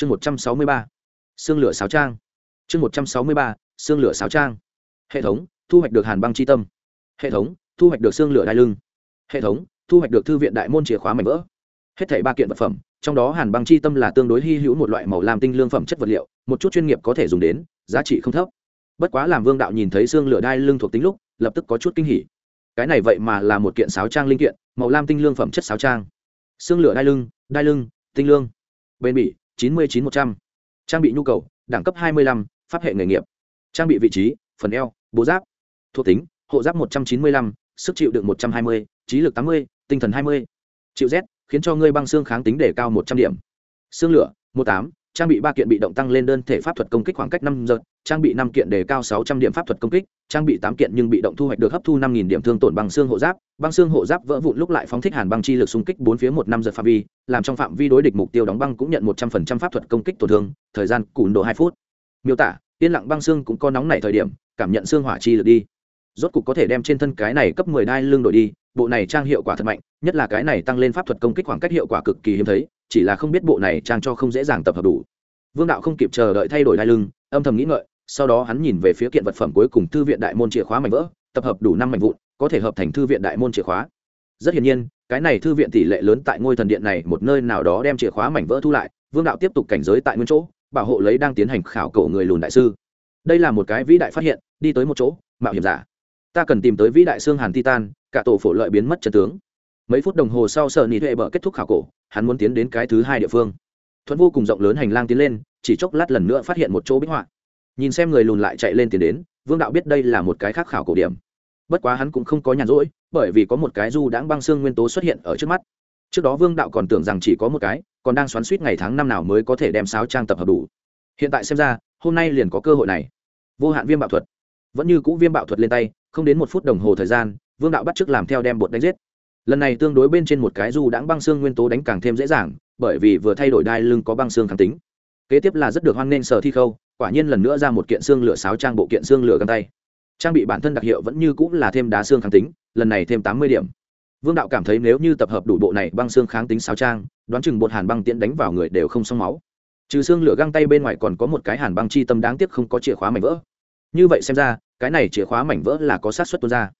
chương một trăm sáu mươi ba, xương lửa sáo trang. Chương một trăm sáu mươi ba, xương lửa sáo trang. Hệ thống, thu hoạch được hàn băng c h i tâm. Hệ thống, thu hoạch được xương lửa đai lưng. Hệ thống, thu hoạch được thư viện đại môn chìa khóa mảnh vỡ. Hết thảy ba kiện vật phẩm, trong đó hàn băng chi tâm là tương đối hy hữu một loại màu lam tinh lương phẩm chất vật liệu, một chút chuyên nghiệp có thể dùng đến, giá trị không thấp. Bất quá làm vương đạo nhìn thấy xương lửa đai lưng thuộc tính lúc, lập tức có chút kinh hỉ. Cái này vậy mà là một kiện sáo trang linh kiện, màu lam tinh lương phẩm chất sáo trang. Xương lửa đai lưng đai lưng, tinh lương. Bên bỉ chín mươi chín một trăm. Trang bị nhu cầu, đẳng cấp hai mươi lăm, pháp hệ nghề nghiệp. Trang bị vị trí, phần eo, bố giáp. Thuộc tính, hộ giáp một trăm chín mươi lăm, sức chịu đựng một trăm hai mươi, trí lực tám mươi, tinh thần hai mươi. Chịu rét khiến cho ngươi băng xương kháng tính để cao một trăm điểm. Xương lửa, một tám trang bị ba kiện bị động tăng lên đơn thể pháp thuật công kích khoảng cách năm giờ, trang bị năm kiện đề cao sáu trăm điểm pháp thuật công kích, trang bị tám kiện nhưng bị động thu hoạch được hấp thu năm nghìn điểm thương tổn bằng xương hộ giáp băng xương hộ giáp vỡ vụn lúc lại phóng thích hàn băng chi lực xung kích bốn phía một năm giờ phạm vi, làm trong phạm vi đối địch mục tiêu đóng băng cũng nhận một trăm phần trăm pháp thuật công kích tổn thương, thời gian cùn độ hai phút. Miêu tả, yên lặng băng xương cũng có nóng nảy thời điểm, cảm nhận xương hỏa chi lực đi. Rốt cục có thể đem trên thân cái này cấp mười đai lương đổi đi, bộ này trang hiệu quả thật mạnh, nhất là cái này tăng lên pháp thuật công kích khoảng cách hiệu quả cực kỳ hiếm thấy chỉ là không biết bộ này trang cho không dễ dàng tập hợp đủ. Vương đạo không kịp chờ đợi thay đổi đai lưng, âm thầm nghĩ ngợi, sau đó hắn nhìn về phía kiện vật phẩm cuối cùng thư viện đại môn chìa khóa mảnh vỡ, tập hợp đủ năm mảnh vụn, có thể hợp thành thư viện đại môn chìa khóa. Rất hiển nhiên, cái này thư viện tỷ lệ lớn tại ngôi thần điện này một nơi nào đó đem chìa khóa mảnh vỡ thu lại, vương đạo tiếp tục cảnh giới tại nguyên chỗ, bảo hộ lấy đang tiến hành khảo cổ người lùn đại sư. Đây là một cái vĩ đại phát hiện, đi tới một chỗ, mạo hiểm giả. Ta cần tìm tới vĩ đại xương hàn titan cả tổ phổ lợi biến mất chân tướng mấy phút đồng hồ sau sợ nị huệ bờ kết thúc khảo cổ, hắn muốn tiến đến cái thứ hai địa phương. Thuận vô cùng rộng lớn hành lang tiến lên, chỉ chốc lát lần nữa phát hiện một chỗ bích họa. Nhìn xem người lùn lại chạy lên tiến đến, vương đạo biết đây là một cái khác khảo cổ điểm. Bất quá hắn cũng không có nhàn rỗi, bởi vì có một cái du đãng băng xương nguyên tố xuất hiện ở trước mắt. Trước đó vương đạo còn tưởng rằng chỉ có một cái, còn đang xoắn suýt ngày tháng năm nào mới có thể đem sáo trang tập hợp đủ. Hiện tại xem ra, hôm nay liền có cơ hội này. Vô hạn viêm bạo thuật. Vẫn như cũ viêm bạo thuật lên tay, không đến một phút đồng hồ thời gian, vương đạo bắt t r ư ớ c làm theo đem bột đánh giết lần này tương đối bên trên một cái du đãng băng xương nguyên tố đánh càng thêm dễ dàng, bởi vì vừa thay đổi đai lưng có băng xương kháng tính. Kế tiếp là rất được hoan nghênh sở thi khâu, quả nhiên lần nữa ra một kiện xương lửa sáo trang bộ kiện xương lửa găng tay. Trang bị bản thân đặc hiệu vẫn như cũng là thêm đá xương kháng tính, lần này thêm tám mươi điểm. Vương đạo cảm thấy nếu như tập hợp đủ bộ này băng xương kháng tính sáo trang, đoán chừng bột hàn băng tiễn đánh vào người đều không xong máu. Trừ xương lửa găng tay bên ngoài còn có một cái hàn băng chi tâm đáng tiếc không có chìa khóa mảnh vỡ. Như vậy xem ra, cái này chìa khóa mảnh vỡ là có sát xuất tuôn ra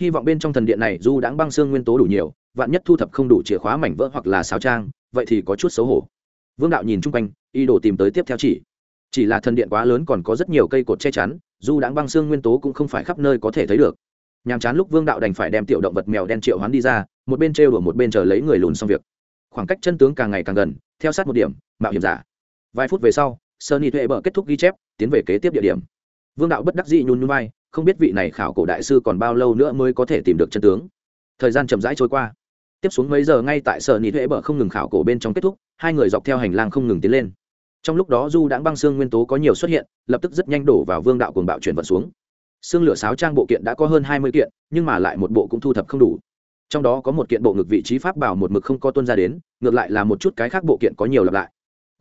hy vọng bên trong thần điện này dù đãng băng xương nguyên tố đủ nhiều, vạn nhất thu thập không đủ chìa khóa mảnh vỡ hoặc là xáo trang, vậy thì có chút xấu hổ. Vương đạo nhìn chung quanh y đồ tìm tới tiếp theo chỉ. Chỉ là thần điện quá lớn còn có rất nhiều cây cột che chắn, dù đãng băng xương nguyên tố cũng không phải khắp nơi có thể thấy được. Nhàm chán lúc vương đạo đành phải đem tiểu động vật mèo đen triệu hoán đi ra, một bên trêu đùa một bên chờ lấy người lùn xong việc. Khoảng cách chân tướng càng ngày càng gần, theo sát một điểm, mạo hiểm giả. Vài phút về sau, sơn y thuệ bờ kết thúc ghi chép, tiến về kế tiếp địa điểm. Vương đạo bất đắc dĩ nhún nhún vai không biết vị này khảo cổ đại sư còn bao lâu nữa mới có thể tìm được chân tướng. Thời gian chậm rãi trôi qua. Tiếp xuống mấy giờ ngay tại sở nị thuế bờ không ngừng khảo cổ bên trong kết thúc, hai người dọc theo hành lang không ngừng tiến lên. Trong lúc đó du đãng băng xương nguyên tố có nhiều xuất hiện, lập tức rất nhanh đổ vào vương đạo cuồng bạo chuyển vận xuống. Xương lửa sáo trang bộ kiện đã có hơn hai mươi kiện, nhưng mà lại một bộ cũng thu thập không đủ. Trong đó có một kiện bộ ngực vị trí pháp bảo một mực không có tuân ra đến, ngược lại là một chút cái khác bộ kiện có nhiều lặp lại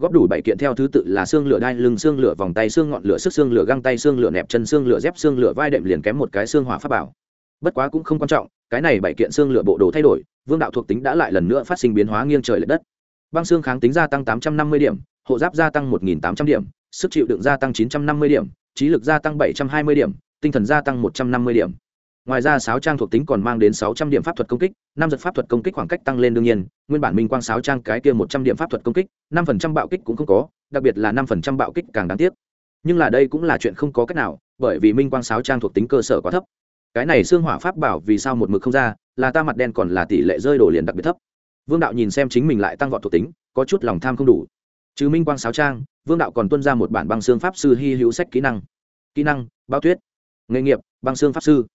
góp đủ bảy kiện theo thứ tự là xương lửa đai, lưng xương lửa, vòng tay xương, ngọn lửa, sức xương lửa, găng tay xương lửa, nẹp chân xương lửa, dép xương lửa, vai đệm liền kém một cái xương hỏa pháp bảo. Bất quá cũng không quan trọng, cái này bảy kiện xương lửa bộ đồ thay đổi, vương đạo thuộc tính đã lại lần nữa phát sinh biến hóa nghiêng trời l ệ đất. Băng xương kháng tính gia tăng tám trăm năm mươi điểm, hộ giáp gia tăng một tám trăm điểm, sức chịu đựng gia tăng chín trăm năm mươi điểm, trí lực gia tăng bảy trăm hai mươi điểm, tinh thần gia tăng một trăm năm mươi điểm ngoài ra sáu trang thuộc tính còn mang đến sáu trăm điểm pháp thuật công kích, năm giật pháp thuật công kích khoảng cách tăng lên đương nhiên, nguyên bản minh quang sáu trang cái kia một trăm điểm pháp thuật công kích, năm phần trăm bạo kích cũng không có, đặc biệt là năm phần trăm bạo kích càng đáng tiếc. Nhưng là đây cũng là chuyện không có cách nào, bởi vì minh quang sáu trang thuộc tính cơ sở quá thấp. Cái này xương hỏa pháp bảo vì sao một mực không ra, là ta mặt đen còn là tỷ lệ rơi đổ liền đặc biệt thấp. Vương đạo nhìn xem chính mình lại tăng vọt thuộc tính, có chút lòng tham không đủ. Trừ minh quang sáu trang, vương đạo còn tuân ra một bản băng xương pháp sư hy hữu sách kỹ năng. Kỹ năng bao tuyết nghề nghiệp, băng xương pháp sư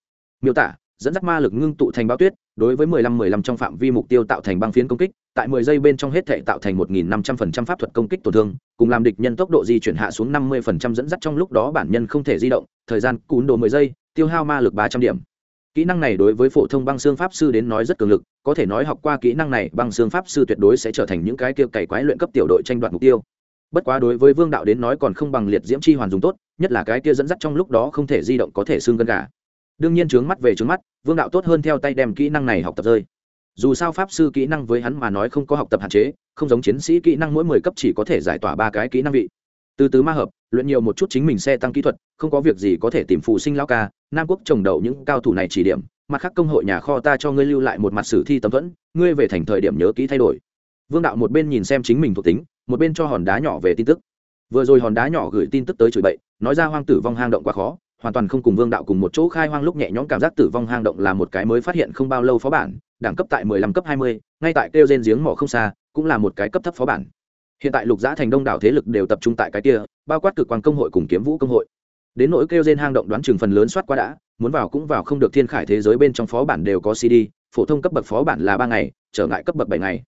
miêu tả, dẫn dắt ma lực ngưng tụ thành bao tuyết, đối với 15-15 trong phạm vi mục tiêu tạo thành băng phiến công kích, tại 10 giây bên trong hết thể tạo thành 1.500% pháp thuật công kích tổn thương, cùng làm địch nhân tốc độ di chuyển hạ xuống 50% dẫn dắt trong lúc đó bản nhân không thể di động, thời gian cún đồ 10 giây, tiêu hao ma lực 300 điểm. Kỹ năng này đối với phổ thông băng xương pháp sư đến nói rất cường lực, có thể nói học qua kỹ năng này, băng xương pháp sư tuyệt đối sẽ trở thành những cái kia cày quái luyện cấp tiểu đội tranh đoạt mục tiêu. Bất quá đối với vương đạo đến nói còn không bằng liệt diễm chi hoàn dùng tốt, nhất là cái kia dẫn dắt trong lúc đó không thể di động có thể xương gân gà đương nhiên trướng mắt về trướng mắt, vương đạo tốt hơn theo tay đem kỹ năng này học tập rơi. Dù sao pháp sư kỹ năng với hắn mà nói không có học tập hạn chế, không giống chiến sĩ kỹ năng mỗi mười cấp chỉ có thể giải tỏa ba cái kỹ năng vị. Từ từ ma hợp, luyện nhiều một chút chính mình xe tăng kỹ thuật, không có việc gì có thể tìm phụ sinh lao ca, nam quốc trồng đậu những cao thủ này chỉ điểm, mặt khác công hội nhà kho ta cho ngươi lưu lại một mặt sử thi tấm thuẫn, ngươi về thành thời điểm nhớ kỹ thay đổi. Vương đạo một bên nhìn xem chính mình thuộc tính, một bên cho hòn đá nhỏ về tin tức. Vừa rồi hòn đá nhỏ gửi tin tức tới chửi bậy, nói ra hoang tử vong hang động quá khó hoàn toàn không cùng vương đạo cùng một chỗ khai hoang lúc nhẹ nhõm cảm giác tử vong hang động là một cái mới phát hiện không bao lâu phó bản, đẳng cấp tại mười lăm cấp hai mươi, ngay tại kêu gen giếng mỏ không xa, cũng là một cái cấp thấp phó bản. Hiện tại lục giã thành đông đảo thế lực đều tập trung tại cái kia, bao quát cực quan công hội cùng kiếm vũ công hội. Đến nỗi kêu gen hang động đoán chừng phần lớn soát qua đã, muốn vào cũng vào không được thiên khải thế giới bên trong phó bản đều có cd phổ thông cấp bậc phó bản là ba ngày, trở ngại cấp bậc bảy ngày.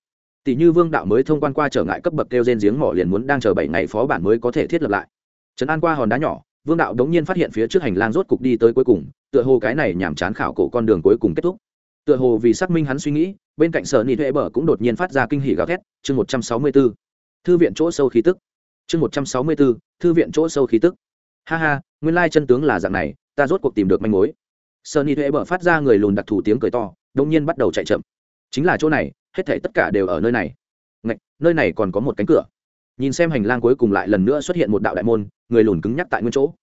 Tỷ như vương đạo mới thông quan qua trở ngại cấp bậc kêu gen giếng mỏ liền muốn đang chờ bảy ngày phó bản mới có thể thiết lập lại. Trấn an qua hòn đá nhỏ vương đạo đống nhiên phát hiện phía trước hành lang rốt cục đi tới cuối cùng tựa hồ cái này nhàm chán khảo cổ con đường cuối cùng kết thúc. Tựa hồ vì xác minh hắn suy nghĩ bên cạnh sở nị huệ bờ cũng đột nhiên phát ra kinh hỉ gào thét chương một trăm sáu mươi b ố thư viện chỗ sâu khí tức. Chương một trăm sáu mươi b ố thư viện chỗ sâu khí tức. Ha ha nguyên lai chân tướng là dạng này ta rốt cuộc tìm được manh mối. Sở nị huệ bờ phát ra người lùn đặc thù tiếng cười to đống nhiên bắt đầu chạy chậm. Chính là chỗ này hết thể tất cả đều ở nơi này. Ngạch, nơi này còn có một cánh cửa. Nhìn xem hành lang cuối cùng lại lần nữa xuất hiện một đạo đại môn người lùn cứng nhắc tại nguyên chỗ.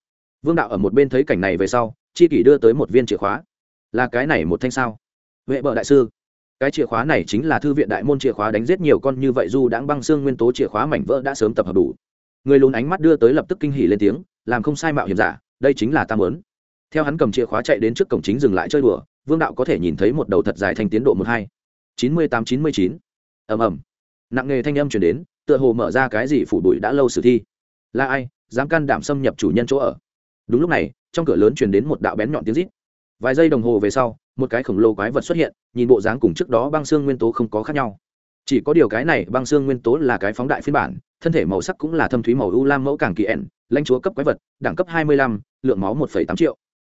Vương đạo ở một bên thấy cảnh này về sau, chi kỷ đưa tới một viên chìa khóa. Là cái này một thanh sao? Vệ bờ đại sư, cái chìa khóa này chính là thư viện đại môn chìa khóa đánh giết nhiều con như vậy du đãng băng xương nguyên tố chìa khóa mảnh vỡ đã sớm tập hợp đủ. Người lùn ánh mắt đưa tới lập tức kinh hỉ lên tiếng, làm không sai mạo hiểm giả, đây chính là tam lớn theo hắn cầm chìa khóa chạy đến trước cổng chính dừng lại chơi đùa, vương đạo có thể nhìn thấy một đầu thật dài thành tiến độ một hai. Chín mươi tám chín mươi chín. Ầm ầm. Nặng nghề thanh âm chuyển đến, tựa hồ mở ra cái gì phủ bụi đã lâu sử thi. Là ai? Dám can đảm xâm nhập chủ nhân chỗ ở. Đúng lúc này, trong cửa lớn truyền đến một đạo bén nhọn tiếng rít. Vài giây đồng hồ về sau, một cái khổng lồ quái vật xuất hiện, nhìn bộ dáng cùng trước đó băng xương nguyên tố không có khác nhau. Chỉ có điều cái này băng xương nguyên tố là cái phóng đại phiên bản, thân thể màu sắc cũng là thâm thúy màu u lam mẫu càng kỳ ẻn lãnh chúa cấp quái vật, đẳng cấp hai mươi lăm, lượng máu một tám triệu.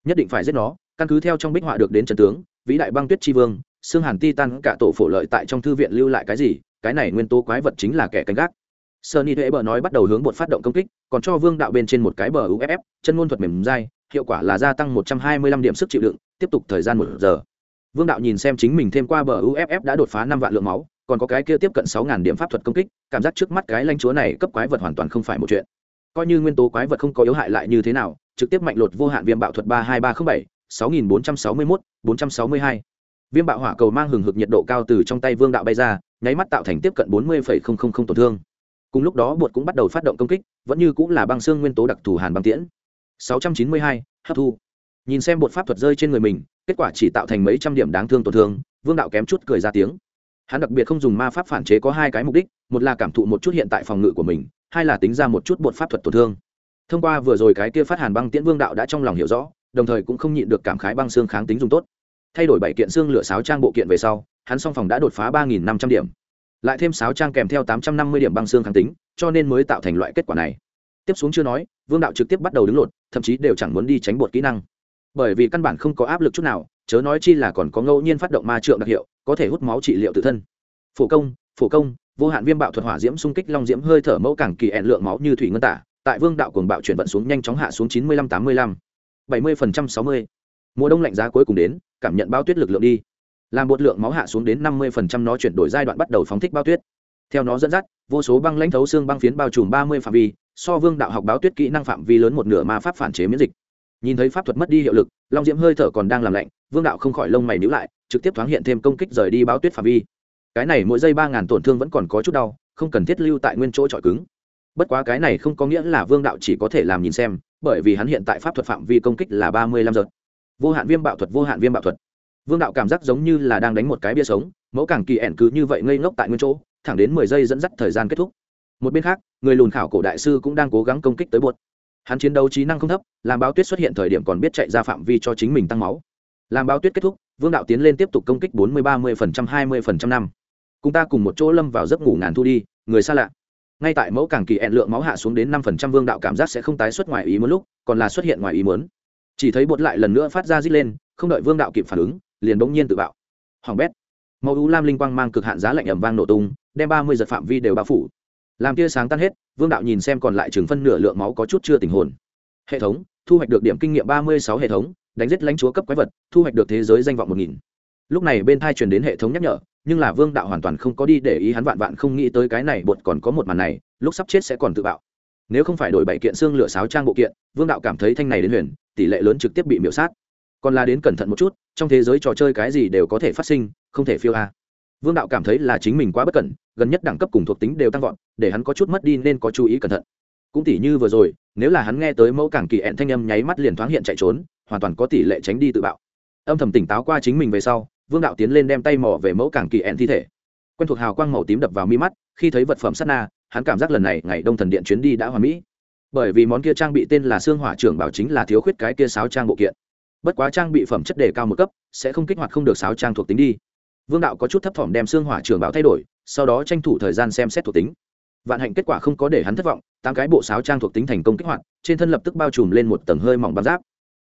Nhất định phải giết nó, căn cứ theo trong bích họa được đến trần tướng, vĩ đại băng tuyết tri vương, xương hàn ti tan cả tổ phổ lợi tại trong thư viện lưu lại cái gì, cái này nguyên tố quái vật chính là kẻ canh gác. Sunny Huệ bờ nói bắt đầu hướng bột phát động công kích, còn cho Vương đạo bên trên một cái bờ UFF, chân ngôn thuật mềm dai, hiệu quả là gia tăng 125 điểm sức chịu đựng, tiếp tục thời gian một giờ. Vương đạo nhìn xem chính mình thêm qua bờ UFF đã đột phá 5 vạn lượng máu, còn có cái kia tiếp cận 6000 điểm pháp thuật công kích, cảm giác trước mắt cái lãnh chúa này cấp quái vật hoàn toàn không phải một chuyện. Coi như nguyên tố quái vật không có yếu hại lại như thế nào, trực tiếp mạnh lột vô hạn viêm bạo thuật 32307, 6461, 462. Viêm bạo hỏa cầu mang hừng hực nhiệt độ cao từ trong tay Vương đạo bay ra, nháy mắt tạo thành tiếp cận 40,000 tổn thương cùng lúc đó bột cũng bắt đầu phát động công kích vẫn như cũng là băng xương nguyên tố đặc thù hàn băng tiễn. 692, hấp thu. Nhìn xem bột pháp thuật rơi trên người mình kết quả chỉ tạo thành mấy trăm điểm đáng thương tổn thương vương đạo kém chút cười ra tiếng. Hắn đặc biệt không dùng ma pháp phản chế có hai cái mục đích một là cảm thụ một chút hiện tại phòng ngự của mình hai là tính ra một chút bột pháp thuật tổn thương. Thông qua vừa rồi cái kia phát hàn băng tiễn vương đạo đã trong lòng hiểu rõ đồng thời cũng không nhịn được cảm khái băng xương kháng tính dùng tốt. Thay đổi bảy kiện xương lửa sáo trang bộ kiện về sau hắn song phòng đã đột phá ba năm trăm điểm lại thêm sáu trang kèm theo tám trăm năm mươi điểm băng xương kháng tính, cho nên mới tạo thành loại kết quả này. Tiếp xuống chưa nói, vương đạo trực tiếp bắt đầu đứng lột, thậm chí đều chẳng muốn đi tránh bột kỹ năng. Bởi vì căn bản không có áp lực chút nào, chớ nói chi là còn có ngẫu nhiên phát động ma trượng đặc hiệu, có thể hút máu trị liệu tự thân. Phổ công phổ công, vô hạn viêm bạo thuật hỏa diễm xung kích long diễm hơi thở mẫu cảng kỳ ẹn lượng máu như thủy ngân tả, tại vương đạo cuồng bạo chuyển vận xuống nhanh chóng hạ xuống chín mươi lăm tám mươi lăm, bảy mươi phần trăm sáu mươi. Mùa đông lạnh giá cuối cùng đến, cảm nhận bao tuyết lực lượng đi làm một lượng máu hạ xuống đến năm mươi phần trăm nó chuyển đổi giai đoạn bắt đầu phóng thích bao tuyết. Theo nó dẫn dắt, vô số băng lãnh thấu xương băng phiến bao trùm ba mươi phạm vi, so vương đạo học báo tuyết kỹ năng phạm vi lớn một nửa ma pháp phản chế miễn dịch. Nhìn thấy pháp thuật mất đi hiệu lực, long diễm hơi thở còn đang làm lạnh, vương đạo không khỏi lông mày níu lại, trực tiếp thoáng hiện thêm công kích rời đi báo tuyết phạm vi. Cái này mỗi giây ba ngàn tổn thương vẫn còn có chút đau, không cần thiết lưu tại nguyên chỗ trọi cứng. Bất quá cái này không có nghĩa là vương đạo chỉ có thể làm nhìn xem, bởi vì hắn hiện tại pháp thuật phạm vi công kích là ba mươi lăm giờ. Vô hạn viêm bạo thuật, vô hạn viêm bạo thuật vương đạo cảm giác giống như là đang đánh một cái bia sống, mẫu càng kỳ ẻn cứ như vậy ngây ngốc tại nguyên chỗ, thẳng đến mười giây dẫn dắt thời gian kết thúc. Một bên khác, người lùn khảo cổ đại sư cũng đang cố gắng công kích tới bột hắn chiến đấu trí năng không thấp, làm báo tuyết xuất hiện thời điểm còn biết chạy ra phạm vi cho chính mình tăng máu. Làm báo tuyết kết thúc, vương đạo tiến lên tiếp tục công kích bốn mươi, ba mươi phần trăm, hai mươi phần trăm năm. Cùng ta cùng một chỗ lâm vào giấc ngủ ngàn thu đi, người xa lạ. Ngay tại mẫu càng kỳ ẹn lượng máu hạ xuống đến năm phần trăm, vương đạo cảm giác sẽ không tái xuất ngoài ý muốn lúc, còn là xuất hiện ngoài ý muốn. Chỉ thấy bột lại lần nữa phát ra rít lên, không đợi vương đạo kịp phản ứng liền bỗng nhiên tự bạo. Hoàng bét. Màu u lam linh quang mang cực hạn giá lạnh ẩm vang nổ tung, đem ba mươi giật phạm vi đều bao phủ. Làm tia sáng tan hết, vương đạo nhìn xem còn lại chừng phân nửa lượng máu có chút chưa tình hồn. Hệ thống, thu hoạch được điểm kinh nghiệm ba mươi sáu hệ thống, đánh giết lãnh chúa cấp quái vật, thu hoạch được thế giới danh vọng một nghìn. Lúc này bên thai truyền đến hệ thống nhắc nhở, nhưng là vương đạo hoàn toàn không có đi để ý hắn vạn vạn không nghĩ tới cái này bột còn có một màn này, lúc sắp chết sẽ còn tự bạo. Nếu không phải đổi bảy kiện xương lửa sáo trang bộ kiện, vương đạo cảm thấy thanh này đến huyền, tỷ lệ lớn trực tiếp bị miễu sát còn là đến cẩn thận một chút, trong thế giới trò chơi cái gì đều có thể phát sinh, không thể phiêu a. Vương đạo cảm thấy là chính mình quá bất cẩn, gần nhất đẳng cấp cùng thuộc tính đều tăng vọt, để hắn có chút mất đi nên có chú ý cẩn thận. Cũng tỷ như vừa rồi, nếu là hắn nghe tới mẫu cảng kỳ ẹn thanh âm nháy mắt liền thoáng hiện chạy trốn, hoàn toàn có tỷ lệ tránh đi tự bạo. Âm thầm tỉnh táo qua chính mình về sau, vương đạo tiến lên đem tay mò về mẫu cảng kỳ ẹn thi thể. Quen thuộc hào quang màu tím đập vào mi mắt, khi thấy vật phẩm sắt na, hắn cảm giác lần này ngày đông thần điện chuyến đi đã hoàn mỹ. Bởi vì món kia trang bị tên là xương hỏa trưởng bảo chính là thiếu khuyết cái kia sáo trang bộ kiện bất quá trang bị phẩm chất đề cao một cấp sẽ không kích hoạt không được sáo trang thuộc tính đi. Vương đạo có chút thấp thỏm đem xương hỏa trường bảo thay đổi sau đó tranh thủ thời gian xem xét thuộc tính. Vạn hạnh kết quả không có để hắn thất vọng tám cái bộ sáo trang thuộc tính thành công kích hoạt trên thân lập tức bao trùm lên một tầng hơi mỏng băng giáp.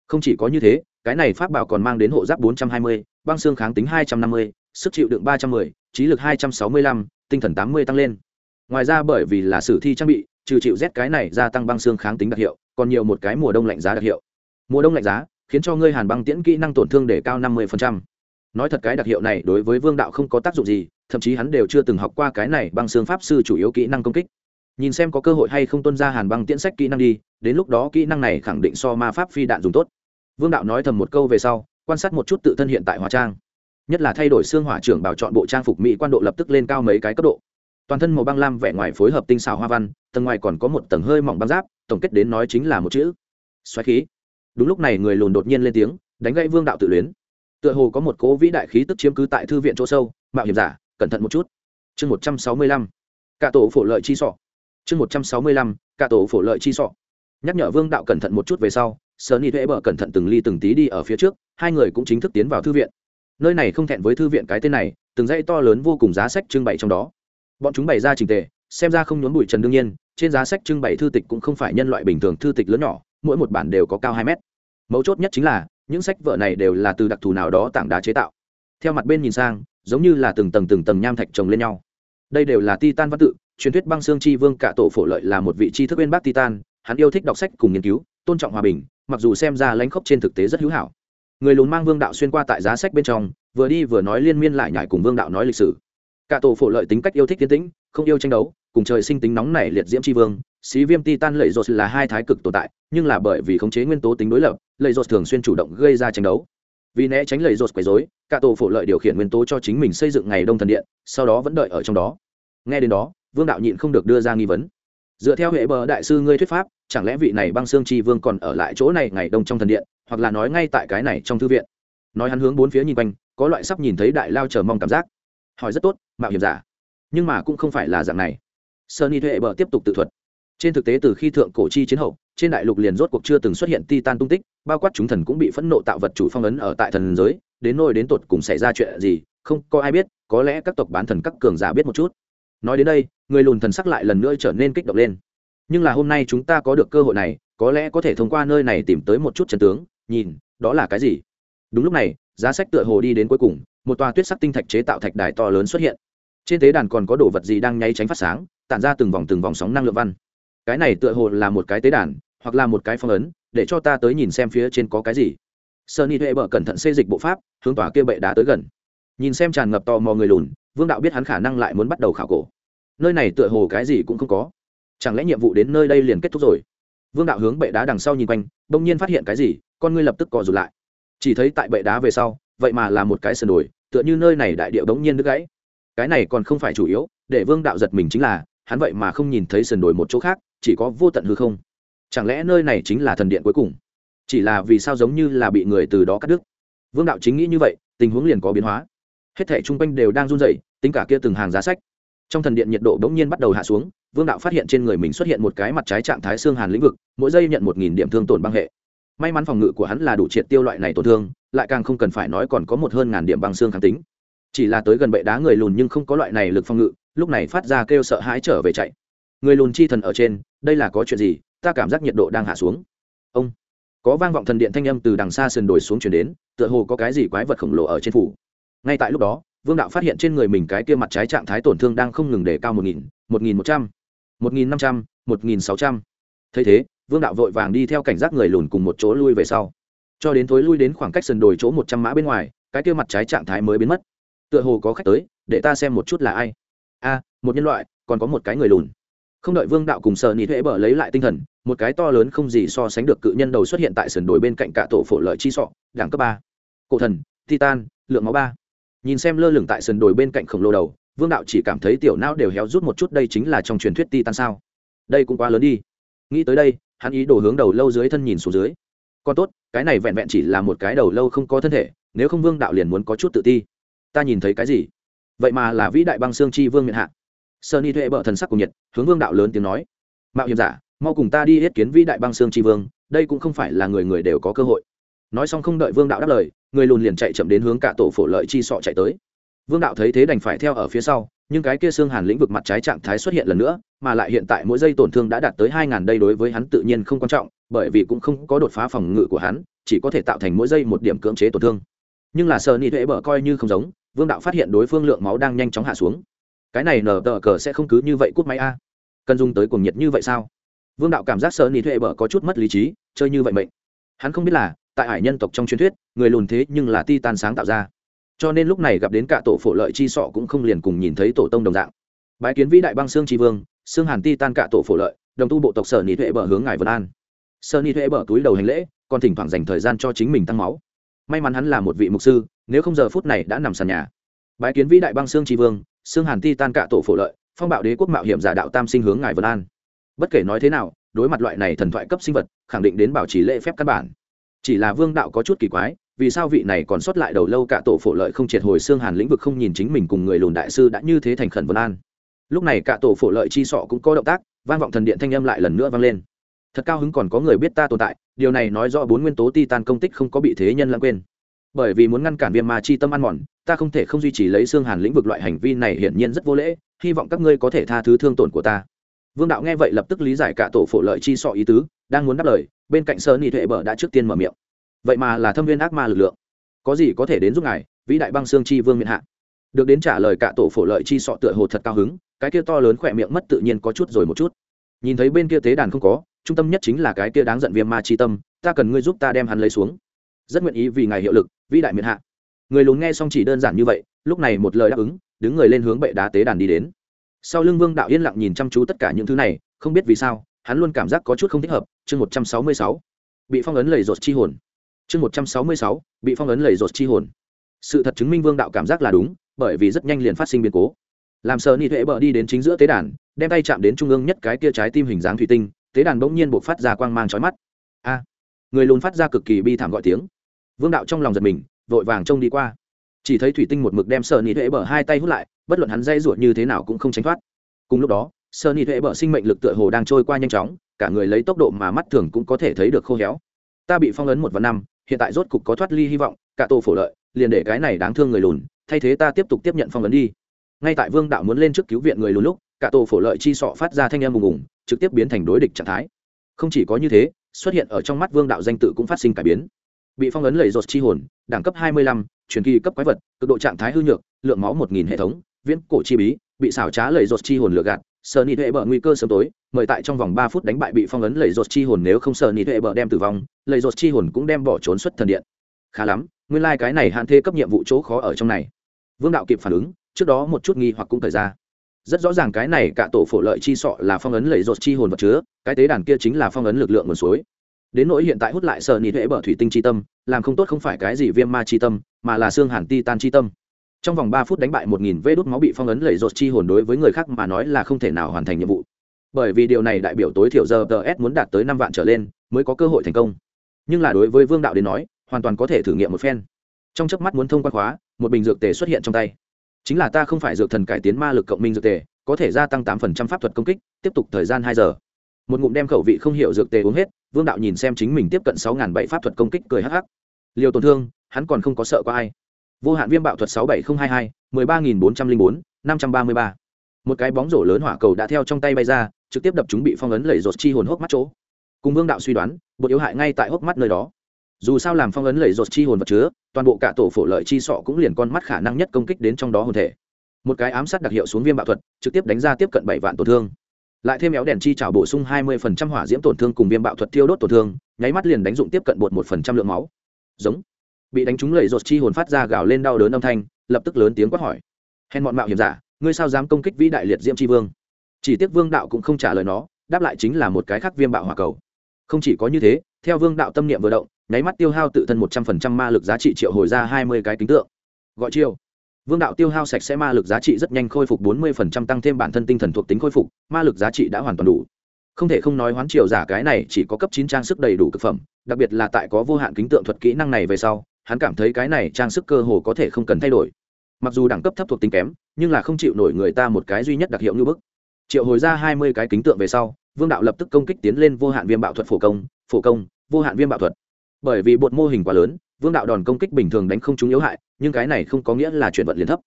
Không chỉ có như thế cái này pháp bảo còn mang đến hộ giáp 420, băng xương kháng tính 250, sức chịu đựng 310, trí lực 265, tinh thần 80 tăng lên. Ngoài ra bởi vì là sử thi trang bị trừ chịu rét cái này gia tăng băng xương kháng tính đặc hiệu còn nhiều một cái mùa đông lạnh giá đặc hiệu. Mùa đông lạnh giá khiến cho ngươi hàn băng tiễn kỹ năng tổn thương để cao 50%. nói thật cái đặc hiệu này đối với vương đạo không có tác dụng gì, thậm chí hắn đều chưa từng học qua cái này băng xương pháp sư chủ yếu kỹ năng công kích. Nhìn xem có cơ hội hay không tuân ra hàn băng tiễn sách kỹ năng đi, đến lúc đó kỹ năng này khẳng định so ma pháp phi đạn dùng tốt. Vương đạo nói thầm một câu về sau, quan sát một chút tự thân hiện tại hóa trang. Nhất là thay đổi xương hỏa trưởng bảo chọn bộ trang phục mỹ quan độ lập tức lên cao mấy cái cấp độ. Toàn thân màu băng lam vẻ ngoài phối hợp tinh xào hoa văn, tầng ngoài còn có một tầng hơi mỏng băng giáp, tổng kết đến nói chính là một chữ. Xoáy khí đúng lúc này người lùn đột nhiên lên tiếng, đánh gãy vương đạo tự luyến. Tựa hồ có một cố vĩ đại khí tức chiếm cứ tại thư viện chỗ sâu, mạo hiểm giả, cẩn thận một chút. Chương một trăm sáu mươi lăm, cả tổ phổ lợi chi sọ. Chương một trăm sáu mươi lăm, cả tổ phổ lợi chi sọ. Nhắc nhở vương đạo cẩn thận một chút về sau sơ ni thuế bờ cẩn thận từng ly từng tí đi ở phía trước, hai người cũng chính thức tiến vào thư viện. Nơi này không thẹn với thư viện cái tên này, từng dãy to lớn vô cùng giá sách trưng bày trong đó. Bọn chúng bày ra trình tề, xem ra không nhốn bụi trần đương nhiên, trên giá sách trưng bày thư tịch cũng không phải nhân loại bình thường thư tịch lớn nhỏ mỗi một bản đều có cao hai mét. Mấu chốt nhất chính là, những sách vở này đều là từ đặc thù nào đó tảng đá chế tạo. Theo mặt bên nhìn sang, giống như là từng tầng từng tầng nham thạch chồng lên nhau. Đây đều là titan văn tự, truyền thuyết băng xương chi vương cả tổ phổ lợi là một vị tri thức bên bác titan, hắn yêu thích đọc sách cùng nghiên cứu, tôn trọng hòa bình, mặc dù xem ra lãnh khốc trên thực tế rất hữu hảo. Người lùn mang vương đạo xuyên qua tại giá sách bên trong, vừa đi vừa nói liên miên lại nhải cùng vương đạo nói lịch sử. Cả tổ phổ lợi tính cách yêu thích tiến tĩnh, không yêu tranh đấu, cùng trời sinh tính nóng nảy liệt diễm tri vương xí viêm titan lệ dột là hai thái cực tồn tại, nhưng là bởi vì khống chế nguyên tố tính đối lập lệ dột thường xuyên chủ động gây ra tranh đấu. Vì né tránh lệ dột quấy dối cả tổ phổ lợi điều khiển nguyên tố cho chính mình xây dựng ngày đông thần điện, sau đó vẫn đợi ở trong đó. Nghe đến đó, vương đạo nhịn không được đưa ra nghi vấn. Dựa theo hệ bờ đại sư ngươi thuyết pháp, chẳng lẽ vị này băng xương tri vương còn ở lại chỗ này ngày đông trong thần điện, hoặc là nói ngay tại cái này trong thư viện? Nói hắn hướng bốn phía nhìn quanh, có loại sắp nhìn thấy đại lao chờ mong cảm giác. Hỏi rất tốt, mạo hiểm giả. Nhưng mà cũng không phải là dạng này. Sơn y thuệ bờ tiếp tục tự thuật trên thực tế từ khi thượng cổ chi chiến hậu, trên đại lục liền rốt cuộc chưa từng xuất hiện ti tan tung tích, bao quát chúng thần cũng bị phẫn nộ tạo vật chủ phong ấn ở tại thần giới, đến nôi đến tột cùng xảy ra chuyện gì, không có ai biết, có lẽ các tộc bán thần các cường giả biết một chút. Nói đến đây, người lùn thần sắc lại lần nữa trở nên kích động lên. Nhưng là hôm nay chúng ta có được cơ hội này, có lẽ có thể thông qua nơi này tìm tới một chút chân tướng, nhìn, đó là cái gì? Đúng lúc này, giá sách tựa hồ đi đến cuối cùng, một tòa tuyết sắc tinh thạch chế tạo thạch đài to lớn xuất hiện. Trên tế đàn còn có đồ vật gì đang nháy tránh phát sáng, tản ra từng vòng từng vòng sóng năng lượng văn cái này tựa hồ là một cái tế đàn, hoặc là một cái phong ấn, để cho ta tới nhìn xem phía trên có cái gì. Sơn y huệ cẩn thận xê dịch bộ pháp, hướng tòa kia bệ đá tới gần. Nhìn xem tràn ngập tò mò người lùn, vương đạo biết hắn khả năng lại muốn bắt đầu khảo cổ. Nơi này tựa hồ cái gì cũng không có. Chẳng lẽ nhiệm vụ đến nơi đây liền kết thúc rồi? Vương đạo hướng bệ đá đằng sau nhìn quanh, bỗng nhiên phát hiện cái gì, con ngươi lập tức cò rụt lại. Chỉ thấy tại bệ đá về sau, vậy mà là một cái sườn đồi, tựa như nơi này đại điệu bỗng nhiên đứt gãy. Cái này còn không phải chủ yếu, để vương đạo giật mình chính là, hắn vậy mà không nhìn thấy sườn đồi một chỗ khác chỉ có vô tận hư không. Chẳng lẽ nơi này chính là thần điện cuối cùng? Chỉ là vì sao giống như là bị người từ đó cắt đứt? Vương đạo chính nghĩ như vậy, tình huống liền có biến hóa. Hết thảy chung quanh đều đang run rẩy, tính cả kia từng hàng giá sách. Trong thần điện nhiệt độ bỗng nhiên bắt đầu hạ xuống, vương đạo phát hiện trên người mình xuất hiện một cái mặt trái trạng thái xương hàn lĩnh vực, mỗi giây nhận một nghìn điểm thương tổn băng hệ. May mắn phòng ngự của hắn là đủ triệt tiêu loại này tổn thương, lại càng không cần phải nói còn có một hơn ngàn điểm băng xương kháng tính. Chỉ là tới gần bệ đá người lùn nhưng không có loại này lực phòng ngự, lúc này phát ra kêu sợ hãi trở về chạy. Người lùn chi thần ở trên đây là có chuyện gì, ta cảm giác nhiệt độ đang hạ xuống. Ông, có vang vọng thần điện thanh âm từ đằng xa sườn đồi xuống chuyển đến, tựa hồ có cái gì quái vật khổng lồ ở trên phủ. Ngay tại lúc đó, vương đạo phát hiện trên người mình cái kia mặt trái trạng thái tổn thương đang không ngừng để cao một nghìn một nghìn một trăm, một nghìn năm trăm, một nghìn sáu trăm. Thấy thế, vương đạo vội vàng đi theo cảnh giác người lùn cùng một chỗ lui về sau. Cho đến thối lui đến khoảng cách sườn đồi chỗ một trăm mã bên ngoài, cái kia mặt trái trạng thái mới biến mất. Tựa hồ có khách tới, để ta xem một chút là ai. A, một nhân loại, còn có một cái người lùn không đợi vương đạo cùng sợ nị thuế bở lấy lại tinh thần, một cái to lớn không gì so sánh được cự nhân đầu xuất hiện tại sườn đồi bên cạnh cả tổ phổ lợi chi sọ, đẳng cấp ba. Cổ thần, titan, lượng máu ba. Nhìn xem lơ lửng tại sườn đồi bên cạnh khổng lồ đầu, vương đạo chỉ cảm thấy tiểu não đều héo rút một chút đây chính là trong truyền thuyết titan sao. Đây cũng quá lớn đi. Nghĩ tới đây, hắn ý đồ hướng đầu lâu dưới thân nhìn xuống dưới. Còn tốt, cái này vẹn vẹn chỉ là một cái đầu lâu không có thân thể, nếu không vương đạo liền muốn có chút tự ti. Ta nhìn thấy cái gì? Vậy mà là vĩ đại băng xương chi vương miệng hạ sơn y thuệ bợ thần sắc cùng nhiệt, hướng vương đạo lớn tiếng nói, mạo hiểm giả, mau cùng ta đi yết kiến vĩ đại băng xương chi vương, đây cũng không phải là người người đều có cơ hội. Nói xong không đợi vương đạo đáp lời, người lùn liền chạy chậm đến hướng cả tổ phổ lợi chi sọ chạy tới. Vương đạo thấy thế đành phải theo ở phía sau, nhưng cái kia xương hàn lĩnh vực mặt trái trạng thái xuất hiện lần nữa, mà lại hiện tại mỗi giây tổn thương đã đạt tới hai ngàn đây đối với hắn tự nhiên không quan trọng, bởi vì cũng không có đột phá phòng ngự của hắn, chỉ có thể tạo thành mỗi giây một điểm cưỡng chế tổn thương. Nhưng là Sơn nị Thụy bở coi như không giống, vương đạo phát hiện đối phương lượng máu đang nhanh chóng hạ xuống cái này nở tờ cờ sẽ không cứ như vậy cút máy a. Cần dùng tới cuồng nhiệt như vậy sao? Vương đạo cảm giác sợ nỉ thuệ bở có chút mất lý trí, chơi như vậy mệnh. Hắn không biết là, tại hải nhân tộc trong truyền thuyết, người lùn thế nhưng là ti tan sáng tạo ra. Cho nên lúc này gặp đến cả tổ phổ lợi chi sọ cũng không liền cùng nhìn thấy tổ tông đồng dạng. Bái kiến vĩ đại băng xương tri vương, xương hàn ti tan cả tổ phổ lợi, đồng tu bộ tộc sở nị thuệ bờ hướng ngài vân an. Sở nị thuệ bờ túi đầu hành lễ, còn thỉnh thoảng dành thời gian cho chính mình tăng máu. May mắn hắn là một vị mục sư, nếu không giờ phút này đã nằm sàn nhà. Bái kiến vĩ đại băng xương tri vương xương hàn ti tan cả tổ phổ lợi, phong bạo đế quốc mạo hiểm giả đạo tam sinh hướng ngài vân an. Bất kể nói thế nào, đối mặt loại này thần thoại cấp sinh vật, khẳng định đến bảo trì lễ phép căn bản. Chỉ là vương đạo có chút kỳ quái, vì sao vị này còn sót lại đầu lâu cả tổ phổ lợi không triệt hồi xương hàn lĩnh vực không nhìn chính mình cùng người lùn đại sư đã như thế thành khẩn vân an? Lúc này cả tổ phổ lợi chi sọ cũng có động tác, vang vọng thần điện thanh âm lại lần nữa vang lên. Thật cao hứng còn có người biết ta tồn tại, điều này nói rõ bốn nguyên tố titan công tích không có bị thế nhân lãng quên bởi vì muốn ngăn cản viêm ma chi tâm ăn mòn, ta không thể không duy trì lấy xương hàn lĩnh vực loại hành vi này hiển nhiên rất vô lễ, hy vọng các ngươi có thể tha thứ thương tổn của ta. Vương đạo nghe vậy lập tức lý giải cả tổ phổ lợi chi sọ ý tứ, đang muốn đáp lời, bên cạnh sơ nị thuệ bờ đã trước tiên mở miệng. Vậy mà là thâm viên ác ma lực lượng. Có gì có thể đến giúp ngài, vĩ đại băng xương chi vương miền hạ. Được đến trả lời cả tổ phổ lợi chi sọ tựa hồ thật cao hứng, cái kia to lớn khỏe miệng mất tự nhiên có chút rồi một chút. Nhìn thấy bên kia tế đàn không có, trung tâm nhất chính là cái kia đáng giận viêm ma chi tâm, ta cần ngươi giúp ta đem hắn lấy xuống rất nguyện ý vì ngài hiệu lực, vĩ đại miền hạ. Người lùn nghe xong chỉ đơn giản như vậy, lúc này một lời đáp ứng, đứng người lên hướng bệ đá tế đàn đi đến. Sau lưng vương đạo yên lặng nhìn chăm chú tất cả những thứ này, không biết vì sao, hắn luôn cảm giác có chút không thích hợp. Chương một trăm sáu mươi sáu, bị phong ấn lầy rột chi hồn. Chương một trăm sáu mươi sáu, bị phong ấn lầy rột chi hồn. Sự thật chứng minh vương đạo cảm giác là đúng, bởi vì rất nhanh liền phát sinh biến cố. Làm sợ nị thuệ bờ đi đến chính giữa tế đàn, đem tay chạm đến trung ương nhất cái kia trái tim hình dáng thủy tinh, tế đàn bỗng nhiên buộc phát ra quang mang trói mắt. A, người lùn phát ra cực kỳ bi thảm gọi tiếng vương đạo trong lòng giật mình, vội vàng trông đi qua. Chỉ thấy thủy tinh một mực đem sợ nị thuệ bờ hai tay hút lại, bất luận hắn dây ruột như thế nào cũng không tránh thoát. Cùng lúc đó sợ nị thuệ bờ sinh mệnh lực tựa hồ đang trôi qua nhanh chóng, cả người lấy tốc độ mà mắt thường cũng có thể thấy được khô héo. Ta bị phong ấn một và năm, hiện tại rốt cục có thoát ly hy vọng, cả tổ phổ lợi, liền để cái này đáng thương người lùn, thay thế ta tiếp tục tiếp nhận phong ấn đi. Ngay tại vương đạo muốn lên trước cứu viện người lùn lúc, cả tổ phổ lợi chi sọ phát ra thanh em bùng bùng, trực tiếp biến thành đối địch trạng thái. Không chỉ có như thế, xuất hiện ở trong mắt vương đạo danh tự cũng phát sinh cải biến bị phong ấn lầy rột chi hồn đẳng cấp 25, truyền kỳ cấp quái vật cực độ trạng thái hư nhược lượng máu 1000 hệ thống viễn cổ chi bí bị xảo trá lầy rột chi hồn lừa gạt. Sợ nị huệ bờ nguy cơ sớm tối mời tại trong vòng ba phút đánh bại bị phong ấn lầy rột chi hồn nếu không sợ nị huệ bờ đem tử vong lầy rột chi hồn cũng đem bỏ trốn xuất thần điện. Khá lắm nguyên lai cái này hạn thê cấp nhiệm vụ chỗ khó ở trong này. Vương đạo kịp phản ứng trước đó một chút nghi hoặc cũng thời ra. Rất rõ ràng cái này cả tổ phổ lợi chi sọ là phong ấn lầy rột chi hồn vật chứa cái tế đàn kia chính là phong ấn lực lượng nguồn suối đến nỗi hiện tại hút lại sợ nị huệ bờ thủy tinh chi tâm, làm không tốt không phải cái gì viêm ma chi tâm, mà là xương hàn ti tan chi tâm. Trong vòng ba phút đánh bại một nghìn vê đốt máu bị phong ấn lầy rột chi hồn đối với người khác mà nói là không thể nào hoàn thành nhiệm vụ. Bởi vì điều này đại biểu tối thiểu giờ ts muốn đạt tới năm vạn trở lên mới có cơ hội thành công. Nhưng là đối với vương đạo đến nói, hoàn toàn có thể thử nghiệm một phen. Trong chớp mắt muốn thông quan khóa, một bình dược tề xuất hiện trong tay. Chính là ta không phải dược thần cải tiến ma lực cộng minh dược tề, có thể gia tăng tám phần trăm pháp thuật công kích, tiếp tục thời gian hai giờ. Một ngụm đem khẩu vị không hiểu dược tề uống hết vương đạo nhìn xem chính mình tiếp cận sáu bảy pháp thuật công kích cười hắc hắc. Liều tổn thương, hắn còn không có sợ có ai. Vô hạn viêm bạo thuật sáu bảy nghìn hai mươi mười ba nghìn bốn trăm linh bốn, năm trăm ba mươi ba. Một cái bóng rổ lớn hỏa cầu đã theo trong tay bay ra, trực tiếp đập chúng bị phong ấn lẩy rột chi hồn hốc mắt chỗ. Cùng vương đạo suy đoán bột yếu hại ngay tại hốc mắt nơi đó. Dù sao làm phong ấn lẩy rột chi hồn vật chứa, toàn bộ cả tổ phổ lợi chi sọ cũng liền con mắt khả năng nhất công kích đến trong đó hồn thể. Một cái ám sát đặc hiệu xuống viêm bạo thuật, trực tiếp đánh ra tiếp cận bảy vạn tổn thương lại thêm éo đèn chi trào bổ sung hai mươi phần trăm hỏa diễm tổn thương cùng viêm bạo thuật tiêu đốt tổn thương, nháy mắt liền đánh dụng tiếp cận bột một phần trăm lượng máu. Giống. Bị đánh trúng lầy rột chi hồn phát ra gào lên đau đớn âm thanh, lập tức lớn tiếng quát hỏi. Hèn bọn mạo hiểm giả, ngươi sao dám công kích vĩ đại liệt diễm chi vương? Chỉ tiếc vương đạo cũng không trả lời nó, đáp lại chính là một cái khác viêm bạo hỏa cầu. Không chỉ có như thế, theo vương đạo tâm niệm vừa động, nháy mắt tiêu hao tự thân một trăm phần trăm ma lực giá trị triệu hồi ra hai mươi cái kính tượng. Gọi chiêu vương đạo tiêu hao sạch sẽ ma lực giá trị rất nhanh khôi phục bốn mươi phần trăm, tăng thêm bản thân tinh thần thuộc tính khôi phục, ma lực giá trị đã hoàn toàn đủ. Không thể không nói hoán triều giả cái này chỉ có cấp chín trang sức đầy đủ thực phẩm, đặc biệt là tại có vô hạn kính tượng thuật kỹ năng này về sau, hắn cảm thấy cái này trang sức cơ hồ có thể không cần thay đổi. Mặc dù đẳng cấp thấp thuộc tính kém, nhưng là không chịu nổi người ta một cái duy nhất đặc hiệu như bức. Triệu hồi ra hai mươi cái kính tượng về sau, vương đạo lập tức công kích tiến lên vô hạn viêm bạo thuật phổ công phổ công, vô hạn viêm bạo thuật. Bởi vì bột mô hình quá lớn vương đạo đòn công kích bình thường đánh không trúng yếu hại, nhưng cái này không có nghĩa là chuyển vận liền thấp.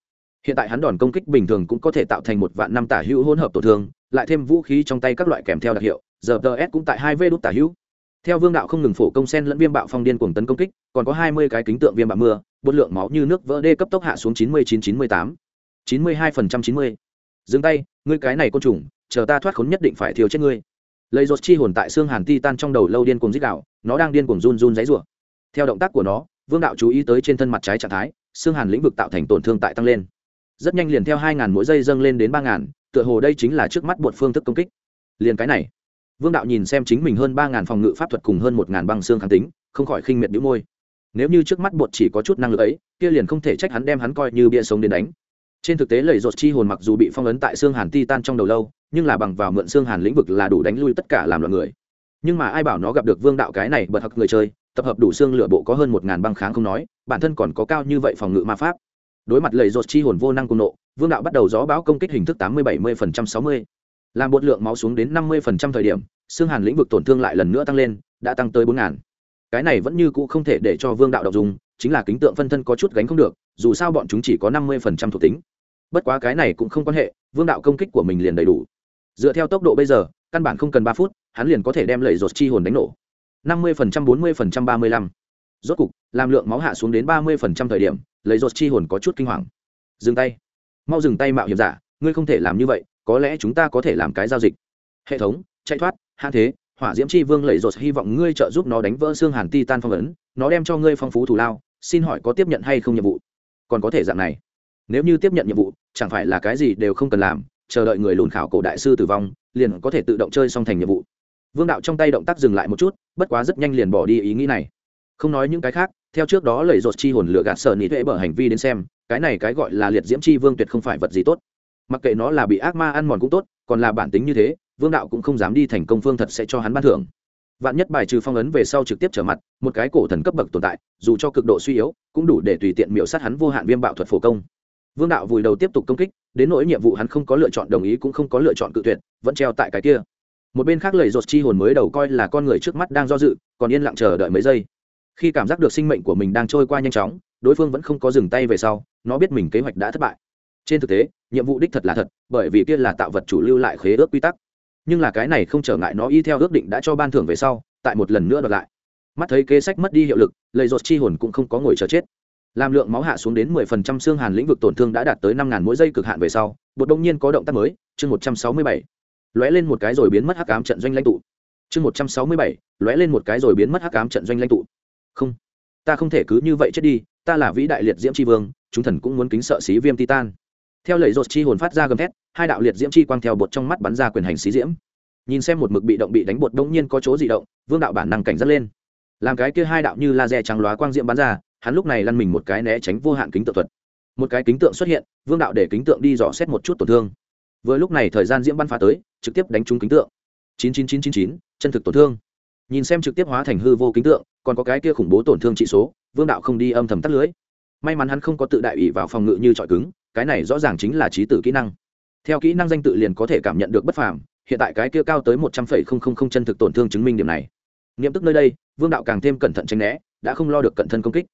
Hiện tại hắn đòn công kích bình thường cũng có thể tạo thành một vạn năm tả hữu hỗn hợp tổn thương, lại thêm vũ khí trong tay các loại kèm theo đặc hiệu giờ ts cũng tại hai v đút tả hữu. Theo vương đạo không ngừng phổ công sen lẫn viêm bạo phong điên cuồng tấn công kích, còn có hai mươi cái kính tượng viêm bạo mưa, bột lượng máu như nước vỡ đê cấp tốc hạ xuống chín mươi chín chín mươi tám. chín mươi hai phần trăm chín mươi. Dừng tay, ngươi cái này côn trùng, chờ ta thoát khốn nhất định phải thiêu chết ngươi. Lấy rột chi hồn tại xương hàn ti tan trong đầu lâu điên cuồng dích đạo nó đang điên cuồng run run dãy rủa theo động tác của nó, vương đạo chú ý tới trên thân mặt trái trạng thái, xương hàn lĩnh vực tạo thành tổn thương tại tăng lên. Rất nhanh liền theo hai ngàn mỗi giây dâng lên đến ba ngàn, tựa hồ đây chính là trước mắt bột phương thức công kích. Liền cái này, vương đạo nhìn xem chính mình hơn ba ngàn phòng ngự pháp thuật cùng hơn một ngàn băng xương kháng tính, không khỏi khinh miệt đĩu môi. Nếu như trước mắt bột chỉ có chút năng lực ấy, kia liền không thể trách hắn đem hắn coi như bia sống đến đánh. Trên thực tế lầy rột chi hồn mặc dù bị phong ấn tại xương hàn ti tan trong đầu lâu, nhưng là bằng vào mượn xương hàn lĩnh vực là đủ đánh lui tất cả làm loạn người. Nhưng mà ai bảo nó gặp được vương đạo cái này bật hặc người chơi tập hợp đủ xương lửa bộ có hơn một ngàn băng kháng không nói, bản thân còn có cao như vậy phòng ngự ma pháp. Đối mặt lầy rột chi hồn vô năng cùng nộ, vương đạo bắt đầu gió bão công kích hình thức tám mươi bảy mươi phần trăm sáu mươi. Làm bột lượng máu xuống đến năm mươi phần trăm thời điểm, xương hàn lĩnh vực tổn thương lại lần nữa tăng lên, đã tăng tới bốn ngàn. Cái này vẫn như cũ không thể để cho vương đạo đọc dùng, chính là kính tượng phân thân có chút gánh không được, dù sao bọn chúng chỉ có năm mươi phần trăm thuộc tính. Bất quá cái này cũng không quan hệ, vương đạo công kích của mình liền đầy đủ. Dựa theo tốc độ bây giờ, căn bản không cần ba phút, hắn liền có thể đem lầy rột chi hồn đánh nổ năm mươi phần trăm, bốn mươi phần trăm, ba mươi lăm. Rốt cục, làm lượng máu hạ xuống đến ba mươi phần trăm thời điểm, lấy rột chi hồn có chút kinh hoàng. Dừng tay. Mau dừng tay mạo hiểm giả, ngươi không thể làm như vậy, có lẽ chúng ta có thể làm cái giao dịch. Hệ thống, chạy thoát, hạ thế, hỏa diễm chi vương lấy rột hy vọng ngươi trợ giúp nó đánh vỡ xương hàn ti tan phong ấn, nó đem cho ngươi phong phú thù lao, xin hỏi có tiếp nhận hay không nhiệm vụ? Còn có thể dạng này. Nếu như tiếp nhận nhiệm vụ, chẳng phải là cái gì đều không cần làm, chờ đợi người lùn khảo cổ đại sư tử vong, liền có thể tự động chơi xong thành nhiệm vụ vương đạo trong tay động tác dừng lại một chút, bất quá rất nhanh liền bỏ đi ý nghĩ này. Không nói những cái khác, theo trước đó lầy rột chi hồn lửa gạt sợ nị thuệ bở hành vi đến xem, cái này cái gọi là liệt diễm chi vương tuyệt không phải vật gì tốt. Mặc kệ nó là bị ác ma ăn mòn cũng tốt, còn là bản tính như thế, vương đạo cũng không dám đi thành công phương thật sẽ cho hắn ban thưởng. Vạn nhất bài trừ phong ấn về sau trực tiếp trở mặt, một cái cổ thần cấp bậc tồn tại, dù cho cực độ suy yếu, cũng đủ để tùy tiện miểu sát hắn vô hạn viêm bạo thuật phổ công. Vương đạo vùi đầu tiếp tục công kích, đến nỗi nhiệm vụ hắn không có lựa chọn đồng ý cũng không có lựa chọn cự tuyệt, vẫn treo tại cái kia một bên khác lầy rột chi hồn mới đầu coi là con người trước mắt đang do dự còn yên lặng chờ đợi mấy giây. Khi cảm giác được sinh mệnh của mình đang trôi qua nhanh chóng đối phương vẫn không có dừng tay về sau nó biết mình kế hoạch đã thất bại. Trên thực tế nhiệm vụ đích thật là thật bởi vì kia là tạo vật chủ lưu lại khế ước quy tắc. Nhưng là cái này không trở ngại nó y theo ước định đã cho ban thưởng về sau tại một lần nữa đợt lại. Mắt thấy kế sách mất đi hiệu lực lầy rột chi hồn cũng không có ngồi chờ chết. Làm lượng máu hạ xuống đến 10% xương hàn lĩnh vực tổn thương đã đạt tới năm ngàn mỗi giây cực hạn về sau, bột đông nhiên có động tác mới, chương 167 lóe lên một cái rồi biến mất hắc ám trận doanh lãnh tụ. Chương một trăm sáu mươi bảy, lóe lên một cái rồi biến mất hắc ám trận doanh lãnh tụ. Không, ta không thể cứ như vậy chết đi, ta là vĩ đại liệt diễm c vương, chúng thần cũng muốn kính sợ xí viêm titan. Theo lời rột chi hồn phát ra gầm thét, hai đạo liệt diễm chi quang theo bột trong mắt bắn ra quyền hành xí diễm. Nhìn xem một mực bị động bị đánh bột đông nhiên có chỗ dị động, vương đạo bản năng cảnh dắt lên. Làm cái kia hai đạo như laser trắng lóa quang diễm bắn ra, hắn lúc này lăn mình một cái né tránh vô hạn kính tượng thuật. Một cái kính tượng xuất hiện, vương đạo để kính tượng đi dò xét một chút tổn thương vừa lúc này thời gian diễm bắn phá tới, trực tiếp đánh trúng kính tượng. Chín chín chín chín chín, chân thực tổn thương. Nhìn xem trực tiếp hóa thành hư vô kính tượng, còn có cái kia khủng bố tổn thương trị số, vương đạo không đi âm thầm tắt lưới. May mắn hắn không có tự đại ủy vào phòng ngự như trọi cứng, cái này rõ ràng chính là trí tử kỹ năng. Theo kỹ năng danh tự liền có thể cảm nhận được bất phàm, hiện tại cái kia cao tới một trăm phẩy không không không chân thực tổn thương chứng minh điểm này. Nghiệm tức nơi đây, vương đạo càng thêm cẩn thận tránh né, đã không lo được cẩn thân công kích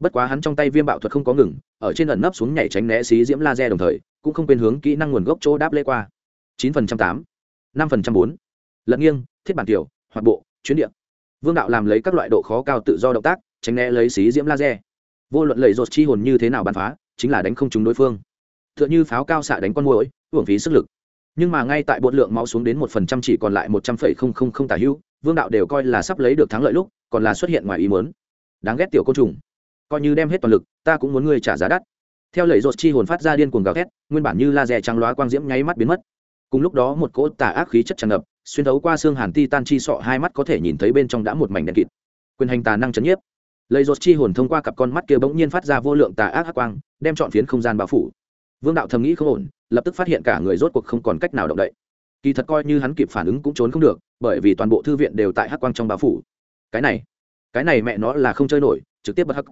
bất quá hắn trong tay viêm bạo thuật không có ngừng, ở trên ẩn nấp xuống nhảy tránh né xí diễm laser đồng thời, cũng không quên hướng kỹ năng nguồn gốc chỗ đáp lê qua. chín phần trăm tám, năm phần trăm bốn. Lẫn nghiêng, thiết bản tiểu, hoạt bộ, chuyến điện vương đạo làm lấy các loại độ khó cao tự do động tác, tránh né lấy xí diễm laser. Vô luận lầy rột chi hồn như thế nào bắn phá, chính là đánh không trúng đối phương. T h ư ợ n h ư pháo cao xạ đánh con mồi hưởng phí sức lực. Nhưng mà ngay tại bột lượng máu xuống đến một phần trăm chỉ còn lại một trăm phẩy không không không tả hữu, vương đạo đều coi là sắp lấy được thắng lợi lúc, còn là xuất hiện ngoài ý mớn đáng ghét tiểu côn trùng coi như đem hết toàn lực, ta cũng muốn ngươi trả giá đắt. Theo lời rột chi hồn phát ra điên cuồng gào thét, nguyên bản như laser trắng loá quang diễm nháy mắt biến mất. Cùng lúc đó một cỗ tà ác khí chất tràn ngập, xuyên thấu qua xương hàn ti tan chi sọ hai mắt có thể nhìn thấy bên trong đã một mảnh đen kịt. Quyền hành tà năng chấn nhiếp. Lấy rột chi hồn thông qua cặp con mắt kia bỗng nhiên phát ra vô lượng tà ác hắc quang, đem chọn phiến không gian bao phủ. Vương đạo thầm nghĩ không ổn, lập tức phát hiện cả người rốt cuộc không còn cách nào động đậy. Kỳ thật coi như hắn kịp phản ứng cũng trốn không được, bởi vì toàn bộ thư viện đều tại hắc quang trong bao phủ. Cái này cái này mẹ nó là không chơi nổi, trực tiếp bật hắc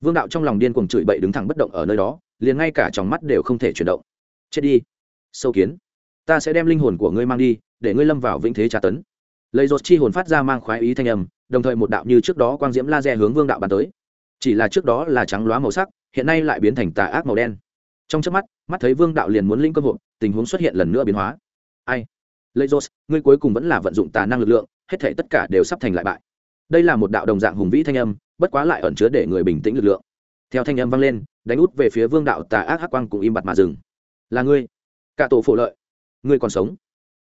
vương đạo trong lòng điên cuồng chửi bậy đứng thẳng bất động ở nơi đó, liền ngay cả trong mắt đều không thể chuyển động. Chết đi. Sâu kiến. Ta sẽ đem linh hồn của ngươi mang đi, để ngươi lâm vào vĩnh thế tra tấn. Lấy rột chi hồn phát ra mang khoái ý thanh âm, đồng thời một đạo như trước đó quang diễm laser hướng vương đạo bắn tới. Chỉ là trước đó là trắng loá màu sắc, hiện nay lại biến thành tà ác màu đen. Trong trước mắt mắt thấy vương đạo liền muốn linh cơ hội, tình huống xuất hiện lần nữa biến hóa. Ai? Lấy rột ngươi cuối cùng vẫn là vận dụng tà năng lực lượng, hết thể tất cả đều sắp thành lại bại. Đây là một đạo đồng dạng hùng vĩ thanh âm bất quá lại ẩn chứa để người bình tĩnh lực lượng. Theo thanh âm vang lên, đánh út về phía vương đạo tà ác hắc quang cùng im bặt mà dừng. Là ngươi. Cả tổ phổ lợi. Ngươi còn sống.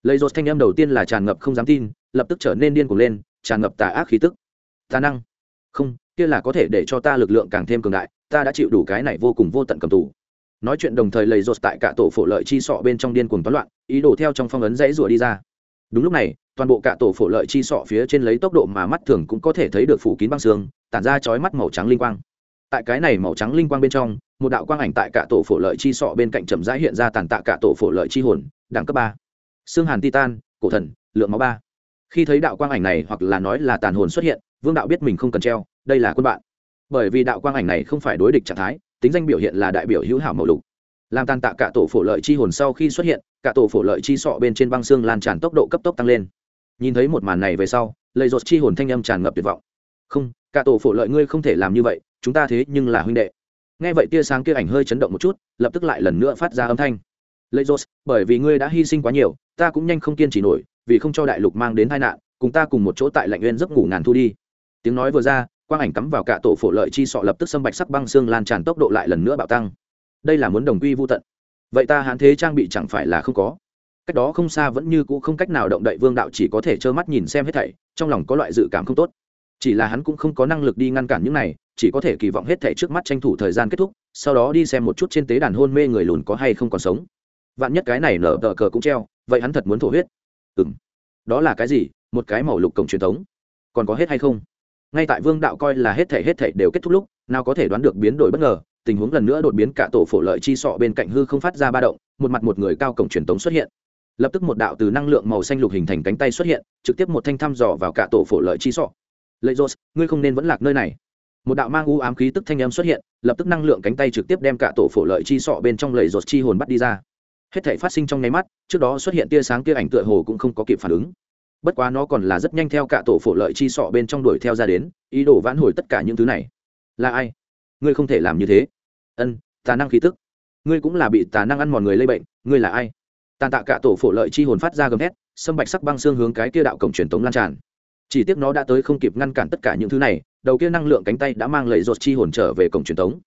Lấy rột thanh âm đầu tiên là tràn ngập không dám tin, lập tức trở nên điên cuồng lên, tràn ngập tà ác khí tức. Tà năng. Không, kia là có thể để cho ta lực lượng càng thêm cường đại, ta đã chịu đủ cái này vô cùng vô tận cầm tù. Nói chuyện đồng thời lấy rột tại cả tổ phổ lợi chi sọ bên trong điên cuồng toán loạn, ý đồ theo trong phong ấn dãy rủa đi ra. Đúng lúc này, toàn bộ cả tổ phổ lợi chi sọ phía trên lấy tốc độ mà mắt thường cũng có thể thấy được phủ kín băng xương tản ra chói mắt màu trắng linh quang. Tại cái này màu trắng linh quang bên trong, một đạo quang ảnh tại cả tổ phổ lợi chi sọ bên cạnh chậm rãi hiện ra tàn tạ cả tổ phổ lợi chi hồn, đẳng cấp ba. Xương hàn titan, cổ thần, lượng máu ba. Khi thấy đạo quang ảnh này hoặc là nói là tàn hồn xuất hiện, vương đạo biết mình không cần treo, đây là quân bạn. Bởi vì đạo quang ảnh này không phải đối địch trạng thái, tính danh biểu hiện là đại biểu hữu hảo màu lục. Làm tàn tạ cả tổ phổ lợi chi hồn sau khi xuất hiện, cả tổ phổ lợi chi sọ bên trên băng xương lan tràn tốc độ cấp tốc tăng lên. Nhìn thấy một màn này về sau lầy rột chi hồn thanh âm tràn ngập tuyệt vọng không, cả tổ phổ lợi ngươi không thể làm như vậy, chúng ta thế nhưng là huynh đệ. Nghe vậy tia sáng kia ảnh hơi chấn động một chút, lập tức lại lần nữa phát ra âm thanh. Lầy dô bởi vì ngươi đã hy sinh quá nhiều, ta cũng nhanh không kiên trì nổi, vì không cho đại lục mang đến tai nạn, cùng ta cùng một chỗ tại lạnh nguyên giấc ngủ ngàn thu đi. Tiếng nói vừa ra, quang ảnh cắm vào cả tổ phổ lợi chi sọ lập tức xâm bạch sắc băng xương lan tràn tốc độ lại lần nữa bạo tăng. Đây là muốn đồng quy vô tận. Vậy ta hạn thế trang bị chẳng phải là không có? Cách đó không xa vẫn như cũ không cách nào động đậy vương đạo chỉ có thể trơ mắt nhìn xem hết thảy, trong lòng có loại dự cảm không tốt chỉ là hắn cũng không có năng lực đi ngăn cản những này, chỉ có thể kỳ vọng hết thảy trước mắt tranh thủ thời gian kết thúc, sau đó đi xem một chút trên tế đàn hôn mê người lùn có hay không còn sống. Vạn nhất cái này nở tờ cờ cũng treo, vậy hắn thật muốn thổ huyết. Ừ m đó là cái gì? Một cái màu lục cổng truyền thống. Còn có hết hay không? Ngay tại vương đạo coi là hết thảy hết thảy đều kết thúc lúc, nào có thể đoán được biến đổi bất ngờ, tình huống lần nữa đột biến cả tổ phổ lợi chi sọ bên cạnh hư không phát ra ba động, một mặt một người cao cổng truyền tống xuất hiện. Lập tức một đạo từ năng lượng màu xanh lục hình thành cánh tay xuất hiện, trực tiếp một thanh thăm dò vào cả tổ phổ lợi chi sọ lợi dô ngươi không nên vẫn lạc nơi này. Một đạo mang u ám khí tức thanh âm xuất hiện, lập tức năng lượng cánh tay trực tiếp đem cả tổ phổ lợi chi sọ bên trong lầy rột chi hồn bắt đi ra. Hết thể phát sinh trong nháy mắt, trước đó xuất hiện tia sáng tia ảnh tựa hồ cũng không có kịp phản ứng. Bất quá nó còn là rất nhanh theo cả tổ phổ lợi chi sọ bên trong đuổi theo ra đến, ý đồ vãn hồi tất cả những thứ này. Là ai? Ngươi không thể làm như thế. Ân, tà năng khí tức. Ngươi cũng là bị tà năng ăn mòn người lây bệnh, ngươi là ai? Tàn tạ cả tổ phổ lợi chi hồn phát ra gầm thét, sâm bạch sắc băng xương hướng cái kia đạo cổng truyền tống lan tràn chỉ tiếc nó đã tới không kịp ngăn cản tất cả những thứ này, đầu kia năng lượng cánh tay đã mang lầy ruột chi hồn trở về cổng truyền thống.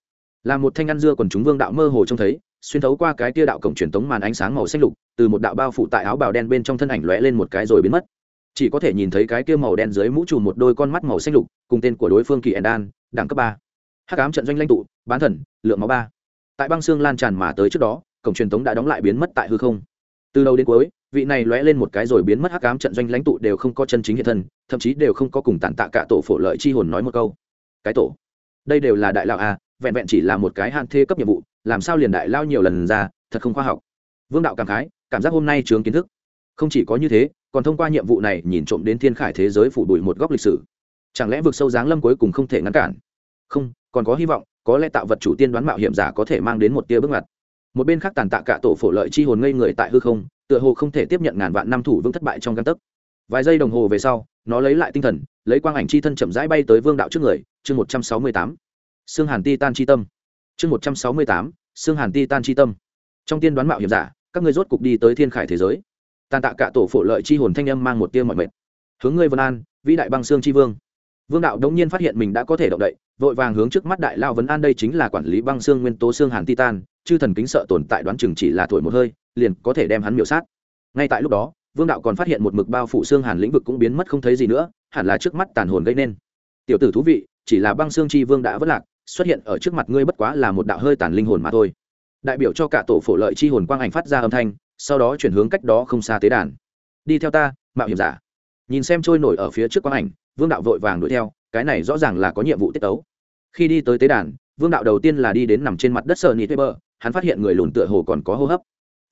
là một thanh ăn dưa quần chúng vương đạo mơ hồ trông thấy, xuyên thấu qua cái tia đạo cổng truyền thống màn ánh sáng màu xanh lục, từ một đạo bao phủ tại áo bào đen bên trong thân ảnh lóe lên một cái rồi biến mất. Chỉ có thể nhìn thấy cái kia màu đen dưới mũ trùm một đôi con mắt màu xanh lục, cùng tên của đối phương kỳ endan, đẳng cấp ba. Hắc ám trận doanh lãnh tụ, bán thần, lượng máu ba. Tại băng xương lan tràn mà tới trước đó, cổng truyền thống đã đóng lại biến mất tại hư không. Từ đầu đến cuối vị này lóe lên một cái rồi biến mất hắc ám trận doanh lãnh tụ đều không có chân chính hiện thân, thậm chí đều không có cùng tàn tạ cả tổ phổ lợi chi hồn nói một câu. Cái tổ, đây đều là đại lão à vẹn vẹn chỉ là một cái hạn thê cấp nhiệm vụ, làm sao liền đại lao nhiều lần ra, thật không khoa học. Vương đạo cảm khái, cảm giác hôm nay chướng kiến thức. Không chỉ có như thế, còn thông qua nhiệm vụ này nhìn trộm đến thiên khải thế giới phủ đuổi một góc lịch sử. Chẳng lẽ vực sâu giáng lâm cuối cùng không thể ngăn cản? Không, còn có hy vọng, có lẽ tạo vật chủ tiên đoán mạo hiểm giả có thể mang đến một tia bước ngoặt. Một bên khác tàn tạ cả tổ phổ lợi chi hồn ngây người tại hư không tựa hồ không thể tiếp nhận ngàn vạn năm thủ vương thất bại trong găng tấc. Vài giây đồng hồ về sau, nó lấy lại tinh thần, lấy quang ảnh chi thân chậm rãi bay tới vương đạo trước người, chương một trăm sáu mươi tám. Xương hàn ti tan chi tâm. Chương một trăm sáu mươi tám xương hàn ti tan chi tâm. Trong tiên đoán mạo hiểm giả, các người rốt cục đi tới thiên khải thế giới. Tàn tạ cả tổ phổ lợi chi hồn thanh âm mang một tia mọi mệt. Hướng ngươi vân an, vĩ đại băng xương chi vương. Vương đạo đống nhiên phát hiện mình đã có thể động đậy, vội vàng hướng trước mắt đại lao vấn an đây chính là quản lý băng xương nguyên tố xương hàn titan, chư thần kính sợ tồn tại đoán chừng chỉ là thổi một hơi liền có thể đem hắn miểu sát. Ngay tại lúc đó, vương đạo còn phát hiện một mực bao phủ xương hàn lĩnh vực cũng biến mất không thấy gì nữa, hẳn là trước mắt tàn hồn gây nên. Tiểu tử thú vị, chỉ là băng xương chi vương đã vất lạc, xuất hiện ở trước mặt ngươi bất quá là một đạo hơi tàn linh hồn mà thôi. Đại biểu cho cả tổ phổ lợi chi hồn quang ảnh phát ra âm thanh, sau đó chuyển hướng cách đó không xa tế đàn. Đi theo ta, mạo hiểm giả. Nhìn xem trôi nổi ở phía trước quang ảnh, vương đạo vội vàng đuổi theo, cái này rõ ràng là có nhiệm vụ tiết tấu. Khi đi tới tế đàn, vương đạo đầu tiên là đi đến nằm trên mặt đất sờ nị thuê bờ hắn phát hiện người lùn tựa hồ còn có hô hấp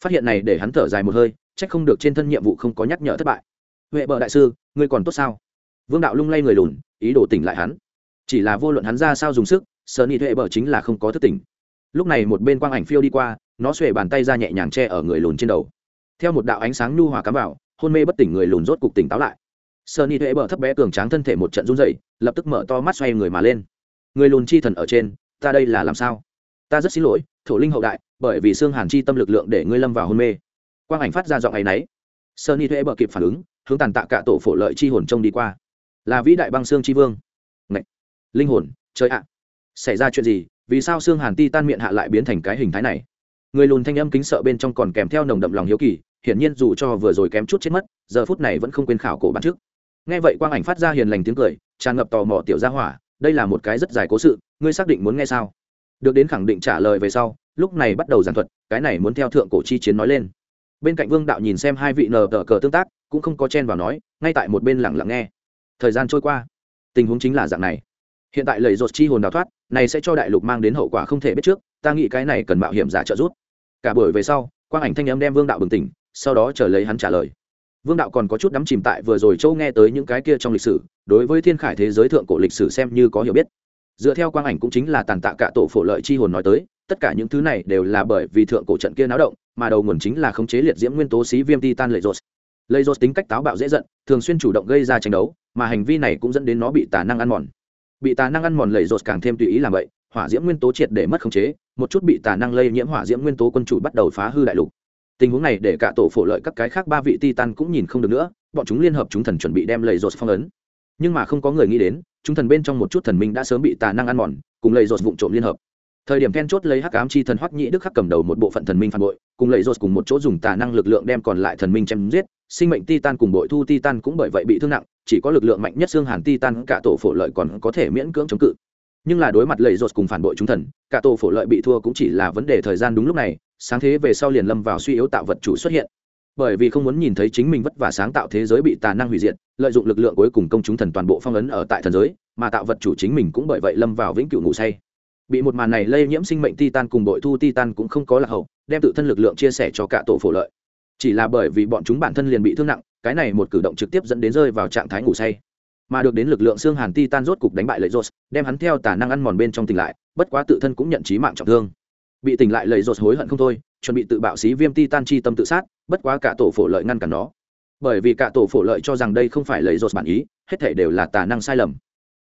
phát hiện này để hắn thở dài một hơi trách không được trên thân nhiệm vụ không có nhắc nhở thất bại. Huệ bờ đại sư, ngươi còn tốt sao? Vương đạo lung lay người lùn, ý đồ tỉnh lại hắn. Chỉ là vô luận hắn ra sao dùng sức sợ nị huệ bờ chính là không có thức tỉnh. Lúc này một bên quang ảnh phiêu đi qua, nó xuề bàn tay ra nhẹ nhàng che ở người lùn trên đầu. Theo một đạo ánh sáng nhu hòa cắm vào, hôn mê bất tỉnh người lùn rốt cục tỉnh táo lại. Sợ nị huệ bờ thấp bé cường tráng thân thể một trận run dậy lập tức mở to mắt xoay người mà lên. Người lùn chi thần ở trên, ta đây là làm sao? Ta rất xin lỗi, thổ linh hậu đại bởi vì xương hàn chi tâm lực lượng để ngươi lâm vào hôn mê. Quang ảnh phát ra giọng ấy nấy. Sơn y thuế bờ kịp phản ứng, hướng tàn tạ cả tổ phổ lợi chi hồn trông đi qua. Là vĩ đại băng xương chi vương. Ngậy! linh hồn, trời ạ. Xảy ra chuyện gì? Vì sao xương hàn ti tan miệng hạ lại biến thành cái hình thái này? Người lùn thanh âm kính sợ bên trong còn kèm theo nồng đậm lòng hiếu kỳ, hiển nhiên dù cho vừa rồi kém chút chết mất, giờ phút này vẫn không quên khảo cổ bản trước. Nghe vậy quang ảnh phát ra hiền lành tiếng cười, tràn ngập tò mò tiểu gia hỏa, đây là một cái rất dài cố sự, ngươi xác định muốn nghe sao? Được đến khẳng định trả lời về sau, lúc này bắt đầu giảng thuật, cái này muốn theo thượng cổ chi chiến nói lên. Bên cạnh vương đạo nhìn xem hai vị nờ tờ cờ tương tác, cũng không có chen vào nói, ngay tại một bên lặng lặng nghe. Thời gian trôi qua, tình huống chính là dạng này. Hiện tại lời dột chi hồn đào thoát, này sẽ cho đại lục mang đến hậu quả không thể biết trước, ta nghĩ cái này cần mạo hiểm giả trợ giúp. Cả buổi về sau, quang ảnh thanh âm đem vương đạo bừng tỉnh, sau đó chờ lấy hắn trả lời. Vương đạo còn có chút đắm chìm tại vừa rồi châu nghe tới những cái kia trong lịch sử, đối với thiên khải thế giới thượng cổ lịch sử xem như có hiểu biết dựa theo quang ảnh cũng chính là tàn tạ cả tổ phổ lợi chi hồn nói tới, tất cả những thứ này đều là bởi vì thượng cổ trận kia náo động, mà đầu nguồn chính là khống chế liệt diễm nguyên tố xí viêm titan lệ rột lệ rột tính cách táo bạo dễ giận, thường xuyên chủ động gây ra tranh đấu, mà hành vi này cũng dẫn đến nó bị tà năng ăn mòn. Bị tà năng ăn mòn lệ rột càng thêm tùy ý làm vậy, hỏa diễm nguyên tố triệt để mất khống chế, một chút bị tà năng lây nhiễm hỏa diễm nguyên tố quân chủ bắt đầu phá hư đại lục. Tình huống này để cả tổ phổ lợi các cái khác ba vị titan cũng nhìn không được nữa, bọn chúng liên hợp chúng thần chuẩn bị đem lệ rột phong ấn. Nhưng mà không có người nghĩ đến chúng thần bên trong một chút thần minh đã sớm bị tà năng ăn mòn, cùng lầy rột vụn trộm liên hợp. Thời điểm then chốt lấy hắc ám chi thần hoắc nhĩ đức khắc cầm đầu một bộ phận thần minh phản bội, cùng lầy rột cùng một chỗ dùng tà năng lực lượng đem còn lại thần minh chém giết, sinh mệnh titan cùng bội thu titan cũng bởi vậy bị thương nặng, chỉ có lực lượng mạnh nhất xương hàn titan cả tổ phổ lợi còn có thể miễn cưỡng chống cự. Nhưng là đối mặt lầy rột cùng phản bội chúng thần, cả tổ phổ lợi bị thua cũng chỉ là vấn đề thời gian đúng lúc này, sáng thế về sau liền lâm vào suy yếu tạo vật chủ xuất hiện bởi vì không muốn nhìn thấy chính mình vất vả sáng tạo thế giới bị tà năng hủy diệt, lợi dụng lực lượng cuối cùng công chúng thần toàn bộ phong ấn ở tại thần giới, mà tạo vật chủ chính mình cũng bởi vậy lâm vào vĩnh cửu ngủ say. Bị một màn này lây nhiễm sinh mệnh titan cùng bội thu titan cũng không có lạc hậu, đem tự thân lực lượng chia sẻ cho cả tổ phổ lợi. Chỉ là bởi vì bọn chúng bản thân liền bị thương nặng, cái này một cử động trực tiếp dẫn đến rơi vào trạng thái ngủ say. Mà được đến lực lượng xương hàn titan rốt cục đánh bại lợi rột đem hắn theo tà năng ăn mòn bên trong tỉnh lại, bất quá tự thân cũng nhận trí mạng trọng thương. Bị tỉnh lại lợi rột hối hận không thôi chuẩn bị tự bạo xí viêm titan chi tâm tự sát, bất quá cả tổ phổ lợi ngăn cản nó. Bởi vì cả tổ phổ lợi cho rằng đây không phải lợi dột bản ý, hết thể đều là tà năng sai lầm.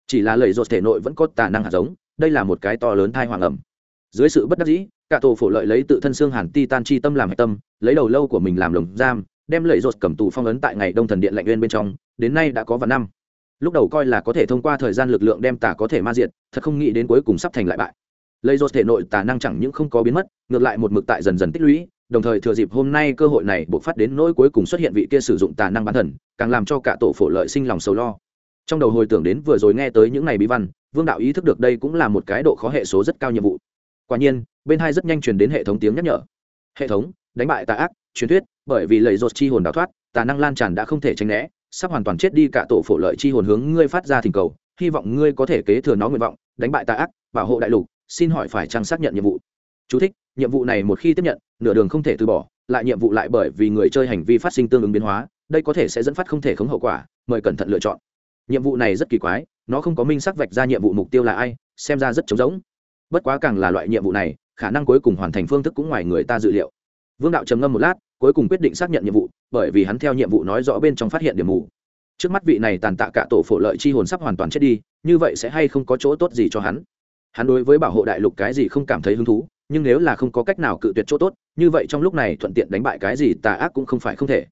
Chỉ là lợi dột thể nội vẫn có tà năng hạt giống, đây là một cái to lớn thai hoàng ẩm. Dưới sự bất đắc dĩ, cả tổ phổ lợi lấy tự thân xương hàn titan chi tâm làm hạch tâm, lấy đầu lâu của mình làm lồng giam, đem lợi rột cầm tù phong ấn tại ngày đông thần điện lạnh nguyên bên trong, đến nay đã có vài năm. Lúc đầu coi là có thể thông qua thời gian lực lượng đem tà có thể ma diệt, thật không nghĩ đến cuối cùng sắp thành lại bại. Lấy rột thể nội tà năng chẳng những không có biến mất ngược lại một mực tại dần dần tích lũy, đồng thời thừa dịp hôm nay cơ hội này buộc phát đến nỗi cuối cùng xuất hiện vị kia sử dụng tà năng bán thần, càng làm cho cả tổ phổ lợi sinh lòng sầu lo. Trong đầu hồi tưởng đến vừa rồi nghe tới những ngày bí văn, vương đạo ý thức được đây cũng là một cái độ khó hệ số rất cao nhiệm vụ. Quả nhiên, bên hai rất nhanh truyền đến hệ thống tiếng nhắc nhở. Hệ thống, đánh bại tà ác, truyền thuyết, bởi vì lầy rột chi hồn đào thoát, tà năng lan tràn đã không thể tránh né, sắp hoàn toàn chết đi cả tổ phổ lợi chi hồn hướng ngươi phát ra thỉnh cầu, hy vọng ngươi có thể kế thừa nó nguyện vọng, đánh bại tà ác, bảo hộ đại lục, xin hỏi phải trang xác nhận nhiệm vụ? Chú thích, nhiệm vụ này một khi tiếp nhận nửa đường không thể từ bỏ lại nhiệm vụ lại bởi vì người chơi hành vi phát sinh tương ứng biến hóa đây có thể sẽ dẫn phát không thể khống hậu quả mời cẩn thận lựa chọn. Nhiệm vụ này rất kỳ quái nó không có minh xác vạch ra nhiệm vụ mục tiêu là ai xem ra rất trống rỗng. Bất quá càng là loại nhiệm vụ này khả năng cuối cùng hoàn thành phương thức cũng ngoài người ta dự liệu. Vương đạo trầm ngâm một lát cuối cùng quyết định xác nhận nhiệm vụ bởi vì hắn theo nhiệm vụ nói rõ bên trong phát hiện điểm mù. Trước mắt vị này tàn tạ cả tổ phổ lợi chi hồn sắp hoàn toàn chết đi như vậy sẽ hay không có chỗ tốt gì cho hắn? Hắn đối với bảo hộ đại lục cái gì không cảm thấy hứng thú? Nhưng nếu là không có cách nào cự tuyệt chỗ tốt, như vậy trong lúc này thuận tiện đánh bại cái gì tà ác cũng không phải không thể.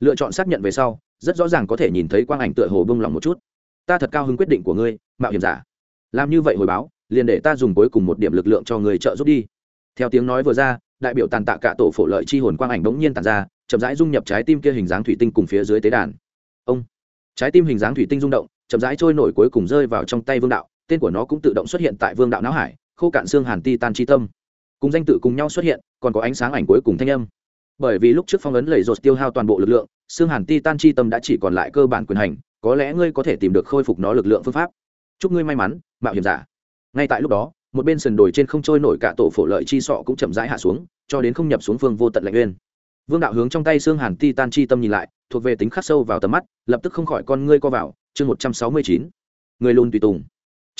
Lựa chọn xác nhận về sau, rất rõ ràng có thể nhìn thấy quang ảnh tựa hồ bông lòng một chút. Ta thật cao hứng quyết định của ngươi, mạo hiểm giả. Làm như vậy hồi báo, liền để ta dùng cuối cùng một điểm lực lượng cho người trợ giúp đi. Theo tiếng nói vừa ra, đại biểu tàn tạ cả tổ phổ lợi chi hồn quang ảnh bỗng nhiên tàn ra, chậm rãi dung nhập trái tim kia hình dáng thủy tinh cùng phía dưới tế đàn. Ông! Trái tim hình dáng thủy tinh rung động, chậm rãi trôi nổi cuối cùng rơi vào trong tay vương đạo, tên của nó cũng tự động xuất hiện tại vương đạo não hải, khô cạn xương hàn ti tan chi tâm cùng danh tự cùng nhau xuất hiện, còn có ánh sáng ảnh cuối cùng thanh âm. Bởi vì lúc trước phong ấn lầy rột tiêu hao toàn bộ lực lượng, xương hàn ti tan chi tâm đã chỉ còn lại cơ bản quyền hành, có lẽ ngươi có thể tìm được khôi phục nó lực lượng phương pháp. Chúc ngươi may mắn, mạo hiểm giả. Ngay tại lúc đó, một bên sườn đồi trên không trôi nổi cả tổ phổ lợi chi sọ cũng chậm rãi hạ xuống, cho đến không nhập xuống phương vô tận lạnh uyên. Vương đạo hướng trong tay xương hàn ti tan chi tâm nhìn lại, thuộc về tính khắc sâu vào tầm mắt, lập tức không khỏi con ngươi co vào, chương một trăm sáu mươi chín. Người lùn tùy tùng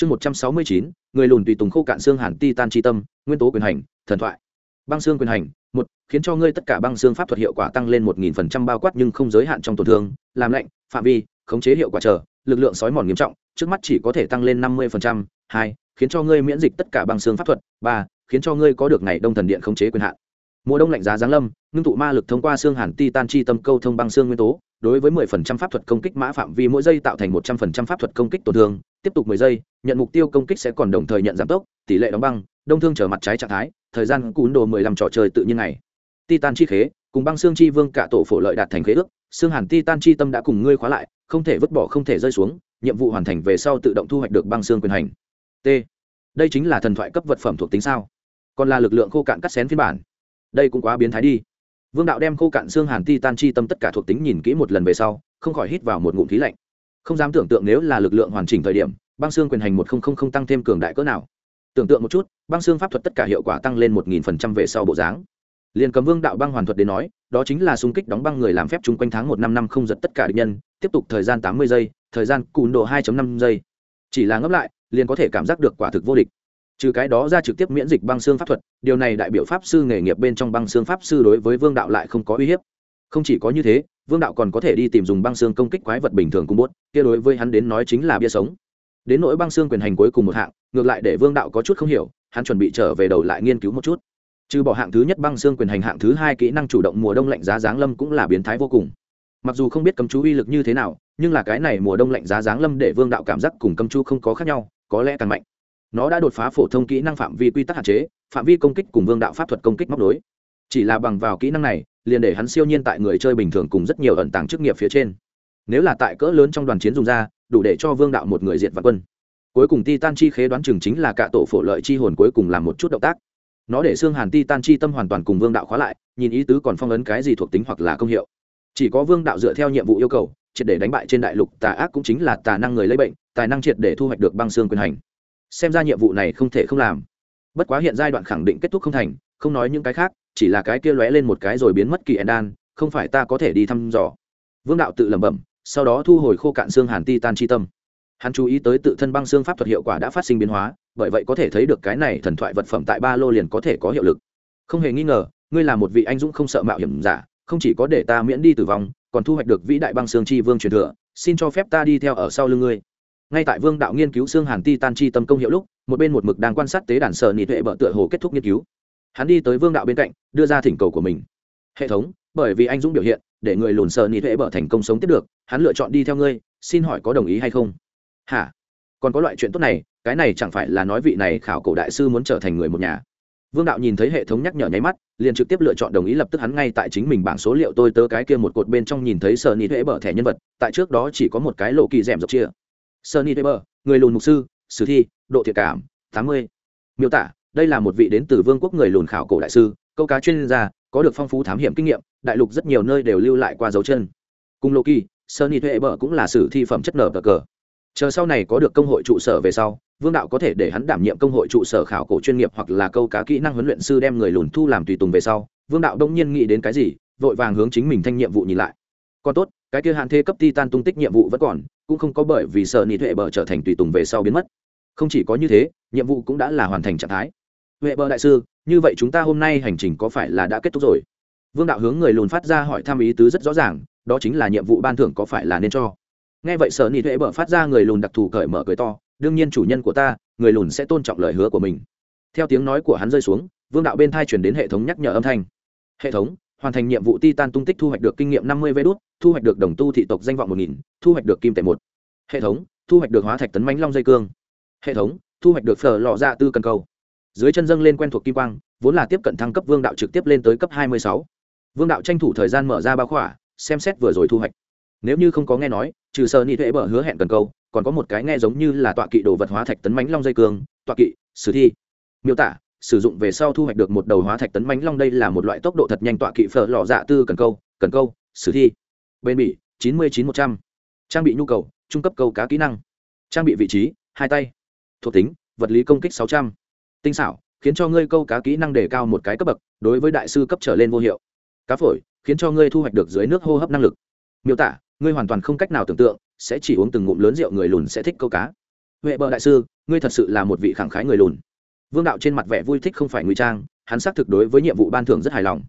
chương một trăm sáu mươi chín, người lùn tùy tùng khô cạn xương hàn ti tan chi tâm, nguyên tố quyền hành, thần thoại. Băng xương quyền hành, một, khiến cho ngươi tất cả băng xương pháp thuật hiệu quả tăng lên một nghìn phần trăm bao quát nhưng không giới hạn trong tổn thương, làm lạnh, phạm vi, khống chế hiệu quả chờ, lực lượng sói mòn nghiêm trọng, trước mắt chỉ có thể tăng lên năm mươi phần trăm, hai, khiến cho ngươi miễn dịch tất cả băng xương pháp thuật, ba, khiến cho ngươi có được ngày đông thần điện khống chế quyền hạn. Mùa đông lạnh giá giáng lâm, ngưng tụ ma lực thông qua xương hàn ti tan chi tâm câu thông băng xương nguyên tố, đối với mười phần trăm pháp thuật công kích mã phạm vi mỗi giây tạo thành một trăm phần trăm pháp thuật công kích tổn thương tiếp tục mười giây, nhận mục tiêu công kích sẽ còn đồng thời nhận giảm tốc, tỷ lệ đóng băng, đông thương trở mặt trái trạng thái, thời gian cún đồ mười lăm trò chơi tự nhiên này titan chi khế, cùng băng xương chi vương cả tổ phổ lợi đạt thành khế ước, xương hàn titan chi tâm đã cùng ngươi khóa lại, không thể vứt bỏ, không thể rơi xuống, nhiệm vụ hoàn thành về sau tự động thu hoạch được băng xương quyền hành. T. Đây chính là thần thoại cấp vật phẩm thuộc tính sao? Còn là lực lượng khô cạn cắt xén phiên bản. Đây cũng quá biến thái đi. Vương đạo đem khô cạn xương hàn ti tan chi tâm tất cả thuộc tính nhìn kỹ một lần về sau, không khỏi hít vào một ngụm khí lạnh không dám tưởng tượng nếu là lực lượng hoàn chỉnh thời điểm, băng xương quyền hành một nghìn tăng thêm cường đại cỡ nào. Tưởng tượng một chút, băng xương pháp thuật tất cả hiệu quả tăng lên một nghìn phần trăm về sau bộ dáng. Liền cầm vương đạo băng hoàn thuật đến nói, đó chính là xung kích đóng băng người làm phép chung quanh tháng một năm năm không giật tất cả địch nhân, tiếp tục thời gian tám mươi giây, thời gian cùn độ hai năm giây. Chỉ là ngấp lại, liền có thể cảm giác được quả thực vô địch. Trừ cái đó ra trực tiếp miễn dịch băng xương pháp thuật, điều này đại biểu pháp sư nghề nghiệp bên trong băng xương pháp sư đối với vương đạo lại không có uy hiếp. Không chỉ có như thế vương đạo còn có thể đi tìm dùng băng xương công kích quái vật bình thường cung bốt kia đối với hắn đến nói chính là bia sống. Đến nỗi băng xương quyền hành cuối cùng một hạng, ngược lại để vương đạo có chút không hiểu, hắn chuẩn bị trở về đầu lại nghiên cứu một chút. Trừ bỏ hạng thứ nhất băng xương quyền hành hạng thứ hai kỹ năng chủ động mùa đông lạnh giá giáng lâm cũng là biến thái vô cùng. Mặc dù không biết cấm chú uy lực như thế nào, nhưng là cái này mùa đông lạnh giá giáng lâm để vương đạo cảm giác cùng cấm chú không có khác nhau, có lẽ càng mạnh. Nó đã đột phá phổ thông kỹ năng phạm vi quy tắc hạn chế, phạm vi công kích cùng vương đạo pháp thuật công kích móc đối chỉ là bằng vào kỹ năng này, liền để hắn siêu nhiên tại người chơi bình thường cùng rất nhiều ẩn tàng chức nghiệp phía trên. Nếu là tại cỡ lớn trong đoàn chiến dùng ra, đủ để cho vương đạo một người diệt vạn quân. Cuối cùng ti tan chi khế đoán chừng chính là cả tổ phổ lợi chi hồn cuối cùng làm một chút động tác. Nó để xương hàn ti tan chi tâm hoàn toàn cùng vương đạo khóa lại, nhìn ý tứ còn phong ấn cái gì thuộc tính hoặc là công hiệu. Chỉ có vương đạo dựa theo nhiệm vụ yêu cầu, triệt để đánh bại trên đại lục tà ác cũng chính là tà năng người lấy bệnh, tài năng triệt để thu hoạch được băng xương quyền hành. Xem ra nhiệm vụ này không thể không làm. Bất quá hiện giai đoạn khẳng định kết thúc không thành, không nói những cái khác chỉ là cái kia lóe lên một cái rồi biến mất kỳ đan, không phải ta có thể đi thăm dò. Vương đạo tự lẩm bẩm, sau đó thu hồi khô cạn xương hàn ti tan chi tâm. Hắn chú ý tới tự thân băng xương pháp thuật hiệu quả đã phát sinh biến hóa, bởi vậy có thể thấy được cái này thần thoại vật phẩm tại ba lô liền có thể có hiệu lực. Không hề nghi ngờ, ngươi là một vị anh dũng không sợ mạo hiểm giả, không chỉ có để ta miễn đi tử vong, còn thu hoạch được vĩ đại băng xương chi vương truyền thừa, xin cho phép ta đi theo ở sau lưng ngươi. Ngay tại vương đạo nghiên cứu xương hàn ti tan chi tâm công hiệu lúc, một bên một mực đang quan sát tế đàn sợ nị tuệ bở tựa hồ kết thúc nghiên cứu hắn đi tới vương đạo bên cạnh, đưa ra thỉnh cầu của mình. Hệ thống, bởi vì anh dũng biểu hiện, để người lùn sợ nị tuệ bở thành công sống tiếp được, hắn lựa chọn đi theo ngươi, xin hỏi có đồng ý hay không? Hả? Còn có loại chuyện tốt này, cái này chẳng phải là nói vị này khảo cổ đại sư muốn trở thành người một nhà? Vương đạo nhìn thấy hệ thống nhắc nhở nháy mắt, liền trực tiếp lựa chọn đồng ý lập tức hắn ngay tại chính mình bảng số liệu tôi tớ cái kia một cột bên trong nhìn thấy sợ nị thuế bở thẻ nhân vật, tại trước đó chỉ có một cái lộ kỳ rèm dọc chia. Sợ nị thuế bở, người lùn mục sư, sử thi, độ thiệt cảm, tám mươi. Miêu tả đây là một vị đến từ vương quốc người lùn khảo cổ đại sư, câu cá chuyên gia, có được phong phú thám hiểm kinh nghiệm, đại lục rất nhiều nơi đều lưu lại qua dấu chân. Cùng lộ kỳ sơn y thuệ bờ cũng là sử thi phẩm chất nở bờ cờ. Chờ sau này có được công hội trụ sở về sau, vương đạo có thể để hắn đảm nhiệm công hội trụ sở khảo cổ chuyên nghiệp hoặc là câu cá kỹ năng huấn luyện sư đem người lùn thu làm tùy tùng về sau, vương đạo đông nhiên nghĩ đến cái gì, vội vàng hướng chính mình thanh nhiệm vụ nhìn lại. Còn tốt, cái kia hạn thế cấp ti tan tung tích nhiệm vụ vẫn còn, cũng không có bởi vì sợ nị thuệ bờ trở thành tùy tùng về sau biến mất. Không chỉ có như thế, nhiệm vụ cũng đã là hoàn thành trạng thái huệ bờ đại sư, như vậy chúng ta hôm nay hành trình có phải là đã kết thúc rồi? Vương đạo hướng người lùn phát ra hỏi thăm ý tứ rất rõ ràng, đó chính là nhiệm vụ ban thưởng có phải là nên cho? Nghe vậy sở nị huệ bờ phát ra người lùn đặc thù cởi mở cười to, đương nhiên chủ nhân của ta, người lùn sẽ tôn trọng lời hứa của mình. Theo tiếng nói của hắn rơi xuống, vương đạo bên thai chuyển đến hệ thống nhắc nhở âm thanh. Hệ thống, hoàn thành nhiệm vụ ti tan tung tích thu hoạch được kinh nghiệm năm mươi vé đốt thu hoạch được đồng tu thị tộc danh vọng một nghìn, thu hoạch được kim tệ một. Hệ thống, thu hoạch được hóa thạch tấn mánh long dây cương. Hệ thống, thu hoạch được phở lọ dạ tư cần cầu dưới chân dâng lên quen thuộc kim quang, vốn là tiếp cận thăng cấp vương đạo trực tiếp lên tới cấp hai mươi sáu. Vương đạo tranh thủ thời gian mở ra bao khỏa, xem xét vừa rồi thu hoạch. Nếu như không có nghe nói, trừ sơ ni thuệ bờ hứa hẹn cần câu, còn có một cái nghe giống như là tọa kỵ đồ vật hóa thạch tấn mánh long dây cường, tọa kỵ, sử thi. Miêu tả, sử dụng về sau thu hoạch được một đầu hóa thạch tấn mánh long đây là một loại tốc độ thật nhanh tọa kỵ phở lò dạ tư cần câu cần câu, sử thi. Bên bỉ, chín mươi chín một trăm. Trang bị nhu cầu, trung cấp câu cá kỹ năng. Trang bị vị trí, hai tay. Thuộc tính, vật lý công kích sáu trăm tinh xảo, khiến cho ngươi câu cá kỹ năng đề cao một cái cấp bậc, đối với đại sư cấp trở lên vô hiệu. Cá phổi, khiến cho ngươi thu hoạch được dưới nước hô hấp năng lực. Miêu tả, ngươi hoàn toàn không cách nào tưởng tượng, sẽ chỉ uống từng ngụm lớn rượu người lùn sẽ thích câu cá. Huệ bờ đại sư, ngươi thật sự là một vị khẳng khái người lùn. Vương đạo trên mặt vẻ vui thích không phải ngụy trang, hắn xác thực đối với nhiệm vụ ban thưởng rất hài lòng.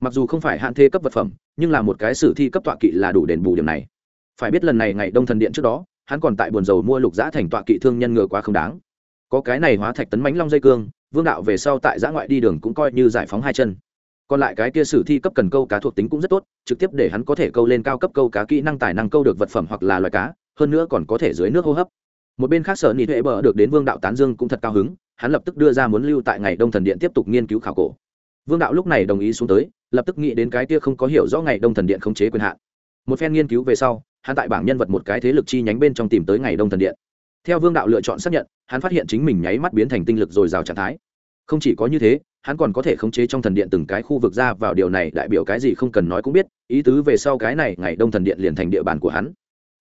Mặc dù không phải hạn thê cấp vật phẩm, nhưng là một cái sử thi cấp tọa kỵ là đủ đền bù điểm này. Phải biết lần này ngày đông thần điện trước đó, hắn còn tại buồn dầu mua lục giã thành tọa kỵ thương nhân ngựa quá không đáng có cái này hóa thạch tấn mánh long dây cương, vương đạo về sau tại giã ngoại đi đường cũng coi như giải phóng hai chân. Còn lại cái kia sử thi cấp cần câu cá thuộc tính cũng rất tốt, trực tiếp để hắn có thể câu lên cao cấp câu cá kỹ năng tài năng câu được vật phẩm hoặc là loài cá, hơn nữa còn có thể dưới nước hô hấp. Một bên khác sở nị huệ bờ được đến vương đạo tán dương cũng thật cao hứng, hắn lập tức đưa ra muốn lưu tại ngày đông thần điện tiếp tục nghiên cứu khảo cổ. Vương đạo lúc này đồng ý xuống tới, lập tức nghĩ đến cái kia không có hiểu rõ ngày đông thần điện khống chế quyền hạn. Một phen nghiên cứu về sau, hắn tại bảng nhân vật một cái thế lực chi nhánh bên trong tìm tới ngày đông thần điện theo vương đạo lựa chọn xác nhận, hắn phát hiện chính mình nháy mắt biến thành tinh lực dồi dào trạng thái. Không chỉ có như thế, hắn còn có thể khống chế trong thần điện từng cái khu vực ra vào điều này đại biểu cái gì không cần nói cũng biết, ý tứ về sau cái này, ngày đông thần điện liền thành địa bàn của hắn.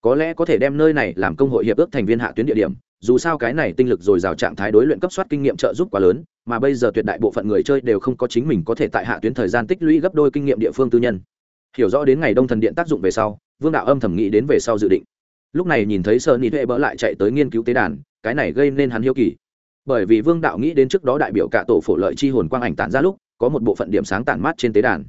Có lẽ có thể đem nơi này làm công hội hiệp ước thành viên hạ tuyến địa điểm, dù sao cái này tinh lực dồi dào trạng thái đối luyện cấp soát kinh nghiệm trợ giúp quá lớn, mà bây giờ tuyệt đại bộ phận người chơi đều không có chính mình có thể tại hạ tuyến thời gian tích lũy gấp đôi kinh nghiệm địa phương tư nhân. Hiểu rõ đến ngày đông thần điện tác dụng về sau, vương đạo âm thầm nghĩ đến về sau dự định lúc này nhìn thấy sơ nị huệ bỡ lại chạy tới nghiên cứu tế đàn, cái này gây nên hắn hiếu kỳ. Bởi vì vương đạo nghĩ đến trước đó đại biểu cả tổ phổ lợi chi hồn quang ảnh tản ra lúc, có một bộ phận điểm sáng tản mát trên tế đàn.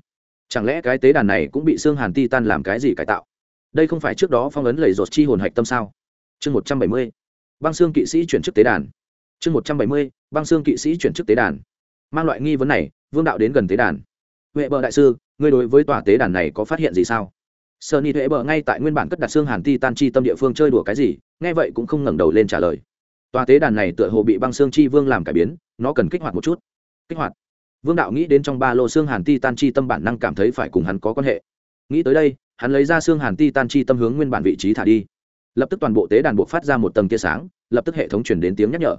Chẳng lẽ cái tế đàn này cũng bị xương hàn ti tan làm cái gì cải tạo? Đây không phải trước đó phong ấn lầy rột chi hồn hạch tâm sao? Chương một trăm bảy mươi, băng xương kỵ sĩ chuyển chức tế đàn. Chương một trăm bảy mươi, băng xương kỵ sĩ chuyển chức tế đàn. Mang loại nghi vấn này, vương đạo đến gần tế đàn. Huệ bờ đại sư, ngươi đối với tòa tế đàn này có phát hiện gì sao? Sợ ni Thuế bờ ngay tại nguyên bản cất đặt xương hàn ti tan chi tâm địa phương chơi đùa cái gì, nghe vậy cũng không ngẩng đầu lên trả lời. Tòa tế đàn này tựa hồ bị băng xương chi vương làm cải biến, nó cần kích hoạt một chút. Kích hoạt? Vương đạo nghĩ đến trong ba lô xương hàn ti tan chi tâm bản năng cảm thấy phải cùng hắn có quan hệ. Nghĩ tới đây, hắn lấy ra xương hàn ti tan chi tâm hướng nguyên bản vị trí thả đi. Lập tức toàn bộ tế đàn buộc phát ra một tầng tia sáng, lập tức hệ thống chuyển đến tiếng nhắc nhở.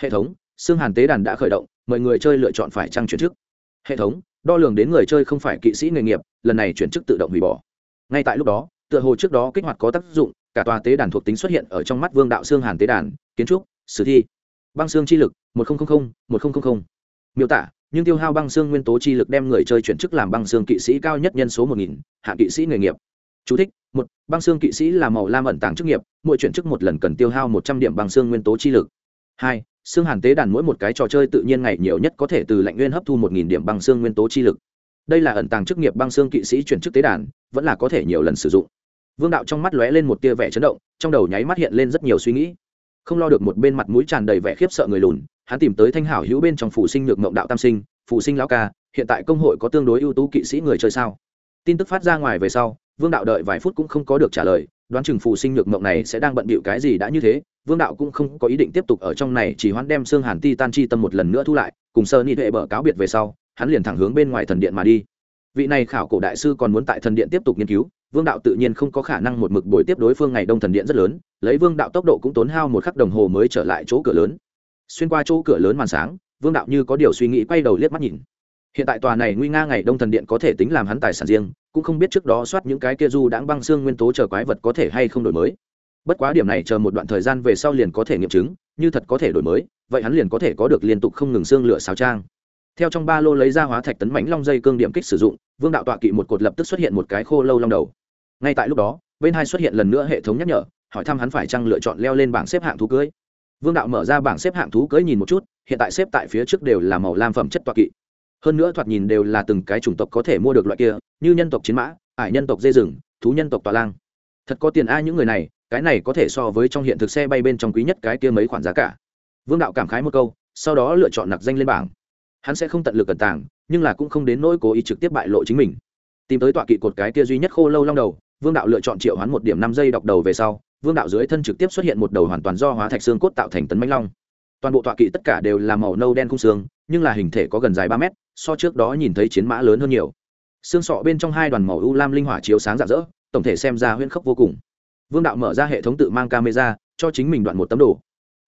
Hệ thống, xương hàn tế đàn đã khởi động, mời người chơi lựa chọn phải trăng chuyển chức. Hệ thống, đo lường đến người chơi không phải kỵ sĩ nghề nghiệp, lần này chuyển chức tự động hủy bỏ ngay tại lúc đó tựa hồ trước đó kích hoạt có tác dụng cả tòa tế đàn thuộc tính xuất hiện ở trong mắt vương đạo xương hàn tế đàn kiến trúc sử thi băng xương chi lực một nghìn một nghìn miêu tả nhưng tiêu hao băng xương nguyên tố chi lực đem người chơi chuyển chức làm băng xương kỵ sĩ cao nhất nhân số một nghìn hạ kỵ sĩ nghề nghiệp Chú thích: một băng xương kỵ sĩ là màu lam ẩn tàng chức nghiệp, mỗi chuyển chức một lần cần tiêu hao một trăm điểm băng xương nguyên tố chi lực. hai xương hàn tế đàn mỗi một cái trò chơi tự nhiên ngày nhiều nhất có thể từ lạnh nguyên hấp thu một nghìn điểm băng xương nguyên tố chi lực. Đây là ẩn tàng chức nghiệp băng xương kỵ sĩ chuyển chức tế đàn, vẫn là có thể nhiều lần sử dụng. Vương đạo trong mắt lóe lên một tia vẻ chấn động, trong đầu nháy mắt hiện lên rất nhiều suy nghĩ. Không lo được một bên mặt mũi tràn đầy vẻ khiếp sợ người lùn, hắn tìm tới thanh hảo hữu bên trong phụ sinh nhược mộng đạo tam sinh, phụ sinh lão ca, hiện tại công hội có tương đối ưu tú kỵ sĩ người chơi sao? Tin tức phát ra ngoài về sau, vương đạo đợi vài phút cũng không có được trả lời đoán chừng phụ sinh nhược mộng này sẽ đang bận bịu cái gì đã như thế vương đạo cũng không có ý định tiếp tục ở trong này chỉ hoãn đem xương hàn ti tan chi tâm một lần nữa thu lại cùng sơ ni huệ bở cáo biệt về sau hắn liền thẳng hướng bên ngoài thần điện mà đi vị này khảo cổ đại sư còn muốn tại thần điện tiếp tục nghiên cứu, vương đạo tự nhiên không có khả năng một mực buổi tiếp đối phương ngày đông thần điện rất lớn, lấy vương đạo tốc độ cũng tốn hao một khắc đồng hồ mới trở lại chỗ cửa lớn. Xuyên qua chỗ cửa lớn màn sáng, vương đạo như có điều suy nghĩ quay đầu liếc mắt nhìn. Hiện tại tòa này nguy nga ngày đông thần điện có thể tính làm hắn tài sản riêng, cũng không biết trước đó soát những cái kia du đãng băng xương nguyên tố chờ quái vật có thể hay không đổi mới. Bất quá điểm này chờ một đoạn thời gian về sau liền có thể nghiệm chứng, như thật có thể đổi mới, vậy hắn liền có thể có được liên tục không ngừng xương lửa xáo trang theo trong ba lô lấy ra hóa thạch tấn mãnh long dây cương điểm kích sử dụng, vương đạo tọa kỵ một cột lập tức xuất hiện một cái khô lâu long đầu. Ngay tại lúc đó, bên hai xuất hiện lần nữa hệ thống nhắc nhở, hỏi thăm hắn phải chăng lựa chọn leo lên bảng xếp hạng thú cưới. Vương đạo mở ra bảng xếp hạng thú cưới nhìn một chút, hiện tại xếp tại phía trước đều là màu lam phẩm chất tọa kỵ. Hơn nữa thoạt nhìn đều là từng cái chủng tộc có thể mua được loại kia, như nhân tộc chiến mã, ải nhân tộc dê rừng, thú nhân tộc tòa lang. Thật có tiền ai những người này, cái này có thể so với trong hiện thực xe bay bên trong quý nhất cái kia mấy khoản giá cả. Vương đạo cảm khái một câu, sau đó lựa chọn nặc danh lên bảng hắn sẽ không tận lực cẩn tàng, nhưng là cũng không đến nỗi cố ý trực tiếp bại lộ chính mình. Tìm tới tọa kỵ cột cái kia duy nhất khô lâu long đầu, vương đạo lựa chọn triệu hoán một điểm năm giây đọc đầu về sau, vương đạo dưới thân trực tiếp xuất hiện một đầu hoàn toàn do hóa thạch xương cốt tạo thành tấn mãnh long. Toàn bộ tọa kỵ tất cả đều là màu nâu đen khung xương, nhưng là hình thể có gần dài ba mét, so trước đó nhìn thấy chiến mã lớn hơn nhiều. Xương sọ bên trong hai đoàn màu u lam linh hỏa chiếu sáng rạng rỡ, tổng thể xem ra huyễn khốc vô cùng. Vương đạo mở ra hệ thống tự mang camera, cho chính mình đoạn một tấm đồ.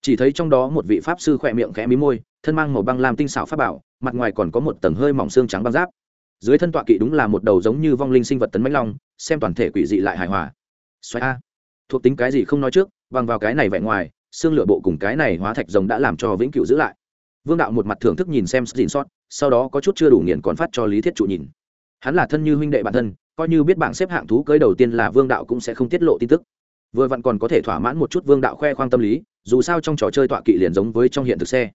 Chỉ thấy trong đó một vị pháp sư khỏe miệng khẽ mí môi, thân mang màu băng làm tinh xảo pháp bảo mặt ngoài còn có một tầng hơi mỏng xương trắng băng giáp. Dưới thân tọa kỵ đúng là một đầu giống như vong linh sinh vật tấn mãnh long, xem toàn thể quỷ dị lại hài hòa. Xoáy a. Thuộc tính cái gì không nói trước, bằng vào cái này vẻ ngoài, xương lửa bộ cùng cái này hóa thạch rồng đã làm cho vĩnh cửu giữ lại. Vương đạo một mặt thưởng thức nhìn xem xin sót sau đó có chút chưa đủ nghiền còn phát cho lý thiết trụ nhìn. Hắn là thân như huynh đệ bản thân, coi như biết bảng xếp hạng thú cưới đầu tiên là vương đạo cũng sẽ không tiết lộ tin tức. Vừa vặn còn có thể thỏa mãn một chút vương đạo khoe khoang tâm lý, dù sao trong trò chơi tọa kỵ liền giống với trong hiện thực xe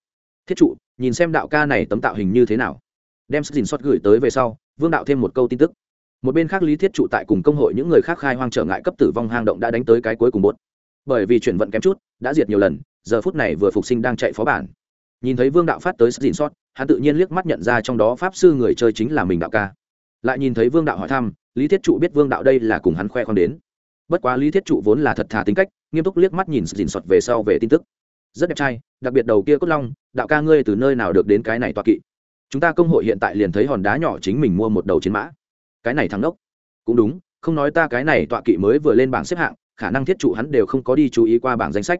thiết trụ, nhìn xem đạo ca này tấm tạo hình như thế nào. Đem sức dình xót gửi tới về sau, vương đạo thêm một câu tin tức. Một bên khác lý thiết trụ tại cùng công hội những người khác khai hoang trở ngại cấp tử vong hang động đã đánh tới cái cuối cùng bốt bởi vì chuyển vận kém chút, đã diệt nhiều lần, giờ phút này vừa phục sinh đang chạy phó bản. Nhìn thấy vương đạo phát tới sức dình xót, hắn tự nhiên liếc mắt nhận ra trong đó pháp sư người chơi chính là mình đạo ca. Lại nhìn thấy vương đạo hỏi thăm, lý thiết trụ biết vương đạo đây là cùng hắn khoe khoang đến. Bất quá lý thiết trụ vốn là thật thà tính cách, nghiêm túc liếc mắt nhìn dình xót về sau về tin tức rất đẹp trai, đặc biệt đầu kia cốt long, đạo ca ngươi từ nơi nào được đến cái này toa kỵ? Chúng ta công hội hiện tại liền thấy hòn đá nhỏ chính mình mua một đầu chiến mã. Cái này thắng đốc cũng đúng, không nói ta cái này tọa kỵ mới vừa lên bảng xếp hạng, khả năng thiết trụ hắn đều không có đi chú ý qua bảng danh sách.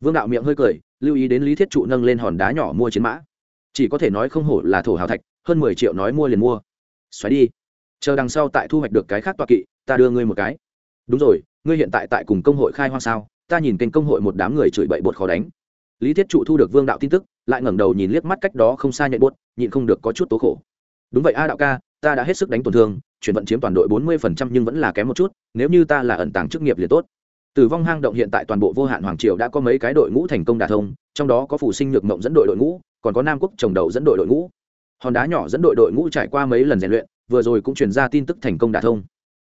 Vương đạo miệng hơi cười, lưu ý đến lý thiết trụ nâng lên hòn đá nhỏ mua chiến mã. Chỉ có thể nói không hổ là thổ hào thạch, hơn mười triệu nói mua liền mua. Xoáy đi. Chờ đằng sau tại thu hoạch được cái khác tọa kỵ, ta đưa ngươi một cái. Đúng rồi, ngươi hiện tại tại cùng công hội khai hoang sao? Ta nhìn kênh công hội một đám người chửi bậy bột khó đánh lý thiết trụ thu được vương đạo tin tức, lại ngẩng đầu nhìn liếc mắt cách đó không xa nhận buốt, nhịn không được có chút tố khổ. Đúng vậy a đạo ca, ta đã hết sức đánh tổn thương, chuyển vận chiếm toàn đội bốn mươi phần trăm nhưng vẫn là kém một chút, nếu như ta là ẩn tàng chức nghiệp liền tốt. Tử vong hang động hiện tại toàn bộ vô hạn hoàng triều đã có mấy cái đội ngũ thành công đà thông, trong đó có phủ sinh nhược mộng dẫn đội đội ngũ, còn có nam quốc trồng đầu dẫn đội đội ngũ. Hòn đá nhỏ dẫn đội đội ngũ trải qua mấy lần rèn luyện, vừa rồi cũng truyền ra tin tức thành công đà thông.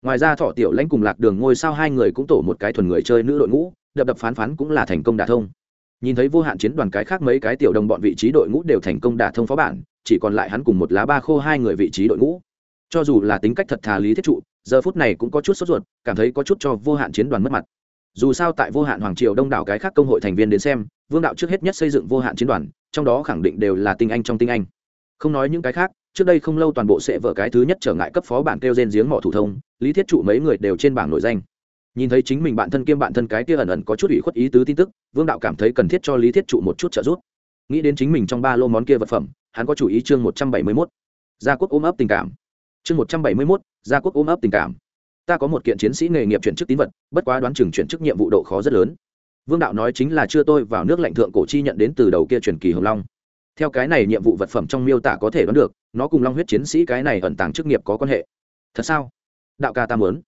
Ngoài ra thọ tiểu lãnh cùng lạc đường ngôi sao hai người cũng tổ một cái thuần người chơi nữ đội ngũ, đập đập phán phán cũng là thành công đả thông nhìn thấy vô hạn chiến đoàn cái khác mấy cái tiểu đồng bọn vị trí đội ngũ đều thành công đả thông phó bản, chỉ còn lại hắn cùng một lá ba khô hai người vị trí đội ngũ. Cho dù là tính cách thật thà lý thiết trụ, giờ phút này cũng có chút sốt ruột, cảm thấy có chút cho vô hạn chiến đoàn mất mặt. Dù sao tại vô hạn hoàng triều đông đảo cái khác công hội thành viên đến xem, vương đạo trước hết nhất xây dựng vô hạn chiến đoàn, trong đó khẳng định đều là tinh anh trong tinh anh. Không nói những cái khác, trước đây không lâu toàn bộ sẽ vở cái thứ nhất trở ngại cấp phó bản kêu gen giếng mỏ thủ thông, lý thiết trụ mấy người đều trên bảng nổi danh nhìn thấy chính mình bạn thân kiêm bạn thân cái kia ẩn ẩn có chút ủy khuất ý tứ tin tức, vương đạo cảm thấy cần thiết cho lý thiết trụ một chút trợ giúp. Nghĩ đến chính mình trong ba lô món kia vật phẩm, hắn có chủ ý chương một trăm bảy mươi mốt. Gia quốc ôm ấp tình cảm. Chương một trăm bảy mươi mốt, gia quốc ôm ấp tình cảm. Ta có một kiện chiến sĩ nghề nghiệp chuyển chức tín vật, bất quá đoán chừng chuyển chức nhiệm vụ độ khó rất lớn. Vương đạo nói chính là chưa tôi vào nước lạnh thượng cổ chi nhận đến từ đầu kia truyền kỳ hồng long. Theo cái này nhiệm vụ vật phẩm trong miêu tả có thể đoán được, nó cùng long huyết chiến sĩ cái này ẩn tàng chức nghiệp có quan hệ. Thật sao? Đạo ca ta muốn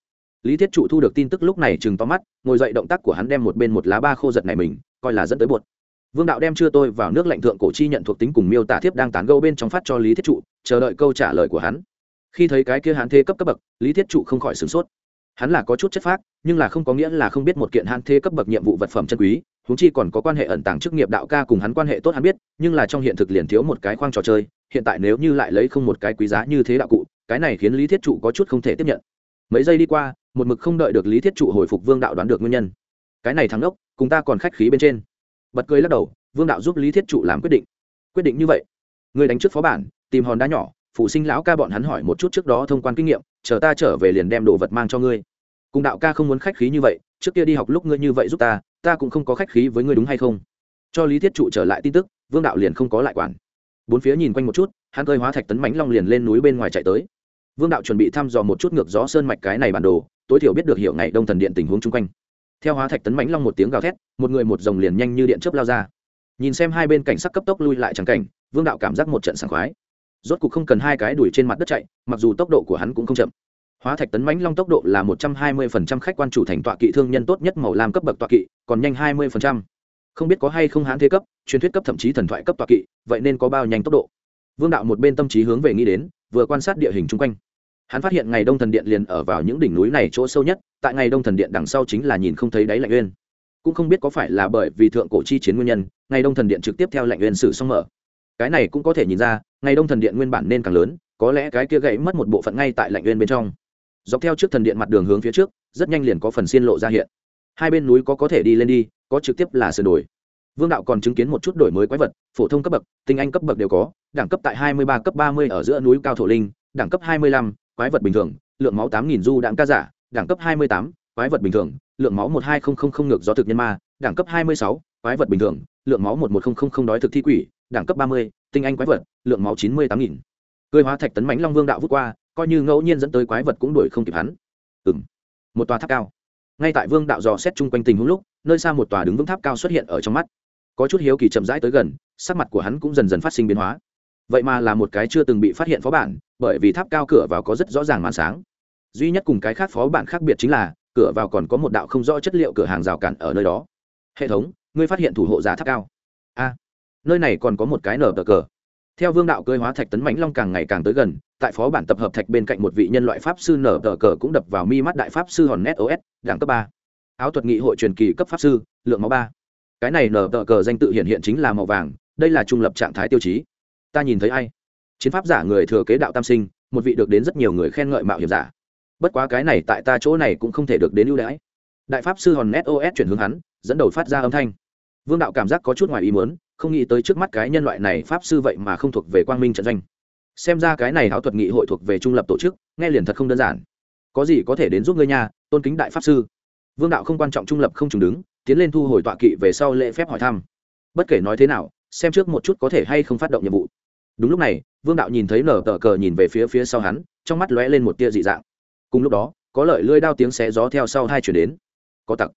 lý thiết trụ thu được tin tức lúc này chừng to mắt, ngồi dậy động tác của hắn đem một bên một lá ba khô giật này mình, coi là dẫn tới bột. Vương đạo đem chưa tôi vào nước lạnh thượng cổ chi nhận thuộc tính cùng miêu tả thiếp đang tán gâu bên trong phát cho lý thiết trụ, chờ đợi câu trả lời của hắn. Khi thấy cái kia hắn thê cấp cấp bậc, lý thiết trụ không khỏi sửng sốt. Hắn là có chút chất phác, nhưng là không có nghĩa là không biết một kiện hắn thê cấp bậc nhiệm vụ vật phẩm chân quý, huống chi còn có quan hệ ẩn tàng chức nghiệp đạo ca cùng hắn quan hệ tốt hắn biết, nhưng là trong hiện thực liền thiếu một cái khoang trò chơi, hiện tại nếu như lại lấy không một cái quý giá như thế đạo cụ, cái này khiến lý thiết trụ có chút không thể tiếp nhận. Mấy giây đi qua một mực không đợi được lý thiết trụ hồi phục vương đạo đoán được nguyên nhân. Cái này thắng ốc cùng ta còn khách khí bên trên. Bật cười lắc đầu, vương đạo giúp lý thiết trụ làm quyết định. Quyết định như vậy. Người đánh trước phó bản, tìm hòn đá nhỏ, phụ sinh lão ca bọn hắn hỏi một chút trước đó thông quan kinh nghiệm, chờ ta trở về liền đem đồ vật mang cho ngươi. Cùng đạo ca không muốn khách khí như vậy, trước kia đi học lúc ngươi như vậy giúp ta ta cũng không có khách khí với ngươi đúng hay không? Cho lý thiết trụ trở lại tin tức, vương đạo liền không có lại quản. Bốn phía nhìn quanh một chút, hắn cơi hóa thạch tấn mánh long liền lên núi bên ngoài chạy tới. Vương đạo chuẩn bị thăm dò một chút ngược gió sơn mạch cái này bản đồ tối thiểu biết được hiệu ngày đông thần điện tình huống chung quanh. Theo hóa thạch tấn mãnh long một tiếng gào thét, một người một dòng liền nhanh như điện chớp lao ra. Nhìn xem hai bên cảnh sắc cấp tốc lui lại trắng cảnh, vương đạo cảm giác một trận sảng khoái. Rốt cục không cần hai cái đuổi trên mặt đất chạy, mặc dù tốc độ của hắn cũng không chậm. Hóa thạch tấn mãnh long tốc độ là một trăm hai mươi phần trăm khách quan chủ thành tọa kỵ thương nhân tốt nhất màu lam cấp bậc tọa kỵ, còn nhanh hai mươi phần trăm. Không biết có hay không hãn thế cấp, truyền thuyết cấp thậm chí thần thoại cấp tọa kỵ, vậy nên có bao nhanh tốc độ. Vương đạo một bên tâm trí hướng về nghĩ đến, vừa quan sát địa hình chung quanh hắn phát hiện ngày đông thần điện liền ở vào những đỉnh núi này chỗ sâu nhất, tại ngày đông thần điện đằng sau chính là nhìn không thấy đáy lạnh uyên. Cũng không biết có phải là bởi vì thượng cổ chi chiến nguyên nhân, ngày đông thần điện trực tiếp theo lạnh uyên sử xong mở. Cái này cũng có thể nhìn ra, ngày đông thần điện nguyên bản nên càng lớn, có lẽ cái kia gãy mất một bộ phận ngay tại lạnh uyên bên trong. Dọc theo trước thần điện mặt đường hướng phía trước, rất nhanh liền có phần xiên lộ ra hiện. Hai bên núi có có thể đi lên đi, có trực tiếp là sửa đổi. vương đạo còn chứng kiến một chút đổi mới quái vật, phổ thông cấp bậc, tinh anh cấp bậc đều có, đẳng cấp tại hai mươi ba, cấp ba mươi ở giữa núi cao thổ linh, đẳng cấp hai mươi lăm quái vật bình thường lượng máu tám nghìn du đạn ca giả đẳng cấp 28, quái vật bình thường lượng máu 12000 ngược gió thực nhân ma đẳng cấp 26, quái vật bình thường lượng máu 11000 đói thực thi quỷ đẳng cấp 30, tinh anh quái vật lượng máu 98000. Cười hóa thạch tấn mãnh long vương đạo vút qua coi như ngẫu nhiên dẫn tới quái vật cũng đuổi không kịp hắn. Ừm một tòa tháp cao. Ngay tại vương đạo dò xét chung quanh tình huống lúc nơi xa một tòa đứng vững tháp cao xuất hiện ở trong mắt. Có chút hiếu kỳ chậm rãi tới gần sắc mặt của hắn cũng dần dần phát sinh biến hóa vậy mà là một cái chưa từng bị phát hiện phó bản, bởi vì tháp cao cửa vào có rất rõ ràng màn sáng. Duy nhất cùng cái khác phó bản khác biệt chính là, cửa vào còn có một đạo không rõ chất liệu cửa hàng rào cản ở nơi đó. Hệ thống, ngươi phát hiện thủ hộ giả tháp cao. A, nơi này còn có một cái nở cờ cờ. Theo vương đạo cơi hóa thạch tấn mãnh long càng ngày càng tới gần, tại phó bản tập hợp thạch bên cạnh một vị nhân loại pháp sư nở tờ cờ cũng đập vào mi mắt đại pháp sư hòn net os đẳng cấp ba. Áo thuật nghị hội truyền kỳ cấp pháp sư, lượng máu ba. Cái này nở tờ cờ danh tự hiện hiện chính là màu vàng, đây là trung lập trạng thái tiêu chí ta nhìn thấy ai? Chiến pháp giả người thừa kế đạo tam sinh, một vị được đến rất nhiều người khen ngợi mạo hiểm giả. Bất quá cái này tại ta chỗ này cũng không thể được đến ưu đãi. Đại pháp sư hòn sos chuyển hướng hắn, dẫn đầu phát ra âm thanh. Vương đạo cảm giác có chút ngoài ý muốn, không nghĩ tới trước mắt cái nhân loại này pháp sư vậy mà không thuộc về quang minh trận doanh. Xem ra cái này háo thuật nghị hội thuộc về trung lập tổ chức, nghe liền thật không đơn giản. Có gì có thể đến giúp ngươi nha, tôn kính đại pháp sư. Vương đạo không quan trọng trung lập không trùng đứng, tiến lên thu hồi tọa kỵ về sau lễ phép hỏi thăm. Bất kể nói thế nào, xem trước một chút có thể hay không phát động nhiệm vụ đúng lúc này, vương đạo nhìn thấy nở tờ cờ nhìn về phía phía sau hắn, trong mắt lóe lên một tia dị dạng. Cùng lúc đó, có lợi lưỡi đao tiếng xé gió theo sau hai chuyển đến. Có tặc.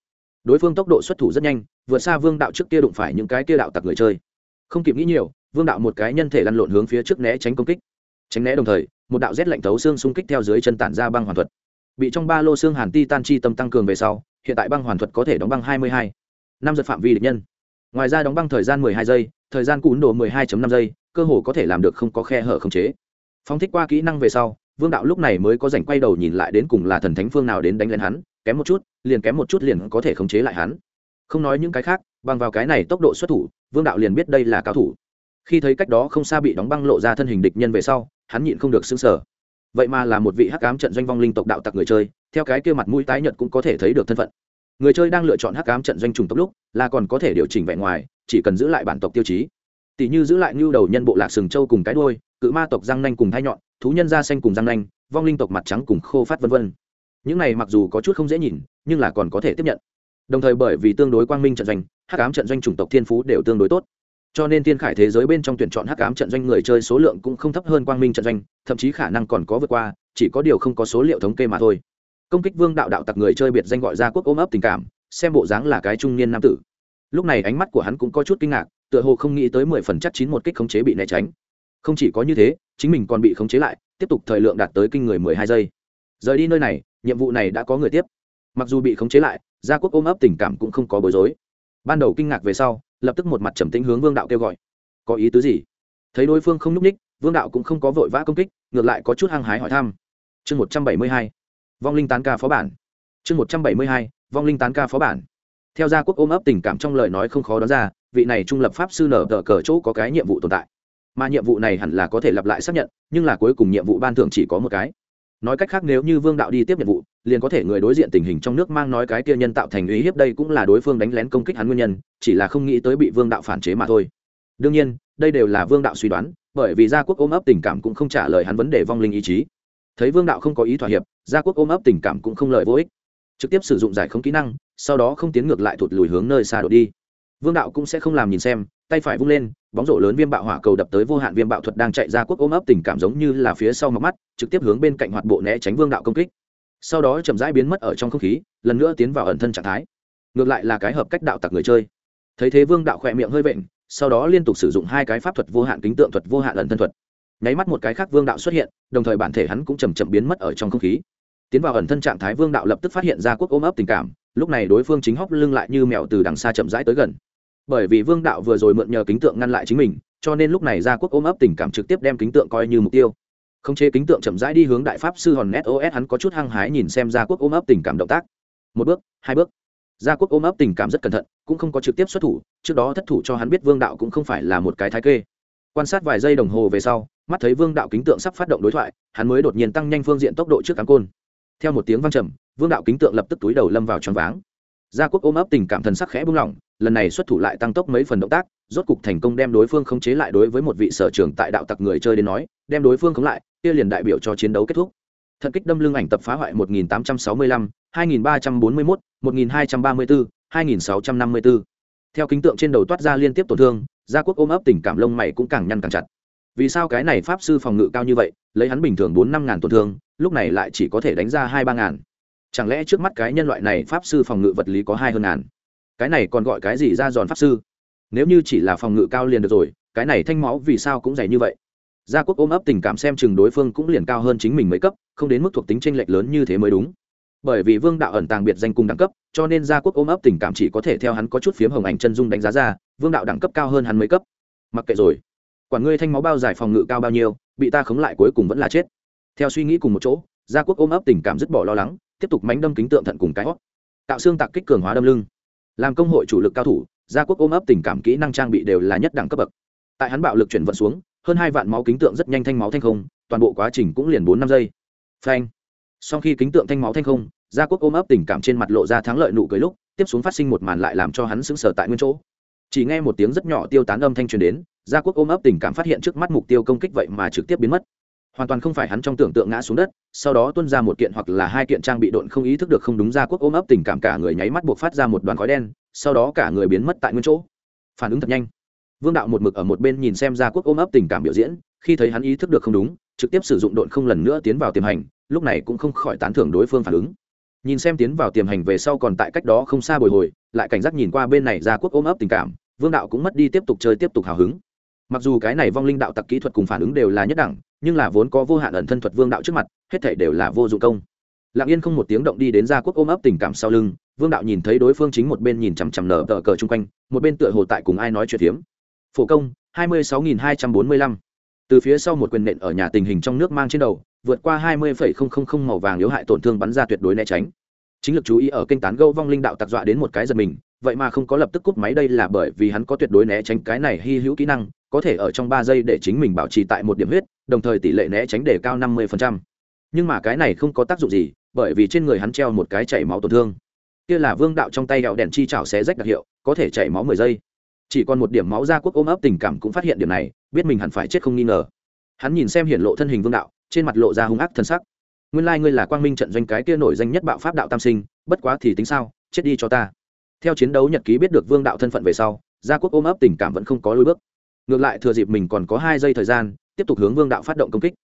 Đối phương tốc độ xuất thủ rất nhanh, vượt xa vương đạo trước kia đụng phải những cái kia đạo tặc người chơi. Không kịp nghĩ nhiều, vương đạo một cái nhân thể lăn lộn hướng phía trước né tránh công kích. Tránh né đồng thời, một đạo rét lạnh thấu xương xung kích theo dưới chân tản ra băng hoàn thuật. Bị trong ba lô xương hàn ti tan chi tâm tăng cường về sau, hiện tại băng hoàn thuật có thể đóng băng hai mươi hai. Năm giật phạm vi địch nhân. Ngoài ra đóng băng thời gian hai giây, thời gian cún đồ hai năm giây cơ hồ có thể làm được không có khe hở khống chế. Phóng thích qua kỹ năng về sau, vương đạo lúc này mới có dành quay đầu nhìn lại đến cùng là thần thánh phương nào đến đánh lên hắn, kém một chút, liền kém một chút liền có thể khống chế lại hắn. Không nói những cái khác, bằng vào cái này tốc độ xuất thủ, vương đạo liền biết đây là cao thủ. Khi thấy cách đó không xa bị đóng băng lộ ra thân hình địch nhân về sau, hắn nhịn không được xứng sở vậy mà là một vị hắc ám trận doanh vong linh tộc đạo tặc người chơi, theo cái kia mặt mũi tái nhật cũng có thể thấy được thân phận. Người chơi đang lựa chọn hắc ám trận doanh trùng tộc lúc, là còn có thể điều chỉnh vẻ ngoài, chỉ cần giữ lại bản tộc tiêu chí tỷ như giữ lại nhu đầu nhân bộ lạc sừng châu cùng cái đôi cự ma tộc răng nanh cùng thai nhọn, thú nhân da xanh cùng răng nanh, vong linh tộc mặt trắng cùng khô phát vân vân. Những này mặc dù có chút không dễ nhìn, nhưng là còn có thể tiếp nhận. Đồng thời bởi vì tương đối quang minh trận doanh, hắc ám trận doanh chủng tộc thiên phú đều tương đối tốt. Cho nên thiên khải thế giới bên trong tuyển chọn hắc ám trận doanh người chơi số lượng cũng không thấp hơn quang minh trận doanh, thậm chí khả năng còn có vượt qua, chỉ có điều không có số liệu thống kê mà thôi. Công kích vương đạo đạo tặc người chơi biệt danh gọi ra quốc ôm ấp tình cảm, xem bộ dáng là cái trung niên nam tử. Lúc này ánh mắt của hắn cũng có chút kinh ngạc tựa hồ không nghĩ tới mười phần chắc chín một kích khống chế bị né tránh. Không chỉ có như thế, chính mình còn bị khống chế lại, tiếp tục thời lượng đạt tới kinh người mười hai giây. Rời đi nơi này, nhiệm vụ này đã có người tiếp. Mặc dù bị khống chế lại, gia quốc ôm ấp tình cảm cũng không có bối rối. Ban đầu kinh ngạc về sau, lập tức một mặt trầm tĩnh hướng vương đạo kêu gọi. Có ý tứ gì? Thấy đối phương không n ú c ních vương đạo cũng không có vội vã công kích, ngược lại có chút hăng hái hỏi thăm. Chương một trăm bảy mươi hai, vong linh tán ca phó bản. Chương một trăm bảy mươi hai, vong linh tán ca phó bản. Theo gia quốc ôm ấp tình cảm trong lời nói không khó đoán ra vị này trung lập pháp sư nở tờ cờ chỗ có cái nhiệm vụ tồn tại. Mà nhiệm vụ này hẳn là có thể lặp lại xác nhận, nhưng là cuối cùng nhiệm vụ ban thưởng chỉ có một cái. Nói cách khác, nếu như vương đạo đi tiếp nhiệm vụ, liền có thể người đối diện tình hình trong nước mang nói cái kia nhân tạo thành ý hiếp đây cũng là đối phương đánh lén công kích hắn nguyên nhân, chỉ là không nghĩ tới bị vương đạo phản chế mà thôi. Đương nhiên, đây đều là vương đạo suy đoán, bởi vì gia quốc ôm ấp tình cảm cũng không trả lời hắn vấn đề vong linh ý chí. Thấy vương đạo không có ý thỏa hiệp, gia quốc ôm ấp tình cảm cũng không lợi vô ích. Trực tiếp sử dụng giải không kỹ năng, sau đó không tiến ngược lại thụt lùi hướng nơi xa đổ đi vương đạo cũng sẽ không làm nhìn xem, tay phải vung lên, bóng rổ lớn viêm bạo hỏa cầu đập tới vô hạn viêm bạo thuật đang chạy ra quốc ôm ấp tình cảm giống như là phía sau mặt mắt, trực tiếp hướng bên cạnh hoạt bộ né tránh vương đạo công kích. Sau đó chậm rãi biến mất ở trong không khí, lần nữa tiến vào ẩn thân trạng thái. Ngược lại là cái hợp cách đạo tặc người chơi. Thấy thế vương đạo khỏe miệng hơi vện, sau đó liên tục sử dụng hai cái pháp thuật vô hạn kính tượng thuật vô hạn ẩn thân thuật. Nháy mắt một cái khác vương đạo xuất hiện, đồng thời bản thể hắn cũng chầm chậm biến mất ở trong không khí. Tiến vào ẩn thân trạng thái vương đạo lập tức phát hiện ra quốc ôm ấp tình cảm, lúc này đối phương chính hóc lưng lại như mèo từ đằng xa chậm rãi tới gần bởi vì vương đạo vừa rồi mượn nhờ kính tượng ngăn lại chính mình, cho nên lúc này gia quốc ôm ấp tình cảm trực tiếp đem kính tượng coi như mục tiêu. Không chế kính tượng chậm rãi đi hướng đại pháp sư hòn sos os hắn có chút hăng hái nhìn xem gia quốc ôm ấp tình cảm động tác. Một bước, hai bước. Gia quốc ôm ấp tình cảm rất cẩn thận, cũng không có trực tiếp xuất thủ, trước đó thất thủ cho hắn biết vương đạo cũng không phải là một cái thái kê. Quan sát vài giây đồng hồ về sau, mắt thấy vương đạo kính tượng sắp phát động đối thoại, hắn mới đột nhiên tăng nhanh phương diện tốc độ trước cán côn. Theo một tiếng văng trầm, vương đạo kính tượng lập tức túi đầu lâm vào choáng váng. Gia quốc ôm ấp tình cảm thần sắc khẽ buông lỏng lần này xuất thủ lại tăng tốc mấy phần động tác rốt cục thành công đem đối phương khống chế lại đối với một vị sở trường tại đạo tặc người chơi đến nói đem đối phương khống lại kia liền đại biểu cho chiến đấu kết thúc. Thận kích đâm lưng ảnh tập phá hoại 1865, 2341, 1234, 2654. theo kính tượng trên đầu toát ra liên tiếp tổn thương gia quốc ôm ấp tình cảm lông mày cũng càng nhăn càng chặt. Vì sao cái này pháp sư phòng ngự cao như vậy lấy hắn bình thường bốn năm ngàn tổn thương lúc này lại chỉ có thể đánh ra hai ba ngàn? Chẳng lẽ trước mắt cái nhân loại này pháp sư phòng ngự vật lý có hai hơn ngàn? Cái này còn gọi cái gì ra giòn pháp sư? Nếu như chỉ là phòng ngự cao liền được rồi, cái này thanh máu vì sao cũng dày như vậy? Gia quốc ôm ấp tình cảm xem chừng đối phương cũng liền cao hơn chính mình mấy cấp, không đến mức thuộc tính tranh lệch lớn như thế mới đúng. Bởi vì vương đạo ẩn tàng biệt danh cung đẳng cấp, cho nên gia quốc ôm ấp tình cảm chỉ có thể theo hắn có chút phiếm hồng ảnh chân dung đánh giá ra, vương đạo đẳng cấp cao hơn hắn mấy cấp. Mặc kệ rồi. Quản ngươi thanh máu bao giải phòng ngự cao bao nhiêu, bị ta khống lại cuối cùng vẫn là chết. Theo suy nghĩ cùng một chỗ, gia quốc ôm ấp tình cảm dứt bỏ lo lắng, tiếp tục mánh đâm kính tượng thận cùng cái hót tạo xương tạc kích cường hóa đâm lưng làm công hội chủ lực cao thủ, gia quốc ôm ấp tình cảm kỹ năng trang bị đều là nhất đẳng cấp bậc. Tại hắn bạo lực chuyển vận xuống, hơn hai vạn máu kính tượng rất nhanh thanh máu thanh không, toàn bộ quá trình cũng liền bốn năm giây. Phanh. Sau khi kính tượng thanh máu thanh không, gia quốc ôm ấp tình cảm trên mặt lộ ra thắng lợi nụ cười lúc, tiếp xuống phát sinh một màn lại làm cho hắn sững sờ tại nguyên chỗ. Chỉ nghe một tiếng rất nhỏ tiêu tán âm thanh truyền đến, gia quốc ôm ấp tình cảm phát hiện trước mắt mục tiêu công kích vậy mà trực tiếp biến mất hoàn toàn không phải hắn trong tưởng tượng ngã xuống đất, sau đó tuân ra một kiện hoặc là hai kiện trang bị độn không ý thức được không đúng ra quốc ôm ấp tình cảm cả người nháy mắt buộc phát ra một đoàn khói đen, sau đó cả người biến mất tại nguyên chỗ. Phản ứng thật nhanh. Vương đạo một mực ở một bên nhìn xem gia quốc ôm ấp tình cảm biểu diễn, khi thấy hắn ý thức được không đúng, trực tiếp sử dụng độn không lần nữa tiến vào tiềm hành, lúc này cũng không khỏi tán thưởng đối phương phản ứng. Nhìn xem tiến vào tiềm hành về sau còn tại cách đó không xa bồi hồi, lại cảnh giác nhìn qua bên này gia quốc ôm ấp tình cảm, vương đạo cũng mất đi tiếp tục chơi tiếp tục hào hứng mặc dù cái này vong linh đạo tặc kỹ thuật cùng phản ứng đều là nhất đẳng, nhưng là vốn có vô hạn ẩn thân thuật vương đạo trước mặt, hết thể đều là vô dụng công. Lặng yên không một tiếng động đi đến gia quốc ôm ấp tình cảm sau lưng, vương đạo nhìn thấy đối phương chính một bên nhìn chằm chằm nở tờ cờ chung quanh, một bên tựa hồ tại cùng ai nói chuyện hiếm. phổ công, hai mươi sáu nghìn hai trăm bốn mươi lăm. Từ phía sau một quyền nện ở nhà tình hình trong nước mang trên đầu, vượt qua hai mươi phẩy không không không màu vàng yếu hại tổn thương bắn ra tuyệt đối né tránh. Chính lực chú ý ở kênh tán gâu vong linh đạo tặc dọa đến một cái giật mình, vậy mà không có lập tức cúp máy đây là bởi vì hắn có tuyệt đối né tránh cái này hy hữu kỹ năng có thể ở trong ba giây để chính mình bảo trì tại một điểm huyết, đồng thời tỷ lệ né tránh để cao năm mươi nhưng mà cái này không có tác dụng gì, bởi vì trên người hắn treo một cái chảy máu tổn thương. Kia là vương đạo trong tay gạo đèn chi chảo xé rách đặc hiệu, có thể chảy máu mười giây. Chỉ còn một điểm máu ra quốc ôm ấp tình cảm cũng phát hiện điểm này, biết mình hẳn phải chết không nghi ngờ. Hắn nhìn xem hiển lộ thân hình vương đạo, trên mặt lộ ra hung ác thân sắc. Nguyên lai、like、ngươi là quang minh trận doanh cái kia nổi danh nhất bạo pháp đạo tam sinh, bất quá thì tính sao, chết đi cho ta. Theo chiến đấu nhật ký biết được vương đạo thân phận về sau gia quốc ôm ấp tình cảm vẫn không có lối bước ngược lại thừa dịp mình còn có hai giây thời gian, tiếp tục hướng vương đạo phát động công kích.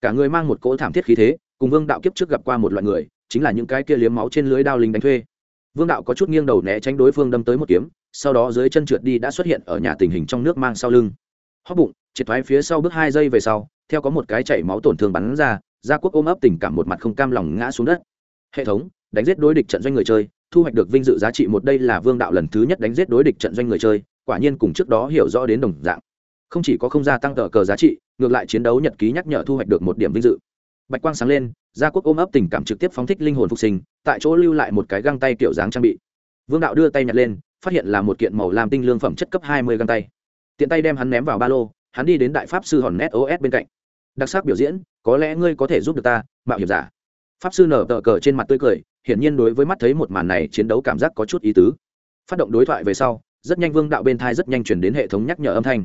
Cả người mang một cỗ thảm thiết khí thế, cùng vương đạo kiếp trước gặp qua một loại người, chính là những cái kia liếm máu trên lưới đao lính đánh thuê. Vương đạo có chút nghiêng đầu né tránh đối phương đâm tới một kiếm, sau đó dưới chân trượt đi đã xuất hiện ở nhà tình hình trong nước mang sau lưng. Hóc bụng, triệt thoái phía sau bước hai giây về sau, theo có một cái chảy máu tổn thương bắn ra, gia quốc ôm ấp tình cảm một mặt không cam lòng ngã xuống đất. Hệ thống, đánh giết đối địch trận doanh người chơi, thu hoạch được vinh dự giá trị một đây là vương đạo lần thứ nhất đánh giết đối địch trận doanh người chơi, quả nhiên cùng trước đó hiểu rõ đến đồng dạng không chỉ có không gia tăng tờ cờ giá trị, ngược lại chiến đấu nhật ký nhắc nhở thu hoạch được một điểm vinh dự. Bạch quang sáng lên, gia quốc ôm ấp tình cảm trực tiếp phóng thích linh hồn phục sinh, tại chỗ lưu lại một cái găng tay kiểu dáng trang bị. Vương đạo đưa tay nhặt lên, phát hiện là một kiện màu làm tinh lương phẩm chất cấp hai mươi găng tay. Tiện tay đem hắn ném vào ba lô, hắn đi đến đại pháp sư hòn sos bên cạnh. Đặc sắc biểu diễn, có lẽ ngươi có thể giúp được ta, mạo hiểm giả. Pháp sư nở tờ cờ trên mặt tươi cười, hiển nhiên đối với mắt thấy một màn này chiến đấu cảm giác có chút ý tứ. Phát động đối thoại về sau, rất nhanh vương đạo bên thai rất nhanh chuyển đến hệ thống nhắc nhở âm thanh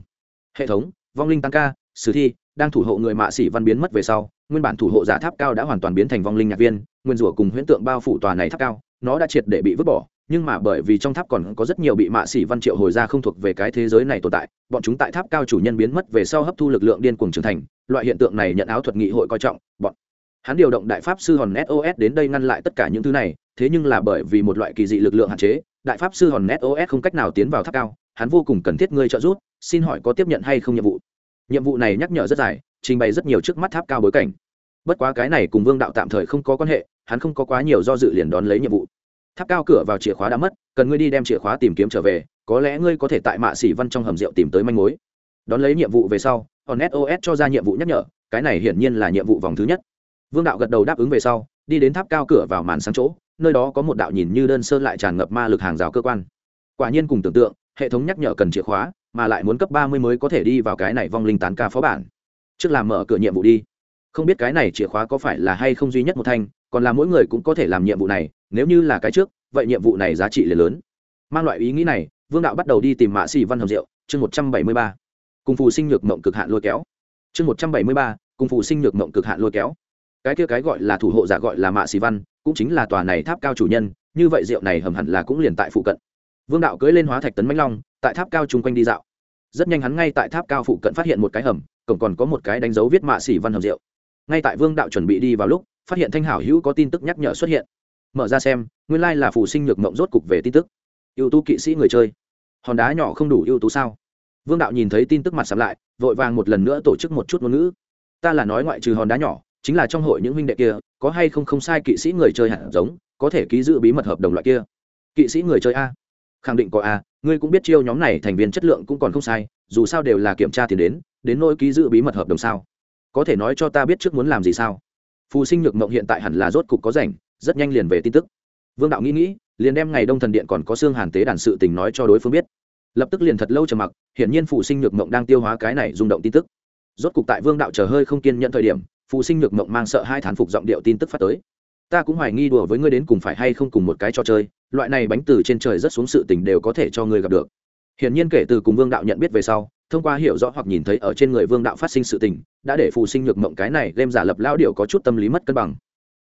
hệ thống, vong linh tăng ca, sử thi, đang thủ hộ người mạ sĩ văn biến mất về sau, nguyên bản thủ hộ giả tháp cao đã hoàn toàn biến thành vong linh nhạc viên, nguyên rủa cùng huyễn tượng bao phủ tòa này tháp cao, nó đã triệt để bị vứt bỏ, nhưng mà bởi vì trong tháp còn có rất nhiều bị mạ sĩ văn triệu hồi ra không thuộc về cái thế giới này tồn tại, bọn chúng tại tháp cao chủ nhân biến mất về sau hấp thu lực lượng điên cuồng trưởng thành, loại hiện tượng này nhận áo thuật nghị hội coi trọng, bọn hắn điều động đại pháp sư hòn sos đến đây ngăn lại tất cả những thứ này, thế nhưng là bởi vì một loại kỳ dị lực lượng hạn chế, đại pháp sư hòn sos không cách nào tiến vào tháp cao hắn vô cùng cần thiết ngươi trợ giúp, xin hỏi có tiếp nhận hay không nhiệm vụ? Nhiệm vụ này nhắc nhở rất dài, trình bày rất nhiều trước mắt tháp cao bối cảnh. Bất quá cái này cùng vương đạo tạm thời không có quan hệ, hắn không có quá nhiều do dự liền đón lấy nhiệm vụ. Tháp cao cửa vào chìa khóa đã mất, cần ngươi đi đem chìa khóa tìm kiếm trở về, có lẽ ngươi có thể tại mạ xỉ văn trong hầm rượu tìm tới manh mối. Đón lấy nhiệm vụ về sau còn sos cho ra nhiệm vụ nhắc nhở, cái này hiển nhiên là nhiệm vụ vòng thứ nhất. Vương đạo gật đầu đáp ứng về sau, đi đến tháp cao cửa vào màn sáng chỗ, nơi đó có một đạo nhìn như đơn sơ lại tràn ngập ma lực hàng rào cơ quan. Quả nhiên cùng tưởng tượng hệ thống nhắc nhở cần chìa khóa, mà lại muốn cấp ba mươi mới có thể đi vào cái này vong linh tán ca phó bản. Trước làm mở cửa nhiệm vụ đi. Không biết cái này chìa khóa có phải là hay không duy nhất một thanh, còn là mỗi người cũng có thể làm nhiệm vụ này, nếu như là cái trước, vậy nhiệm vụ này giá trị liền lớn. Mang loại ý nghĩ này, vương đạo bắt đầu đi tìm mạ xì văn hầm rượu, chương một trăm bảy mươi ba. Cùng phù sinh nhược mộng cực hạn lôi kéo. Chương một trăm bảy mươi ba, cùng phù sinh nhược mộng cực hạn lôi kéo. Cái kia cái gọi là thủ hộ giả gọi là mạ xì văn, cũng chính là tòa này tháp cao chủ nhân, như vậy rượu này hầm hẳn là cũng liền tại phụ cận vương đạo cưỡi lên hóa thạch tấn mãnh long, tại tháp cao chung quanh đi dạo. Rất nhanh hắn ngay tại tháp cao phụ cận phát hiện một cái hầm, cổng còn có một cái đánh dấu viết mạ xỉ văn hầm rượu. Ngay tại vương đạo chuẩn bị đi vào lúc, phát hiện thanh hảo hữu có tin tức nhắc nhở xuất hiện. Mở ra xem, nguyên lai、like、là phù sinh nhược mộng rốt cục về tin tức. Ưu tú kỵ sĩ người chơi. Hòn đá nhỏ không đủ ưu tú sao? Vương đạo nhìn thấy tin tức mặt sắm lại, vội vàng một lần nữa tổ chức một chút ngôn ngữ. Ta là nói ngoại trừ hòn đá nhỏ, chính là trong hội những huynh đệ kia, có hay không không sai kỵ sĩ người chơi hạt giống, có thể ký giữ bí mật hợp đồng loại kia. Kỵ sĩ người chơi a khẳng định có a, ngươi cũng biết chiêu nhóm này thành viên chất lượng cũng còn không sai, dù sao đều là kiểm tra tiền đến đến nỗi ký giữ bí mật hợp đồng sao? Có thể nói cho ta biết trước muốn làm gì sao? Phù sinh nhược mộng hiện tại hẳn là rốt cục có rảnh, rất nhanh liền về tin tức. Vương đạo nghĩ nghĩ, liền đem ngày đông thần điện còn có xương hàn tế đàn sự tình nói cho đối phương biết. Lập tức liền thật lâu trầm mặc, hiển nhiên phù sinh nhược mộng đang tiêu hóa cái này rung động tin tức. Rốt cục tại vương đạo chờ hơi không kiên nhận thời điểm, phù sinh nhược mộng mang sợ hai thán phục giọng điệu tin tức phát tới. Ta cũng hoài nghi đùa với ngươi đến cùng phải hay không cùng một cái trò chơi loại này bánh từ trên trời rất xuống sự tình đều có thể cho ngươi gặp được. Hiển nhiên kể từ cùng vương đạo nhận biết về sau, thông qua hiểu rõ hoặc nhìn thấy ở trên người vương đạo phát sinh sự tình, đã để phù sinh nhược mộng cái này đem giả lập lao điệu có chút tâm lý mất cân bằng.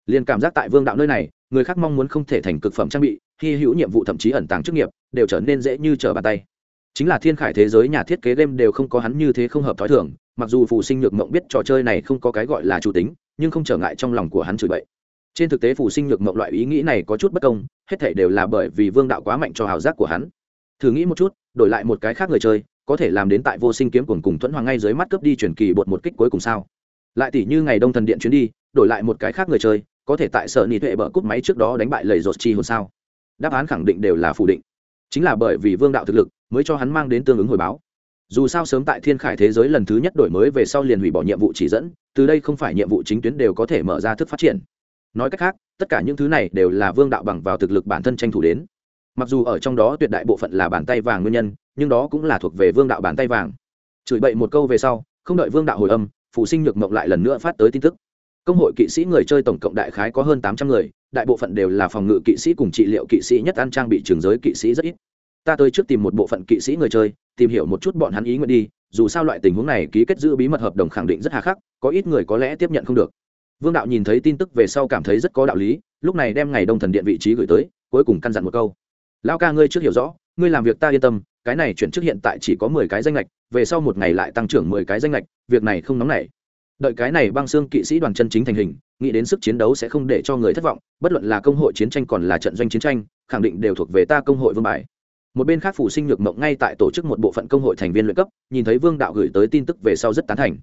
Liền cảm giác tại vương đạo nơi này, người khác mong muốn không thể thành cực phẩm trang bị khi hữu nhiệm vụ thậm chí ẩn tàng chức nghiệp, đều trở nên dễ như trở bàn tay. Chính là thiên khải thế giới nhà thiết kế game đều không có hắn như thế không hợp thói thường, mặc dù phù sinh nhược mộng biết trò chơi này không có cái gọi là chủ tính, nhưng không trở ngại trong lòng của hắn chửi bậy trên thực tế phù sinh nhược mộng loại ý nghĩ này có chút bất công, hết thể đều là bởi vì vương đạo quá mạnh cho hào giác của hắn. Thử nghĩ một chút, đổi lại một cái khác người chơi, có thể làm đến tại vô sinh kiếm cuồng cùng thuẫn hoàng ngay dưới mắt cướp đi chuyển kỳ bột một kích cuối cùng sao? Lại tỷ như ngày đông thần điện chuyến đi, đổi lại một cái khác người chơi, có thể tại sở nị tuệ bở cúp máy trước đó đánh bại lầy rột chi hồn sao? Đáp án khẳng định đều là phủ định. Chính là bởi vì vương đạo thực lực, mới cho hắn mang đến tương ứng hồi báo. Dù sao sớm tại thiên khải thế giới lần thứ nhất đổi mới về sau liền hủy bỏ nhiệm vụ chỉ dẫn, từ đây không phải nhiệm vụ chính tuyến đều có thể mở ra thức phát triển nói cách khác, tất cả những thứ này đều là vương đạo bằng vào thực lực bản thân tranh thủ đến. Mặc dù ở trong đó tuyệt đại bộ phận là bàn tay vàng nguyên nhân, nhưng đó cũng là thuộc về vương đạo bàn tay vàng. Chửi bậy một câu về sau, không đợi vương đạo hồi âm phụ sinh nhược mộng lại lần nữa phát tới tin tức. Công hội kỵ sĩ người chơi tổng cộng đại khái có hơn tám trăm người, đại bộ phận đều là phòng ngự kỵ sĩ cùng trị liệu kỵ sĩ nhất ăn trang bị trường giới kỵ sĩ rất ít. Ta tới trước tìm một bộ phận kỵ sĩ người chơi, tìm hiểu một chút bọn hắn ý nguyện đi, dù sao loại tình huống này ký kết giữ bí mật hợp đồng khẳng định rất hà khắc, có ít người có lẽ tiếp nhận không được vương đạo nhìn thấy tin tức về sau cảm thấy rất có đạo lý, lúc này đem ngày đông thần điện vị trí gửi tới, cuối cùng căn dặn một câu. Lao ca ngươi trước hiểu rõ, ngươi làm việc ta yên tâm, cái này chuyển trước hiện tại chỉ có mười cái danh lệch, về sau một ngày lại tăng trưởng mười cái danh lệch, việc này không nóng nảy. Đợi cái này băng xương kỵ sĩ đoàn chân chính thành hình, nghĩ đến sức chiến đấu sẽ không để cho người thất vọng, bất luận là công hội chiến tranh còn là trận doanh chiến tranh, khẳng định đều thuộc về ta công hội vương bài. Một bên khác phủ sinh nhược mộng ngay tại tổ chức một bộ phận công hội thành viên luyện cấp, nhìn thấy vương đạo gửi tới tin tức về sau rất tán thành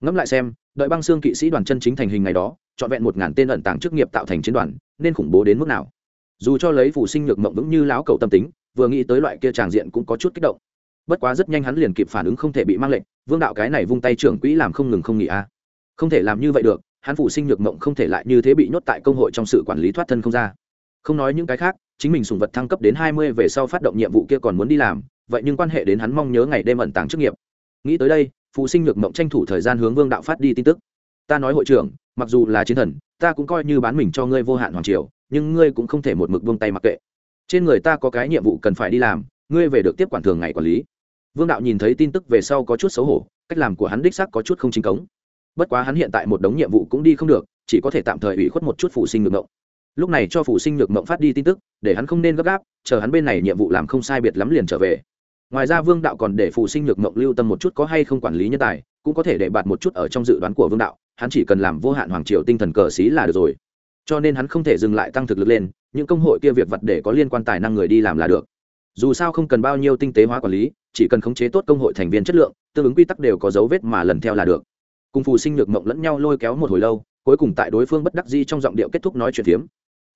ngẫm lại xem, đợi băng xương kỵ sĩ đoàn chân chính thành hình ngày đó, trọn vẹn một ngàn tên ẩn tàng chức nghiệp tạo thành chiến đoàn, nên khủng bố đến mức nào? Dù cho lấy phủ sinh nhược mộng vững như láo cầu tâm tính, vừa nghĩ tới loại kia tràng diện cũng có chút kích động. Bất quá rất nhanh hắn liền kịp phản ứng không thể bị mang lệnh, vương đạo cái này vung tay trưởng quỹ làm không ngừng không nghỉ a. Không thể làm như vậy được, hắn phủ sinh nhược mộng không thể lại như thế bị nhốt tại công hội trong sự quản lý thoát thân không ra. Không nói những cái khác, chính mình sùng vật thăng cấp đến hai mươi về sau phát động nhiệm vụ kia còn muốn đi làm, vậy nhưng quan hệ đến hắn mong nhớ ngày đêm ẩn tàng chức nghiệp. Nghĩ tới đây phụ sinh nhược mộng tranh thủ thời gian hướng vương đạo phát đi tin tức. Ta nói hội trưởng, mặc dù là chiến thần, ta cũng coi như bán mình cho ngươi vô hạn hoàng triều, nhưng ngươi cũng không thể một mực buông tay mặc kệ. Trên người ta có cái nhiệm vụ cần phải đi làm, ngươi về được tiếp quản thường ngày quản lý. Vương đạo nhìn thấy tin tức về sau có chút xấu hổ, cách làm của hắn đích sắc có chút không chính cống. Bất quá hắn hiện tại một đống nhiệm vụ cũng đi không được, chỉ có thể tạm thời ủy khuất một chút phụ sinh nhược mộng. Lúc này cho phụ sinh nhược mộng phát đi tin tức, để hắn không nên gấp gáp, chờ hắn bên này nhiệm vụ làm không sai biệt lắm liền trở về ngoài ra vương đạo còn để phụ sinh nhược mộng lưu tâm một chút có hay không quản lý nhân tài, cũng có thể để bạt một chút ở trong dự đoán của vương đạo, hắn chỉ cần làm vô hạn hoàng triều tinh thần cờ xí là được rồi. Cho nên hắn không thể dừng lại tăng thực lực lên, những công hội kia việc vật để có liên quan tài năng người đi làm là được. Dù sao không cần bao nhiêu tinh tế hóa quản lý, chỉ cần khống chế tốt công hội thành viên chất lượng, tương ứng quy tắc đều có dấu vết mà lần theo là được. Cùng phù sinh nhược mộng lẫn nhau lôi kéo một hồi lâu, cuối cùng tại đối phương bất đắc di trong giọng điệu kết thúc nói chuyện phiếm.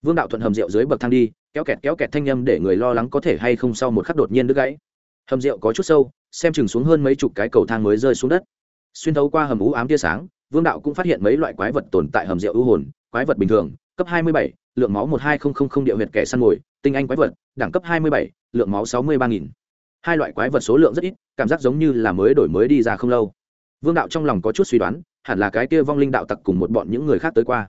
Vương đạo thuận hầm rượu dưới bậc thang đi, kéo kẹt kéo kẹt thanh â m để người lo lắng có thể hay không sau một khắc đột nhiên đứt gãy hầm rượu có chút sâu xem chừng xuống hơn mấy chục cái cầu thang mới rơi xuống đất xuyên thấu qua hầm ú ám tia sáng vương đạo cũng phát hiện mấy loại quái vật tồn tại hầm rượu ưu hồn quái vật bình thường cấp 27, lượng máu 12000 địa huyệt kẻ săn mồi, tinh anh quái vật, đẳng cấp 27, lượng máu 63000. Hai loại quái vật số lượng rất ít, cảm giác giống như là mới đổi mới đi ra không lâu. Vương đạo trong lòng có chút suy đoán, hẳn là cái kia vong linh đạo tặc cùng một bọn những người khác tới qua.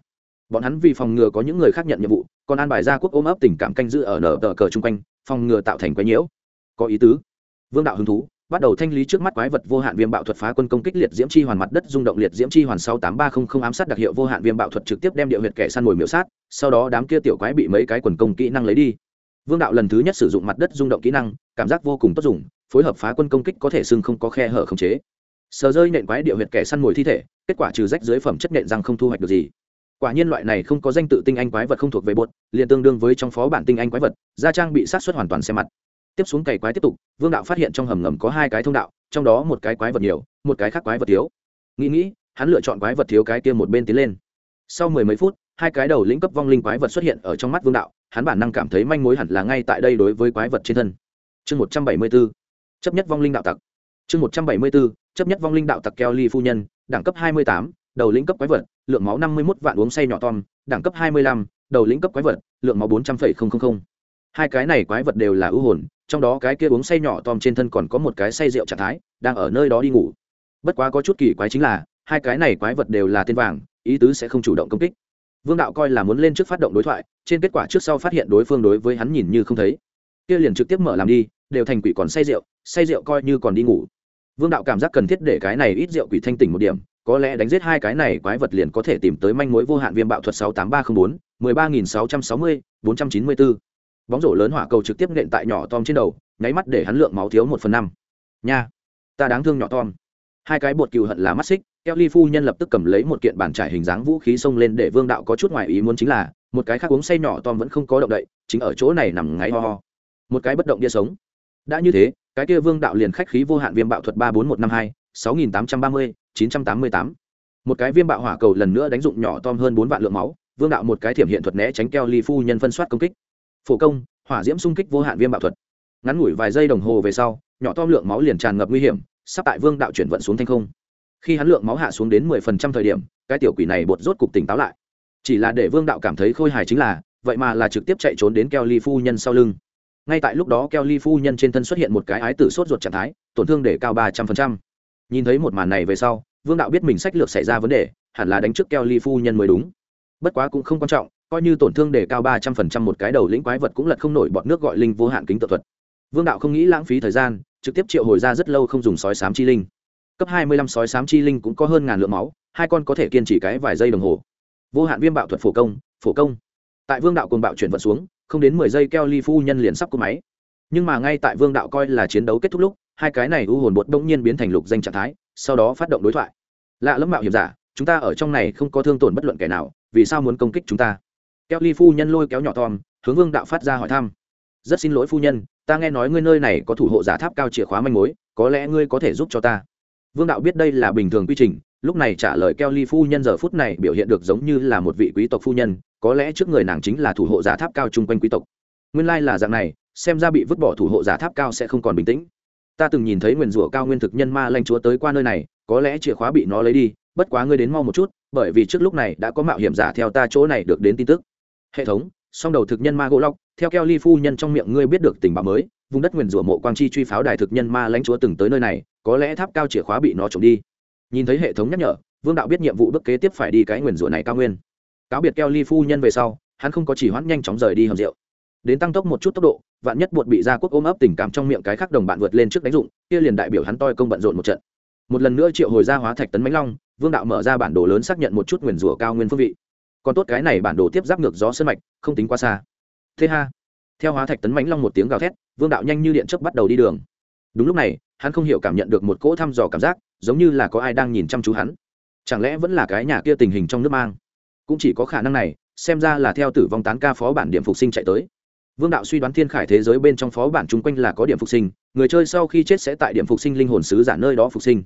Bọn hắn vì phòng ngừa có những người khác nhận nhiệm vụ, còn an bài ra quốc ôm ấp tình cảm canh giữ ở nở tờ cờ chung quanh, phòng ngừa tạo thành quái nhiễu. Có ý tứ. Vương đạo hứng thú, bắt đầu thanh lý trước mắt quái vật vô hạn viêm bạo thuật phá quân công kích liệt diễm chi hoàn mặt đất rung động liệt diễm chi hoàn sáu tám ba không không ám sát đặc hiệu vô hạn viêm bạo thuật trực tiếp đem địa huyệt kẻ săn mồi miểu sát sau đó đám kia tiểu quái bị mấy cái quần công kỹ năng lấy đi. Vương đạo lần thứ nhất sử dụng mặt đất rung động kỹ năng cảm giác vô cùng tốt dùng phối hợp phá quân công kích có thể xưng không có khe hở khống chế. Sờ rơi nện quái địa huyệt kẻ săn mồi thi thể kết quả trừ rách dưới phẩm chất nện răng không thu hoạch được gì. Quả nhiên loại này không có danh tự tinh anh quái vật không thuộc về bột liền tương đương với trong phó bản tinh anh quái vật gia trang bị sát xuất hoàn toàn xem mặt tiếp xuống cày quái tiếp tục, vương đạo phát hiện trong hầm ngầm có hai cái thông đạo, trong đó một cái quái vật nhiều, một cái khác quái vật thiếu. Nghĩ nghĩ, hắn lựa chọn quái vật thiếu cái kia một bên tiến lên. Sau mười mấy phút, hai cái đầu lĩnh cấp vong linh quái vật xuất hiện ở trong mắt vương đạo, hắn bản năng cảm thấy manh mối hẳn là ngay tại đây đối với quái vật trên thân. Chương một trăm bảy mươi b ố chấp nhất vong linh đạo tặc. Chương một trăm bảy mươi b ố chấp nhất vong linh đạo tặc keo ly phu nhân, đẳng cấp hai mươi tám, đầu lĩnh cấp quái vật, lượng máu năm mươi một vạn uống say nhỏ tom, đẳng cấp hai mươi lăm, đầu lĩnh cấp quái vật, lượng máu bốn trăm linh hai cái này quái vật đều là ưu hồn, trong đó cái kia uống say nhỏ tom trên thân còn có một cái say rượu trạng thái, đang ở nơi đó đi ngủ. Bất quá có chút kỳ quái chính là, hai cái này quái vật đều là tên vàng, ý tứ sẽ không chủ động công kích. Vương đạo coi là muốn lên trước phát động đối thoại, trên kết quả trước sau phát hiện đối phương đối với hắn nhìn như không thấy. Kia liền trực tiếp mở làm đi, đều thành quỷ còn say rượu say rượu coi như còn đi ngủ. Vương đạo cảm giác cần thiết để cái này ít rượu quỷ thanh tỉnh một điểm, có lẽ đánh giết hai cái này quái vật liền có thể tìm tới manh mối vô hạn viêm bạo thuật sáu tám ba không bốn, mười ba nghìn sáu trăm sáu mươi, bốn trăm chín mươi bốn bóng rổ lớn hỏa cầu trực tiếp nện tại nhỏ tom trên đầu nháy mắt để hắn lượng máu thiếu một phần năm nha ta đáng thương nhỏ tom hai cái bột cừu hận là mắt xích Kelly phu nhân lập tức cầm lấy một kiện bàn trải hình dáng vũ khí xông lên để Vương đạo có chút ngoài ý muốn chính là, một cái khác uống say nhỏ Tom vẫn không có động đậy, chính ở chỗ này nằm ngáy ho ho. Một cái bất động địa sống. Đã như thế, cái kia Vương đạo liền khách khí vô hạn viêm bạo thuật ba bốn một năm hai sáu nghìn tám trăm ba mươi chín trăm tám mươi tám Một cái viêm bạo hỏa cầu lần nữa đánh dụng nhỏ Tom hơn bốn vạn lượng máu, Vương đạo một cái thiểm hiện thuật né tránh Kelly phu nhân phân soát công kích. Phổ công, hỏa diễm xung kích vô hạn viêm bạo thuật. Ngắn ngủi vài giây đồng hồ về sau, nhỏ to lượng máu liền tràn ngập nguy hiểm, sắp tại Vương đạo chuyển vận xuống thanh không. Khi hắn lượng máu hạ xuống đến mười phần trăm thời điểm cái tiểu quỷ này bột rốt cục tỉnh táo lại. Chỉ là để vương đạo cảm thấy khôi hài chính là vậy mà là trực tiếp chạy trốn đến keo ly phu nhân sau lưng. Ngay tại lúc đó keo ly phu nhân trên thân xuất hiện một cái ái tử sốt ruột trạng thái tổn thương để cao ba trăm phần trăm. Nhìn thấy một màn này về sau vương đạo biết mình sách lược xảy ra vấn đề hẳn là đánh trước keo ly phu nhân mới đúng. Bất quá cũng không quan trọng coi như tổn thương để cao ba trăm phần trăm một cái đầu lĩnh quái vật cũng lật không nổi bọt nước gọi linh vô hạn kính tự thuật. Vương đạo không nghĩ lãng phí thời gian, trực tiếp triệu hồi ra rất lâu không dùng sói sám chi linh. Cấp hai mươi lăm sói sám chi linh cũng có hơn ngàn lượng máu, hai con có thể kiên trì cái vài giây đồng hồ. Vô hạn viêm bạo thuật phổ công phổ công. Tại vương đạo cùng bạo chuyển vận xuống, không đến mười giây keo ly phu nhân liền sắp cúp máy. Nhưng mà ngay tại vương đạo coi là chiến đấu kết thúc lúc, hai cái này u hồn bột đông nhiên biến thành lục danh trạng thái, sau đó phát động đối thoại. Lạ lẫm mạo hiểm giả, chúng ta ở trong này không có thương tổn bất luận kẻ nào, vì sao muốn công kích chúng ta? Keo ly phu nhân lôi kéo nhỏ tom, hướng vương đạo phát ra hỏi thăm. Rất xin lỗi phu nhân, ta nghe nói ngươi nơi này có thủ hộ giả tháp cao chìa khóa manh mối, có lẽ ngươi có thể giúp cho ta. Vương đạo biết đây là bình thường quy trình, lúc này trả lời kelly phu nhân giờ phút này biểu hiện được giống như là một vị quý tộc phu nhân, có lẽ trước người nàng chính là thủ hộ giả tháp cao chung quanh quý tộc. Nguyên lai、like、là dạng này, xem ra bị vứt bỏ thủ hộ giả tháp cao sẽ không còn bình tĩnh. Ta từng nhìn thấy nguyền rủa cao nguyên thực nhân ma lanh chúa tới qua nơi này, có lẽ chìa khóa bị nó lấy đi, bất quá ngươi đến mau một chút, bởi vì trước lúc này đã có mạo hiểm giả theo ta chỗ này được đến tin tức hệ thống, song đầu thực nhân ma gỗ lóc theo kelly phu nhân trong miệng ngươi biết được tình báo mới, vùng đất nguyền rủa mộ quang chi truy pháo đài thực nhân ma lãnh chúa từng tới nơi này, có lẽ tháp cao chìa khóa bị nó trộm đi. Nhìn thấy hệ thống nhắc nhở, vương đạo biết nhiệm vụ bước kế tiếp phải đi cái nguyền rủa này cao nguyên. Cáo biệt keo ly phu nhân về sau, hắn không có chỉ hoãn nhanh chóng rời đi hầm rượu. Đến tăng tốc một chút tốc độ, vạn nhất buộc bị gia quốc ôm ấp tình cảm trong miệng cái khác đồng bạn vượt lên trước đánh dụng, kia liền đại biểu hắn toi công bận rộn một trận. Một lần nữa triệu hồi ra hóa thạch tấn mãnh long, vương đạo mở ra bản đồ lớn xác nhận một chút nguyền rủa cao nguyên phương vị còn tốt cái này bản đồ tiếp giáp ngược gió sân mạch, không tính quá xa. Thế ha. Theo hóa thạch tấn mãnh long một tiếng gào thét, vương đạo nhanh như điện chớp bắt đầu đi đường. Đúng lúc này, hắn không hiểu cảm nhận được một cỗ thăm dò cảm giác, giống như là có ai đang nhìn chăm chú hắn. Chẳng lẽ vẫn là cái nhà kia tình hình trong nước mang? Cũng chỉ có khả năng này, xem ra là theo tử vong tán ca phó bản điểm phục sinh chạy tới. Vương đạo suy đoán thiên khải thế giới bên trong phó bản chung quanh là có điểm phục sinh, người chơi sau khi chết sẽ tại điểm phục sinh linh hồn sứ giả nơi đó phục sinh.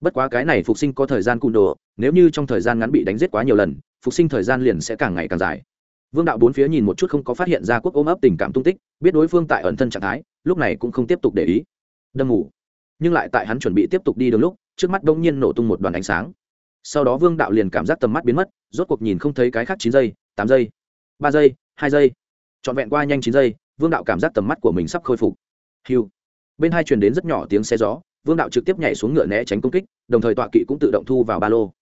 Bất quá cái này phục sinh có thời gian cung đồ, nếu như trong thời gian ngắn bị đánh giết quá nhiều lần phục sinh thời gian liền sẽ càng ngày càng dài. Vương đạo bốn phía nhìn một chút không có phát hiện ra quốc ôm ấp tình cảm tung tích, biết đối phương tại ẩn thân trạng thái, lúc này cũng không tiếp tục để ý. Đâm ngủ nhưng lại tại hắn chuẩn bị tiếp tục đi đường lúc, trước mắt đông nhiên nổ tung một đoàn ánh sáng. Sau đó vương đạo liền cảm giác tầm mắt biến mất, rốt cuộc nhìn không thấy cái khác chín giây, tám giây, ba giây, hai giây. Trọn vẹn qua nhanh chín giây, vương đạo cảm giác tầm mắt của mình sắp khôi phục. Hiu bên hai truyền đến rất nhỏ tiếng xe gió, vương đạo trực tiếp nhảy xuống ngựa né tránh công kích, đồng thời tọa kỵ cũng tự động thu vào ba lô.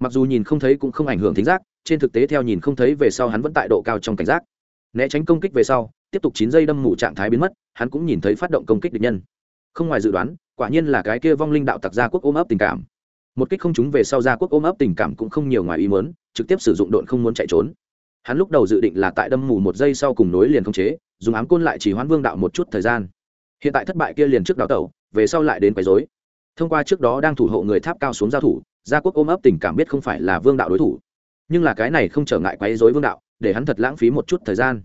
Mặc dù nhìn không thấy cũng không ảnh hưởng thính giác trên thực tế theo nhìn không thấy về sau hắn vẫn tại độ cao trong cảnh giác. Né tránh công kích về sau, tiếp tục chín giây đâm mù trạng thái biến mất, hắn cũng nhìn thấy phát động công kích địch nhân. Không ngoài dự đoán, quả nhiên là cái kia vong linh đạo tặc gia quốc ôm ấp tình cảm. Một kích không chúng về sau gia quốc ôm ấp tình cảm cũng không nhiều ngoài ý mớn trực tiếp sử dụng độn không muốn chạy trốn. Hắn lúc đầu dự định là tại đâm mù một giây sau cùng nối liền không chế, dùng ám côn lại chỉ hoãn vương đạo một chút thời gian. Hiện tại thất bại kia liền trước đào tẩu, về sau lại đến quấy dối thông qua trước đó đang thủ hộ người tháp cao xuống giao thủ, gia quốc ôm ấp tình cảm biết không phải là vương đạo đối thủ nhưng là cái này không trở ngại quấy rối vương đạo, để hắn thật lãng phí một chút thời gian.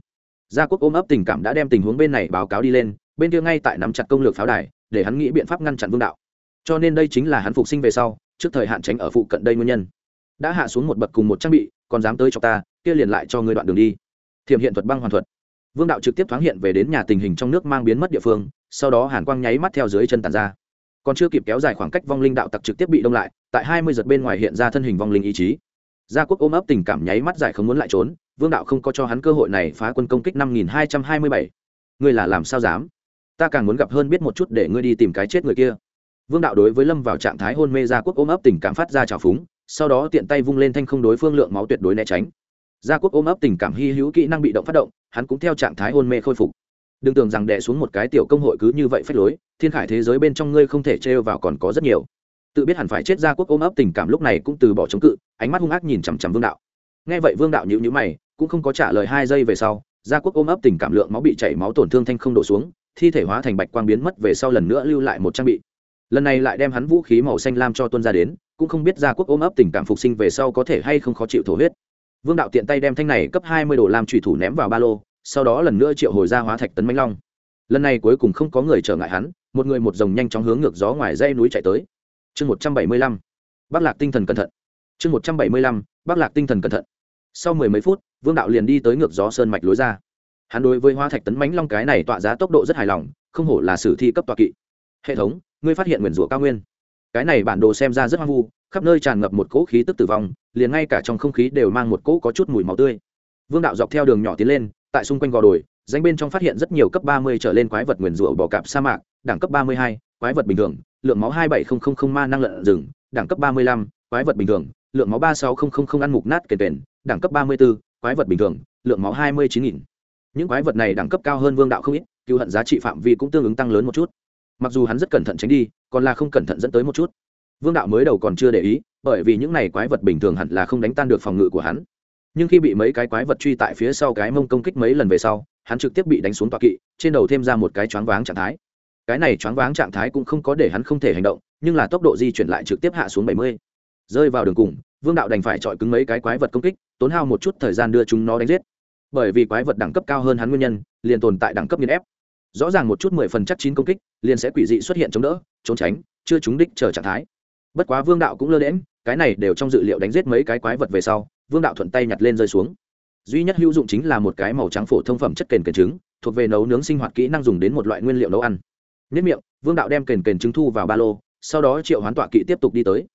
Gia quốc ôm ấp tình cảm đã đem tình huống bên này báo cáo đi lên, bên kia ngay tại nắm chặt công lược pháo đài, để hắn nghĩ biện pháp ngăn chặn vương đạo. Cho nên đây chính là hắn phục sinh về sau, trước thời hạn tránh ở phụ cận đây nguyên nhân. Đã hạ xuống một bậc cùng một trang bị, còn dám tới cho ta, kia liền lại cho ngươi đoạn đường đi. Thiểm hiện thuật băng hoàn thuật. Vương đạo trực tiếp thoáng hiện về đến nhà tình hình trong nước mang biến mất địa phương, sau đó hàn quang nháy mắt theo dưới chân tàn ra. Còn chưa kịp kéo dài khoảng cách vong linh đạo tặc trực tiếp bị đông lại, tại hai mươi giật bên ngoài hiện ra thân hình vong linh ý chí gia quốc ôm ấp tình cảm nháy mắt giải không muốn lại trốn, vương đạo không có cho hắn cơ hội này phá quân công kích năm nghìn hai trăm hai mươi bảy. Ngươi là làm sao dám? Ta càng muốn gặp hơn biết một chút để ngươi đi tìm cái chết người kia. Vương đạo đối với lâm vào trạng thái hôn mê gia quốc ôm ấp tình cảm phát ra trào phúng, sau đó tiện tay vung lên thanh không đối phương lượng máu tuyệt đối né tránh. Gia quốc ôm ấp tình cảm hy hữu kỹ năng bị động phát động, hắn cũng theo trạng thái hôn mê khôi phục. Đừng tưởng rằng đè xuống một cái tiểu công hội cứ như vậy phách lối, thiên khải thế giới bên trong ngươi không thể trêu vào còn có rất nhiều tự biết hẳn phải chết gia quốc ôm ấp tình cảm lúc này cũng từ bỏ chống cự, ánh mắt hung ác nhìn chằm chằm vương đạo. Nghe vậy vương đạo nhữ nhữ mày, cũng không có trả lời hai giây về sau gia quốc ôm ấp tình cảm lượng máu bị chảy máu tổn thương thanh không đổ xuống, thi thể hóa thành bạch quang biến mất về sau lần nữa lưu lại một trang bị. Lần này lại đem hắn vũ khí màu xanh lam cho tuân ra đến, cũng không biết gia quốc ôm ấp tình cảm phục sinh về sau có thể hay không khó chịu thổ huyết. Vương đạo tiện tay đem thanh này cấp hai mươi đồ làm trùy thủ ném vào ba lô, sau đó lần nữa triệu hồi ra hóa thạch tấn mãnh long. Lần này cuối cùng không có người trở ngại hắn, một người một dòng nhanh chóng hướng ngược gió ngoài dây núi chạy tới chương một trăm bảy mươi lăm, bác lạc tinh thần cẩn thận. Chương một trăm bảy mươi lăm, bác lạc tinh thần cẩn thận. Sau mười mấy phút, vương đạo liền đi tới ngược gió sơn mạch lối ra. Hắn đối với hoa thạch tấn mãnh long cái này tọa giá tốc độ rất hài lòng, không hổ là sử thi cấp tọa kỵ. Hệ thống, ngươi phát hiện nguyền rủa cao nguyên. Cái này bản đồ xem ra rất hoang vu, khắp nơi tràn ngập một cỗ khí tức tử vong, liền ngay cả trong không khí đều mang một cỗ có chút mùi máu tươi. Vương đạo dọc theo đường nhỏ tiến lên, tại xung quanh gò đồi, danh bên trong phát hiện rất nhiều cấp ba mươi trở lên quái vật nguyền rủa bò cạp sa mạc, đẳng cấp ba mươi hai, quái vật bình thường lượng máu hai bảy không không không ma năng lợn rừng, đẳng cấp ba mươi lăm, quái vật bình thường, lượng máu ba sáu không không không ăn mục nát kền kền, đẳng cấp ba mươi b ố quái vật bình thường, lượng máu hai mươi chín nghìn. Những quái vật này đẳng cấp cao hơn vương đạo không ít cựu hận giá trị phạm vi cũng tương ứng tăng lớn một chút. Mặc dù hắn rất cẩn thận tránh đi, còn là không cẩn thận dẫn tới một chút. Vương đạo mới đầu còn chưa để ý, bởi vì những này quái vật bình thường hẳn là không đánh tan được phòng ngự của hắn. Nhưng khi bị mấy cái quái vật truy tại phía sau cái mông công kích mấy lần về sau, hắn trực tiếp bị đánh xuống tọa kỵ, trên đầu thêm ra một cái choáng váng trạng thái cái này choáng váng trạng thái cũng không có để hắn không thể hành động, nhưng là tốc độ di chuyển lại trực tiếp hạ xuống bảy mươi. Rơi vào đường cùng, vương đạo đành phải chọi cứng mấy cái quái vật công kích, tốn hao một chút thời gian đưa chúng nó đánh giết. Bởi vì quái vật đẳng cấp cao hơn hắn nguyên nhân, liền tồn tại đẳng cấp nghiên ép. Rõ ràng một chút mười phần chắc chín công kích, liền sẽ quỷ dị xuất hiện chống đỡ, trốn tránh, chưa trúng đích chờ trạng thái. Bất quá vương đạo cũng lơ đễm cái này đều trong dự liệu đánh giết mấy cái quái vật về sau, vương đạo thuận tay nhặt lên rơi xuống. Duy nhất hữu dụng chính là một cái màu trắng phổ thông phẩm chất kền kền trứng, thuộc về nấu nướng sinh hoạt kỹ năng dùng đến một loại nguyên liệu nấu ăn nhất miệng, vương đạo đem kền kền trứng thu vào ba lô, sau đó triệu hoán tọa kỵ tiếp tục đi tới.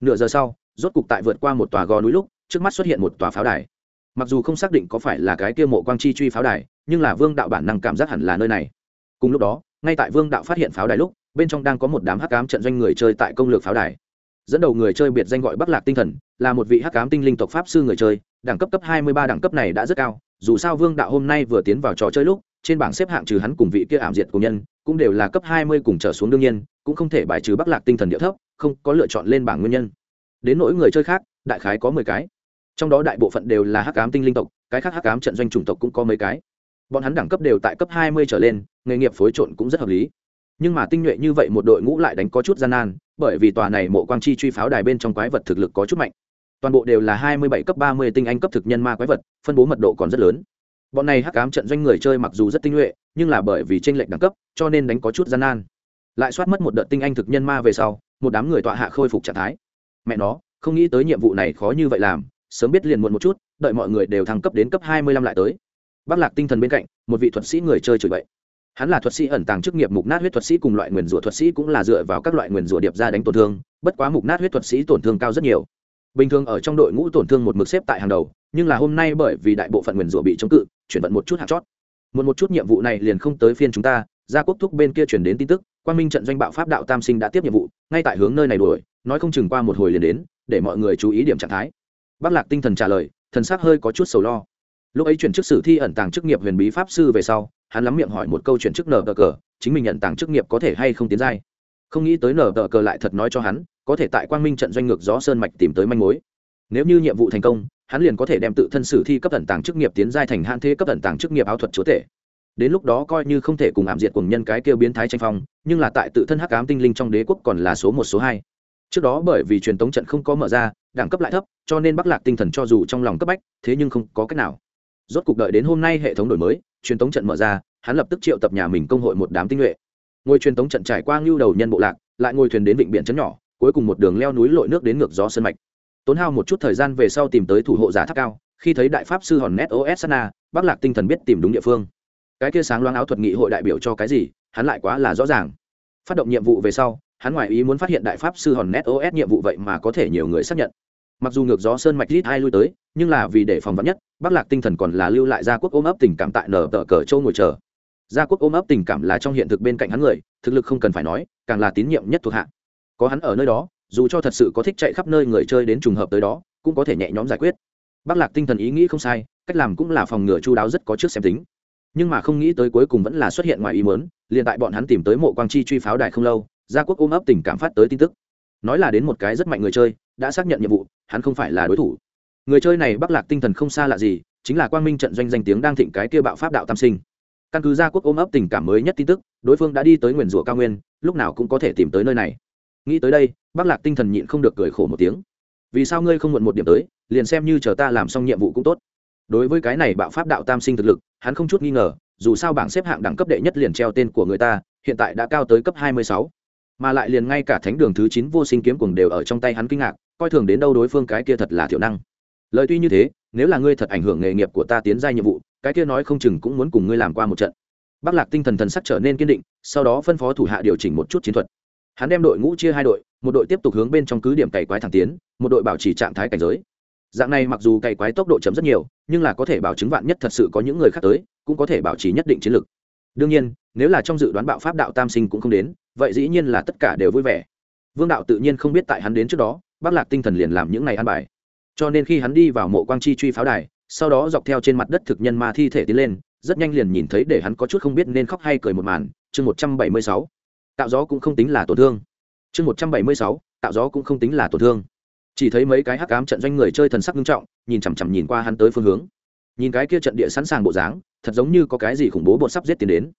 Nửa giờ sau, rốt cục tại vượt qua một tòa gò núi lúc, trước mắt xuất hiện một tòa pháo đài. Mặc dù không xác định có phải là cái kia mộ quang chi truy pháo đài, nhưng là vương đạo bản năng cảm giác hẳn là nơi này. Cùng lúc đó, ngay tại vương đạo phát hiện pháo đài lúc, bên trong đang có một đám hắc cám trận doanh người chơi tại công lược pháo đài. Dẫn đầu người chơi biệt danh gọi bắc lạc tinh thần, là một vị hắc cám tinh linh tộc pháp sư người chơi, đẳng cấp cấp hai mươi ba đẳng cấp này đã rất cao, dù sao vương đạo hôm nay vừa tiến vào trò chơi lúc trên bảng xếp hạng trừ hắn cùng vị kia ảm diệt cùng nhân, cũng đều là cấp hai mươi cùng trở xuống đương nhiên, cũng không thể bài trừ bắc lạc tinh thần địa thấp, không có lựa chọn lên bảng nguyên nhân. Đến nỗi người chơi khác, đại khái có mười cái. Trong đó đại bộ phận đều là hắc cám tinh linh tộc, cái khác hắc cám trận doanh chủng tộc cũng có mấy cái. Bọn hắn đẳng cấp đều tại cấp hai mươi trở lên, nghề nghiệp phối trộn cũng rất hợp lý. Nhưng mà tinh nhuệ như vậy một đội ngũ lại đánh có chút gian nan, bởi vì tòa này mộ quang chi truy pháo đài bên trong quái vật thực lực có chút mạnh. Toàn bộ đều là hai mươi bảy cấp ba mươi tinh anh cấp thực nhân ma quái vật, phân bố mật độ còn rất lớn bọn này hắc cám trận doanh người chơi mặc dù rất tinh nhuệ, nhưng là bởi vì tranh lệch đẳng cấp, cho nên đánh có chút gian nan. Lại soát mất một đợt tinh anh thực nhân ma về sau, một đám người tọa hạ khôi phục trạng thái. Mẹ nó, không nghĩ tới nhiệm vụ này khó như vậy làm, sớm biết liền muộn một chút, đợi mọi người đều thăng cấp đến cấp hai mươi lăm lại tới. Bác lạc tinh thần bên cạnh, một vị thuật sĩ người chơi chửi bậy. Hắn là thuật sĩ ẩn tàng chức nghiệp mục nát huyết thuật sĩ cùng loại nguyền rủa thuật sĩ cũng là dựa vào các loại nguyền rủa điệp ra đánh tổn thương, bất quá mục nát huyết thuật sĩ tổn thương cao rất nhiều. Bình thường ở trong đội ngũ tổn thương một mực xếp tại hàng đầu nhưng là hôm nay bởi vì đại bộ phận nguyền rủa bị chống cự, chuyển vận một chút hạt chót. Một một chút nhiệm vụ này liền không tới phiên chúng ta, Gia quốc thúc bên kia chuyển đến tin tức quan minh trận doanh bạo pháp đạo tam sinh đã tiếp nhiệm vụ, ngay tại hướng nơi này đuổi, nói không chừng qua một hồi liền đến, để mọi người chú ý điểm trạng thái. Bác lạc tinh thần trả lời, thần sắc hơi có chút sầu lo. Lúc ấy chuyển chức sử thi ẩn tàng chức nghiệp huyền bí pháp sư về sau, hắn lắm miệng hỏi một câu chuyển chức nở cờ cờ, chính mình nhận tàng chức nghiệp có thể hay không tiến giai. Không nghĩ tới nở tờ cờ lại thật nói cho hắn, có thể tại quang minh trận doanh ngược gió sơn mạch tìm tới manh mối. Nếu như nhiệm vụ thành công hắn liền có thể đem tự thân sử thi cấp tận tàng chức nghiệp tiến giai thành hạn thế cấp tận tàng chức nghiệp áo thuật chúa tể. Đến lúc đó coi như không thể cùng ảm diệt cùng nhân cái kêu biến thái tranh phong, nhưng là tại tự thân hắc ám tinh linh trong đế quốc còn là số một, số hai. Trước đó bởi vì truyền tống trận không có mở ra, đẳng cấp lại thấp, cho nên bắc lạc tinh thần cho dù trong lòng cấp bách, thế nhưng không có cách nào. Rốt cuộc đợi đến hôm nay hệ thống đổi mới, truyền tống trận mở ra, hắn lập tức triệu tập nhà mình công hội một đám tinh nhuệ. Ngồi truyền tống trận trải qua ngưu đầu nhân bộ lạc, lại ngồi thuyền đến vịnh biển chấn nhỏ, cuối cùng một đường leo núi lội nước đến ngược gió sân mạch tốn hao một chút thời gian về sau tìm tới thủ hộ giả tháp cao, khi thấy đại pháp sư hòn net os sana bắc lạc tinh thần biết tìm đúng địa phương. Cái kia sáng loáng áo thuật nghị hội đại biểu cho cái gì, hắn lại quá là rõ ràng. Phát động nhiệm vụ về sau, hắn ngoài ý muốn phát hiện đại pháp sư hòn net os nhiệm vụ vậy mà có thể nhiều người xác nhận. Mặc dù ngược gió sơn mạch rít hai lui tới, nhưng là vì để phòng vắn nhất bắc lạc tinh thần còn là lưu lại gia quốc ôm ấp tình cảm tại nở tờ cờ châu ngồi chờ. Gia quốc ôm ấp tình cảm là trong hiện thực bên cạnh hắn người, thực lực không cần phải nói, càng là tín nhiệm nhất thuộc hạ. Có hắn ở nơi đó dù cho thật sự có thích chạy khắp nơi người chơi đến trùng hợp tới đó, cũng có thể nhẹ nhõm giải quyết. Bắc lạc tinh thần ý nghĩ không sai, cách làm cũng là phòng ngừa chu đáo rất có trước xem tính. Nhưng mà không nghĩ tới cuối cùng vẫn là xuất hiện ngoài ý mớn liền tại bọn hắn tìm tới mộ quang chi truy pháo đài không lâu, gia quốc ôm ấp tình cảm phát tới tin tức. Nói là đến một cái rất mạnh người chơi, đã xác nhận nhiệm vụ, hắn không phải là đối thủ. Người chơi này bắc lạc tinh thần không xa lạ gì, chính là quang minh trận doanh danh tiếng đang thịnh cái kia bạo pháp đạo tam sinh. Căn cứ gia quốc ôm ấp tình cảm mới nhất tin tức, đối phương đã đi tới nguyền rủa cao nguyên, lúc nào cũng có thể tìm tới nơi này. Nghĩ tới đây bắc lạc tinh thần nhịn không được cười khổ một tiếng. Vì sao ngươi không muộn một điểm tới, liền xem như chờ ta làm xong nhiệm vụ cũng tốt. Đối với cái này bạo pháp đạo tam sinh thực lực, hắn không chút nghi ngờ, dù sao bảng xếp hạng đẳng cấp đệ nhất liền treo tên của người ta, hiện tại đã cao tới cấp hai mươi sáu. Mà lại liền ngay cả thánh đường thứ chín vô sinh kiếm cùng đều ở trong tay hắn kinh ngạc, coi thường đến đâu đối phương cái kia thật là thiểu năng. Lời tuy như thế, nếu là ngươi thật ảnh hưởng nghề nghiệp của ta tiến ra nhiệm vụ, cái kia nói không chừng cũng muốn cùng ngươi làm qua một trận. Bắc lạc tinh thần thần sắc trở nên kiên định, sau đó phân phó thủ hạ điều chỉnh một chút chiến thuật. Hắn đem đội ngũ chia hai đội một đội tiếp tục hướng bên trong cứ điểm cày quái thẳng tiến, một đội bảo trì trạng thái cảnh giới. Dạng này mặc dù cày quái tốc độ chấm rất nhiều, nhưng là có thể bảo chứng vạn nhất thật sự có những người khác tới, cũng có thể bảo trì nhất định chiến lược. Đương nhiên, nếu là trong dự đoán bạo pháp đạo tam sinh cũng không đến, vậy dĩ nhiên là tất cả đều vui vẻ. Vương đạo tự nhiên không biết tại hắn đến trước đó, bác lạc tinh thần liền làm những này ăn bài. Cho nên khi hắn đi vào mộ quang chi truy pháo đài, sau đó dọc theo trên mặt đất thực nhân ma thi thể tiến lên, rất nhanh liền nhìn thấy để hắn có chút không biết nên khóc hay cười một màn, chương một trăm bảy mươi sáu. Tạo gió cũng không tính là tổn thương chương một trăm bảy mươi sáu, tạo gió cũng không tính là tổn thương. Chỉ thấy mấy cái hắc cám trận doanh người chơi thần sắc nghiêm trọng, nhìn chằm chằm nhìn qua hắn tới phương hướng. Nhìn cái kia trận địa sẵn sàng bộ dáng, thật giống như có cái gì khủng bố bột sắp giết tiến đến.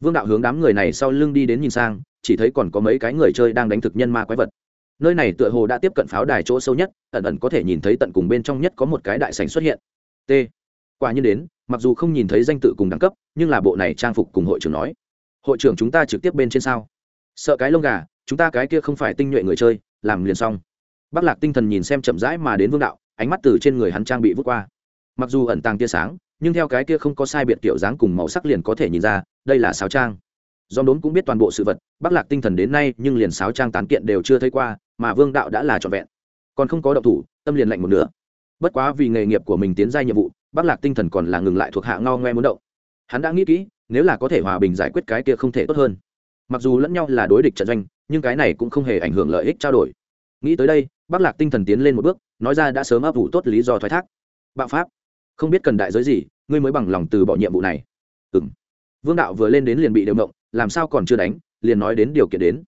Vương đạo hướng đám người này sau lưng đi đến nhìn sang, chỉ thấy còn có mấy cái người chơi đang đánh thực nhân ma quái vật. Nơi này tựa hồ đã tiếp cận pháo đài chỗ sâu nhất, ẩn ẩn có thể nhìn thấy tận cùng bên trong nhất có một cái đại sành xuất hiện. T. Quả nhiên đến, mặc dù không nhìn thấy danh tự cùng đẳng cấp, nhưng là bộ này trang phục cùng hội trưởng nói. Hội trưởng chúng ta trực tiếp bên trên sao? Sợ cái lông gà chúng ta cái kia không phải tinh nhuệ người chơi, làm liền xong. Bác lạc tinh thần nhìn xem chậm rãi mà đến vương đạo, ánh mắt từ trên người hắn trang bị vút qua. Mặc dù ẩn tàng tia sáng, nhưng theo cái kia không có sai biệt kiểu dáng cùng màu sắc liền có thể nhìn ra, đây là sáo trang. Do đốn cũng biết toàn bộ sự vật, bác lạc tinh thần đến nay nhưng liền sáo trang tán kiện đều chưa thấy qua, mà vương đạo đã là trọn vẹn. Còn không có động thủ, tâm liền lạnh một nửa. Bất quá vì nghề nghiệp của mình tiến ra nhiệm vụ, bác lạc tinh thần còn là ngừng lại thuộc hạ ngao ngoe muốn động. Hắn đã nghĩ kỹ, nếu là có thể hòa bình giải quyết cái kia không thể tốt hơn mặc dù lẫn nhau là đối địch trận doanh, nhưng cái này cũng không hề ảnh hưởng lợi ích trao đổi. Nghĩ tới đây bác lạc tinh thần tiến lên một bước, nói ra đã sớm ấp ủ tốt lý do thoái thác. Bạo pháp. Không biết cần đại giới gì, ngươi mới bằng lòng từ bỏ nhiệm vụ này. Ừ m vương đạo vừa lên đến liền bị đều động, làm sao còn chưa đánh, liền nói đến điều kiện đến.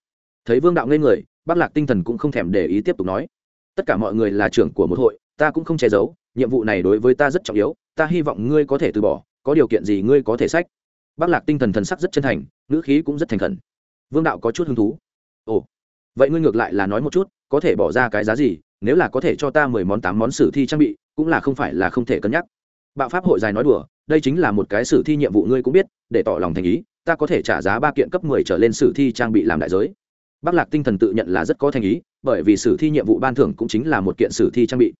Thấy vương đạo ngây người bác lạc tinh thần cũng không thèm để ý tiếp tục nói. Tất cả mọi người là trưởng của một hội, ta cũng không che giấu, nhiệm vụ này đối với ta rất trọng yếu, ta hy vọng ngươi có thể từ bỏ, có điều kiện gì ngươi có thể sách. Bác lạc tinh thần thần sắc rất chân thành, ngữ khí cũng rất thành khẩn vương đạo có chút hứng thú. Ồ, vậy ngươi ngược lại là nói một chút, có thể bỏ ra cái giá gì, nếu là có thể cho ta mười món tám món sử thi trang bị, cũng là không phải là không thể cân nhắc. Bạo pháp hội dài nói đùa, đây chính là một cái sử thi nhiệm vụ ngươi cũng biết, để tỏ lòng thành ý, ta có thể trả giá ba kiện cấp mười trở lên sử thi trang bị làm đại giới. Bác lạc tinh thần tự nhận là rất có thành ý, bởi vì sử thi nhiệm vụ ban thưởng cũng chính là một kiện sử thi trang bị.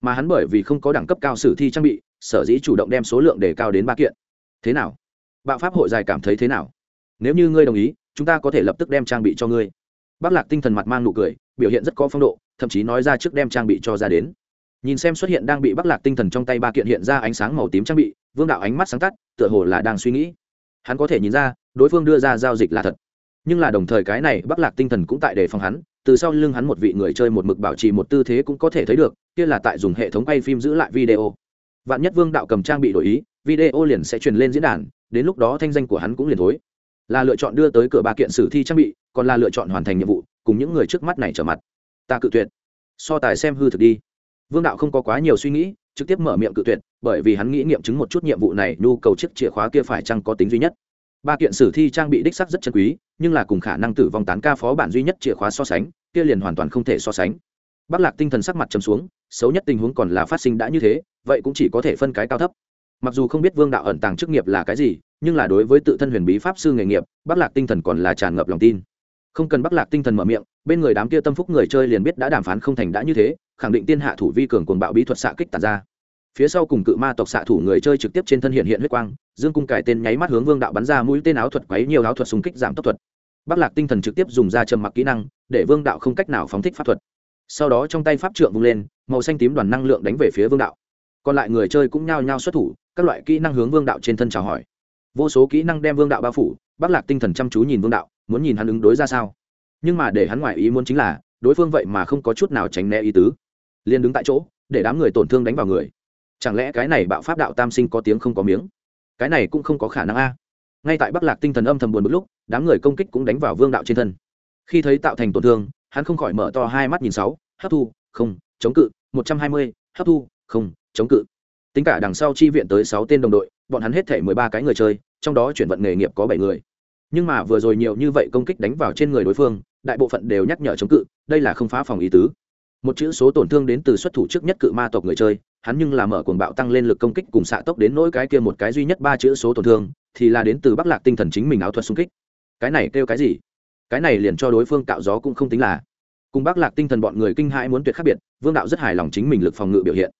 Mà hắn bởi vì không có đẳng cấp cao sử thi trang bị, sở dĩ chủ động đem số lượng để cao đến ba kiện. Thế nào? Bạo pháp hội dài cảm thấy thế nào? Nếu như ngươi đồng ý chúng ta có thể lập tức đem trang bị cho ngươi. Bác lạc tinh thần mặt mang nụ cười, biểu hiện rất có phong độ, thậm chí nói ra trước đem trang bị cho ra đến. Nhìn xem xuất hiện đang bị bác lạc tinh thần trong tay ba kiện hiện ra ánh sáng màu tím trang bị, vương đạo ánh mắt sáng tắt, tựa hồ là đang suy nghĩ. Hắn có thể nhìn ra, đối phương đưa ra giao dịch là thật. Nhưng là đồng thời cái này, bác lạc tinh thần cũng tại đề phòng hắn, từ sau lưng hắn một vị người chơi một mực bảo trì một tư thế cũng có thể thấy được, kia là tại dùng hệ thống quay phim giữ lại video. Vạn nhất vương đạo cầm trang bị đổi ý, video liền sẽ truyền lên diễn đàn, đến lúc đó thanh danh của hắn cũng liền thối là lựa chọn đưa tới cửa ba kiện sử thi trang bị, còn là lựa chọn hoàn thành nhiệm vụ, cùng những người trước mắt này trở mặt. Ta cự tuyệt. So tài xem hư thực đi. Vương đạo không có quá nhiều suy nghĩ, trực tiếp mở miệng cự tuyệt, bởi vì hắn nghĩ nghiệm chứng một chút nhiệm vụ này, nhu cầu chiếc chìa khóa kia phải chăng có tính duy nhất. Ba kiện sử thi trang bị đích sắc rất chân quý, nhưng là cùng khả năng tử vong tán ca phó bản duy nhất chìa khóa so sánh, kia liền hoàn toàn không thể so sánh. Bắc lạc tinh thần sắc mặt trầm xuống, xấu nhất tình huống còn là phát sinh đã như thế, vậy cũng chỉ có thể phân cái cao thấp. Mặc dù không biết vương đạo ẩn tàng chức nghiệp là cái gì nhưng là đối với tự thân huyền bí pháp sư nghề nghiệp, bắc lạc tinh thần còn là tràn ngập lòng tin. Không cần bắc lạc tinh thần mở miệng, bên người đám kia tâm phúc người chơi liền biết đã đàm phán không thành đã như thế, khẳng định tiên hạ thủ vi cường cuồng bạo bí thuật xạ kích tàn ra. Phía sau cùng cự ma tộc xạ thủ người chơi trực tiếp trên thân hiện hiện huyết quang, dương cung cải tên nháy mắt hướng vương đạo bắn ra mũi tên áo thuật quấy nhiều áo thuật xung kích giảm tốc thuật. Bắc lạc tinh thần trực tiếp dùng ra trầm mặc kỹ năng, để vương đạo không cách nào phóng thích pháp thuật. Sau đó trong tay pháp trượng vung lên, màu xanh tím đoàn năng lượng đánh về phía vương đạo. Còn lại người chơi cũng nhao nhao xuất thủ, các loại kỹ năng hướng vương đạo trên thân chào hỏi vô số kỹ năng đem vương đạo bao phủ, bắc lạc tinh thần chăm chú nhìn vương đạo, muốn nhìn hắn ứng đối ra sao. Nhưng mà để hắn ngoại ý muốn chính là, đối phương vậy mà không có chút nào tránh né ý tứ. Liền đứng tại chỗ, để đám người tổn thương đánh vào người. Chẳng lẽ cái này bạo pháp đạo tam sinh có tiếng không có miếng? Cái này cũng không có khả năng a. Ngay tại bắc lạc tinh thần âm thầm buồn một lúc, đám người công kích cũng đánh vào vương đạo trên thân. Khi thấy tạo thành tổn thương, hắn không khỏi mở to hai mắt nhìn sáu, hấp thu, không, chống cự, một trăm hai mươi, hấp thu, không, chống cự. Tính cả đằng sau chi viện tới sáu tên đồng đội bọn hắn hết thể mười ba cái người chơi, trong đó chuyển vận nghề nghiệp có bảy người. Nhưng mà vừa rồi nhiều như vậy công kích đánh vào trên người đối phương, đại bộ phận đều nhắc nhở chống cự, đây là không phá phòng ý tứ. Một chữ số tổn thương đến từ xuất thủ trước nhất cự ma tộc người chơi, hắn nhưng là mở cuồng bạo tăng lên lực công kích cùng xạ tốc đến nỗi cái kia một cái duy nhất ba chữ số tổn thương, thì là đến từ bắc lạc tinh thần chính mình áo thuật xung kích. Cái này kêu cái gì? Cái này liền cho đối phương cạo gió cũng không tính là. Cùng bắc lạc tinh thần bọn người kinh hãi muốn tuyệt khác biệt, vương đạo rất hài lòng chính mình lực phòng ngự biểu hiện.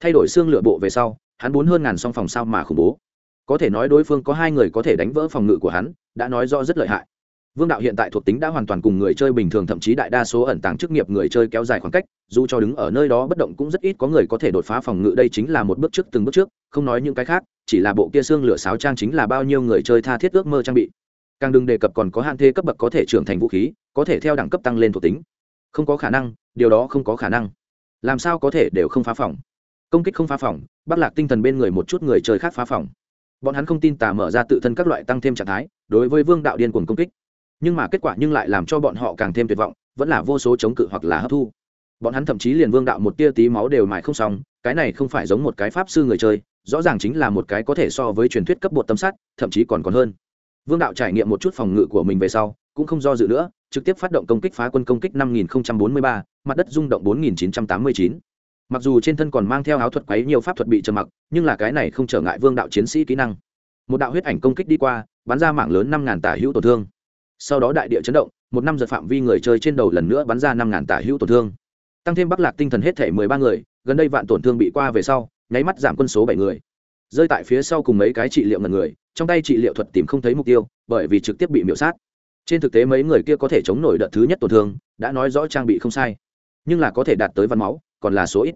Thay đổi xương lựa bộ về sau hắn bốn hơn ngàn song phòng sao mà khủng bố. Có thể nói đối phương có hai người có thể đánh vỡ phòng ngự của hắn, đã nói rõ rất lợi hại. Vương đạo hiện tại thuộc tính đã hoàn toàn cùng người chơi bình thường, thậm chí đại đa số ẩn tàng chức nghiệp người chơi kéo dài khoảng cách, dù cho đứng ở nơi đó bất động cũng rất ít có người có thể đột phá phòng ngự, đây chính là một bước trước, từng bước trước, không nói những cái khác, chỉ là bộ kia xương lửa sáo trang chính là bao nhiêu người chơi tha thiết ước mơ trang bị. Càng đừng đề cập còn có hạn thế cấp bậc có thể trưởng thành vũ khí, có thể theo đẳng cấp tăng lên thuộc tính. Không có khả năng, điều đó không có khả năng. Làm sao có thể đều không phá phòng? công kích không phá phòng bắt lạc tinh thần bên người một chút người chơi khác phá phòng. Bọn hắn không tin tà mở ra tự thân các loại tăng thêm trạng thái đối với vương đạo điên cuồng công kích. Nhưng mà kết quả nhưng lại làm cho bọn họ càng thêm tuyệt vọng vẫn là vô số chống cự hoặc là hấp thu. Bọn hắn thậm chí liền vương đạo một tia tí máu đều mãi không xong cái này không phải giống một cái pháp sư người chơi rõ ràng chính là một cái có thể so với truyền thuyết cấp bột tâm sát thậm chí còn còn hơn. Vương đạo trải nghiệm một chút phòng ngự của mình về sau cũng không do dự nữa trực tiếp phát động công kích phá quân công kích 5043, mặt đất rung động 4989 mặc dù trên thân còn mang theo áo thuật quấy nhiều pháp thuật bị trầm mặc, nhưng là cái này không trở ngại vương đạo chiến sĩ kỹ năng. Một đạo huyết ảnh công kích đi qua, bắn ra mạng lớn năm ngàn tả hữu tổn thương. Sau đó đại địa chấn động, một năm giật phạm vi người chơi trên đầu lần nữa bắn ra năm ngàn tả hữu tổn thương. Tăng thêm bắc lạc tinh thần hết thể mười ba người, gần đây vạn tổn thương bị qua về sau, nháy mắt giảm quân số bảy người. Rơi tại phía sau cùng mấy cái trị liệu ngần người, trong tay trị liệu thuật tìm không thấy mục tiêu, bởi vì trực tiếp bị miễu sát. Trên thực tế mấy người kia có thể chống nổi đợt thứ nhất tổn thương, đã nói rõ trang bị không sai, nhưng là có thể đạt tới văn máu còn là số ít.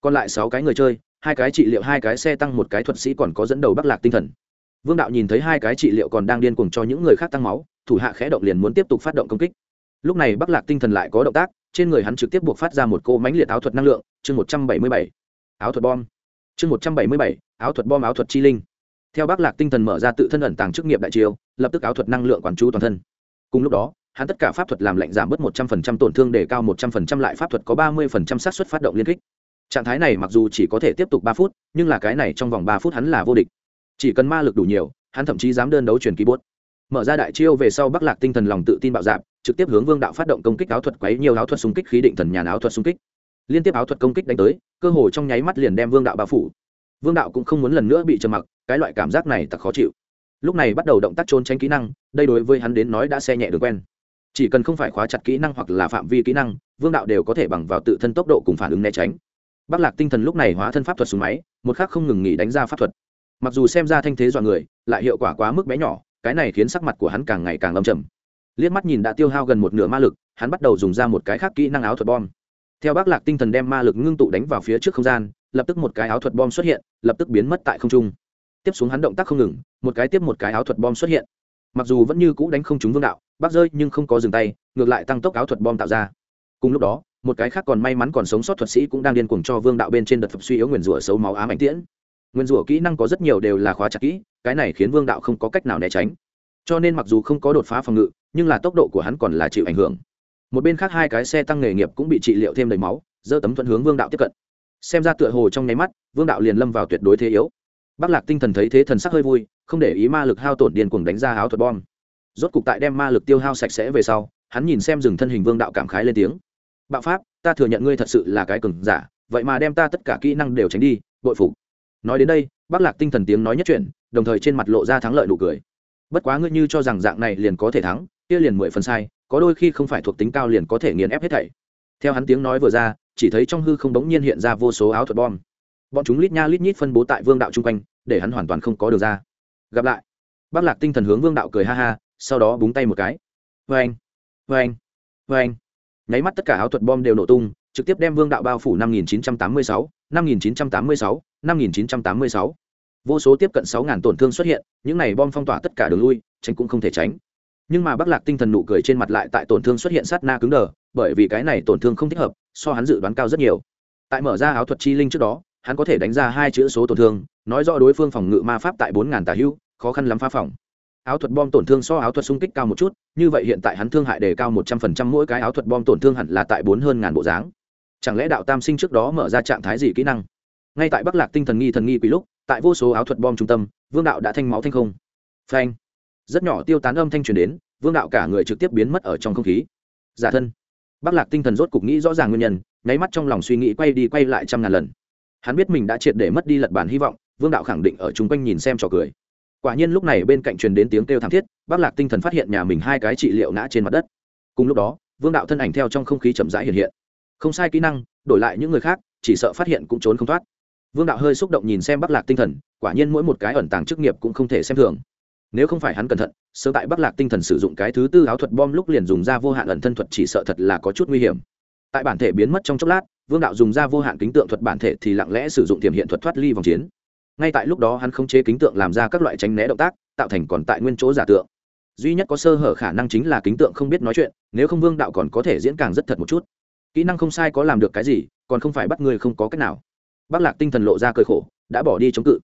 Còn lại sáu cái người chơi, hai cái trị liệu, hai cái xe tăng, một cái thuật sĩ còn có dẫn đầu bắc lạc tinh thần. Vương đạo nhìn thấy hai cái trị liệu còn đang điên cuồng cho những người khác tăng máu, thủ hạ khẽ động liền muốn tiếp tục phát động công kích. Lúc này bắc lạc tinh thần lại có động tác, trên người hắn trực tiếp buộc phát ra một cô mánh liệt áo thuật năng lượng, chương một trăm bảy mươi bảy. Áo thuật bom. Chương một trăm bảy mươi bảy, áo thuật bom, áo thuật chi linh. Theo bắc lạc tinh thần mở ra tự thân ẩn tàng chức nghiệp đại chiêu, lập tức áo thuật năng lượng quản chú toàn thân. Cùng lúc đó hắn tất cả pháp thuật làm lạnh giảm bớt một trăm phần trăm tổn thương để cao một trăm phần trăm lại pháp thuật có ba mươi phần trăm xác suất phát động liên kích. Trạng thái này mặc dù chỉ có thể tiếp tục ba phút, nhưng là cái này trong vòng ba phút hắn là vô địch. Chỉ cần ma lực đủ nhiều, hắn thậm chí dám đơn đấu truyền ký bốt mở ra đại chiêu về sau bắc lạc tinh thần lòng tự tin bạo dạp trực tiếp hướng vương đạo phát động công kích áo thuật quấy nhiều áo thuật xung kích khí định thần nhàn áo thuật xung kích. Liên tiếp áo thuật công kích đánh tới, cơ hồ trong nháy mắt liền đem vương đạo bao phủ. Vương đạo cũng không muốn lần nữa bị trầm mặc, cái loại cảm giác này thật khó chịu. Lúc này bắt đầu động tác trốn tránh kỹ năng, đây đối với hắn đến nói đã xe nhẹ được quen chỉ cần không phải khóa chặt kỹ năng hoặc là phạm vi kỹ năng, vương đạo đều có thể bằng vào tự thân tốc độ cùng phản ứng né tránh. Bắc lạc tinh thần lúc này hóa thân pháp thuật xuống máy, một khắc không ngừng nghỉ đánh ra pháp thuật. Mặc dù xem ra thanh thế dọa người, lại hiệu quả quá mức bé nhỏ, cái này khiến sắc mặt của hắn càng ngày càng lâm trầm. Liếc mắt nhìn đã tiêu hao gần một nửa ma lực, hắn bắt đầu dùng ra một cái khác kỹ năng áo thuật bom. Theo bác lạc tinh thần đem ma lực ngưng tụ đánh vào phía trước không gian, lập tức một cái áo thuật bom xuất hiện, lập tức biến mất tại không trung. Tiếp xuống hắn động tác không ngừng, một cái tiếp một cái áo thuật bom xuất hiện mặc dù vẫn như cũ đánh không trúng vương đạo, bác rơi nhưng không có dừng tay, ngược lại tăng tốc áo thuật bom tạo ra. Cùng lúc đó, một cái khác còn may mắn còn sống sót thuật sĩ cũng đang điên cuồng cho vương đạo bên trên đợt phập suy yếu nguyền rủa xấu máu ám ảnh tiễn. Nguyên rủa kỹ năng có rất nhiều đều là khóa chặt kỹ, cái này khiến vương đạo không có cách nào né tránh. Cho nên mặc dù không có đột phá phòng ngự, nhưng là tốc độ của hắn còn là chịu ảnh hưởng. Một bên khác hai cái xe tăng nghề nghiệp cũng bị trị liệu thêm đầy máu, giơ tấm thuận hướng vương đạo tiếp cận. Xem ra tựa hồ trong nháy mắt, vương đạo liền lâm vào tuyệt đối thế yếu. Bắc lạc tinh thần thấy thế thần sắc hơi vui không để ý ma lực hao tổn điên cuồng đánh ra áo thuật bom. Rốt cục tại đem ma lực tiêu hao sạch sẽ về sau hắn nhìn xem dừng thân hình vương đạo cảm khái lên tiếng. Bạo pháp ta thừa nhận ngươi thật sự là cái cừng giả vậy mà đem ta tất cả kỹ năng đều tránh đi bội phục. Nói đến đây bác lạc tinh thần tiếng nói nhất chuyển, đồng thời trên mặt lộ ra thắng lợi nụ cười. Bất quá ngươi như cho rằng dạng này liền có thể thắng kia liền mười phần sai có đôi khi không phải thuộc tính cao liền có thể nghiền ép hết thảy. Theo hắn tiếng nói vừa ra chỉ thấy trong hư không đống nhiên hiện ra vô số áo thuật bom. Bọn chúng lít nha lít nhít phân bố tại vương đạo chung quanh để hắn hoàn toàn không có đường ra gặp lại. Bác lạc tinh thần hướng vương đạo cười ha ha, sau đó búng tay một cái. Vê anh vê anh vê anh nháy mắt tất cả áo thuật bom đều nổ tung, trực tiếp đem vương đạo bao phủ năm nghìn chín trăm tám mươi sáu, năm nghìn chín trăm tám mươi sáu, năm nghìn chín trăm tám mươi sáu. Vô số tiếp cận sáu ngàn tổn thương xuất hiện, những này bom phong tỏa tất cả đường lui, tránh cũng không thể tránh. Nhưng mà bắc lạc tinh thần nụ cười trên mặt lại tại tổn thương xuất hiện sát na cứng đờ, bởi vì cái này tổn thương không thích hợp, so hắn dự đoán cao rất nhiều. Tại mở ra áo thuật chi linh trước đó hắn có thể đánh ra hai chữ số tổn thương, nói rõ đối phương phòng ngự ma pháp tại bốn ngàn tà hưu khó khăn lắm phá phòng. Áo thuật bom tổn thương so áo thuật xung kích cao một chút, như vậy hiện tại hắn thương hại đề cao một trăm phần trăm, mỗi cái áo thuật bom tổn thương hẳn là tại bốn hơn ngàn bộ dáng. Chẳng lẽ đạo tam sinh trước đó mở ra trạng thái gì kỹ năng? Ngay tại bắc lạc tinh thần nghi thần nghi quý lúc, tại vô số áo thuật bom trung tâm, vương đạo đã thanh máu thanh không. Phanh! Rất nhỏ tiêu tán âm thanh truyền đến, vương đạo cả người trực tiếp biến mất ở trong không khí. Giả thân. Bắc lạc tinh thần rốt cục nghĩ rõ ràng nguyên nhân, nháy mắt trong lòng suy nghĩ quay đi quay lại trăm ngàn lần hắn biết mình đã triệt để mất đi lật bản hy vọng, vương đạo khẳng định ở chung quanh nhìn xem trò cười. Quả nhiên lúc này bên cạnh truyền đến tiếng kêu thảm thiết Bác lạc tinh thần phát hiện nhà mình hai cái trị liệu ngã trên mặt đất. Cùng lúc đó, vương đạo thân ảnh theo trong không khí chậm rãi hiện hiện. Không sai kỹ năng, đổi lại những người khác, chỉ sợ phát hiện cũng trốn không thoát. Vương đạo hơi xúc động nhìn xem Bác lạc tinh thần, quả nhiên mỗi một cái ẩn tàng chức nghiệp cũng không thể xem thường. Nếu không phải hắn cẩn thận sơ tại bắc lạc tinh thần sử dụng cái thứ tư áo thuật bom lúc liền dùng ra vô hạn ẩn thân thuật chỉ sợ thật là có chút nguy hiểm. Tại bản thể biến mất trong chốc lát vương đạo dùng ra vô hạn kính tượng thuật bản thể thì lặng lẽ sử dụng tiềm hiện thuật thoát ly vòng chiến. Ngay tại lúc đó hắn không chế kính tượng làm ra các loại tránh né động tác, tạo thành còn tại nguyên chỗ giả tượng. Duy nhất có sơ hở khả năng chính là kính tượng không biết nói chuyện, nếu không vương đạo còn có thể diễn càng rất thật một chút. Kỹ năng không sai có làm được cái gì, còn không phải bắt người không có cách nào. Bác lạc tinh thần lộ ra cơi khổ, đã bỏ đi chống cự.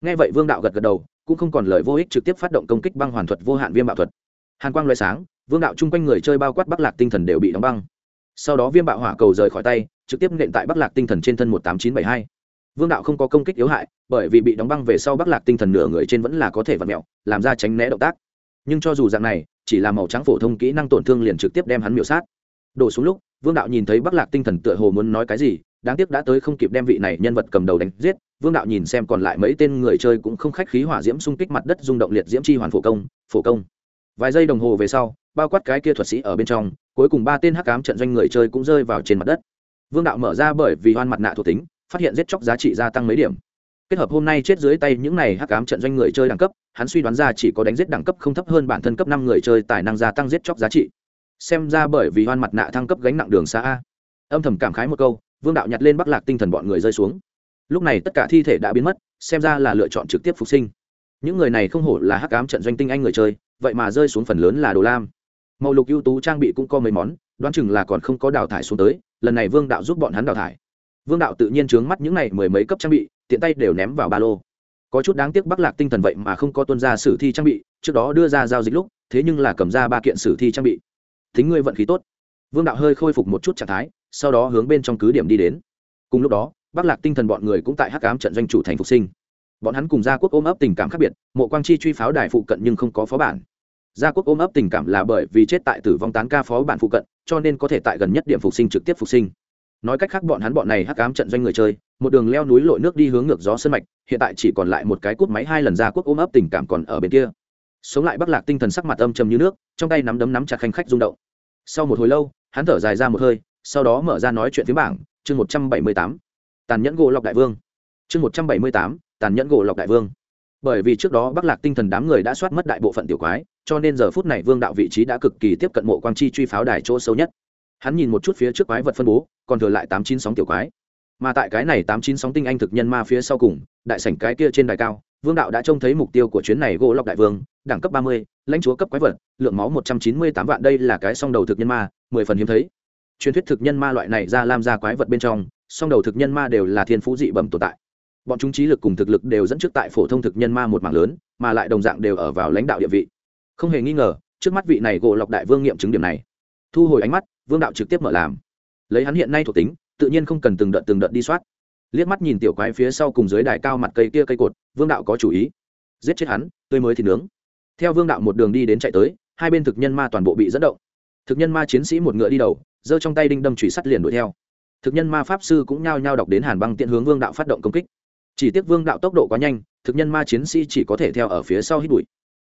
Nghe vậy vương đạo gật gật đầu, cũng không còn lời vô ích trực tiếp phát động công kích băng hoàn thuật vô hạn viêm bạo thuật. Hàn quang loại sáng, vương đạo chung quanh người chơi bao quát bắc lạc tinh thần đều bị đóng băng sau đó viêm bạo hỏa cầu rời khỏi tay, trực tiếp nện tại bắc lạc tinh thần trên thân một tám chín bảy hai. Vương đạo không có công kích yếu hại, bởi vì bị đóng băng về sau bắc lạc tinh thần nửa người trên vẫn là có thể vặt mẹo làm ra tránh né động tác. Nhưng cho dù dạng này, chỉ là màu trắng phổ thông kỹ năng tổn thương liền trực tiếp đem hắn miểu sát. Đổ xuống lúc, vương đạo nhìn thấy bắc lạc tinh thần tựa hồ muốn nói cái gì, đáng tiếc đã tới không kịp đem vị này nhân vật cầm đầu đánh giết. Vương đạo nhìn xem còn lại mấy tên người chơi cũng không khách khí hỏa diễm xung kích mặt đất rung động liệt diễm chi hoàn phổ công phổ công. Vài giây đồng hồ về sau bao quát cái kia thuật sĩ ở bên trong, cuối cùng ba tên hắc cám trận doanh người chơi cũng rơi vào trên mặt đất. Vương đạo mở ra bởi vì hoan mặt nạ thuộc tính, phát hiện giết chóc giá trị gia tăng mấy điểm. Kết hợp hôm nay chết dưới tay những này hắc cám trận doanh người chơi đẳng cấp, hắn suy đoán ra chỉ có đánh giết đẳng cấp không thấp hơn bản thân cấp năm người chơi tài năng gia tăng giết chóc giá trị. Xem ra bởi vì hoan mặt nạ thăng cấp gánh nặng đường xa a. Âm thầm cảm khái một câu, vương đạo nhặt lên bắc lạc tinh thần bọn người rơi xuống. Lúc này tất cả thi thể đã biến mất, xem ra là lựa chọn trực tiếp phục sinh. Những người này không hổ là hắc ám trận doanh tinh anh người chơi, vậy mà rơi xuống phần lớn là đồ lam màu lục ưu tú trang bị cũng có mấy món, đoán chừng là còn không có đào thải xuống tới, lần này vương đạo giúp bọn hắn đào thải. Vương đạo tự nhiên trướng mắt những này mười mấy cấp trang bị, tiện tay đều ném vào ba lô. Có chút đáng tiếc bắc lạc tinh thần vậy mà không có tuân ra sử thi trang bị, trước đó đưa ra giao dịch lúc, thế nhưng là cầm ra ba kiện sử thi trang bị. Thính ngươi vận khí tốt. Vương đạo hơi khôi phục một chút trạng thái, sau đó hướng bên trong cứ điểm đi đến. Cùng lúc đó, bắc lạc tinh thần bọn người cũng tại hắc cám trận doanh chủ thành phục sinh. Bọn hắn cùng gia quốc ôm ấp tình cảm khác biệt, mộ quang chi truy pháo đài phụ cận nhưng không có phó bản gia quốc ôm ấp tình cảm là bởi vì chết tại tử vong tán ca phó bản phụ cận, cho nên có thể tại gần nhất điểm phục sinh trực tiếp phục sinh. Nói cách khác bọn hắn bọn này hắc cám trận doanh người chơi, một đường leo núi lội nước đi hướng ngược gió sân mạch, hiện tại chỉ còn lại một cái cút máy hai lần gia quốc ôm ấp tình cảm còn ở bên kia. Sống lại bắc lạc tinh thần sắc mặt âm trầm như nước, trong tay nắm đấm nắm chặt khanh khách rung động. Sau một hồi lâu, hắn thở dài ra một hơi, sau đó mở ra nói chuyện phía bảng, chương một trăm bảy mươi tám. Tàn nhẫn gỗ lọc đại vương. Chương một trăm bảy mươi tám, tàn nhẫn gỗ lọc đại vương bởi vì trước đó bắc lạc tinh thần đám người đã soát mất đại bộ phận tiểu quái, cho nên giờ phút này vương đạo vị trí đã cực kỳ tiếp cận mộ quang chi truy pháo đài chỗ sâu nhất. Hắn nhìn một chút phía trước quái vật phân bố, còn thừa lại tám chín sóng tiểu quái. Mà tại cái này tám chín sóng tinh anh thực nhân ma phía sau cùng, đại sảnh cái kia trên đài cao, vương đạo đã trông thấy mục tiêu của chuyến này gỗ lọc đại vương, đẳng cấp ba mươi, lãnh chúa cấp quái vật, lượng máu một trăm chín mươi tám vạn, đây là cái song đầu thực nhân ma, mười phần hiếm thấy. Truyền thuyết thực nhân ma loại này ra làm ra quái vật bên trong, song đầu thực nhân ma đều là thiên phú dị bẩm tồn tại bọn chúng trí lực cùng thực lực đều dẫn trước tại phổ thông thực nhân ma một mảng lớn, mà lại đồng dạng đều ở vào lãnh đạo địa vị. Không hề nghi ngờ, trước mắt vị này gộ lọc đại vương nghiệm chứng điểm này. Thu hồi ánh mắt, vương đạo trực tiếp mở làm. Lấy hắn hiện nay thuộc tính, tự nhiên không cần từng đợt từng đợt đi soát. Liếc mắt nhìn tiểu quái phía sau cùng dưới đài cao mặt cây kia cây cột, vương đạo có chủ ý. Giết chết hắn, tươi mới thì nướng. Theo vương đạo một đường đi đến chạy tới, hai bên thực nhân ma toàn bộ bị dẫn động. Thực nhân ma chiến sĩ một ngựa đi đầu, giơ trong tay đinh đâm chùy sắt liền đuổi theo. Thực nhân ma pháp sư cũng nhao nhao đọc đến hàn băng tiện hướng vương đạo phát động công kích chỉ tiếc vương đạo tốc độ quá nhanh, thực nhân ma chiến sĩ chỉ có thể theo ở phía sau hít bụi.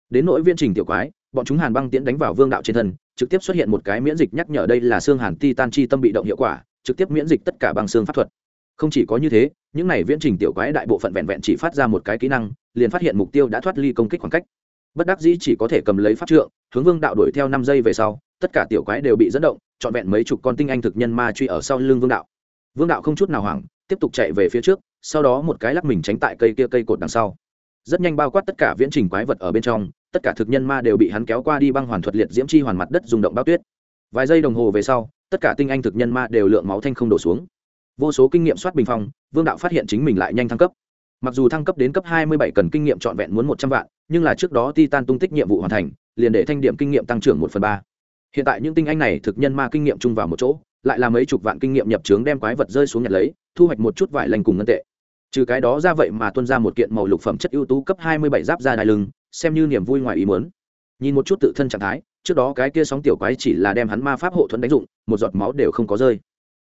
Đến nỗi viên trình tiểu quái, bọn chúng hàn băng tiễn đánh vào vương đạo trên thân, trực tiếp xuất hiện một cái miễn dịch nhắc nhở đây là xương hàn ti tan chi tâm bị động hiệu quả, trực tiếp miễn dịch tất cả bằng xương pháp thuật. Không chỉ có như thế, những này viễn trình tiểu quái đại bộ phận vẹn vẹn chỉ phát ra một cái kỹ năng, liền phát hiện mục tiêu đã thoát ly công kích khoảng cách. Bất đắc dĩ chỉ có thể cầm lấy pháp trượng, hướng vương đạo đuổi theo năm giây về sau, tất cả tiểu quái đều bị dẫn động, trọn vẹn mấy chục con tinh anh thực nhân ma truy ở sau lưng vương đạo. Vương đạo không chút nào hoảng, tiếp tục chạy về phía trước sau đó một cái lắc mình tránh tại cây kia cây cột đằng sau. Rất nhanh bao quát tất cả viễn trình quái vật ở bên trong, tất cả thực nhân ma đều bị hắn kéo qua đi băng hoàn thuật liệt diễm chi hoàn mặt đất rung động bao tuyết. Vài giây đồng hồ về sau, tất cả tinh anh thực nhân ma đều lượng máu thanh không đổ xuống. Vô số kinh nghiệm soát bình phong, vương đạo phát hiện chính mình lại nhanh thăng cấp. Mặc dù thăng cấp đến cấp 27 cần kinh nghiệm trọn vẹn muốn một trăm vạn, nhưng là trước đó titan tung tích nhiệm vụ hoàn thành, liền để thanh điểm kinh nghiệm tăng trưởng một phần ba. Hiện tại những tinh anh này thực nhân ma kinh nghiệm chung vào một chỗ, lại là mấy chục vạn kinh nghiệm nhập trướng đem quái vật rơi xuống nhặt lấy, thu hoạch một chút vải lành cùng ngân tệ trừ cái đó ra vậy mà tuân ra một kiện màu lục phẩm chất ưu tú cấp 27 giáp ra đai lưng, xem như niềm vui ngoài ý muốn. Nhìn một chút tự thân trạng thái, trước đó cái kia sóng tiểu quái chỉ là đem hắn ma pháp hộ thuẫn đánh dụng, một giọt máu đều không có rơi.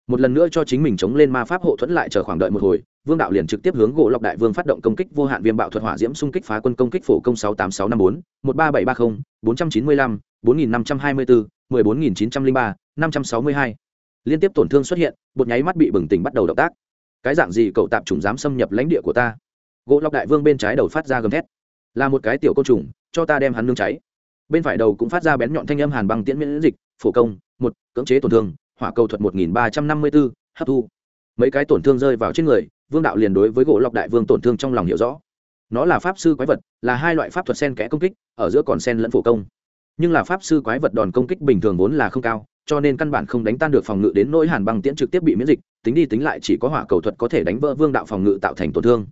Một lần nữa cho chính mình chống lên ma pháp hộ thuẫn lại chờ khoảng đợi một hồi, vương đạo liền trực tiếp hướng gỗ lọc đại vương phát động công kích vô hạn viêm bạo thuật hỏa diễm xung kích phá quân công kích phổ công sáu tám sáu năm bốn, một ba bảy ba bốn trăm chín mươi lăm, bốn nghìn năm trăm hai mươi bốn, mười bốn nghìn chín trăm linh ba, năm trăm sáu mươi hai. Liên tiếp tổn thương xuất hiện một nháy mắt bị bừng tỉnh bắt đầu động tác cái dạng gì cậu tạp chủng dám xâm nhập lãnh địa của ta? Gỗ lọc đại vương bên trái đầu phát ra gầm thét. Là một cái tiểu côn trùng, cho ta đem hắn nương cháy. Bên phải đầu cũng phát ra bén nhọn thanh âm hàn băng tiễn miễn dịch, phổ công, một, cưỡng chế tổn thương, hỏa cầu thuật một nghìn ba trăm năm mươi bốn hấp thu. Mấy cái tổn thương rơi vào trên người, vương đạo liền đối với gỗ lọc đại vương tổn thương trong lòng hiểu rõ. Nó là pháp sư quái vật, là hai loại pháp thuật sen kẽ công kích, ở giữa còn sen lẫn phổ công. Nhưng là pháp sư quái vật đòn công kích bình thường vốn là không cao cho nên căn bản không đánh tan được phòng ngự đến nỗi hàn băng tiễn trực tiếp bị miễn dịch, tính đi tính lại chỉ có hỏa cầu thuật có thể đánh vỡ vương đạo phòng ngự tạo thành tổn thương.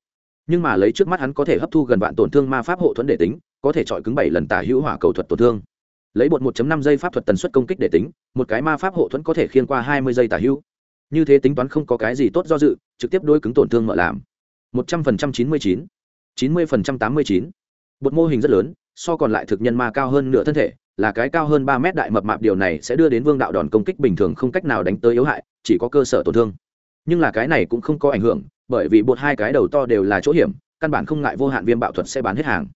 Nhưng mà lấy trước mắt hắn có thể hấp thu gần vạn tổn thương ma pháp hộ thuẫn để tính, có thể chọi cứng bảy lần tả hữu hỏa cầu thuật tổn thương. Lấy bột 1 năm giây pháp thuật tần suất công kích để tính, một cái ma pháp hộ thuẫn có thể khiên qua hai mươi giây tả hữu. Như thế tính toán không có cái gì tốt do dự, trực tiếp đôi cứng tổn thương mở làm. một trăm phần trăm chín mươi chín chín mươi phần trăm tám mươi chín. Bột mô hình rất lớn, so còn lại thực nhân ma cao hơn nửa thân thể là cái cao hơn ba mét đại mập mạp, điều này sẽ đưa đến vương đạo đòn công kích bình thường không cách nào đánh tới yếu hại, chỉ có cơ sở tổn thương. Nhưng là cái này cũng không có ảnh hưởng, bởi vì bột hai cái đầu to đều là chỗ hiểm, căn bản không ngại vô hạn viêm bạo thuật sẽ bán hết hàng.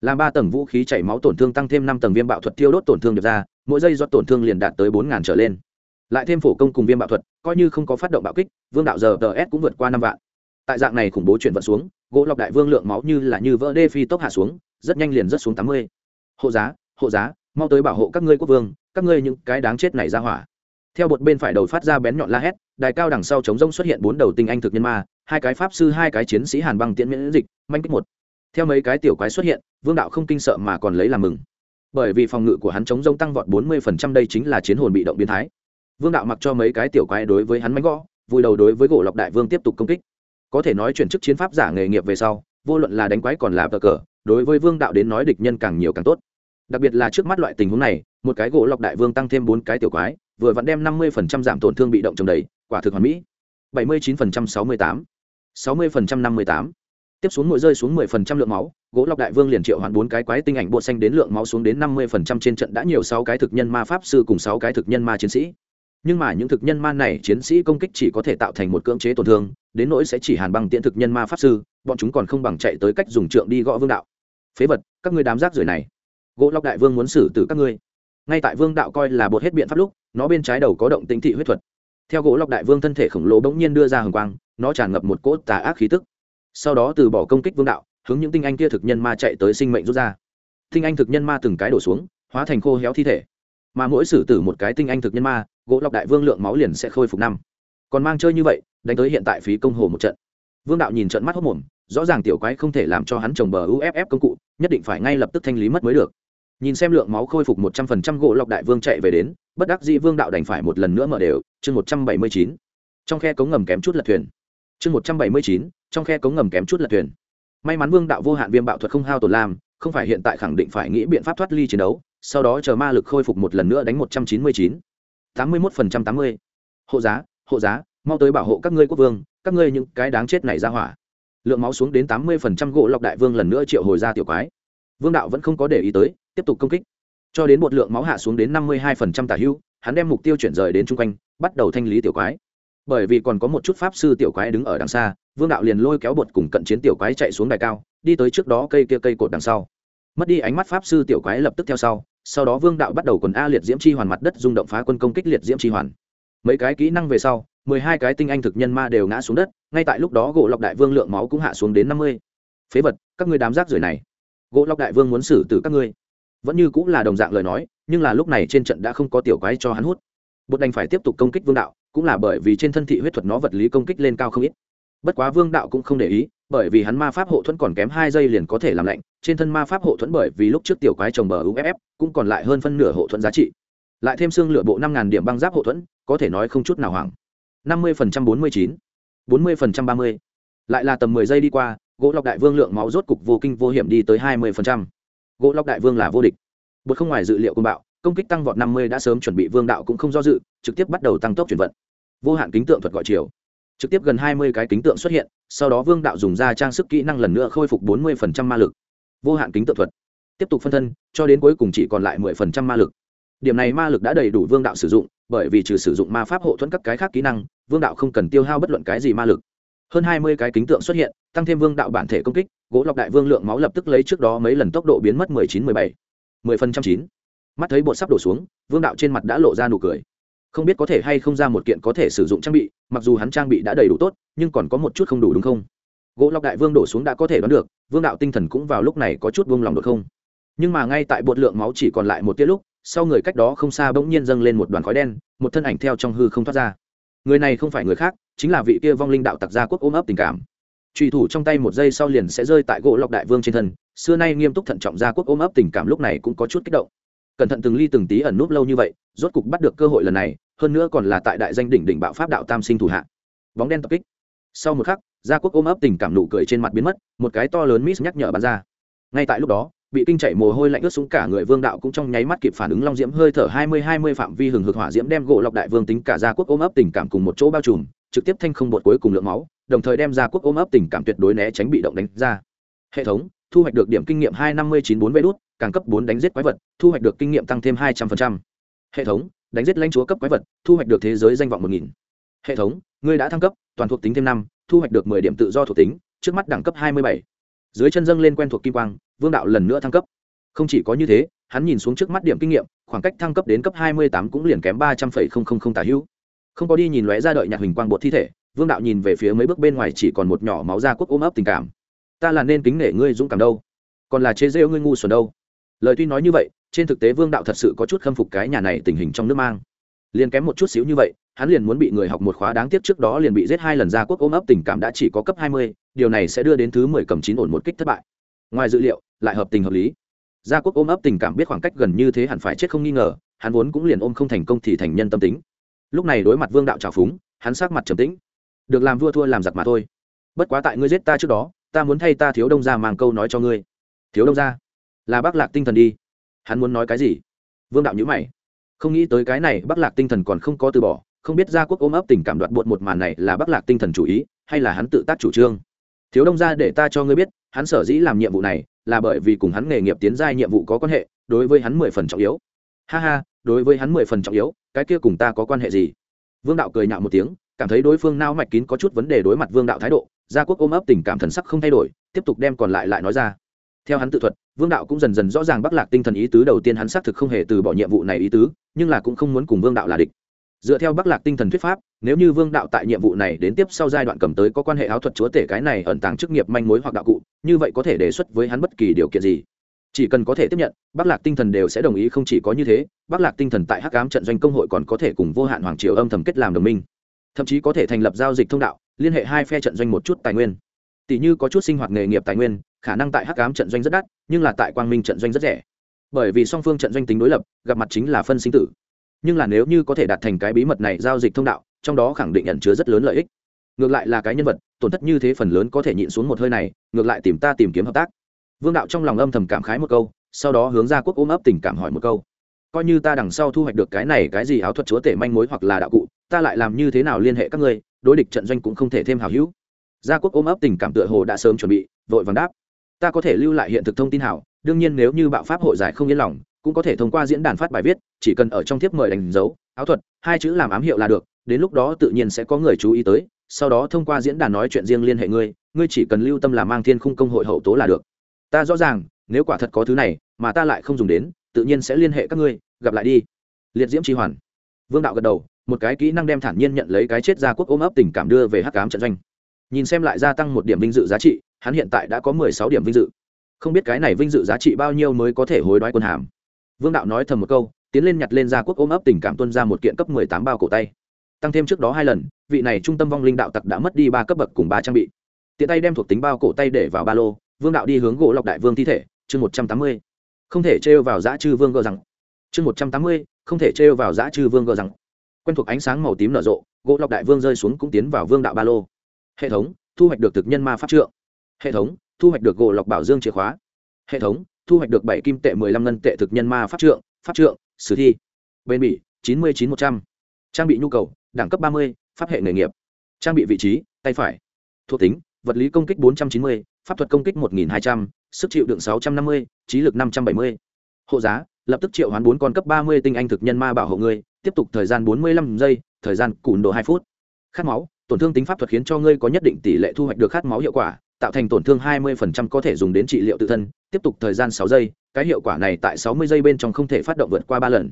Làm ba tầng vũ khí chảy máu tổn thương tăng thêm năm tầng viêm bạo thuật tiêu đốt tổn thương được ra, mỗi giây do tổn thương liền đạt tới bốn ngàn trở lên. Lại thêm phổ công cùng viêm bạo thuật, coi như không có phát động bạo kích, vương đạo giờ ts cũng vượt qua năm vạn. Tại dạng này khủng bố chuyển vận xuống, gỗ lọc đại vương lượng máu như là như vỡ đê phi tốc hạ xuống, rất nhanh liền rất xuống tám mươi. Hộ giá hộ giá mau tới bảo hộ các ngươi quốc vương, các ngươi những cái đáng chết này ra hỏa. Theo một bên phải đầu phát ra bén nhọn la hét, đài cao đằng sau chống rông xuất hiện bốn đầu tinh anh thực nhân ma, hai cái pháp sư, hai cái chiến sĩ hàn băng tiễn miễn dịch, manh kích một. Theo mấy cái tiểu quái xuất hiện, vương đạo không kinh sợ mà còn lấy làm mừng. Bởi vì phòng ngự của hắn chống rông tăng vọt bốn mươi đây chính là chiến hồn bị động biến thái. Vương đạo mặc cho mấy cái tiểu quái đối với hắn mánh gõ, vui đầu đối với gỗ lọc đại vương tiếp tục công kích. Có thể nói chuyển chức chiến pháp giả nghề nghiệp về sau, vô luận là đánh quái còn là cờ cờ, đối với vương đạo đến nói địch nhân càng nhiều càng tốt đặc biệt là trước mắt loại tình huống này, một cái gỗ lọc đại vương tăng thêm bốn cái tiểu quái, vừa vặn đem năm mươi phần trăm giảm tổn thương bị động trồng đầy, quả thực hoàn mỹ. bảy mươi chín phần trăm sáu mươi tám. sáu mươi phần trăm năm mươi tám. Tiếp xuống mỗi rơi xuống mười phần trăm lượng máu, gỗ lọc đại vương liền triệu hoàn bốn cái quái tinh ảnh bộ xanh đến lượng máu xuống đến năm mươi phần trăm trên trận đã nhiều sáu cái thực nhân ma pháp sư cùng sáu cái thực nhân ma chiến sĩ. Nhưng mà những thực nhân ma này chiến sĩ công kích chỉ có thể tạo thành một cưỡng chế tổn thương, đến nỗi sẽ chỉ hàn bằng tiện thực nhân ma pháp sư, bọn chúng còn không bằng chạy tới cách dùng trượng đi gõ vương đạo. Phế vật, các ngươi đám rác rưởi này gỗ lóc đại vương muốn xử tử các ngươi. Ngay tại vương đạo coi là bột hết biện pháp lúc, nó bên trái đầu có động tính thị huyết thuật. Theo gỗ lóc đại vương thân thể khổng lồ bỗng nhiên đưa ra hồng quang, nó tràn ngập một cỗ tà ác khí tức. Sau đó từ bỏ công kích vương đạo, hướng những tinh anh kia thực nhân ma chạy tới sinh mệnh rút ra. Tinh anh thực nhân ma từng cái đổ xuống, hóa thành khô héo thi thể. Mà mỗi xử tử một cái tinh anh thực nhân ma, gỗ lọc đại vương lượng máu liền sẽ khôi phục năm. Còn mang chơi như vậy, đánh tới hiện tại phí công hồ một trận. Vương đạo nhìn trận mắt hốc mồm, rõ ràng tiểu quái không thể làm cho hắn trồng bờ uff công cụ, nhất định phải ngay lập tức thanh lý mất mới được nhìn xem lượng máu khôi phục một trăm phần trăm, gỗ lọc đại vương chạy về đến, bất đắc dĩ vương đạo đành phải một lần nữa mở đều, chương một trăm bảy mươi chín. Trong khe cống ngầm kém chút lật thuyền. Chương một trăm bảy mươi chín, trong khe cống ngầm kém chút lật thuyền. May mắn vương đạo vô hạn viêm bạo thuật không hao tổn lam không phải hiện tại khẳng định phải nghĩ biện pháp thoát ly chiến đấu, sau đó chờ ma lực khôi phục một lần nữa đánh một trăm chín mươi chín. tám mươi mốt phần trăm tám mươi. Hộ giá hộ giá, mau tới bảo hộ các ngươi quốc vương, các ngươi những cái đáng chết này ra hỏa. Lượng máu xuống đến tám mươi phần trăm, gỗ lọc đại vương lần nữa triệu hồi ra tiểu quái. Vương đạo vẫn không có để ý tới tiếp tục công kích. Cho đến một lượng máu hạ xuống đến năm mươi hai phần trăm tả hưu hắn đem mục tiêu chuyển rời đến chung quanh, bắt đầu thanh lý tiểu quái. Bởi vì còn có một chút pháp sư tiểu quái đứng ở đằng xa, vương đạo liền lôi kéo bột cùng cận chiến tiểu quái chạy xuống đài cao, đi tới trước đó cây kia cây cột đằng sau. Mất đi ánh mắt pháp sư tiểu quái lập tức theo sau sau đó vương đạo bắt đầu quần a liệt diễm chi hoàn mặt đất rung động phá quân công kích liệt diễm chi hoàn. Mấy cái kỹ năng về sau, mười hai cái tinh anh thực nhân ma đều ngã xuống đất, ngay tại lúc đó gỗ lọc đại vương lượng máu cũng hạ xuống đến năm mươi. Phế vật, các ngươi đám rác rưởi này. Gỗ lọc đại vương muốn xử tử các ngươi vẫn như cũng là đồng dạng lời nói, nhưng là lúc này trên trận đã không có tiểu quái cho hắn hút. Bột đành phải tiếp tục công kích vương đạo, cũng là bởi vì trên thân thị huyết thuật nó vật lý công kích lên cao không ít. Bất quá vương đạo cũng không để ý, bởi vì hắn ma pháp hộ thuẫn còn kém hai giây liền có thể làm lạnh, trên thân ma pháp hộ thuẫn bởi vì lúc trước tiểu quái trồng bờ uff cũng còn lại hơn phân nửa hộ thuẫn giá trị. Lại thêm xương lửa bộ năm ngàn điểm băng giáp hộ thuẫn, có thể nói không chút nào hoảng. Năm mươi phần trăm bốn mươi chín, bốn mươi phần trăm ba mươi. Lại là tầm mười giây đi qua, gỗ lọc đại vương lượng máu rốt cục vô kinh vô hiểm đi tới hai mươi phần trăm gỗ lóc đại vương là vô địch. Bột không ngoài dự liệu của bạo, công kích tăng vọt năm mươi đã sớm chuẩn bị vương đạo cũng không do dự, trực tiếp bắt đầu tăng tốc chuyển vận. Vô hạn kính tượng thuật gọi chiều. Trực tiếp gần hai mươi cái kính tượng xuất hiện, sau đó vương đạo dùng ra trang sức kỹ năng lần nữa khôi phục bốn mươi ma lực. Vô hạn kính tượng thuật. Tiếp tục phân thân, cho đến cuối cùng chỉ còn lại mười phần trăm ma lực. Điểm này ma lực đã đầy đủ vương đạo sử dụng, bởi vì trừ sử dụng ma pháp hộ thuẫn các cái khác kỹ năng, vương đạo không cần tiêu hao bất luận cái gì ma lực. Hơn hai mươi cái kính tượng xuất hiện, tăng thêm vương đạo bản thể công kích gỗ lọc đại vương lượng máu lập tức lấy trước đó mấy lần tốc độ biến mất mười chín, mười bảy, mười phần trăm chín. Mắt thấy bột sắp đổ xuống, vương đạo trên mặt đã lộ ra nụ cười. Không biết có thể hay không ra một kiện có thể sử dụng trang bị, mặc dù hắn trang bị đã đầy đủ tốt, nhưng còn có một chút không đủ đúng không? Gỗ lọc đại vương đổ xuống đã có thể đoán được, vương đạo tinh thần cũng vào lúc này có chút buông lòng được không? Nhưng mà ngay tại bột lượng máu chỉ còn lại một tiết lúc, sau người cách đó không xa bỗng nhiên dâng lên một đoàn khói đen, một thân ảnh theo trong hư không thoát ra. Người này không phải người khác, chính là vị kia vong linh đạo tặc gia quốc ôm ấp tình cảm trùy thủ trong tay một giây sau liền sẽ rơi tại gỗ lọc đại vương trên thân. Xưa nay nghiêm túc thận trọng gia quốc ôm ấp tình cảm lúc này cũng có chút kích động. Cẩn thận từng ly từng tí ẩn núp lâu như vậy, rốt cục bắt được cơ hội lần này, hơn nữa còn là tại đại danh đỉnh đỉnh bạo pháp đạo tam sinh thủ hạ. Bóng đen tập kích. Sau một khắc, gia quốc ôm ấp tình cảm nụ cười trên mặt biến mất, một cái to lớn miss nhắc nhở bắn ra. Ngay tại lúc đó, bị kinh chạy mồ hôi lạnh ướt xuống cả người vương đạo cũng trong nháy mắt kịp phản ứng long diễm hơi thở hai mươi hai mươi phạm vi hừng hực hỏa diễm đem gỗ lọc đại vương tính cả gia quốc ôm ấp tình cảm cùng một chỗ bao trùm trực tiếp thanh không bột cuối cùng lượng máu, đồng thời đem ra quốc ôm ấp tình cảm tuyệt đối né tránh bị động đánh ra. Hệ thống, thu hoạch được điểm kinh nghiệm hai năm mươi chín bốn vé đốt càng cấp bốn đánh giết quái vật, thu hoạch được kinh nghiệm tăng thêm hai trăm linh hệ thống, đánh giết lãnh chúa cấp quái vật, thu hoạch được thế giới danh vọng một nghìn. Hệ thống, ngươi đã thăng cấp, toàn thuộc tính thêm năm, thu hoạch được mười điểm tự do thuộc tính, trước mắt đẳng cấp hai mươi bảy. Dưới chân dâng lên quen thuộc kim quang, vương đạo lần nữa thăng cấp. Không chỉ có như thế, hắn nhìn xuống trước mắt điểm kinh nghiệm, khoảng cách thăng cấp đến cấp hai mươi tám cũng liền kém ba trăm linh tả hữu không có đi nhìn lóe ra đợi nhạc hình quang bột thi thể, vương đạo nhìn về phía mấy bước bên ngoài chỉ còn một nhỏ máu da quốc ôm ấp tình cảm. Ta là nên kính nể ngươi dũng cảm đâu, còn là chế rêu ngươi ngu xuẩn đâu. Lời tuy nói như vậy, trên thực tế vương đạo thật sự có chút khâm phục cái nhà này tình hình trong nước mang. Liền kém một chút xíu như vậy, hắn liền muốn bị người học một khóa đáng tiếc trước đó liền bị giết hai lần ra quốc ôm ấp tình cảm đã chỉ có cấp hai mươi, điều này sẽ đưa đến thứ mười cầm chín ổn một kích thất bại. Ngoài dự liệu, lại hợp tình hợp lý. Gia quốc ôm ấp tình cảm biết khoảng cách gần như thế hẳn phải chết không nghi ngờ, hắn vốn cũng liền ôm không thành công thì thành nhân tâm tính lúc này đối mặt vương đạo trào phúng, hắn sát mặt trầm tĩnh. Được làm vua thua làm giặc mà thôi. Bất quá tại ngươi giết ta trước đó, ta muốn thay ta thiếu đông ra mang câu nói cho ngươi. Thiếu đông ra là bác lạc tinh thần đi. Hắn muốn nói cái gì? Vương đạo nhữ mày. Không nghĩ tới cái này bác lạc tinh thần còn không có từ bỏ, không biết gia quốc ôm ấp tình cảm đoạt bột một màn này là bác lạc tinh thần chủ ý, hay là hắn tự tác chủ trương. Thiếu đông ra để ta cho ngươi biết, hắn sở dĩ làm nhiệm vụ này, là bởi vì cùng hắn nghề nghiệp tiến giai nhiệm vụ có quan hệ, đối với hắn mười phần trọng yếu. Ha ha đối với hắn mười phần trọng yếu, cái kia cùng ta có quan hệ gì? Vương đạo cười nhạo một tiếng, cảm thấy đối phương nao mạch kín có chút vấn đề đối mặt vương đạo thái độ, gia quốc ôm ấp tình cảm thần sắc không thay đổi, tiếp tục đem còn lại lại nói ra. Theo hắn tự thuật, vương đạo cũng dần dần rõ ràng bắc lạc tinh thần ý tứ đầu tiên hắn xác thực không hề từ bỏ nhiệm vụ này ý tứ, nhưng là cũng không muốn cùng vương đạo là địch. Dựa theo bắc lạc tinh thần thuyết pháp, nếu như vương đạo tại nhiệm vụ này đến tiếp sau giai đoạn cầm tới có quan hệ áo thuật chúa tể cái này ẩn tàng chức nghiệp manh mối hoặc đạo cụ, như vậy có thể đề xuất với hắn bất kỳ điều kiện gì? Chỉ cần có thể tiếp nhận, bắc lạc tinh thần đều sẽ đồng ý không chỉ có như thế, bắc lạc tinh thần tại hắc ám trận doanh công hội còn có thể cùng vô hạn hoàng triều âm thầm kết làm đồng minh. Thậm chí có thể thành lập giao dịch thông đạo, liên hệ hai phe trận doanh một chút tài nguyên. Tỷ như có chút sinh hoạt nghề nghiệp tài nguyên, khả năng tại hắc ám trận doanh rất đắt, nhưng là tại quang minh trận doanh rất rẻ. Bởi vì song phương trận doanh tính đối lập, gặp mặt chính là phân sinh tử. Nhưng là nếu như có thể đạt thành cái bí mật này giao dịch thông đạo, trong đó khẳng định nhận chứa rất lớn lợi ích. Ngược lại là cái nhân vật, tổn thất như thế phần lớn có thể nhịn xuống một hơi này, ngược lại tìm ta tìm kiếm hợp tác vương đạo trong lòng âm thầm cảm khái một câu, sau đó hướng ra quốc ôm ấp tình cảm hỏi một câu. Coi như ta đằng sau thu hoạch được cái này cái gì áo thuật chúa tể manh mối hoặc là đạo cụ, ta lại làm như thế nào liên hệ các ngươi, đối địch trận doanh cũng không thể thêm hào hữu. Gia quốc ôm ấp tình cảm tựa hồ đã sớm chuẩn bị, vội vàng đáp. Ta có thể lưu lại hiện thực thông tin hảo, đương nhiên nếu như bạo pháp hội giải không yên lòng, cũng có thể thông qua diễn đàn phát bài viết, chỉ cần ở trong thiếp mời đánh dấu, áo thuật, hai chữ làm ám hiệu là được, đến lúc đó tự nhiên sẽ có người chú ý tới, sau đó thông qua diễn đàn nói chuyện riêng liên hệ ngươi ngươi chỉ cần lưu tâm là mang thiên khung công hội hậu tố là được ta rõ ràng, nếu quả thật có thứ này, mà ta lại không dùng đến, tự nhiên sẽ liên hệ các ngươi, gặp lại đi. Liệt diễm tri hoàn. Vương đạo gật đầu, một cái kỹ năng đem thản nhiên nhận lấy cái chết gia quốc ôm ấp tình cảm đưa về hắc cám trận doanh. Nhìn xem lại gia tăng một điểm vinh dự giá trị, hắn hiện tại đã có mười sáu điểm vinh dự. Không biết cái này vinh dự giá trị bao nhiêu mới có thể hối đoái quân hàm. Vương đạo nói thầm một câu, tiến lên nhặt lên gia quốc ôm ấp tình cảm tuân ra một kiện cấp mười tám bao cổ tay. Tăng thêm trước đó hai lần, vị này trung tâm vong linh đạo tặc đã mất đi ba cấp bậc cùng ba trang bị. Tiện tay đem thuộc tính bao cổ tay để vào ba lô vương đạo đi hướng gỗ lọc đại vương thi thể, chương một trăm tám mươi. Không thể trêu vào dã chư vương gờ rằng. Chương một trăm tám mươi, không thể trêu vào dã chư vương gờ rằng. Quen thuộc ánh sáng màu tím nở rộ, gỗ lọc đại vương rơi xuống cũng tiến vào vương đạo ba lô. Hệ thống, thu hoạch được thực nhân ma pháp trượng. Hệ thống, thu hoạch được gỗ lọc bảo dương chìa khóa. Hệ thống, thu hoạch được bảy kim tệ mười lăm ngân tệ thực nhân ma pháp trượng pháp trượng, sử thi. Bên bỉ, chín mươi chín một trăm. Trang bị nhu cầu, đẳng cấp ba mươi, pháp hệ nghề nghiệp. Trang bị vị trí, tay phải. Thuộc tính, vật lý công kích bốn trăm chín mươi pháp thuật công kích một nghìn hai trăm, sức chịu đựng sáu trăm năm mươi, trí lực năm trăm bảy mươi. Hộ giá, lập tức triệu hoán bốn con cấp ba mươi tinh anh thực nhân ma bảo hộ ngươi, tiếp tục thời gian bốn mươi lăm giây, thời gian cùn độ hai phút. Khát máu, tổn thương tính pháp thuật khiến cho ngươi có nhất định tỷ lệ thu hoạch được khát máu hiệu quả, tạo thành tổn thương 20% có thể dùng đến trị liệu tự thân, tiếp tục thời gian 6 giây, cái hiệu quả này tại 60 giây bên trong không thể phát động vượt qua ba lần.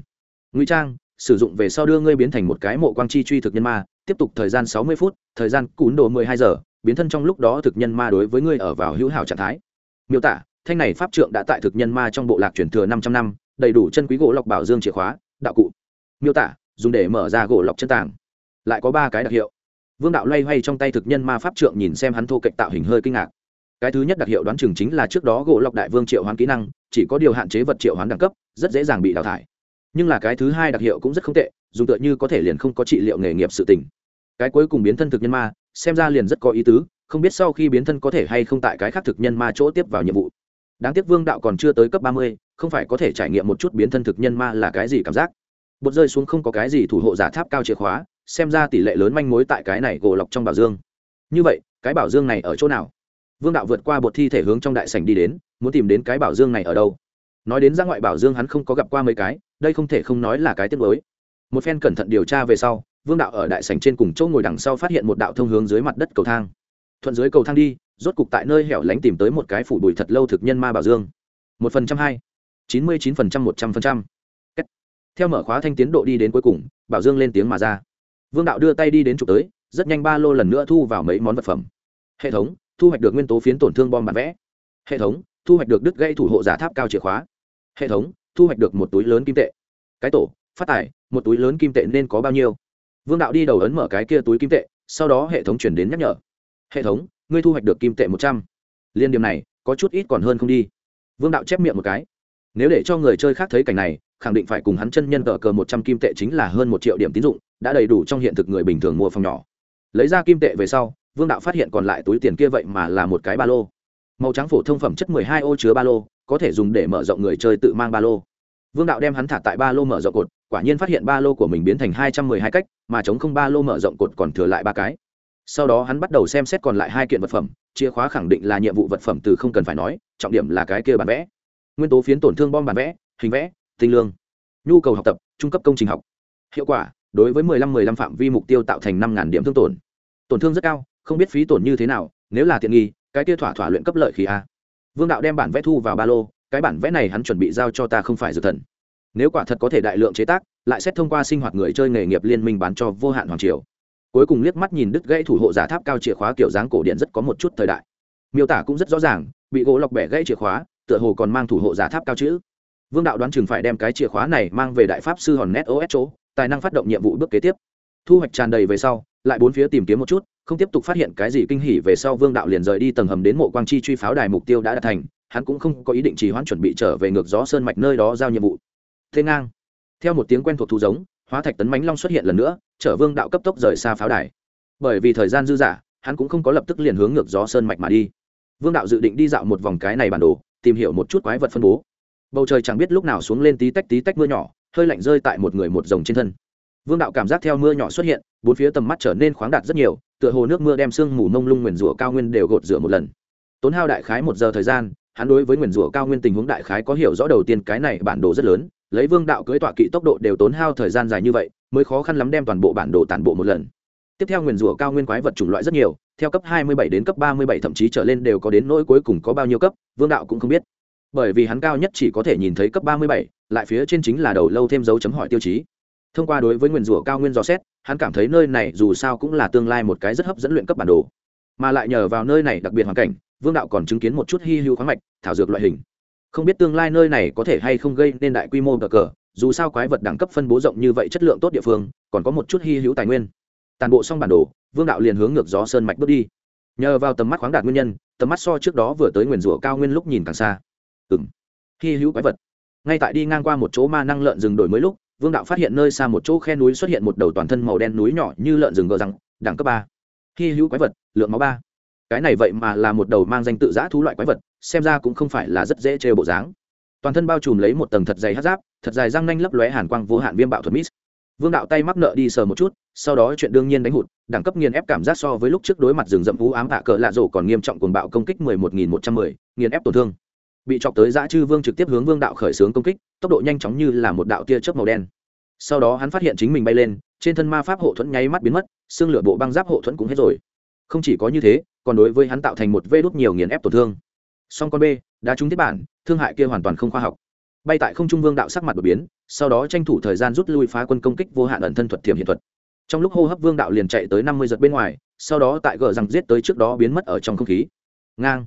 Ngụy trang, sử dụng về sau đưa ngươi biến thành một cái mộ quang chi truy thực nhân ma tiếp tục thời gian 60 phút, thời gian cún đồ 12 giờ, biến thân trong lúc đó thực nhân ma đối với ngươi ở vào hữu hảo trạng thái. Miêu tả, thanh này pháp trượng đã tại thực nhân ma trong bộ lạc truyền thừa 500 năm, đầy đủ chân quý gỗ lọc bảo dương chìa khóa, đạo cụ. Miêu tả, dùng để mở ra gỗ lọc chân tàng. Lại có ba cái đặc hiệu. Vương đạo loay hoay trong tay thực nhân ma pháp trượng nhìn xem hắn thô kịch tạo hình hơi kinh ngạc. Cái thứ nhất đặc hiệu đoán chừng chính là trước đó gỗ lọc đại vương triệu hoán kỹ năng, chỉ có điều hạn chế vật triệu hoán đẳng cấp, rất dễ dàng bị đào thải. Nhưng là cái thứ hai đặc hiệu cũng rất không tệ, dùng tựa như có thể liền không có trị liệu nghề nghiệp sự tình cái cuối cùng biến thân thực nhân ma, xem ra liền rất có ý tứ, không biết sau khi biến thân có thể hay không tại cái khác thực nhân ma chỗ tiếp vào nhiệm vụ. Đáng tiếc vương đạo còn chưa tới cấp ba mươi, không phải có thể trải nghiệm một chút biến thân thực nhân ma là cái gì cảm giác. Bột rơi xuống không có cái gì thủ hộ giả tháp cao chìa khóa, xem ra tỷ lệ lớn manh mối tại cái này gồ lọc trong bảo dương. Như vậy, cái bảo dương này ở chỗ nào? Vương đạo vượt qua bột thi thể hướng trong đại sảnh đi đến, muốn tìm đến cái bảo dương này ở đâu? Nói đến ra ngoại bảo dương hắn không có gặp qua mấy cái, đây không thể không nói là cái tiết mới một phen cẩn thận điều tra về sau vương đạo ở đại sảnh trên cùng chỗ ngồi đằng sau phát hiện một đạo thông hướng dưới mặt đất cầu thang. Thuận dưới cầu thang đi, rốt cục tại nơi hẻo lánh tìm tới một cái phủ bụi thật lâu thực nhân ma bảo dương. Một phần trăm hai, chín mươi chín phần trăm, một trăm phần trăm. Theo mở khóa thanh tiến độ đi đến cuối cùng, bảo dương lên tiếng mà ra. Vương đạo đưa tay đi đến chụp tới, rất nhanh ba lô lần nữa thu vào mấy món vật phẩm. Hệ thống, thu hoạch được nguyên tố phiến tổn thương bom bản vẽ. Hệ thống, thu hoạch được đứt gây thủ hộ giả tháp cao chìa khóa. Hệ thống, thu hoạch được một túi lớn kim tệ. Cái tổ, phát tải, một túi lớn kim tệ nên có bao nhiêu? Vương đạo đi đầu ấn mở cái kia túi kim tệ, sau đó hệ thống chuyển đến nhắc nhở. Hệ thống, ngươi thu hoạch được kim tệ một trăm. Liên điểm này, có chút ít còn hơn không đi. Vương đạo chép miệng một cái. Nếu để cho người chơi khác thấy cảnh này, khẳng định phải cùng hắn chân nhân cờ cờ một trăm kim tệ chính là hơn một triệu điểm tín dụng, đã đầy đủ trong hiện thực người bình thường mua phòng nhỏ. Lấy ra kim tệ về sau, vương đạo phát hiện còn lại túi tiền kia vậy mà là một cái ba lô. Màu trắng phổ thông phẩm chất mười hai ô chứa ba lô, có thể dùng để mở rộng người chơi tự mang ba lô. Vương đạo đem hắn thả tại ba lô mở rộng cột quả nhiên phát hiện ba lô của mình biến thành hai trăm mười hai cách, mà chống không ba lô mở rộng cột còn thừa lại ba cái. Sau đó hắn bắt đầu xem xét còn lại hai kiện vật phẩm, chìa khóa khẳng định là nhiệm vụ vật phẩm từ không cần phải nói, trọng điểm là cái kia bản vẽ. Nguyên tố phiến tổn thương bom bản vẽ, hình vẽ, tinh lương. Nhu cầu học tập, trung cấp công trình học. Hiệu quả, đối với 15-15 phạm vi mục tiêu tạo thành 5.000 điểm thương tổn. Tổn thương rất cao, không biết phí tổn như thế nào, nếu là tiện nghi, cái kia thỏa thỏa luyện cấp lợi khí a. Vương đạo đem bản vẽ thu vào ba lô, cái bản vẽ này hắn chuẩn bị giao cho ta không phải dược thần nếu quả thật có thể đại lượng chế tác, lại xét thông qua sinh hoạt người chơi nghề nghiệp liên minh bán cho vô hạn hoàng triều. Cuối cùng liếc mắt nhìn đứt gãy thủ hộ giả tháp cao chìa khóa kiểu dáng cổ điện rất có một chút thời đại. Miêu tả cũng rất rõ ràng, bị gỗ lọc bẻ gãy chìa khóa, tựa hồ còn mang thủ hộ giả tháp cao chữ. Vương đạo đoán chừng phải đem cái chìa khóa này mang về đại pháp sư hòn net os chỗ, tài năng phát động nhiệm vụ bước kế tiếp. Thu hoạch tràn đầy về sau, lại bốn phía tìm kiếm một chút, không tiếp tục phát hiện cái gì kinh hỉ về sau vương đạo liền rời đi tầng hầm đến mộ quang chi truy pháo đài mục tiêu đã đạt thành, hắn cũng không có ý định trì hoãn chuẩn bị trở về ngược gió sơn mạch nơi đó giao nhiệm vụ thế ngang. Theo một tiếng quen thuộc thu giống, hóa thạch tấn mánh long xuất hiện lần nữa chở vương đạo cấp tốc rời xa pháo đài. Bởi vì thời gian dư dả, hắn cũng không có lập tức liền hướng ngược gió sơn mạch mà đi. Vương đạo dự định đi dạo một vòng cái này bản đồ, tìm hiểu một chút quái vật phân bố. Bầu trời chẳng biết lúc nào xuống lên tí tách tí tách mưa nhỏ, hơi lạnh rơi tại một người một rồng trên thân. Vương đạo cảm giác theo mưa nhỏ xuất hiện, bốn phía tầm mắt trở nên khoáng đạt rất nhiều, tựa hồ nước mưa đem sương mù mông lung nguyền rủa cao nguyên đều gột rửa một lần. Tốn hao đại khái một giờ thời gian, hắn đối với nguyền rủa cao nguyên tình huống đại khái có hiểu rõ đầu tiên cái này bản đồ rất lớn lấy vương đạo cưỡi tọa kỵ tốc độ đều tốn hao thời gian dài như vậy mới khó khăn lắm đem toàn bộ bản đồ tản bộ một lần. Tiếp theo nguyền rủa cao nguyên quái vật chủng loại rất nhiều theo cấp 27 đến cấp 37 thậm chí trở lên đều có đến nỗi cuối cùng có bao nhiêu cấp vương đạo cũng không biết. Bởi vì hắn cao nhất chỉ có thể nhìn thấy cấp 37, lại phía trên chính là đầu lâu thêm dấu chấm hỏi tiêu chí. Thông qua đối với nguyền rủa cao nguyên dò xét hắn cảm thấy nơi này dù sao cũng là tương lai một cái rất hấp dẫn luyện cấp bản đồ. Mà lại nhờ vào nơi này đặc biệt hoàn cảnh vương đạo còn chứng kiến một chút hy hữu khoáng mạch thảo dược loại hình không biết tương lai nơi này có thể hay không gây nên đại quy mô cờ cờ, dù sao quái vật đẳng cấp phân bố rộng như vậy chất lượng tốt địa phương, còn có một chút hy hữu tài nguyên. Toàn bộ xong bản đồ, vương đạo liền hướng ngược gió sơn mạch bước đi. Nhờ vào tầm mắt khoáng đạt nguyên nhân, tầm mắt so trước đó vừa tới nguyền rủa cao nguyên lúc nhìn càng xa. Ừ m hy hữu quái vật. Ngay tại đi ngang qua một chỗ ma năng lợn rừng đổi mới lúc, vương đạo phát hiện nơi xa một chỗ khe núi xuất hiện một đầu toàn thân màu đen núi nhỏ như lợn rừng gờ rằng đẳng cấp ba. Hy hữu quái vật, lượng máu ba cái này vậy mà là một đầu mang danh tự giã thú loại quái vật, xem ra cũng không phải là rất dễ trêu bộ dáng. Toàn thân bao trùm lấy một tầng thật dày hát giáp, thật dài răng nanh lấp lóe hàn quang vô hạn viêm bạo thuật mít vương đạo tay mắc nợ đi sờ một chút, sau đó chuyện đương nhiên đánh hụt, đẳng cấp nghiền ép cảm giác so với lúc trước đối mặt rừng rậm vũ ám hạ cỡ lạ rổ còn nghiêm trọng cuồng bạo công kích mười một nghìn một trăm mười, nghiền ép tổn thương. Bị chọc tới dã chư vương trực tiếp hướng vương đạo khởi xướng công kích, tốc độ nhanh chóng như là một đạo tia chớp màu đen. Sau đó hắn phát hiện chính mình bay lên, trên thân ma pháp hộ thuẫn nháy mắt biến mất, xương lửa bộ băng giáp hộ thuẫn cũng hết rồi không chỉ có như thế, còn đối với hắn tạo thành một vê đốt nhiều nghiền ép tổn thương. Song con b đã trúng thiết bản, thương hại kia hoàn toàn không khoa học. Bay tại không trung vương đạo sắc mặt đột biến, sau đó tranh thủ thời gian rút lui phá quân công kích vô hạn ẩn thân thuật thiểm hiện thuật. Trong lúc hô hấp vương đạo liền chạy tới năm mươi giật bên ngoài, sau đó tại gờ rằng giết tới trước đó biến mất ở trong không khí. Ngang.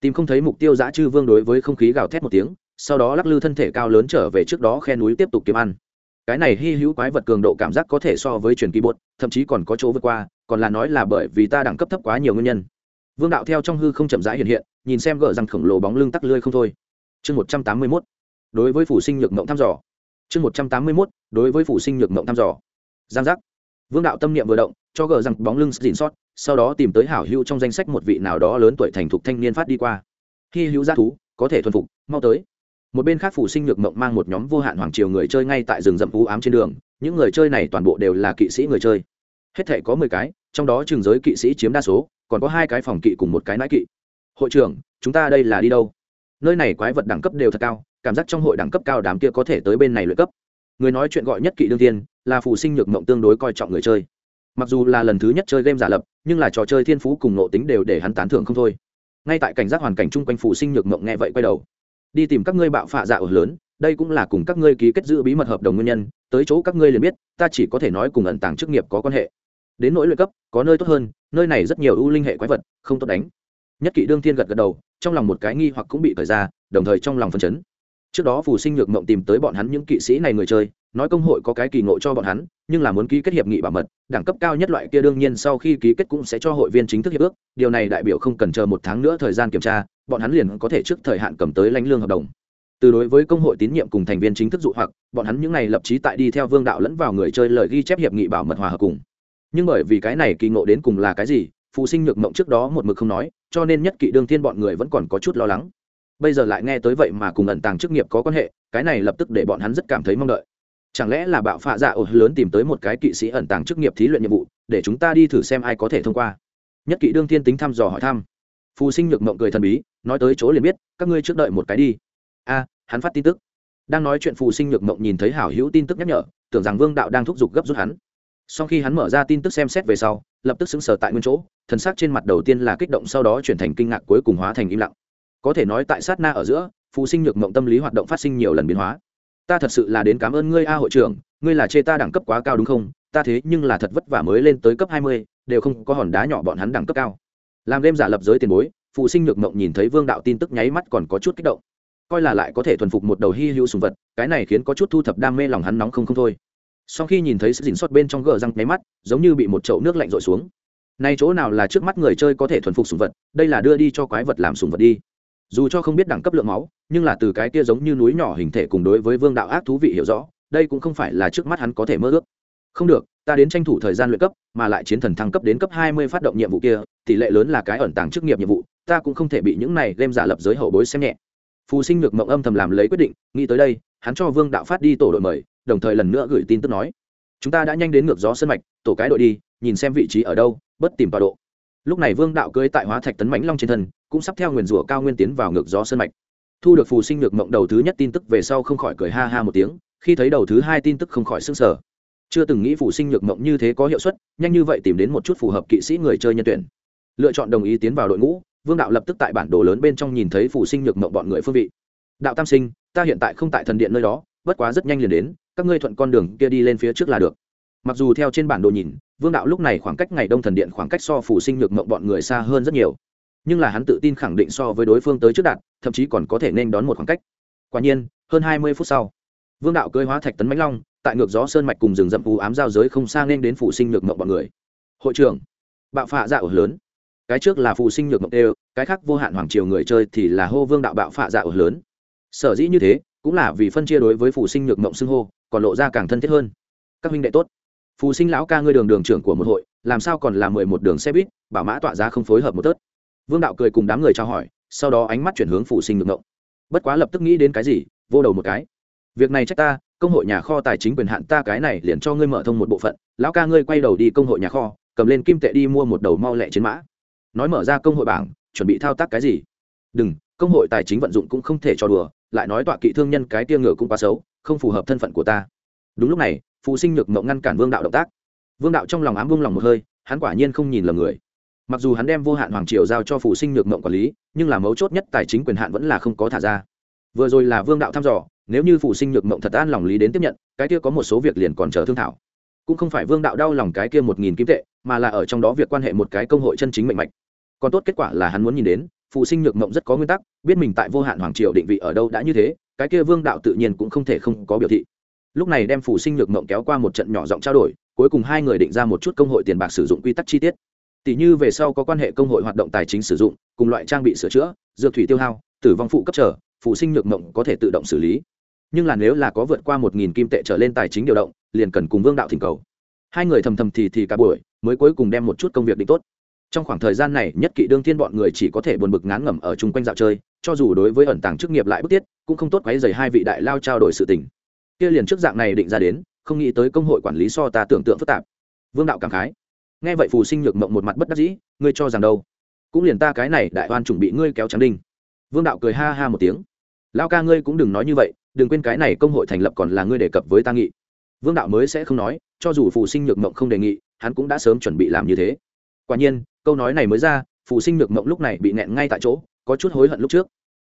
Tìm không thấy mục tiêu giã chư vương đối với không khí gào thét một tiếng, sau đó lắc lư thân thể cao lớn trở về trước đó khe núi tiếp tục kiếm ăn cái này hy hữu quái vật cường độ cảm giác có thể so với truyền kỳ bột, thậm chí còn có chỗ vượt qua, còn là nói là bởi vì ta đẳng cấp thấp quá nhiều nguyên nhân. Vương đạo theo trong hư không chậm rãi hiện hiện, nhìn xem gờ rằng khổng lồ bóng lưng tắc lươi không thôi. Chương một trăm tám mươi mốt. Đối với phủ sinh nhược mộng thăm dò. Chương một trăm tám mươi mốt. Đối với phủ sinh nhược mộng thăm dò. Giang giác. Vương đạo tâm niệm vừa động, cho gờ rằng bóng lưng dịn sót, sau đó tìm tới hảo hữu trong danh sách một vị nào đó lớn tuổi thành thục thanh niên phát đi qua. Hy hữu g thú, có thể thuần phục, mau tới một bên khác phủ sinh nhược mộng mang một nhóm vô hạn hoàng triều người chơi ngay tại rừng rậm u ám trên đường. Những người chơi này toàn bộ đều là kỵ sĩ người chơi. Hết thể có mười cái, trong đó trường giới kỵ sĩ chiếm đa số, còn có hai cái phòng kỵ cùng một cái nãi kỵ. Hội trưởng, chúng ta đây là đi đâu? Nơi này quái vật đẳng cấp đều thật cao, cảm giác trong hội đẳng cấp cao đám kia có thể tới bên này luyện cấp. Người nói chuyện gọi nhất kỵ đương tiên, là phụ sinh nhược mộng tương đối coi trọng người chơi. Mặc dù là lần thứ nhất chơi game giả lập, nhưng là trò chơi thiên phú cùng nộ tính đều để hắn tán thưởng không thôi. Ngay tại cảnh giác hoàn cảnh chung quanh phụ sinh nhược mộng nghe vậy quay đầu đi tìm các ngươi bạo phạ dạ ở lớn, đây cũng là cùng các ngươi ký kết giữ bí mật hợp đồng nguyên nhân, tới chỗ các ngươi liền biết, ta chỉ có thể nói cùng ẩn tàng chức nghiệp có quan hệ. Đến nỗi luyện cấp, có nơi tốt hơn, nơi này rất nhiều ưu linh hệ quái vật, không tốt đánh. Nhất kỵ đương thiên gật gật đầu, trong lòng một cái nghi hoặc cũng bị thời ra, đồng thời trong lòng phân chấn. Trước đó phù sinh nhược mộng tìm tới bọn hắn những kỵ sĩ này người chơi, nói công hội có cái kỳ ngộ cho bọn hắn, nhưng là muốn ký kết hiệp nghị bảo mật, đẳng cấp cao nhất loại kia đương nhiên sau khi ký kết cũng sẽ cho hội viên chính thức hiệp ước, điều này đại biểu không cần chờ một tháng nữa thời gian kiểm tra bọn hắn liền có thể trước thời hạn cầm tới lãnh lương hợp đồng. Từ đối với công hội tín nhiệm cùng thành viên chính thức dụ hoặc, bọn hắn những này lập trí tại đi theo vương đạo lẫn vào người chơi lời ghi chép hiệp nghị bảo mật hòa hợp cùng. Nhưng bởi vì cái này kỳ ngộ đến cùng là cái gì, phụ sinh nhược mộng trước đó một mực không nói, cho nên nhất kỵ đương thiên bọn người vẫn còn có chút lo lắng. Bây giờ lại nghe tới vậy mà cùng ẩn tàng chức nghiệp có quan hệ, cái này lập tức để bọn hắn rất cảm thấy mong đợi. Chẳng lẽ là bạo phạ dạ ổ lớn tìm tới một cái kỵ sĩ ẩn tàng chức nghiệp thí luyện nhiệm vụ, để chúng ta đi thử xem ai có thể thông qua. Nhất kỵ đương thiên tính thăm dò hỏi thăm phù sinh nhược mộng cười thần bí, nói tới chỗ liền biết, các ngươi trước đợi một cái đi. A, hắn phát tin tức. Đang nói chuyện phù sinh nhược mộng nhìn thấy hảo hữu tin tức nhắc nhở, tưởng rằng vương đạo đang thúc giục gấp rút hắn. Sau khi hắn mở ra tin tức xem xét về sau, lập tức xứng sở tại nguyên chỗ, thần sắc trên mặt đầu tiên là kích động sau đó chuyển thành kinh ngạc cuối cùng hóa thành im lặng. Có thể nói tại sát na ở giữa, phù sinh nhược mộng tâm lý hoạt động phát sinh nhiều lần biến hóa. Ta thật sự là đến cảm ơn ngươi a hội trưởng, ngươi là chê ta đẳng cấp quá cao đúng không? Ta thế nhưng là thật vất vả mới lên tới cấp hai mươi, đều không có hòn đá nhỏ bọn hắn đẳng cấp cao làm đêm giả lập giới tiền bối, phụ sinh nhược mộng nhìn thấy vương đạo tin tức nháy mắt còn có chút kích động. Coi là lại có thể thuần phục một đầu hy hữu sùng vật, cái này khiến có chút thu thập đam mê lòng hắn nóng không không thôi. Sau khi nhìn thấy sự dình xót bên trong gờ răng nháy mắt, giống như bị một chậu nước lạnh rội xuống. Nay chỗ nào là trước mắt người chơi có thể thuần phục sùng vật, đây là đưa đi cho quái vật làm sùng vật đi. Dù cho không biết đẳng cấp lượng máu, nhưng là từ cái kia giống như núi nhỏ hình thể cùng đối với vương đạo ác thú vị hiểu rõ, đây cũng không phải là trước mắt hắn có thể mơ ước không được, ta đến tranh thủ thời gian luyện cấp, mà lại chiến thần thăng cấp đến cấp hai mươi phát động nhiệm vụ kia, tỷ lệ lớn là cái ẩn tàng chức nghiệp nhiệm vụ, ta cũng không thể bị những này đem giả lập giới hậu bối xem nhẹ. Phù sinh nhược mộng âm thầm làm lấy quyết định, nghĩ tới đây, hắn cho vương đạo phát đi tổ đội mời, đồng thời lần nữa gửi tin tức nói, chúng ta đã nhanh đến ngược gió sân mạch, tổ cái đội đi, nhìn xem vị trí ở đâu, bất tìm vào độ. Lúc này vương đạo cưới tại hóa thạch tấn mãnh long trên thân, cũng sắp theo nguyền rủa cao nguyên tiến vào ngược gió sân mạch. Thu được phù sinh nhược mộng đầu thứ nhất tin tức về sau không khỏi cười ha ha một tiếng, khi thấy đầu thứ hai tin tức không khỏi s ư n g sở chưa từng nghĩ phù sinh nhược mộng như thế có hiệu suất, nhanh như vậy tìm đến một chút phù hợp kỵ sĩ người chơi nhân tuyển. Lựa chọn đồng ý tiến vào đội ngũ, vương đạo lập tức tại bản đồ lớn bên trong nhìn thấy phù sinh nhược mộng bọn người phương vị. Đạo tam sinh, ta hiện tại không tại thần điện nơi đó, bất quá rất nhanh liền đến, các ngươi thuận con đường kia đi lên phía trước là được. Mặc dù theo trên bản đồ nhìn, vương đạo lúc này khoảng cách ngày đông thần điện khoảng cách so phù sinh nhược mộng bọn người xa hơn rất nhiều. Nhưng là hắn tự tin khẳng định so với đối phương tới trước đạt, thậm chí còn có thể nên đón một khoảng cách. Quả nhiên, hơn hai mươi phút sau, vương đạo cưới hóa thạch tấn mãnh long tại ngược gió sơn mạch cùng rừng rậm u ám giao giới không sang nên đến phụ sinh nhược mộng bọn người. Hội trưởng, bạo phạ dạ ở lớn. Cái trước là phụ sinh nhược mộng đều, cái khác vô hạn hoàng triều người chơi thì là hô vương đạo bạo phạ dạ ở lớn. Sở dĩ như thế, cũng là vì phân chia đối với phụ sinh nhược mộng xưng hô, còn lộ ra càng thân thiết hơn. Các huynh đệ tốt. Phù sinh lão ca ngươi đường đường trưởng của một hội, làm sao còn là mười một đường xe buýt, bảo mã tọa giá không phối hợp một tớt. Vương đạo cười cùng đám người trao hỏi, sau đó ánh mắt chuyển hướng phù sinh ngược ngộng bất quá lập tức nghĩ đến cái gì, vô đầu một cái. Việc này trách ta công hội nhà kho tài chính quyền hạn ta cái này liền cho ngươi mở thông một bộ phận, lão ca ngươi quay đầu đi công hội nhà kho, cầm lên kim tệ đi mua một đầu mau lẹ chiến mã. Nói mở ra công hội bảng, chuẩn bị thao tác cái gì? Đừng, công hội tài chính vận dụng cũng không thể cho đùa, lại nói tọa kỵ thương nhân cái tia ngựa cũng quá xấu, không phù hợp thân phận của ta. Đúng lúc này, phụ sinh nhược mộng ngăn cản vương đạo động tác. Vương đạo trong lòng ám vung lòng một hơi, hắn quả nhiên không nhìn lầm người. Mặc dù hắn đem vô hạn hoàng triều giao cho phụ sinh nhược mộng quản lý, nhưng là mấu chốt nhất tài chính quyền hạn vẫn là không có thả ra. Vừa rồi là vương đạo thăm dò nếu như phụ sinh nhược mộng thật an lòng lý đến tiếp nhận, cái kia có một số việc liền còn chờ thương thảo. Cũng không phải vương đạo đau lòng cái kia một nghìn kim tệ, mà là ở trong đó việc quan hệ một cái công hội chân chính mạnh mạch. Còn tốt kết quả là hắn muốn nhìn đến, phụ sinh nhược mộng rất có nguyên tắc, biết mình tại vô hạn hoàng triều định vị ở đâu đã như thế, cái kia vương đạo tự nhiên cũng không thể không có biểu thị. Lúc này đem phụ sinh nhược mộng kéo qua một trận nhỏ giọng trao đổi, cuối cùng hai người định ra một chút công hội tiền bạc sử dụng quy tắc chi tiết. Tỷ như về sau có quan hệ công hội hoạt động tài chính sử dụng, cùng loại trang bị sửa chữa, dược thủy tiêu hao, tử vong phụ cấp trở, phụ sinh nhược mộng có thể tự động xử lý nhưng là nếu là có vượt qua một nghìn kim tệ trở lên tài chính điều động, liền cần cùng vương đạo thỉnh cầu. Hai người thầm thầm thì thì cả buổi, mới cuối cùng đem một chút công việc định tốt. Trong khoảng thời gian này, nhất kỵ đương thiên bọn người chỉ có thể buồn bực ngán ngẩm ở chung quanh dạo chơi, cho dù đối với ẩn tàng chức nghiệp lại bức tiết cũng không tốt quấy dày hai vị đại lao trao đổi sự tình. Kia liền trước dạng này định ra đến, không nghĩ tới công hội quản lý so ta tưởng tượng phức tạp. Vương đạo cảm khái. Nghe vậy phù sinh nhược mộng một mặt bất đắc dĩ, ngươi cho rằng đâu? Cũng liền ta cái này, đại oan chuẩn bị ngươi kéo trắng đinh. Vương đạo cười ha ha một tiếng. Lao ca ngươi cũng đừng nói như vậy đừng quên cái này công hội thành lập còn là ngươi đề cập với ta nghị. Vương đạo mới sẽ không nói, cho dù phù sinh nhược mộng không đề nghị, hắn cũng đã sớm chuẩn bị làm như thế. Quả nhiên, câu nói này mới ra, phù sinh nhược mộng lúc này bị nẹn ngay tại chỗ, có chút hối hận lúc trước.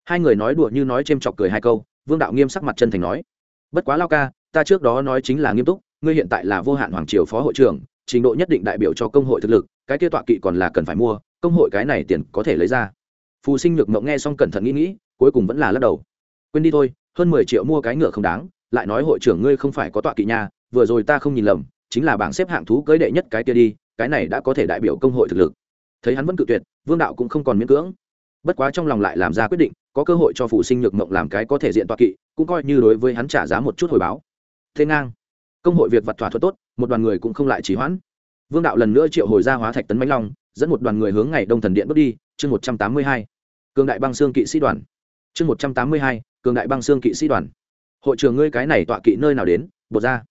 Hai người nói đùa như nói c h ê m chọc cười hai câu, vương đạo nghiêm sắc mặt chân thành nói, bất quá lao ca, ta trước đó nói chính là nghiêm túc, ngươi hiện tại là vô hạn hoàng triều phó hội trưởng, trình độ nhất định đại biểu cho công hội thực lực, cái kia tọa kỵ còn là cần phải mua, công hội cái này tiền có thể lấy ra. Phù sinh nhược mộng nghe xong cẩn thận nghĩ nghĩ, cuối cùng vẫn là lắc đầu. Quên đi thôi hơn mười triệu mua cái ngựa không đáng, lại nói hội trưởng ngươi không phải có tọa kỵ nhà vừa rồi ta không nhìn lầm, chính là bảng xếp hạng thú cưới đệ nhất cái kia đi, cái này đã có thể đại biểu công hội thực lực. Thấy hắn vẫn cự tuyệt, vương đạo cũng không còn miễn cưỡng. Bất quá trong lòng lại làm ra quyết định, có cơ hội cho phụ sinh nhược mộng làm cái có thể diện tọa kỵ, cũng coi như đối với hắn trả giá một chút hồi báo. Thế ngang. Công hội việc vặt thỏa thuật tốt, một đoàn người cũng không lại trì hoãn. Vương đạo lần nữa triệu hồi ra hóa thạch tấn mãnh long, dẫn một đoàn người hướng ngày đông thần điện bước đi, chương một trăm tám mươi hai. Cường đại băng xương kỵ sĩ đoàn. Chương một trăm tám mươi hai cường đại băng xương kỵ sĩ đoàn. Hội trưởng ngươi cái này tọa kỵ nơi nào đến bột ra.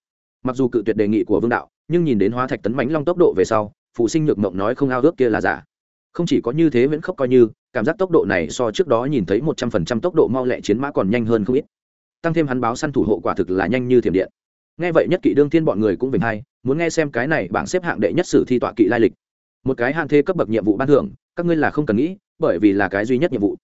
Mặc dù cự tuyệt đề nghị của vương đạo, nhưng nhìn đến hóa thạch tấn mãnh long tốc độ về sau, phụ sinh nhược mộng nói không ao ước kia là giả. Không chỉ có như thế viễn khóc coi như, cảm giác tốc độ này so trước đó nhìn thấy một trăm phần trăm tốc độ mau lẹ chiến mã còn nhanh hơn không ít. Tăng thêm hắn báo săn thủ hộ quả thực là nhanh như thiểm điện. Nghe vậy nhất kỵ đương thiên bọn người cũng vinh hay muốn nghe xem cái này bảng xếp hạng đệ nhất sử thi tọa kỵ lai lịch. Một cái hạn thê cấp bậc nhiệm vụ ban thưởng, các ngươi là không cần nghĩ, bởi vì là cái duy nhất nhiệm vụ.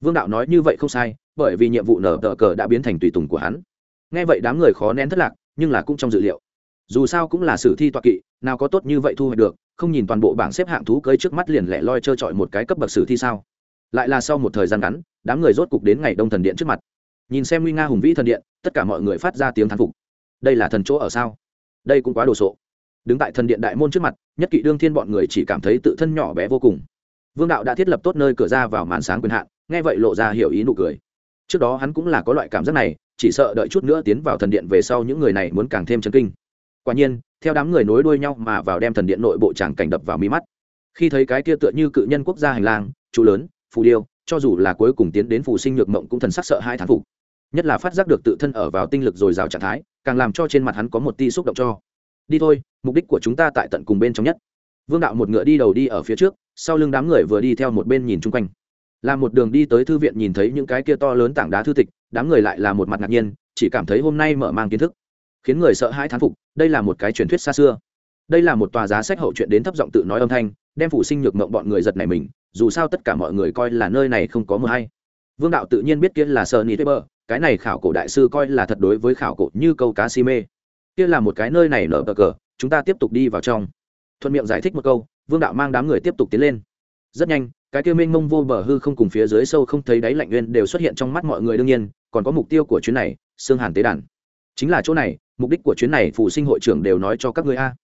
Vương đạo nói như vậy không sai bởi vì nhiệm vụ nở tờ cờ đã biến thành tùy tùng của hắn. Nghe vậy đám người khó nén thất lạc, nhưng là cũng trong dự liệu. Dù sao cũng là sử thi tọa kỵ, nào có tốt như vậy thu hoạch được, không nhìn toàn bộ bảng xếp hạng thú cơi trước mắt liền lẻ loi trơ trọi một cái cấp bậc sử thi sao? Lại là sau một thời gian ngắn, đám người rốt cục đến ngày đông thần điện trước mặt. Nhìn xem nguy nga hùng vĩ thần điện, tất cả mọi người phát ra tiếng thán phục. Đây là thần chỗ ở sao? Đây cũng quá đồ sộ. Đứng tại thần điện đại môn trước mặt, nhất kỵ đương thiên bọn người chỉ cảm thấy tự thân nhỏ bé vô cùng. Vương đạo đã thiết lập tốt nơi cửa ra vào màn sáng quyền hạn, nghe vậy lộ ra hiểu ý nụ cười trước đó hắn cũng là có loại cảm giác này, chỉ sợ đợi chút nữa tiến vào thần điện về sau những người này muốn càng thêm chân kinh. Quả nhiên, theo đám người nối đuôi nhau mà vào đem thần điện nội bộ tràng cảnh đập vào mi mắt. Khi thấy cái kia tựa như cự nhân quốc gia hành lang trụ lớn, phù điêu, cho dù là cuối cùng tiến đến phù sinh nhược mộng cũng thần sắc sợ hai thán phục. Nhất là phát giác được tự thân ở vào tinh lực dồi dào trạng thái, càng làm cho trên mặt hắn có một ti xúc động cho. Đi thôi, mục đích của chúng ta tại tận cùng bên trong nhất. Vương đạo một ngựa đi đầu đi ở phía trước, sau lưng đám người vừa đi theo một bên nhìn chung quanh làm một đường đi tới thư viện nhìn thấy những cái kia to lớn tảng đá thư tịch, đám người lại là một mặt ngạc nhiên, chỉ cảm thấy hôm nay mở mang kiến thức. Khiến người sợ hãi thán phục, đây là một cái truyền thuyết xa xưa. Đây là một tòa giá sách hậu chuyện đến thấp giọng tự nói âm thanh, đem phủ sinh nhược mộng bọn người giật này mình, dù sao tất cả mọi người coi là nơi này không có mưa hay. Vương đạo tự nhiên biết kia là sơ ni bơ cái này khảo cổ đại sư coi là thật đối với khảo cổ như câu cá si mê. Kia là một cái nơi này nở cờ cờ, chúng ta tiếp tục đi vào trong. Thuận miệng giải thích một câu, vương đạo mang đám người tiếp tục tiến lên. Rất nhanh cái kia mênh mông vô bờ hư không cùng phía dưới sâu không thấy đáy lạnh nguyên đều xuất hiện trong mắt mọi người đương nhiên, còn có mục tiêu của chuyến này xương hàn tế đàn. Chính là chỗ này, mục đích của chuyến này, phụ sinh hội trưởng đều nói cho các ngươi a.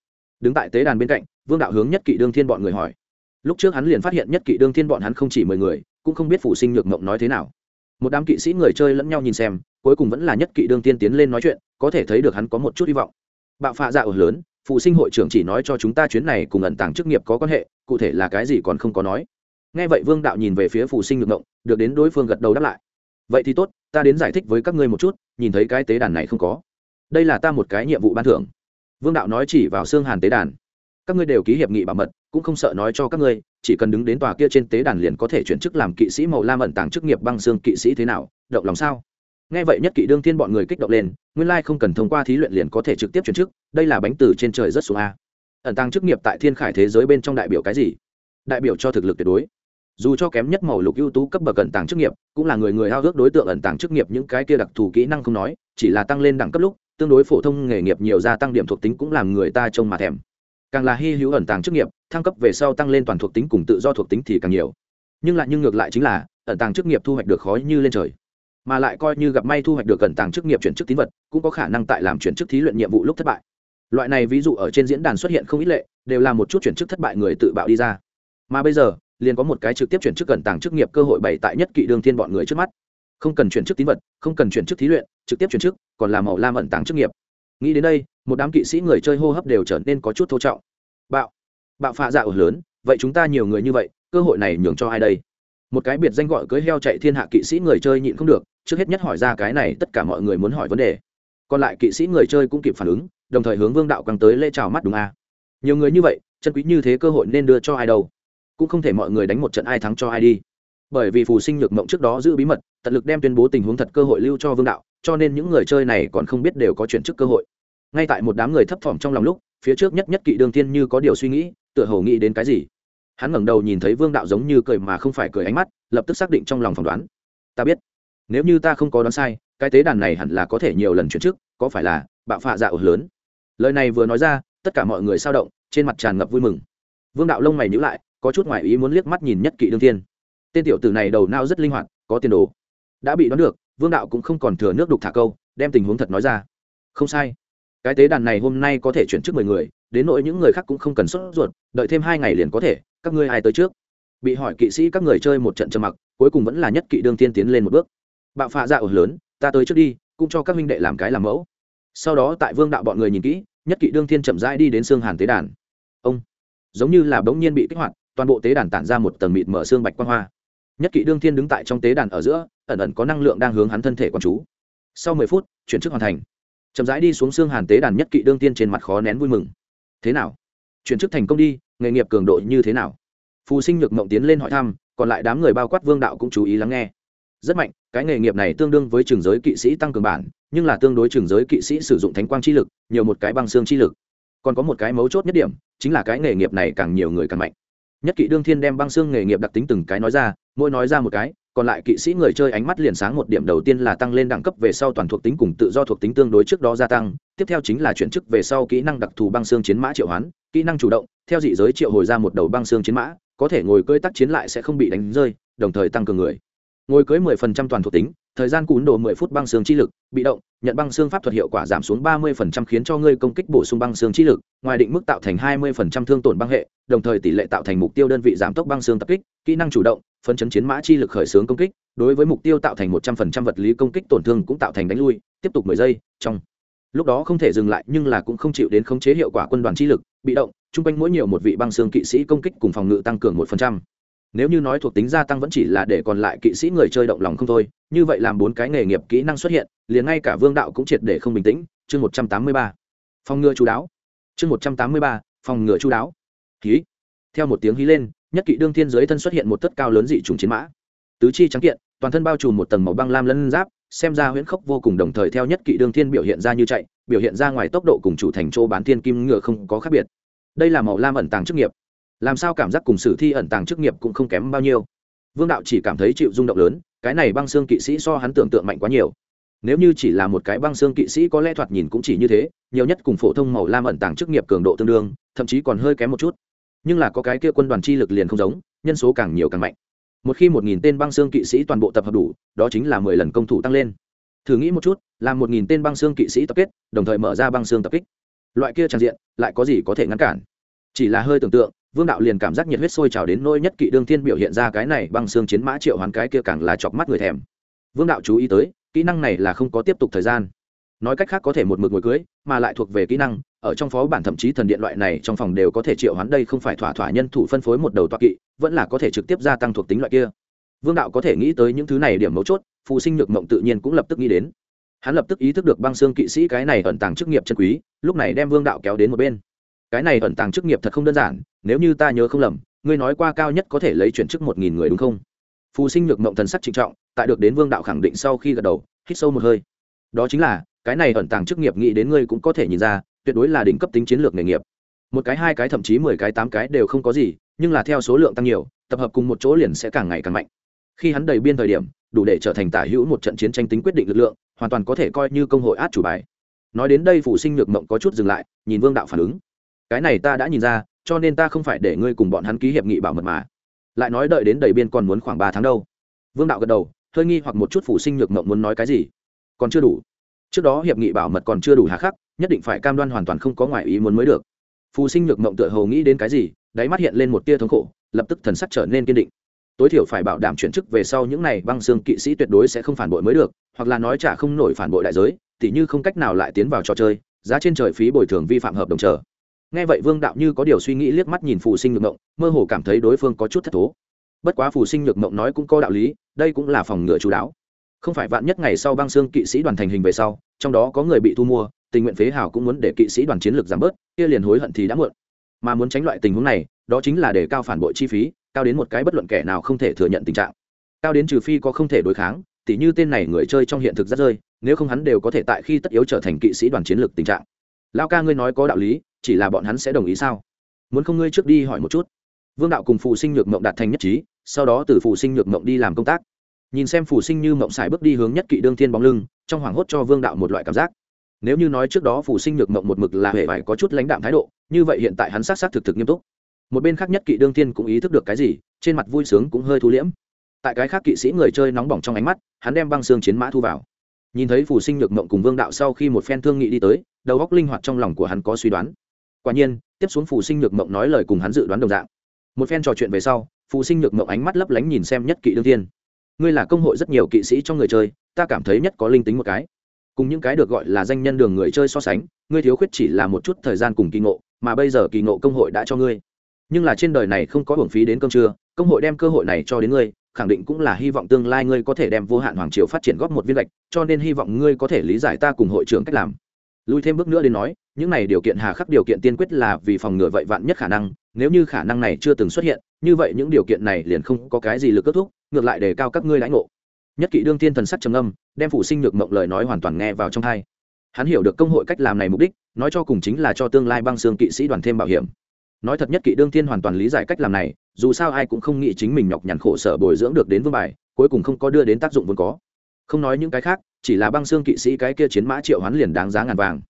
Đứng tại tế đàn bên cạnh, vương đạo hướng nhất kỵ đương thiên bọn người hỏi. Lúc trước hắn liền phát hiện nhất kỵ đương thiên bọn hắn không chỉ mười người, cũng không biết phụ sinh nhược mộng nói thế nào. Một đám kỵ sĩ người chơi lẫn nhau nhìn xem, cuối cùng vẫn là nhất kỵ đương tiên tiến lên nói chuyện, có thể thấy được hắn có một chút hy vọng. Bạo phạ dạ ở lớn, phụ sinh hội trưởng chỉ nói cho chúng ta chuyến này cùng ẩn tàng chức nghiệp có quan hệ, cụ thể là cái gì còn không có nói nghe vậy vương đạo nhìn về phía phụ sinh ngược ngộng, được đến đối phương gật đầu đáp lại. Vậy thì tốt, ta đến giải thích với các ngươi một chút, nhìn thấy cái tế đàn này không có. Đây là ta một cái nhiệm vụ ban thưởng. Vương đạo nói chỉ vào xương hàn tế đàn. Các ngươi đều ký hiệp nghị bảo mật, cũng không sợ nói cho các ngươi, chỉ cần đứng đến tòa kia trên tế đàn liền có thể chuyển chức làm kỵ sĩ màu lam ẩn tàng chức nghiệp băng xương kỵ sĩ thế nào, động lòng sao? Nghe vậy nhất kỵ đương thiên bọn người kích động lên, nguyên lai không cần thông qua thí luyện liền có thể trực tiếp chuyển chức, đây là bánh từ trên trời rất xuống a. Ẩn tàng chức nghiệp tại thiên khải thế giới bên trong đại biểu cái gì? Đại biểu cho thực lực tuyệt đối dù cho kém nhất màu lục ưu tú cấp bậc ẩn tàng chức nghiệp, cũng là người người hao ước đối tượng ẩn tàng chức nghiệp những cái kia đặc thù kỹ năng không nói, chỉ là tăng lên đẳng cấp lúc, tương đối phổ thông nghề nghiệp nhiều gia tăng điểm thuộc tính cũng làm người ta trông mà thèm. Càng là hy hữu ẩn tàng chức nghiệp, thăng cấp về sau tăng lên toàn thuộc tính cùng tự do thuộc tính thì càng nhiều. Nhưng lại nhưng ngược lại chính là, ẩn tàng chức nghiệp thu hoạch được khói như lên trời. Mà lại coi như gặp may thu hoạch được ẩn tàng chức nghiệp chuyển chức tín vật, cũng có khả năng tại làm chuyển chức thí luyện nhiệm vụ lúc thất bại. Loại này ví dụ ở trên diễn đàn xuất hiện không ít lệ, đều là một chút chuyển chức thất bại người tự bạo đi ra. Mà bây giờ liền có một cái trực tiếp chuyển chức ẩn tàng chức nghiệp cơ hội bày tại nhất kỵ đương thiên bọn người trước mắt. Không cần chuyển chức tín vật, không cần chuyển chức thí luyện, trực tiếp chuyển chức, còn làm màu lam ẩn tàng chức nghiệp. Nghĩ đến đây, một đám kỵ sĩ người chơi hô hấp đều trở nên có chút thô trọng. Bạo bạo phạ dạ ở lớn, vậy chúng ta nhiều người như vậy, cơ hội này nhường cho ai đây? Một cái biệt danh gọi cưới heo chạy thiên hạ kỵ sĩ người chơi nhịn không được, trước hết nhất hỏi ra cái này tất cả mọi người muốn hỏi vấn đề. Còn lại kỵ sĩ người chơi cũng kịp phản ứng, đồng thời hướng vương đạo quăng tới lễ chào mắt đúng a. À. nhiều người như vậy, chân quý như thế cơ hội nên đưa cho ai đâu? Cũng không thể mọi người đánh một trận ai thắng cho ai đi. Bởi vì phù sinh nhược mộng trước đó giữ bí mật, tận lực đem tuyên bố tình huống thật cơ hội lưu cho vương đạo, cho nên những người chơi này còn không biết đều có chuyển chức cơ hội. Ngay tại một đám người thấp thỏm trong lòng lúc, phía trước nhất nhất kỵ đương thiên như có điều suy nghĩ, tựa hồ nghĩ đến cái gì. Hắn ngẩng đầu nhìn thấy vương đạo giống như cười mà không phải cười ánh mắt, lập tức xác định trong lòng phỏng đoán. Ta biết, nếu như ta không có đoán sai, cái tế đàn này hẳn là có thể nhiều lần chuyển chức, có phải là bạo phạ dạ ở lớn? Lời này vừa nói ra, tất cả mọi người sao động, trên mặt tràn ngập vui mừng. Vương đạo lông mày nhíu lại có chút ngoại ý muốn liếc mắt nhìn nhất kỵ đương thiên. Tên tiểu tử này đầu não rất linh hoạt, có tiền đồ. Đã bị đoán được, vương đạo cũng không còn thừa nước đục thả câu, đem tình huống thật nói ra. Không sai. Cái tế đàn này hôm nay có thể chuyển trước mười người, đến nỗi những người khác cũng không cần sốt ruột, đợi thêm hai ngày liền có thể, các ngươi ai tới trước? Bị hỏi kỵ sĩ các người chơi một trận trầm mặc, cuối cùng vẫn là nhất kỵ đương tiên tiến lên một bước. Bạo phạ ra ở lớn, ta tới trước đi, cũng cho các minh đệ làm cái làm mẫu. Sau đó tại vương đạo bọn người nhìn kỹ, nhất kỵ đương thiên chậm rãi đi đến xương hàn tế đàn. Ông, giống như là bỗng nhiên bị kích hoạt toàn bộ tế đàn tản ra một tầng mịt mở xương bạch quang hoa. Nhất kỵ đương thiên đứng tại trong tế đàn ở giữa, ẩn ẩn có năng lượng đang hướng hắn thân thể quan chú. Sau mười phút, chuyển chức hoàn thành. Chậm rãi đi xuống xương hàn tế đàn nhất kỵ đương tiên trên mặt khó nén vui mừng. Thế nào? Chuyển chức thành công đi, nghề nghiệp cường độ như thế nào? Phù sinh nhược mộng tiến lên hỏi thăm, còn lại đám người bao quát vương đạo cũng chú ý lắng nghe. Rất mạnh, cái nghề nghiệp này tương đương với trường giới kỵ sĩ tăng cường bản, nhưng là tương đối trường giới kỵ sĩ sử dụng thánh quang chi lực, nhiều một cái băng xương chi lực. Còn có một cái mấu chốt nhất điểm, chính là cái nghề nghiệp này càng nhiều người càng mạnh nhất kỵ đương thiên đem băng xương nghề nghiệp đặc tính từng cái nói ra, mỗi nói ra một cái, còn lại kỵ sĩ người chơi ánh mắt liền sáng một điểm đầu tiên là tăng lên đẳng cấp về sau toàn thuộc tính cùng tự do thuộc tính tương đối trước đó gia tăng, tiếp theo chính là chuyển chức về sau kỹ năng đặc thù băng xương chiến mã triệu hoán, kỹ năng chủ động, theo dị giới triệu hồi ra một đầu băng xương chiến mã, có thể ngồi cưỡi tác chiến lại sẽ không bị đánh rơi, đồng thời tăng cường người ngồi cưới 10% toàn thuộc tính, thời gian cún đồ mười phút băng xương chi lực, bị động, nhận băng xương pháp thuật hiệu quả giảm xuống ba mươi phần trăm khiến cho ngươi công kích bổ sung băng xương chi lực, ngoài định mức tạo thành hai mươi phần trăm thương tổn băng hệ, đồng thời tỷ lệ tạo thành mục tiêu đơn vị giảm tốc băng xương tập kích, kỹ năng chủ động phân chấn chiến mã chi lực khởi xướng công kích, đối với mục tiêu tạo thành một trăm phần trăm vật lý công kích tổn thương cũng tạo thành đánh lui, tiếp tục mười giây, trong lúc đó không thể dừng lại nhưng là cũng không chịu đến khống chế hiệu quả quân đoàn chi lực, bị động, chung quanh mỗi nhiều một vị băng xương kỵ sĩ công kích cùng phòng ngự tăng cường 1% nếu như nói thuộc tính gia tăng vẫn chỉ là để còn lại kỵ sĩ người chơi động lòng không thôi, như vậy làm bốn cái nghề nghiệp kỹ năng xuất hiện, liền ngay cả vương đạo cũng triệt để không bình tĩnh. Chương một trăm tám mươi ba. Phòng ngừa chú đáo. Chương một trăm tám mươi ba. Phòng ngừa chú đáo. Hí. Theo một tiếng hí lên, nhất kỵ đương thiên giới thân xuất hiện một tất cao lớn dị trùng chiến mã. Tứ chi trắng kiện, toàn thân bao trùm một tầng màu băng lam lân giáp, xem ra huyễn khốc vô cùng đồng thời theo nhất kỵ đương thiên biểu hiện ra như chạy, biểu hiện ra ngoài tốc độ cùng chủ thành chỗ bán thiên kim ngựa không có khác biệt. Đây là màu lam ẩn tàng chức nghiệp làm sao cảm giác cùng sử thi ẩn tàng chức nghiệp cũng không kém bao nhiêu? Vương đạo chỉ cảm thấy chịu rung động lớn, cái này băng xương kỵ sĩ so hắn tưởng tượng mạnh quá nhiều. Nếu như chỉ là một cái băng xương kỵ sĩ có lẽ thoạt nhìn cũng chỉ như thế, nhiều nhất cùng phổ thông màu lam ẩn tàng chức nghiệp cường độ tương đương, thậm chí còn hơi kém một chút. Nhưng là có cái kia quân đoàn chi lực liền không giống, nhân số càng nhiều càng mạnh. Một khi một nghìn tên băng xương kỵ sĩ toàn bộ tập hợp đủ, đó chính là mười lần công thủ tăng lên. Thử nghĩ một chút, làm một nghìn tên băng xương kỵ sĩ tập kết, đồng thời mở ra băng xương tập kích. Loại kia tràn diện, lại có gì có thể ngăn cản? Chỉ là hơi tưởng tượng vương đạo liền cảm giác nhiệt huyết sôi trào đến nôi nhất kỵ đương thiên biểu hiện ra cái này băng xương chiến mã triệu hoán cái kia càng là chọc mắt người thèm. Vương đạo chú ý tới, kỹ năng này là không có tiếp tục thời gian. Nói cách khác có thể một mực ngồi cưới, mà lại thuộc về kỹ năng, ở trong phó bản thậm chí thần điện loại này trong phòng đều có thể triệu hoán đây không phải thỏa thỏa nhân thủ phân phối một đầu toa kỵ, vẫn là có thể trực tiếp gia tăng thuộc tính loại kia. Vương đạo có thể nghĩ tới những thứ này điểm mấu chốt, phù sinh nhược mộng tự nhiên cũng lập tức nghĩ đến. Hắn lập tức ý thức được băng xương kỵ sĩ cái này ẩn tàng chức nghiệp chân quý, lúc này đem vương đạo kéo đến một bên cái này ẩn tàng chức nghiệp thật không đơn giản, nếu như ta nhớ không lầm, ngươi nói qua cao nhất có thể lấy chuyển chức một nghìn người đúng không? Phù sinh nhược mộng thần sắc trịnh trọng, tại được đến vương đạo khẳng định sau khi gật đầu, hít sâu một hơi. Đó chính là, cái này ẩn tàng chức nghiệp nghĩ đến ngươi cũng có thể nhìn ra, tuyệt đối là đỉnh cấp tính chiến lược nghề nghiệp. Một cái, hai cái, thậm chí mười cái, tám cái đều không có gì, nhưng là theo số lượng tăng nhiều, tập hợp cùng một chỗ liền sẽ càng ngày càng mạnh. Khi hắn đầy biên thời điểm, đủ để trở thành tả hữu một trận chiến tranh tính quyết định lực lượng, hoàn toàn có thể coi như công hội át chủ bài. Nói đến đây phủ sinh nhược mộng có chút dừng lại, nhìn vương đạo phản ứng cái này ta đã nhìn ra, cho nên ta không phải để ngươi cùng bọn hắn ký hiệp nghị bảo mật mà. Lại nói đợi đến đầy biên còn muốn khoảng ba tháng đâu. Vương đạo gật đầu, hơi nghi hoặc một chút phủ sinh nhược mộng muốn nói cái gì. Còn chưa đủ. Trước đó hiệp nghị bảo mật còn chưa đủ hà khắc, nhất định phải cam đoan hoàn toàn không có ngoại ý muốn mới được. Phù sinh nhược mộng tựa hồ nghĩ đến cái gì, đáy mắt hiện lên một tia thống khổ, lập tức thần sắc trở nên kiên định. Tối thiểu phải bảo đảm chuyển chức về sau những này băng xương kỵ sĩ tuyệt đối sẽ không phản bội mới được, hoặc là nói trả không nổi phản bội đại giới, tỉ như không cách nào lại tiến vào trò chơi, giá trên trời phí bồi thường vi phạm hợp đồng chờ nghe vậy vương đạo như có điều suy nghĩ liếc mắt nhìn phù sinh nhược mộng, mơ hồ cảm thấy đối phương có chút thất thố. Bất quá phù sinh nhược mộng nói cũng có đạo lý, đây cũng là phòng ngừa chú đáo không phải vạn nhất ngày sau băng xương kỵ sĩ đoàn thành hình về sau, trong đó có người bị thu mua, tình nguyện phế hào cũng muốn để kỵ sĩ đoàn chiến lược giảm bớt, kia liền hối hận thì đã muộn. Mà muốn tránh loại tình huống này, đó chính là để cao phản bội chi phí, cao đến một cái bất luận kẻ nào không thể thừa nhận tình trạng. Cao đến trừ phi có không thể đối kháng, tỉ như tên này người chơi trong hiện thực rất rơi, nếu không hắn đều có thể tại khi tất yếu trở thành kỵ sĩ đoàn chiến lược tình trạng. Lao ca ngươi nói có đạo lý chỉ là bọn hắn sẽ đồng ý sao? Muốn không ngươi trước đi hỏi một chút. Vương đạo cùng phụ sinh nhược mộng đạt thành nhất trí, sau đó từ phụ sinh nhược mộng đi làm công tác. Nhìn xem phụ sinh như mộng xài bước đi hướng nhất kỵ đương thiên bóng lưng, trong hoảng hốt cho vương đạo một loại cảm giác. Nếu như nói trước đó phụ sinh nhược mộng một mực là hệ phải có chút lãnh đạm thái độ, như vậy hiện tại hắn sát sát thực thực nghiêm túc. Một bên khác nhất kỵ đương thiên cũng ý thức được cái gì, trên mặt vui sướng cũng hơi thu liễm. Tại cái khác kỵ sĩ người chơi nóng bỏng trong ánh mắt, hắn đem băng xương chiến mã thu vào. Nhìn thấy phù sinh nhược mộng cùng vương đạo sau khi một phen thương nghị đi tới, đầu góc linh hoạt trong lòng của hắn có suy đoán quả nhiên, tiếp xuống phù sinh nhược mộng nói lời cùng hắn dự đoán đồng dạng. Một phen trò chuyện về sau, phù sinh nhược mộng ánh mắt lấp lánh nhìn xem nhất kỵ đương thiên. Ngươi là công hội rất nhiều kỵ sĩ trong người chơi, ta cảm thấy nhất có linh tính một cái. Cùng những cái được gọi là danh nhân đường người chơi so sánh, ngươi thiếu khuyết chỉ là một chút thời gian cùng kỳ ngộ, mà bây giờ kỳ ngộ công hội đã cho ngươi. Nhưng là trên đời này không có hưởng phí đến cơm trưa, công hội đem cơ hội này cho đến ngươi, khẳng định cũng là hy vọng tương lai ngươi có thể đem vô hạn hoàng triều phát triển góp một viên gạch, cho nên hy vọng ngươi có thể lý giải ta cùng hội trưởng cách làm lui thêm bước nữa đến nói, những này điều kiện hà khắc điều kiện tiên quyết là vì phòng ngừa vậy vạn nhất khả năng, nếu như khả năng này chưa từng xuất hiện, như vậy những điều kiện này liền không có cái gì lực kết thúc, ngược lại đề cao các ngươi lãnh ngộ. Nhất kỵ đương tiên thần sắc trầm âm đem phụ sinh nhược mộng lời nói hoàn toàn nghe vào trong thai hắn hiểu được công hội cách làm này mục đích, nói cho cùng chính là cho tương lai băng xương kỵ sĩ đoàn thêm bảo hiểm. Nói thật nhất kỵ đương tiên hoàn toàn lý giải cách làm này, dù sao ai cũng không nghĩ chính mình nhọc nhằn khổ sở bồi dưỡng được đến vương bài, cuối cùng không có đưa đến tác dụng vốn có. Không nói những cái khác chỉ là băng xương kỵ sĩ cái kia chiến mã triệu hoán liền đáng giá ngàn vàng.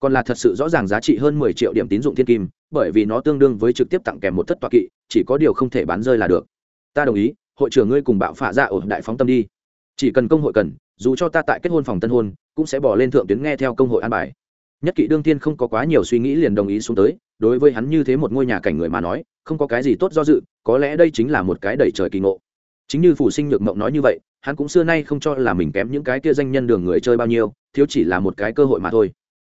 Còn là thật sự rõ ràng giá trị hơn mười triệu điểm tín dụng thiên kim, bởi vì nó tương đương với trực tiếp tặng kèm một thất toa kỵ, chỉ có điều không thể bán rơi là được. Ta đồng ý, hội trưởng ngươi cùng bạo phạ dạ ra ở đại phóng tâm đi. Chỉ cần công hội cần, dù cho ta tại kết hôn phòng tân hôn, cũng sẽ bỏ lên thượng tuyến nghe theo công hội an bài. Nhất kỵ đương thiên không có quá nhiều suy nghĩ liền đồng ý xuống tới, đối với hắn như thế một ngôi nhà cảnh người mà nói, không có cái gì tốt do dự, có lẽ đây chính là một cái đẩy trời kỳ ngộ chính như phủ sinh nhược mộng nói như vậy, hắn cũng xưa nay không cho là mình kém những cái kia danh nhân đường người chơi bao nhiêu, thiếu chỉ là một cái cơ hội mà thôi.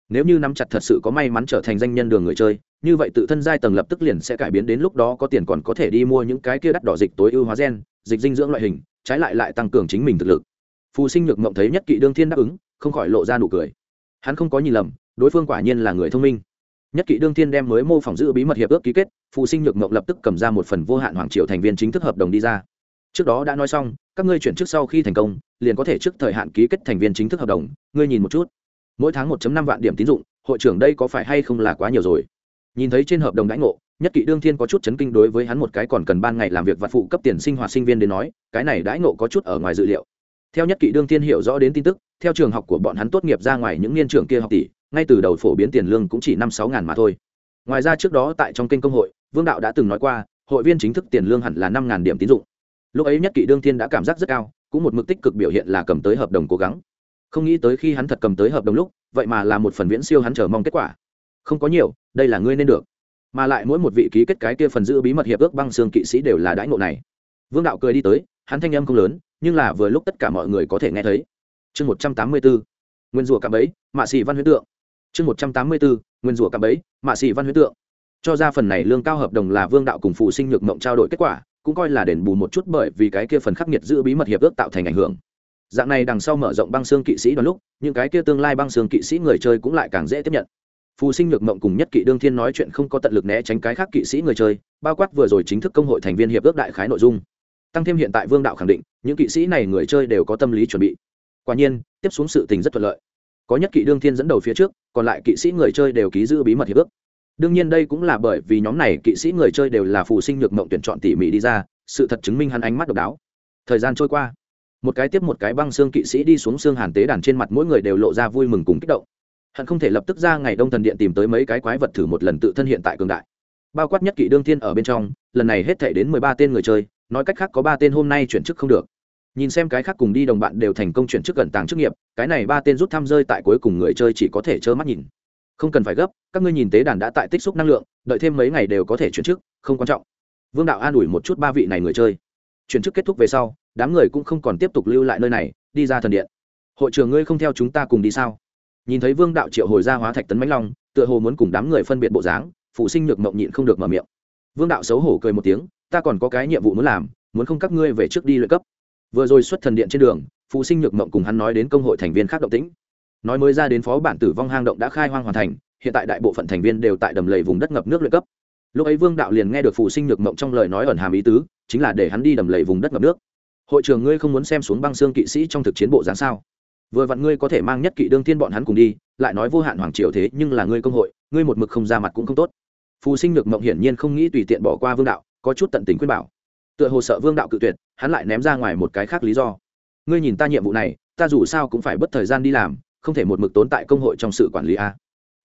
Nếu như nắm chặt thật sự có may mắn trở thành danh nhân đường người chơi, như vậy tự thân giai tầng lập tức liền sẽ cải biến đến lúc đó có tiền còn có thể đi mua những cái kia đắt đỏ dịch tối ưu hóa gen, dịch dinh dưỡng loại hình, trái lại lại tăng cường chính mình thực lực. Phù sinh nhược mộng thấy nhất kỵ đương thiên đáp ứng, không khỏi lộ ra nụ cười. Hắn không có nhìn lầm, đối phương quả nhiên là người thông minh. Nhất kỵ đương thiên đem mới mô phỏng giữ bí mật hiệp ước ký kết, phù sinh nhược mộng lập tức cầm ra một phần vô hạn hoàng triệu thành viên chính thức hợp đồng đi ra trước đó đã nói xong, các ngươi chuyển trước sau khi thành công, liền có thể trước thời hạn ký kết thành viên chính thức hợp đồng, ngươi nhìn một chút. Mỗi tháng 1 năm vạn điểm tín dụng, hội trưởng đây có phải hay không là quá nhiều rồi? Nhìn thấy trên hợp đồng đãi ngộ, nhất kỵ đương thiên có chút chấn kinh đối với hắn một cái còn cần ban ngày làm việc vặt phụ cấp tiền sinh hoạt sinh viên đến nói, cái này đãi ngộ có chút ở ngoài dự liệu. Theo nhất kỵ đương thiên hiểu rõ đến tin tức, theo trường học của bọn hắn tốt nghiệp ra ngoài những niên trưởng kia học tỷ, ngay từ đầu phổ biến tiền lương cũng chỉ năm sáu ngàn mà thôi. Ngoài ra trước đó tại trong kênh công hội, vương đạo đã từng nói qua, hội viên chính thức tiền lương hẳn là năm ngàn điểm tín dụng lúc ấy nhất kỵ đương thiên đã cảm giác rất cao, cũng một mực tích cực biểu hiện là cầm tới hợp đồng cố gắng. Không nghĩ tới khi hắn thật cầm tới hợp đồng lúc, vậy mà là một phần viễn siêu hắn chờ mong kết quả. Không có nhiều, đây là ngươi nên được. Mà lại mỗi một vị ký kết cái kia phần giữ bí mật hiệp ước băng xương kỵ sĩ đều là đãi ngộ này. Vương đạo cười đi tới, hắn thanh âm không lớn, nhưng là vừa lúc tất cả mọi người có thể nghe thấy. Chương một trăm tám mươi bốn nguyên rùa cạm ấy mạ xì văn huyết tượng. Chương một trăm tám mươi bốn nguyên rùa cạm ấy mạ xì văn huyết tượng. Cho ra phần này lương cao hợp đồng là vương đạo cùng phụ sinh nhược mộng trao đổi kết quả cũng coi là đền bù một chút bởi vì cái kia phần khắc nghiệt giữ bí mật hiệp ước tạo thành ảnh hưởng. Dạng này đằng sau mở rộng băng xương kỵ sĩ đoàn lúc, những cái kia tương lai băng xương kỵ sĩ người chơi cũng lại càng dễ tiếp nhận. Phù sinh nhược mộng cùng nhất kỵ đương thiên nói chuyện không có tận lực né tránh cái khác kỵ sĩ người chơi, bao quát vừa rồi chính thức công hội thành viên hiệp ước đại khái nội dung. Tăng thêm hiện tại vương đạo khẳng định, những kỵ sĩ này người chơi đều có tâm lý chuẩn bị. Quả nhiên, tiếp xuống sự tình rất thuận lợi. Có nhất kỵ đương thiên dẫn đầu phía trước, còn lại kỵ sĩ người chơi đều ký giữ bí mật hiệp ước đương nhiên đây cũng là bởi vì nhóm này kỵ sĩ người chơi đều là phù sinh nhược mộng tuyển chọn tỉ mỉ đi ra, sự thật chứng minh hắn ánh mắt độc đáo. Thời gian trôi qua, một cái tiếp một cái băng xương kỵ sĩ đi xuống xương hàn tế đàn trên mặt mỗi người đều lộ ra vui mừng cùng kích động. Hận không thể lập tức ra ngày đông thần điện tìm tới mấy cái quái vật thử một lần tự thân hiện tại cường đại. Bao quát nhất kỵ đương thiên ở bên trong, lần này hết thể đến mười ba tên người chơi, nói cách khác có ba tên hôm nay chuyển chức không được. Nhìn xem cái khác cùng đi đồng bạn đều thành công chuyển chức gần tàng chức nghiệp, cái này ba tên rút thăm rơi tại cuối cùng người chơi chỉ có thể trơ mắt nhìn không cần phải gấp, các ngươi nhìn tế đàn đã tại tích xúc năng lượng, đợi thêm mấy ngày đều có thể chuyển chức, không quan trọng. Vương đạo an ủi một chút ba vị này người chơi. Chuyển chức kết thúc về sau, đám người cũng không còn tiếp tục lưu lại nơi này, đi ra thần điện. Hội trưởng ngươi không theo chúng ta cùng đi sao? Nhìn thấy vương đạo triệu hồi ra hóa thạch tấn mãnh long, tựa hồ muốn cùng đám người phân biệt bộ dáng, phụ sinh nhược mộng nhịn không được mở miệng. Vương đạo xấu hổ cười một tiếng, ta còn có cái nhiệm vụ muốn làm, muốn không các ngươi về trước đi luyện cấp. Vừa rồi xuất thần điện trên đường, phụ sinh nhược mộng cùng hắn nói đến công hội thành viên khác động tĩnh nói mới ra đến phó bản tử vong hang động đã khai hoang hoàn thành, hiện tại đại bộ phận thành viên đều tại đầm lầy vùng đất ngập nước luyện cấp. Lúc ấy vương đạo liền nghe được phụ sinh nhược mộng trong lời nói ẩn hàm ý tứ, chính là để hắn đi đầm lầy vùng đất ngập nước. Hội trường ngươi không muốn xem xuống băng xương kỵ sĩ trong thực chiến bộ dáng sao? Vừa vặn ngươi có thể mang nhất kỵ đương thiên bọn hắn cùng đi, lại nói vô hạn hoàng triều thế, nhưng là ngươi công hội, ngươi một mực không ra mặt cũng không tốt. Phù sinh nhược mộng hiển nhiên không nghĩ tùy tiện bỏ qua vương đạo, có chút tận tình khuyên bảo. Tựa hồ sợ vương đạo cự tuyệt, hắn lại ném ra ngoài một cái khác lý do. Ngươi nhìn ta nhiệm vụ này, ta dù sao cũng phải bất thời gian đi làm không thể một mực tốn tại công hội trong sự quản lý a.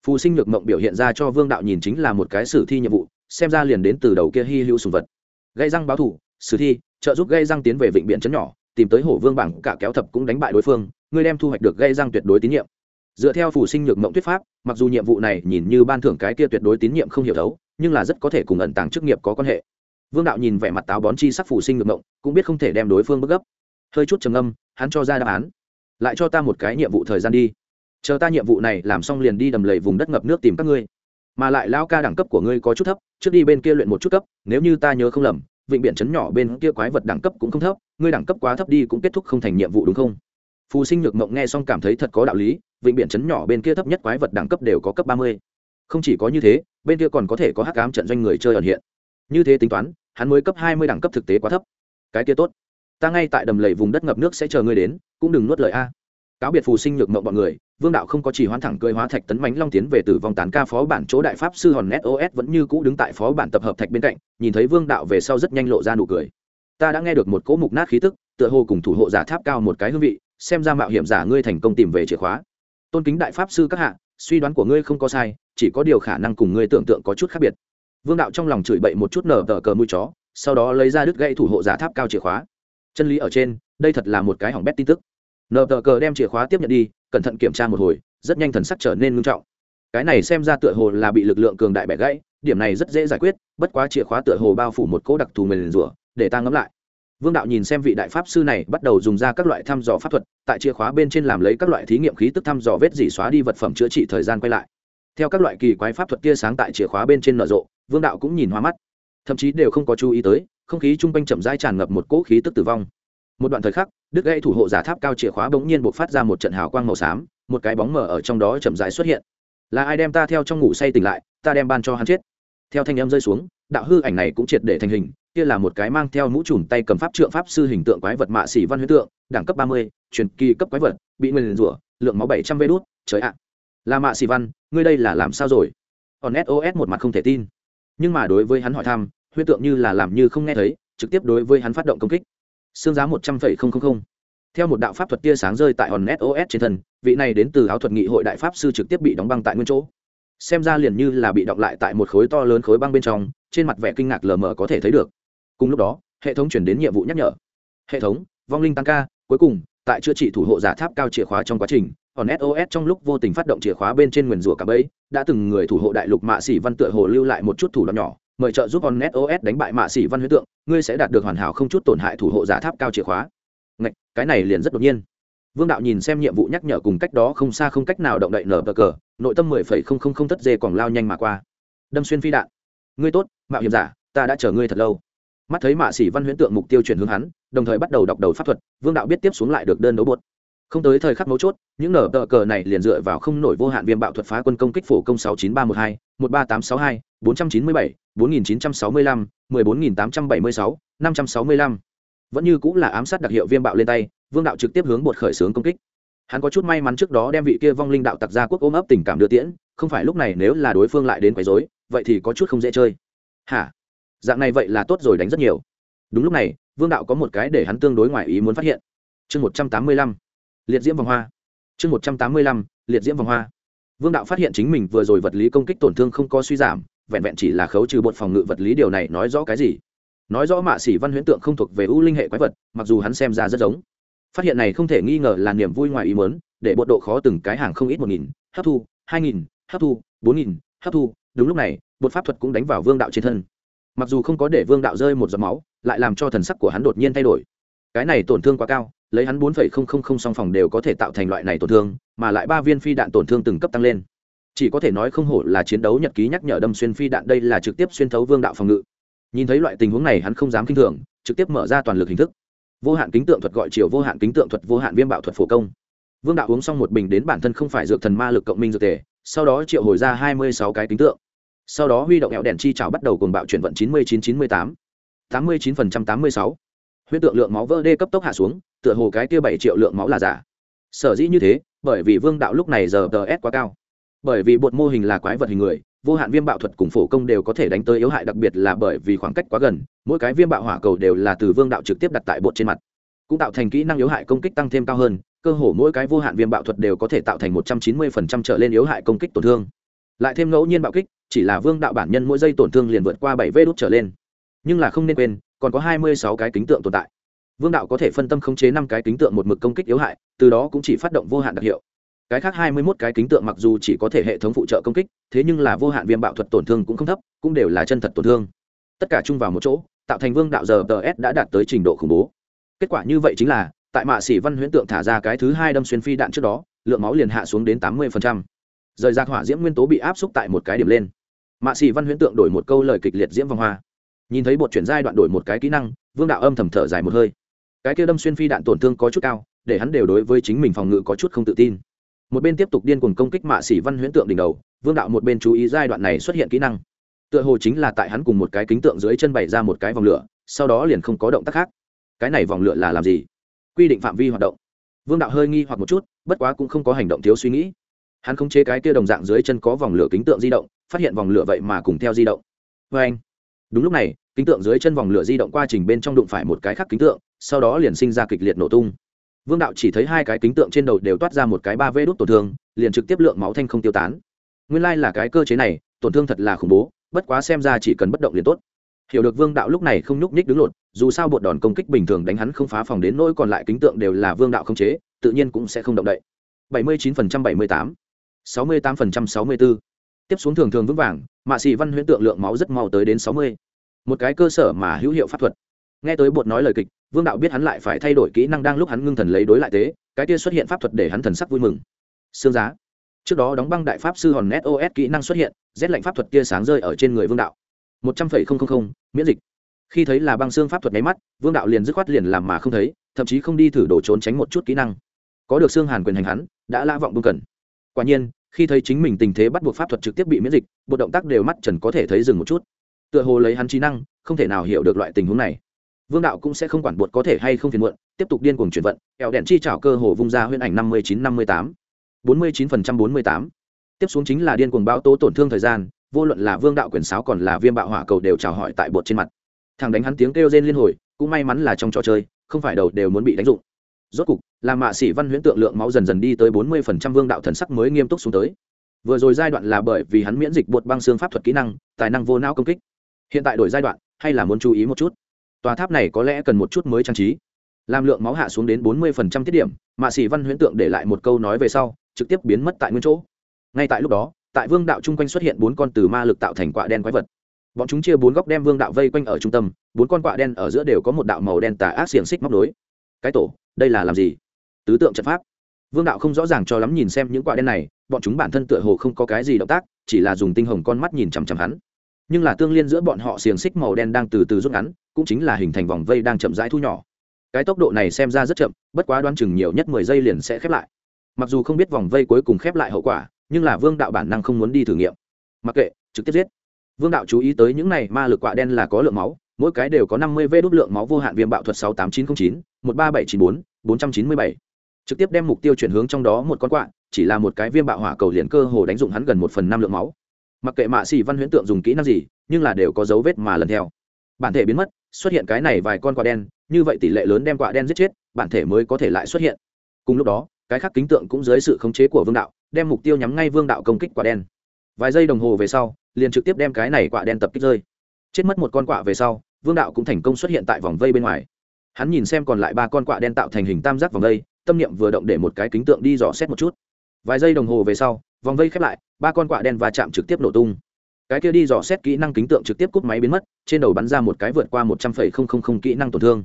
Phù sinh nhược mộng biểu hiện ra cho vương đạo nhìn chính là một cái sử thi nhiệm vụ, xem ra liền đến từ đầu kia hy hữu sùng vật. Gây răng báo thủ, sử thi, trợ giúp gây răng tiến về vịnh biển chấn nhỏ, tìm tới hổ vương bảng, cả kéo thập cũng đánh bại đối phương ngươi đem thu hoạch được gây răng tuyệt đối tín nhiệm. Dựa theo phù sinh nhược mộng thuyết pháp, mặc dù nhiệm vụ này nhìn như ban thưởng cái kia tuyệt đối tín nhiệm không hiểu thấu, nhưng là rất có thể cùng ẩn tàng chức nghiệp có quan hệ. Vương đạo nhìn vẻ mặt táo bón chi sắc phù sinh nhược mộng, cũng biết không thể đem đối phương bức gấp. Hơi chút trầm âm hắn cho ra đáp án lại cho ta một cái nhiệm vụ thời gian đi. Chờ ta nhiệm vụ này làm xong liền đi đầm lầy vùng đất ngập nước tìm các ngươi. Mà lại lao ca đẳng cấp của ngươi có chút thấp, trước đi bên kia luyện một chút cấp, nếu như ta nhớ không lầm, vịnh biển chấn nhỏ bên kia quái vật đẳng cấp cũng không thấp, ngươi đẳng cấp quá thấp đi cũng kết thúc không thành nhiệm vụ đúng không? Phù sinh nhược mộng nghe xong cảm thấy thật có đạo lý, vịnh biển chấn nhỏ bên kia thấp nhất quái vật đẳng cấp đều có cấp ba mươi. Không chỉ có như thế, bên kia còn có thể có hắc ám trận doanh người chơi ẩn hiện. Như thế tính toán, hắn mới cấp hai mươi đẳng cấp thực tế quá thấp. Cái kia tốt ta ngay tại đầm lầy vùng đất ngập nước sẽ chờ ngươi đến, cũng đừng nuốt lời a. Cáo biệt phù sinh nhược mộng bọn người, vương đạo không có chỉ hoán thẳng cười hóa thạch tấn mánh long tiến về tử vong tán ca phó bản chỗ đại pháp sư hòn net os vẫn như cũ đứng tại phó bản tập hợp thạch bên cạnh, nhìn thấy vương đạo về sau rất nhanh lộ ra nụ cười. Ta đã nghe được một cỗ mục nát khí tức, tựa hồ cùng thủ hộ giả tháp cao một cái hương vị, xem ra mạo hiểm giả ngươi thành công tìm về chìa khóa. Tôn kính đại pháp sư các hạ, suy đoán của ngươi không có sai, chỉ có điều khả năng cùng ngươi tưởng tượng có chút khác biệt. Vương đạo trong lòng chửi bậy một chút nở tờ cờ mũi chó, sau đó lấy ra đứt gãy thủ hộ giả tháp cao chìa khóa chân lý ở trên, đây thật là một cái hỏng bét tin tức. Nờ tờ cờ đem chìa khóa tiếp nhận đi, cẩn thận kiểm tra một hồi, rất nhanh thần sắc trở nên ngưng trọng. Cái này xem ra tựa hồ là bị lực lượng cường đại bẻ gãy, điểm này rất dễ giải quyết, bất quá chìa khóa tựa hồ bao phủ một cỗ đặc thù mềm rủa để ta ngẫm lại. Vương đạo nhìn xem vị đại pháp sư này, bắt đầu dùng ra các loại thăm dò pháp thuật, tại chìa khóa bên trên làm lấy các loại thí nghiệm khí tức thăm dò vết dỉ xóa đi vật phẩm chữa trị thời gian quay lại. Theo các loại kỳ quái pháp thuật tia sáng tại chìa khóa bên trên nở rộ, vương đạo cũng nhìn hoa mắt. Thậm chí đều không có chú ý tới không khí chung quanh chậm rãi tràn ngập một cỗ khí tức tử vong. Một đoạn thời khắc đứt gãy thủ hộ giả tháp cao chìa khóa bỗng nhiên buộc phát ra một trận hào quang màu xám, một cái bóng mờ ở trong đó chậm rãi xuất hiện. Là ai đem ta theo trong ngủ say tỉnh lại, ta đem ban cho hắn chết. Theo thanh em rơi xuống, đạo hư ảnh này cũng triệt để thành hình, kia là một cái mang theo mũ trùm tay cầm pháp trượng pháp sư hình tượng quái vật mạ xỉ văn huyết tượng, đẳng cấp ba mươi, truyền kỳ cấp quái vật, bị nguyên rủa, lượng máu bảy trăm vê đốt trời ạ. Là mạ xỉ văn, ngươi đây là làm sao rồi? Còn sos một mặt không thể tin. Nhưng mà đối với hắn hỏi thăm huyết tượng như là làm như không nghe thấy, trực tiếp đối với hắn phát động công kích. Xương giá một trăm linh theo một đạo pháp thuật tia sáng rơi tại hòn sos trên thân, vị này đến từ áo thuật nghị hội đại pháp sư trực tiếp bị đóng băng tại nguyên chỗ. Xem ra liền như là bị động lại tại một khối to lớn khối băng bên trong, trên mặt vẻ kinh ngạc lờ mờ có thể thấy được. Cùng lúc đó, hệ thống chuyển đến nhiệm vụ nhắc nhở. Hệ thống, vong linh tăng ca, cuối cùng, tại chữa trị thủ hộ giả tháp cao chìa khóa trong quá trình còn sos trong lúc vô tình phát động chìa khóa bên trên nguyền rủa cả bẫy, đã từng người thủ hộ đại lục mạ xỉ văn tựa hồ lưu lại một chút thủ đoạn nhỏ mời trợ giúp onnet os đánh bại mạ xỉ văn huyết tượng ngươi sẽ đạt được hoàn hảo không chút tổn hại thủ hộ giả tháp cao chìa khóa. Ngạch, cái này liền rất đột nhiên. Vương đạo nhìn xem nhiệm vụ nhắc nhở cùng cách đó không xa không cách nào động đậy nở bờ cờ nội tâm mười phẩy không không không tất dê còn lao nhanh mà qua. Đâm xuyên phi đạn. Ngươi tốt mạo hiểm giả ta đã chờ ngươi thật lâu. Mắt thấy mạ sĩ văn huyễn tượng mục tiêu chuyển hướng hắn đồng thời bắt đầu đọc đầu pháp thuật vương đạo biết tiếp xuống lại được đơn đấu bột không tới thời khắc mấu chốt, những nở tờ cờ này liền dựa vào không nổi vô hạn viêm bạo thuật phá quân công kích phổ công sáu chín ba một hai, một ba tám sáu hai, bốn trăm chín mươi bảy, bốn nghìn chín trăm sáu mươi lăm, mười bốn nghìn tám trăm bảy mươi sáu, năm trăm sáu mươi lăm. Vẫn như cũng là ám sát đặc hiệu viêm bạo lên tay, vương đạo trực tiếp hướng bột khởi xướng công kích. Hắn có chút may mắn trước đó đem vị kia vong linh đạo tặc gia quốc ôm ấp tình cảm đưa tiễn, không phải lúc này nếu là đối phương lại đến quấy rối, vậy thì có chút không dễ chơi. Hả? Dạng này vậy là tốt rồi đánh rất nhiều. Đúng lúc này, vương đạo có một cái để hắn tương đối ngoài ý muốn phát hiện. Chương một trăm tám mươi lăm liệt diễm vòng hoa. Chương một trăm tám mươi lăm, liệt diễm vòng hoa. Vương đạo phát hiện chính mình vừa rồi vật lý công kích tổn thương không có suy giảm, vẹn vẹn chỉ là khấu trừ bột phòng ngự vật lý điều này nói rõ cái gì? Nói rõ mạ sĩ văn huyễn tượng không thuộc về ưu linh hệ quái vật, mặc dù hắn xem ra rất giống. Phát hiện này không thể nghi ngờ là niềm vui ngoài ý mớn để bột độ khó từng cái hàng không ít một nghìn, hấp thu, hai nghìn, hấp thu, bốn nghìn, hấp thu. Đúng lúc này, bột pháp thuật cũng đánh vào vương đạo trên thân. Mặc dù không có để vương đạo rơi một giọt máu, lại làm cho thần sắc của hắn đột nhiên thay đổi. Cái này tổn thương quá cao lấy hắn bốn phẩy không không không song phòng đều có thể tạo thành loại này tổn thương, mà lại ba viên phi đạn tổn thương từng cấp tăng lên. Chỉ có thể nói không hổ là chiến đấu nhật ký nhắc nhở đâm xuyên phi đạn, đây là trực tiếp xuyên thấu vương đạo phòng ngự. Nhìn thấy loại tình huống này hắn không dám kinh thường, trực tiếp mở ra toàn lực hình thức. Vô hạn kính tượng thuật gọi chiều vô hạn kính tượng thuật, vô hạn viêm bạo thuật phổ công. Vương đạo uống xong một bình đến bản thân không phải dược thần ma lực cộng minh dược tề, sau đó triệu hồi ra hai mươi sáu cái kính tượng. Sau đó huy động hẹo đèn chi trào bắt đầu cùng bạo chuyển vận chín mươi chín chín mươi tám. tám mươi chín phần trăm tám mươi sáu huyết tượng lượng máu vỡ đê cấp tốc hạ xuống, tựa hồ cái kia bảy triệu lượng máu là giả. Sở dĩ như thế, bởi vì vương đạo lúc này giờ tờ s quá cao. Bởi vì bột mô hình là quái vật hình người, vô hạn viêm bạo thuật cùng phổ công đều có thể đánh tới yếu hại, đặc biệt là bởi vì khoảng cách quá gần, mỗi cái viêm bạo hỏa cầu đều là từ vương đạo trực tiếp đặt tại bột trên mặt. Cũng tạo thành kỹ năng yếu hại công kích tăng thêm cao hơn, cơ hồ mỗi cái vô hạn viêm bạo thuật đều có thể tạo thành một trăm chín mươi phần trăm trở lên yếu hại công kích tổn thương. Lại thêm ngẫu nhiên bạo kích, chỉ là vương đạo bản nhân mỗi giây tổn thương liền vượt qua bảy vê đốt trở lên. Nhưng là không nên quên còn có hai mươi sáu cái kính tượng tồn tại. Vương đạo có thể phân tâm khống chế năm cái kính tượng một mực công kích yếu hại, từ đó cũng chỉ phát động vô hạn đặc hiệu. Cái khác hai mươi mốt cái kính tượng mặc dù chỉ có thể hệ thống phụ trợ công kích, thế nhưng là vô hạn viêm bạo thuật tổn thương cũng không thấp, cũng đều là chân thật tổn thương. Tất cả chung vào một chỗ, tạo thành vương đạo giờ tờ s đã đạt tới trình độ khủng bố. Kết quả như vậy chính là, tại mạ sĩ văn huyễn tượng thả ra cái thứ hai đâm xuyên phi đạn trước đó, lượng máu liền hạ xuống đến tám mươi rời ra hỏa diễm nguyên tố bị áp xúc tại một cái điểm lên. Mạ sĩ văn huyễn tượng đổi một câu lời kịch liệt diễm vòng hoa nhìn thấy bột chuyển giai đoạn đổi một cái kỹ năng, vương đạo âm thầm thở dài một hơi. Cái kia đâm xuyên phi đạn tổn thương có chút cao, để hắn đều đối với chính mình phòng ngự có chút không tự tin. Một bên tiếp tục điên cuồng công kích mạ sĩ văn huyễn tượng đỉnh đầu, vương đạo một bên chú ý giai đoạn này xuất hiện kỹ năng. Tựa hồ chính là tại hắn cùng một cái kính tượng dưới chân bày ra một cái vòng lửa, sau đó liền không có động tác khác. Cái này vòng lửa là làm gì? Quy định phạm vi hoạt động. Vương đạo hơi nghi hoặc một chút, bất quá cũng không có hành động thiếu suy nghĩ. Hắn không chế cái kia đồng dạng dưới chân có vòng lửa kính tượng di động, phát hiện vòng lửa vậy mà cùng theo di động. Vê anh đúng lúc này, kính tượng dưới chân vòng lửa di động qua trình bên trong đụng phải một cái khác kính tượng, sau đó liền sinh ra kịch liệt nổ tung. Vương đạo chỉ thấy hai cái kính tượng trên đầu đều toát ra một cái ba vê đốt tổn thương, liền trực tiếp lượng máu thanh không tiêu tán. Nguyên lai、like、là cái cơ chế này, tổn thương thật là khủng bố, bất quá xem ra chỉ cần bất động liền tốt. Hiểu được vương đạo lúc này không nhúc nhích đứng lột, dù sao bột đòn công kích bình thường đánh hắn không phá phòng đến nỗi còn lại kính tượng đều là vương đạo không chế, tự nhiên cũng sẽ không động đậy. Bảy mươi chín phần trăm bảy mươi tám, sáu mươi tám phần trăm sáu mươi bốn tiếp xuống thường thường vững vàng mạ xì văn huyễn tượng lượng máu rất mau tới đến sáu mươi. Một cái cơ sở mà hữu hiệu pháp thuật. Nghe tới bột nói lời kịch, vương đạo biết hắn lại phải thay đổi kỹ năng đang lúc hắn ngưng thần lấy đối lại tế, cái kia xuất hiện pháp thuật để hắn thần sắc vui mừng. Xương giá. Trước đó đóng băng đại pháp sư hòn net os kỹ năng xuất hiện rét lạnh pháp thuật tia sáng rơi ở trên người vương đạo. Một trăm linh miễn dịch. Khi thấy là băng xương pháp thuật nháy mắt, vương đạo liền dứt khoát liền làm mà không thấy, thậm chí không đi thử đổ trốn tránh một chút kỹ năng. Có được xương hàn quyền hành hắn, đã lã vọng bưng cần. Quả nhiên khi thấy chính mình tình thế bắt buộc pháp thuật trực tiếp bị miễn dịch, bộ động tác đều mắt trần có thể thấy dừng một chút. Tựa hồ lấy hắn trí năng, không thể nào hiểu được loại tình huống này. Vương đạo cũng sẽ không quản bột có thể hay không phiền muộn, tiếp tục điên cuồng chuyển vận, kẹo đèn chi trảo cơ hồ vung ra huyễn ảnh năm mươi chín năm mươi tám. bốn mươi chín phần trăm bốn mươi tám. Tiếp xuống chính là điên cuồng báo tố tổn thương thời gian, vô luận là vương đạo quyền sáo còn là viêm bạo hỏa cầu đều chào hỏi tại bột trên mặt. Thằng đánh hắn tiếng kêu rên liên hồi, cũng may mắn là trong trò chơi, không phải đầu đều muốn bị đánh dụng. Rốt cục là mạ sĩ văn huyễn tượng lượng máu dần dần đi tới bốn mươi phần trăm vương đạo thần sắc mới nghiêm túc xuống tới. Vừa rồi giai đoạn là bởi vì hắn miễn dịch bột băng xương pháp thuật kỹ năng, tài năng vô não công kích. Hiện tại đổi giai đoạn, hay là muốn chú ý một chút? Tòa tháp này có lẽ cần một chút mới trang trí. Làm lượng máu hạ xuống đến bốn mươi phần trăm tiết điểm, mạ sĩ văn huyễn tượng để lại một câu nói về sau, trực tiếp biến mất tại nguyên chỗ. Ngay tại lúc đó, tại vương đạo chung quanh xuất hiện bốn con từ ma lực tạo thành quạ đen quái vật. Bọn chúng chia bốn góc đem vương đạo vây quanh ở trung tâm, bốn con quạ đen ở giữa đều có một đạo màu đen tà ác xiềng xích móc nối. Cái tổ, đây là làm gì? Tứ tượng trận pháp. Vương đạo không rõ ràng cho lắm nhìn xem những quạ đen này, bọn chúng bản thân tựa hồ không có cái gì động tác, chỉ là dùng tinh hồng con mắt nhìn chằm chằm hắn. Nhưng là tương liên giữa bọn họ xiềng xích màu đen đang từ từ rút ngắn, cũng chính là hình thành vòng vây đang chậm rãi thu nhỏ. Cái tốc độ này xem ra rất chậm, bất quá đoán chừng nhiều nhất mười giây liền sẽ khép lại. Mặc dù không biết vòng vây cuối cùng khép lại hậu quả, nhưng là vương đạo bản năng không muốn đi thử nghiệm. Mặc kệ, trực tiếp giết. Vương đạo chú ý tới những này, ma lực quạ đen là có lượng máu, mỗi cái đều có năm mươi vê đốt lượng máu vô hạn viêm bạo thuật sáu tám chín trăm linh chín, một ba bảy chín bốn bốn trăm chín mươi bảy trực tiếp đem mục tiêu chuyển hướng trong đó một con quạ, chỉ là một cái viêm bạo hỏa cầu liền cơ hồ đánh dụng hắn gần một phần năm lượng máu. Mặc kệ mạ xỉ văn huyễn tượng dùng kỹ năng gì, nhưng là đều có dấu vết mà lần theo. Bản thể biến mất, xuất hiện cái này vài con quạ đen, như vậy tỷ lệ lớn đem quạ đen giết chết, bản thể mới có thể lại xuất hiện. Cùng lúc đó, cái khác kính tượng cũng dưới sự khống chế của vương đạo, đem mục tiêu nhắm ngay vương đạo công kích quả đen. Vài giây đồng hồ về sau, liền trực tiếp đem cái này quả đen tập kích rơi. Chết mất một con quạ về sau, vương đạo cũng thành công xuất hiện tại vòng vây bên ngoài. Hắn nhìn xem còn lại ba con quạ đen tạo thành hình tam giác vòng vây tâm niệm vừa động để một cái kính tượng đi dò xét một chút. Vài giây đồng hồ về sau, vòng vây khép lại, ba con quạ đen va chạm trực tiếp nổ tung. Cái kia đi dò xét kỹ năng kính tượng trực tiếp cúp máy biến mất, trên đầu bắn ra một cái vượt qua một trăm phẩy không không không kỹ năng tổn thương.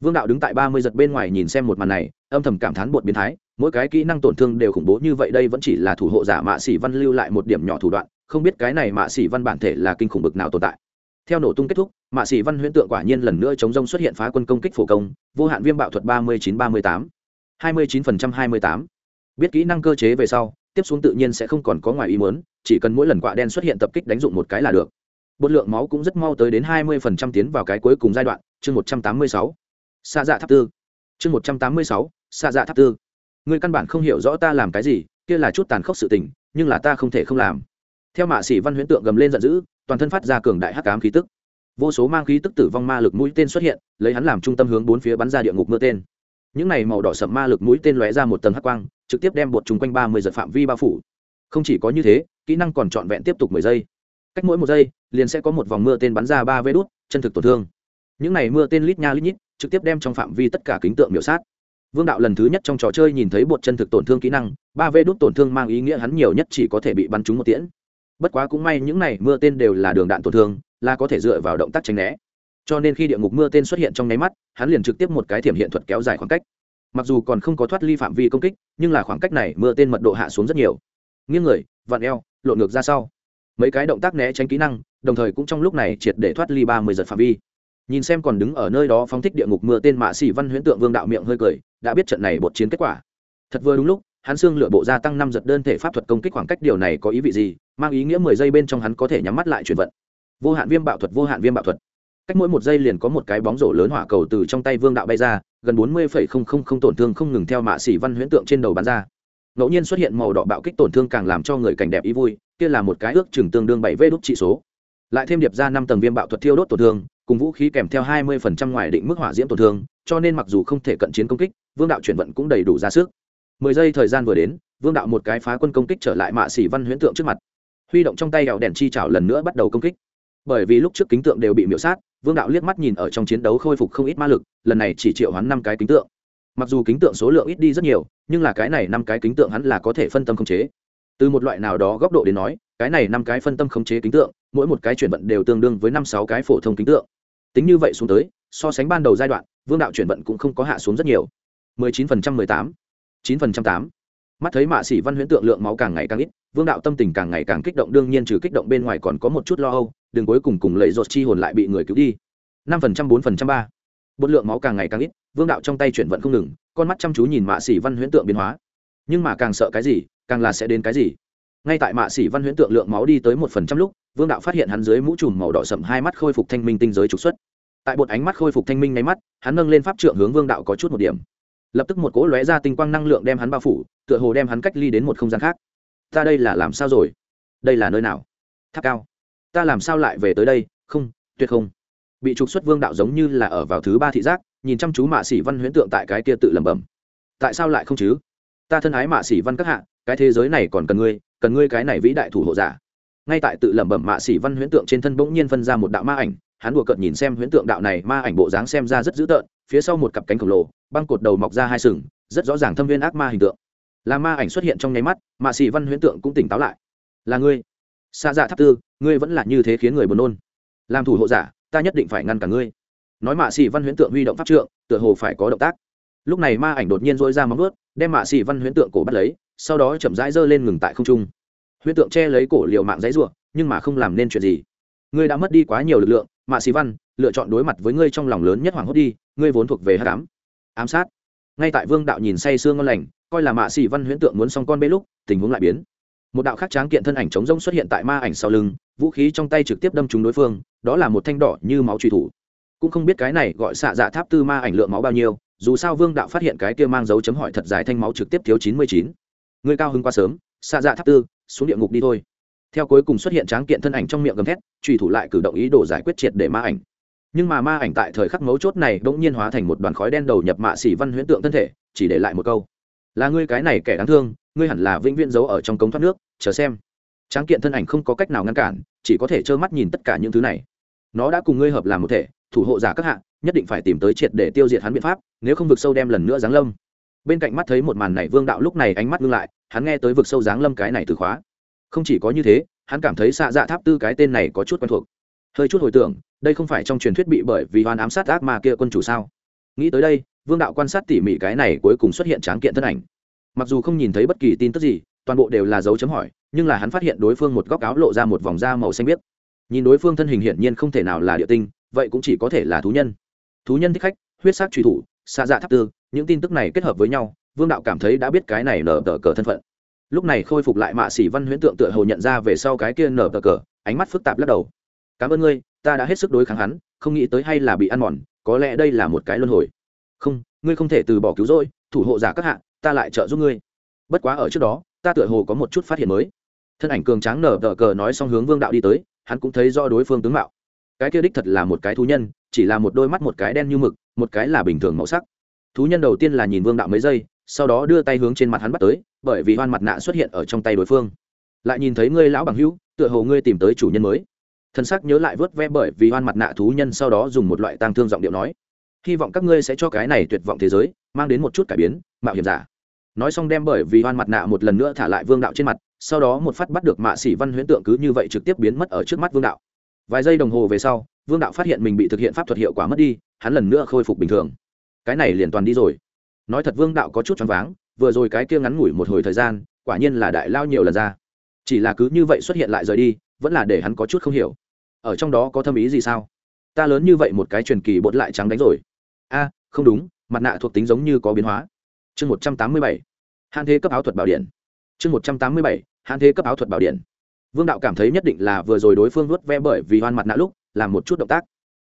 Vương đạo đứng tại ba mươi giật bên ngoài nhìn xem một màn này, âm thầm cảm thán bột biến thái, mỗi cái kỹ năng tổn thương đều khủng bố như vậy đây vẫn chỉ là thủ hộ giả mạ xỉ văn lưu lại một điểm nhỏ thủ đoạn, không biết cái này mạ xỉ văn bản thể là kinh khủng bực nào tồn tại. Theo nổ tung kết thúc, mạ xỉ văn huyễn tượng quả nhiên lần nữa chống rông xuất hiện phá quân công kích phổ công, vô hạn viêm bạo thuật ba mươi chín ba mươi tám hai mươi chín phần trăm hai mươi tám. Biết kỹ năng cơ chế về sau, tiếp xuống tự nhiên sẽ không còn có ngoài ý muốn, chỉ cần mỗi lần quạ đen xuất hiện tập kích đánh dụng một cái là được. Bột lượng máu cũng rất mau tới đến hai mươi phần trăm tiến vào cái cuối cùng giai đoạn, chương một trăm tám mươi sáu. Xa dạ tháp tư. Chương một trăm tám mươi sáu xa dạ tháp tư. Ngươi căn bản không hiểu rõ ta làm cái gì, kia là chút tàn khốc sự tình, nhưng là ta không thể không làm. Theo mạ sĩ văn huyễn tượng gầm lên giận dữ, toàn thân phát ra cường đại hắc ám khí tức. Vô số mang khí tức tử vong ma lực mũi tên xuất hiện, lấy hắn làm trung tâm hướng bốn phía bắn ra địa ngục mưa tên những này màu đỏ sậm ma lực mũi tên lóe ra một tầng hắc quang, trực tiếp đem bột chung quanh ba mươi giật phạm vi bao phủ. Không chỉ có như thế, kỹ năng còn trọn vẹn tiếp tục mười giây. Cách mỗi một giây, liền sẽ có một vòng mưa tên bắn ra ba vê đốt chân thực tổn thương. Những này mưa tên lít nha lít nhít, trực tiếp đem trong phạm vi tất cả kính tượng miểu sát. Vương đạo lần thứ nhất trong trò chơi nhìn thấy bột chân thực tổn thương kỹ năng, ba vê đốt tổn thương mang ý nghĩa hắn nhiều nhất chỉ có thể bị bắn trúng một tiễn. Bất quá cũng may những này mưa tên đều là đường đạn tổn thương, là có thể dựa vào động tác tránh né cho nên khi địa ngục mưa tên xuất hiện trong nháy mắt, hắn liền trực tiếp một cái thiểm hiện thuật kéo dài khoảng cách. Mặc dù còn không có thoát ly phạm vi công kích, nhưng là khoảng cách này mưa tên mật độ hạ xuống rất nhiều. Nghiêng người, vặn eo, lộn ngược ra sau. Mấy cái động tác né tránh kỹ năng, đồng thời cũng trong lúc này triệt để thoát ly ba mươi giật phạm vi. Nhìn xem còn đứng ở nơi đó phóng thích địa ngục mưa tên mạ xỉ văn huyễn tượng vương đạo miệng hơi cười, đã biết trận này bột chiến kết quả. Thật vừa đúng lúc, hắn xương lựa bộ gia tăng năm giật đơn thể pháp thuật công kích khoảng cách điều này có ý vị gì, mang ý nghĩa mười giây bên trong hắn có thể nhắm mắt lại chuyển vận. Vô hạn viêm bạo thuật, vô hạn viêm bạo thuật cách mỗi một giây liền có một cái bóng rổ lớn hỏa cầu từ trong tay vương đạo bay ra, gần bốn mươi phẩy không không không tổn thương không ngừng theo mạ xỉ văn huyễn tượng trên đầu bắn ra. Ngẫu nhiên xuất hiện màu đỏ bạo kích tổn thương càng làm cho người cảnh đẹp ý vui, kia là một cái ước chừng tương đương bảy vê đốt trị số. Lại thêm điệp ra năm tầng viêm bạo thuật thiêu đốt tổn thương, cùng vũ khí kèm theo hai mươi phần trăm ngoài định mức hỏa diễm tổn thương, cho nên mặc dù không thể cận chiến công kích, vương đạo chuyển vận cũng đầy đủ ra sức. Mười giây thời gian vừa đến, vương đạo một cái phá quân công kích trở lại mạ xỉ văn huyễn tượng trước mặt. Huy động trong tay đèo đèn chi chảo lần nữa bắt đầu công kích bởi vì lúc trước kính tượng đều bị miễu sát vương đạo liếc mắt nhìn ở trong chiến đấu khôi phục không ít ma lực lần này chỉ triệu hắn năm cái kính tượng. Mặc dù kính tượng số lượng ít đi rất nhiều nhưng là cái này năm cái kính tượng hắn là có thể phân tâm khống chế. Từ một loại nào đó góc độ đến nói cái này năm cái phân tâm khống chế kính tượng mỗi một cái chuyển vận đều tương đương với năm sáu cái phổ thông kính tượng. Tính như vậy xuống tới so sánh ban đầu giai đoạn vương đạo chuyển vận cũng không có hạ xuống rất nhiều. 19% 18, 9% 8. mắt thấy mạ xỉ văn huyễn tượng lượng máu càng ngày càng ít vương đạo tâm tình càng ngày càng kích động, đương nhiên trừ kích động bên ngoài còn có một chút lo âu, đừng cuối cùng cùng lấy rột chi hồn lại bị người cứu đi. Năm phần trăm, bốn phần trăm ba. Bột lượng máu càng ngày càng ít, vương đạo trong tay chuyển vận không ngừng, con mắt chăm chú nhìn mạ xỉ văn huyễn tượng biến hóa. Nhưng mà càng sợ cái gì, càng là sẽ đến cái gì? Ngay tại mạ xỉ văn huyễn tượng lượng máu đi tới một phần trăm lúc, vương đạo phát hiện hắn dưới mũ trùm màu đỏ sậm hai mắt khôi phục thanh minh tinh giới trục xuất. Tại bột ánh mắt khôi phục thanh minh nháy mắt, hắn nâng lên pháp trượng hướng vương đạo có chút một điểm. Lập tức một cỗ lóe ra tinh quang năng lượng đem hắn bao phủ, tựa hồ đem hắn cách ly đến một không gian khác ta đây là làm sao rồi? Đây là nơi nào? Tháp cao. Ta làm sao lại về tới đây? Không, tuyệt không. Bị trục xuất vương đạo giống như là ở vào thứ ba thị giác, nhìn chăm chú mạ sĩ văn huyễn tượng tại cái kia tự lẩm bẩm. Tại sao lại không chứ? Ta thân ái mạ sĩ văn các hạ, cái thế giới này còn cần ngươi cần ngươi cái này vĩ đại thủ hộ giả. Ngay tại tự lẩm bẩm mạ sĩ văn huyễn tượng trên thân bỗng nhiên phân ra một đạo ma ảnh, hắn đùa cợt nhìn xem huyễn tượng đạo này, ma ảnh bộ dáng xem ra rất dữ tợn, phía sau một cặp cánh khổng lồ, băng cột đầu mọc ra hai sừng, rất rõ ràng thâm viên ác ma hình tượng là ma ảnh xuất hiện trong nháy mắt mạ sĩ văn huyễn tượng cũng tỉnh táo lại. Là ngươi. Xa dạ tháp tư ngươi vẫn là như thế khiến người buồn nôn. Làm thủ hộ giả ta nhất định phải ngăn cả ngươi. Nói mạ sĩ văn huyễn tượng huy động pháp trượng tựa hồ phải có động tác. Lúc này ma ảnh đột nhiên dỗi ra móng ướt đem mạ sĩ văn huyễn tượng cổ bắt lấy sau đó chậm rãi giơ lên ngừng tại không trung. Huyễn tượng che lấy cổ liệu mạng giấy ruộng nhưng mà không làm nên chuyện gì. Ngươi đã mất đi quá nhiều lực lượng mạ sĩ văn lựa chọn đối mặt với ngươi trong lòng lớn nhất hoàng hốt đi ngươi vốn thuộc về hát ám, ám sát. Ngay tại vương đạo nhìn say sương ngon lành coi là mạ xì văn huyễn tượng muốn xong con bê lúc, tình huống lại biến. Một đạo khác tráng kiện thân ảnh chống rông xuất hiện tại ma ảnh sau lưng, vũ khí trong tay trực tiếp đâm trúng đối phương, đó là một thanh đỏ như máu truy thủ. Cũng không biết cái này gọi xạ dạ tháp tư ma ảnh lượng máu bao nhiêu, dù sao vương đạo phát hiện cái kia mang dấu chấm hỏi thật dài thanh máu trực tiếp thiếu chín mươi chín. Người cao hứng quá sớm, xạ dạ tháp tư, xuống địa ngục đi thôi. Theo cuối cùng xuất hiện tráng kiện thân ảnh trong miệng gầm thét, truy thủ lại cử động ý đồ giải quyết triệt để ma ảnh. Nhưng mà ma ảnh tại thời khắc mấu chốt này bỗng nhiên hóa thành một đoàn khói đen đầu nhập mạ xỉ văn huyễn tượng thân thể, chỉ để lại một câu là ngươi cái này kẻ đáng thương, ngươi hẳn là vĩnh viễn giấu ở trong cống thoát nước, chờ xem. Tráng kiện thân ảnh không có cách nào ngăn cản, chỉ có thể trơ mắt nhìn tất cả những thứ này. Nó đã cùng ngươi hợp làm một thể, thủ hộ giả các hạ, nhất định phải tìm tới triệt để tiêu diệt hắn biện pháp, nếu không vực sâu đem lần nữa giáng lâm. Bên cạnh mắt thấy một màn này, vương đạo lúc này ánh mắt ngưng lại, hắn nghe tới vực sâu giáng lâm cái này từ khóa. Không chỉ có như thế, hắn cảm thấy xạ dạ tháp tư cái tên này có chút quen thuộc. Hơi chút hồi tưởng, đây không phải trong truyền thuyết bị bởi vì hoàn ám sát ác mà kia quân chủ sao? Nghĩ tới đây vương đạo quan sát tỉ mỉ cái này cuối cùng xuất hiện tráng kiện thân ảnh. Mặc dù không nhìn thấy bất kỳ tin tức gì, toàn bộ đều là dấu chấm hỏi, nhưng là hắn phát hiện đối phương một góc áo lộ ra một vòng da màu xanh biếc. Nhìn đối phương thân hình hiển nhiên không thể nào là địa tinh, vậy cũng chỉ có thể là thú nhân. Thú nhân thích khách, huyết sắc truy thủ, xa dạ tháp tư, những tin tức này kết hợp với nhau, vương đạo cảm thấy đã biết cái này nở tờ cờ thân phận. Lúc này khôi phục lại mạ xỉ văn huyễn tượng tựa hồ nhận ra về sau cái kia nở tờ cờ, ánh mắt phức tạp lắc đầu. Cảm ơn ngươi, ta đã hết sức đối kháng hắn, không nghĩ tới hay là bị ăn mòn, có lẽ đây là một cái luân hồi không ngươi không thể từ bỏ cứu rỗi thủ hộ giả các hạng, ta lại trợ giúp ngươi. Bất quá ở trước đó ta tựa hồ có một chút phát hiện mới. Thân ảnh cường tráng nở tờ cờ nói xong hướng vương đạo đi tới hắn cũng thấy do đối phương tướng mạo. Cái kia đích thật là một cái thú nhân chỉ là một đôi mắt một cái đen như mực một cái là bình thường màu sắc. Thú nhân đầu tiên là nhìn vương đạo mấy giây sau đó đưa tay hướng trên mặt hắn bắt tới bởi vì hoan mặt nạ xuất hiện ở trong tay đối phương. Lại nhìn thấy ngươi lão bằng hữu tựa hồ ngươi tìm tới chủ nhân mới. Thân sắc nhớ lại vớt ve bởi vì hoan mặt nạ thú nhân sau đó dùng một loại tang thương giọng điệu nói hy vọng các ngươi sẽ cho cái này tuyệt vọng thế giới, mang đến một chút cải biến, mạo hiểm giả. Nói xong đem bởi vì hoan mặt nạ một lần nữa thả lại vương đạo trên mặt, sau đó một phát bắt được mạ sĩ văn huyễn tượng cứ như vậy trực tiếp biến mất ở trước mắt vương đạo. Vài giây đồng hồ về sau, vương đạo phát hiện mình bị thực hiện pháp thuật hiệu quả mất đi, hắn lần nữa khôi phục bình thường. Cái này liền toàn đi rồi. Nói thật vương đạo có chút choáng váng, vừa rồi cái kia ngắn ngủi một hồi thời gian, quả nhiên là đại lao nhiều lần ra. Chỉ là cứ như vậy xuất hiện lại rời đi, vẫn là để hắn có chút không hiểu. Ở trong đó có thâm ý gì sao? Ta lớn như vậy một cái truyền kỳ bột lại trắng đánh rồi a, không đúng, mặt nạ thuộc tính giống như có biến hóa. Chương một trăm tám mươi bảy hạn thế cấp áo thuật bảo điện. Chương một trăm tám mươi bảy hạn thế cấp áo thuật bảo điện. Vương đạo cảm thấy nhất định là vừa rồi đối phương vớt ve bởi vì hoan mặt nạ lúc, làm một chút động tác.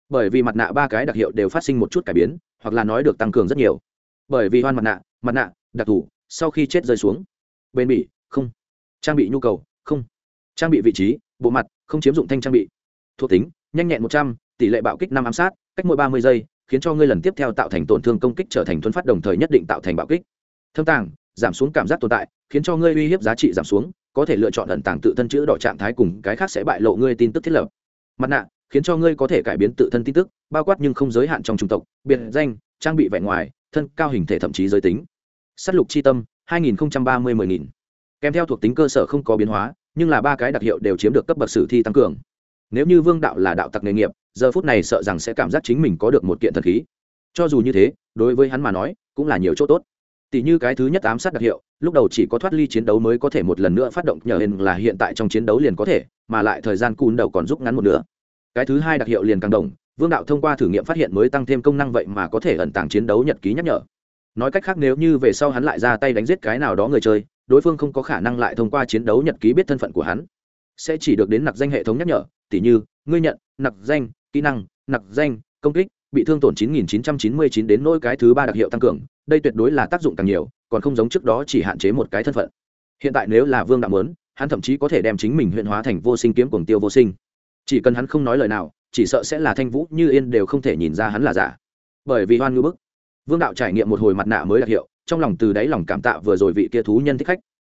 Bởi vì mặt nạ ba cái đặc hiệu đều phát sinh một chút cải biến, hoặc là nói được tăng cường rất nhiều. Bởi vì hoan mặt nạ mặt nạ, đặc thù, sau khi chết rơi xuống. Bên bị không. Trang bị nhu cầu, không. Trang bị vị trí, bộ mặt, không chiếm dụng thanh trang bị. Thuộc tính, nhanh nhẹn một trăm, tỷ lệ bạo kích năm ám sát, cách mỗi ba mươi giây khiến cho ngươi lần tiếp theo tạo thành tổn thương công kích trở thành thuấn phát, đồng thời nhất định tạo thành bạo kích. Thâm tàng, giảm xuống cảm giác tồn tại, khiến cho ngươi uy hiếp giá trị giảm xuống, có thể lựa chọn ẩn tàng tự thân chữ đỏ trạng thái cùng cái khác sẽ bại lộ ngươi tin tức thiết lập. Mặt nạ, khiến cho ngươi có thể cải biến tự thân tin tức, bao quát nhưng không giới hạn trong chủng tộc, biệt danh, trang bị vẻ ngoài, thân cao hình thể thậm chí giới tính. S á t lục c h i tâm 2030 10.000 kèm theo thuộc tính cơ sở không có biến hóa, nhưng là ba cái đặc hiệu đều chiếm được cấp bậc sử thi tăng cường nếu như vương đạo là đạo tặc nghề nghiệp, giờ phút này sợ rằng sẽ cảm giác chính mình có được một kiện thần khí. Cho dù như thế, đối với hắn mà nói, cũng là nhiều chỗ tốt. Tỷ như cái thứ nhất ám sát đặc hiệu, lúc đầu chỉ có thoát ly chiến đấu mới có thể một lần nữa phát động, nhờ hình là hiện tại trong chiến đấu liền có thể, mà lại thời gian cùn đầu còn rút ngắn một nửa. Cái thứ hai đặc hiệu liền càng đồng, vương đạo thông qua thử nghiệm phát hiện mới tăng thêm công năng vậy mà có thể ẩn tàng chiến đấu nhật ký nhắc nhở. Nói cách khác nếu như về sau hắn lại ra tay đánh giết cái nào đó người chơi, đối phương không có khả năng lại thông qua chiến đấu nhật ký biết thân phận của hắn sẽ chỉ được đến nặc danh hệ thống nhắc nhở, tỉ như, ngươi nhận, nặc danh, kỹ năng, nặc danh, công kích, bị thương tổn 9999 đến nỗi cái thứ ba đặc hiệu tăng cường, đây tuyệt đối là tác dụng càng nhiều, còn không giống trước đó chỉ hạn chế một cái thân phận. Hiện tại nếu là vương đạo mớn hắn thậm chí có thể đem chính mình huyện hóa thành vô sinh kiếm cuồng tiêu vô sinh. Chỉ cần hắn không nói lời nào, chỉ sợ sẽ là thanh vũ như yên đều không thể nhìn ra hắn là giả. Bởi vì hoan ngư bức, vương đạo trải nghiệm một hồi mặt nạ mới đặc hiệu, trong lòng từ đáy lòng cảm tạ vừa rồi vị kia thú nhân thích khách.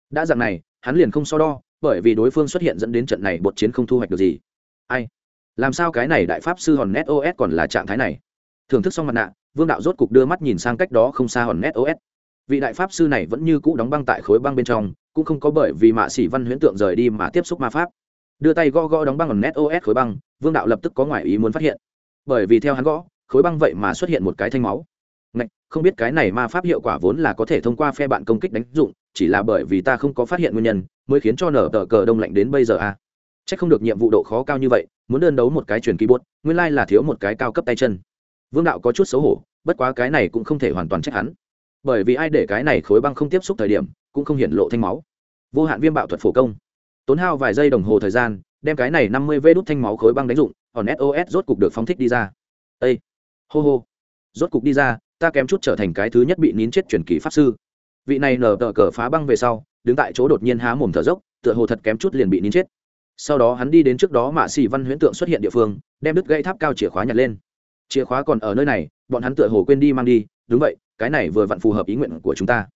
Đã dạng này, hắn liền không so đo bởi vì đối phương xuất hiện dẫn đến trận này bột chiến không thu hoạch được gì. Ai? Làm sao cái này đại pháp sư hòn net os còn là trạng thái này? Thưởng thức xong mặt nạ, vương đạo rốt cục đưa mắt nhìn sang cách đó không xa hòn net os vị đại pháp sư này vẫn như cũ đóng băng tại khối băng bên trong, cũng không có bởi vì mạ xỉ văn huyễn tượng rời đi mà tiếp xúc ma pháp. Đưa tay gõ gõ đóng băng hòn net os khối băng, vương đạo lập tức có ngoại ý muốn phát hiện. Bởi vì theo hắn gõ, khối băng vậy mà xuất hiện một cái thanh máu không biết cái này ma pháp hiệu quả vốn là có thể thông qua phe bạn công kích đánh dụng, chỉ là bởi vì ta không có phát hiện nguyên nhân, mới khiến cho nở tờ cờ đông lạnh đến bây giờ a à. c h ắ c không được nhiệm vụ độ khó cao như vậy, muốn đơn đấu một cái truyền ký bốt nguyên lai là thiếu một cái cao cấp tay chân. Vương đạo có chút xấu hổ, bất quá cái này cũng không thể hoàn toàn trách hắn. Bởi vì ai để cái này khối băng không tiếp xúc thời điểm, cũng không hiện lộ thanh máu. Vô hạn viêm bạo thuật phổ công. Tốn hao vài giây đồng hồ thời gian, đem cái này năm mươi vê đốt thanh máu khối băng đánh dụng còn sos rốt cục được phóng thích đi ra. Ây hô hô! Rốt cục đi ra ta kém chút trở thành cái thứ nhất bị nín chết truyền kỳ pháp sư. Vị này nở tờ cờ phá băng về sau, đứng tại chỗ đột nhiên há mồm thở dốc, tựa hồ thật kém chút liền bị nín chết. Sau đó hắn đi đến trước đó mạ xì văn huyễn tượng xuất hiện địa phương, đem đứt gãy tháp cao chìa khóa nhặt lên. Chìa khóa còn ở nơi này, bọn hắn tựa hồ quên đi mang đi, đúng vậy, cái này vừa vặn phù hợp ý nguyện của chúng ta.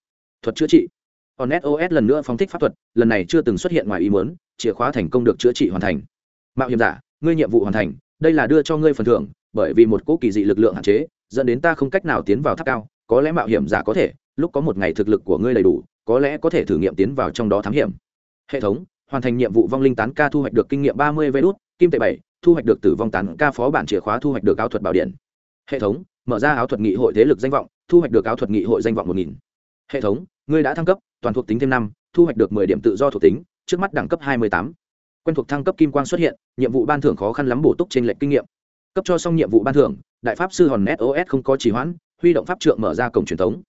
Thuật chữa trị. Còn sos lần nữa phóng thích pháp thuật, lần này chưa từng xuất hiện ngoài ý muốn, chìa khóa thành công được chữa trị hoàn thành. Mạo hiểm giả, ngươi nhiệm vụ hoàn thành, đây là đưa cho ngươi phần thưởng, bởi vì một cỗ kỳ dị lực lượng hạn chế dẫn đến ta không cách nào tiến vào tháp cao, có lẽ mạo hiểm giả có thể, lúc có một ngày thực lực của ngươi đầy đủ, có lẽ có thể thử nghiệm tiến vào trong đó thám hiểm. Hệ thống, hoàn thành nhiệm vụ vong linh tán ca thu hoạch được kinh nghiệm ba mươi vê đốt kim tệ bảy, thu hoạch được tử vong tán ca phó bản chìa khóa thu hoạch được áo thuật bảo điện. Hệ thống, mở ra áo thuật nghị hội thế lực danh vọng, thu hoạch được áo thuật nghị hội danh vọng một nghìn. Hệ thống, ngươi đã thăng cấp, toàn thuộc tính thêm năm, thu hoạch được mười điểm tự do thuộc tính, trước mắt đẳng cấp hai mươi tám. Quen thuộc thăng cấp kim quang xuất hiện, nhiệm vụ ban thưởng khó khăn lắm bổ túc trên lệnh kinh nghiệm. Cấp cho xong nhiệm vụ ban thưởng đại pháp sư hòn sos không có trì hoãn, huy động pháp trượng mở ra cổng truyền thống.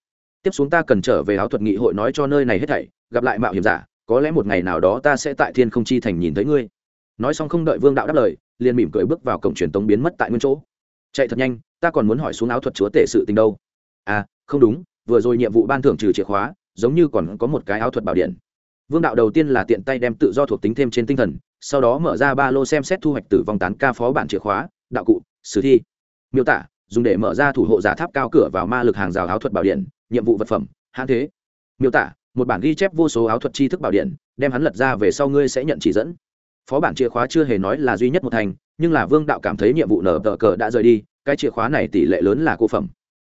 Tiếp xuống ta cần trở về áo thuật nghị hội nói cho nơi này hết thảy, gặp lại mạo hiểm giả, có lẽ một ngày nào đó ta sẽ tại thiên không chi thành nhìn thấy ngươi. Nói xong không đợi vương đạo đáp lời, liền mỉm cười bước vào cổng truyền tống biến mất tại nguyên chỗ. Chạy thật nhanh, ta còn muốn hỏi xuống áo thuật chúa tể sự tình đâu. À không đúng, vừa rồi nhiệm vụ ban thưởng trừ chìa khóa, giống như còn có một cái áo thuật bảo điện. Vương đạo đầu tiên là tiện tay đem tự do thuộc tính thêm trên tinh thần, sau đó mở ra ba lô xem xét thu hoạch tử vong tán ca phó bản chìa khóa, đạo cụ, sử thi miêu tả, dùng để mở ra thủ hộ giả tháp cao cửa vào ma lực hàng rào áo thuật bảo điện, nhiệm vụ vật phẩm hãn thế. Miêu tả, một bản ghi chép vô số áo thuật tri thức bảo điện, đem hắn lật ra về sau ngươi sẽ nhận chỉ dẫn. Phó bản chìa khóa chưa hề nói là duy nhất một thành, nhưng là vương đạo cảm thấy nhiệm vụ nở tờ cờ đã rời đi, cái chìa khóa này tỷ lệ lớn là cô phẩm.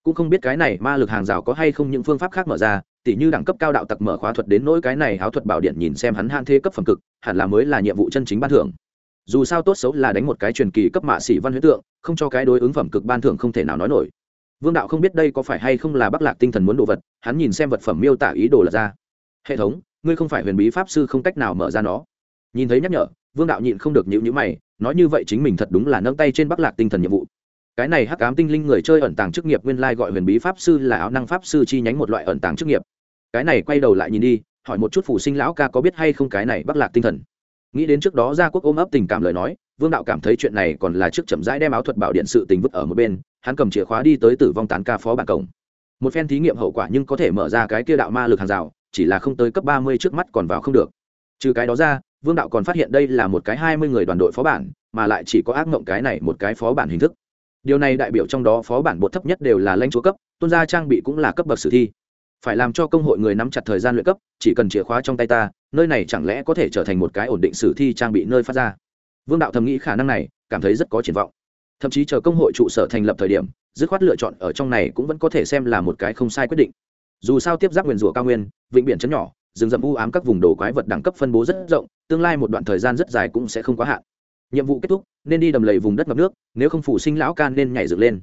Cũng không biết cái này ma lực hàng rào có hay không những phương pháp khác mở ra tỷ như đẳng cấp cao đạo tặc mở khóa thuật đến nỗi cái này áo thuật bảo điện nhìn xem hắn hạn thế cấp phẩm cực, hẳn là mới là nhiệm vụ chân chính ban thưởng dù sao tốt xấu là đánh một cái truyền kỳ cấp mạ sĩ văn huyết tượng, không cho cái đối ứng phẩm cực ban thưởng không thể nào nói nổi. Vương đạo không biết đây có phải hay không là bắc lạc tinh thần muốn đồ vật, hắn nhìn xem vật phẩm miêu tả ý đồ là ra. Hệ thống, ngươi không phải huyền bí pháp sư không cách nào mở ra nó. Nhìn thấy nhắc nhở, vương đạo nhịn không được nhịu nhữ mày, nói như vậy chính mình thật đúng là nâng tay trên bắc lạc tinh thần nhiệm vụ. Cái này hắc ám tinh linh người chơi ẩn tàng chức nghiệp nguyên lai gọi huyền bí pháp sư là áo năng pháp sư chi nhánh một loại ẩn tàng chức nghiệp. Cái này quay đầu lại nhìn đi, hỏi một chút phủ sinh lão ca có biết hay không cái này bắc lạc tinh thần nghĩ đến trước đó gia quốc ôm ấp tình cảm lời nói, vương đạo cảm thấy chuyện này còn là trước chậm rãi đem áo thuật bảo điện sự tình vứt ở một bên, hắn cầm chìa khóa đi tới tử vong tán ca phó bản cổng. Một phen thí nghiệm hậu quả nhưng có thể mở ra cái kia đạo ma lực hàng rào, chỉ là không tới cấp ba mươi trước mắt còn vào không được. Trừ cái đó ra, vương đạo còn phát hiện đây là một cái hai mươi người đoàn đội phó bản, mà lại chỉ có ác mộng cái này một cái phó bản hình thức. Điều này đại biểu trong đó phó bản bột thấp nhất đều là lãnh chúa cấp, tôn gia trang bị cũng là cấp bậc sử thi phải làm cho công hội người nắm chặt thời gian luyện cấp, chỉ cần chìa khóa trong tay ta, nơi này chẳng lẽ có thể trở thành một cái ổn định sử thi trang bị nơi phát ra? Vương đạo thầm nghĩ khả năng này, cảm thấy rất có triển vọng. Thậm chí chờ công hội trụ sở thành lập thời điểm, dứt khoát lựa chọn ở trong này cũng vẫn có thể xem là một cái không sai quyết định. Dù sao tiếp giáp nguyền rủa cao nguyên, vịnh biển chấn nhỏ, rừng rậm u ám các vùng đồ quái vật đẳng cấp phân bố rất rộng, tương lai một đoạn thời gian rất dài cũng sẽ không quá hạn. Nhiệm vụ kết thúc, nên đi đầm lầy vùng đất ngập nước, nếu không phủ sinh lão ca nên nhảy dựng lên.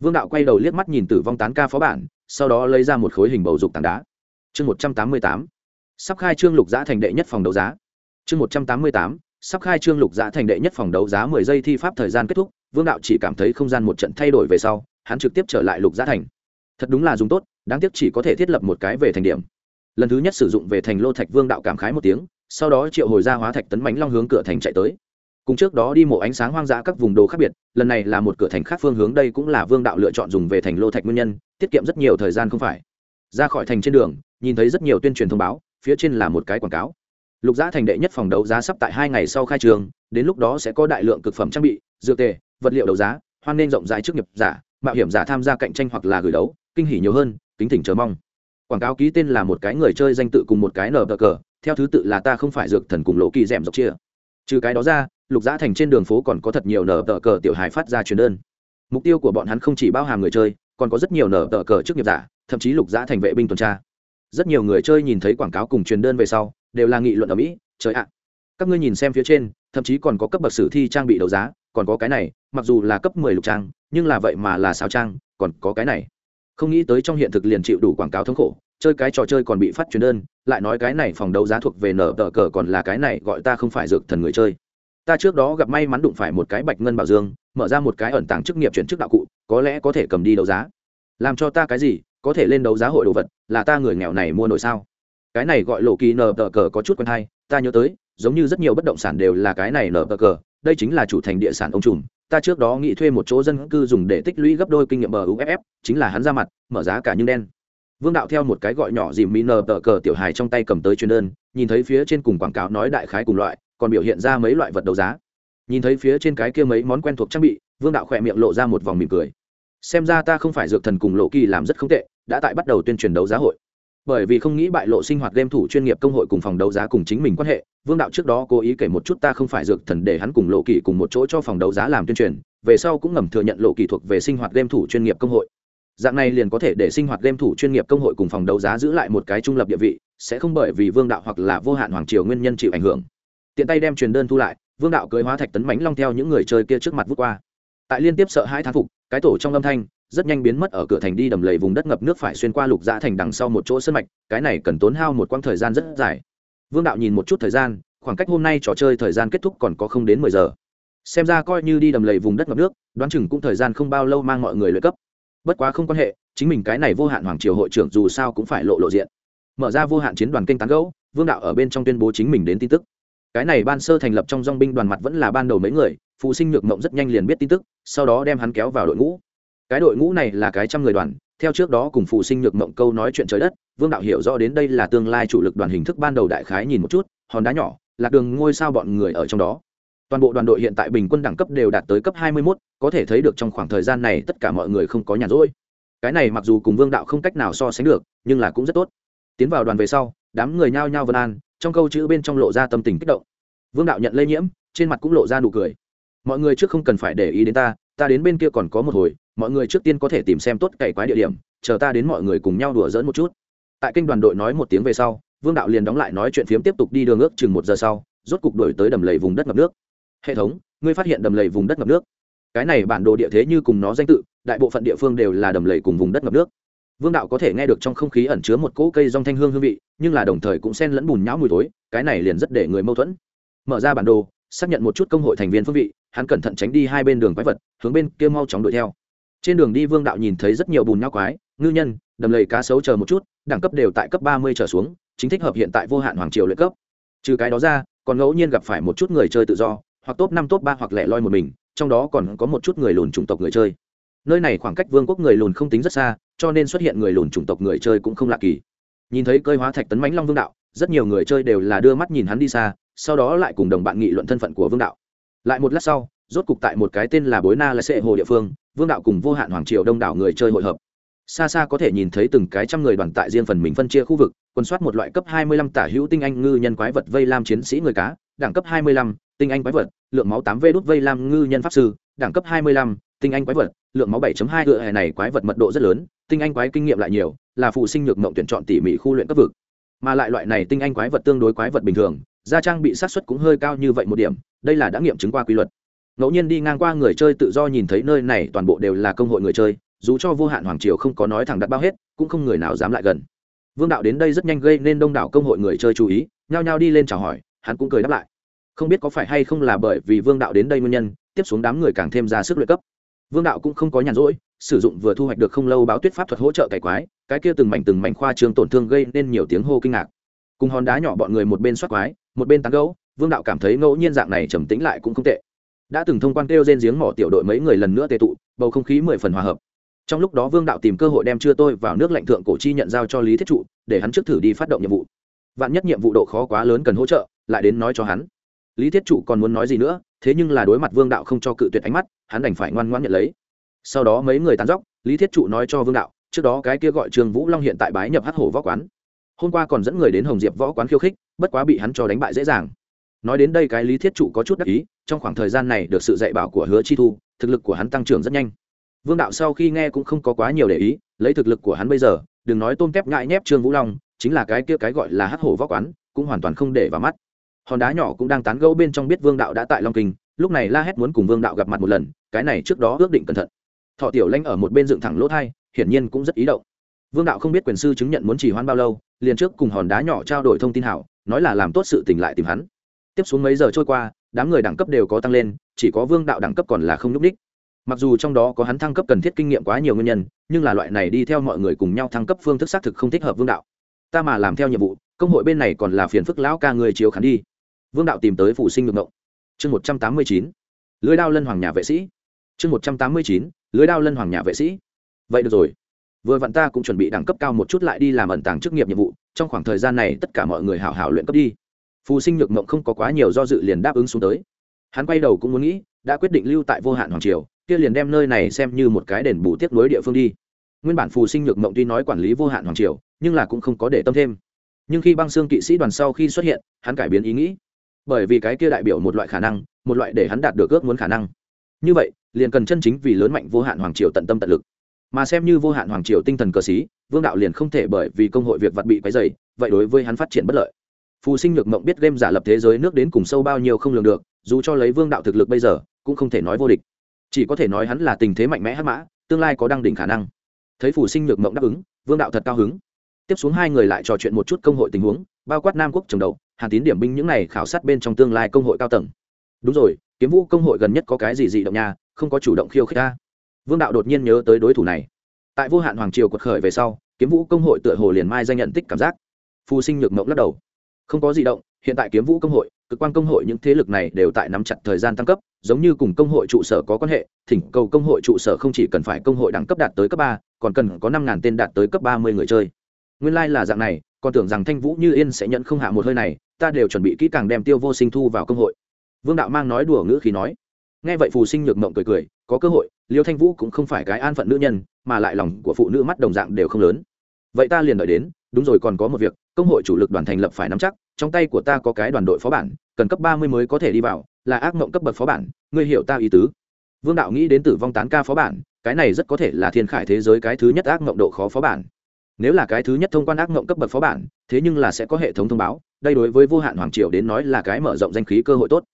Vương đạo quay đầu liếc mắt nhìn tử vong tán ca phó bản sau đó lấy ra một khối hình bầu dục tảng đá. Chương một trăm tám mươi tám. Sắp khai trương lục giã thành đệ nhất phòng đấu giá. Chương một trăm tám mươi tám. Sắp khai trương lục giã thành đệ nhất phòng đấu giá mười giây thi pháp thời gian kết thúc, vương đạo chỉ cảm thấy không gian một trận thay đổi về sau, hắn trực tiếp trở lại lục giã thành. Thật đúng là dùng tốt, đáng tiếc chỉ có thể thiết lập một cái về thành điểm. Lần thứ nhất sử dụng về thành lô thạch, vương đạo cảm khái một tiếng, sau đó triệu hồi ra hóa thạch tấn mãnh long hướng cửa thành chạy tới cùng trước đó đi mộ ánh sáng hoang dã các vùng đồ khác biệt, lần này là một cửa thành khác phương hướng, đây cũng là vương đạo lựa chọn dùng về thành lô thạch nguyên nhân, tiết kiệm rất nhiều thời gian không phải. Ra khỏi thành trên đường, nhìn thấy rất nhiều tuyên truyền thông báo, phía trên là một cái quảng cáo. Lục giá thành đệ nhất phòng đấu giá sắp tại hai ngày sau khai trường, đến lúc đó sẽ có đại lượng cực phẩm trang bị, dược tề, vật liệu đấu giá, hoan nên rộng rãi trước nghiệp giả, mạo hiểm giả tham gia cạnh tranh hoặc là gửi đấu, kinh hỉ nhiều hơn, kính thỉnh chờ mong. Quảng cáo ký tên là một cái người chơi danh tự cùng một cái nở cờ, theo thứ tự là ta không phải dược thần cùng lộ kỳ d ẻ m dọc chia. Trừ cái đó ra lục giã thành trên đường phố còn có thật nhiều nở tờ cờ tiểu hài phát ra truyền đơn. Mục tiêu của bọn hắn không chỉ bao hàm người chơi, còn có rất nhiều nở tờ cờ chức nghiệp giả, thậm chí lục giã thành vệ binh tuần tra. Rất nhiều người chơi nhìn thấy quảng cáo cùng truyền đơn về sau, đều là nghị luận ở mỹ, trời ạ, các ngươi nhìn xem phía trên, thậm chí còn có cấp bậc sử thi trang bị đấu giá, còn có cái này, mặc dù là cấp mười lục trang, nhưng là vậy mà là sao trang, còn có cái này. Không nghĩ tới trong hiện thực liền chịu đủ quảng cáo thống khổ, chơi cái trò chơi còn bị phát truyền đơn, lại nói cái này phòng đấu giá thuộc về nở tờ cờ còn là cái này, gọi ta không phải dược thần người chơi ta trước đó gặp may mắn đụng phải một cái bạch ngân bảo dương, mở ra một cái ẩn tàng chức nghiệp chuyển chức đạo cụ, có lẽ có thể cầm đi đấu giá. Làm cho ta cái gì, có thể lên đấu giá hội đồ vật, là ta người nghèo này mua nổi sao? Cái này gọi lộ kỳ nờ tờ cờ có chút quen hay, ta nhớ tới, giống như rất nhiều bất động sản đều là cái này nờ tờ cờ, đây chính là chủ thành địa sản ông trùm. Ta trước đó nghĩ thuê một chỗ dân cư dùng để tích lũy gấp đôi kinh nghiệm bờ uff chính là hắn ra mặt, mở giá cả nhưng đen. Vương đạo theo một cái gọi nhỏ dìm mỹ nờ tờ cờ tiểu hài trong tay cầm tới chuyên đơn, nhìn thấy phía trên cùng quảng cáo nói đại khái cùng loại còn biểu hiện ra mấy loại vật đấu giá. Nhìn thấy phía trên cái kia mấy món quen thuộc trang bị, vương đạo khỏe miệng lộ ra một vòng mỉm cười. Xem ra ta không phải dược thần cùng lộ kỳ làm rất không tệ, đã tại bắt đầu tuyên truyền đấu giá hội. Bởi vì không nghĩ bại lộ sinh hoạt game thủ chuyên nghiệp công hội cùng phòng đấu giá cùng chính mình quan hệ, vương đạo trước đó cố ý kể một chút ta không phải dược thần để hắn cùng lộ kỳ cùng một chỗ cho phòng đấu giá làm tuyên truyền, về sau cũng ngầm thừa nhận lộ kỳ thuộc về sinh hoạt game thủ chuyên nghiệp công hội. Dạng này liền có thể để sinh hoạt game thủ chuyên nghiệp công hội cùng phòng đấu giá giữ lại một cái trung lập địa vị, sẽ không bởi vì vương đạo hoặc là vô hạn hoàng triều nguyên nhân chịu ảnh hưởng tiện tay đem truyền đơn thu lại vương đạo cưới hóa thạch tấn mánh long theo những người chơi kia trước mặt vút qua. Tại liên tiếp sợ hai thán phục cái tổ trong âm thanh rất nhanh biến mất ở cửa thành đi đầm lầy vùng đất ngập nước phải xuyên qua lục dã thành đằng sau một chỗ sân mạch cái này cần tốn hao một quãng thời gian rất dài. Vương đạo nhìn một chút thời gian khoảng cách hôm nay trò chơi thời gian kết thúc còn có không đến mười giờ. Xem ra coi như đi đầm lầy vùng đất ngập nước đoán chừng cũng thời gian không bao lâu mang mọi người lợi cấp. Bất quá không quan hệ chính mình cái này vô hạn hoàng triều hội trưởng dù sao cũng phải lộ lộ diện. Mở ra vô hạn chiến đoàn kênh tán gẫu, vương đạo ở bên trong tuyên bố chính mình đến tin tức cái này ban sơ thành lập trong dong binh đoàn mặt vẫn là ban đầu mấy người phụ sinh nhược mộng rất nhanh liền biết tin tức sau đó đem hắn kéo vào đội ngũ. Cái đội ngũ này là cái trăm người đoàn theo trước đó cùng phụ sinh nhược mộng câu nói chuyện trời đất vương đạo hiểu rõ đến đây là tương lai chủ lực đoàn hình thức ban đầu đại khái nhìn một chút hòn đá nhỏ lạc đường ngôi sao bọn người ở trong đó. Toàn bộ đoàn đội hiện tại bình quân đẳng cấp đều đạt tới cấp 21, có thể thấy được trong khoảng thời gian này tất cả mọi người không có nhàn rỗi. Cái này mặc dù cùng vương đạo không cách nào so sánh được nhưng là cũng rất tốt. Tiến vào đoàn về sau đám người nhao nhao vân an trong câu chữ bên trong lộ ra tâm tình kích động. Vương đạo nhận lây nhiễm, trên mặt cũng lộ ra nụ cười. Mọi người trước không cần phải để ý đến ta ta đến bên kia còn có một hồi, mọi người trước tiên có thể tìm xem tốt cày quái địa điểm, chờ ta đến mọi người cùng nhau đùa dỡn một chút. Tại kênh đoàn đội nói một tiếng về sau, vương đạo liền đóng lại nói chuyện phiếm tiếp tục đi đường ước chừng một giờ sau, rốt cục đổi tới đầm lầy vùng đất ngập nước. Hệ thống, ngươi phát hiện đầm lầy vùng đất ngập nước. Cái này bản đồ địa thế như cùng nó danh tự, đại bộ phận địa phương đều là đầm lầy cùng vùng đất ngập nước vương đạo có thể nghe được trong không khí ẩn chứa một cỗ cây rong thanh hương hương vị, nhưng là đồng thời cũng xen lẫn bùn nhão mùi tối cái này liền rất để người mâu thuẫn. Mở ra bản đồ, xác nhận một chút công hội thành viên phương vị, hắn cẩn thận tránh đi hai bên đường quái vật, hướng bên kia mau chóng đuổi theo. Trên đường đi vương đạo nhìn thấy rất nhiều bùn nhão quái, ngư nhân, đầm lầy cá sấu chờ một chút, đẳng cấp đều tại cấp ba mươi trở xuống, chính thích hợp hiện tại vô hạn hoàng triều luyện cấp. Trừ cái đó ra, còn ngẫu nhiên gặp phải một chút người chơi tự do, hoặc top năm top ba hoặc lẻ loi một mình, trong đó còn có một chút người lùn chủng tộc người chơi nơi này khoảng cách vương quốc người lùn không tính rất xa cho nên xuất hiện người lùn chủng tộc người chơi cũng không lạ kỳ. Nhìn thấy cơi hóa thạch tấn mãnh long vương đạo rất nhiều người chơi đều là đưa mắt nhìn hắn đi xa sau đó lại cùng đồng bạn nghị luận thân phận của vương đạo. Lại một lát sau rốt cục tại một cái tên là bối na là sệ hồ địa phương vương đạo cùng vô hạn hoàng triều đông đảo người chơi hội hợp. Xa xa có thể nhìn thấy từng cái trăm người đoàn tại riêng phần mình phân chia khu vực quân soát một loại cấp 25 tả hữu tinh anh ngư nhân quái vật vây lam chiến sĩ người cá đẳng cấp 25, tinh anh quái vật lượng máu 8 v đút vây lam ngư nhân pháp sư đẳng cấp 25, tinh anh quái vật, lượng máu 7.2 cựa hè này quái vật mật độ rất lớn, tinh anh quái kinh nghiệm lại nhiều, là phụ sinh nhược mộng tuyển chọn tỉ mỉ khu luyện cấp vực. Mà lại loại này tinh anh quái vật tương đối quái vật bình thường gia trang bị sát xuất cũng hơi cao như vậy một điểm, đây là đã nghiệm chứng qua quy luật. Ngẫu nhiên đi ngang qua người chơi tự do nhìn thấy nơi này toàn bộ đều là công hội người chơi, dù cho vô hạn hoàng triều không có nói thẳng đặt bao hết, cũng không người nào dám lại gần. Vương đạo đến đây rất nhanh gây nên đông đảo công hội người chơi chú ý, nhao nhao đi lên chào hỏi, hắn cũng cười đáp lại. Không biết có phải hay không là bởi vì vương đạo đến đây nguyên nhân, tiếp xuống đám người càng thêm ra sức luyện cấp vương đạo cũng không có nhàn rỗi, sử dụng vừa thu hoạch được không lâu báo tuyết pháp thuật hỗ trợ cải quái, cái kia từng mảnh từng mảnh khoa trường tổn thương gây nên nhiều tiếng hô kinh ngạc. Cùng hòn đá nhỏ bọn người một bên soát quái, một bên tán gấu vương đạo cảm thấy ngẫu nhiên dạng này trầm tĩnh lại cũng không tệ. Đã từng thông quan kêu trên giếng mỏ tiểu đội mấy người lần nữa tệ tụ, bầu không khí mười phần hòa hợp. Trong lúc đó vương đạo tìm cơ hội đem chưa tôi vào nước lạnh thượng cổ chi nhận giao cho lý thiết trụ, để hắn trước thử đi phát động nhiệm vụ. Vạn nhất nhiệm vụ độ khó quá lớn cần hỗ trợ, lại đến nói cho hắn. Lý thiết trụ còn muốn nói gì nữa, thế nhưng là đối mặt vương đạo không cho cự tuyệt ánh mắt hắn đành phải ngoan ngoãn nhận lấy. Sau đó mấy người tán dóc lý thiết trụ nói cho vương đạo, trước đó cái kia gọi trương vũ long hiện tại bái nhập hát hổ võ quán. Hôm qua còn dẫn người đến hồng diệp võ quán khiêu khích, bất quá bị hắn cho đánh bại dễ dàng. Nói đến đây cái lý thiết trụ có chút đắc ý, trong khoảng thời gian này được sự dạy bảo của hứa chi thu, thực lực của hắn tăng trưởng rất nhanh. Vương đạo sau khi nghe cũng không có quá nhiều để ý, lấy thực lực của hắn bây giờ, đừng nói tôm tép ngại nhép trương vũ long, chính là cái kia cái gọi là hát hổ võ quán, cũng hoàn toàn không để vào mắt. Hòn đá nhỏ cũng đang tán gẫu bên trong biết vương đạo đã tại long kinh lúc này la hét muốn cùng vương đạo gặp mặt một lần, cái này trước đó ước định cẩn thận. Thọ tiểu lanh ở một bên dựng thẳng lỗ thai, hiển nhiên cũng rất ý động. Vương đạo không biết quyền sư chứng nhận muốn chỉ hoãn bao lâu, liền trước cùng hòn đá nhỏ trao đổi thông tin hảo, nói là làm tốt sự tình lại tìm hắn. Tiếp xuống mấy giờ trôi qua, đám người đẳng cấp đều có tăng lên, chỉ có vương đạo đẳng cấp còn là không nhúc ních mặc dù trong đó có hắn thăng cấp cần thiết kinh nghiệm quá nhiều nguyên nhân, nhưng là loại này đi theo mọi người cùng nhau thăng cấp phương thức xác thực không thích hợp vương đạo. Ta mà làm theo nhiệm vụ, công hội bên này còn là phiền phức lão ca người chiếu khán đi. Vương đạo tìm tới phủ sinh ngược ngộng chương một trăm tám mươi chín, lưới đao lân hoàng nhà vệ sĩ. Chương một trăm tám mươi chín, lưới đao lân hoàng nhà vệ sĩ. Vậy được rồi. Vừa vặn ta cũng chuẩn bị đẳng cấp cao một chút lại đi làm ẩn tàng chức nghiệp nhiệm vụ, trong khoảng thời gian này tất cả mọi người hảo hảo luyện cấp đi. Phù sinh nhược mộng không có quá nhiều do dự liền đáp ứng xuống tới. Hắn quay đầu cũng muốn nghĩ, đã quyết định lưu tại vô hạn hoàng triều, kia liền đem nơi này xem như một cái đền bù tiếp nối địa phương đi. Nguyên bản phù sinh nhược mộng tuy nói quản lý vô hạn hoàng triều, nhưng là cũng không có để tâm thêm. Nhưng khi băng xương kỵ sĩ đoàn sau khi xuất hiện, hắn cải biến ý nghĩ bởi vì cái kia đại biểu một loại khả năng, một loại để hắn đạt được ước muốn khả năng. Như vậy, liền cần chân chính vì lớn mạnh vô hạn hoàng triều tận tâm tận lực. Mà xem như vô hạn hoàng triều tinh thần cờ xí, vương đạo liền không thể bởi vì công hội việc vặt bị quấy dày vậy đối với hắn phát triển bất lợi. Phù sinh nhược mộng biết game giả lập thế giới nước đến cùng sâu bao nhiêu không lường được, dù cho lấy vương đạo thực lực bây giờ, cũng không thể nói vô địch. Chỉ có thể nói hắn là tình thế mạnh mẽ hắc mã, tương lai có đăng đỉnh khả năng. Thấy phù sinh nhược mộng đáp ứng, vương đạo thật cao hứng. Tiếp xuống hai người lại trò chuyện một chút công hội tình huống, bao quát nam quốc trồng đầu hàn tín điểm binh những này khảo sát bên trong tương lai công hội cao tầng. Đúng rồi, kiếm vũ công hội gần nhất có cái gì dị động nha, không có chủ động khiêu khích ta. Vương đạo đột nhiên nhớ tới đối thủ này. Tại vô hạn hoàng triều quật khởi về sau, kiếm vũ công hội tựa hồ liền mai danh nhận tích cảm giác. Phù sinh nhược mộng lắc đầu. Không có gì động, hiện tại kiếm vũ công hội, cực quan công hội những thế lực này đều tại nắm chặt thời gian tăng cấp, giống như cùng công hội trụ sở có quan hệ, thỉnh cầu công hội trụ sở không chỉ cần phải công hội đẳng cấp đạt tới cấp ba, còn cần có năm ngàn tên đạt tới cấp ba mươi người chơi. Nguyên lai、like、là dạng này, còn tưởng rằng thanh vũ như yên sẽ nhận không hạ một hơi này ta đều chuẩn bị kỹ càng đem tiêu vô sinh thu vào công hội. Vương đạo mang nói đùa ngữ khi nói. Nghe vậy phù sinh nhược mộng cười cười, có cơ hội, liêu thanh vũ cũng không phải cái an phận nữ nhân, mà lại lòng của phụ nữ mắt đồng dạng đều không lớn. Vậy ta liền đợi đến, đúng rồi còn có một việc, công hội chủ lực đoàn thành lập phải nắm chắc, trong tay của ta có cái đoàn đội phó bản, cần cấp ba mươi mới có thể đi vào, là ác mộng cấp bậc phó bản, ngươi hiểu ta ý tứ. Vương đạo nghĩ đến tử vong tán ca phó bản, cái này rất có thể là thiên khải thế giới cái thứ nhất ác mộng độ khó phó bản nếu là cái thứ nhất thông quan ác mộng cấp bậc phó bản, thế nhưng là sẽ có hệ thống thông báo, đây đối với vô hạn hoàng triều đến nói là cái mở rộng danh khí cơ hội tốt.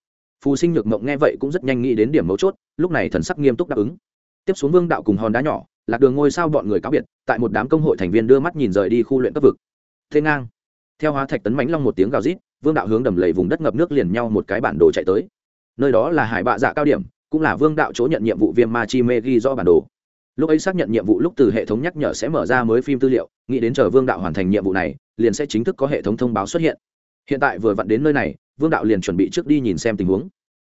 Phù sinh nhược mộng nghe vậy cũng rất nhanh nghĩ đến điểm mấu chốt, lúc này thần sắc nghiêm túc đáp ứng. Tiếp xuống vương đạo cùng hòn đá nhỏ, lạc đường ngôi sao bọn người cáo biệt, tại một đám công hội thành viên đưa mắt nhìn rời đi khu luyện cấp vực. Thế ngang. Theo hóa thạch tấn mánh long một tiếng gào rít, vương đạo hướng đầm lầy vùng đất ngập nước liền nhau một cái bản đồ chạy tới. Nơi đó là hải bạ dạ cao điểm, cũng là vương đạo chỗ nhận nhiệm vụ viêm ma chi mê ghi do bản đồ lúc ấy xác nhận nhiệm vụ lúc từ hệ thống nhắc nhở sẽ mở ra mới phim tư liệu, nghĩ đến chờ vương đạo hoàn thành nhiệm vụ này, liền sẽ chính thức có hệ thống thông báo xuất hiện. Hiện tại vừa vặn đến nơi này, vương đạo liền chuẩn bị trước đi nhìn xem tình huống.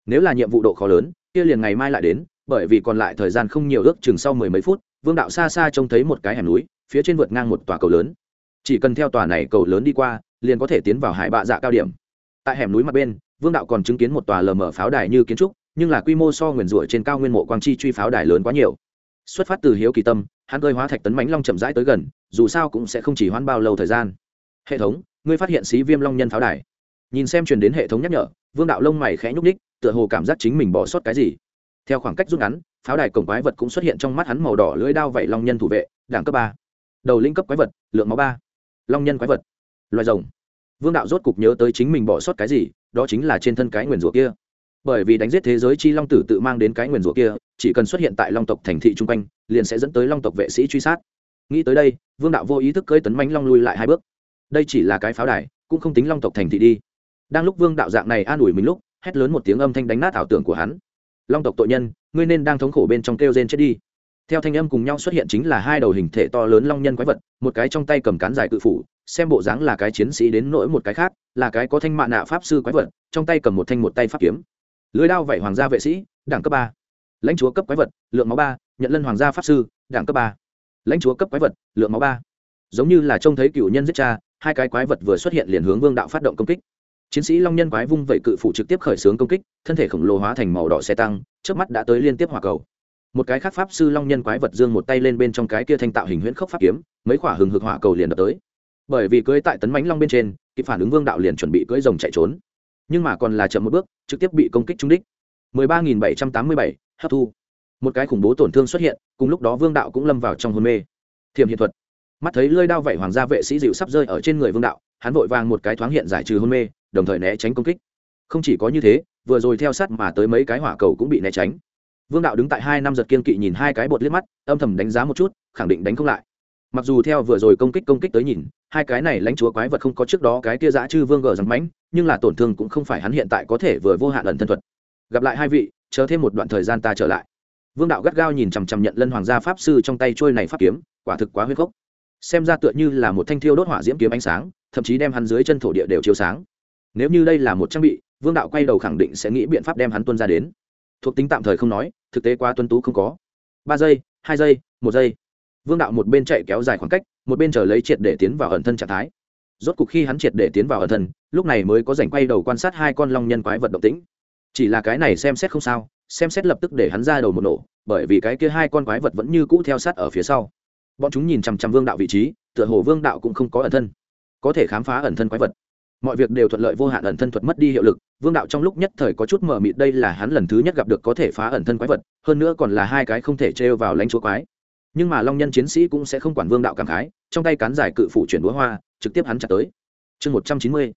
Nếu là nhiệm vụ độ khó lớn, kia liền ngày mai lại đến, bởi vì còn lại thời gian không nhiều ước chừng sau mười mấy phút, vương đạo xa xa trông thấy một cái hẻm núi, phía trên vượt ngang một tòa cầu lớn. Chỉ cần theo tòa này cầu lớn đi qua, liền có thể tiến vào hải bạ dạ cao điểm. Tại hẻm núi mặt bên, vương đạo còn chứng kiến một tòa lờ mở pháo đài như kiến trúc, nhưng là quy mô so nguyền rủa trên cao nguyên mộ quang chi truy pháo đài lớn quá nhiều xuất phát từ hiếu kỳ tâm, hắn cơi hóa thạch tấn mánh long chậm rãi tới gần, dù sao cũng sẽ không chỉ hoãn bao lâu thời gian. Hệ thống, ngươi phát hiện xí viêm long nhân pháo đài. Nhìn xem truyền đến hệ thống nhắc nhở, vương đạo lông mày khẽ nhúc ních tựa hồ cảm giác chính mình bỏ sót cái gì. Theo khoảng cách rút ngắn, pháo đài cổng quái vật cũng xuất hiện trong mắt hắn màu đỏ lưỡi đao vẩy long nhân thủ vệ đảng cấp ba. Đầu linh cấp quái vật, lượng máu ba. Long nhân quái vật. Loài rồng. Vương đạo rốt cục nhớ tới chính mình bỏ sót cái gì, đó chính là trên thân cái nguyền rủa kia bởi vì đánh giết thế giới chi long tử tự mang đến cái nguyền rủa kia, chỉ cần xuất hiện tại long tộc thành thị chung quanh, liền sẽ dẫn tới long tộc vệ sĩ truy sát. Nghĩ tới đây, vương đạo vô ý thức cơi tấn mánh long lui lại hai bước. Đây chỉ là cái pháo đài, cũng không tính long tộc thành thị đi. Đang lúc vương đạo dạng này an ủi mình lúc, hét lớn một tiếng âm thanh đánh nát ảo tưởng của hắn. Long tộc tội nhân, ngươi nên đang thống khổ bên trong kêu gen chết đi. Theo thanh âm cùng nhau xuất hiện chính là hai đầu hình thể to lớn long nhân quái vật, một cái trong tay cầm cán dài cự phủ, xem bộ dáng là cái chiến sĩ đến nỗi một cái khác, là cái có thanh mạ nạ pháp sư quái vật, trong tay cầm một thanh một tay pháp kiếm lưới đao vẩy hoàng gia vệ sĩ đảng cấp ba. Lãnh chúa cấp quái vật, lượng máu ba, nhận lân hoàng gia pháp sư đảng cấp ba. Lãnh chúa cấp quái vật, lượng máu ba. Giống như là trông thấy cựu nhân giết cha, hai cái quái vật vừa xuất hiện liền hướng vương đạo phát động công kích. Chiến sĩ long nhân quái vung vẩy cự phủ trực tiếp khởi xướng công kích, thân thể khổng lồ hóa thành màu đỏ xe tăng trước mắt đã tới liên tiếp hỏa cầu. Một cái khác pháp sư long nhân quái vật dương một tay lên bên trong cái kia thanh tạo hình huyễn khốc pháp kiếm, mấy quả hừng hực hỏa cầu liền đập tới. Bởi vì cưới tại tấn mánh long bên trên, kịp phản ứng vương đạo liền chuẩn bị cưới rồng chạy trốn nhưng mà còn là chậm một bước trực tiếp bị công kích trúng đích. 13.787, hấp thu. Một cái khủng bố tổn thương xuất hiện cùng lúc đó vương đạo cũng lâm vào trong hôn mê. Thiềm hiện thuật. Mắt thấy lơi đao vẩy hoàng gia vệ sĩ dịu sắp rơi ở trên người vương đạo hắn vội vàng một cái thoáng hiện giải trừ hôn mê đồng thời né tránh công kích. Không chỉ có như thế vừa rồi theo sát mà tới mấy cái hỏa cầu cũng bị né tránh. Vương đạo đứng tại hai năm giật kiên kỵ nhìn hai cái bột liếc mắt âm thầm đánh giá một chút khẳng định đánh không lại. Mặc dù theo vừa rồi công kích công kích tới nhìn hai cái này lãnh chúa quái vật không có trước đó cái kia dã chư vương gờ rằng mãnh nhưng là tổn thương cũng không phải hắn hiện tại có thể vừa vô hạn ẩn thân thuật. Gặp lại hai vị, chờ thêm một đoạn thời gian ta trở lại. Vương đạo gắt gao nhìn chằm chằm nhận lân hoàng gia pháp sư trong tay trôi này pháp kiếm, quả thực quá huyết khốc xem ra tựa như là một thanh thiêu đốt hỏa diễm kiếm ánh sáng, thậm chí đem hắn dưới chân thổ địa đều chiếu sáng. Nếu như đây là một trang bị, vương đạo quay đầu khẳng định sẽ nghĩ biện pháp đem hắn tuân ra đến. Thuộc tính tạm thời không nói, thực tế quá tuân tú không có. Ba giây, hai giây, một giây. Vương đạo một bên chạy kéo dài khoảng cách, một bên chờ lấy triệt để tiến vào ẩn thân trạng thái rốt cục khi hắn triệt để tiến vào ẩn thân, lúc này mới có dành quay đầu quan sát hai con long nhân quái vật động tĩnh. Chỉ là cái này xem xét không sao, xem xét lập tức để hắn ra đầu một nổ, bởi vì cái kia hai con quái vật vẫn như cũ theo sát ở phía sau. Bọn chúng nhìn chằm chằm vương đạo vị trí, tựa hồ vương đạo cũng không có ẩn thân. Có thể khám phá ẩn thân quái vật. Mọi việc đều thuận lợi vô hạn ẩn thân thuật mất đi hiệu lực, vương đạo trong lúc nhất thời có chút mờ mịt đây là hắn lần thứ nhất gặp được có thể phá ẩn thân quái vật, hơn nữa còn là hai cái không thể trêu vào lãnh chúa quái. Nhưng mà long nhân chiến sĩ cũng sẽ không quản vương đạo cảm khái, trong tay cán giải cự phủ chuyển đũa hoa trực tiếp hắn chặt tới. Chương một trăm chín mươi,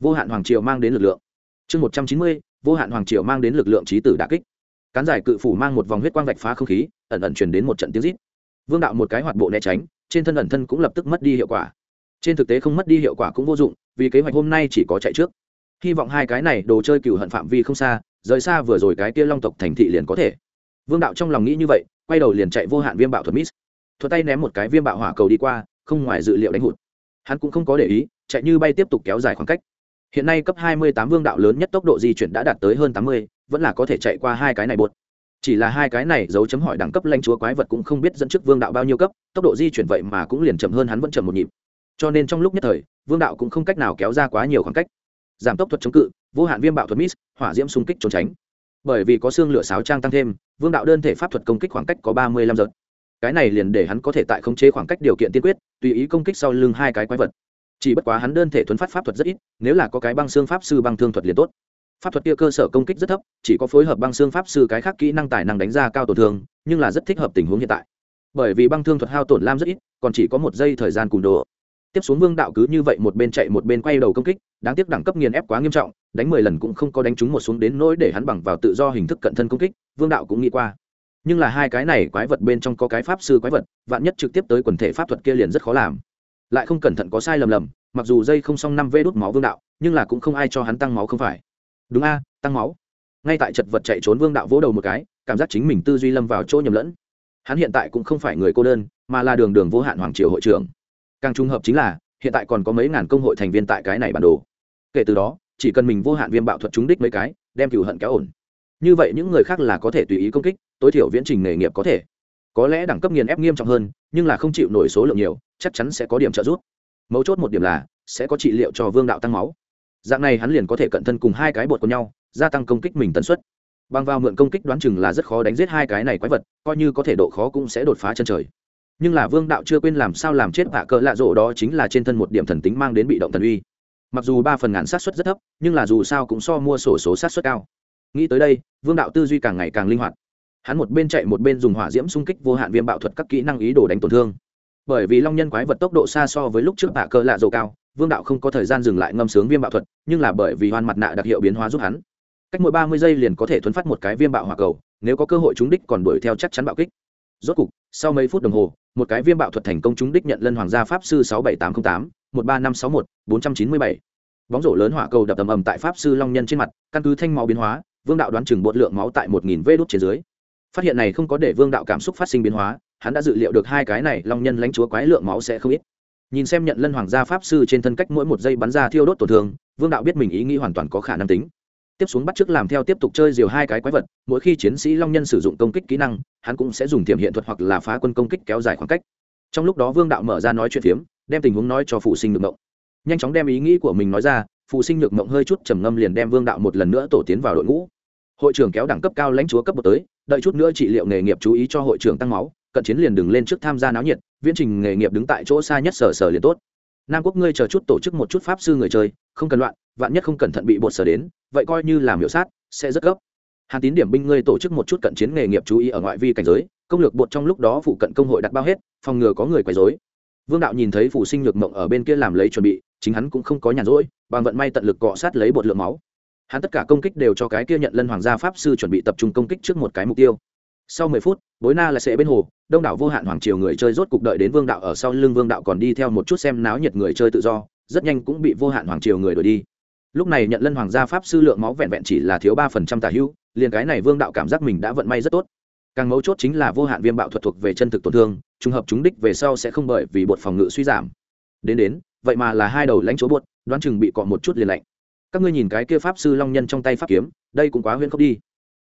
vô hạn hoàng triều mang đến lực lượng. Chương một trăm chín mươi, vô hạn hoàng triều mang đến lực lượng trí tử đà kích. Cán giải cự phủ mang một vòng huyết quang vạch phá không khí, ẩn ẩn truyền đến một trận tiếng rít. Vương đạo một cái hoạt bộ né tránh, trên thân ẩn thân cũng lập tức mất đi hiệu quả. Trên thực tế không mất đi hiệu quả cũng vô dụng, vì kế hoạch hôm nay chỉ có chạy trước. Hy vọng hai cái này đồ chơi cựu hận phạm vi không xa, rời xa vừa rồi cái kia long tộc thành thị liền có thể. Vương đạo trong lòng nghĩ như vậy, quay đầu liền chạy vô hạn viêm bạo thuật miss. Thuật tay ném một cái viêm bạo hỏa cầu đi qua, không ngoài dự liệu đánh hụt hắn cũng không có để ý chạy như bay tiếp tục kéo dài khoảng cách. Hiện nay cấp 28 vương đạo lớn nhất tốc độ di chuyển đã đạt tới hơn 80, vẫn là có thể chạy qua hai cái này buột chỉ là hai cái này dấu chấm hỏi đẳng cấp lãnh chúa quái vật cũng không biết dẫn trước vương đạo bao nhiêu cấp tốc độ di chuyển vậy mà cũng liền chậm hơn hắn vẫn chậm một nhịp. Cho nên trong lúc nhất thời vương đạo cũng không cách nào kéo ra quá nhiều khoảng cách. Giảm tốc thuật chống cự vô hạn viêm bạo thuật miss hỏa diễm xung kích trốn tránh. Bởi vì có xương lửa sáo trang tăng thêm vương đạo đơn thể pháp thuật công kích khoảng cách có ba mươi lăm giật cái này liền để hắn có thể tại khống chế khoảng cách điều kiện tiên quyết, tùy ý công kích sau lưng hai cái quái vật. Chỉ bất quá hắn đơn thể thuấn phát pháp thuật rất ít, nếu là có cái băng xương pháp sư băng thương thuật liền tốt. Pháp thuật kia cơ sở công kích rất thấp, chỉ có phối hợp băng xương pháp sư cái khác kỹ năng tài năng đánh ra cao tổn thương, nhưng là rất thích hợp tình huống hiện tại. Bởi vì băng thương thuật hao tổn lam rất ít, còn chỉ có một giây thời gian cùn đồ tiếp xuống vương đạo cứ như vậy một bên chạy một bên quay đầu công kích, đáng tiếc đẳng cấp nghiền ép quá nghiêm trọng, đánh mười lần cũng không có đánh trúng một xuống đến nỗi để hắn bằng vào tự do hình thức cận thân công kích, vương đạo cũng nghĩ qua nhưng là hai cái này quái vật bên trong có cái pháp sư quái vật, vạn nhất trực tiếp tới quần thể pháp thuật kia liền rất khó làm. Lại không cẩn thận có sai lầm lầm, mặc dù dây không xong năm vê đốt máu vương đạo, nhưng là cũng không ai cho hắn tăng máu không phải. Đúng a, tăng máu. Ngay tại chật vật chạy trốn vương đạo vỗ đầu một cái, cảm giác chính mình tư duy lâm vào chỗ nhầm lẫn. Hắn hiện tại cũng không phải người cô đơn, mà là đường đường vô hạn hoàng triều hội trưởng. Càng trùng hợp chính là, hiện tại còn có mấy ngàn công hội thành viên tại cái này bản đồ. Kể từ đó, chỉ cần mình vô hạn viêm bạo thuật trúng đích mấy cái, đem cựu hận kéo ổn. Như vậy những người khác là có thể tùy ý công kích tối thiểu viễn trình nghề nghiệp có thể. Có lẽ đẳng cấp nghiền ép nghiêm trọng hơn, nhưng là không chịu nổi số lượng nhiều, chắc chắn sẽ có điểm trợ giúp. Mấu chốt một điểm là, sẽ có trị liệu cho vương đạo tăng máu. Dạng này hắn liền có thể cận thân cùng hai cái bột của nhau, gia tăng công kích mình tần suất. Bằng vào mượn công kích đoán chừng là rất khó đánh giết hai cái này quái vật, coi như có thể độ khó cũng sẽ đột phá chân trời. Nhưng là vương đạo chưa quên làm sao làm chết vạ cỡ lạ rỗ đó chính là trên thân một điểm thần tính mang đến bị động thần uy. Mặc dù ba phần ngàn sát xuất rất thấp, nhưng là dù sao cũng so mua sổ số sát xuất cao. Nghĩ tới đây, vương đạo tư duy càng ngày càng linh hoạt hắn một bên chạy một bên dùng hỏa diễm xung kích vô hạn viêm bạo thuật các kỹ năng ý đồ đánh tổn thương. Bởi vì long nhân quái vật tốc độ xa so với lúc trước bạ cơ lạ dầu cao, vương đạo không có thời gian dừng lại ngâm sướng viêm bạo thuật, nhưng là bởi vì hoàn mặt nạ đặc hiệu biến hóa giúp hắn. Cách mỗi ba mươi giây liền có thể thuấn phát một cái viêm bạo hỏa cầu, nếu có cơ hội trúng đích còn đuổi theo chắc chắn bạo kích. Rốt cục, sau mấy phút đồng hồ, một cái viêm bạo thuật thành công chúng đích nhận lân hoàng gia pháp sư sáu bảy tám trăm tám, một ba năm sáu một, bốn trăm chín mươi bảy. Bóng rổ lớn hỏa cầu đập tầm ầm tại pháp sư long nhân trên mặt, căn cứ thanh máu biến hóa, vương đạo đoán chừng bột lượng máu tại một nghìn vê đốt trên dưới phát hiện này không có để vương đạo cảm xúc phát sinh biến hóa, hắn đã dự liệu được hai cái này long nhân lãnh chúa quái lượng máu sẽ không ít. Nhìn xem nhận lân hoàng gia pháp sư trên thân cách mỗi một giây bắn ra thiêu đốt tổn thương, vương đạo biết mình ý nghĩ hoàn toàn có khả năng tính. Tiếp xuống bắt trước làm theo tiếp tục chơi diều hai cái quái vật, mỗi khi chiến sĩ long nhân sử dụng công kích kỹ năng, hắn cũng sẽ dùng tiềm hiện thuật hoặc là phá quân công kích kéo dài khoảng cách. Trong lúc đó vương đạo mở ra nói chuyện phiếm, đem tình huống nói cho phụ sinh được mộng. Nhanh chóng đem ý nghĩ của mình nói ra, phụ sinh nhược mộng hơi chút trầm ngâm liền đem vương đạo một lần nữa tổ tiến vào đội ngũ. Hội trưởng kéo đẳng cấp cao lãnh chúa cấp một tới đợi chút nữa trị liệu nghề nghiệp chú ý cho hội trưởng tăng máu, cận chiến liền đừng lên trước tham gia náo nhiệt, viễn trình nghề nghiệp đứng tại chỗ xa nhất sở sở liền tốt. Nam quốc ngươi chờ chút tổ chức một chút pháp sư người chơi, không cần loạn, vạn nhất không cẩn thận bị bột sở đến, vậy coi như làm hiệu sát, sẽ rất gấp. Hàn tín điểm binh ngươi tổ chức một chút cận chiến nghề nghiệp chú ý ở ngoại vi cảnh giới, công lược bột trong lúc đó phụ cận công hội đặt bao hết, phòng ngừa có người quấy dối vương đạo nhìn thấy phụ sinh nhược mộng ở bên kia làm lấy chuẩn bị, chính hắn cũng không có nhàn rỗi, bằng vận may tận lực cọ sát lấy bột lượng máu hắn tất cả công kích đều cho cái kia nhận lân hoàng gia pháp sư chuẩn bị tập trung công kích trước một cái mục tiêu. Sau mười phút, bối na là sẽ bên hồ, đông đảo vô hạn hoàng triều người chơi rốt cục đợi đến vương đạo ở sau lưng vương đạo còn đi theo một chút xem náo nhiệt người chơi tự do, rất nhanh cũng bị vô hạn hoàng triều người đuổi đi. Lúc này nhận lân hoàng gia pháp sư lượng máu vẹn vẹn chỉ là thiếu ba phần trăm tả hữu, liền cái này vương đạo cảm giác mình đã vận may rất tốt. Càng mấu chốt chính là vô hạn viêm bạo thuật thuộc về chân thực tổn thương, trùng hợp chúng đích về sau sẽ không bởi vì bột phòng ngự suy giảm. Đến đến, vậy mà là hai đầu lãnh chúa bột, đoán chừng bị cọ một chút liền lạnh các ngươi nhìn cái kia pháp sư long nhân trong tay pháp kiếm, đây cũng quá huyễn khốc đi.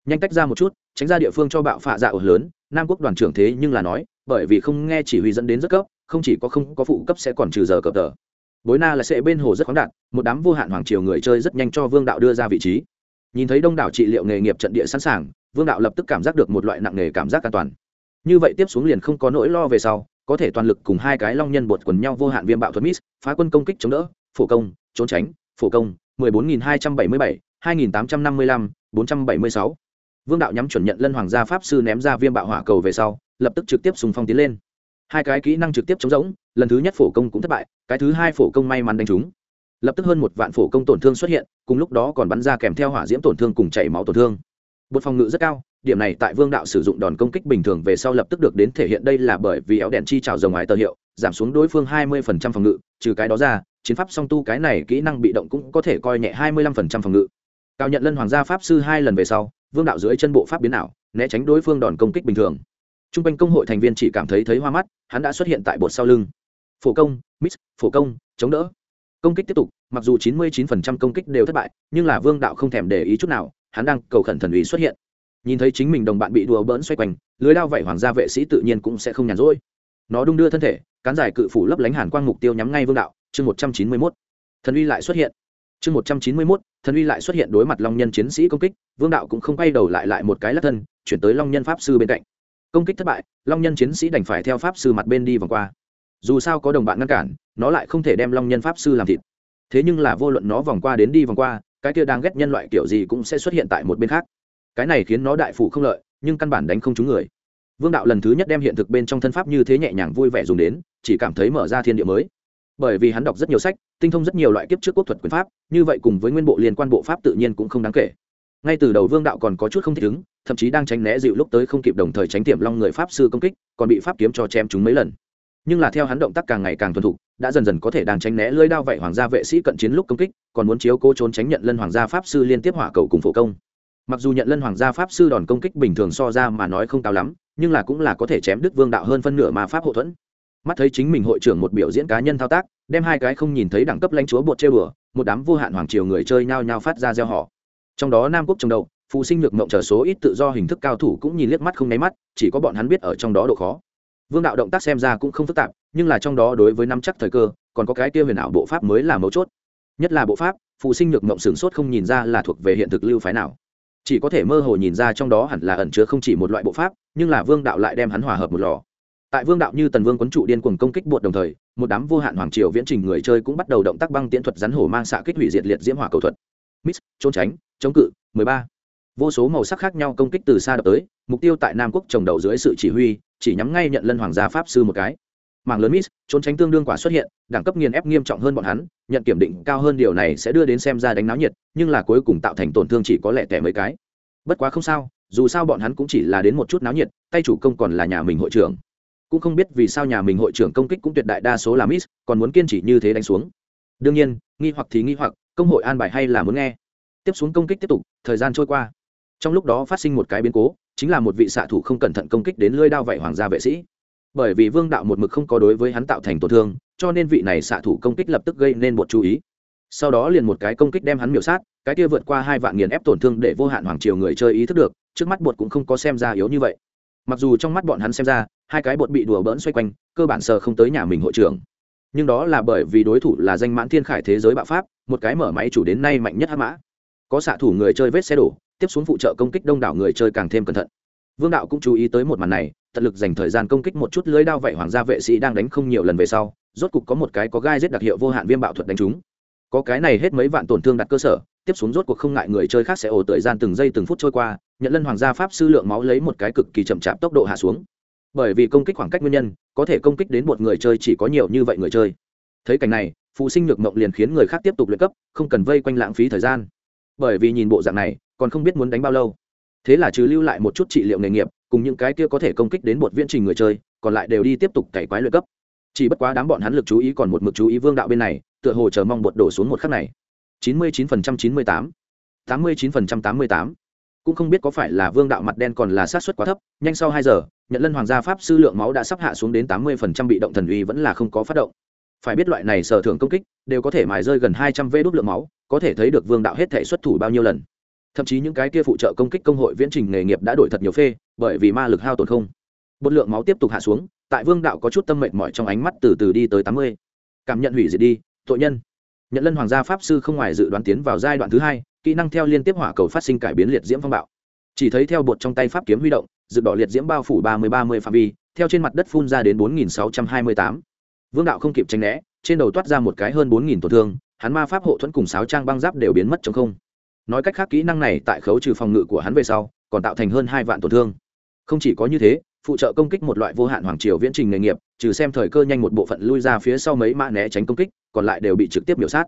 Nhanh tách ra một chút, tránh ra địa phương cho bạo phạ dạ ở lớn, nam quốc đoàn trưởng thế nhưng là nói, bởi vì không nghe chỉ huy dẫn đến rất cấp, không chỉ có không có phụ cấp sẽ còn trừ giờ cập tờ. Bối na là sẽ bên hồ rất khoáng đạt, một đám vô hạn hoàng triều người chơi rất nhanh cho vương đạo đưa ra vị trí. Nhìn thấy đông đảo trị liệu nghề nghiệp trận địa sẵn sàng, vương đạo lập tức cảm giác được một loại nặng nề cảm giác an toàn. Như vậy tiếp xuống liền không có nỗi lo về sau, có thể toàn lực cùng hai cái long nhân bột quần nhau vô hạn viêm bạo thuật miss, phá quân công kích chống đỡ, phổ công, trốn tránh, phổ công 14.277, 2.855, 476. vương đạo nhắm chuẩn nhận lân hoàng gia pháp sư ném ra viêm bạo hỏa cầu về sau lập tức trực tiếp sùng phong tiến lên. Hai cái kỹ năng trực tiếp chống rỗng lần thứ nhất phổ công cũng thất bại cái thứ hai phổ công may mắn đánh trúng. Lập tức hơn một vạn phổ công tổn thương xuất hiện cùng lúc đó còn bắn ra kèm theo hỏa diễm tổn thương cùng chảy máu tổn thương. Bột phòng ngự rất cao điểm này tại vương đạo sử dụng đòn công kích bình thường về sau lập tức được đến thể hiện đây là bởi vì éo đèn chi trào dòng ngoài tờ hiệu, giảm xuống đối phương hai mươi phần trăm phòng ngự, trừ cái đó ra, chiến pháp song tu cái này kỹ năng bị động cũng có thể coi nhẹ hai mươi lăm phần trăm phòng ngự. Cao nhận lân hoàng gia pháp sư hai lần về sau, vương đạo dưới chân bộ pháp biến ảo, né tránh đối phương đòn công kích bình thường. T r u n g quanh công hội thành viên chỉ cảm thấy thấy hoa mắt, hắn đã xuất hiện tại bột sau lưng. Phổ công, miss, phổ công, chống đỡ. Công kích tiếp tục, mặc dù chín mươi chín phần trăm công kích đều thất bại, nhưng là vương đạo không thèm để ý chút nào, hắn đang cầu khẩn thần ủy xuất hiện nhìn thấy chính mình đồng bạn bị đùa bỡn xoay quanh, lưới đao vẩy hoàng gia vệ sĩ tự nhiên cũng sẽ không nhàn rỗi. Nó đung đưa thân thể, cán giải cự phủ lấp lánh hàn quang mục tiêu nhắm ngay vương đạo, chương một trăm chín mươi mốt. Thần uy lại xuất hiện. Chương một trăm chín mươi mốt, thần uy lại xuất hiện đối mặt long nhân chiến sĩ công kích, vương đạo cũng không quay đầu lại lại một cái lắc thân, chuyển tới long nhân pháp sư bên cạnh. Công kích thất bại, long nhân chiến sĩ đành phải theo pháp sư mặt bên đi vòng qua. Dù sao có đồng bạn ngăn cản, nó lại không thể đem long nhân pháp sư làm thịt. Thế nhưng là vô luận nó vòng qua đến đi vòng qua, cái kia đang ghét nhân loại kiểu gì cũng sẽ xuất hiện tại một bên khác cái này khiến nó đại phủ không lợi, nhưng căn bản đánh không trúng người. Vương đạo lần thứ nhất đem hiện thực bên trong thân pháp như thế nhẹ nhàng vui vẻ dùng đến, chỉ cảm thấy mở ra thiên địa mới. Bởi vì hắn đọc rất nhiều sách, tinh thông rất nhiều loại kiếp trước quốc thuật quyền pháp, như vậy cùng với nguyên bộ liên quan bộ pháp tự nhiên cũng không đáng kể. Ngay từ đầu vương đạo còn có chút không thích ứng, thậm chí đang tránh né dịu lúc tới không kịp đồng thời tránh tiệm long người pháp sư công kích, còn bị pháp kiếm cho chém chúng mấy lần. Nhưng là theo hắn động tác càng ngày càng thuần thục, đã dần dần có thể đang tránh né lưỡi đao vậy hoàng gia vệ sĩ cận chiến lúc công kích, còn muốn chiếu cố trốn tránh nhận lân hoàng gia pháp sư liên tiếp hỏa cầu cùng phổ công mặc dù nhận lân hoàng gia pháp sư đòn công kích bình thường so ra mà nói không cao lắm, nhưng là cũng là có thể chém đứt vương đạo hơn phân nửa mà pháp hậu thuẫn. Mắt thấy chính mình hội trưởng một biểu diễn cá nhân thao tác, đem hai cái không nhìn thấy đẳng cấp lãnh chúa bột chơi bừa một đám vô hạn hoàng triều người chơi nhao nhao phát ra gieo họ trong đó nam quốc trồng đầu, phụ sinh nhược mộng trở số ít tự do hình thức cao thủ cũng nhìn liếc mắt không nháy mắt, chỉ có bọn hắn biết ở trong đó độ khó. Vương đạo động tác xem ra cũng không phức tạp, nhưng là trong đó đối với năm chắc thời cơ, còn có cái tiêu huyền ảo bộ pháp mới là mấu chốt. Nhất là bộ pháp, phụ sinh nhược mộng sửng sốt không nhìn ra là thuộc về hiện thực lưu phái nào chỉ có thể mơ hồ nhìn ra trong đó hẳn là ẩn chứa không chỉ một loại bộ pháp, nhưng là vương đạo lại đem hắn hòa hợp một lò. Tại vương đạo như tần vương quấn trụ điên cuồng công kích bột đồng thời, một đám vô hạn hoàng triều viễn trình người chơi cũng bắt đầu động tác băng tiễn thuật rắn hổ mang xạ kích hủy diệt liệt diễm hỏa cầu thuật. Mít, trốn tránh, chống cự 13. vô số màu sắc khác nhau công kích từ xa đập tới, mục tiêu tại nam quốc trồng đầu dưới sự chỉ huy, chỉ nhắm ngay nhận lân hoàng gia pháp sư một cái mảng lớn miss, trốn tránh tương đương quả xuất hiện, đẳng cấp nghiền ép nghiêm trọng hơn bọn hắn, nhận kiểm định cao hơn điều này sẽ đưa đến xem ra đánh náo nhiệt, nhưng là cuối cùng tạo thành tổn thương chỉ có lẻ tẻ mấy cái. Bất quá không sao, dù sao bọn hắn cũng chỉ là đến một chút náo nhiệt, tay chủ công còn là nhà mình hội trưởng. Cũng không biết vì sao nhà mình hội trưởng công kích cũng tuyệt đại đa số là miss, còn muốn kiên trì như thế đánh xuống. Đương nhiên, nghi hoặc thì nghi hoặc, công hội an bài hay là muốn nghe. Tiếp xuống công kích tiếp tục, thời gian trôi qua. Trong lúc đó phát sinh một cái biến cố, chính là một vị xạ thủ không cẩn thận công kích đến lưỡi đao vậy hoàng gia vệ sĩ bởi vì vương đạo một mực không có đối với hắn tạo thành tổn thương, cho nên vị này xạ thủ công kích lập tức gây nên một chú ý. Sau đó liền một cái công kích đem hắn miểu sát, cái kia vượt qua hai vạn nghiền ép tổn thương để vô hạn hoàng triều người chơi ý thức được, trước mắt bột cũng không có xem ra yếu như vậy. Mặc dù trong mắt bọn hắn xem ra, hai cái bột bị đùa bỡn xoay quanh, cơ bản sờ không tới nhà mình hội trưởng. Nhưng đó là bởi vì đối thủ là danh mãn thiên khải thế giới bạo pháp, một cái mở máy chủ đến nay mạnh nhất hắc mã. Có xạ thủ người chơi vết xe đổ, tiếp xuống phụ trợ công kích đông đảo người chơi càng thêm cẩn thận. Vương đạo cũng chú ý tới một màn này tận lực dành thời gian công kích một chút lưới đao vậy hoàng gia vệ sĩ đang đánh không nhiều lần về sau, rốt cục có một cái có gai giết đặc hiệu vô hạn viêm bạo thuật đánh chúng có cái này hết mấy vạn tổn thương đặt cơ sở, tiếp xuống rốt cuộc không ngại người chơi khác sẽ ồ thời gian từng giây từng phút trôi qua, nhận lân hoàng gia pháp sư lượng máu lấy một cái cực kỳ chậm chạp tốc độ hạ xuống. Bởi vì công kích khoảng cách nguyên nhân, có thể công kích đến một người chơi chỉ có nhiều như vậy người chơi. Thấy cảnh này, phụ sinh nhược mộng liền khiến người khác tiếp tục luyện cấp, không cần vây quanh lãng phí thời gian. Bởi vì nhìn bộ dạng này, còn không biết muốn đánh bao lâu. Thế là chứ lưu lại một chút trị liệu nghề nghiệp cùng những cái kia có thể công kích đến một viễn trình người chơi, còn lại đều đi tiếp tục cày quái luyện cấp. Chỉ bất quá đám bọn hắn lực chú ý còn một mực chú ý vương đạo bên này, tựa hồ chờ mong bột đổ xuống một khắc này. chín mươi chín phần trăm chín mươi tám. tám mươi chín phần trăm tám mươi tám. Cũng không biết có phải là vương đạo mặt đen còn là sát suất quá thấp, nhanh sau hai giờ nhận lân hoàng gia pháp sư lượng máu đã sắp hạ xuống đến tám mươi phần trăm bị động thần uy vẫn là không có phát động. Phải biết loại này sở thưởng công kích, đều có thể mài rơi gần hai trăm vê đốt lượng máu, có thể thấy được vương đạo hết thể xuất thủ bao nhiêu lần thậm chí những cái kia phụ trợ công kích công hội viễn trình nghề nghiệp đã đổi thật nhiều phê, bởi vì ma lực hao tổn không. Một lượng máu tiếp tục hạ xuống, tại vương đạo có chút tâm mệnh mỏi trong ánh mắt từ từ đi tới tám mươi. Cảm nhận hủy diệt đi, tội nhân. Nhận lân hoàng gia pháp sư không ngoài dự đoán tiến vào giai đoạn thứ hai, kỹ năng theo liên tiếp hỏa cầu phát sinh cải biến liệt diễm phong bạo. Chỉ thấy theo bột trong tay pháp kiếm huy động, dự đỏ liệt diễm bao phủ ba mươi ba mươi phạm vi, theo trên mặt đất phun ra đến bốn nghìn sáu trăm hai mươi tám. Vương đạo không kịp tranh né, trên đầu toát ra một cái hơn bốn nghìn tổn thương, hắn ma pháp hộ thuẫn cùng sáo trang băng giáp đều biến mất trong không nói cách khác kỹ năng này tại khấu trừ phòng ngự của hắn về sau, còn tạo thành hơn hai vạn tổn thương. Không chỉ có như thế, phụ trợ công kích một loại vô hạn hoàng triều viễn trình nghề nghiệp, trừ xem thời cơ nhanh một bộ phận lui ra phía sau mấy mã né tránh công kích, còn lại đều bị trực tiếp biểu sát.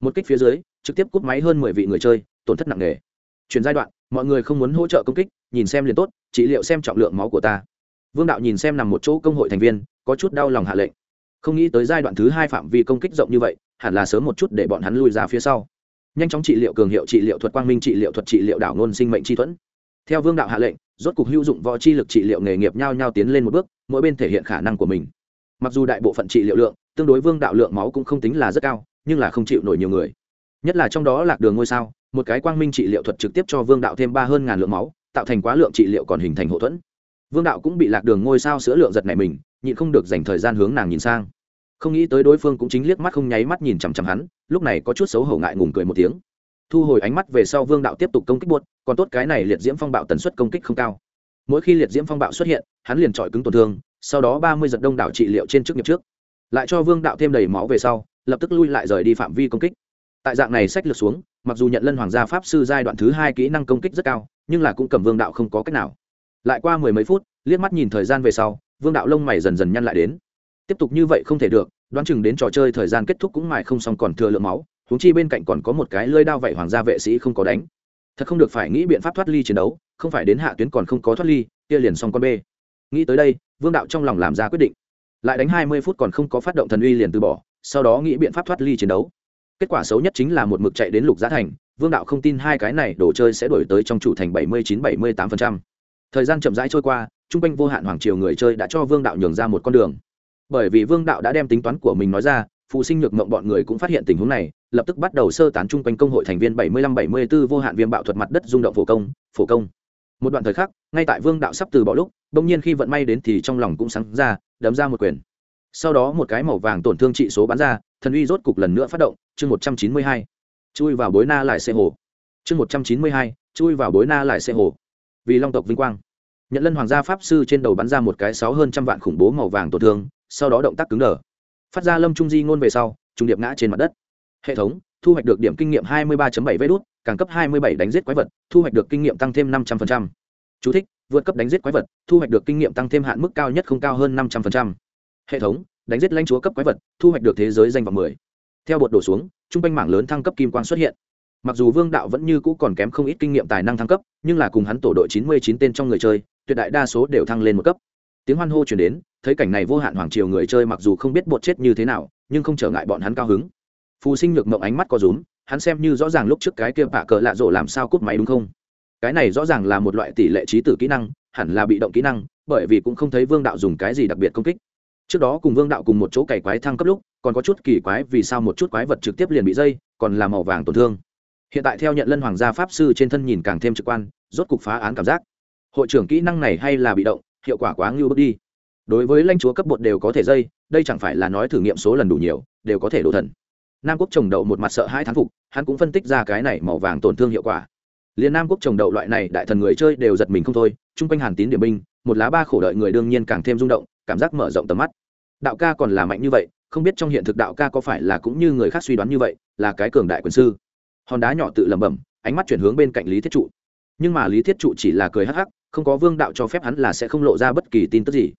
Một kích phía dưới, trực tiếp cúp máy hơn mười vị người chơi, tổn thất nặng nề. Chuyển giai đoạn, mọi người không muốn hỗ trợ công kích, nhìn xem liền tốt, trị liệu xem trọng lượng máu của ta. Vương đạo nhìn xem nằm một chỗ công hội thành viên, có chút đau lòng hạ lệnh. Không nghĩ tới giai đoạn thứ hai phạm vi công kích rộng như vậy, hẳn là sớm một chút để bọn hắn lui ra phía sau nhanh chóng trị liệu cường hiệu trị liệu thuật quang minh trị liệu thuật trị liệu đảo ngôn sinh mệnh chi thuẫn. Theo vương đạo hạ lệnh, rốt cục hữu dụng võ chi lực trị liệu nghề nghiệp nhau nhau tiến lên một bước, mỗi bên thể hiện khả năng của mình. Mặc dù đại bộ phận trị liệu lượng, tương đối vương đạo lượng máu cũng không tính là rất cao, nhưng là không chịu nổi nhiều người. Nhất là trong đó lạc đường ngôi sao, một cái quang minh trị liệu thuật trực tiếp cho vương đạo thêm ba hơn ngàn lượng máu, tạo thành quá lượng trị liệu còn hình thành hậu thuẫn. Vương đạo cũng bị lạc đường ngôi sao sữa lượng giật này mình, nhịn không được dành thời gian hướng nàng nhìn sang không nghĩ tới đối phương cũng chính liếc mắt không nháy mắt nhìn chằm chằm hắn, lúc này có chút xấu hổ ngại ngùng cười một tiếng. Thu hồi ánh mắt về sau vương đạo tiếp tục công kích buốt, còn tốt cái này liệt diễm phong bạo tần suất công kích không cao. Mỗi khi liệt diễm phong bạo xuất hiện, hắn liền trọi cứng tổn thương, sau đó ba mươi giật đông đảo trị liệu trên chức nghiệp trước. Lại cho vương đạo thêm đầy máu về sau, lập tức lui lại rời đi phạm vi công kích. Tại dạng này sách lược xuống, mặc dù nhận lân hoàng gia pháp sư giai đoạn thứ hai kỹ năng công kích rất cao, nhưng là cũng cầm vương đạo không có cách nào. Lại qua mười mấy phút, liếc mắt nhìn thời gian về sau, vương đạo lông mày dần dần nhăn lại đến tiếp tục như vậy không thể được, đoán chừng đến trò chơi thời gian kết thúc cũng mài không xong còn thừa lượng máu húng chi bên cạnh còn có một cái lơi đao vậy hoàng gia vệ sĩ không có đánh. Thật không được phải nghĩ biện pháp thoát ly chiến đấu, không phải đến hạ tuyến còn không có thoát ly, kia liền xong con b. Nghĩ tới đây, vương đạo trong lòng làm ra quyết định. Lại đánh hai mươi phút còn không có phát động thần uy liền từ bỏ, sau đó nghĩ biện pháp thoát ly chiến đấu. Kết quả xấu nhất chính là một mực chạy đến lục giá thành, vương đạo không tin hai cái này đồ chơi sẽ đổi tới trong chủ thành bảy mươi chín, bảy mươi tám thời gian chậm rãi trôi qua t r u n g quanh vô hạn hoàng triều người chơi đã cho vương đạo nhường ra một con đường bởi vì vương đạo đã đem tính toán của mình nói ra, phụ sinh nhược mộng bọn người cũng phát hiện tình huống này, lập tức bắt đầu sơ tán chung quanh công hội thành viên bảy mươi lăm, bảy mươi b ố vô hạn viêm bạo thuật mặt đất rung động phổ công phổ công. Một đoạn thời khắc, ngay tại vương đạo sắp từ bỏ lúc bỗng nhiên khi vận may đến thì trong lòng cũng sáng ra, đấm ra một quyền. Sau đó một cái màu vàng tổn thương trị số bắn ra, thần uy rốt cục lần nữa phát động, chương một trăm chín mươi hai. Chui vào bối na lại xe hồ. Chương một trăm chín mươi hai, chui vào bối na lại xe hồ. Vì long tộc vinh quang. Nhận lân hoàng gia pháp sư trên đầu bắn ra một cái sáu hơn trăm vạn khủng bố màu vàng tổn thương sau đó động tác cứng đờ. Phát ra lâm trung di ngôn về sau trung điệp ngã trên mặt đất. Hệ thống thu hoạch được điểm kinh nghiệm hai mươi ba bảy vé đốt càng cấp hai mươi bảy đánh giết quái vật thu hoạch được kinh nghiệm tăng thêm năm trăm linh Chú thích, vượt cấp đánh giết quái vật thu hoạch được kinh nghiệm tăng thêm hạn mức cao nhất không cao hơn năm trăm linh hệ thống đánh giết lãnh chúa cấp quái vật thu hoạch được thế giới danh vọng mười. Theo bột đổ xuống trung quanh mảng lớn thăng cấp kim quang xuất hiện. Mặc dù vương đạo vẫn như cũ còn kém không ít kinh nghiệm tài năng thăng cấp nhưng là cùng hắn tổ đội chín mươi chín tên trong người chơi tuyệt đại đa số đều thăng lên một cấp tiếng hoan hô chuyển đến, thấy cảnh này vô hạn hoàng triều người chơi mặc dù không biết bột chết như thế nào, nhưng không trở ngại bọn hắn cao hứng. Phù sinh nhược mộng ánh mắt có rúm, hắn xem như rõ ràng lúc trước cái kia bạ cờ lạ rộ làm sao cút máy đúng không? Cái này rõ ràng là một loại tỷ lệ trí tử kỹ năng, hẳn là bị động kỹ năng, bởi vì cũng không thấy vương đạo dùng cái gì đặc biệt công kích. Trước đó cùng vương đạo cùng một chỗ cày quái thăng cấp lúc, còn có chút kỳ quái vì sao một chút quái vật trực tiếp liền bị dây, còn là màu vàng tổn thương. Hiện tại theo nhận lân hoàng gia pháp sư trên thân nhìn càng thêm trực quan, rốt cục phá án cảm giác. Hội trưởng kỹ năng này hay là bị động hiệu quả quá ngưu bước đi. Đối với lãnh chúa cấp bột đều có thể dây, đây chẳng phải là nói thử nghiệm số lần đủ nhiều, đều có thể đổ thần. Nam quốc trồng đậu một mặt sợ hai thán phục, hắn cũng phân tích ra cái này màu vàng tổn thương hiệu quả. Liền nam quốc trồng đậu loại này, đại thần người chơi đều giật mình không thôi, chung quanh hàn tín điểm binh, một lá ba khổ đợi người đương nhiên càng thêm rung động, cảm giác mở rộng tầm mắt. Đạo ca còn là mạnh như vậy, không biết trong hiện thực đạo ca có phải là cũng như người khác suy đoán như vậy, là cái cường đại quân sư. Hòn đá nhỏ tự lẩm bẩm, ánh mắt chuyển hướng bên cạnh lý thiết trụ nhưng mà lý thiết trụ chỉ là cười hắc hắc, không có vương đạo cho phép hắn là sẽ không lộ ra bất kỳ tin tức gì.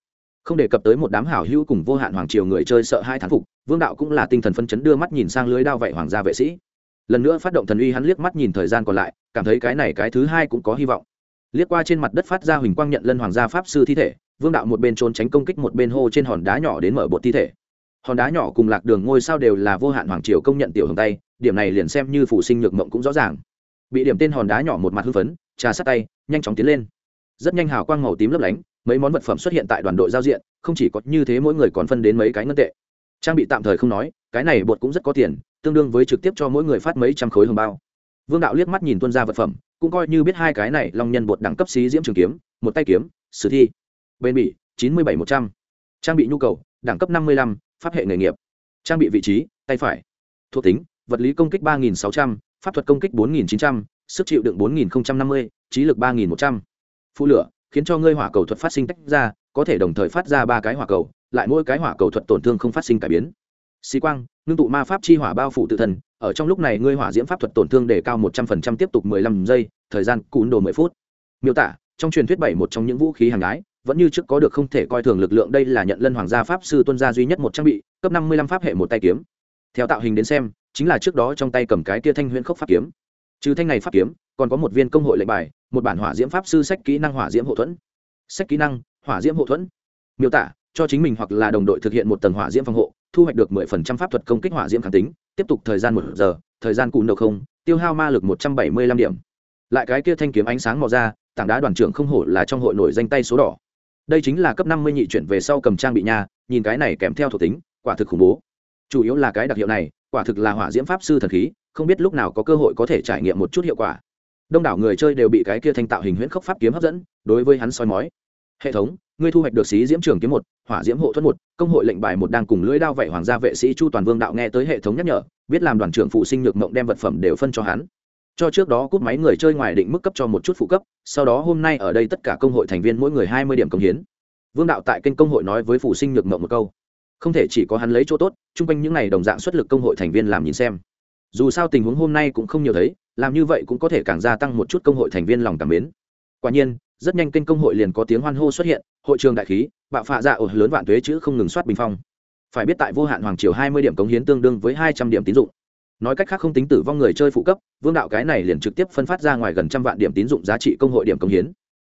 Không đề cập tới một đám hảo hữu cùng vô hạn hoàng triều người chơi sợ hai thán phục, vương đạo cũng là tinh thần phân chấn đưa mắt nhìn sang lưới đao vậy hoàng gia vệ sĩ. Lần nữa phát động thần uy hắn liếc mắt nhìn thời gian còn lại, cảm thấy cái này cái thứ hai cũng có hy vọng. Liếc qua trên mặt đất phát ra huỳnh quang nhận lân hoàng gia pháp sư thi thể, vương đạo một bên trốn tránh công kích một bên hô trên hòn đá nhỏ đến mở bột thi thể. Hòn đá nhỏ cùng lạc đường ngôi sao đều là vô hạn hoàng triều công nhận tiểu hồng tay, điểm này liền xem như phủ sinh nhược mộng cũng rõ ràng. Bị điểm tên hòn đá nhỏ một mặt hưng phấn trà sát tay, nhanh chóng tiến lên. Rất nhanh hào quang màu tím lấp lánh, mấy món vật phẩm xuất hiện tại đoàn đội giao diện, không chỉ có như thế mỗi người còn phân đến mấy cái ngân tệ. Trang bị tạm thời không nói, cái này bột cũng rất có tiền, tương đương với trực tiếp cho mỗi người phát mấy trăm khối hồng bao. Vương đạo liếc mắt nhìn tuân ra vật phẩm, cũng coi như biết hai cái này long nhân bột đẳng cấp xí diễm trường kiếm, một tay kiếm, sử thi. Bên bị chín mươi bảy một trăm. Trang bị nhu cầu, đẳng cấp năm mươi lăm, pháp hệ nghề nghiệp. Trang bị vị trí, tay phải. Thuộc tính, vật lý công kích ba nghìn sáu trăm, pháp thuật công kích bốn nghìn chín trăm sức chịu đựng bốn nghìn năm mươi, trí lực ba nghìn một trăm. Phụ lửa, khiến cho ngươi hỏa cầu thuật phát sinh tách ra, có thể đồng thời phát ra ba cái hỏa cầu, lại mỗi cái hỏa cầu thuật tổn thương không phát sinh cải biến. Xí quang, ngưng tụ ma pháp chi hỏa bao phủ tự thân, ở trong lúc này ngươi hỏa diễm pháp thuật tổn thương để cao một trăm phần trăm tiếp tục mười lăm giây, thời gian cún đồ mười phút. Miêu tả, trong truyền thuyết bảy một trong những vũ khí hàng ái vẫn như trước có được không thể coi thường lực lượng đây là nhận lân hoàng gia pháp sư tuân gia duy nhất một trang bị, cấp năm mươi lăm pháp hệ một tay kiếm. Theo tạo hình đến xem, chính là trước đó trong tay cầm cái tia thanh huyễn khốc pháp kiếm trừ thanh này pháp kiếm, còn có một viên công hội lệnh bài, một bản hỏa diễm pháp sư sách kỹ năng hỏa diễm hậu thuẫn. Sách kỹ năng, hỏa diễm hậu thuẫn. Miêu tả, cho chính mình hoặc là đồng đội thực hiện một tầng hỏa diễm phòng hộ, thu hoạch được 10% pháp thuật công kích hỏa diễm kháng tính, tiếp tục thời gian một giờ, thời gian cùn đầu không, tiêu hao ma lực 175 điểm. Lại cái kia thanh kiếm ánh sáng mò ra tảng đá đoàn trưởng không hổ là trong hội nổi danh tay số đỏ. Đây chính là cấp năm mươi nhị chuyển về sau cầm trang bị nhà nhìn cái này kèm theo thuộc tính, quả thực khủng bố. Chủ yếu là cái đặc hiệu này quả thực là hỏa diễm pháp sư thần khí, không biết lúc nào có cơ hội có thể trải nghiệm một chút hiệu quả. Đông đảo người chơi đều bị cái kia thanh tạo hình huyễn khốc pháp kiếm hấp dẫn, đối với hắn soi mói. Hệ thống, ngươi thu hoạch được xí diễm trường kiếm một, hỏa diễm hộ thuẫn một, công hội lệnh bài một đang cùng lưỡi đao vậy hoàng gia vệ sĩ chu toàn vương đạo nghe tới hệ thống nhắc nhở, biết làm đoàn trưởng phụ sinh nhược mộng đem vật phẩm đều phân cho hắn. Cho trước đó cúp máy người chơi ngoài định mức cấp cho một chút phụ cấp, sau đó hôm nay ở đây tất cả công hội thành viên mỗi người hai mươi điểm công hiến. Vương đạo tại kênh công hội nói với phụ sinh nhược mộng một câu không thể chỉ có hắn lấy chỗ tốt, chung quanh những n à y đồng dạng xuất lực công hội thành viên làm nhìn xem. Dù sao tình huống hôm nay cũng không nhiều thấy, làm như vậy cũng có thể càng gia tăng một chút công hội thành viên lòng cảm mến. Quả nhiên, rất nhanh kênh công hội liền có tiếng hoan hô xuất hiện, hội trường đại khí, bạo phạ dạ ổ lớn vạn tuế chữ không ngừng soát bình phong. Phải biết tại vô hạn hoàng triều hai mươi điểm cống hiến tương đương với hai trăm điểm tín dụng. Nói cách khác không tính tử vong người chơi phụ cấp, vương đạo cái này liền trực tiếp phân phát ra ngoài gần trăm vạn điểm tín dụng giá trị công hội điểm cống hiến.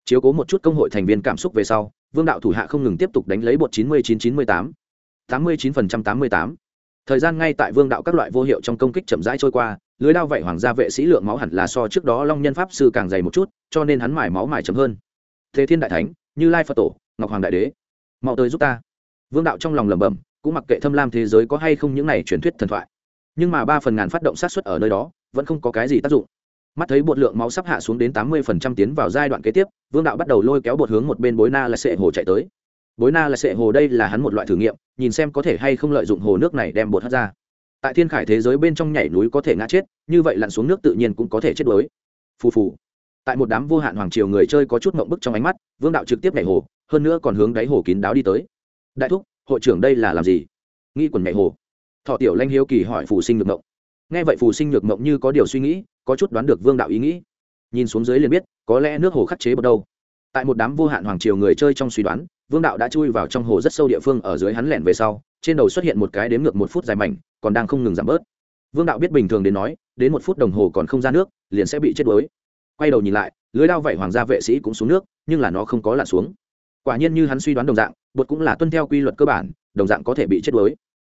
Chiếu cố một chút công hội thành viên cảm xúc về sau, vương đạo thủ hạ không ngừng tiếp tục đánh lấy bột chín mươi chín chín mươi tám tám mươi chín phần trăm tám mươi tám. Thời gian ngay tại vương đạo các loại vô hiệu trong công kích chậm rãi trôi qua, lưới đao vậy hoàng gia vệ sĩ lượng máu hẳn là so trước đó long nhân pháp sư càng dày một chút, cho nên hắn mải máu mải chấm hơn. Thế thiên đại thánh, như lai phật tổ, ngọc hoàng đại đế, mau tới giúp ta. Vương đạo trong lòng lẩm bẩm, cũng mặc kệ thâm lam thế giới có hay không những này truyền thuyết thần thoại. Nhưng mà ba phần ngàn phát động sát xuất ở nơi đó, vẫn không có cái gì tác dụng. Mắt thấy bột lượng máu sắp hạ xuống đến tám mươi phần trăm tiến vào giai đoạn kế tiếp, vương đạo bắt đầu lôi kéo bột hướng một bên bối na là sệ hồ chạy tới bối na là sệ hồ đây là hắn một loại thử nghiệm, nhìn xem có thể hay không lợi dụng hồ nước này đem bột hất ra. Tại thiên khải thế giới bên trong nhảy núi có thể ngã chết, như vậy lặn xuống nước tự nhiên cũng có thể chết đuối. Phù phù. Tại một đám vô hạn hoàng triều người chơi có chút mộng bức trong ánh mắt, vương đạo trực tiếp nhảy hồ, hơn nữa còn hướng đáy hồ kín đáo đi tới. Đại thúc, hội trưởng đây là làm gì? Nghi quần nhảy hồ. Thọ tiểu lanh hiếu kỳ hỏi phù sinh nhược mộng. Nghe vậy phù sinh nhược mộng như có điều suy nghĩ, có chút đoán được vương đạo ý nghĩ. Nhìn xuống dưới liền biết, có lẽ nước hồ khắc chế bắt đầu tại một đám vô hạn hoàng triều người chơi trong suy đoán vương đạo đã chui vào trong hồ rất sâu địa phương ở dưới hắn lẻn về sau, trên đầu xuất hiện một cái đếm ngược một phút dài mảnh, còn đang không ngừng giảm bớt. Vương đạo biết bình thường đến nói, đến một phút đồng hồ còn không ra nước, liền sẽ bị chết đuối. Quay đầu nhìn lại, lưới đao vẩy hoàng gia vệ sĩ cũng xuống nước, nhưng là nó không có lặn xuống. Quả nhiên như hắn suy đoán đồng dạng, bột cũng là tuân theo quy luật cơ bản, đồng dạng có thể bị chết đuối.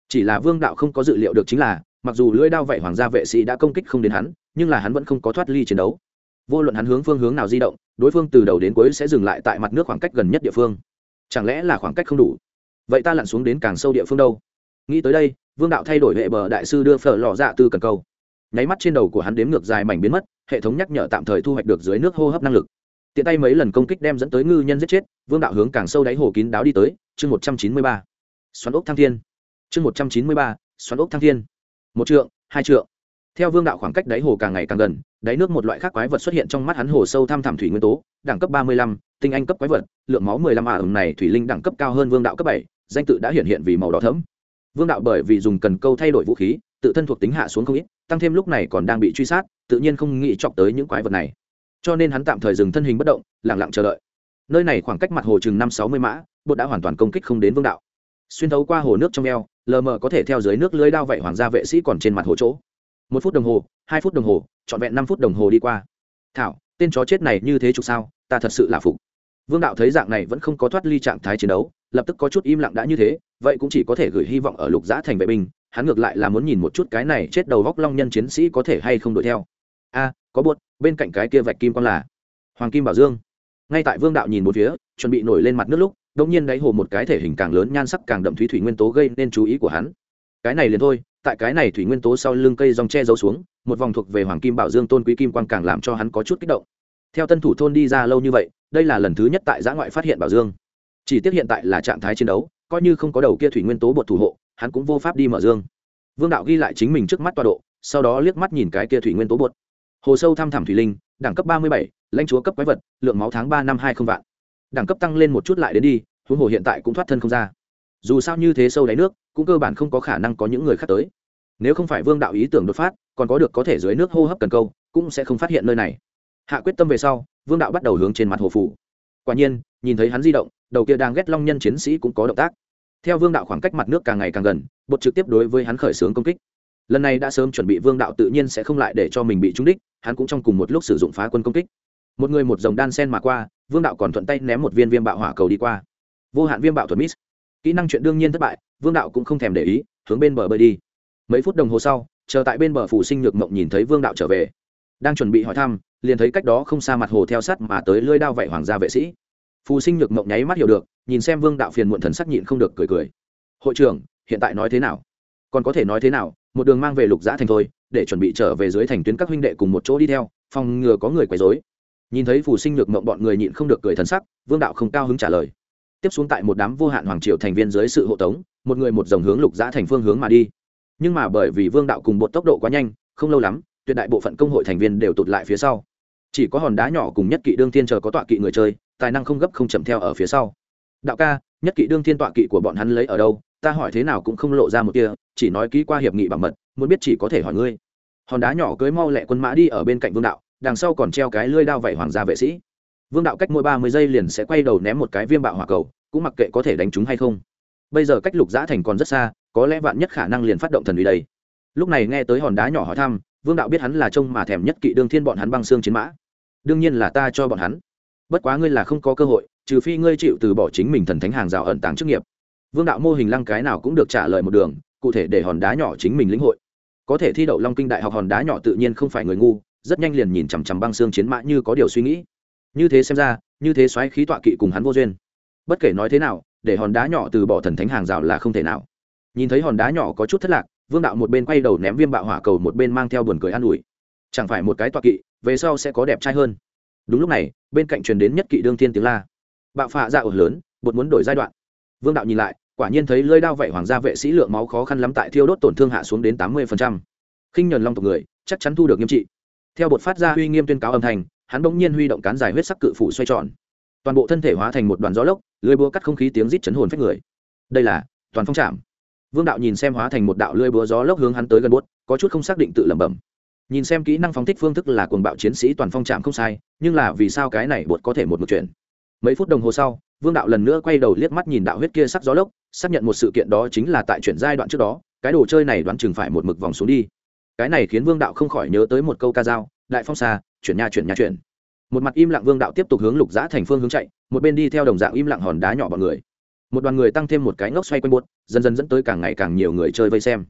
Chỉ là vương đạo không có dự liệu được chính là, mặc dù lưỡi đao vẩy hoàng gia vệ sĩ đã công kích không đến hắn, nhưng là hắn vẫn không có thoát ly chiến đấu. Vô luận hắn hướng phương hướng nào di động, đối phương từ đầu đến cuối sẽ dừng lại tại mặt nước khoảng cách gần nhất địa phương chẳng lẽ là khoảng cách không đủ? Vậy ta lặn xuống đến càng sâu địa phương đâu? Nghĩ tới đây, vương đạo thay đổi hệ bờ đại sư đưa phở lò dạ tư cần câu. Nháy mắt trên đầu của hắn đếm ngược dài mảnh biến mất, hệ thống nhắc nhở tạm thời thu hoạch được dưới nước hô hấp năng lực. Tiện tay mấy lần công kích đem dẫn tới ngư nhân giết chết, vương đạo hướng càng sâu đáy hồ kín đáo đi tới, chương một trăm chín mươi ba. Xoắn ốc thăng thiên. Chương một trăm chín mươi ba, xoắn ốc thăng thiên. Một trượng, hai trượng. Theo vương đạo khoảng cách đáy hồ càng ngày càng gần đáy nước một loại khác quái vật xuất hiện trong mắt hắn hồ sâu tham thảm thủy nguyên tố, đẳng cấp ba mươi lăm, tinh anh cấp quái vật, lượng máu mười lăm ả ửng này thủy linh đẳng cấp cao hơn vương đạo cấp bảy, danh tự đã hiện hiện vì màu đỏ thẫm. Vương đạo bởi vì dùng cần câu thay đổi vũ khí, tự thân thuộc tính hạ xuống không ít, tăng thêm lúc này còn đang bị truy sát, tự nhiên không nghĩ chọc tới những quái vật này. Cho nên hắn tạm thời dừng thân hình bất động lẳng lặng chờ đợi. Nơi này khoảng cách mặt hồ chừng năm sáu mươi mã, bột đã hoàn toàn công kích không đến vương đạo. Xuyên thấu qua hồ nước trong eo, lờ mờ có thể theo dưới nước lưới đao vậy hoàng gia vệ sĩ còn trên mặt hồ chỗ một phút đồng hồ, hai phút đồng hồ, trọn vẹn năm phút đồng hồ đi qua. Thảo, tên chó chết này như thế chục sao, ta thật sự là phục. Vương đạo thấy dạng này vẫn không có thoát ly trạng thái chiến đấu, lập tức có chút im lặng đã như thế, vậy cũng chỉ có thể gửi hy vọng ở lục giã thành vệ binh, hắn ngược lại là muốn nhìn một chút cái này chết đầu góc long nhân chiến sĩ có thể hay không đuổi theo. A, có buốt, bên cạnh cái kia vạch kim con là hoàng kim bảo dương. Ngay tại vương đạo nhìn một phía, chuẩn bị nổi lên mặt nước lúc đông nhiên đáy hồ một cái thể hình càng lớn nhan sắc càng đậm thúy thủy nguyên tố gây nên chú ý của hắn. Cái này liền thôi tại cái này thủy nguyên tố sau lưng cây dòng che giấu xuống, một vòng thuộc về hoàng kim bảo dương tôn quý kim quang càng làm cho hắn có chút kích động. Theo tân thủ thôn đi ra lâu như vậy, đây là lần thứ nhất tại giã ngoại phát hiện bảo dương. Chỉ tiếc hiện tại là trạng thái chiến đấu, coi như không có đầu kia thủy nguyên tố bột thủ hộ, hắn cũng vô pháp đi mở dương. Vương đạo ghi lại chính mình trước mắt tọa độ, sau đó liếc mắt nhìn cái kia thủy nguyên tố bột. Hồ sâu thăm thẳm thủy linh, đẳng cấp ba mươi bảy, lãnh chúa cấp quái vật, lượng máu tháng ba năm hai không vạn. Đẳng cấp tăng lên một chút lại đến đi, huống hồ hiện tại cũng thoát thân không ra dù sao như thế sâu đáy nước, cũng cơ bản không có khả năng có những người khác tới. Nếu không phải vương đạo ý tưởng đột phát, còn có được có thể dưới nước hô hấp cần câu, cũng sẽ không phát hiện nơi này. Hạ quyết tâm về sau, vương đạo bắt đầu hướng trên mặt hồ phủ. Quả nhiên, nhìn thấy hắn di động, đầu kia đang ghét long nhân chiến sĩ cũng có động tác. Theo vương đạo khoảng cách mặt nước càng ngày càng gần, bột trực tiếp đối với hắn khởi xướng công kích. Lần này đã sớm chuẩn bị vương đạo tự nhiên sẽ không lại để cho mình bị trúng đích, hắn cũng trong cùng một lúc sử dụng phá quân công kích. Một người một dòng đan sen mà qua, vương đạo còn thuận tay ném một viên viêm bạo hỏa cầu đi qua. Vô hạn viêm bạo thuật miss kỹ năng chuyện đương nhiên thất bại, vương đạo cũng không thèm để ý, hướng bên bờ bơi đi. Mấy phút đồng hồ sau, chờ tại bên bờ phủ sinh nhược mộng nhìn thấy vương đạo trở về. Đang chuẩn bị hỏi thăm, liền thấy cách đó không xa mặt hồ theo sắt mà tới lưới đao vạy hoàng gia vệ sĩ. Phù sinh nhược mộng nháy mắt hiểu được, nhìn xem vương đạo phiền muộn thần sắc nhịn không được cười cười. Hội trưởng, hiện tại nói thế nào? Còn có thể nói thế nào? Một đường mang về lục giã thành thôi, để chuẩn bị trở về dưới thành tuyến các huynh đệ cùng một chỗ đi theo, phòng ngừa có người quấy dối nhìn thấy phù sinh nhược mộng bọn người nhịn không được cười thần sắc, vương đạo không cao hứng trả lời tiếp xuống tại một đám vô hạn hoàng triều thành viên dưới sự hộ tống, một người một dòng hướng lục giã thành phương hướng mà đi. Nhưng mà bởi vì vương đạo cùng bột tốc độ quá nhanh, không lâu lắm, tuyệt đại bộ phận công hội thành viên đều tụt lại phía sau. Chỉ có hòn đá nhỏ cùng nhất kỵ đương thiên chờ có tọa kỵ người chơi, tài năng không gấp không chậm theo ở phía sau. Đạo ca, nhất kỵ đương thiên tọa kỵ của bọn hắn lấy ở đâu? Ta hỏi thế nào cũng không lộ ra một kia chỉ nói ký qua hiệp nghị bảo mật, muốn biết chỉ có thể hỏi ngươi. Hòn đá nhỏ cưới mau lẹ quân mã đi ở bên cạnh vương đạo, đằng sau còn treo cái lưới đao vẩy hoàng gia vệ sĩ vương đạo cách mỗi ba mươi giây liền sẽ quay đầu ném một cái viêm bạo hỏa cầu, cũng mặc kệ có thể đánh chúng hay không. Bây giờ cách lục giã thành còn rất xa, có lẽ vạn nhất khả năng liền phát động thần uy đây. Lúc này nghe tới hòn đá nhỏ hỏi thăm, vương đạo biết hắn là trông mà thèm nhất kỵ đương thiên bọn hắn băng xương chiến mã. Đương nhiên là ta cho bọn hắn. Bất quá ngươi là không có cơ hội, trừ phi ngươi chịu từ bỏ chính mình thần thánh hàng rào ẩn tàng chức nghiệp. Vương đạo mô hình lăng cái nào cũng được trả lời một đường, cụ thể để hòn đá nhỏ chính mình lĩnh hội. Có thể thi đậu long kinh đại học hòn đá nhỏ tự nhiên không phải người ngu, rất nhanh liền nhìn chằm chằm băng xương chiến mã như có điều suy nghĩ như thế xem ra, như thế xoáy khí tọa kỵ cùng hắn vô duyên. Bất kể nói thế nào, để hòn đá nhỏ từ bỏ thần thánh hàng rào là không thể nào. Nhìn thấy hòn đá nhỏ có chút thất lạc, vương đạo một bên quay đầu ném viêm bạo hỏa cầu một bên mang theo buồn cười an ủi. Chẳng phải một cái tọa kỵ, về sau sẽ có đẹp trai hơn. Đúng lúc này, bên cạnh truyền đến nhất kỵ đương thiên tiếng la. Bạo phạ dạ ra ột lớn, bột muốn đổi giai đoạn. Vương đạo nhìn lại, quả nhiên thấy lơi đao vậy hoàng gia vệ sĩ lượng máu khó khăn lắm tại thiêu đốt tổn thương hạ xuống đến tám mươi khinh nhuần long tộc người, chắc chắn thu được nghiêm trị. Theo bột phát ra uy nghiêm tuyên cáo âm thanh hắn bỗng nhiên huy động cán dài huyết sắc cự phủ xoay tròn. Toàn bộ thân thể hóa thành một đoàn gió lốc, lưới búa cắt không khí tiếng rít chấn hồn phách người. Đây là toàn phong trạm. Vương đạo nhìn xem hóa thành một đạo lưới búa gió lốc hướng hắn tới gần bút có chút không xác định tự lẩm bẩm. Nhìn xem kỹ năng phóng thích phương thức là cuồng bạo chiến sĩ toàn phong trạm không sai, nhưng là vì sao cái này bột có thể một một chuyện mấy phút đồng hồ sau, vương đạo lần nữa quay đầu liếc mắt nhìn đạo huyết kia sắc gió lốc, xác nhận một sự kiện đó chính là tại chuyển giai đoạn trước đó, cái đồ chơi này đoán chừng phải một mực vòng xuống đi. Cái này khiến vương đạo không khỏi nhớ tới một câu ca dao đại phong xa chuyển nhà chuyển nhà chuyển. Một mặt im lặng vương đạo tiếp tục hướng lục giã thành phương hướng chạy một bên đi theo đồng dạng im lặng hòn đá nhỏ bọn người. Một đoàn người tăng thêm một cái ngốc xoay quanh buốt, dần dần dẫn tới càng ngày càng nhiều người chơi vây xem.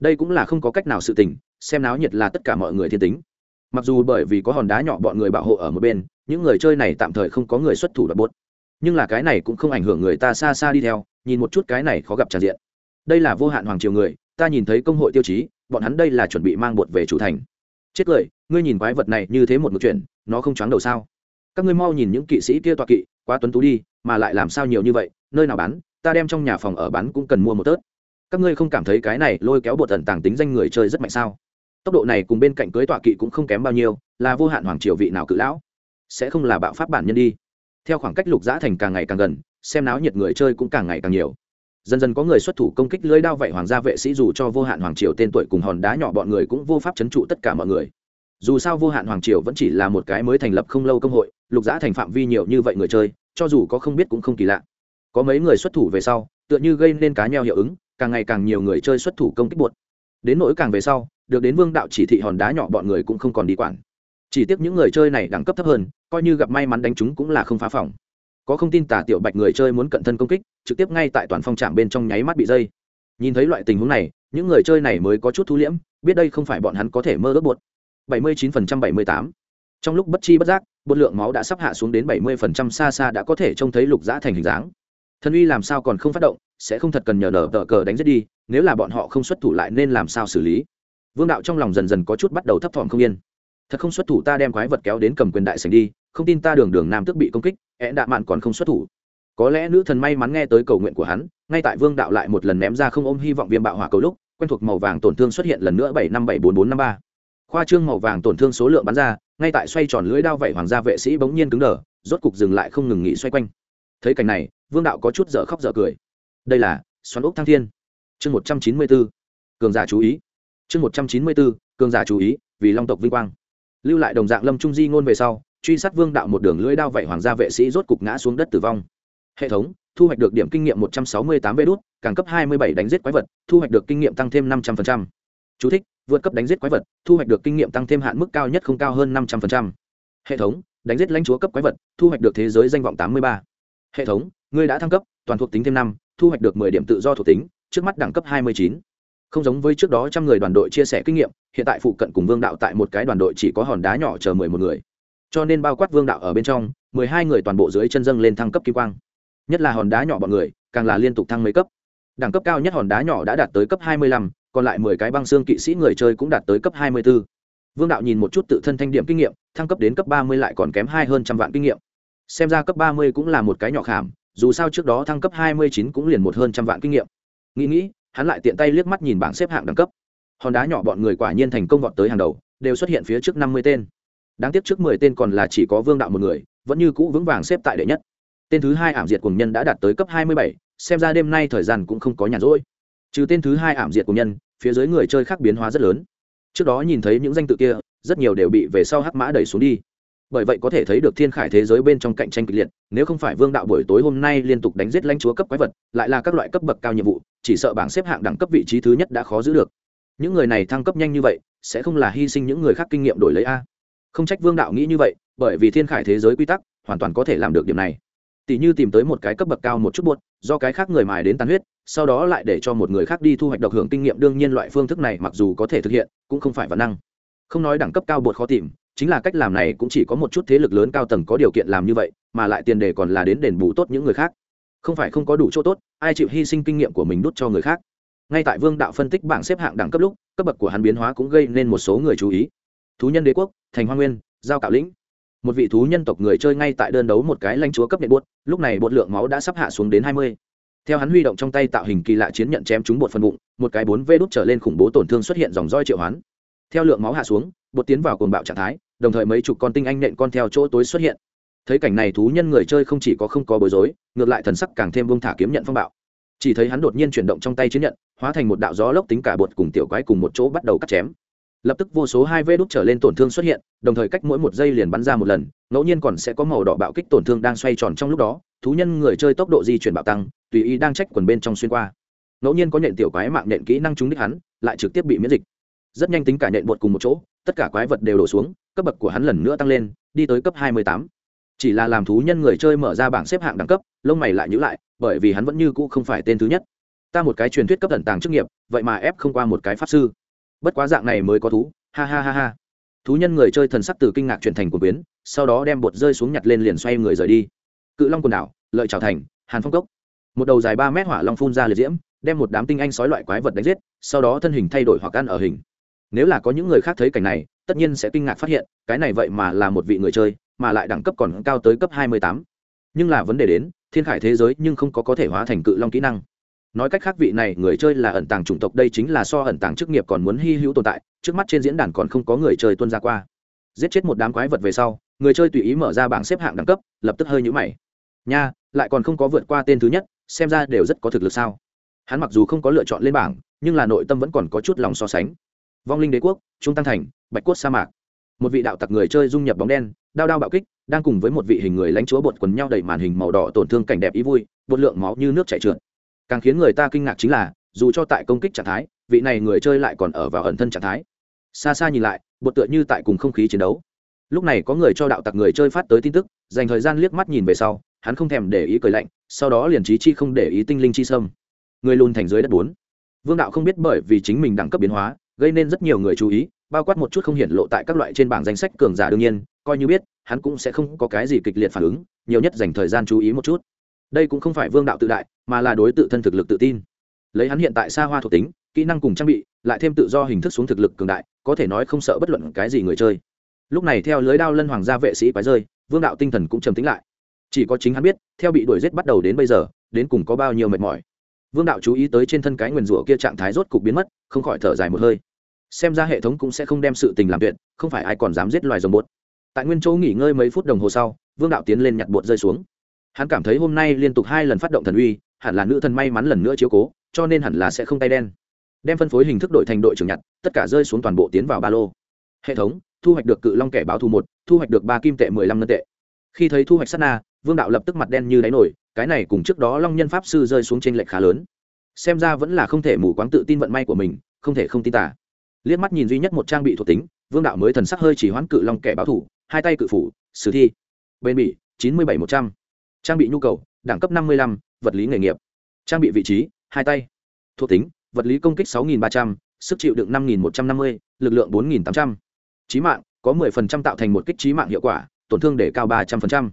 Đây cũng là không có cách nào sự tình xem náo nhiệt là tất cả mọi người thiên tính. Mặc dù bởi vì có hòn đá nhỏ bọn người bảo hộ ở một bên những người chơi này tạm thời không có người xuất thủ đoạt bốt nhưng là cái này cũng không ảnh hưởng người ta xa xa đi theo nhìn một chút cái này khó gặp tràn diện. Đây là vô hạn hoàng triều người ta nhìn thấy công hội tiêu chí bọn hắn đây là chuẩn bị mang bột về chủ thành. Chết cười ngươi nhìn quái vật này như thế một một chuyện, nó không choáng đầu sao? Các ngươi mau nhìn những kỵ sĩ kia tọa kỵ, quá tuấn tú đi, mà lại làm sao nhiều như vậy, nơi nào bán, ta đem trong nhà phòng ở bán cũng cần mua một tớt. Các ngươi không cảm thấy cái này lôi kéo bột ẩn tàng tính danh người chơi rất mạnh sao? Tốc độ này cùng bên cạnh cưới tọa kỵ cũng không kém bao nhiêu, là vô hạn hoàng triều vị nào cự lão? Sẽ không là bạo pháp bản nhân đi. Theo khoảng cách lục giã thành càng ngày càng gần, xem náo nhiệt người chơi cũng càng ngày càng nhiều. Dần dần có người xuất thủ công kích lưới đao vậy hoàng gia vệ sĩ dù cho vô hạn hoàng triều tên tuổi cùng hòn đá nhỏ bọn người cũng vô pháp chấn trụ tất cả mọi người dù sao vô hạn hoàng triều vẫn chỉ là một cái mới thành lập không lâu công hội, lục giã thành phạm vi nhiều như vậy người chơi, cho dù có không biết cũng không kỳ lạ. Có mấy người xuất thủ về sau, tựa như gây nên cá nheo hiệu ứng, càng ngày càng nhiều người chơi xuất thủ công kích buột đến nỗi càng về sau, được đến vương đạo chỉ thị hòn đá nhỏ bọn người cũng không còn đi quản. Chỉ tiếc những người chơi này đẳng cấp thấp hơn, coi như gặp may mắn đánh chúng cũng là không phá phòng. Có không tin tả tiểu bạch người chơi muốn cận thân công kích, trực tiếp ngay tại toàn phong trạm bên trong nháy mắt bị dây. Nhìn thấy loại tình huống này, những người chơi này mới có chút thu liễm, biết đây không phải bọn hắn có thể mơ ước bột 79% 78. Trong lúc bất chi bất giác, bộ lượng máu đã sắp hạ xuống đến 70% xa xa đã có thể trông thấy lục dã thành hình dáng. Thần uy làm sao còn không phát động, sẽ không thật cần nhờ nở tờ cờ đánh giết đi, nếu là bọn họ không xuất thủ lại nên làm sao xử lý. Vương đạo trong lòng dần dần có chút bắt đầu thấp thỏm không yên. Thật không xuất thủ ta đem quái vật kéo đến cầm quyền đại sảnh đi, không tin ta đường đường nam tước bị công kích, én đạ mạn còn không xuất thủ. Có lẽ nữ thần may mắn nghe tới cầu nguyện của hắn, ngay tại Vương đạo lại một lần ném ra không ôm hy vọng viêm bạo hỏa cầu lúc, quen thuộc màu vàng tổn thương xuất hiện lần nữa 757443 khoa trương màu vàng tổn thương số lượng bắn ra ngay tại xoay tròn lưỡi đao vẩy hoàng gia vệ sĩ bỗng nhiên cứng đờ rốt cục dừng lại không ngừng nghỉ xoay quanh. Thấy cảnh này vương đạo có chút dở khóc dở cười. Đây là xoắn ốc thăng thiên. Chương một trăm chín mươi bốn cường giả chú ý. Chương một trăm chín mươi bốn cường giả chú ý vì long tộc vinh quang. Lưu lại đồng dạng lâm trung di ngôn về sau truy sát vương đạo một đường lưỡi đao vẩy hoàng gia vệ sĩ rốt cục ngã xuống đất tử vong. Hệ thống thu hoạch được điểm kinh nghiệm một trăm sáu mươi tám vê đốt càng cấp hai mươi bảy đánh giết quái vật thu hoạch được kinh nghiệm tăng thêm năm trăm linh Chú thích, vượt cấp đánh giết quái vật, thu hoạch được kinh nghiệm tăng thêm hạn mức cao nhất không cao hơn năm trăm linh hệ thống, đánh giết lãnh chúa cấp quái vật, thu hoạch được thế giới danh vọng tám mươi ba. Hệ thống, ngươi đã thăng cấp, toàn thuộc tính thêm năm, thu hoạch được mười điểm tự do thuộc tính, trước mắt đẳng cấp hai mươi chín. Không giống với trước đó trăm người đoàn đội chia sẻ kinh nghiệm, hiện tại phụ cận cùng vương đạo tại một cái đoàn đội chỉ có hòn đá nhỏ chờ mười một người. Cho nên bao quát vương đạo ở bên trong, mười hai người toàn bộ dưới chân dâng lên thăng cấp kim quang. Nhất là hòn đá nhỏ bọn người, càng là liên tục thăng mấy cấp. Đẳng cấp cao nhất hòn đá nhỏ đã đạt tới cấp hai mươi lăm còn lại mười cái băng xương kỵ sĩ người chơi cũng đạt tới cấp hai mươi b ố vương đạo nhìn một chút tự thân thanh điểm kinh nghiệm, thăng cấp đến cấp ba mươi lại còn kém hai hơn trăm vạn kinh nghiệm. Xem ra cấp ba mươi cũng là một cái nhỏ khảm, dù sao trước đó thăng cấp hai mươi chín cũng liền một hơn trăm vạn kinh nghiệm. Nghĩ nghĩ, hắn lại tiện tay liếc mắt nhìn bảng xếp hạng đẳng cấp. Hòn đá nhỏ bọn người quả nhiên thành công vọt tới hàng đầu, đều xuất hiện phía trước năm mươi tên. Đáng tiếc trước mười tên còn là chỉ có vương đạo một người, vẫn như cũ vững vàng xếp tại đệ nhất. Tên thứ hai ảm diệt cùng nhân đã đạt tới cấp hai mươi bảy, xem ra đêm nay thời gian cũng không có nhàn rỗi. Trừ tên thứ hai ảm diệt cùng nhân phía dưới người chơi khác biến hóa rất lớn. Trước đó nhìn thấy những danh tự kia, rất nhiều đều bị về sau hắc mã đẩy xuống đi. Bởi vậy có thể thấy được thiên khải thế giới bên trong cạnh tranh kịch liệt, nếu không phải vương đạo buổi tối hôm nay liên tục đánh giết lãnh chúa cấp quái vật, lại là các loại cấp bậc cao nhiệm vụ, chỉ sợ bảng xếp hạng đẳng cấp vị trí thứ nhất đã khó giữ được. Những người này thăng cấp nhanh như vậy, sẽ không là hy sinh những người khác kinh nghiệm đổi lấy a? Không trách vương đạo nghĩ như vậy, bởi vì thiên khải thế giới quy tắc hoàn toàn có thể làm được điểm này tỉ như tìm tới một cái cấp bậc cao một chút buốt, do cái khác người mài đến tàn huyết, sau đó lại để cho một người khác đi thu hoạch độc hưởng kinh nghiệm. Đương nhiên loại phương thức này mặc dù có thể thực hiện, cũng không phải văn năng. Không nói đẳng cấp cao bột khó tìm, chính là cách làm này cũng chỉ có một chút thế lực lớn cao tầng có điều kiện làm như vậy, mà lại tiền đề còn là đến đền bù tốt những người khác. Không phải không có đủ chỗ tốt, ai chịu hy sinh kinh nghiệm của mình đút cho người khác. Ngay tại vương đạo phân tích bảng xếp hạng đẳng cấp lúc, cấp bậc của hắn biến hóa cũng gây nên một số người chú ý. Thú nhân đế quốc, thành hoa nguyên, giao cạo lĩnh một vị thú nhân tộc người chơi ngay tại đơn đấu một cái lãnh chúa cấp điện buốt, lúc này bột lượng máu đã sắp hạ xuống đến hai mươi. Theo hắn huy động trong tay tạo hình kỳ lạ chiến nhận chém trúng bột phần bụng, một cái bốn vê đút trở lên khủng bố tổn thương xuất hiện dòng roi triệu hoán. Theo lượng máu hạ xuống, bột tiến vào cuồng bạo trạng thái, đồng thời mấy chục con tinh anh nện con theo chỗ tối xuất hiện. Thấy cảnh này thú nhân người chơi không chỉ có không có bối rối, ngược lại thần sắc càng thêm vương thả kiếm nhận phong bạo. Chỉ thấy hắn đột nhiên chuyển động trong tay chiến nhận, hóa thành một đạo gió lốc tính cả bột cùng tiểu quái cùng một chỗ bắt đầu cắt chém lập tức vô số hai vê đút trở lên tổn thương xuất hiện, đồng thời cách mỗi một giây liền bắn ra một lần, ngẫu nhiên còn sẽ có màu đỏ bạo kích tổn thương đang xoay tròn trong lúc đó, thú nhân người chơi tốc độ di chuyển bạo tăng, tùy ý đang trách quần bên trong xuyên qua. Ngẫu nhiên có nhện tiểu quái mạng nhện kỹ năng trúng đích hắn, lại trực tiếp bị miễn dịch. Rất nhanh tính cả nhện bột cùng một chỗ, tất cả quái vật đều đổ xuống, cấp bậc của hắn lần nữa tăng lên, đi tới cấp hai mươi tám. Chỉ là làm thú nhân người chơi mở ra bảng xếp hạng đẳng cấp, lông mày lại nhữ lại, bởi vì hắn vẫn như cũ không phải tên thứ nhất. Ta một cái truyền thuyết cấp tận tàng chức nghiệp, vậy mà ép không qua một cái pháp sư bất quá dạng này mới có thú. Ha ha ha ha. Thú nhân người chơi thần sắc từ kinh ngạc chuyển thành của biến, sau đó đem bột rơi xuống nhặt lên liền xoay người rời đi. Cự long quần đảo, lợi trào thành, hàn phong cốc. Một đầu dài ba mét hỏa long phun ra liệt diễm, đem một đám tinh anh sói loại quái vật đánh giết, sau đó thân hình thay đổi hoặc ăn ở hình. Nếu là có những người khác thấy cảnh này, tất nhiên sẽ kinh ngạc phát hiện, cái này vậy mà là một vị người chơi, mà lại đẳng cấp còn cao tới cấp hai mươi tám. Nhưng là vấn đề đến, thiên khải thế giới nhưng không có có thể hóa thành cự long kỹ năng nói cách khác vị này người chơi là ẩn tàng chủng tộc, đây chính là so ẩn tàng chức nghiệp còn muốn hy hữu tồn tại, trước mắt trên diễn đàn còn không có người chơi tuân ra qua. Giết chết một đám quái vật về sau, người chơi tùy ý mở ra bảng xếp hạng đẳng cấp, lập tức hơi nhũ mày. Nha, lại còn không có vượt qua tên thứ nhất, xem ra đều rất có thực lực sao. Hắn mặc dù không có lựa chọn lên bảng, nhưng là nội tâm vẫn còn có chút lòng so sánh. Vong linh đế quốc, trung tăng thành, bạch quốc sa mạc. Một vị đạo tặc người chơi dung nhập bóng đen, đao đao bạo kích, đang cùng với một vị hình người lãnh chúa bột quần nhau đầy màn hình màu đỏ tổn thương cảnh đẹp ý vui, bột lượng máu như nước chảy trượt càng khiến người ta kinh ngạc chính là, dù cho tại công kích trạng thái, vị này người chơi lại còn ở vào ẩn thân trạng thái. Xa xa nhìn lại, bột tựa như tại cùng không khí chiến đấu. Lúc này có người cho đạo tặc người chơi phát tới tin tức, dành thời gian liếc mắt nhìn về sau, hắn không thèm để ý cười lạnh, sau đó liền trí chi không để ý tinh linh chi sâm. Người lùn thành dưới đất bốn. Vương đạo không biết bởi vì chính mình đẳng cấp biến hóa, gây nên rất nhiều người chú ý, bao quát một chút không hiển lộ tại các loại trên bảng danh sách cường giả đương nhiên, coi như biết, hắn cũng sẽ không có cái gì kịch liệt phản ứng, nhiều nhất dành thời gian chú ý một chút. Đây cũng không phải vương đạo tự đại mà là đối tự thân thực lực tự tin. Lấy hắn hiện tại xa hoa thuộc tính, kỹ năng cùng trang bị, lại thêm tự do hình thức xuống thực lực cường đại, có thể nói không sợ bất luận cái gì người chơi. Lúc này theo lưới đao lân hoàng gia vệ sĩ quái rơi, vương đạo tinh thần cũng trầm tính lại. Chỉ có chính hắn biết, theo bị đuổi g bắt đầu đến bây giờ, đến cùng có bao nhiêu mệt mỏi. Vương đạo chú ý tới trên thân cái nguyền rủa kia trạng thái rốt cục biến mất, không khỏi thở dài một hơi. Xem ra hệ thống cũng sẽ không đem sự tình làm tuyệt, không phải ai còn dám giết loài rồng bột. Tại nguyên chỗ nghỉ ngơi mấy phút đồng hồ sau, vương đạo tiến lên nhặt bột rơi xuống. Hắn cảm thấy hôm nay liên tục hai lần phát động thần uy hẳn là nữ thần may mắn lần nữa chiếu cố, cho nên hẳn là sẽ không tay đen. Đem phân phối hình thức đội thành đội trưởng nhặt, tất cả rơi xuống toàn bộ tiến vào ba lô. Hệ thống, thu hoạch được cự long kẻ báo thù một, thu hoạch được ba kim tệ mười lăm ngân tệ. Khi thấy thu hoạch sát na, vương đạo lập tức mặt đen như đáy nổi, cái này cùng trước đó long nhân pháp sư rơi xuống trên lệch khá lớn. Xem ra vẫn là không thể mù quáng tự tin vận may của mình, không thể không tin tả liếc mắt nhìn duy nhất một trang bị thuộc tính, vương đạo mới thần sắc hơi chỉ hoãn cự long kẻ báo thủ hai tay cự phủ, sử thi. Bên bị chín mươi bảy một trăm. Trang bị nhu cầu, đẳng cấp năm mươi lăm vật lý nghề nghiệp. Trang bị vị trí, hai tay. Thuộc tính, vật lý công kích sáu nghìn ba trăm, sức chịu đựng năm nghìn một trăm năm mươi, lực lượng bốn nghìn tám trăm. Trí mạng, có mười phần trăm tạo thành một kích trí mạng hiệu quả, tổn thương để cao ba trăm phần trăm.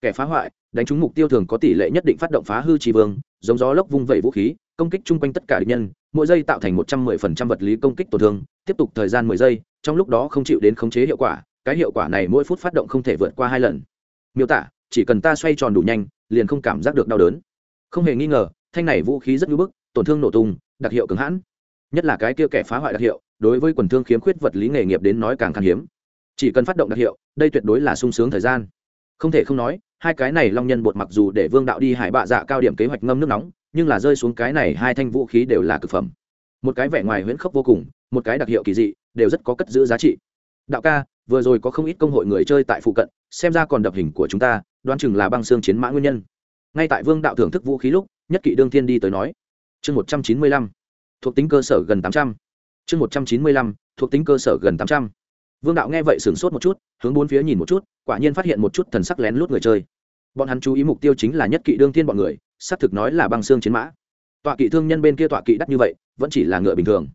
Kẻ phá hoại, đánh trúng mục tiêu thường có tỷ lệ nhất định phát động phá hư trì vương, giống gió lốc vung vẩy vũ khí, công kích chung quanh tất cả địch nhân, mỗi giây tạo thành một trăm mười phần trăm vật lý công kích tổn thương, tiếp tục thời gian mười giây, trong lúc đó không chịu đến khống chế hiệu quả, cái hiệu quả này mỗi phút phát động không thể vượt qua hai lần. Miêu tả, chỉ cần ta xoay tròn đủ nhanh, liền không cảm giác được đau đớn không hề nghi ngờ, thanh này vũ khí rất ngưỡng bức, tổn thương nổ tung, đặc hiệu cứng hãn. Nhất là cái kia kẻ phá hoại đặc hiệu, đối với quần thương khiếm khuyết vật lý nghề nghiệp đến nói càng khan hiếm. Chỉ cần phát động đặc hiệu, đây tuyệt đối là sung sướng thời gian. Không thể không nói, hai cái này long nhân bột mặc dù để vương đạo đi hải bạ dạ cao điểm kế hoạch ngâm nước nóng, nhưng là rơi xuống cái này hai thanh vũ khí đều là cực phẩm. Một cái vẻ ngoài huyễn khốc vô cùng, một cái đặc hiệu kỳ dị, đều rất có cất giữ giá trị. Đạo ca, vừa rồi có không ít công hội người chơi tại phụ cận, xem ra còn đập hình của chúng ta, đoán chừng là băng xương chiến mã nguyên nhân ngay tại vương đạo thưởng thức vũ khí lúc, nhất kỵ đương thiên đi tới nói, chương một trăm chín mươi lăm, thuộc tính cơ sở gần tám trăm. Chương một trăm chín mươi lăm, thuộc tính cơ sở gần tám trăm. Vương đạo nghe vậy sửng sốt một chút, hướng bốn phía nhìn một chút, quả nhiên phát hiện một chút thần sắc lén lút người chơi. Bọn hắn chú ý mục tiêu chính là nhất kỵ đương thiên bọn người, xác thực nói là băng xương chiến mã. Tọa kỵ thương nhân bên kia tọa kỵ đắt như vậy, vẫn chỉ là ngựa bình thường.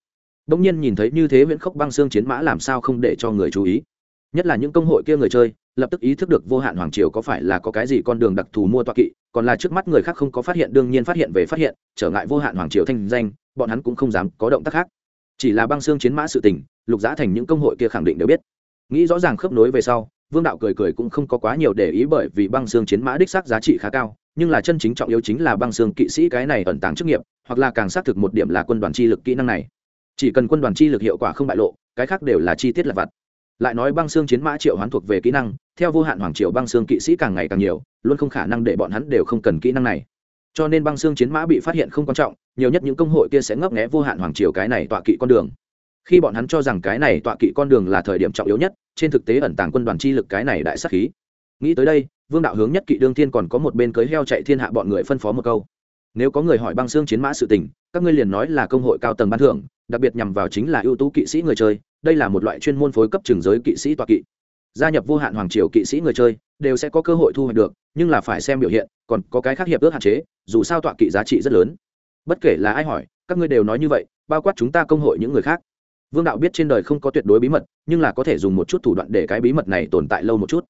Đông nhiên nhìn thấy như thế viễn khốc băng xương chiến mã làm sao không để cho người chú ý. Nhất là những công hội kia người chơi, lập tức ý thức được vô hạn hoàng triều có phải là có cái gì con đường đặc thù mua tọa kỵ còn là trước mắt người khác không có phát hiện, đương nhiên phát hiện về phát hiện, trở ngại vô hạn hoàng triều thanh danh, bọn hắn cũng không dám có động tác khác. Chỉ là băng xương chiến mã sự tình, lục giã thành những công hội kia khẳng định đều biết. Nghĩ rõ ràng khớp nối về sau, vương đạo cười cười cũng không có quá nhiều để ý bởi vì băng xương chiến mã đích xác giá trị khá cao, nhưng là chân chính trọng yếu chính là băng xương kỵ sĩ cái này ẩn tàng chức nghiệp, hoặc là càng xác thực một điểm là quân đoàn chi lực kỹ năng này. Chỉ cần quân đoàn chi lực hiệu quả không bại lộ, cái khác đều là chi tiết là vặt. Lại nói băng xương chiến mã triệu hoán thuộc về kỹ năng theo vô hạn hoàng triều băng xương kỵ sĩ càng ngày càng nhiều, luôn không khả năng để bọn hắn đều không cần kỹ năng này. Cho nên băng xương chiến mã bị phát hiện không quan trọng, nhiều nhất những công hội kia sẽ ngấp nghé vô hạn hoàng triều cái này tọa kỵ con đường. Khi bọn hắn cho rằng cái này tọa kỵ con đường là thời điểm trọng yếu nhất, trên thực tế ẩn tàng quân đoàn chi lực cái này đại sắc khí. Nghĩ tới đây, vương đạo hướng nhất kỵ đương thiên còn có một bên cưới heo chạy thiên hạ bọn người phân phó một câu. Nếu có người hỏi băng xương chiến mã sự tình, các ngươi liền nói là công hội cao tầng ban thưởng, đặc biệt nhằm vào chính là ưu tú kỵ sĩ người chơi, đây là một loại chuyên môn phối cấp trường giới kỵ sĩ tọa kỵ gia nhập vô hạn hoàng triều kỵ sĩ người chơi, đều sẽ có cơ hội thu hoạch được, nhưng là phải xem biểu hiện, còn có cái khác hiệp ước hạn chế, dù sao tọa kỵ giá trị rất lớn. Bất kể là ai hỏi, các ngươi đều nói như vậy, bao quát chúng ta công hội những người khác. Vương đạo biết trên đời không có tuyệt đối bí mật, nhưng là có thể dùng một chút thủ đoạn để cái bí mật này tồn tại lâu một chút.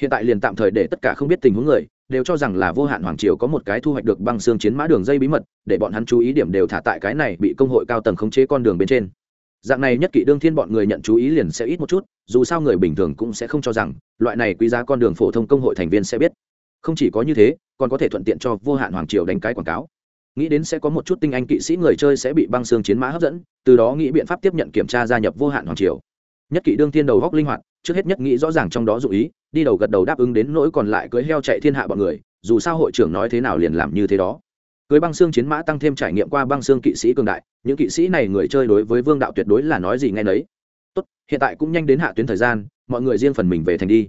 Hiện tại liền tạm thời để tất cả không biết tình huống người, đều cho rằng là vô hạn hoàng triều có một cái thu hoạch được băng xương chiến mã đường dây bí mật, để bọn hắn chú ý điểm đều thả tại cái này bị công hội cao tầng khống chế con đường bên trên dạng này nhất kỵ đương thiên bọn người nhận chú ý liền sẽ ít một chút, dù sao người bình thường cũng sẽ không cho rằng, loại này quý giá con đường phổ thông công hội thành viên sẽ biết. Không chỉ có như thế, còn có thể thuận tiện cho vô hạn hoàng triều đánh cái quảng cáo. Nghĩ đến sẽ có một chút tinh anh kỵ sĩ người chơi sẽ bị băng xương chiến mã hấp dẫn, từ đó nghĩ biện pháp tiếp nhận kiểm tra gia nhập vô hạn hoàng triều. Nhất kỵ đương thiên đầu góc linh hoạt, trước hết nhất nghĩ rõ ràng trong đó dụ ý, đi đầu gật đầu đáp ứng đến nỗi còn lại cưới heo chạy thiên hạ bọn người, dù sao hội trưởng nói thế nào liền làm như thế đó cưới băng xương chiến mã tăng thêm trải nghiệm qua băng xương kỵ sĩ cường đại, những kỵ sĩ này người chơi đối với vương đạo tuyệt đối là nói gì nghe nấy. Tốt, hiện tại cũng nhanh đến hạ tuyến thời gian, mọi người riêng phần mình về thành đi.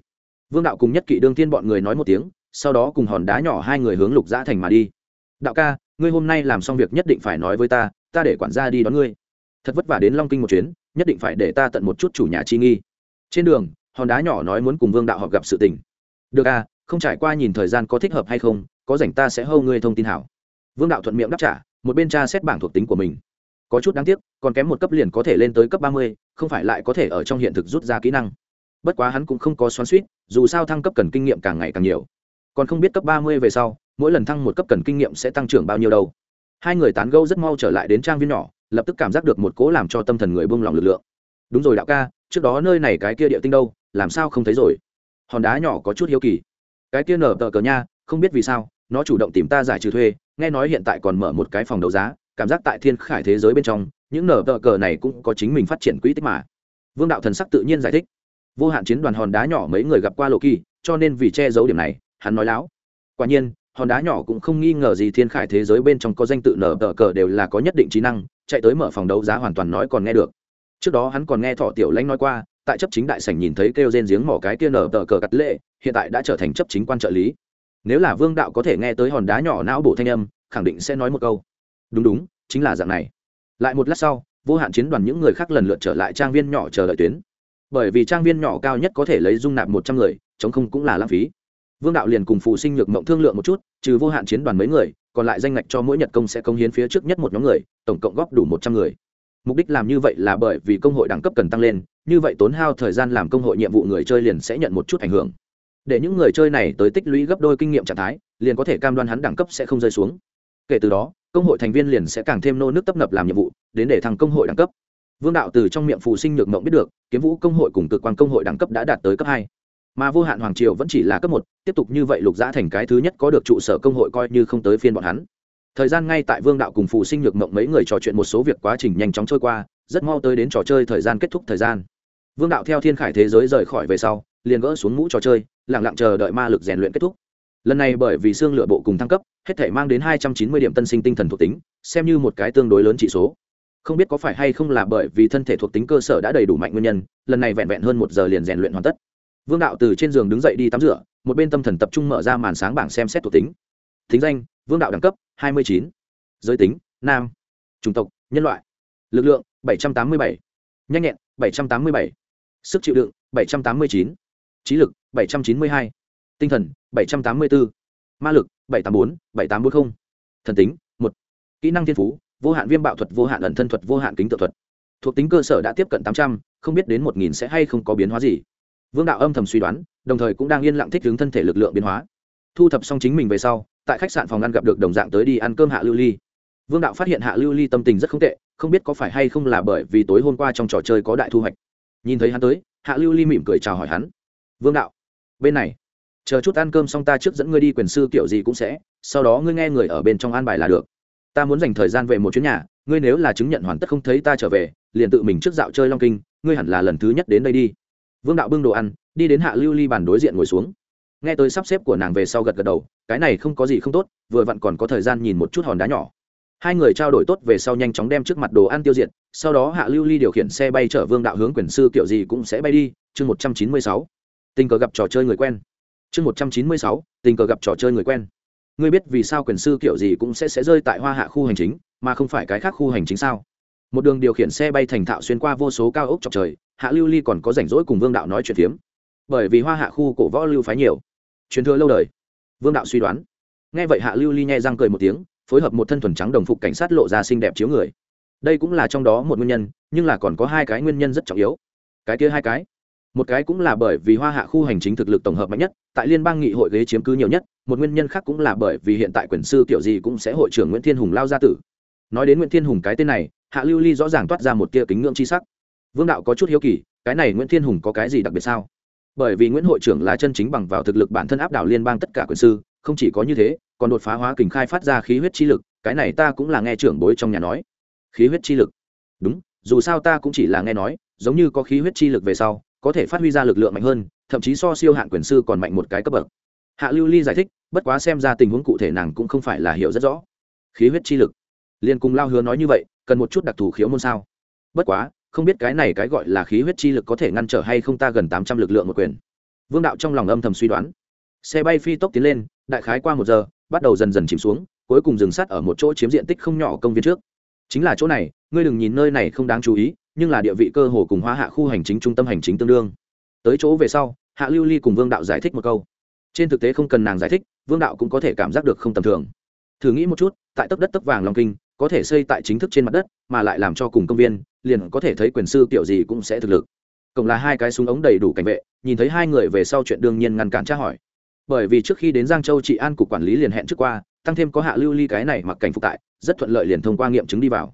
Vương đạo cùng nhất kỵ đương thiên bọn người nói một tiếng, sau đó cùng hòn đá nhỏ hai người hướng lục giã thành mà đi. Đạo ca, ngươi hôm nay làm xong việc nhất định phải nói với ta ta để quản gia đi đón ngươi. Thật vất vả đến long kinh một chuyến, nhất định phải để ta tận một chút chủ nhà chi nghi. Trên đường, hòn đá nhỏ nói muốn cùng vương đạo họp gặp sự tình. Được à không trải qua nhìn thời gian có thích hợp hay không, có rảnh ta sẽ hâu ngươi thông tin hảo vương đạo thuận miệng đáp trả, một bên tra xét bảng thuộc tính của mình. Có chút đáng tiếc, còn kém một cấp liền có thể lên tới cấp ba mươi, không phải lại có thể ở trong hiện thực rút ra kỹ năng. Bất quá hắn cũng không có xoắn suýt, dù sao thăng cấp cần kinh nghiệm càng ngày càng nhiều. Còn không biết cấp ba mươi về sau, mỗi lần thăng một cấp cần kinh nghiệm sẽ tăng trưởng bao nhiêu đâu. Hai người tán gâu rất mau trở lại đến trang viên nhỏ, lập tức cảm giác được một cố làm cho tâm thần người buông lỏng lực lượng. Đúng rồi đạo ca, trước đó nơi này cái kia địa tinh đâu, làm sao không thấy rồi? Hòn đá nhỏ có chút hiếu kỳ. Cái kia nở tờ cờ nha, không biết vì sao, nó chủ động tìm ta giải trừ thuê nghe nói hiện tại còn mở một cái phòng đấu giá, cảm giác tại thiên khải thế giới bên trong, những nở tờ cờ này cũng có chính mình phát triển quỹ tích mà. Vương đạo thần sắc tự nhiên giải thích. Vô hạn chiến đoàn hòn đá nhỏ mấy người gặp qua lộ kỳ, cho nên vì che giấu điểm này, hắn nói láo. Quả nhiên, hòn đá nhỏ cũng không nghi ngờ gì thiên khải thế giới bên trong có danh tự nở tờ cờ đều là có nhất định trí năng, chạy tới mở phòng đấu giá hoàn toàn nói còn nghe được. Trước đó hắn còn nghe thọ tiểu lãnh nói qua, tại chấp chính đại sảnh nhìn thấy kêu rên giếng mỏ cái kia nở tờ cờ cắt lệ, hiện tại đã trở thành chấp chính quan trợ lý nếu là vương đạo có thể nghe tới hòn đá nhỏ não bổ thanh âm, khẳng định sẽ nói một câu. Đúng đúng, chính là dạng này. Lại một lát sau, vô hạn chiến đoàn những người khác lần lượt trở lại trang viên nhỏ chờ đợi tuyến. Bởi vì trang viên nhỏ cao nhất có thể lấy dung nạp một trăm người, chống không cũng là lãng phí. Vương đạo liền cùng phụ sinh nhược mộng thương lượng một chút, trừ vô hạn chiến đoàn mấy người, còn lại danh ngạch cho mỗi nhật công sẽ công hiến phía trước nhất một nhóm người, tổng cộng góp đủ một trăm người. Mục đích làm như vậy là bởi vì công hội đẳng cấp cần tăng lên, như vậy tốn hao thời gian làm công hội nhiệm vụ người chơi liền sẽ nhận một chút ảnh hưởng để những người chơi này tới tích lũy gấp đôi kinh nghiệm trạng thái, liền có thể cam đoan hắn đẳng cấp sẽ không rơi xuống. Kể từ đó, công hội thành viên liền sẽ càng thêm nô nước tấp nập làm nhiệm vụ, đến để thằng công hội đẳng cấp. Vương đạo từ trong miệng phù sinh nhược mộng biết được, kiếm vũ công hội cùng cơ quan công hội đẳng cấp đã đạt tới cấp hai. Mà vô hạn hoàng triều vẫn chỉ là cấp một, tiếp tục như vậy lục giã thành cái thứ nhất có được trụ sở công hội coi như không tới phiên bọn hắn. Thời gian ngay tại vương đạo cùng phù sinh nhược mộng mấy người trò chuyện một số việc quá trình nhanh chóng trôi qua, rất mau tới đến trò chơi thời gian kết thúc thời gian. Vương đạo theo thiên khải thế giới rời khỏi về sau liền gỡ xuống mũ trò chơi lẳng lặng chờ đợi ma lực rèn luyện kết thúc. Lần này bởi vì xương lựa bộ cùng thăng cấp, hết thể mang đến hai trăm chín mươi điểm tân sinh tinh thần thuộc tính, xem như một cái tương đối lớn chỉ số. Không biết có phải hay không là bởi vì thân thể thuộc tính cơ sở đã đầy đủ mạnh nguyên nhân, lần này vẹn vẹn hơn một giờ liền rèn luyện hoàn tất. Vương đạo từ trên giường đứng dậy đi tắm rửa, một bên tâm thần tập trung mở ra màn sáng bảng xem xét thuộc tính. Thính danh, vương đạo đẳng cấp, hai mươi chín. Giới tính, nam. Chủng tộc, nhân loại. Lực lượng, bảy trăm tám mươi bảy. Nhanh nhẹn, bảy trăm tám mươi bảy. Sức chịu đựng, bảy trăm tám mươi chín trí lực bảy trăm chín mươi hai. Tinh thần bảy trăm tám mươi bốn. Ma lực bảy trăm tám mươi bốn bảy tám trăm bốn mươi thần tính 1, kỹ năng thiên phú vô hạn viêm bạo thuật vô hạn ẩn thân thuật vô hạn kính tự thuật. Thuộc tính cơ sở đã tiếp cận tám trăm không biết đến một nghìn sẽ hay không có biến hóa gì. Vương đạo âm thầm suy đoán đồng thời cũng đang yên lặng thích ứng thân thể lực lượng biến hóa. Thu thập xong chính mình về sau tại khách sạn phòng ăn gặp được đồng dạng tới đi ăn cơm hạ lưu ly. Vương đạo phát hiện hạ lưu ly tâm tình rất không tệ không biết có phải hay không là bởi vì tối hôm qua trong trò chơi có đại thu hoạch. Nhìn thấy hắn tới hạ lưu ly mỉm cười chào hỏi hắn vương đạo, bên này, chờ chút ăn cơm xong ta trước dẫn ngươi đi quyền sư kiểu gì cũng sẽ, sau đó ngươi nghe người ở bên trong an bài là được. Ta muốn dành thời gian về một chuyến nhà, ngươi nếu là chứng nhận hoàn tất không thấy ta trở về, liền tự mình trước dạo chơi long kinh, ngươi hẳn là lần thứ nhất đến đây đi. Vương đạo bưng đồ ăn, đi đến hạ lưu ly bàn đối diện ngồi xuống. Nghe tới sắp xếp của nàng về sau gật gật đầu, cái này không có gì không tốt, vừa vặn còn có thời gian nhìn một chút hòn đá nhỏ. Hai người trao đổi tốt về sau nhanh chóng đem trước mặt đồ ăn tiêu diệt, sau đó hạ lưu ly điều khiển xe bay chở vương đạo hướng quyền sư kiểu gì cũng sẽ bay đi, chương một trăm chín mươi sáu tình cờ gặp trò chơi người quen. Chương một trăm chín mươi sáu, tình cờ gặp trò chơi người quen. Ngươi biết vì sao quyền sư kiểu gì cũng sẽ sẽ rơi tại hoa hạ khu hành chính, mà không phải cái khác khu hành chính sao? Một đường điều khiển xe bay thành thạo xuyên qua vô số cao ốc trọc trời, hạ lưu ly còn có rảnh rỗi cùng vương đạo nói chuyện phiếm. Bởi vì hoa hạ khu cổ võ lưu phái nhiều. Truyền thừa lâu đời. Vương đạo suy đoán. Nghe vậy hạ lưu ly nhẹ răng cười một tiếng, phối hợp một thân thuần trắng đồng phục cảnh sát lộ ra xinh đẹp chiếu người. Đây cũng là trong đó một nguyên nhân, nhưng là còn có hai cái nguyên nhân rất trọng yếu. Cái kia hai cái một cái cũng là bởi vì hoa hạ khu hành chính thực lực tổng hợp mạnh nhất, tại liên bang nghị hội ghế chiếm cứ nhiều nhất, một nguyên nhân khác cũng là bởi vì hiện tại quyền sư kiểu gì cũng sẽ hội trưởng nguyễn thiên hùng lao gia tử. Nói đến nguyễn thiên hùng cái tên này, hạ lưu ly rõ ràng toát ra một tia kính ngưỡng c h i sắc. Vương đạo có chút hiếu kỳ, cái này nguyễn thiên hùng có cái gì đặc biệt sao? Bởi vì nguyễn hội trưởng là chân chính bằng vào thực lực bản thân áp đảo liên bang tất cả quyền sư, không chỉ có như thế, còn đột phá hóa kình khai phát ra khí huyết chi lực, cái này ta cũng là nghe trưởng bối trong nhà nói. Khí huyết chi lực. Đúng, dù sao ta cũng chỉ là nghe nói, giống như có khí huyết chi lực về sau có thể phát huy ra lực lượng mạnh hơn, thậm chí so siêu hạn quyền sư còn mạnh một cái cấp bậc. Hạ lưu ly giải thích, bất quá xem ra tình huống cụ thể nàng cũng không phải là hiểu rất rõ. Khí huyết chi lực. Liên cùng lao hứa nói như vậy, cần một chút đặc thù khiếu môn sao? Bất quá, không biết cái này cái gọi là khí huyết chi lực có thể ngăn trở hay không ta gần tám trăm lực lượng một quyền. Vương đạo trong lòng âm thầm suy đoán. Xe bay phi tốc tiến lên, đại khái qua một giờ, bắt đầu dần dần chìm xuống, cuối cùng dừng sát ở một chỗ chiếm diện tích không nhỏ công viên trước. Chính là chỗ này, ngươi đừng nhìn nơi này không đáng chú ý nhưng là địa vị cơ hồ cùng hóa hạ khu hành chính trung tâm hành chính tương đương. Tới chỗ về sau, hạ lưu ly cùng vương đạo giải thích một câu. Trên thực tế không cần nàng giải thích, vương đạo cũng có thể cảm giác được không tầm thường. Thử nghĩ một chút, tại tấc đất tấc vàng long kinh, có thể xây tại chính thức trên mặt đất, mà lại làm cho cùng công viên, liền có thể thấy quyền sư kiểu gì cũng sẽ thực lực. Cộng là hai cái súng ống đầy đủ cảnh vệ, nhìn thấy hai người về sau chuyện đương nhiên ngăn cản tra hỏi. Bởi vì trước khi đến giang châu chị an cục quản lý liền hẹn trước qua, tăng thêm có hạ lưu ly cái này mặc cảnh phục tại, rất thuận lợi liền thông qua nghiệm chứng đi vào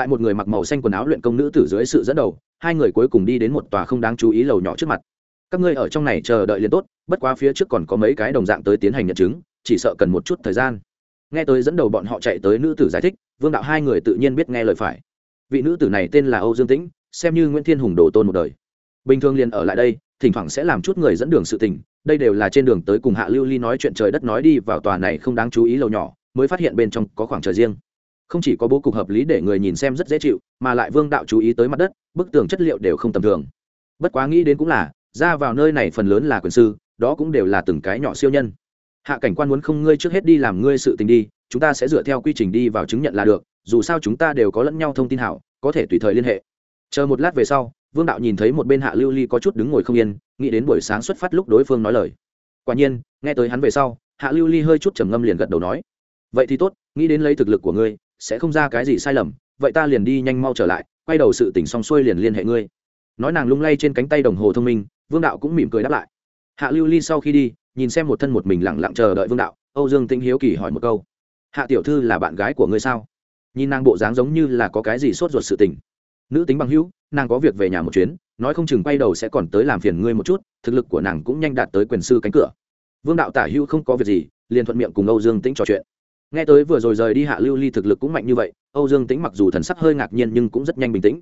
tại một người mặc màu xanh quần áo luyện công nữ tử dưới sự dẫn đầu, hai người cuối cùng đi đến một tòa không đáng chú ý lầu nhỏ trước mặt. Các ngươi ở trong này chờ đợi liền tốt, bất quá phía trước còn có mấy cái đồng dạng tới tiến hành nhận chứng, chỉ sợ cần một chút thời gian. Nghe tới dẫn đầu bọn họ chạy tới nữ tử giải thích, vương đạo hai người tự nhiên biết nghe lời phải. Vị nữ tử này tên là âu dương tĩnh, xem như nguyễn thiên hùng đồ tôn một đời. Bình thường liền ở lại đây, thỉnh thoảng sẽ làm chút người dẫn đường sự tình, đây đều là trên đường tới cùng hạ lưu ly nói chuyện trời đất nói đi vào tòa này không đáng chú ý lầu nhỏ, mới phát hiện bên trong có khoảng trời riêng không chỉ có bố cục hợp lý để người nhìn xem rất dễ chịu, mà lại vương đạo chú ý tới mặt đất, bức tường chất liệu đều không tầm thường. Bất quá nghĩ đến cũng là, ra vào nơi này phần lớn là quyền sư, đó cũng đều là từng cái nhỏ siêu nhân. Hạ cảnh quan muốn không ngươi trước hết đi làm ngươi sự tình đi, chúng ta sẽ dựa theo quy trình đi vào chứng nhận là được, dù sao chúng ta đều có lẫn nhau thông tin hảo, có thể tùy thời liên hệ. Chờ một lát về sau, vương đạo nhìn thấy một bên hạ lưu ly có chút đứng ngồi không yên, nghĩ đến buổi sáng xuất phát lúc đối phương nói lời. Quả nhiên, nghe tới hắn về sau, hạ lưu ly hơi chút trầm ngâm liền gật đầu nói. Vậy thì tốt, nghĩ đến lấy thực lực của ngươi sẽ không ra cái gì sai lầm, vậy ta liền đi nhanh mau trở lại, quay đầu sự tỉnh xong xuôi liền liên hệ ngươi. Nói nàng lung lay trên cánh tay đồng hồ thông minh, vương đạo cũng mỉm cười đáp lại. Hạ lưu ly sau khi đi, nhìn xem một thân một mình lẳng lặng chờ đợi vương đạo, âu dương tĩnh hiếu kỳ hỏi một câu. Hạ tiểu thư là bạn gái của ngươi sao? Nhìn nàng bộ dáng giống như là có cái gì sốt ruột sự tình. Nữ tính bằng hữu, nàng có việc về nhà một chuyến, nói không chừng quay đầu sẽ còn tới làm phiền ngươi một chút, thực lực của nàng cũng nhanh đạt tới quyền sư cánh cửa. Vương đạo tả hữu không có việc gì, liền thuận miệng cùng âu dương tĩnh trò chuyện nghe tới vừa rồi rời đi hạ lưu ly thực lực cũng mạnh như vậy, âu dương tĩnh mặc dù thần sắc hơi ngạc nhiên nhưng cũng rất nhanh bình tĩnh.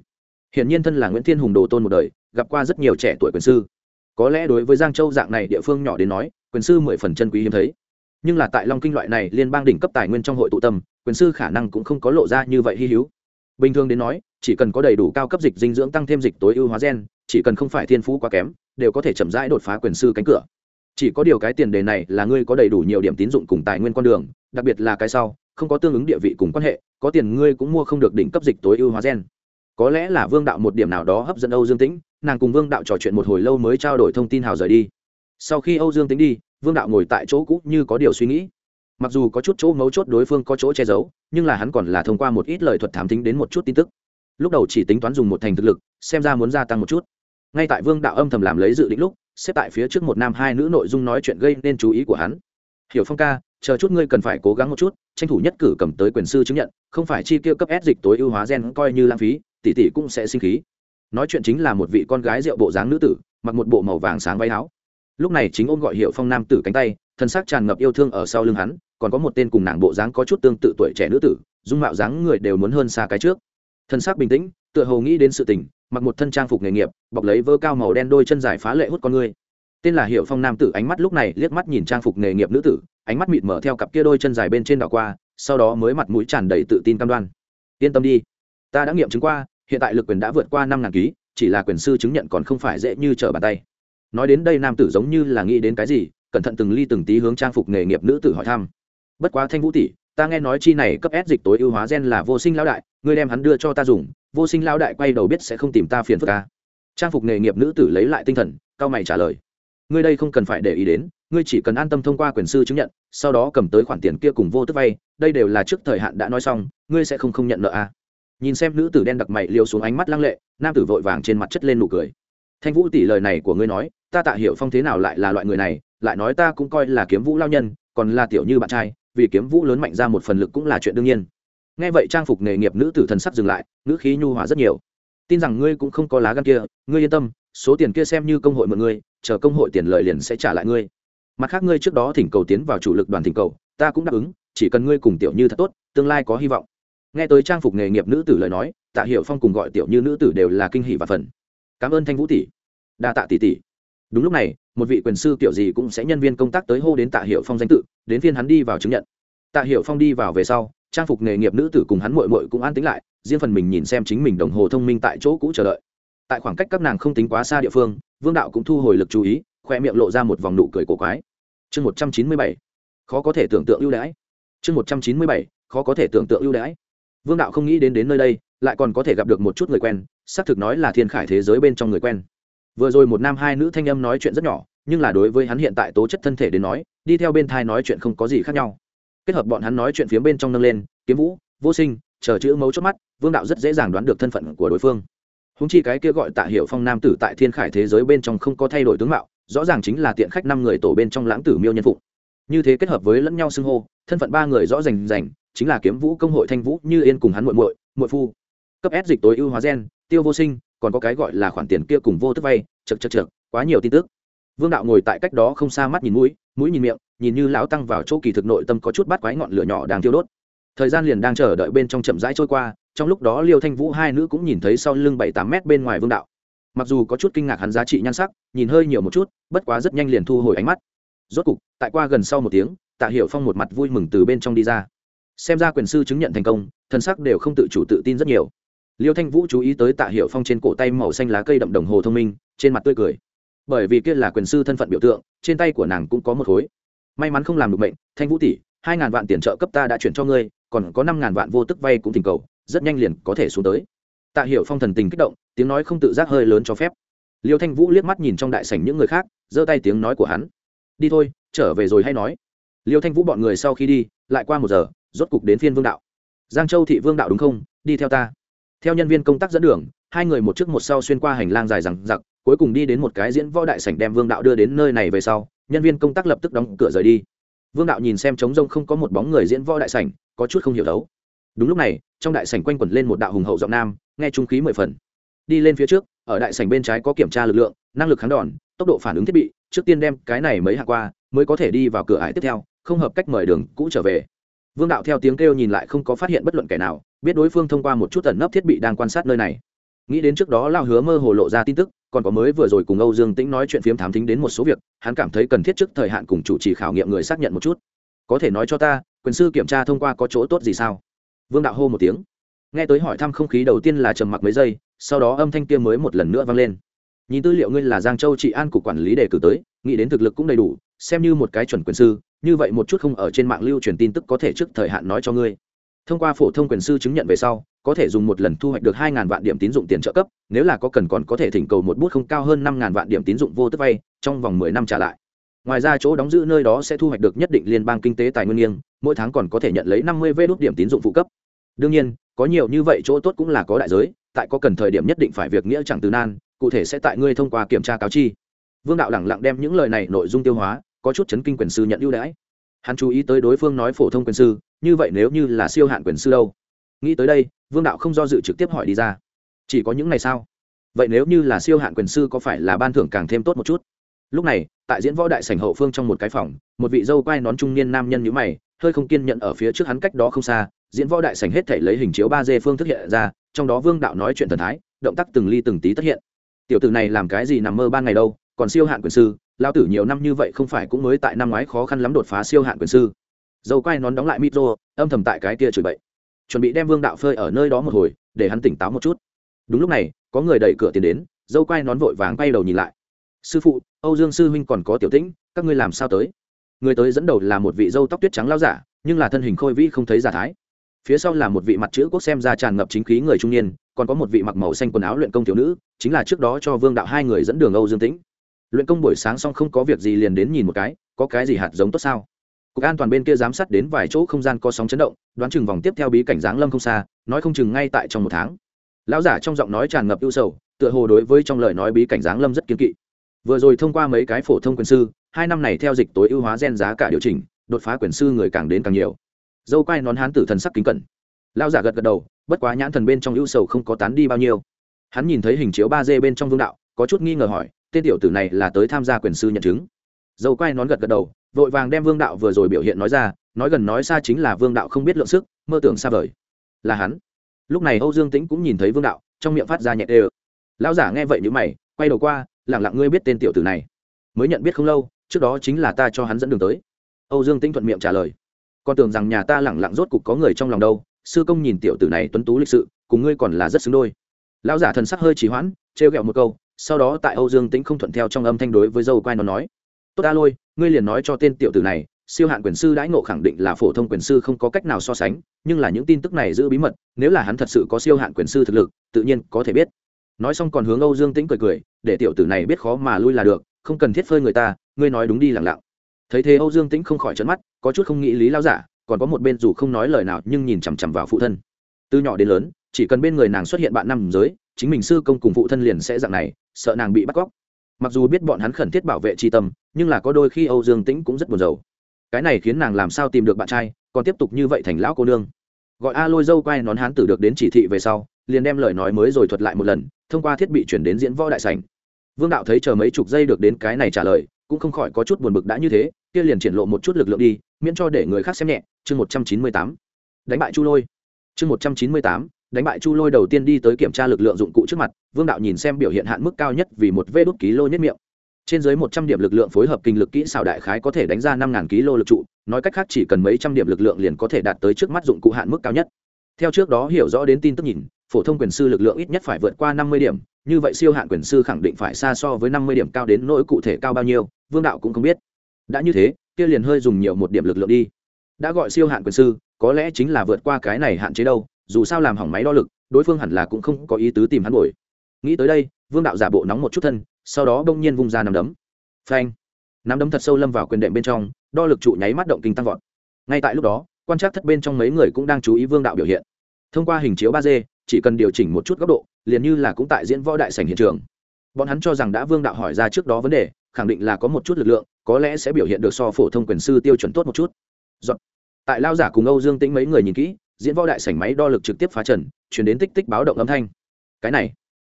Hiển nhiên thân là nguyễn thiên hùng đồ tôn một đời, gặp qua rất nhiều trẻ tuổi quyền sư. Có lẽ đối với giang châu dạng này địa phương nhỏ đến nói, quyền sư mười phần chân quý hiếm thấy. Nhưng là tại long kinh loại này liên bang đỉnh cấp tài nguyên trong hội tụ tâm, quyền sư khả năng cũng không có lộ ra như vậy hy hữu. Bình thường đến nói, chỉ cần có đầy đủ cao cấp dịch dinh dưỡng tăng thêm dịch tối ưu hóa gen, chỉ cần không phải thiên phú quá kém, đều có thể chậm rãi đột phá quyền sư cánh cửa. Chỉ có điều cái tiền đề này là ngươi có đầy đủ nhiều điểm tín dụng cùng tài nguyên con đường đặc biệt là cái sau, không có tương ứng địa vị cùng quan hệ, có tiền ngươi cũng mua không được đỉnh cấp dịch tối ưu hóa gen. Có lẽ là vương đạo một điểm nào đó hấp dẫn âu dương tĩnh, nàng cùng vương đạo trò chuyện một hồi lâu mới trao đổi thông tin hào rời đi. Sau khi âu dương tĩnh đi, vương đạo ngồi tại chỗ cũ như có điều suy nghĩ. Mặc dù có chút chỗ mấu chốt đối phương có chỗ che giấu, nhưng là hắn còn là thông qua một ít lời thuật thám tính đến một chút tin tức. Lúc đầu chỉ tính toán dùng một thành thực lực, xem ra muốn gia tăng một chút. Ngay tại vương đạo âm thầm làm lấy dự định lúc, xếp tại phía trước một nam hai nữ nội dung nói chuyện gây nên chú ý của hắn. Hiểu phong ca chờ chút ngươi cần phải cố gắng một chút, tranh thủ nhất cử cầm tới quyền sư chứng nhận, không phải chi tiêu cấp s dịch tối ưu hóa gen coi như lãng phí, tỷ tỷ cũng sẽ sinh khí. Nói chuyện chính là một vị con gái rượu bộ dáng nữ tử, mặc một bộ màu vàng sáng váy áo. Lúc này chính ôm gọi hiệu phong nam tử cánh tay, thân xác tràn ngập yêu thương ở sau lưng hắn, còn có một tên cùng nàng bộ dáng có chút tương tự tuổi trẻ nữ tử, dung mạo dáng người đều muốn hơn xa cái trước. Thân xác bình tĩnh, tựa hồ nghĩ đến sự tình, mặc một thân trang phục nghề nghiệp, bọc lấy vơ cao màu đen đôi chân dài phá lệ hút con người tên là hiệu phong nam tử ánh mắt lúc này liếc mắt nhìn trang phục nghề nghiệp nữ tử, ánh mắt mịt mở theo cặp kia đôi chân dài bên trên đảo qua, sau đó mới mặt mũi tràn đầy tự tin cam đoan. Yên tâm đi, ta đã nghiệm chứng qua, hiện tại lực quyền đã vượt qua năm ngàn ký, chỉ là quyền sư chứng nhận còn không phải dễ như trở bàn tay. Nói đến đây nam tử giống như là nghĩ đến cái gì, cẩn thận từng ly từng tí hướng trang phục nghề nghiệp nữ tử hỏi thăm. Bất quá thanh vũ tỷ, ta nghe nói chi này cấp ép dịch tối ưu hóa gen là vô sinh lão đại, ngươi đem hắn đưa cho ta dùng, vô sinh lão đại quay đầu biết sẽ không tìm ta phiền phức ta. Trang phục nghề nghiệp nữ tử lấy lại tinh thần, cao mày trả lời ngươi đây không cần phải để ý đến, ngươi chỉ cần an tâm thông qua quyền sư chứng nhận, sau đó cầm tới khoản tiền kia cùng vô tức vay, đây đều là trước thời hạn đã nói xong, ngươi sẽ không không nhận nợ à. nhìn xem nữ tử đen đặc mày liều xuống ánh mắt lăng lệ, nam tử vội vàng trên mặt chất lên nụ cười. Thanh vũ tỷ lời này của ngươi nói, ta tạ hiểu phong thế nào lại là loại người này, lại nói ta cũng coi là kiếm vũ lao nhân, còn là tiểu như bạn trai, vì kiếm vũ lớn mạnh ra một phần lực cũng là chuyện đương nhiên. Nghe vậy trang phục nghề nghiệp nữ tử thần sắc dừng lại nữ khí nhu hòa rất nhiều. Tin rằng ngươi cũng không có lá gan kia, ngươi yên tâm số tiền kia xem như công hội mượn ngươi, chờ công hội tiền lợi liền sẽ trả lại ngươi. Mặt khác ngươi trước đó thỉnh cầu tiến vào chủ lực đoàn thỉnh cầu, ta cũng đáp ứng, chỉ cần ngươi cùng tiểu như thật tốt, tương lai có hy vọng. Nghe tới trang phục nghề nghiệp nữ tử lời nói, tạ hiệu phong cùng gọi tiểu như nữ tử đều là kinh hỷ và phần. Cảm ơn thanh vũ tỷ. Đa tạ tỷ tỷ. Đúng lúc này, một vị quyền sư kiểu gì cũng sẽ nhân viên công tác tới hô đến tạ hiệu phong danh tự, đến phiên hắn đi vào chứng nhận. Tạ hiệu phong đi vào về sau, trang phục nghề nghiệp nữ tử cùng hắn mội mội cũng an tính lại, riêng phần mình nhìn xem chính mình đồng hồ thông minh tại chỗ cũ chờ đợi tại khoảng cách các nàng không tính quá xa địa phương, vương đạo cũng thu hồi lực chú ý, khoe miệng lộ ra một vòng nụ cười cổ quái. Chương một trăm chín mươi bảy, khó có thể tưởng tượng ưu đãi. Chương một trăm chín mươi bảy, khó có thể tưởng tượng ưu đãi. Vương đạo không nghĩ đến đến nơi đây, lại còn có thể gặp được một chút người quen, xác thực nói là thiên khải thế giới bên trong người quen. Vừa rồi một nam hai nữ thanh âm nói chuyện rất nhỏ, nhưng là đối với hắn hiện tại tố chất thân thể đến nói, đi theo bên thai nói chuyện không có gì khác nhau. Kết hợp bọn hắn nói chuyện phía bên trong nâng lên, kiếm vũ, vô sinh, chờ chữ mấu chốt mắt, vương đạo rất dễ dàng đoán được thân phận của đối phương húng chi cái kia gọi tạ hiệu phong nam tử tại thiên khải thế giới bên trong không có thay đổi tướng mạo, rõ ràng chính là tiện khách năm người tổ bên trong lãng tử miêu nhân phụng. Như thế kết hợp với lẫn nhau xưng hô, thân phận ba người rõ rành rành, chính là kiếm vũ công hội thanh vũ, như yên cùng hắn muội muội muội phu. Cấp s dịch tối ưu hóa gen, tiêu vô sinh, còn có cái gọi là khoản tiền kia cùng vô tức vay chật chật chật quá nhiều tin tức. Vương đạo ngồi tại cách đó không xa mắt nhìn mũi mũi nhìn miệng, nhìn như lão tăng vào chỗ kỳ thực nội tâm có chút bắt quái ngọn lửa nhỏ đang thiêu đốt. Thời gian liền đang chờ đợi bên trong chậm rãi trôi qua trong lúc đó liêu thanh vũ hai nữ cũng nhìn thấy sau lưng bảy tám mét bên ngoài vương đạo. Mặc dù có chút kinh ngạc hắn giá trị nhan sắc, nhìn hơi nhiều một chút, bất quá rất nhanh liền thu hồi ánh mắt. Rốt cục, tại qua gần sau một tiếng, tạ hiểu phong một mặt vui mừng từ bên trong đi ra. Xem ra quyền sư chứng nhận thành công, thân sắc đều không tự chủ tự tin rất nhiều. Liêu thanh vũ chú ý tới tạ hiểu phong trên cổ tay màu xanh lá cây đậm đồng hồ thông minh, trên mặt tươi cười. Bởi vì kia là quyền sư thân phận biểu tượng, trên tay của nàng cũng có một khối. May mắn không làm được mệnh, thanh vũ tỷ, hai ngàn vạn tiền trợ cấp ta đã chuyển cho ngươi, còn có năm ngàn vạn vô tức vay cũng thỉnh cầu rất nhanh liền có thể xuống tới. Tạ hiểu phong thần tình kích động, tiếng nói không tự giác hơi lớn cho phép. Liêu thanh vũ liếc mắt nhìn trong đại sảnh những người khác, giơ tay tiếng nói của hắn. Đi thôi, trở về rồi hay nói. Liêu thanh vũ bọn người sau khi đi, lại qua một giờ, rốt cục đến phiên vương đạo. Giang châu thị vương đạo đúng không? Đi theo ta. Theo nhân viên công tác dẫn đường, hai người một trước một sau xuyên qua hành lang dài rằng giặc cuối cùng đi đến một cái diễn võ đại sảnh đem vương đạo đưa đến nơi này về sau, nhân viên công tác lập tức đóng cửa rời đi. Vương đạo nhìn xem trống rông không có một bóng người diễn võ đại sảnh, có chút không hiểu đấu đúng lúc này, trong đại sảnh quanh quẩn lên một đạo hùng hậu giọng nam, nghe trung khí mười phần. Đi lên phía trước, ở đại sảnh bên trái có kiểm tra lực lượng, năng lực kháng đòn, tốc độ phản ứng thiết bị, trước tiên đem cái này mới hạ qua, mới có thể đi vào cửa ải tiếp theo, không hợp cách mời đường cũ trở về. Vương đạo theo tiếng kêu nhìn lại không có phát hiện bất luận kẻ nào, biết đối phương thông qua một chút tẩn nấp thiết bị đang quan sát nơi này. Nghĩ đến trước đó lao hứa mơ hồ lộ ra tin tức, còn có mới vừa rồi cùng âu dương tĩnh nói chuyện phiếm thám thính đến một số việc, hắn cảm thấy cần thiết trước thời hạn cùng chủ trì khảo nghiệm người xác nhận một chút. Có thể nói cho ta, quyền sư kiểm tra thông qua có chỗ tốt gì sao? Vương đạo hô một tiếng. Nghe tới hỏi thăm không khí đầu tiên là trầm mặc mấy giây, sau đó âm thanh kia mới một lần nữa vang lên. Nhìn tư liệu ngươi là giang châu trị an cục quản lý đề cử tới, nghĩ đến thực lực cũng đầy đủ, xem như một cái chuẩn quyền sư, như vậy một chút không ở trên mạng lưu truyền tin tức có thể trước thời hạn nói cho ngươi. Thông qua phổ thông quyền sư chứng nhận về sau, có thể dùng một lần thu hoạch được hai vạn điểm tín dụng tiền trợ cấp, nếu là có cần còn có thể thỉnh cầu một bút không cao hơn năm vạn điểm tín dụng vô tức vay, trong vòng mười năm trả lại. Ngoài ra chỗ đóng giữ nơi đó sẽ thu hoạch được nhất định liên bang kinh tế tài nguyên nghiêng mỗi tháng còn có thể nhận lấy năm mươi vê đốt điểm tín dụng phụ cấp. Đương nhiên, có nhiều như vậy chỗ tốt cũng là có đại giới, tại có cần thời điểm nhất định phải việc nghĩa chẳng từ nan, cụ thể sẽ tại ngươi thông qua kiểm tra cáo chi. Vương đạo lẳng lặng đem những lời này nội dung tiêu hóa, có chút chấn kinh quyền sư nhận ưu đãi. Hắn chú ý tới đối phương nói phổ thông quyền sư, như vậy nếu như là siêu hạn quyền sư đâu? Nghĩ tới đây, vương đạo không do dự trực tiếp hỏi đi ra. Chỉ có những này sao? Vậy nếu như là siêu hạn quyền sư có phải là ban thưởng càng thêm tốt một chút? Lúc này tại diễn võ đại sảnh hậu phương trong một cái phòng, một vị dâu quai nón trung niên nam nhân nhữ mày, hơi không kiên nhận ở phía trước hắn cách đó không xa, diễn võ đại sảnh hết thể lấy hình chiếu ba d phương thức hiện ra, trong đó vương đạo nói chuyện thần thái, động tác từng ly từng tí tất hiện. Tiểu tử này làm cái gì nằm mơ ban ngày đâu, còn siêu hạn quyền sư lao tử nhiều năm như vậy không phải cũng mới tại năm ngoái khó khăn lắm đột phá siêu hạn quyền sư. Dâu quai nón đóng lại micro, âm thầm tại cái kia chửi bậy. Chuẩn bị đem vương đạo phơi ở nơi đó một hồi, để hắn tỉnh táo một chút. Đúng lúc này, có người đẩy cửa tiến đến, dâu quai nón vội vàng quay đầu nhìn lại. Sư phụ âu dương sư huynh còn có tiểu tĩnh, các ngươi làm sao tới? Người tới dẫn đầu là một vị dâu tóc tuyết trắng lao giả, nhưng là thân hình khôi vĩ không thấy giả thái. Phía sau là một vị mặt chữ quốc xem ra tràn ngập chính khí người trung niên, còn có một vị mặc màu xanh quần áo luyện công thiếu nữ, chính là trước đó cho vương đạo hai người dẫn đường âu dương tĩnh. Luyện công buổi sáng xong không có việc gì liền đến nhìn một cái, có cái gì hạt giống tốt sao? Cục an toàn bên kia giám sát đến vài chỗ không gian có sóng chấn động, đoán chừng vòng tiếp theo bí cảnh giáng lâm không xa, nói không chừng ngay tại trong một tháng. Lão giả trong giọng nói tràn ngập ưu sầu, tựa hồ đối với trong lời nói bí cảnh giáng lâm rất kiên kỵ vừa rồi thông qua mấy cái phổ thông quyền sư, hai năm này theo dịch tối ưu hóa gen giá cả điều chỉnh, đột phá quyền sư người càng đến càng nhiều. Dâu quai nón hán tử thần sắc kính cẩn. Lão giả gật gật đầu, bất quá nhãn thần bên trong ưu sầu không có tán đi bao nhiêu. Hắn nhìn thấy hình chiếu ba d bên trong vương đạo, có chút nghi ngờ hỏi, tên tiểu tử này là tới tham gia quyền sư nhận chứng. Dâu quai nón gật gật đầu, vội vàng đem vương đạo vừa rồi biểu hiện nói ra, nói gần nói xa chính là vương đạo không biết lượng sức, mơ tưởng xa vời. Là hắn. Lúc này âu dương tĩnh cũng nhìn thấy vương đạo, trong miệng phát ra nhẹ đê ơ lão giả nghe vậy n mày, quay đầu qua lẳng lặng ngươi biết tên tiểu tử này. Mới nhận biết không lâu, trước đó chính là ta cho hắn dẫn đường tới. Âu dương Tinh thuận miệng trả lời. Con tưởng rằng nhà ta lẳng lặng rốt cục có người trong lòng đâu, sư công nhìn tiểu tử này tuấn tú lịch sự, cùng ngươi còn là rất xứng đôi. Lão giả thần sắc hơi trì hoãn, trêu ghẹo một câu, sau đó tại âu dương tĩnh không thuận theo trong âm thanh đối với dâu quai nó nói. Tốt ta lôi, ngươi liền nói cho tên tiểu tử này, siêu hạn quyền sư đãi ngộ khẳng định là phổ thông quyền sư không có cách nào so sánh, nhưng là những tin tức này giữ bí mật, nếu là hắn thật sự có siêu hạn quyền sư thực lực, tự nhiên có thể biết. Nói xong còn hướng âu dương tĩnh cười cười để tiểu tử này biết khó mà lui là được, không cần thiết phơi người ta, ngươi nói đúng đi lẳng lặng. Thấy thế âu dương tĩnh không khỏi trấn mắt, có chút không nghĩ lý lao giả, còn có một bên dù không nói lời nào nhưng nhìn chằm chằm vào phụ thân. Từ nhỏ đến lớn, chỉ cần bên người nàng xuất hiện bạn nam giới, chính mình sư công cùng phụ thân liền sẽ dạng này, sợ nàng bị bắt cóc. Mặc dù biết bọn hắn khẩn thiết bảo vệ tri tâm, nhưng là có đôi khi âu dương tĩnh cũng rất buồn rầu. Cái này khiến nàng làm sao tìm được bạn trai, còn tiếp tục như vậy thành lão cô nương. Gọi a lôi dâu quay nón hán tử được đến chỉ thị về sau liền đem lời nói mới rồi thuật lại một lần, thông qua thiết bị chuyển đến diễn võ đại sảnh. Vương đạo thấy chờ mấy chục giây được đến cái này trả lời, cũng không khỏi có chút buồn bực đã như thế, kia liền triển lộ một chút lực lượng đi, miễn cho để người khác xem nhẹ. Chương một trăm chín mươi tám. Đánh bại chu lôi. Chương một trăm chín mươi tám. Đánh bại chu lôi đầu tiên đi tới kiểm tra lực lượng dụng cụ trước mặt, vương đạo nhìn xem biểu hiện hạn mức cao nhất vì một vê đốt ký lô nhất miệng. Trên dưới một trăm điểm lực lượng phối hợp kinh lực kỹ xảo đại khái có thể đánh ra năm ngàn ký lô lực trụ, nói cách khác chỉ cần mấy trăm điểm lực lượng liền có thể đạt tới trước mắt dụng cụ hạn mức cao nhất. Theo trước đó hiểu rõ đến tin tức nhìn phổ thông quyền sư lực lượng ít nhất phải vượt qua năm mươi điểm, như vậy siêu hạn quyền sư khẳng định phải xa so với năm mươi điểm cao đến nỗi cụ thể cao bao nhiêu, vương đạo cũng không biết. Đã như thế, kia liền hơi dùng nhiều một điểm lực lượng đi. Đã gọi siêu hạn quyền sư, có lẽ chính là vượt qua cái này hạn chế đâu, dù sao làm hỏng máy đo lực, đối phương hẳn là cũng không có ý tứ tìm hắn bồi. Nghĩ tới đây, vương đạo giả bộ nóng một chút thân, sau đó đông nhiên vung ra nằm đấm. Phanh! Nắm đấm thật sâu lâm vào quyền đệm bên trong, đo lực trụ nháy mắt động kinh tăng vọt. Ngay tại lúc đó, quan trắc thất bên trong mấy người cũng đang chú ý vương đạo biểu hiện. Thông qua hình chiếu ba d chỉ cần điều chỉnh một chút góc độ, liền như là cũng tại diễn võ đại sảnh hiện trường. Bọn hắn cho rằng đã vương đạo hỏi ra trước đó vấn đề, khẳng định là có một chút lực lượng, có lẽ sẽ biểu hiện được so phổ thông quyền sư tiêu chuẩn tốt một chút. Tại lao giả cùng âu dương tĩnh mấy người nhìn kỹ, diễn võ đại sảnh máy đo lực trực tiếp phá trần, chuyển đến tích tích báo động âm thanh. Cái này.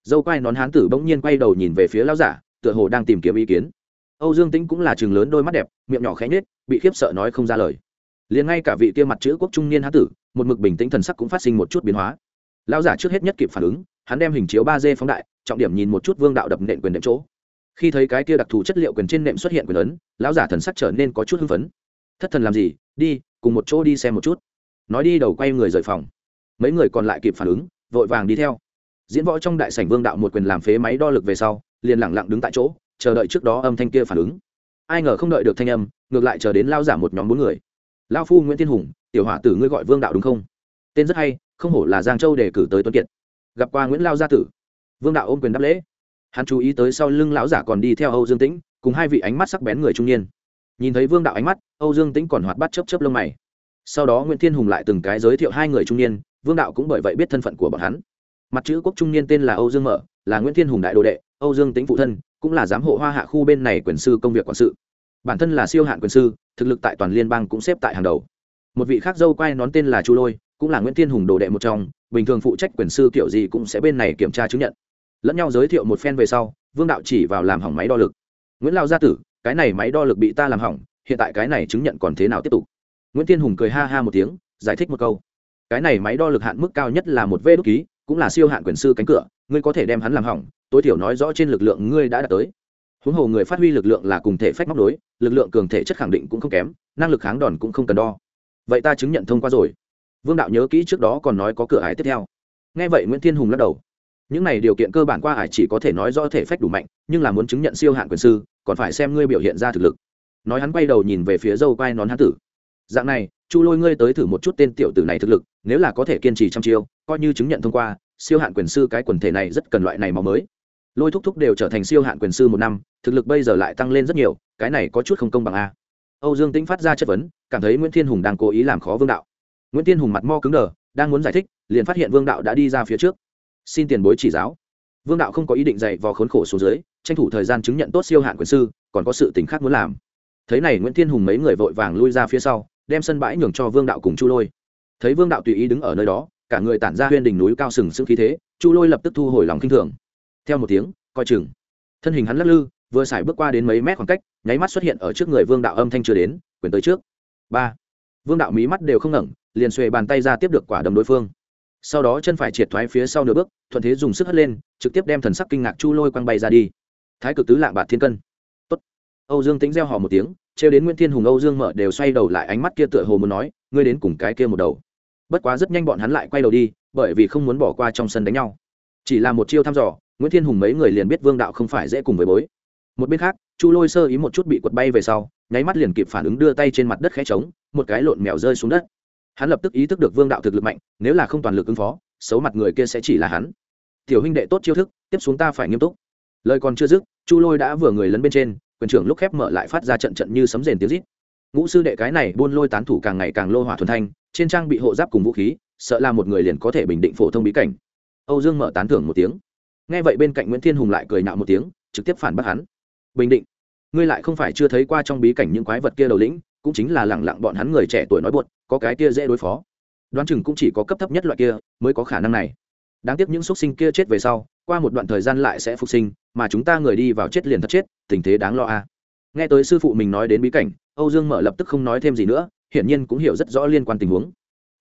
Dâu quai nón hán tử bỗng nhiên quay đầu nhìn về phía lao giả, tựa hồ đang tìm kiếm ý kiến. Âu dương tĩnh cũng là chừng lớn đôi mắt đẹp, miệng nhỏ khẽ nhết bị khiếp sợ nói không ra lời. Liền ngay cả vị kia mặt chữ quốc trung niên hán tử, một mực bình tĩnh thần sắc cũng phát sinh một chút biến hóa lão giả trước hết nhất kịp phản ứng, hắn đem hình chiếu ba d phóng đại, trọng điểm nhìn một chút vương đạo đập nện quyền đệm chỗ. Khi thấy cái kia đặc thù chất liệu quyền trên nệm xuất hiện quyền ấn, lão giả thần sắc trở nên có chút hưng phấn. Thất thần làm gì? Đi, cùng một chỗ đi xem một chút. Nói đi đầu quay người rời phòng. Mấy người còn lại kịp phản ứng, vội vàng đi theo. Diễn võ trong đại sảnh vương đạo một quyền làm phế máy đo lực về sau, liền lẳng lặng đứng tại chỗ, chờ đợi trước đó âm thanh kia phản ứng. Ai ngờ không đợi được thanh âm, ngược lại chờ đến lao giả một nhóm bốn người. Lao phu nguyễn thiên hùng, tiểu hỏa tử ngươi gọi vương đạo đúng không? Tên rất hay không hổ là giang châu đề cử tới tuấn kiệt. Gặp qua nguyễn lao gia tử. Vương đạo ôm quyền đáp lễ. Hắn chú ý tới sau lưng lão giả còn đi theo âu dương tĩnh, cùng hai vị ánh mắt sắc bén người trung niên. Nhìn thấy vương đạo ánh mắt, âu dương tĩnh còn hoạt bắt chấp chấp lông mày. Sau đó nguyễn thiên hùng lại từng cái giới thiệu hai người trung niên, vương đạo cũng bởi vậy biết thân phận của bọn hắn. Mặt chữ quốc trung niên tên là âu dương mở, là nguyễn thiên hùng đại đồ đệ, âu dương tính phụ thân, cũng là giám hộ hoa hạ khu bên này quyền sư công việc quản sự. Bản thân là siêu hạn quyền sư, thực lực tại toàn liên bang cũng xếp tại hàng đầu. Một vị khác dâu quay nón tên là chu lôi cũng là nguyễn thiên hùng đồ đệ một trong, bình thường phụ trách quyền sư kiểu gì cũng sẽ bên này kiểm tra chứng nhận. Lẫn nhau giới thiệu một phen về sau, vương đạo chỉ vào làm hỏng máy đo lực. Nguyễn lao gia tử, cái này máy đo lực bị ta làm hỏng, hiện tại cái này chứng nhận còn thế nào tiếp tục? Nguyễn thiên hùng cười ha ha một tiếng, giải thích một câu. Cái này máy đo lực hạn mức cao nhất là một vê đốt ký, cũng là siêu hạn quyền sư cánh cửa, ngươi có thể đem hắn làm hỏng, tối thiểu nói rõ trên lực lượng ngươi đã đạt tới. Huống hồ người phát huy lực lượng là cùng thể phách móc đối lực lượng cường thể chất khẳng định cũng không kém, năng lực kháng đòn cũng không cần đo. Vậy ta chứng nhận thông qua rồi vương đạo nhớ kỹ trước đó còn nói có cửa ải tiếp theo. Nghe vậy nguyễn thiên hùng lắc đầu. Những này điều kiện cơ bản qua ải chỉ có thể nói rõ thể phách đủ mạnh, nhưng là muốn chứng nhận siêu hạn quyền sư, còn phải xem ngươi biểu hiện ra thực lực. Nói hắn quay đầu nhìn về phía dâu quai nón hán tử. Dạng này, chu lôi ngươi tới thử một chút tên tiểu tử này thực lực, nếu là có thể kiên trì trăm chiêu, coi như chứng nhận thông qua, siêu hạn quyền sư cái quần thể này rất cần loại này máu mới. Lôi thúc thúc đều trở thành siêu hạn quyền sư một năm, thực lực bây giờ lại tăng lên rất nhiều, cái này có chút không công bằng a. Âu dương tĩnh phát ra chất vấn, cảm thấy nguyễn thiên hùng đang cố ý làm khó vương đạo nguyễn thiên hùng mặt mo cứng đờ, đang muốn giải thích, liền phát hiện vương đạo đã đi ra phía trước. Xin tiền bối chỉ giáo. Vương đạo không có ý định dạy vò khốn khổ xuống dưới, tranh thủ thời gian chứng nhận tốt siêu hạn quyền sư, còn có sự t khác muốn làm. Thấy này nguyễn thiên hùng mấy người vội vàng lui ra phía sau, đem sân bãi nhường cho vương đạo cùng chu lôi. Thấy vương đạo tùy ý đứng ở nơi đó, cả người tản ra huyên đỉnh núi cao sừng sững khí thế, chu lôi lập tức thu hồi lòng kinh thường. Theo một tiếng, coi chừng. Thân hình hắn lắc lư, vừa xài bước qua đến mấy mét khoảng cách, nháy mắt xuất hiện ở trước người vương đạo âm thanh chưa đến, quyền tới trước. Ba vương đạo mí mắt đều không ngẩng, liền xuề bàn tay ra tiếp được quả đấm đối phương. Sau đó chân phải triệt thoái phía sau nửa bước, thuận thế dùng sức hất lên, trực tiếp đem thần sắc kinh ngạc chu lôi quăng bay ra đi. Thái cực tứ lạng bạt thiên cân. Tốt. âu dương tính gieo họ một tiếng, trêu đến nguyễn thiên hùng, âu dương mở đều xoay đầu lại ánh mắt kia tựa hồ muốn nói, ngươi đến cùng cái kia một đầu. Bất quá rất nhanh bọn hắn lại quay đầu đi, bởi vì không muốn bỏ qua trong sân đánh nhau. Chỉ là một chiêu thăm dò, nguyễn thiên hùng mấy người liền biết vương đạo không phải dễ cùng với bối. Một bên khác chu lôi sơ ý một chút bị quật bay về sau, nháy mắt liền kịp phản ứng đưa tay trên mặt đất khẽ trống một cái lộn mèo rơi xuống đất. Hắn lập tức ý thức được vương đạo thực lực mạnh, nếu là không toàn lực ứng phó, xấu mặt người kia sẽ chỉ là hắn. Tiểu huynh đệ tốt chiêu thức, tiếp xuống ta phải nghiêm túc. Lời còn chưa dứt, chu lôi đã vừa người lấn bên trên, quyền trưởng lúc khép mở lại phát ra trận trận như sấm rền tiếng rít. Ngũ sư đệ cái này buôn lôi tán thủ càng ngày càng lô hỏa thuần thanh, trên trang bị hộ giáp cùng vũ khí, sợ là một người liền có thể bình định phổ thông bí cảnh. Âu dương mở tán thưởng một tiếng. Nghe vậy bên cạnh nguyễn thiên hùng lại cười nạo một tiếng, trực tiếp phản bác hắn bình định. Ngươi lại không phải chưa thấy qua trong bí cảnh những quái vật kia đầu lĩnh, cũng chính là lẳng lặng bọn hắn người trẻ tuổi nói buột, có cái kia dễ đối phó. Đoán chừng cũng chỉ có cấp thấp nhất loại kia mới có khả năng này. Đáng tiếc những x u ấ t sinh kia chết về sau, qua một đoạn thời gian lại sẽ phục sinh, mà chúng ta người đi vào chết liền thật chết, tình thế đáng lo a. À. nghe tới sư phụ mình nói đến bí cảnh, âu dương mở lập tức không nói thêm gì nữa, hiển nhiên cũng hiểu rất rõ liên quan tình huống.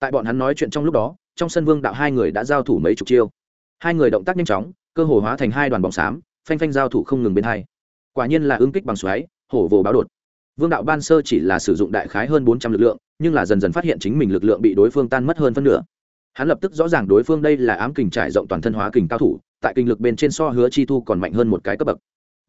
Tại bọn hắn nói chuyện trong lúc đó, trong sân vương đạo hai người đã giao thủ mấy chục chiêu. Hai người động tác nhanh chóng, cơ hồ hóa thành hai đoàn bóng xám, phanh phanh giao thủ không ngừng bên hai quả nhiên là ứng kích bằng xoáy, hổ vồ báo đột. Vương đạo ban sơ chỉ là sử dụng đại khái hơn bốn trăm lực lượng, nhưng là dần dần phát hiện chính mình lực lượng bị đối phương tan mất hơn phân nửa. Hắn lập tức rõ ràng đối phương đây là ám kình trải rộng toàn thân hóa kình cao thủ, tại kinh lực bên trên so hứa chi thu còn mạnh hơn một cái cấp bậc.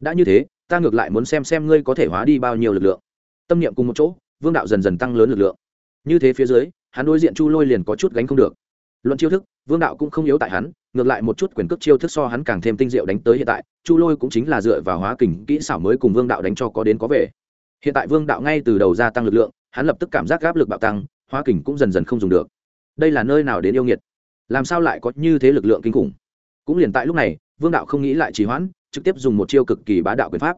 Đã như thế, ta ngược lại muốn xem xem ngươi có thể hóa đi bao nhiêu lực lượng. Tâm niệm cùng một chỗ, vương đạo dần dần tăng lớn lực lượng. Như thế phía dưới, hắn đối diện chu lôi liền có chút gánh không được. Luận chiêu thức, vương đạo cũng không yếu tại hắn ngược lại một chút quyền cước chiêu thức so hắn càng thêm tinh diệu đánh tới hiện tại, chu lôi cũng chính là dựa vào hóa kình kỹ xảo mới cùng vương đạo đánh cho có đến có về. Hiện tại vương đạo ngay từ đầu gia tăng lực lượng, hắn lập tức cảm giác gáp lực bạo tăng, hóa kình cũng dần dần không dùng được. Đây là nơi nào đến yêu nghiệt? Làm sao lại có như thế lực lượng kinh khủng? Cũng liền tại lúc này, vương đạo không nghĩ lại trì hoãn, trực tiếp dùng một chiêu cực kỳ bá đạo quyền pháp.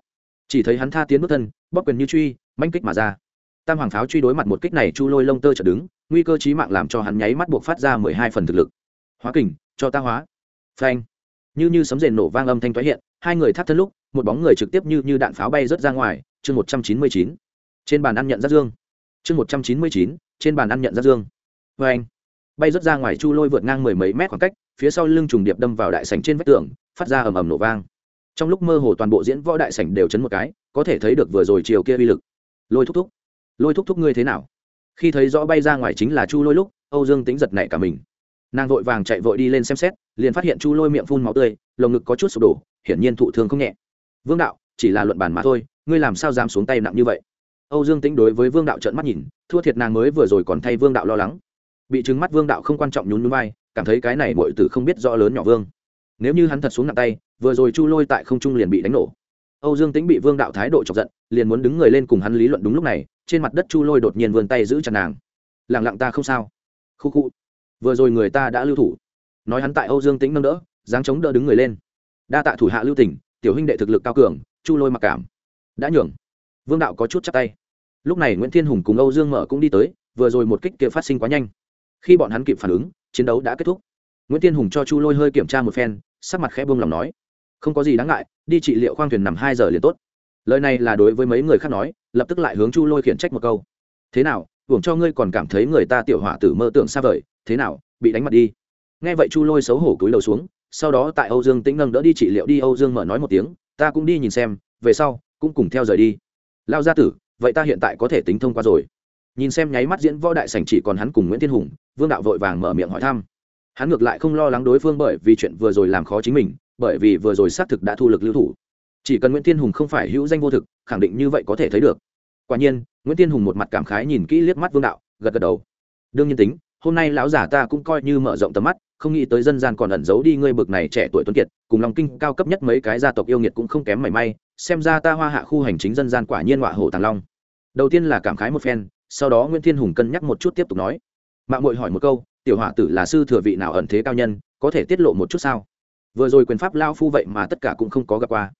Chỉ thấy hắn tha tiến bước thân, bóp quyền như truy manh kích mà ra. Tam hoàng pháo truy đối mặt một kích này, chu lôi lông tơ trở đứng, nguy cơ chí mạng làm cho hắn nháy mắt buộc phát ra mười hai phần thực lực. Hóa kình cho ta hóa. Phanh. Như như sấm rền nổ vang âm thanh thoái hiện, hai người thắt thân lúc, một bóng người trực tiếp như như đạn pháo bay rớt ra ngoài, chương một trăm chín mươi chín. Trên bàn ăn nhận ra dương. Chương một trăm chín mươi chín, trên bàn ăn nhận ra dương. Vê anh bay rớt ra ngoài chu lôi vượt ngang mười mấy mét khoảng cách, phía sau lưng trùng điệp đâm vào đại sảnh trên vách tường, phát ra ầm ầm nổ vang. Trong lúc mơ hồ toàn bộ diễn võ đại sảnh đều chấn một cái, có thể thấy được vừa rồi chiều kia uy lực. Lôi thúc thúc. Lôi thúc thúc ngươi thế nào? Khi thấy rõ bay ra ngoài chính là chu lôi lúc, âu dương tính giật nảy cả mình nàng vội vàng chạy vội đi lên xem xét, liền phát hiện chu lôi miệng phun máu tươi, lồng ngực có chút sụp đổ, hiển nhiên thụ thương không nhẹ. Vương đạo, chỉ là luận bàn mà thôi, ngươi làm sao dám xuống tay nặng như vậy? Âu dương tính đối với vương đạo trợn mắt nhìn, thua thiệt nàng mới vừa rồi còn thay vương đạo lo lắng. Bị trứng mắt vương đạo không quan trọng nhún núi vai, cảm thấy cái này bội tử không biết rõ lớn nhỏ vương. Nếu như hắn thật xuống nặng tay, vừa rồi chu lôi tại không trung liền bị đánh nổ. Âu dương tính bị vương đạo thái độ chọc giận, liền muốn đứng người lên cùng hắn lý luận đúng lúc này, trên mặt đất chu lôi đột nhiên vươn tay giữ chặt nàng. Lẳng lặng ta không sao. Khu khu vừa rồi người ta đã lưu thủ. Nói hắn tại âu dương tĩnh nâng đỡ, dáng chống đỡ đứng người lên. Đa tạ thủ hạ lưu tỉnh tiểu huynh đệ thực lực cao cường, chu lôi mặc cảm. Đã nhường. Vương đạo có chút chắc tay. Lúc này nguyễn thiên hùng cùng âu dương mở cũng đi tới, vừa rồi một kích kia phát sinh quá nhanh. Khi bọn hắn kịp phản ứng, chiến đấu đã kết thúc. Nguyễn thiên hùng cho chu lôi hơi kiểm tra một phen, sắc mặt khẽ buông lòng nói, không có gì đáng ngại, đi trị liệu khoang thuyền nằm hai giờ liền tốt. Lời này là đối với mấy người khác nói, lập tức lại hướng chu lôi khiển trách một câu. Thế nào, hưởng cho ngươi còn cảm thấy người ta tiểu hỏa tử mơ tưởng xa vời thế nào, bị đánh mặt đi. Nghe vậy chu lôi xấu hổ cúi đầu xuống, sau đó tại âu dương tĩnh nâng đỡ đi trị liệu đi, âu dương mở nói một tiếng, ta cũng đi nhìn xem, về sau cũng cùng theo rời đi. Lao gia tử, vậy ta hiện tại có thể tính thông qua rồi. Nhìn xem nháy mắt diễn võ đại sảnh chỉ còn hắn cùng nguyễn thiên hùng, vương đạo vội vàng mở miệng hỏi thăm. Hắn ngược lại không lo lắng đối phương bởi vì chuyện vừa rồi làm khó chính mình, bởi vì vừa rồi xác thực đã thu lực lưu thủ. Chỉ cần nguyễn thiên hùng không phải hữu danh vô thực, khẳng định như vậy có thể thấy được. Quả nhiên, nguyễn thiên hùng một mặt cảm khái nhìn kỹ liếc mắt vương đạo, gật gật đầu. Đương nhiên tính hôm nay lão giả ta cũng coi như mở rộng tầm mắt, không nghĩ tới dân gian còn ẩn giấu đi ngươi bực này trẻ tuổi tuấn kiệt, cùng lòng kinh cao cấp nhất mấy cái gia tộc yêu nghiệt cũng không kém mảy may, xem ra ta hoa hạ khu hành chính dân gian quả nhiên họa hổ tàng long. Đầu tiên là cảm khái một phen, sau đó nguyễn thiên hùng cân nhắc một chút tiếp tục nói. Mạng mội hỏi một câu, tiểu họa tử là sư thừa vị nào ẩn thế cao nhân, có thể tiết lộ một chút sao? Vừa rồi quyền pháp lao phu vậy mà tất cả cũng không có gặp qua.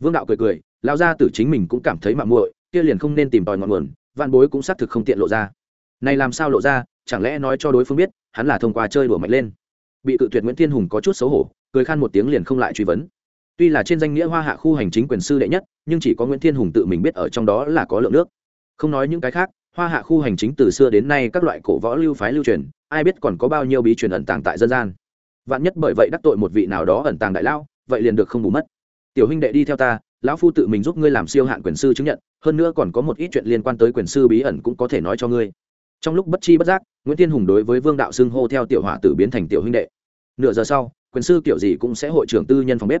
Vương đạo cười cười lao ra tử chính mình cũng cảm thấy mạng muội, kia liền không nên tìm tòi ngọn nguồn, vạn bối cũng xác thực không tiện lộ ra. Này làm sao lộ ra chẳng lẽ nói cho đối phương biết, hắn là thông qua chơi đùa mạnh lên. Bị cự tuyệt nguyễn thiên hùng có chút xấu hổ, cười khan một tiếng liền không lại truy vấn. Tuy là trên danh nghĩa hoa hạ khu hành chính quyền sư đệ nhất, nhưng chỉ có nguyễn thiên hùng tự mình biết ở trong đó là có lượng nước. Không nói những cái khác, hoa hạ khu hành chính từ xưa đến nay các loại cổ võ lưu phái lưu truyền, ai biết còn có bao nhiêu bí truyền ẩn tàng tại dân gian. Vạn nhất bởi vậy đắc tội một vị nào đó ẩn tàng đại lao vậy liền được không bù mất. Tiểu huynh đệ đi theo ta, lão phu tự mình giúp ngươi làm siêu hạn quyền sư chứng nhận, hơn nữa còn có một ít chuyện liên quan tới quyền sư bí ẩn cũng có thể nói cho ngươi trong lúc bất chi bất giác, nguyễn tiên hùng đối với vương đạo xưng hô theo tiểu hỏa tử biến thành tiểu huynh đệ. Nửa giờ sau, quyền sư kiểu gì cũng sẽ hội trưởng tư nhân phòng bếp.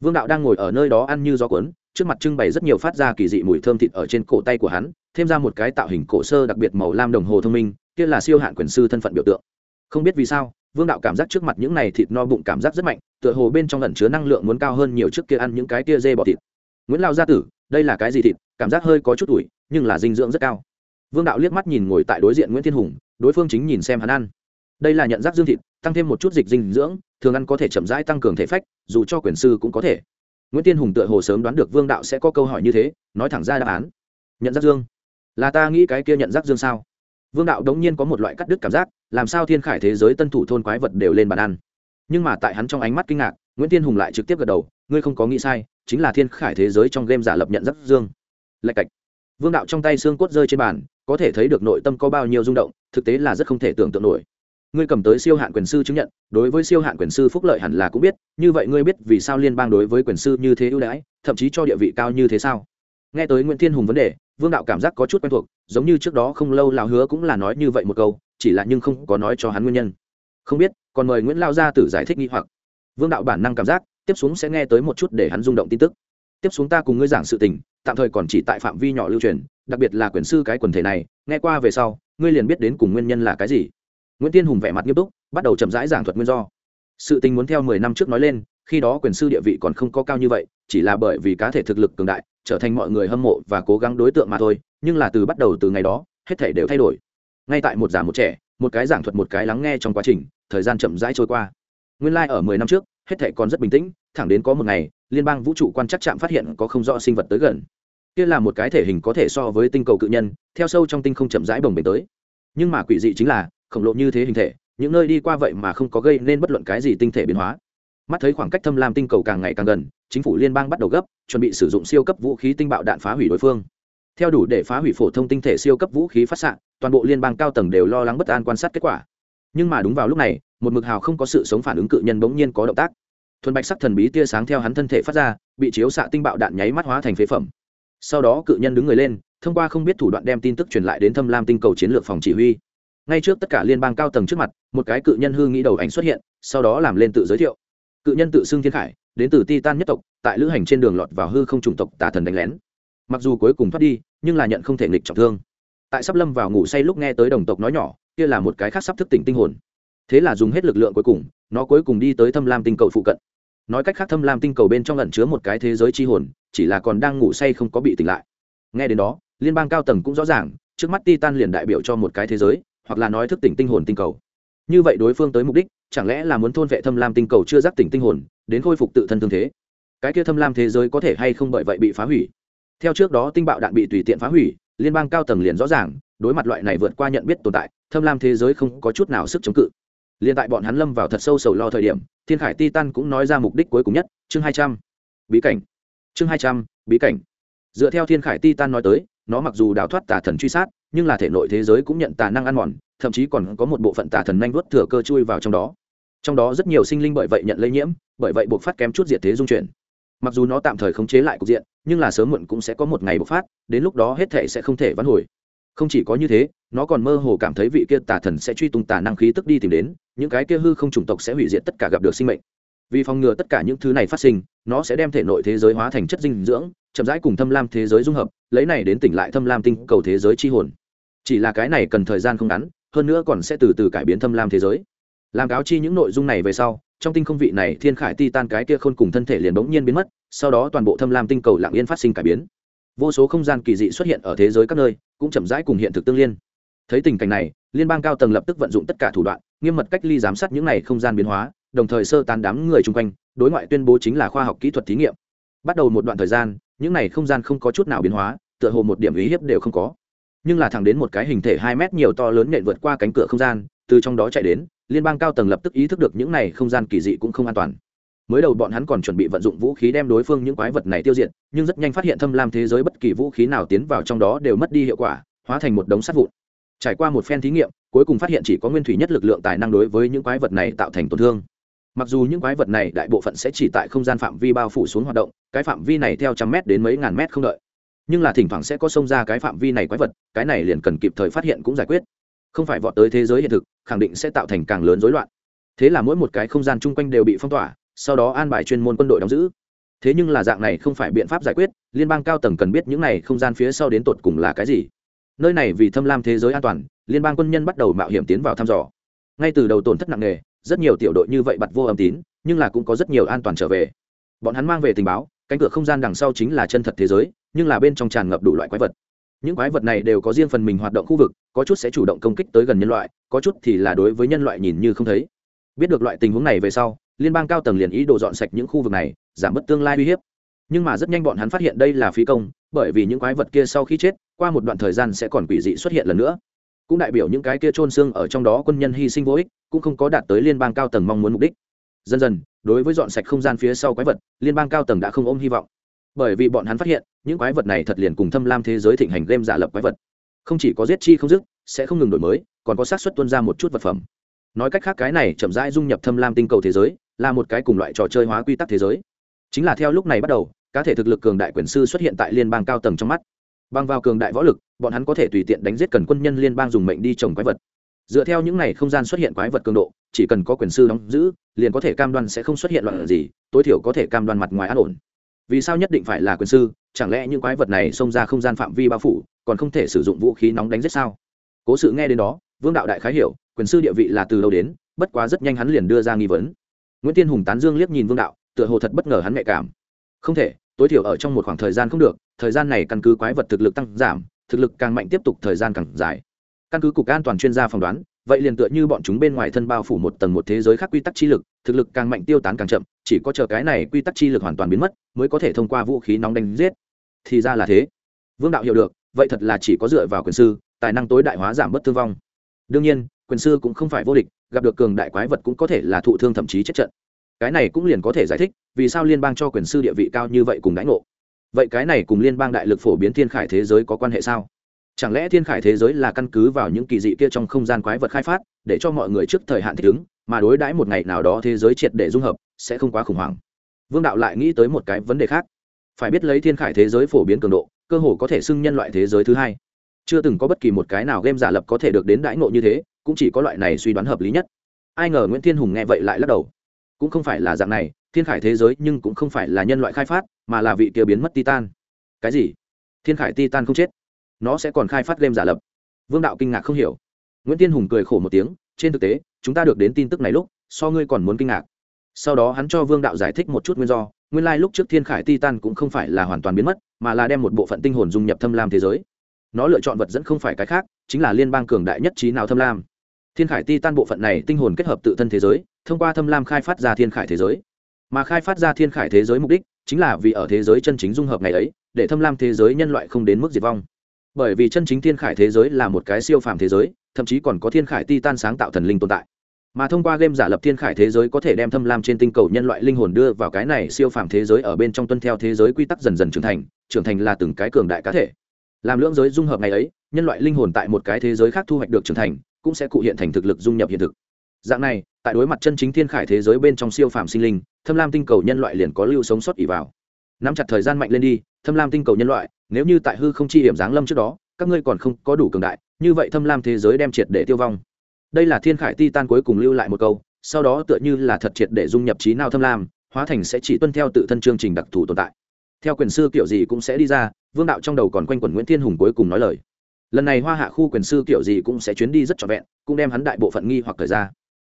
Vương đạo đang ngồi ở nơi đó ăn như gió cuốn, trước mặt trưng bày rất nhiều phát ra kỳ dị mùi thơm thịt ở trên cổ tay của hắn, thêm ra một cái tạo hình cổ sơ đặc biệt màu lam đồng hồ thông minh, kia là siêu hạn quyền sư thân phận biểu tượng. Không biết vì sao, vương đạo cảm giác trước mặt những này thịt no bụng cảm giác rất mạnh, tựa hồ bên trong lẩn chứa năng lượng muốn cao hơn nhiều trước kia ăn những cái kia dê bọ thịt. Nguyễn lao gia tử, đây là cái gì thịt? Cảm giác hơi có chút ủi, nhưng là dinh dưỡng rất cao vương đạo liếc mắt nhìn ngồi tại đối diện nguyễn thiên hùng, đối phương chính nhìn xem hắn ăn. Đây là nhận giác dương thịt, tăng thêm một chút dịch dinh dưỡng, thường ăn có thể chậm rãi tăng cường thể phách, dù cho quyền sư cũng có thể. Nguyễn tiên hùng tựa hồ sớm đoán được vương đạo sẽ có câu hỏi như thế, nói thẳng ra đáp án. Nhận giác dương? Là ta nghĩ cái kia nhận giác dương sao? Vương đạo đống nhiên có một loại cắt đứt cảm giác, làm sao thiên khải thế giới tân thủ thôn quái vật đều lên bàn ăn. Nhưng mà tại hắn trong ánh mắt kinh ngạc, nguyễn tiên hùng lại trực tiếp gật đầu, ngươi không có nghĩ sai, chính là thiên khải thế giới trong game giả lập nhận giác dương. Lạch cạch vương đạo trong tay xương cốt rơi trên bàn, có thể thấy được nội tâm có bao nhiêu rung động, thực tế là rất không thể tưởng tượng nổi. Ngươi cầm tới siêu hạn quyền sư chứng nhận, đối với siêu hạn quyền sư phúc lợi hẳn là cũng biết, như vậy ngươi biết vì sao liên bang đối với quyền sư như thế ưu đãi, thậm chí cho địa vị cao như thế sao? Nghe tới nguyễn thiên hùng vấn đề, vương đạo cảm giác có chút quen thuộc, giống như trước đó không lâu lao hứa cũng là nói như vậy một câu, chỉ là nhưng không có nói cho hắn nguyên nhân. Không biết, còn mời nguyễn lao gia tử giải thích nghi hoặc. Vương đạo bản năng cảm giác, tiếp xuống sẽ nghe tới một chút để hắn rung động tin tức. Tiếp xuống ta cùng ngươi giảng sự tình tạm thời còn chỉ tại phạm vi nhỏ lưu truyền, đặc biệt là quyền sư cái quần thể này, nghe qua về sau, ngươi liền biết đến cùng nguyên nhân là cái gì. Nguyễn tiên hùng vẻ mặt nghiêm túc, bắt đầu chậm rãi giảng thuật nguyên do. Sự tình muốn theo mười năm trước nói lên, khi đó quyền sư địa vị còn không có cao như vậy, chỉ là bởi vì cá thể thực lực cường đại, trở thành mọi người hâm mộ và cố gắng đối tượng mà thôi, nhưng là từ bắt đầu từ ngày đó, hết thể đều thay đổi. Ngay tại một già một trẻ, một cái giảng thuật một cái lắng nghe trong quá trình, thời gian chậm rãi trôi qua. Nguyên lai、like、ở mười năm trước, hết thể còn rất bình tĩnh, thẳng đến có một ngày liên bang vũ trụ quan chắc chạm phát hiện có không rõ sinh vật tới gần. Kia là một cái thể hình có thể so với tinh cầu cự nhân, theo sâu trong tinh không chậm rãi bồng bềnh tới. Nhưng mà quỷ dị chính là, khổng lồ như thế hình thể, những nơi đi qua vậy mà không có gây nên bất luận cái gì tinh thể biến hóa. Mắt thấy khoảng cách thâm lam tinh cầu càng ngày càng gần, chính phủ liên bang bắt đầu gấp, chuẩn bị sử dụng siêu cấp vũ khí tinh bạo đạn phá hủy đối phương. Theo đủ để phá hủy phổ thông tinh thể siêu cấp vũ khí phát xạ, toàn bộ liên bang cao tầng đều lo lắng bất an quan sát kết quả. Nhưng mà đúng vào lúc này, một mực hào không có sự sống phản ứng cự nhân bỗng nhiên có động tác thuần bạch sắc thần bí tia sáng theo hắn thân thể phát ra, bị chiếu xạ tinh bạo đạn nháy mắt hóa thành phế phẩm. Sau đó cự nhân đứng người lên, thông qua không biết thủ đoạn đem tin tức truyền lại đến thâm lam tinh cầu chiến lược phòng chỉ huy. Ngay trước tất cả liên bang cao tầng trước mặt, một cái cự nhân hư nghĩ đầu ảnh xuất hiện, sau đó làm lên tự giới thiệu. Cự nhân tự xưng thiên khải, đến từ titan nhất tộc, tại lữ hành trên đường lọt vào hư không chủng tộc tà thần đánh lén. Mặc dù cuối cùng thoát đi, nhưng là nhận không thể nghịch trọng thương. Tại sắp lâm vào ngủ say lúc nghe tới đồng tộc nói nhỏ, kia là một cái khác sắp thức tỉnh tinh hồn. Thế là dùng hết lực lượng cuối cùng, nó cuối cùng đi tới thâm lam tinh cầu phụ cận nói cách khác thâm lam tinh cầu bên trong lẩn chứa một cái thế giới chi hồn, chỉ là còn đang ngủ say không có bị tỉnh lại. Nghe đến đó, liên bang cao tầng cũng rõ ràng, trước mắt titan liền đại biểu cho một cái thế giới, hoặc là nói thức tỉnh tinh hồn tinh cầu. Như vậy đối phương tới mục đích, chẳng lẽ là muốn thôn vệ thâm lam tinh cầu chưa giác tỉnh tinh hồn, đến khôi phục tự thân tương thế? Cái kia thâm lam thế giới có thể hay không bởi vậy bị phá hủy? Theo trước đó tinh bạo đạn bị tùy tiện phá hủy, liên bang cao tầng liền rõ ràng, đối mặt loại này vượt qua nhận biết tồn tại, thâm lam thế giới không có chút nào sức chống cự. Liền tại bọn hắn lâm vào thật sâu sầu lo thời điểm thiên khải titan cũng nói ra mục đích cuối cùng nhất, chương hai trăm. Bí cảnh. Chương hai trăm, bí cảnh. Dựa theo thiên khải titan nói tới, nó mặc dù đào thoát tà thần truy sát, nhưng là thể nội thế giới cũng nhận tà năng ăn mòn, thậm chí còn có một bộ phận tà thần nhanh vuốt thừa cơ chui vào trong đó. Trong đó rất nhiều sinh linh bởi vậy nhận lây nhiễm, bởi vậy buộc phát kém chút diệt thế dung chuyển. Mặc dù nó tạm thời khống chế lại cục diện, nhưng là sớm muộn cũng sẽ có một ngày bộc phát, đến lúc đó hết thể sẽ không thể vãn hồi. Không chỉ có như thế nó còn mơ hồ cảm thấy vị kia tà thần sẽ truy tung tà năng khí tức đi tìm đến, những cái kia hư không chủng tộc sẽ hủy diệt tất cả gặp được sinh mệnh. Vì phòng ngừa tất cả những thứ này phát sinh, nó sẽ đem thể nội thế giới hóa thành chất dinh dưỡng, chậm rãi cùng thâm lam thế giới dung hợp, lấy này đến tỉnh lại thâm lam tinh cầu thế giới chi hồn. Chỉ là cái này cần thời gian không ngắn, hơn nữa còn sẽ từ từ cải biến thâm lam thế giới. Làm cáo chi những nội dung này về sau, trong tinh không vị này thiên khải ti tan cái kia khôn cùng thân thể liền bỗng nhiên biến mất, sau đó toàn bộ thâm lam tinh cầu lạng yên phát sinh cải biến. Vô số không gian kỳ dị xuất hiện ở thế giới các nơi, cũng chậm rãi cùng hiện thực tương liên thấy tình cảnh này, liên bang cao tầng lập tức vận dụng tất cả thủ đoạn, nghiêm mật cách ly giám sát những này không gian biến hóa, đồng thời sơ tán đám người chung quanh, đối ngoại tuyên bố chính là khoa học kỹ thuật thí nghiệm. Bắt đầu một đoạn thời gian, những này không gian không có chút nào biến hóa, tựa hồ một điểm ý hiếp đều không có. Nhưng là thẳng đến một cái hình thể hai mét nhiều to lớn nện vượt qua cánh cửa không gian, từ trong đó chạy đến, liên bang cao tầng lập tức ý thức được những này không gian kỳ dị cũng không an toàn. Mới đầu bọn hắn còn chuẩn bị vận dụng vũ khí đem đối phương những quái vật này tiêu diệt, nhưng rất nhanh phát hiện thâm lam thế giới bất kỳ vũ khí nào tiến vào trong đó đều mất đi hiệu quả, hóa thành một đống sắt vụn trải qua một phen thí nghiệm, cuối cùng phát hiện chỉ có nguyên thủy nhất lực lượng tài năng đối với những quái vật này tạo thành tổn thương. Mặc dù những quái vật này đại bộ phận sẽ chỉ tại không gian phạm vi bao phủ xuống hoạt động, cái phạm vi này theo trăm mét đến mấy ngàn mét không đợi. Nhưng là thỉnh thoảng sẽ có xông ra cái phạm vi này quái vật, cái này liền cần kịp thời phát hiện cũng giải quyết. Không phải vọt tới thế giới hiện thực, khẳng định sẽ tạo thành càng lớn rối loạn. Thế là mỗi một cái không gian chung quanh đều bị phong tỏa, sau đó an bài chuyên môn quân đội đóng giữ. Thế nhưng là dạng này không phải biện pháp giải quyết, liên bang cao tầng cần biết những này không gian phía sau đến tột cùng là cái gì nơi này vì thâm lam thế giới an toàn, liên bang quân nhân bắt đầu mạo hiểm tiến vào thăm dò. Ngay từ đầu tổn thất nặng nề, rất nhiều tiểu đội như vậy bật vô âm tín, nhưng là cũng có rất nhiều an toàn trở về. Bọn hắn mang về tình báo, cánh cửa không gian đằng sau chính là chân thật thế giới, nhưng là bên trong tràn ngập đủ loại quái vật. Những quái vật này đều có riêng phần mình hoạt động khu vực, có chút sẽ chủ động công kích tới gần nhân loại, có chút thì là đối với nhân loại nhìn như không thấy. Biết được loại tình huống này về sau, liên bang cao tầng liền ý đồ dọn sạch những khu vực này, giảm bớt tương lai uy hiếp. Nhưng mà rất nhanh bọn hắn phát hiện đây là phí công, bởi vì những quái vật kia sau khi chết qua một đoạn thời gian sẽ còn quỷ dị xuất hiện lần nữa. Cũng đại biểu những cái kia trôn xương ở trong đó quân nhân hy sinh vô ích, cũng không có đạt tới liên bang cao tầng mong muốn mục đích. Dần dần, đối với dọn sạch không gian phía sau quái vật, liên bang cao tầng đã không ôm hy vọng. Bởi vì bọn hắn phát hiện, những quái vật này thật liền cùng thâm lam thế giới thịnh hành game giả lập quái vật. Không chỉ có giết chi không dứt, sẽ không ngừng đổi mới, còn có xác suất tuân ra một chút vật phẩm. Nói cách khác cái này chậm rãi dung nhập thâm lam tinh cầu thế giới, là một cái cùng loại trò chơi hóa quy tắc thế giới. Chính là theo lúc này bắt đầu, cá thể thực lực cường đại quyền sư xuất hiện tại liên bang cao tầng trong mắt bằng vào cường đại võ lực, bọn hắn có thể tùy tiện đánh giết cần quân nhân liên bang dùng mệnh đi trồng quái vật. Dựa theo những này không gian xuất hiện quái vật cường độ, chỉ cần có quyền sư đóng giữ, liền có thể cam đoan sẽ không xuất hiện loạn gì, tối thiểu có thể cam đoan mặt ngoài an ổn. Vì sao nhất định phải là quyền sư? Chẳng lẽ những quái vật này xông ra không gian phạm vi bao phủ, còn không thể sử dụng vũ khí nóng đánh giết sao? Cố sự nghe đến đó, vương đạo đại khái hiểu, quyền sư địa vị là từ đâu đến, bất quá rất nhanh hắn liền đưa ra nghi vấn. Nguyễn tiên hùng tán dương liếc nhìn vương đạo, tựa hồ thật bất ngờ hắn nhạy cảm. Không thể tối thiểu ở trong một khoảng thời gian không được, thời gian này căn cứ quái vật thực lực tăng giảm, thực lực càng mạnh tiếp tục thời gian càng dài. Căn cứ cục an toàn chuyên gia phỏng đoán, vậy liền tựa như bọn chúng bên ngoài thân bao phủ một tầng một thế giới khác quy tắc chi lực, thực lực càng mạnh tiêu tán càng chậm, chỉ có chờ cái này quy tắc chi lực hoàn toàn biến mất, mới có thể thông qua vũ khí nóng đánh giết. Thì ra là thế. Vương đạo hiểu được, vậy thật là chỉ có dựa vào quyền sư, tài năng tối đại hóa giảm bớt thương vong. Đương nhiên, quyền sư cũng không phải vô địch, gặp được cường đại quái vật cũng có thể là thụ thương thậm chí chết trận cái này cũng liền có thể giải thích vì sao liên bang cho quyền sư địa vị cao như vậy cùng đãi ngộ. Vậy cái này cùng liên bang đại lực phổ biến thiên khải thế giới có quan hệ sao? Chẳng lẽ thiên khải thế giới là căn cứ vào những kỳ dị kia trong không gian quái vật khai phát để cho mọi người trước thời hạn thích ứng, mà đối đãi một ngày nào đó thế giới triệt để dung hợp sẽ không quá khủng hoảng? Vương đạo lại nghĩ tới một cái vấn đề khác. Phải biết lấy thiên khải thế giới phổ biến cường độ, cơ hồ có thể xưng nhân loại thế giới thứ hai. Chưa từng có bất kỳ một cái nào game giả lập có thể được đến đãi ngộ như thế, cũng chỉ có loại này suy đoán hợp lý nhất. Ai ngờ nguyễn thiên hùng nghe vậy lại lắc đầu cũng không phải là dạng này, thiên khải thế giới nhưng cũng không phải là nhân loại khai phát, mà là vị kia biến mất titan. Cái gì? Thiên khải titan không chết? Nó sẽ còn khai phát game giả lập. Vương đạo kinh ngạc không hiểu. Nguyễn tiên hùng cười khổ một tiếng, trên thực tế, chúng ta được đến tin tức này lúc, so ngươi còn muốn kinh ngạc. Sau đó hắn cho vương đạo giải thích một chút nguyên do, nguyên lai、like、lúc trước thiên khải titan cũng không phải là hoàn toàn biến mất, mà là đem một bộ phận tinh hồn dung nhập thâm lam thế giới. Nó lựa chọn vật dẫn không phải cái khác, chính là liên bang cường đại nhất trí nào thâm lam. Thiên khải titan bộ phận này tinh hồn kết hợp tự thân thế giới thông qua thâm lam khai phát ra thiên khải thế giới. Mà khai phát ra thiên khải thế giới mục đích chính là vì ở thế giới chân chính dung hợp ngày ấy, để thâm lam thế giới nhân loại không đến mức diệt vong. Bởi vì chân chính thiên khải thế giới là một cái siêu phàm thế giới, thậm chí còn có thiên khải ti tan sáng tạo thần linh tồn tại. Mà thông qua game giả lập thiên khải thế giới có thể đem thâm lam trên tinh cầu nhân loại linh hồn đưa vào cái này siêu phàm thế giới ở bên trong tuân theo thế giới quy tắc dần dần trưởng thành trưởng thành là từng cái cường đại cá thể. Làm lưỡng giới dung hợp ngày ấy, nhân loại linh hồn tại một cái thế giới khác thu hoạch được trưởng thành, cũng sẽ cụ hiện thành thực lực dung nhập hiện thực dạng này, tại đối mặt chân chính thiên khải thế giới bên trong siêu phàm sinh linh, thâm lam tinh cầu nhân loại liền có lưu sống sót ỉ vào. Nắm chặt thời gian mạnh lên đi, thâm lam tinh cầu nhân loại, nếu như tại hư không chi hiểm giáng lâm trước đó, các ngươi còn không có đủ cường đại, như vậy thâm lam thế giới đem triệt để tiêu vong. Đây là thiên khải ti tan cuối cùng lưu lại một câu, sau đó tựa như là thật triệt để dung nhập trí nào thâm lam, hóa thành sẽ chỉ tuân theo tự thân chương trình đặc thù tồn tại. Theo quyền sư kiểu gì cũng sẽ đi ra, vương đạo trong đầu còn quanh quẩn nguyễn thiên hùng cuối cùng nói lời. Lần này hoa hạ khu quyền sư kiểu gì cũng sẽ chuyến đi rất trọn vẹn, cũng đem hắn đại bộ phận nghi hoặc thời ra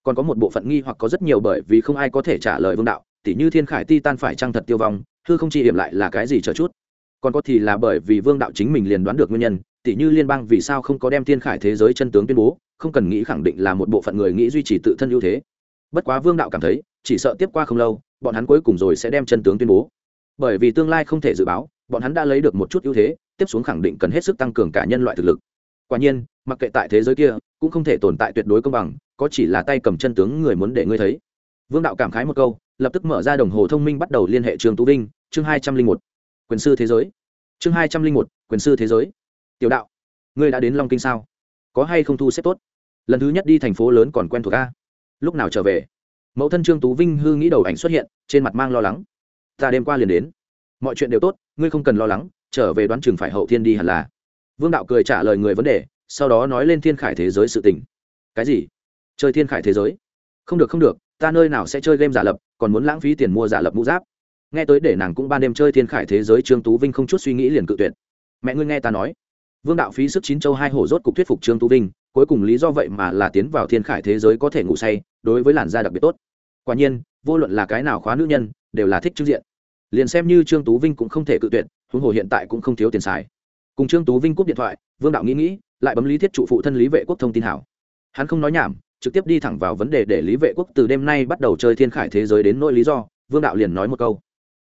còn có một bộ phận nghi hoặc có rất nhiều bởi vì không ai có thể trả lời vương đạo, tỉ như thiên khải ti tan phải trăng thật tiêu vong, hư không chỉ hiểm lại là cái gì chờ chút. Còn có thì là bởi vì vương đạo chính mình liền đoán được nguyên nhân, tỉ như liên bang vì sao không có đem thiên khải thế giới chân tướng tuyên bố, không cần nghĩ khẳng định là một bộ phận người nghĩ duy trì tự thân ưu thế. Bất quá vương đạo cảm thấy, chỉ sợ tiếp qua không lâu, bọn hắn cuối cùng rồi sẽ đem chân tướng tuyên bố. Bởi vì tương lai không thể dự báo, bọn hắn đã lấy được một chút ưu thế, tiếp xuống khẳng định cần hết sức tăng cường cả nhân loại thực lực. Quả nhiên, mặc kệ tại thế giới kia cũng không thể tồn tại tuyệt đối công bằng, có chỉ là tay cầm chân tướng người muốn để ngươi thấy. Vương đạo cảm khái một câu, lập tức mở ra đồng hồ thông minh bắt đầu liên hệ trường tú vinh, chương hai trăm linh một, quyền sư thế giới. Chương hai trăm linh một, quyền sư thế giới. Tiểu đạo, ngươi đã đến long kinh sao? Có hay không thu xếp tốt? Lần thứ nhất đi thành phố lớn còn quen thuộc a. Lúc nào trở về? Mẫu thân trương tú vinh hư nghĩ đầu ảnh xuất hiện, trên mặt mang lo lắng. Ta đêm qua liền đến. Mọi chuyện đều tốt, ngươi không cần lo lắng, trở về đoán chừng phải hậu thiên đi hẳn là. Vương đạo cười trả lời người vấn đề sau đó nói lên thiên khải thế giới sự tình. Cái gì? Chơi thiên khải thế giới? Không được không được, ta nơi nào sẽ chơi game giả lập, còn muốn lãng phí tiền mua giả lập mũ giáp. Nghe tới để nàng cũng ban đêm chơi thiên khải thế giới, trương tú vinh không chút suy nghĩ liền cự tuyệt. Mẹ ngươi nghe ta nói. Vương đạo phí sức chín châu hai hổ rốt cục thuyết phục trương tú vinh, cuối cùng lý do vậy mà là tiến vào thiên khải thế giới có thể ngủ say, đối với làn da đặc biệt tốt. Quả nhiên, vô luận là cái nào khóa nữ nhân, đều là thích trưng diện. Liền xem như trương tú vinh cũng không thể cự tuyệt, huống hồ hiện tại cũng không thiếu tiền xài cùng trương tú vinh cúp điện thoại, vương đạo nghĩ nghĩ, lại bấm lý thiết trụ phụ thân lý vệ quốc thông tin hảo. Hắn không nói nhảm, trực tiếp đi thẳng vào vấn đề để lý vệ quốc từ đêm nay bắt đầu chơi thiên khải thế giới đến nỗi lý do, vương đạo liền nói một câu.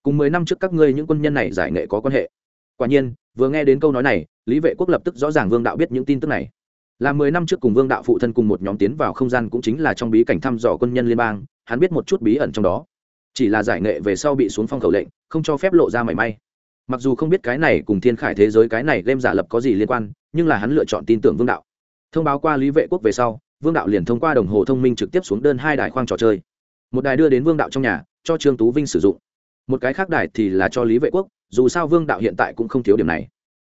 Cùng mười năm trước các ngươi những quân nhân này giải nghệ có quan hệ. Quả nhiên, vừa nghe đến câu nói này, lý vệ quốc lập tức rõ ràng vương đạo biết những tin tức này. Là mười năm trước cùng vương đạo phụ thân cùng một nhóm tiến vào không gian cũng chính là trong bí cảnh thăm dò quân nhân liên bang, hắn biết một chút bí ẩn trong đó. Chỉ là giải nghệ về sau bị xuống phong khẩu lệnh, không cho phép lộ ra mảy may mặc dù không biết cái này cùng thiên khải thế giới cái này đem giả lập có gì liên quan, nhưng là hắn lựa chọn tin tưởng vương đạo. Thông báo qua lý vệ quốc về sau, vương đạo liền thông qua đồng hồ thông minh trực tiếp xuống đơn hai đài khoang trò chơi. Một đài đưa đến vương đạo trong nhà, cho trương tú vinh sử dụng. Một cái khác đài thì là cho lý vệ quốc, dù sao vương đạo hiện tại cũng không thiếu điểm này.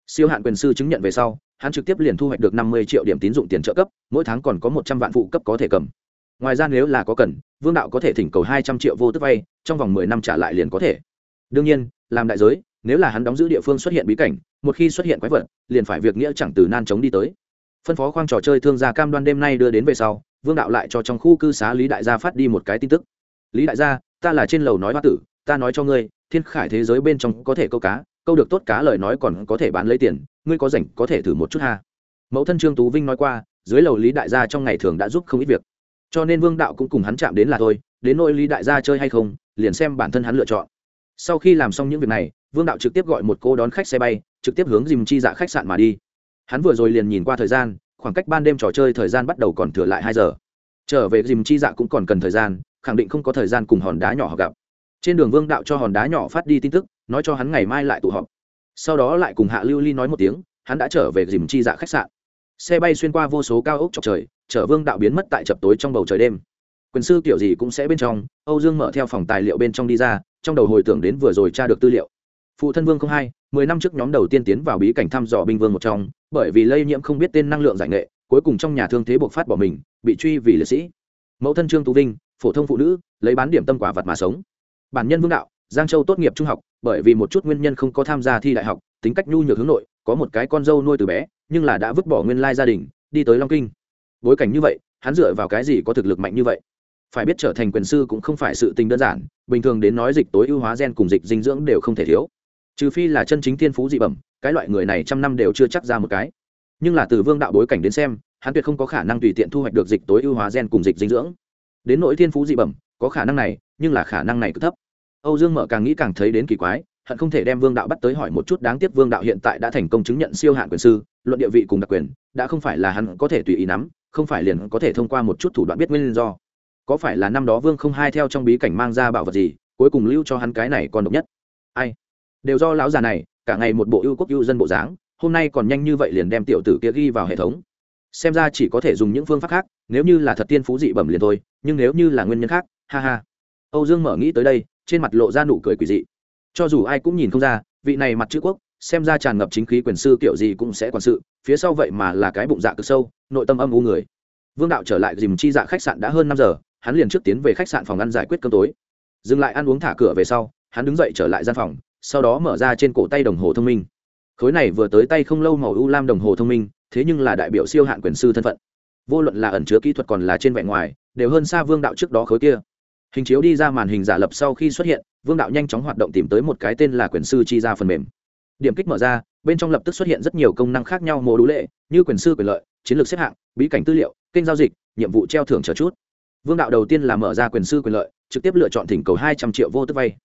Siêu hạn quyền sư chứng nhận về sau, hắn trực tiếp liền thu hoạch được năm mươi triệu điểm tín dụng tiền trợ cấp, mỗi tháng còn có một trăm vạn phụ cấp có thể cầm. Ngoài ra nếu là có cần, vương đạo có thể thỉnh cầu hai trăm triệu vô tức vay, trong vòng mười năm trả lại liền có thể. Đương nhiên, làm đại giới nếu là hắn đóng giữ địa phương xuất hiện bí cảnh, một khi xuất hiện quái vật, liền phải việc nghĩa chẳng từ nan chống đi tới. Phân phó khoang trò chơi thương gia cam đoan đêm nay đưa đến về sau, vương đạo lại cho trong khu cư xá lý đại gia phát đi một cái tin tức. Lý đại gia, ta là trên lầu nói hoa tử, ta nói cho ngươi, thiên khải thế giới bên trong có thể câu cá, câu được tốt cá lời nói còn có thể bán lấy tiền, ngươi có rảnh có thể thử một chút ha. Mẫu thân trương tú vinh nói qua, dưới lầu lý đại gia trong ngày thường đã giúp không ít việc. Cho nên vương đạo cũng cùng hắn chạm đến là thôi, đến nỗi lý đại gia chơi hay không, liền xem bản thân hắn lựa chọn sau khi làm xong những việc này, vương đạo trực tiếp gọi một cô đón khách xe bay, trực tiếp hướng dìm chi dạ khách sạn mà đi. Hắn vừa rồi liền nhìn qua thời gian, khoảng cách ban đêm trò chơi thời gian bắt đầu còn thừa lại hai giờ. Trở về dìm chi dạ cũng còn cần thời gian, khẳng định không có thời gian cùng hòn đá nhỏ họ gặp. Trên đường vương đạo cho hòn đá nhỏ phát đi tin tức, nói cho hắn ngày mai lại tụ họp. Sau đó lại cùng hạ lưu ly nói một tiếng, hắn đã trở về dìm chi dạ khách sạn. Xe bay xuyên qua vô số cao ốc chọc trời, chở vương đạo biến mất tại chập tối trong bầu trời đêm. Quyền sư kiểu gì cũng sẽ bên trong, âu dương mở theo phòng tài liệu bên trong đi ra trong đầu hồi tưởng đến vừa rồi tra được tư liệu. Phụ thân vương không hai, mười năm trước nhóm đầu tiên tiến vào bí cảnh thăm dò binh vương một trong, bởi vì lây nhiễm không biết tên năng lượng giải nghệ, cuối cùng trong nhà thương thế buộc phát bỏ mình, bị truy vì liệt sĩ. Mẫu thân trương tú vinh, phổ thông phụ nữ, lấy bán điểm tâm quả vật mà sống. Bản nhân vương đạo, giang châu tốt nghiệp trung học, bởi vì một chút nguyên nhân không có tham gia thi đại học, tính cách nhu nhược hướng nội, có một cái con dâu nuôi từ bé, nhưng là đã vứt bỏ nguyên lai gia đình, đi tới long kinh. Bối cảnh như vậy, hắn dựa vào cái gì có thực lực mạnh như vậy? Phải biết trở thành quyền sư cũng không phải sự tình đơn giản, bình thường đến nói dịch tối ưu hóa gen cùng dịch dinh dưỡng đều không thể thiếu. Trừ phi là chân chính thiên phú dị bẩm, cái loại người này trăm năm đều chưa chắc ra một cái. Nhưng là từ vương đạo bối cảnh đến xem, hắn tuyệt không có khả năng tùy tiện thu hoạch được dịch tối ưu hóa gen cùng dịch dinh dưỡng. Đến nỗi thiên phú dị bẩm, có khả năng này, nhưng là khả năng này cứ thấp. Âu dương mở càng nghĩ càng thấy đến kỳ quái, hận không thể đem vương đạo bắt tới hỏi một chút đáng tiếc vương đạo hiện tại đã thành công chứng nhận siêu hạn quyền sư, luận địa vị cùng đặc quyền, đã không phải là hắn có thể tùy ý nắm, không phải liền có thể thông qua một chút thủ đoạn biết nguyên do có phải là năm đó vương không hai theo trong bí cảnh mang ra bảo vật gì, cuối cùng lưu cho hắn cái này còn độc nhất? Ai? Đều do lão già này, cả ngày một bộ ưu quốc ưu dân bộ dáng, hôm nay còn nhanh như vậy liền đem tiểu tử kia ghi vào hệ thống. Xem ra chỉ có thể dùng những phương pháp khác, nếu như là thật tiên phú dị bẩm liền thôi, nhưng nếu như là nguyên nhân khác, ha ha. Âu dương mở nghĩ tới đây, trên mặt lộ ra nụ cười quỷ dị. Cho dù ai cũng nhìn không ra, vị này mặt chữ quốc, xem ra tràn ngập chính khí quyền sư kiểu gì cũng sẽ quản sự, phía sau vậy mà là cái bụng dạ cực sâu, nội tâm âm u người. Vương đạo trở lại dìm chi dạ khách sạn đã hơn năm giờ hắn liền trước tiến về khách sạn phòng ăn giải quyết cơm tối. Dừng lại ăn uống thả cửa về sau, hắn đứng dậy trở lại gian phòng, sau đó mở ra trên cổ tay đồng hồ thông minh. Khối này vừa tới tay không lâu màu u lam đồng hồ thông minh, thế nhưng là đại biểu siêu hạn quyền sư thân phận. Vô luận là ẩn chứa kỹ thuật còn là trên vẻ ngoài, đều hơn xa vương đạo trước đó khối kia. Hình chiếu đi ra màn hình giả lập sau khi xuất hiện, vương đạo nhanh chóng hoạt động tìm tới một cái tên là quyền sư chi ra phần mềm. Điểm kích mở ra, bên trong lập tức xuất hiện rất nhiều công năng khác nhau mô đũ lệ, như quyền sư quyền lợi, chiến lược xếp hạng, bí cảnh tư liệu, kênh giao dịch, nhiệm vụ treo thưởng chờ chút vương đạo đầu tiên là mở ra quyền sư quyền lợi, trực tiếp lựa chọn thỉnh cầu hai trăm triệu vô tức vay.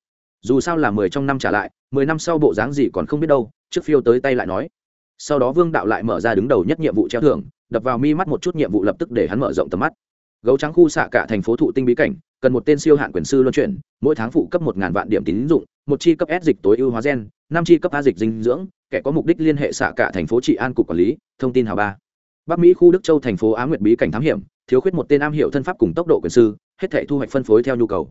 Dù sao là mười trong năm trả lại, mười năm sau bộ dáng gì còn không biết đâu, trước phiêu tới tay lại nói. Sau đó vương đạo lại mở ra đứng đầu nhất nhiệm vụ treo thưởng, đập vào mi mắt một chút nhiệm vụ lập tức để hắn mở rộng tầm mắt. Gấu trắng khu xạ cả thành phố thụ tinh bí cảnh, cần một tên siêu hạn quyền sư luân chuyển, mỗi tháng phụ cấp một ngàn vạn điểm tín dụng, một chi cấp s dịch tối ưu hóa gen, năm chi cấp a dịch dinh dưỡng, kẻ có mục đích liên hệ xạ cả thành phố trị an cục quản lý, thông tin hào ba. Bắc mỹ khu đức châu thành phố á nguyệt bí cảnh thám hiểm thiếu khuyết một tên am hiệu thân pháp cùng tốc độ quyền sư hết thể thu hoạch phân phối theo nhu cầu.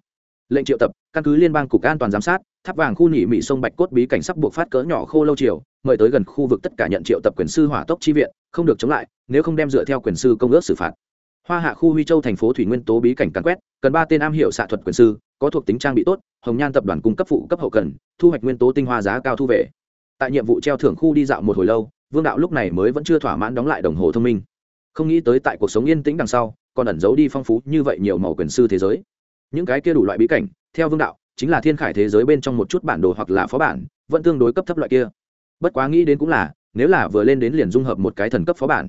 Lệnh triệu tập căn cứ liên bang cục an toàn giám sát tháp vàng khu nhị mỹ sông bạch cốt bí cảnh sắp buộc phát cỡ nhỏ khô lâu chiều, mời tới gần khu vực tất cả nhận triệu tập quyền sư hỏa tốc chi viện không được chống lại nếu không đem dựa theo quyền sư công ước xử phạt. Hoa hạ khu huy châu thành phố thủy nguyên tố bí cảnh cắn quét cần ba tên am hiệu xạ thuật quyền sư có thuộc tính trang bị tốt hồng nhan tập đoàn cung cấp phụ cấp hậu cần thu hoạch nguyên tố tinh hoa giá cao thu về. Tại nhiệm vụ treo thưởng khu đi dạo một hồi lâu vương đạo lúc này mới vẫn chưa thỏa mãn đóng lại đồng hồ thông minh không nghĩ tới tại cuộc sống yên tĩnh đằng sau, còn ẩn giấu đi phong phú như vậy nhiều màu quyền sư thế giới. Những cái kia đủ loại bí cảnh, theo vương đạo, chính là thiên khải thế giới bên trong một chút bản đồ hoặc là phó bản, vẫn tương đối cấp thấp loại kia. Bất quá nghĩ đến cũng là, nếu là vừa lên đến liền dung hợp một cái thần cấp phó bản,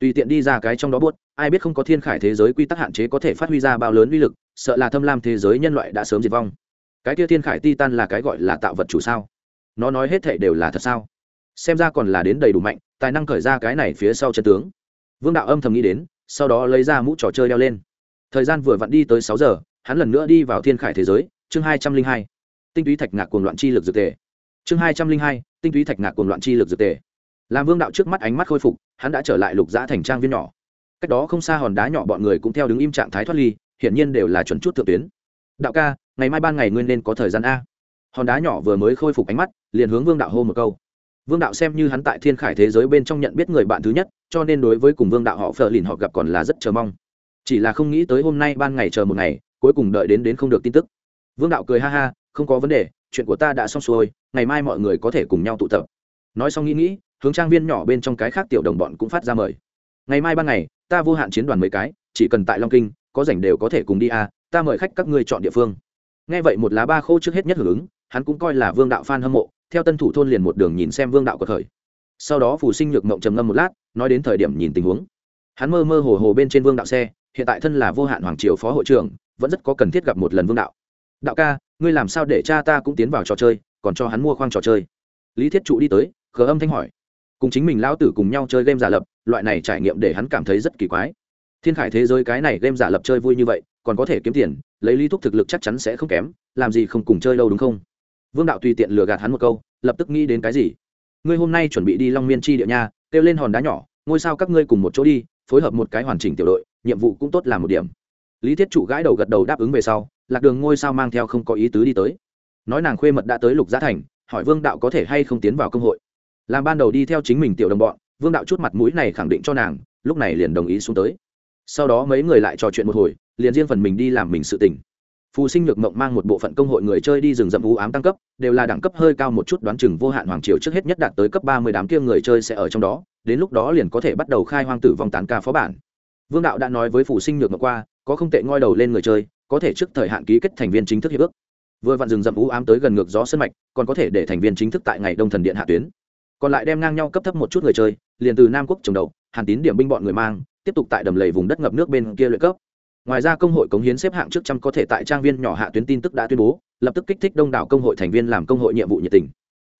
tùy tiện đi ra cái trong đó buốt, ai biết không có thiên khải thế giới quy tắc hạn chế có thể phát huy ra bao lớn uy lực, sợ là thâm lam thế giới nhân loại đã sớm diệt vong. Cái kia thiên khải titan là cái gọi là tạo vật chủ sao? Nó nói hết thệ đều là thật sao? Xem ra còn là đến đầy đủ mạnh, tài năng khởi ra cái này phía sau chân tướng vương đạo âm thầm nghĩ đến, sau đó lấy ra mũ trò chơi đeo lên. Thời gian vừa vặn đi tới sáu giờ, hắn lần nữa đi vào thiên khải thế giới, chương hai trăm linh hai. Tinh túy thạch ngạc cuồng loạn chi lực dược tề. Chương hai trăm linh hai, tinh túy thạch ngạc cuồng loạn chi lực dược tề. Làm vương đạo trước mắt ánh mắt khôi phục, hắn đã trở lại lục giã thành trang viên nhỏ. Cách đó không xa hòn đá nhỏ bọn người cũng theo đứng im trạng thái thoát ly, hiển nhiên đều là chuẩn chút thượng tuyến. Đạo ca, ngày mai ban ngày nguyên nên có thời gian a. Hòn đá nhỏ vừa mới khôi phục ánh mắt, liền hướng vương đạo hô một câu vương đạo xem như hắn tại thiên khải thế giới bên trong nhận biết người bạn thứ nhất, cho nên đối với cùng vương đạo họ phờ lìn họ gặp còn là rất chờ mong. Chỉ là không nghĩ tới hôm nay ban ngày chờ một ngày, cuối cùng đợi đến đến không được tin tức. Vương đạo cười ha ha, không có vấn đề, chuyện của ta đã xong xuôi, ngày mai mọi người có thể cùng nhau tụ tập. Nói xong nghĩ nghĩ, hướng trang viên nhỏ bên trong cái khác tiểu đồng bọn cũng phát ra mời. Ngày mai ban ngày, ta vô hạn chiến đoàn mấy cái, chỉ cần tại long kinh, có rảnh đều có thể cùng đi à ta mời khách các ngươi chọn địa phương. Nghe vậy một lá ba khô trước hết nhất hưởng ứng, hắn cũng coi là vương đạo f hâm mộ theo tân thủ thôn liền một đường nhìn xem vương đạo của thời. Sau đó phù sinh nhược mộng trầm ngâm một lát, nói đến thời điểm nhìn tình huống. Hắn mơ mơ hồ hồ bên trên vương đạo xe, hiện tại thân là vô hạn hoàng triều phó hội trưởng, vẫn rất có cần thiết gặp một lần vương đạo. Đạo ca, ngươi làm sao để cha ta cũng tiến vào trò chơi, còn cho hắn mua khoang trò chơi? Lý thiết trụ đi tới khờ âm thanh hỏi. Cùng chính mình lão tử cùng nhau chơi game giả lập, loại này trải nghiệm để hắn cảm thấy rất kỳ quái. Thiên khải thế giới cái này game giả lập chơi vui như vậy, còn có thể kiếm tiền, lấy lý thúc thực lực chắc chắn sẽ không kém, làm gì không cùng chơi đâu đúng không? Vương đạo tùy tiện lừa gạt hắn một câu, lập tức nghĩ đến cái gì? Ngươi hôm nay chuẩn bị đi long miên chi địa nha, kêu lên hòn đá nhỏ, ngôi sao các ngươi cùng một chỗ đi, phối hợp một cái hoàn chỉnh tiểu đội, nhiệm vụ cũng tốt làm một điểm. Lý thiết Chủ gãi đầu gật đầu đáp ứng về sau, lạc đường ngôi sao mang theo không có ý tứ đi tới. Nói nàng khuê mật đã tới lục giá thành, hỏi vương đạo có thể hay không tiến vào công hội. Làm ban đầu đi theo chính mình tiểu đồng bọn, vương đạo chút mặt mũi này khẳng định cho nàng, lúc này liền đồng ý xuống tới. Sau đó mấy người lại trò chuyện một hồi, liền riêng phần mình đi làm mình sự tình phù sinh nhược mộng mang một bộ phận công hội người chơi đi rừng rậm vũ ám tăng cấp, đều là đẳng cấp hơi cao một chút đoán chừng vô hạn hoàng triều trước hết nhất đạt tới cấp ba mươi đám kia người chơi sẽ ở trong đó, đến lúc đó liền có thể bắt đầu khai hoang tử vong tán ca phó bản. Vương đạo đã nói với phù sinh nhược mộng qua, có không tệ ngoi đầu lên người chơi, có thể trước thời hạn ký kết thành viên chính thức hiệp ước. Vừa vặn rừng rậm vũ ám tới gần ngược gió sân mạch, còn có thể để thành viên chính thức tại ngày đông thần điện hạ tuyến. Còn lại đem ngang nhau cấp thấp một chút người chơi, liền từ nam quốc trồng đầu, hàn tín điểm binh bọn người mang, tiếp tục tại đầm lầy vùng đất ngập nước bên kia luyện cấp ngoài ra công hội cống hiến xếp hạng trước trăm có thể tại trang viên nhỏ hạ tuyến tin tức đã tuyên bố, lập tức kích thích đông đảo công hội thành viên làm công hội nhiệm vụ nhiệt tình.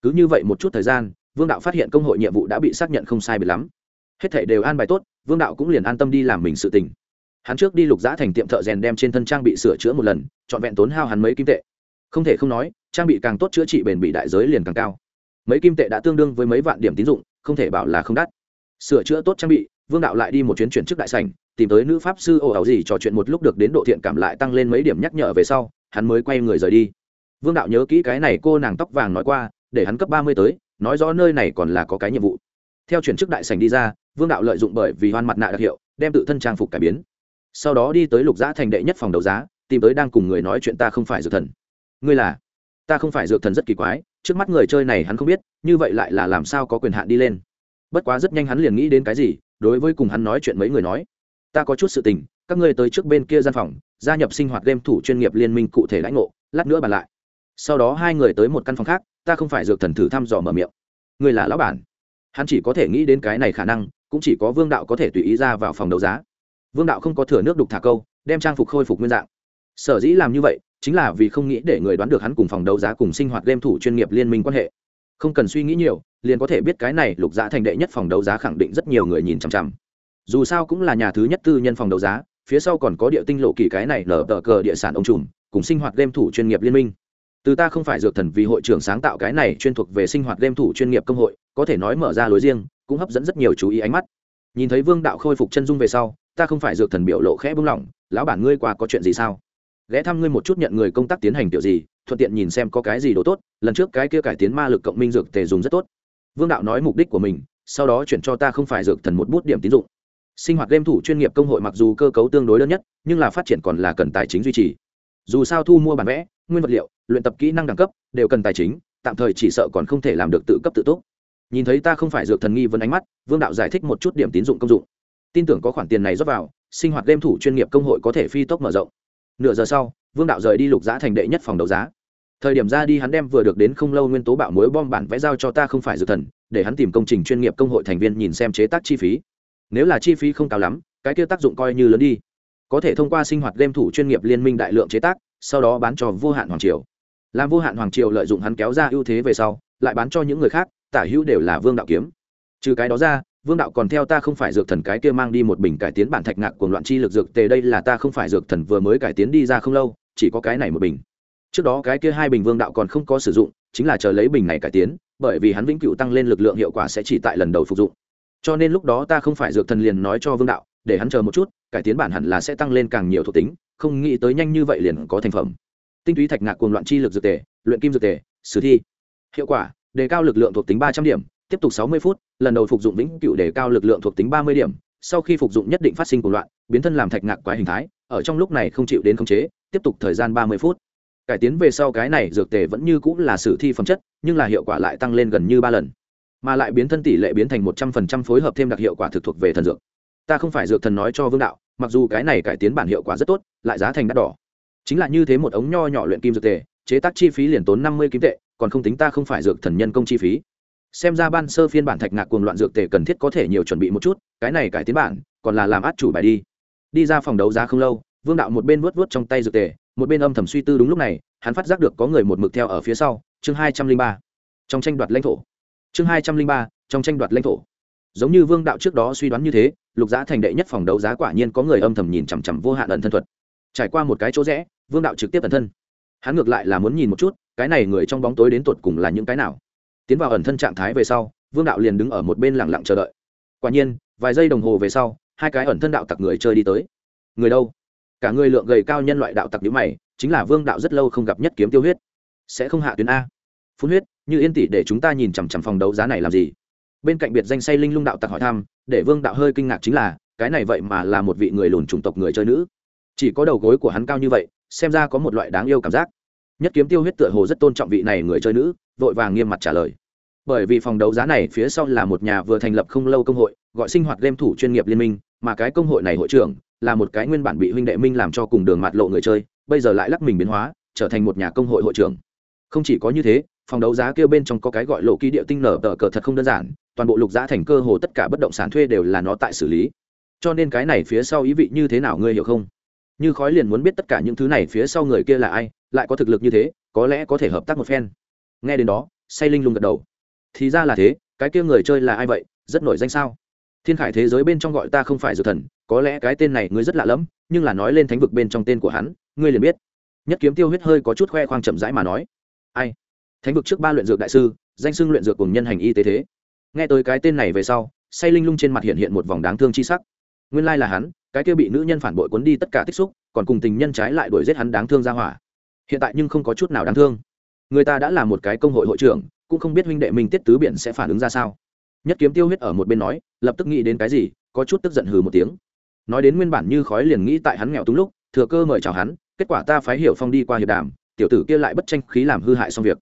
Cứ như vậy một chút thời gian, vương đạo phát hiện công hội nhiệm vụ đã bị xác nhận không sai biệt lắm. Hết thể đều an bài tốt, vương đạo cũng liền an tâm đi làm mình sự tình. Hắn trước đi lục giã thành tiệm thợ rèn đem trên thân trang bị sửa chữa một lần, trọn vẹn tốn hao hắn mấy kim tệ. Không thể không nói, trang bị càng tốt chữa trị bền bị đại giới liền càng cao. Mấy kim tệ đã tương đương với mấy vạn điểm tín dụng, không thể bảo là không đắt. Sửa chữa tốt trang bị vương đạo lại đi một chuyến chuyển chức đại sảnh, tìm tới nữ pháp sư ồ ảo gì trò chuyện một lúc được đến độ thiện cảm lại tăng lên mấy điểm nhắc nhở về sau, hắn mới quay người rời đi. Vương đạo nhớ kỹ cái này cô nàng tóc vàng nói qua, để hắn cấp ba mươi tới, nói rõ nơi này còn là có cái nhiệm vụ. Theo chuyển chức đại sảnh đi ra, vương đạo lợi dụng bởi vì hoan mặt nạ đặc hiệu, đem tự thân trang phục cải biến. Sau đó đi tới lục giã thành đệ nhất phòng đấu giá, tìm tới đang cùng người nói chuyện ta không phải dược thần. Ngươi là? Ta không phải dược thần rất kỳ quái, trước mắt người chơi này hắn không biết, như vậy lại là làm sao có quyền hạn đi lên. Bất quá rất nhanh hắn liền nghĩ đến cái gì đối với cùng hắn nói chuyện mấy người nói, ta có chút sự tình, các ngươi tới trước bên kia gian phòng, gia nhập sinh hoạt game thủ chuyên nghiệp liên minh cụ thể lãnh ngộ, lát nữa bàn lại. Sau đó hai người tới một căn phòng khác, ta không phải dược thần thử thăm dò mở miệng. Người là lão bản. Hắn chỉ có thể nghĩ đến cái này khả năng, cũng chỉ có vương đạo có thể tùy ý ra vào phòng đấu giá. Vương đạo không có thừa nước đục thả câu, đem trang phục khôi phục nguyên dạng. Sở dĩ làm như vậy, chính là vì không nghĩ để người đoán được hắn cùng phòng đấu giá cùng sinh hoạt game thủ chuyên nghiệp liên minh quan hệ không cần suy nghĩ nhiều, liền có thể biết cái này lục Dã thành đệ nhất phòng đấu giá khẳng định rất nhiều người nhìn chằm chằm. Dù sao cũng là nhà thứ nhất tư nhân phòng đấu giá, phía sau còn có địa tinh lộ kỳ cái này nở tờ cờ địa sản ông trùm, cùng sinh hoạt game thủ chuyên nghiệp liên minh. Từ ta không phải dược thần vì hội trưởng sáng tạo cái này chuyên thuộc về sinh hoạt game thủ chuyên nghiệp công hội, có thể nói mở ra lối riêng, cũng hấp dẫn rất nhiều chú ý ánh mắt. Nhìn thấy vương đạo khôi phục chân dung về sau, ta không phải dược thần biểu lộ khẽ bưng lỏng, lão bản ngươi qua có chuyện gì sao? Ghé thăm ngươi một chút nhận người công tác tiến hành kiểu gì thuận tiện nhìn xem có cái gì đồ tốt, lần trước cái kia cải tiến ma lực cộng minh dược tề dùng rất tốt. Vương đạo nói mục đích của mình, sau đó chuyển cho ta không phải dược thần một bút điểm tín dụng. Sinh hoạt game thủ chuyên nghiệp công hội mặc dù cơ cấu tương đối đơn nhất, nhưng là phát triển còn là cần tài chính duy trì. Dù sao thu mua bản vẽ, nguyên vật liệu, luyện tập kỹ năng đẳng cấp đều cần tài chính, tạm thời chỉ sợ còn không thể làm được tự cấp tự túc. Nhìn thấy ta không phải dược thần nghi vấn ánh mắt, vương đạo giải thích một chút điểm tín dụng công dụng. Tin tưởng có khoản tiền này rót vào, sinh hoạt game thủ chuyên nghiệp công hội có thể phi tốc mở rộng nửa giờ sau, vương đạo rời đi lục giá thành đệ nhất phòng đấu giá. Thời điểm ra đi hắn đem vừa được đến không lâu nguyên tố bạo mối bom bản vẽ giao cho ta không phải dược thần, để hắn tìm công trình chuyên nghiệp công hội thành viên nhìn xem chế tác chi phí. Nếu là chi phí không cao lắm, cái kia tác dụng coi như lớn đi. Có thể thông qua sinh hoạt game thủ chuyên nghiệp liên minh đại lượng chế tác, sau đó bán cho vô hạn hoàng triều. Làm vô hạn hoàng triều lợi dụng hắn kéo ra ưu thế về sau, lại bán cho những người khác, tả hữu đều là vương đạo kiếm. Trừ cái đó ra vương đạo còn theo ta không phải dược thần cái kia mang đi một bình cải tiến bản thạch ngạc của loạn chi lực dược tề đây là ta không phải dược thần vừa mới cải tiến đi ra không lâu, chỉ có cái này một bình. Trước đó cái kia hai bình vương đạo còn không có sử dụng, chính là chờ lấy bình này cải tiến, bởi vì hắn vĩnh cửu tăng lên lực lượng hiệu quả sẽ chỉ tại lần đầu phục dụng. Cho nên lúc đó ta không phải dược thần liền nói cho vương đạo, để hắn chờ một chút, cải tiến bản hẳn là sẽ tăng lên càng nhiều thuộc tính, không nghĩ tới nhanh như vậy liền có thành phẩm. Tinh túy thạch ngạc cuồng loạn chi lực dược tề, luyện kim dược tề, sử thi. Hiệu quả, đề cao lực lượng thuộc tính ba trăm điểm tiếp tục sáu mươi phút, lần đầu phục dụng vĩnh cựu để cao lực lượng thuộc tính ba mươi điểm, sau khi phục dụng nhất định phát sinh cuộc loạn, biến thân làm thạch ngạc quái hình thái, ở trong lúc này không chịu đến khống chế, tiếp tục thời gian ba mươi phút. Cải tiến về sau cái này dược tề vẫn như cũng là sử thi phẩm chất, nhưng là hiệu quả lại tăng lên gần như ba lần. Mà lại biến thân tỷ lệ biến thành một trăm phần trăm phối hợp thêm đặc hiệu quả thực thuộc về thần dược. Ta không phải dược thần nói cho vương đạo, mặc dù cái này cải tiến bản hiệu quả rất tốt, lại giá thành đắt đỏ. Chính là như thế một ống nho nhỏ luyện kim dược tề, chế tác chi phí liền tốn năm mươi kim tệ, còn không tính ta không phải dược thần nhân công chi phí xem ra ban sơ phiên bản thạch ngạc cuồng loạn dược tề cần thiết có thể nhiều chuẩn bị một chút, cái này cải tiến bản, còn là làm át chủ bài đi. Đi ra phòng đấu giá không lâu, vương đạo một bên vớt vớt trong tay dược tề, một bên âm thầm suy tư đúng lúc này, hắn phát giác được có người một mực theo ở phía sau, chương hai trăm linh ba. Trong tranh đoạt lãnh thổ. Chương hai trăm linh ba, trong tranh đoạt lãnh thổ. Giống như vương đạo trước đó suy đoán như thế, lục giá thành đệ nhất phòng đấu giá quả nhiên có người âm thầm nhìn chằm chằm vô hạn ẩn thân thuật. Trải qua một cái chỗ rẽ, vương đạo trực tiếp ẩn thân. Hắn ngược lại là muốn nhìn một chút, cái này người trong bóng tối đến tột cùng là những cái nào tiến vào ẩn thân trạng thái về sau, vương đạo liền đứng ở một bên lẳng lặng chờ đợi. Quả nhiên, vài giây đồng hồ về sau, hai cái ẩn thân đạo tặc người chơi đi tới. Người đâu? Cả người lượng gầy cao nhân loại đạo tặc nhữ mày, chính là vương đạo rất lâu không gặp nhất kiếm tiêu huyết. Sẽ không hạ tuyến a. Phun huyết, như yên tỷ để chúng ta nhìn chằm chằm phòng đấu giá này làm gì? Bên cạnh biệt danh say linh lung đạo tặc hỏi thăm, để vương đạo hơi kinh ngạc chính là, cái này vậy mà là một vị người lùn chủng tộc người chơi nữ. Chỉ có đầu gối của hắn cao như vậy, xem ra có một loại đáng yêu cảm giác. Nhất kiếm tiêu huyết tựa hồ rất tôn trọng vị này người chơi nữ vội vàng nghiêm mặt trả lời. Bởi vì phòng đấu giá này phía sau là một nhà vừa thành lập không lâu công hội, gọi sinh hoạt game thủ chuyên nghiệp liên minh, mà cái công hội này hội trưởng là một cái nguyên bản bị huynh đệ minh làm cho cùng đường mạt lộ người chơi, bây giờ lại lắc mình biến hóa, trở thành một nhà công hội hội trưởng. Không chỉ có như thế, phòng đấu giá kêu bên trong có cái gọi lộ ký địa tinh nở tờ cờ thật không đơn giản, toàn bộ lục giá thành cơ hồ tất cả bất động sản thuê đều là nó tại xử lý. Cho nên cái này phía sau ý vị như thế nào ngươi hiểu không? Như khói liền muốn biết tất cả những thứ này phía sau người kia là ai, lại có thực lực như thế, có lẽ có thể hợp tác một phen nghe đến đó, say linh lung gật đầu. Thì ra là thế, cái kia người chơi là ai vậy? Rất nổi danh sao? Thiên khải thế giới bên trong gọi ta không phải dược thần, có lẽ cái tên này ngươi rất lạ lẫm, nhưng là nói lên thánh vực bên trong tên của hắn, ngươi liền biết. Nhất kiếm tiêu huyết hơi có chút khoe khoang chậm rãi mà nói. Ai? Thánh vực trước ba luyện dược đại sư, danh xưng luyện dược cùng nhân hành y tế thế. Nghe tới cái tên này về sau, say linh lung trên mặt hiện hiện một vòng đáng thương chi sắc. Nguyên lai là hắn, cái kia bị nữ nhân phản bội cuốn đi tất cả tích xúc, còn cùng tình nhân trái lại đuổi giết hắn đáng thương ra hỏa. Hiện tại nhưng không có chút nào đáng thương người ta đã là một cái công hội hội trưởng, cũng không biết huynh đệ minh tiết tứ biện sẽ phản ứng ra sao. Nhất kiếm tiêu huyết ở một bên nói, lập tức nghĩ đến cái gì, có chút tức giận hừ một tiếng. Nói đến nguyên bản như khói liền nghĩ tại hắn nghèo túng lúc, thừa cơ mời chào hắn, kết quả ta phái hiểu phong đi qua hiệp đàm, tiểu tử kia lại bất tranh khí làm hư hại xong việc.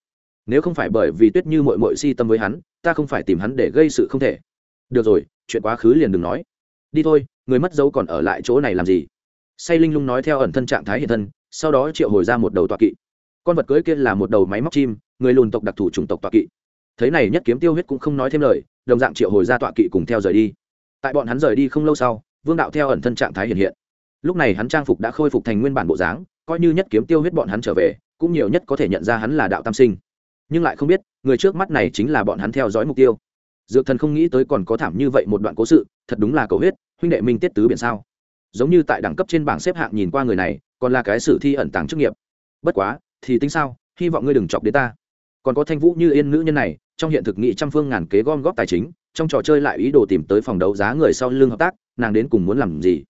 Nếu không phải bởi vì tuyết như mội mội si tâm với hắn, ta không phải tìm hắn để gây sự không thể. Được rồi, chuyện quá khứ liền đừng nói. Đi thôi, người mất dấu còn ở lại chỗ này làm gì? Say linh lung nói theo ẩn thân trạng thái hiện thân, sau đó triệu hồi ra một đầu tọa kỵ con vật cưới kia là một đầu máy móc chim, người lùn tộc đặc thù chủng tộc tọa kỵ. Thế này nhất kiếm tiêu huyết cũng không nói thêm lời, đồng dạng triệu hồi ra tọa kỵ cùng theo rời đi. Tại bọn hắn rời đi không lâu sau, vương đạo theo ẩn thân trạng thái hiện hiện. Lúc này hắn trang phục đã khôi phục thành nguyên bản bộ dáng, coi như nhất kiếm tiêu huyết bọn hắn trở về, cũng nhiều nhất có thể nhận ra hắn là đạo tam sinh. Nhưng lại không biết, người trước mắt này chính là bọn hắn theo dõi mục tiêu. Dược thần không nghĩ tới còn có thảm như vậy một đoạn cố sự, thật đúng là cầu huyết, huynh đệ minh tiết tứ biển sao? Giống như tại đẳng cấp trên bảng xếp hạng nhìn qua người này, còn là cái sử thi ẩn tàng chức nghiệp. Bất quá thì tính sao? Hy vọng ngươi đừng chọc đến ta. Còn có thanh vũ như yên nữ nhân này, trong hiện thực nghị trăm phương ngàn kế gom góp tài chính, trong trò chơi lại ý đồ tìm tới phòng đấu giá người sau lưng hợp tác, nàng đến cùng muốn làm gì?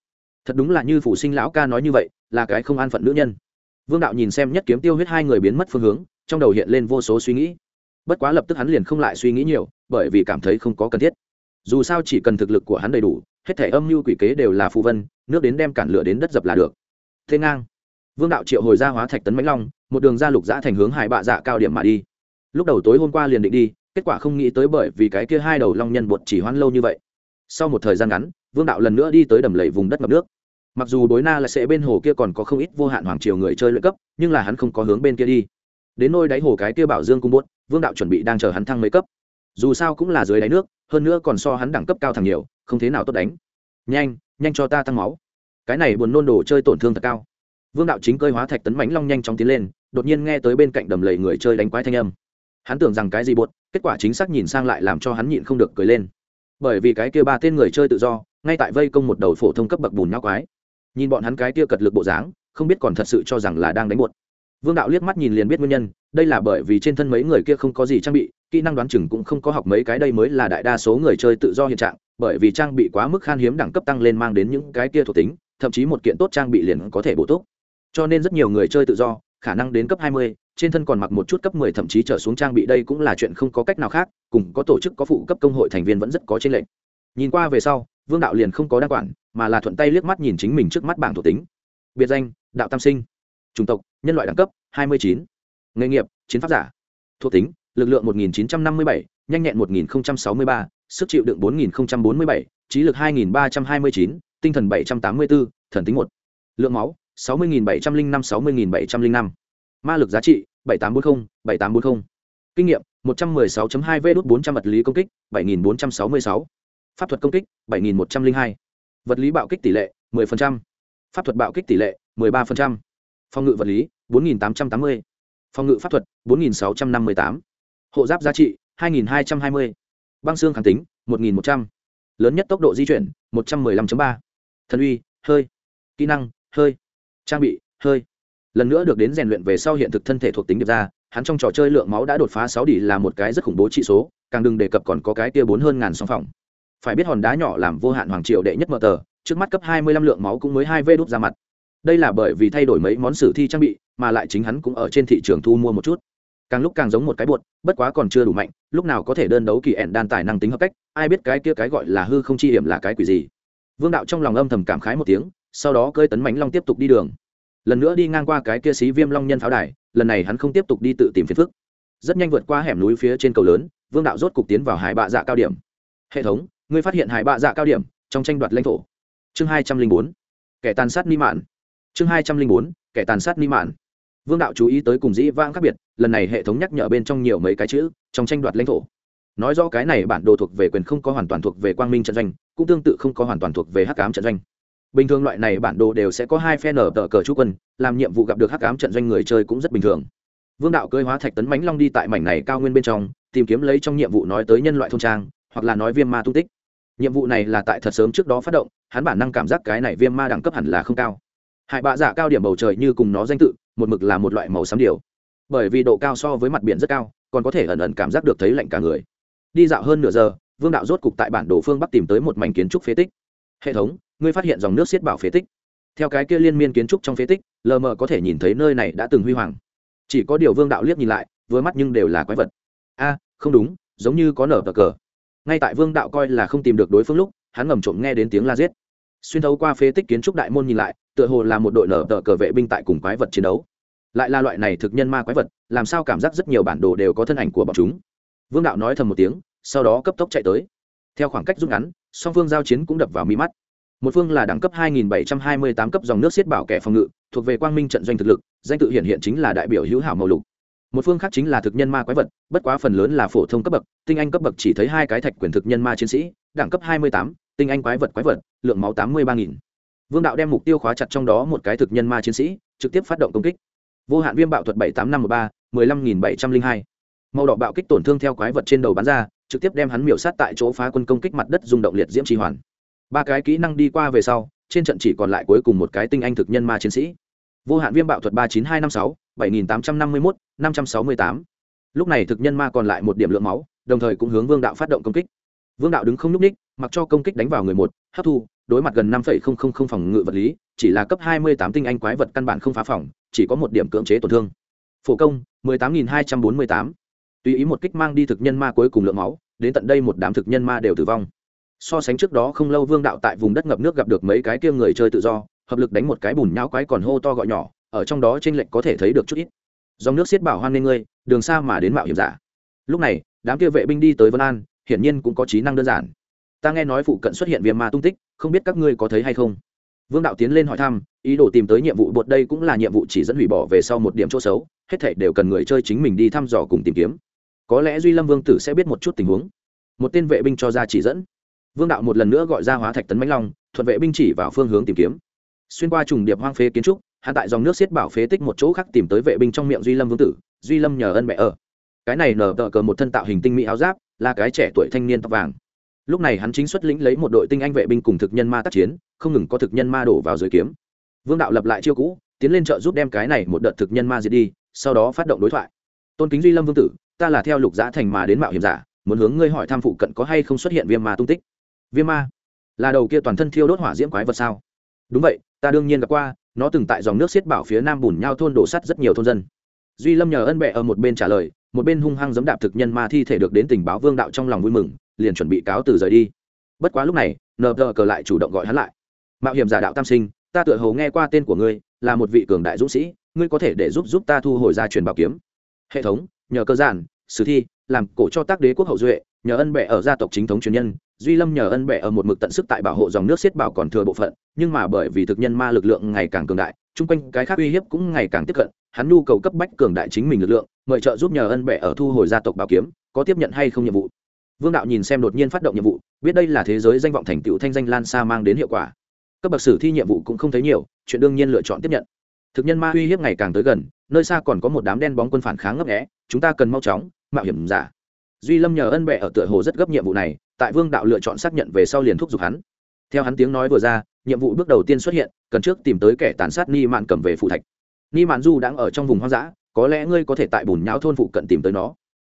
Thật đúng là như phủ sinh lão ca nói như vậy, là cái không an phận nữ nhân. Vương đạo nhìn xem nhất kiếm tiêu huyết hai người biến mất phương hướng, trong đầu hiện lên vô số suy nghĩ. Bất quá lập tức hắn liền không lại suy nghĩ nhiều, bởi vì cảm thấy không có cần thiết. Dù sao chỉ cần thực lực của hắn đầy đủ, hết thể âm mưu quỷ kế đều là phù vân, nước đến đem cản lửa đến đất dập là được. Thế ngang vương đạo triệu hồi ra hóa thạch tấn mãnh long, một đường ra lục giã thành hướng hải bạ dạ cao điểm mà đi. Lúc đầu tối hôm qua liền định đi, kết quả không nghĩ tới bởi vì cái kia hai đầu long nhân bột chỉ hoan lâu như vậy. Sau một thời gian ngắn, vương đạo lần nữa đi tới đầm lầy vùng đất ngập nước. Mặc dù đối na là sẽ bên hồ kia còn có không ít vô hạn hoàng triều người chơi luyện cấp, nhưng là hắn không có hướng bên kia đi. Đến nôi đáy hồ cái kia bảo dương cung bốt vương đạo chuẩn bị đang chờ hắn thăng mấy cấp. Dù sao cũng là dưới đáy nước, hơn nữa còn so hắn đẳng cấp cao thẳng nhiều, không thế nào tốt đánh. Nhanh nhanh cho ta tăng máu. Cái này buồn nôn đồ chơi tổn thương thật cao vương đạo chính cơi hóa thạch tấn mánh long nhanh chóng tiến lên, đột nhiên nghe tới bên cạnh đầm lầy người chơi đánh quái thanh âm. Hắn tưởng rằng cái gì buột, kết quả chính xác nhìn sang lại làm cho hắn nhịn không được cười lên. Bởi vì cái kia ba tên người chơi tự do, ngay tại vây công một đầu phổ thông cấp bậc bùn nhau quái. Nhìn bọn hắn cái kia cật lực bộ dáng, không biết còn thật sự cho rằng là đang đánh buột. Vương đạo liếc mắt nhìn liền biết nguyên nhân, đây là bởi vì trên thân mấy người kia không có gì trang bị, kỹ năng đoán chừng cũng không có học mấy cái đây mới là đại đa số người chơi tự do hiện trạng, bởi vì trang bị quá mức khan hiếm đẳng cấp tăng lên mang đến những cái kia thuộc tính, thậm chí một kiện tốt trang bị liền có thể bổ túc cho nên rất nhiều người chơi tự do khả năng đến cấp 20, trên thân còn mặc một chút cấp 10 thậm chí trở xuống trang bị đây cũng là chuyện không có cách nào khác cùng có tổ chức có phụ cấp công hội thành viên vẫn rất có trên lệnh nhìn qua về sau vương đạo liền không có đa quản mà là thuận tay liếc mắt nhìn chính mình trước mắt bảng thuộc tính biệt danh đạo tam sinh chủng tộc nhân loại đẳng cấp 29. nghề nghiệp chiến pháp giả thuộc tính lực lượng 1957, nhanh nhẹn 1063, sức chịu đựng 4047, trí lực 2329, tinh thần 784, thần tính 1. lượng máu 60.705 60.705. ma lực giá trị 7840 7840. kinh nghiệm 116.2 v đốt 400 vật lý công kích 7.466. pháp thuật công kích 7.102. vật lý bạo kích tỷ lệ 10%. pháp thuật bạo kích tỷ lệ 13%. phòng ngự vật lý 4880, phòng ngự pháp thuật 4.658. hộ giáp giá trị 2.220. băng xương kháng tính 1.100. lớn nhất tốc độ di chuyển 115.3. thần uy hơi kỹ năng hơi trang bị, hơi. Lần nữa được đến rèn luyện về sau hiện thực thân thể thuộc tính điệp ra, hắn trong trò chơi lượng máu đã đột phá sáu đỉ là một cái rất khủng bố trị số, càng đừng đề cập còn có cái tia bốn hơn ngàn song phòng. Phải biết hòn đá nhỏ làm vô hạn hoàng triệu đệ nhất mở tờ, trước mắt cấp hai mươi lăm lượng máu cũng mới hai vê đốt ra mặt. Đây là bởi vì thay đổi mấy món sử thi trang bị, mà lại chính hắn cũng ở trên thị trường thu mua một chút. Càng lúc càng giống một cái bột, bất quá còn chưa đủ mạnh, lúc nào có thể đơn đấu kỳ ẹn đan tài năng tính hợp cách, ai biết cái kia cái gọi là hư không chi hiểm là cái quỷ gì. Vương đạo trong lòng âm thầm cảm khái một tiếng sau đó cơi tấn mánh long tiếp tục đi đường. Lần nữa đi ngang qua cái kia xí viêm long nhân pháo đài, lần này hắn không tiếp tục đi tự tìm phiền phức. Rất nhanh vượt qua hẻm núi phía trên cầu lớn, vương đạo rốt cục tiến vào hải bạ dạ cao điểm. Hệ thống, ngươi phát hiện hải bạ dạ cao điểm, trong tranh đoạt lãnh thổ. Chương hai trăm linh bốn, kẻ tàn sát ni mạn. Chương hai trăm linh bốn, kẻ tàn sát ni mạn. Vương đạo chú ý tới cùng dĩ vãng khác biệt, lần này hệ thống nhắc nhở bên trong nhiều mấy cái chữ, trong tranh đoạt lãnh thổ. Nói rõ cái này bản đồ thuộc về quyền không có hoàn toàn thuộc về quang minh trận doanh, cũng tương tự không có hoàn toàn thuộc về hắc ám trận doanh bình thường loại này bản đồ đều sẽ có hai phe nở tờ cờ chú quân, làm nhiệm vụ gặp được hắc ám trận doanh người chơi cũng rất bình thường. Vương đạo cơi hóa thạch tấn mánh long đi tại mảnh này cao nguyên bên trong, tìm kiếm lấy trong nhiệm vụ nói tới nhân loại thôn trang, hoặc là nói viêm ma tung tích. Nhiệm vụ này là tại thật sớm trước đó phát động, hắn bản năng cảm giác cái này viêm ma đẳng cấp hẳn là không cao. Hại bạ giả cao điểm bầu trời như cùng nó danh tự, một mực là một loại màu xám điều. Bởi vì độ cao so với mặt biển rất cao, còn có thể ẩn ẩn cảm giác được thấy lạnh cả người. Đi dạo hơn nửa giờ, vương đạo rốt cục tại bản đồ phương bắc tìm tới một mảnh kiến trúc phế tích. Hệ thống ngươi phát hiện dòng nước xiết bảo phế tích. Theo cái kia liên miên kiến trúc trong phế tích, lờ mờ có thể nhìn thấy nơi này đã từng huy hoàng. Chỉ có điều vương đạo liếc nhìn lại, vừa mắt nhưng đều là quái vật. A, không đúng, giống như có nở bờ cờ. Ngay tại vương đạo coi là không tìm được đối phương lúc, hắn ngầm trộm nghe đến tiếng la giết. Xuyên thấu qua phế tích kiến trúc đại môn nhìn lại, tựa hồ là một đội nở tờ cờ vệ binh tại cùng quái vật chiến đấu. Lại là loại này thực nhân ma quái vật, làm sao cảm giác rất nhiều bản đồ đều có thân ảnh của bọn chúng. Vương đạo nói thầm một tiếng, sau đó cấp tốc chạy tới. Theo khoảng cách rút ngắn, song phương giao chiến cũng đập vào mi mắt một phương là đẳng cấp 2728 cấp dòng nước xiết bảo kẻ phòng ngự thuộc về quang minh trận doanh thực lực danh tự hiện hiện chính là đại biểu hữu hảo màu lục một phương khác chính là thực nhân ma quái vật bất quá phần lớn là phổ thông cấp bậc tinh anh cấp bậc chỉ thấy hai cái thạch quyền thực nhân ma chiến sĩ đẳng cấp 28, tinh anh quái vật quái vật lượng máu 83.000. vương đạo đem mục tiêu khóa chặt trong đó một cái thực nhân ma chiến sĩ trực tiếp phát động công kích vô hạn viêm bạo thuật 78513, 15702. màu đỏ bạo kích tổn thương theo quái vật trên đầu bắn ra trực tiếp đem hắn miểu sát tại chỗ phá quân công kích mặt đất rung động liệt diễm trì hoàn ba cái kỹ năng đi qua về sau, trên trận chỉ còn lại cuối cùng một cái tinh anh thực nhân ma chiến sĩ. Vô hạn viêm bạo thuật ba chín hai năm sáu, bảy nghìn tám trăm năm mươi mốt, năm trăm sáu mươi tám. Lúc này thực nhân ma còn lại một điểm lượng máu, đồng thời cũng hướng vương đạo phát động công kích. Vương đạo đứng không n ú c ních mặc cho công kích đánh vào người một, hấp thu, đối mặt gần năm phòng ngự vật lý, chỉ là cấp hai mươi tám tinh anh quái vật căn bản không phá phòng, chỉ có một điểm cưỡng chế tổn thương. Phổ công, mười tám nghìn hai trăm bốn mươi tám. Tùy ý một kích mang đi thực nhân ma cuối cùng lượng máu, đến tận đây một đám thực nhân ma đều tử vong so sánh trước đó không lâu vương đạo tại vùng đất ngập nước gặp được mấy cái kia người chơi tự do, hợp lực đánh một cái bùn nhão quái còn hô to gọi nhỏ, ở trong đó trên lệnh có thể thấy được chút ít. Dòng nước xiết bảo hoan nên ngươi, đường xa mà đến mạo hiểm giả. Lúc này, đám kia vệ binh đi tới vân an, hiển nhiên cũng có trí năng đơn giản. Ta nghe nói phụ cận xuất hiện viêm ma tung tích, không biết các ngươi có thấy hay không? Vương đạo tiến lên hỏi thăm, ý đồ tìm tới nhiệm vụ bột đây cũng là nhiệm vụ chỉ dẫn hủy bỏ về sau một điểm chỗ xấu, hết thảy đều cần người chơi chính mình đi thăm dò cùng tìm kiếm. Có lẽ duy lâm vương tử sẽ biết một chút tình huống. Một tên vệ binh cho ra chỉ dẫn vương đạo một lần nữa gọi ra hóa thạch tấn mãnh long, thuận vệ binh chỉ vào phương hướng tìm kiếm. Xuyên qua trùng điệp hoang phế kiến trúc hạ tại dòng nước xiết bảo phế tích một chỗ khác tìm tới vệ binh trong miệng duy lâm vương tử, duy lâm nhờ ân mẹ ở. Cái này nở tờ cờ một thân tạo hình tinh mỹ áo giáp, là cái trẻ tuổi thanh niên tóc vàng. Lúc này hắn chính xuất lĩnh lấy một đội tinh anh vệ binh cùng thực nhân ma tác chiến, không ngừng có thực nhân ma đổ vào dưới kiếm. Vương đạo lập lại chiêu cũ, tiến lên chợ giúp đem cái này một đợt thực nhân ma diệt đi, sau đó phát động đối thoại. Tôn kính duy lâm vương tử, ta là theo lục giã thành mà đến mạo hiểm giả, muốn hướng ngươi hỏi tham phụ cận có hay không xuất hiện viêm ma tung tích viêm ma. Là đầu kia toàn thân thiêu đốt hỏa diễm quái vật sao? Đúng vậy, ta đương nhiên gặp qua, nó từng tại dòng nước xiết bảo phía nam bùn nhau thôn đổ sắt rất nhiều thôn dân. Duy lâm nhờ ân bệ ở một bên trả lời, một bên hung hăng giấm đạp thực nhân ma thi thể được đến tình báo vương đạo trong lòng vui mừng, liền chuẩn bị cáo từ rời đi. Bất quá lúc này, nờ tờ cờ lại chủ động gọi hắn lại. Mạo hiểm giả đạo tam sinh, ta tựa hồ nghe qua tên của ngươi, là một vị cường đại dũng sĩ, ngươi có thể để giúp giúp ta thu hồi ra truyền bảo kiếm. Hệ thống, nhờ cơ giản, sử thi, làm cổ cho tác đế quốc hậu duệ nhờ ân bệ ở gia tộc chính thống truyền nhân, duy lâm nhờ ân bệ ở một mực tận sức tại bảo hộ dòng nước xiết bảo còn thừa bộ phận, nhưng mà bởi vì thực nhân ma lực lượng ngày càng cường đại, chung quanh cái khác uy hiếp cũng ngày càng tiếp cận, hắn nhu cầu cấp bách cường đại chính mình lực lượng, mời trợ giúp nhờ ân bệ ở thu hồi gia tộc bảo kiếm, có tiếp nhận hay không nhiệm vụ. Vương đạo nhìn xem đột nhiên phát động nhiệm vụ, biết đây là thế giới danh vọng thành tựu thanh danh lan xa mang đến hiệu quả. Các bậc sử thi nhiệm vụ cũng không thấy nhiều, chuyện đương nhiên lựa chọn tiếp nhận. Thực nhân ma uy hiếp ngày càng tới gần, nơi xa còn có một đám đen bóng quân phản kháng ngấp nghẽ chúng ta cần mau chóng, mạo hiểm giả duy lâm nhờ ân bệ ở tựa hồ rất gấp nhiệm vụ này, tại vương đạo lựa chọn xác nhận về sau liền thúc giục hắn. Theo hắn tiếng nói vừa ra, nhiệm vụ bước đầu tiên xuất hiện, cần trước tìm tới kẻ tàn sát ni mạn cầm về phụ thạch. Ni mạn du đang ở trong vùng hoang dã, có lẽ ngươi có thể tại bùn nhão thôn phụ cận tìm tới nó.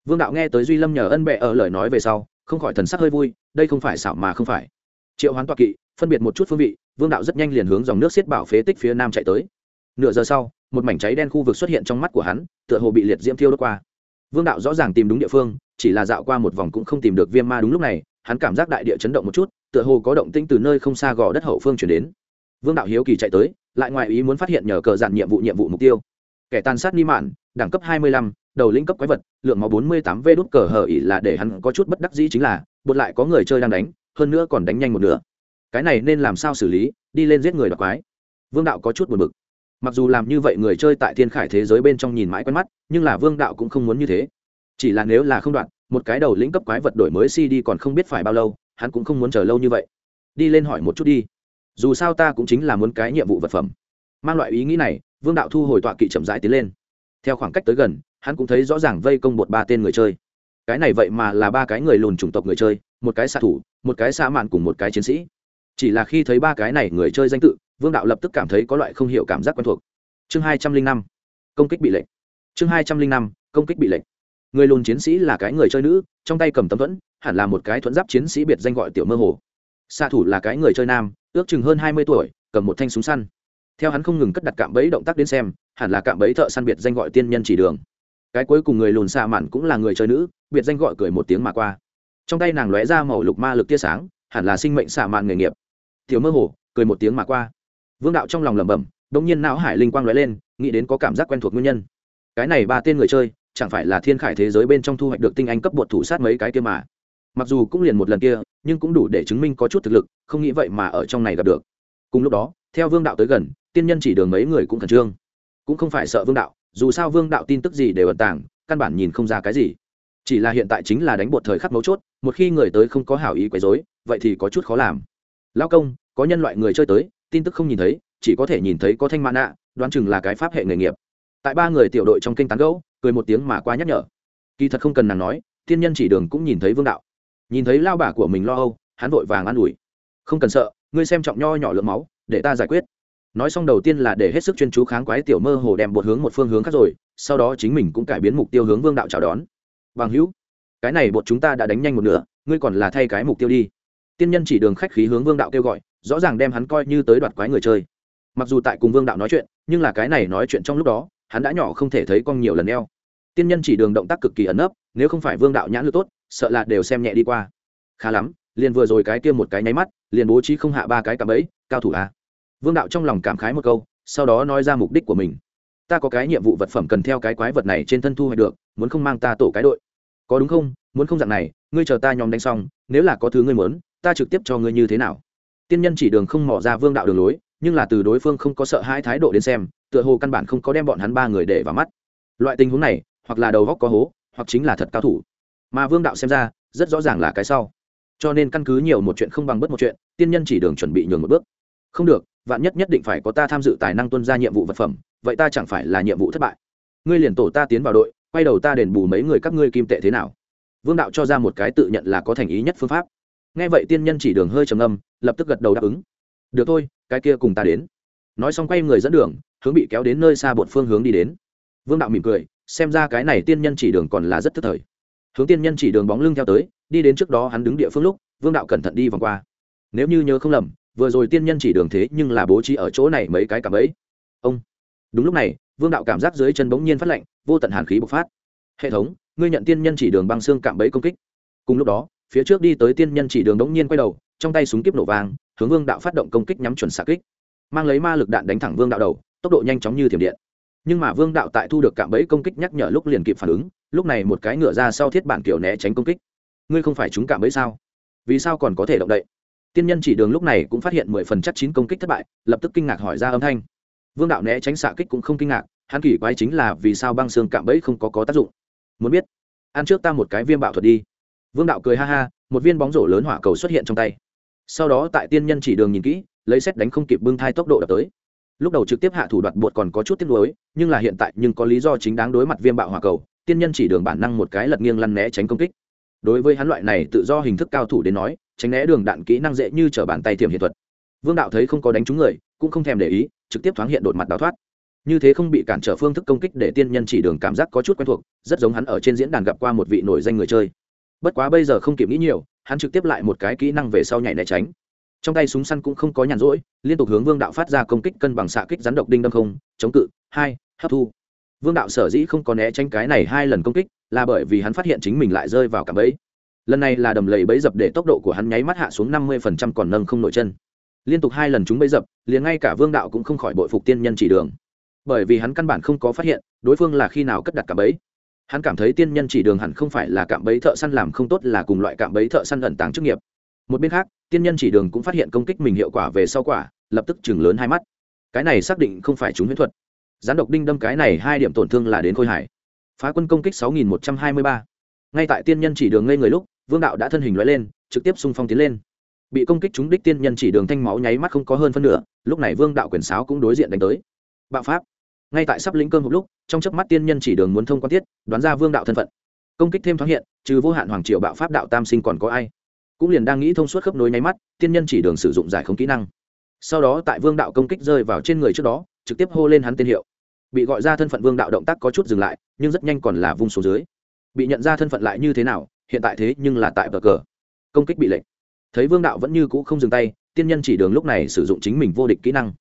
Vương đạo nghe tới duy lâm nhờ ân bệ ở lời nói về sau, không khỏi thần sắc hơi vui, đây không phải xảo mà không phải. Triệu hoán toạc kỵ, phân biệt một chút phương vị, vương đạo rất nhanh liền hướng dòng nước xiết bảo phế tích phía nam chạy tới. Nửa giờ sau, một mảnh cháy đen khu vực xuất hiện trong mắt của hắn, tựa hồ bị liệt diễm thiêu đốt qua. Vương đạo rõ ràng tìm đúng địa phương chỉ là dạo qua một vòng cũng không tìm được viêm ma đúng lúc này, hắn cảm giác đại địa chấn động một chút, tựa hồ có động tĩnh từ nơi không xa gò đất hậu phương chuyển đến. Vương đạo hiếu kỳ chạy tới, lại ngoài ý muốn phát hiện nhờ cờ dạn nhiệm vụ nhiệm vụ mục tiêu. Kẻ tàn sát ni mạn, đẳng cấp hai mươi lăm, đầu lĩnh cấp quái vật, lượng máu bốn mươi tám v đút cờ hở ỉ là để hắn có chút bất đắc dĩ chính là, bột lại có người chơi đang đánh, hơn nữa còn đánh nhanh một nửa. Cái này nên làm sao xử lý, đi lên giết người đặc quái. Vương đạo có chút buồn bực. Mặc dù làm như vậy người chơi tại thiên khải thế giới bên trong nhìn mãi quen mắt, nhưng là vương đạo cũng không muốn như thế chỉ là nếu là không đoạn, một cái đầu lĩnh cấp quái vật đổi mới cd còn không biết phải bao lâu, hắn cũng không muốn chờ lâu như vậy. Đi lên hỏi một chút đi. Dù sao ta cũng chính là muốn cái nhiệm vụ vật phẩm. Mang loại ý nghĩ này, vương đạo thu hồi tọa kỵ chậm rãi tiến lên. Theo khoảng cách tới gần, hắn cũng thấy rõ ràng vây công một ba tên người chơi. Cái này vậy mà là ba cái người lùn chủng tộc người chơi, một cái xạ thủ, một cái xa mạn cùng một cái chiến sĩ. Chỉ là khi thấy ba cái này người chơi danh tự, vương đạo lập tức cảm thấy có loại không hiểu cảm giác quen thuộc. Chương hai trăm linh năm, công kích bị lệnh. Chương hai trăm linh năm, công kích bị lệnh người lùn chiến sĩ là cái người chơi nữ, trong tay cầm tấm thuẫn, hẳn là một cái thuẫn giáp chiến sĩ biệt danh gọi tiểu mơ hồ. Xạ thủ là cái người chơi nam, ước chừng hơn hai mươi tuổi, cầm một thanh súng săn. Theo hắn không ngừng cất đặt cạm bẫy động tác đến xem, hẳn là cạm bẫy thợ săn biệt danh gọi tiên nhân chỉ đường. Cái cuối cùng người lùn xạ mạn cũng là người chơi nữ, biệt danh gọi cười một tiếng mà qua. Trong tay nàng lóe ra màu lục ma lực tia sáng, hẳn là sinh mệnh xạ mạn nghề nghiệp. Tiểu mơ hồ, cười một tiếng mà qua. Vương đạo trong lòng lẩm bẩm đ ỗ n g nhiên não hải linh quang lóe lên, nghĩ đến có cảm giác quen thuộc nguyên nhân. Cái này ba tên người chơi chẳng phải là thiên khải thế giới bên trong thu hoạch được tinh anh cấp bột thủ sát mấy cái kia mà. Mặc dù cũng liền một lần kia, nhưng cũng đủ để chứng minh có chút thực lực, không nghĩ vậy mà ở trong này gặp được. Cùng lúc đó, theo vương đạo tới gần, tiên nhân chỉ đường mấy người cũng khẩn trương. Cũng không phải sợ vương đạo, dù sao vương đạo tin tức gì đều ẩn tàng, căn bản nhìn không ra cái gì. Chỉ là hiện tại chính là đánh bột thời khắc mấu chốt, một khi người tới không có hảo ý quấy dối vậy thì có chút khó làm. Lao công, có nhân loại người chơi tới, tin tức không nhìn thấy, chỉ có thể nhìn thấy có thanh mã nạ, đoán chừng là cái pháp hệ nghề nghiệp. Tại ba người tiểu đội trong kênh tán gấu cười một tiếng mà qua nhắc nhở. Kỳ thật không cần nàng nói tiên nhân chỉ đường cũng nhìn thấy vương đạo. Nhìn thấy lao bà của mình lo âu, hắn vội vàng an ủi. Không cần sợ, ngươi xem trọng nho nhỏ lượng máu, để ta giải quyết. Nói xong đầu tiên là để hết sức chuyên chú kháng quái tiểu mơ hồ đem một hướng một phương hướng khác rồi, sau đó chính mình cũng cải biến mục tiêu hướng vương đạo chào đón. Bằng hữu, cái này bột chúng ta đã đánh nhanh một nửa, ngươi còn là thay cái mục tiêu đi. Tiên nhân chỉ đường khách khí hướng vương đạo kêu gọi, rõ ràng đem hắn coi như tới đoạt quái người chơi. Mặc dù tại cùng vương đạo nói chuyện, nhưng là cái này nói chuyện trong lúc đó, hắn đã nhỏ không thể thấy con nhiều lần eo tiên nhân chỉ đường động tác cực kỳ ẩn nấp, nếu không phải vương đạo nhãn lực tốt sợ là đều xem nhẹ đi qua. Khá lắm liền vừa rồi cái kia một cái nháy mắt liền bố trí không hạ ba cái cạm ấy cao thủ à vương đạo trong lòng cảm khái một câu sau đó nói ra mục đích của mình. Ta có cái nhiệm vụ vật phẩm cần theo cái quái vật này trên thân thu hoạch được muốn không mang ta tổ cái đội. Có đúng không? Muốn không dạng này ngươi chờ ta nhóm đánh xong nếu là có thứ ngươi muốn ta trực tiếp cho ngươi như thế nào? Tiên nhân chỉ đường không mỏ ra vương đạo đường lối nhưng là từ đối phương không có sợ hai thái độ đến xem tựa hồ căn bản không có đem bọn hắn ba người để vào mắt. Loại tình huống này hoặc là đầu góc có hố, hoặc chính là thật cao thủ. Mà vương đạo xem ra, rất rõ ràng là cái sau. Cho nên căn cứ nhiều một chuyện không bằng bất một chuyện, tiên nhân chỉ đường chuẩn bị nhường một bước. Không được, vạn nhất nhất định phải có ta tham dự tài năng tuân ra nhiệm vụ vật phẩm, vậy ta chẳng phải là nhiệm vụ thất bại. Ngươi liền tổ ta tiến vào đội, quay đầu ta đền bù mấy người các ngươi kim tệ thế nào. Vương đạo cho ra một cái tự nhận là có thành ý nhất phương pháp. Nghe vậy tiên nhân chỉ đường hơi trầm âm lập tức gật đầu đáp ứng. Được thôi, cái kia cùng ta đến. Nói xong quay người dẫn đường, hướng bị kéo đến nơi xa bột phương hướng đi đến. Vương đạo mỉm cười xem ra cái này tiên nhân chỉ đường còn là rất thức thời. Hướng tiên nhân chỉ đường bóng lưng theo tới, đi đến trước đó hắn đứng địa phương lúc, vương đạo cẩn thận đi vòng qua. Nếu như nhớ không lầm, vừa rồi tiên nhân chỉ đường thế nhưng là bố trí ở chỗ này mấy cái cảm ấy ông! Đúng lúc này, vương đạo cảm giác dưới chân bỗng nhiên phát lạnh, vô tận hàn khí bộc phát. Hệ thống, ngươi nhận tiên nhân chỉ đường băng xương cạm bẫy công kích. Cùng lúc đó, phía trước đi tới tiên nhân chỉ đường bỗng nhiên quay đầu, trong tay súng kiếp nổ vàng hướng vương đạo phát động công kích nhắm chuẩn xạ kích. Mang lấy ma lực đạn đánh thẳng vương đạo đầu, tốc độ nhanh chóng như thiểm điện nhưng mà vương đạo tại thu được cạm bẫy công kích nhắc nhở lúc liền kịp phản ứng, lúc này một cái ngựa ra sau thiết bản kiểu né tránh công kích. Ngươi không phải chúng cạm bẫy sao? Vì sao còn có thể động đậy? Tiên nhân chỉ đường lúc này cũng phát hiện mười phần chắc chín công kích thất bại, lập tức kinh ngạc hỏi ra âm thanh. Vương đạo né tránh xạ kích cũng không kinh ngạc, hắn kỳ quái chính là vì sao băng xương cạm bẫy không có có tác dụng. Muốn biết, ăn trước ta một cái viêm bạo thuật đi. Vương đạo cười ha ha, một viên bóng rổ lớn hỏa cầu xuất hiện trong tay. Sau đó tại tiên nhân chỉ đường nhìn kỹ, lấy xét đánh không kịp bưng thai tốc độ đập tới lúc đầu trực tiếp hạ thủ đoạt bột còn có chút tiếc nuối, nhưng là hiện tại nhưng có lý do chính đáng đối mặt viêm bạo hỏa cầu, tiên nhân chỉ đường bản năng một cái lật nghiêng lăn né tránh công kích. Đối với hắn loại này tự do hình thức cao thủ đến nói, tránh né đường đạn kỹ năng dễ như t r ở bàn tay thiềm hiện thuật. Vương đạo thấy không có đánh trúng người, cũng không thèm để ý, trực tiếp thoáng hiện đột mặt đào thoát. Như thế không bị cản trở phương thức công kích để tiên nhân chỉ đường cảm giác có chút quen thuộc, rất giống hắn ở trên diễn đàn gặp qua một vị nổi danh người chơi. Bất quá bây giờ không kịp nghĩ nhiều, hắn trực tiếp lại một cái kỹ năng về sau nhảy né tránh trong tay súng săn cũng không có nhàn rỗi, liên tục hướng vương đạo phát ra công kích cân bằng xạ kích rắn độc đinh đâm không, chống cự, hai, hấp thu. Vương đạo sở dĩ không có né tránh cái này hai lần công kích, là bởi vì hắn phát hiện chính mình lại rơi vào cạm bẫy. Lần này là đầm lầy bẫy dập để tốc độ của hắn nháy mắt hạ xuống năm mươi phần trăm còn nâng không nổi chân. Liên tục hai lần chúng bẫy dập, liền ngay cả vương đạo cũng không khỏi bội phục tiên nhân chỉ đường. Bởi vì hắn căn bản không có phát hiện, đối phương là khi nào cất đặt cạm bẫy. Hắn cảm thấy tiên nhân chỉ đường hẳn không phải là cạm bẫy thợ săn làm không tốt là cùng loại cạm bẫy thợ săn ẩn tàng chức nghiệp. Một bên khác tiên nhân chỉ đường cũng phát hiện công kích mình hiệu quả về sau quả, lập tức chừng lớn hai mắt. Cái này xác định không phải chúng huyễn thuật. Gián độc đinh đâm cái này hai điểm tổn thương là đến khôi hải phá quân công kích sáu nghìn một trăm hai mươi ba. Ngay tại tiên nhân chỉ đường ngây người lúc, vương đạo đã thân hình loại lên, trực tiếp xung phong tiến lên. Bị công kích trúng đích tiên nhân chỉ đường thanh máu nháy mắt không có hơn phân nửa, lúc này vương đạo quyền sáo cũng đối diện đánh tới. Bạo pháp. Ngay tại sắp lĩnh cơm một lúc, trong chớp mắt tiên nhân chỉ đường muốn thông quan tiết, đoán ra vương đạo thân phận. Công kích thêm thoáng hiện, trừ vô hạn hoàng triệu bạo pháp đạo tam sinh còn có ai? Cũng liền đang nghĩ thông suốt khớp nối nháy mắt, tiên nhân chỉ đường sử dụng giải không kỹ năng. Sau đó tại vương đạo công kích rơi vào trên người trước đó, trực tiếp hô lên hắn tên hiệu. Bị gọi ra thân phận vương đạo động tác có chút dừng lại, nhưng rất nhanh còn là vung số dưới. Bị nhận ra thân phận lại như thế nào, hiện tại thế nhưng là tại bờ cờ. Công kích bị lệnh thấy vương đạo vẫn như cũ không dừng tay, tiên nhân chỉ đường lúc này sử dụng chính mình vô địch kỹ năng.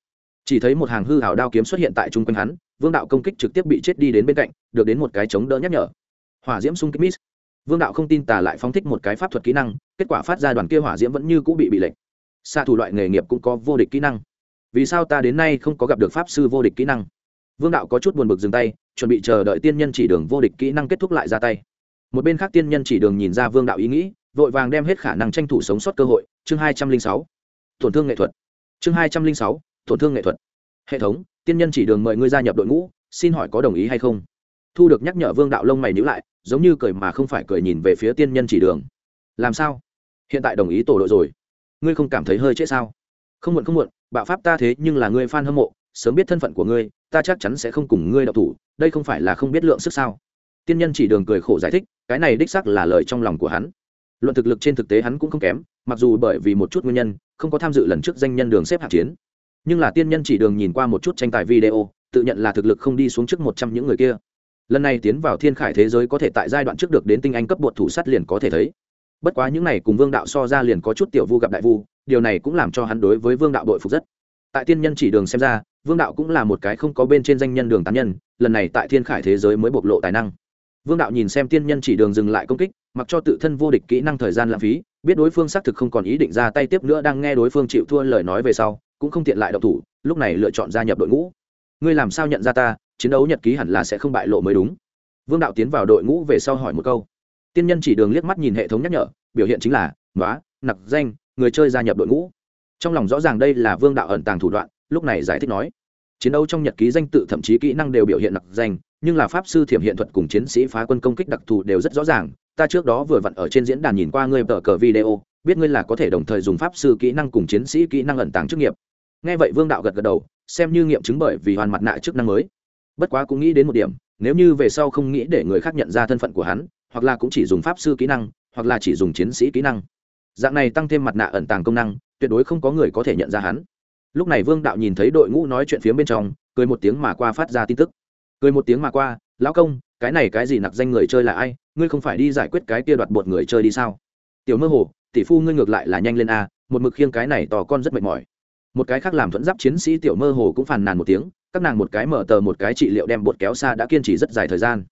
Chỉ thấy một hàng hư hào đao kiếm xuất hiện tại chung quanh hắn, vương đạo công kích trực tiếp bị chết đi đến bên cạnh, được đến một cái chống đỡ nhắc nhở. Hỏa diễm sung kích mít vương đạo không tin tà lại phóng thích một cái pháp thuật kỹ năng, kết quả phát ra đoàn kia hỏa diễm vẫn như cũ bị bị lệnh xạ thủ loại nghề nghiệp cũng có vô địch kỹ năng. Vì sao ta đến nay không có gặp được pháp sư vô địch kỹ năng? Vương đạo có chút buồn bực dừng tay, chuẩn bị chờ đợi tiên nhân chỉ đường vô địch kỹ năng kết thúc lại ra tay. Một bên khác tiên nhân chỉ đường nhìn ra vương đạo ý nghĩ, vội vàng đem hết khả năng tranh thủ sống sót cơ hội. Chương hai trăm linh sáu, tổn thương nghệ thuật. Chương hai trăm linh sáu, tổn thương nghệ thuật. Hệ thống, tiên nhân chỉ đường mời ngươi gia nhập đội ngũ, xin hỏi có đồng ý hay không? Thu được nhắc nhở vương đạo lông mày nhữ lại giống như cười mà không phải cười nhìn về phía tiên nhân chỉ đường. Làm sao? Hiện tại đồng ý tổ đội rồi. Ngươi không cảm thấy hơi trễ sao? Không muộn không muộn, bạo pháp ta thế nhưng là ngươi f a n hâm mộ, sớm biết thân phận của ngươi, ta chắc chắn sẽ không cùng ngươi đọc thủ, đây không phải là không biết lượng sức sao? Tiên nhân chỉ đường cười khổ giải thích, cái này đích sắc là lời trong lòng của hắn. Luận thực lực trên thực tế hắn cũng không kém, mặc dù bởi vì một chút nguyên nhân, không có tham dự lần trước danh nhân đường xếp hạng chiến. Nhưng là tiên nhân chỉ đường nhìn qua một chút tranh tài video, tự nhận là thực lực không đi xuống trước một trăm những người kia lần này tiến vào thiên khải thế giới có thể tại giai đoạn trước được đến tinh anh cấp bột thủ sắt liền có thể thấy. Bất quá những này cùng vương đạo so ra liền có chút tiểu vu gặp đại vu, điều này cũng làm cho hắn đối với vương đạo đội phục rất. Tại tiên nhân chỉ đường xem ra, vương đạo cũng là một cái không có bên trên danh nhân đường tán nhân, lần này tại thiên khải thế giới mới bộc lộ tài năng. Vương đạo nhìn xem tiên nhân chỉ đường dừng lại công kích, mặc cho tự thân vô địch kỹ năng thời gian lãng phí, biết đối phương xác thực không còn ý định ra tay tiếp nữa đang nghe đối phương chịu thua lời nói về sau, cũng không tiện lại độc thủ, lúc này lựa chọn gia nhập đội ngũ. Ngươi làm sao nhận ra ta chiến đấu nhật ký hẳn là sẽ không bại lộ mới đúng. Vương đạo tiến vào đội ngũ về sau hỏi một câu. Tiên nhân chỉ đường liếc mắt nhìn hệ thống nhắc nhở, biểu hiện chính là nói nặc danh, người chơi gia nhập đội ngũ. Trong lòng rõ ràng đây là vương đạo ẩn tàng thủ đoạn, lúc này giải thích nói, chiến đấu trong nhật ký danh tự thậm chí kỹ năng đều biểu hiện nặc danh, nhưng là pháp sư thiểm hiện thuật cùng chiến sĩ phá quân công kích đặc thù đều rất rõ ràng. Ta trước đó vừa vặn ở trên diễn đàn nhìn qua ngươi tờ cờ video, biết ngươi là có thể đồng thời dùng pháp sư kỹ năng cùng chiến sĩ kỹ năng ẩn tàng chức nghiệp. Nghe vậy vương đạo gật gật đầu, xem như nghiệm chứng bởi vì hoàn mặt nạ chức năng mới bất quá cũng nghĩ đến một điểm, nếu như về sau không nghĩ để người khác nhận ra thân phận của hắn, hoặc là cũng chỉ dùng pháp sư kỹ năng, hoặc là chỉ dùng chiến sĩ kỹ năng. Dạng này tăng thêm mặt nạ ẩn tàng công năng, tuyệt đối không có người có thể nhận ra hắn. Lúc này vương đạo nhìn thấy đội ngũ nói chuyện phía bên trong, cười một tiếng mà qua phát ra tin tức. Cười một tiếng mà qua, lão công, cái này cái gì nặc danh người chơi là ai? Ngươi không phải đi giải quyết cái kia đoạt bột người chơi đi sao? Tiểu mơ hồ, tỷ phu ngươi ngược lại là nhanh lên a, một mực khiêng cái này tò con rất mệt mỏi. Một cái khác làm thuẫn giáp chiến sĩ tiểu mơ hồ cũng phàn nàn một tiếng các nàng một cái mở tờ một cái trị liệu đem bột kéo xa đã kiên trì rất dài thời gian.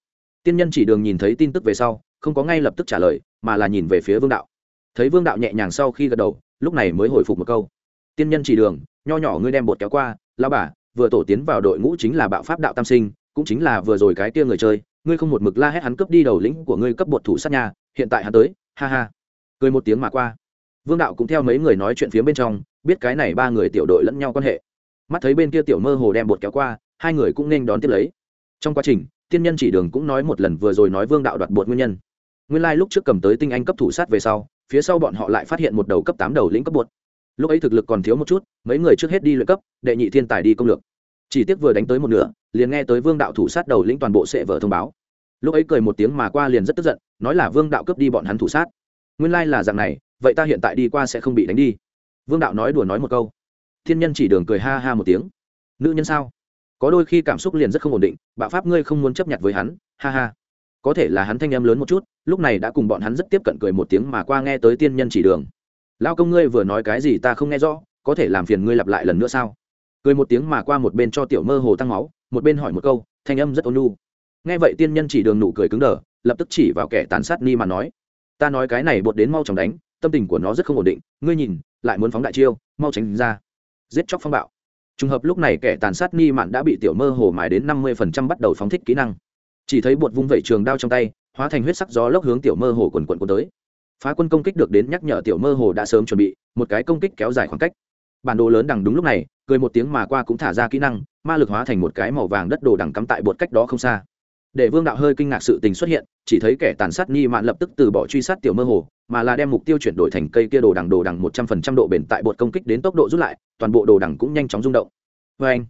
Tiên nhân chỉ đường nhìn thấy tin tức về sau, không có ngay lập tức trả lời, mà là nhìn về phía vương đạo. Thấy vương đạo nhẹ nhàng sau khi gật đầu, lúc này mới hồi phục một câu. Tiên nhân chỉ đường, nho nhỏ ngươi đem bột kéo qua lao bà, vừa tổ tiến vào đội ngũ chính là bạo pháp đạo tam sinh, cũng chính là vừa rồi cái tia người chơi, ngươi không một mực la hét hắn cướp đi đầu lĩnh của ngươi cấp bột thủ sát nhà, hiện tại hắn tới, ha ha. Cười một tiếng mà qua. Vương đạo cũng theo mấy người nói chuyện phía bên trong, biết cái này ba người tiểu đội lẫn nhau quan hệ mắt thấy bên kia tiểu mơ hồ đem bột kéo qua, hai người cũng nên đón tiếp lấy. Trong quá trình, tiên nhân chỉ đường cũng nói một lần vừa rồi nói vương đạo đoạt bột nguyên nhân. Nguyên lai、like、lúc trước cầm tới tinh anh cấp thủ sát về sau, phía sau bọn họ lại phát hiện một đầu cấp tám đầu lĩnh cấp bột. Lúc ấy thực lực còn thiếu một chút, mấy người trước hết đi luyện cấp, đệ nhị thiên tài đi công lược. Chỉ tiếc vừa đánh tới một nửa, liền nghe tới vương đạo thủ sát đầu lĩnh toàn bộ sệ vở thông báo. Lúc ấy cười một tiếng mà qua liền rất tức giận, nói là vương đạo cướp đi bọn hắn thủ sát. Nguyên lai là dạng này, vậy ta hiện tại đi qua sẽ không bị đánh đi. Vương đạo nói đùa nói một câu thiên nhân chỉ đường cười ha ha một tiếng. Nữ nhân sao? Có đôi khi cảm xúc liền rất không ổn định, bạo pháp ngươi không muốn chấp nhận với hắn, ha ha. Có thể là hắn thanh em lớn một chút, lúc này đã cùng bọn hắn rất tiếp cận cười một tiếng mà qua nghe tới tiên nhân chỉ đường. Lao công ngươi vừa nói cái gì ta không nghe rõ, có thể làm phiền ngươi lặp lại lần nữa sao? Cười một tiếng mà qua một bên cho tiểu mơ hồ tăng máu, một bên hỏi một câu, thanh âm rất ôn nhu. Nghe vậy tiên nhân chỉ đường nụ cười cứng đờ, lập tức chỉ vào kẻ tàn sát ni mà nói, ta nói cái này bột đến mau chóng đánh, tâm tình của nó rất không ổn định, ngươi nhìn, lại muốn phóng đại chiêu, mau tránh ra giết chóc phong bạo. Trùng hợp lúc này kẻ tàn sát ni mạn đã bị tiểu mơ hồ mài đến năm mươi phần trăm bắt đầu phóng thích kỹ năng. Chỉ thấy bột vung vẩy trường đao trong tay, hóa thành huyết sắc gió lốc hướng tiểu mơ hồ quần quần quần tới. Phá quân công kích được đến nhắc nhở tiểu mơ hồ đã sớm chuẩn bị, một cái công kích kéo dài khoảng cách. Bản đồ lớn đằng đúng lúc này, cười một tiếng mà qua cũng thả ra kỹ năng, ma lực hóa thành một cái màu vàng đất đồ đằng cắm tại bột cách đó không xa để vương đạo hơi kinh ngạc sự tình xuất hiện, chỉ thấy kẻ tàn sát ni mạn lập tức từ bỏ truy sát tiểu mơ hồ, mà là đem mục tiêu chuyển đổi thành cây kia đồ đằng đồ đằng một trăm phần trăm độ bền tại bột công kích đến tốc độ rút lại, toàn bộ đồ đằng cũng nhanh chóng rung động. Vê anh,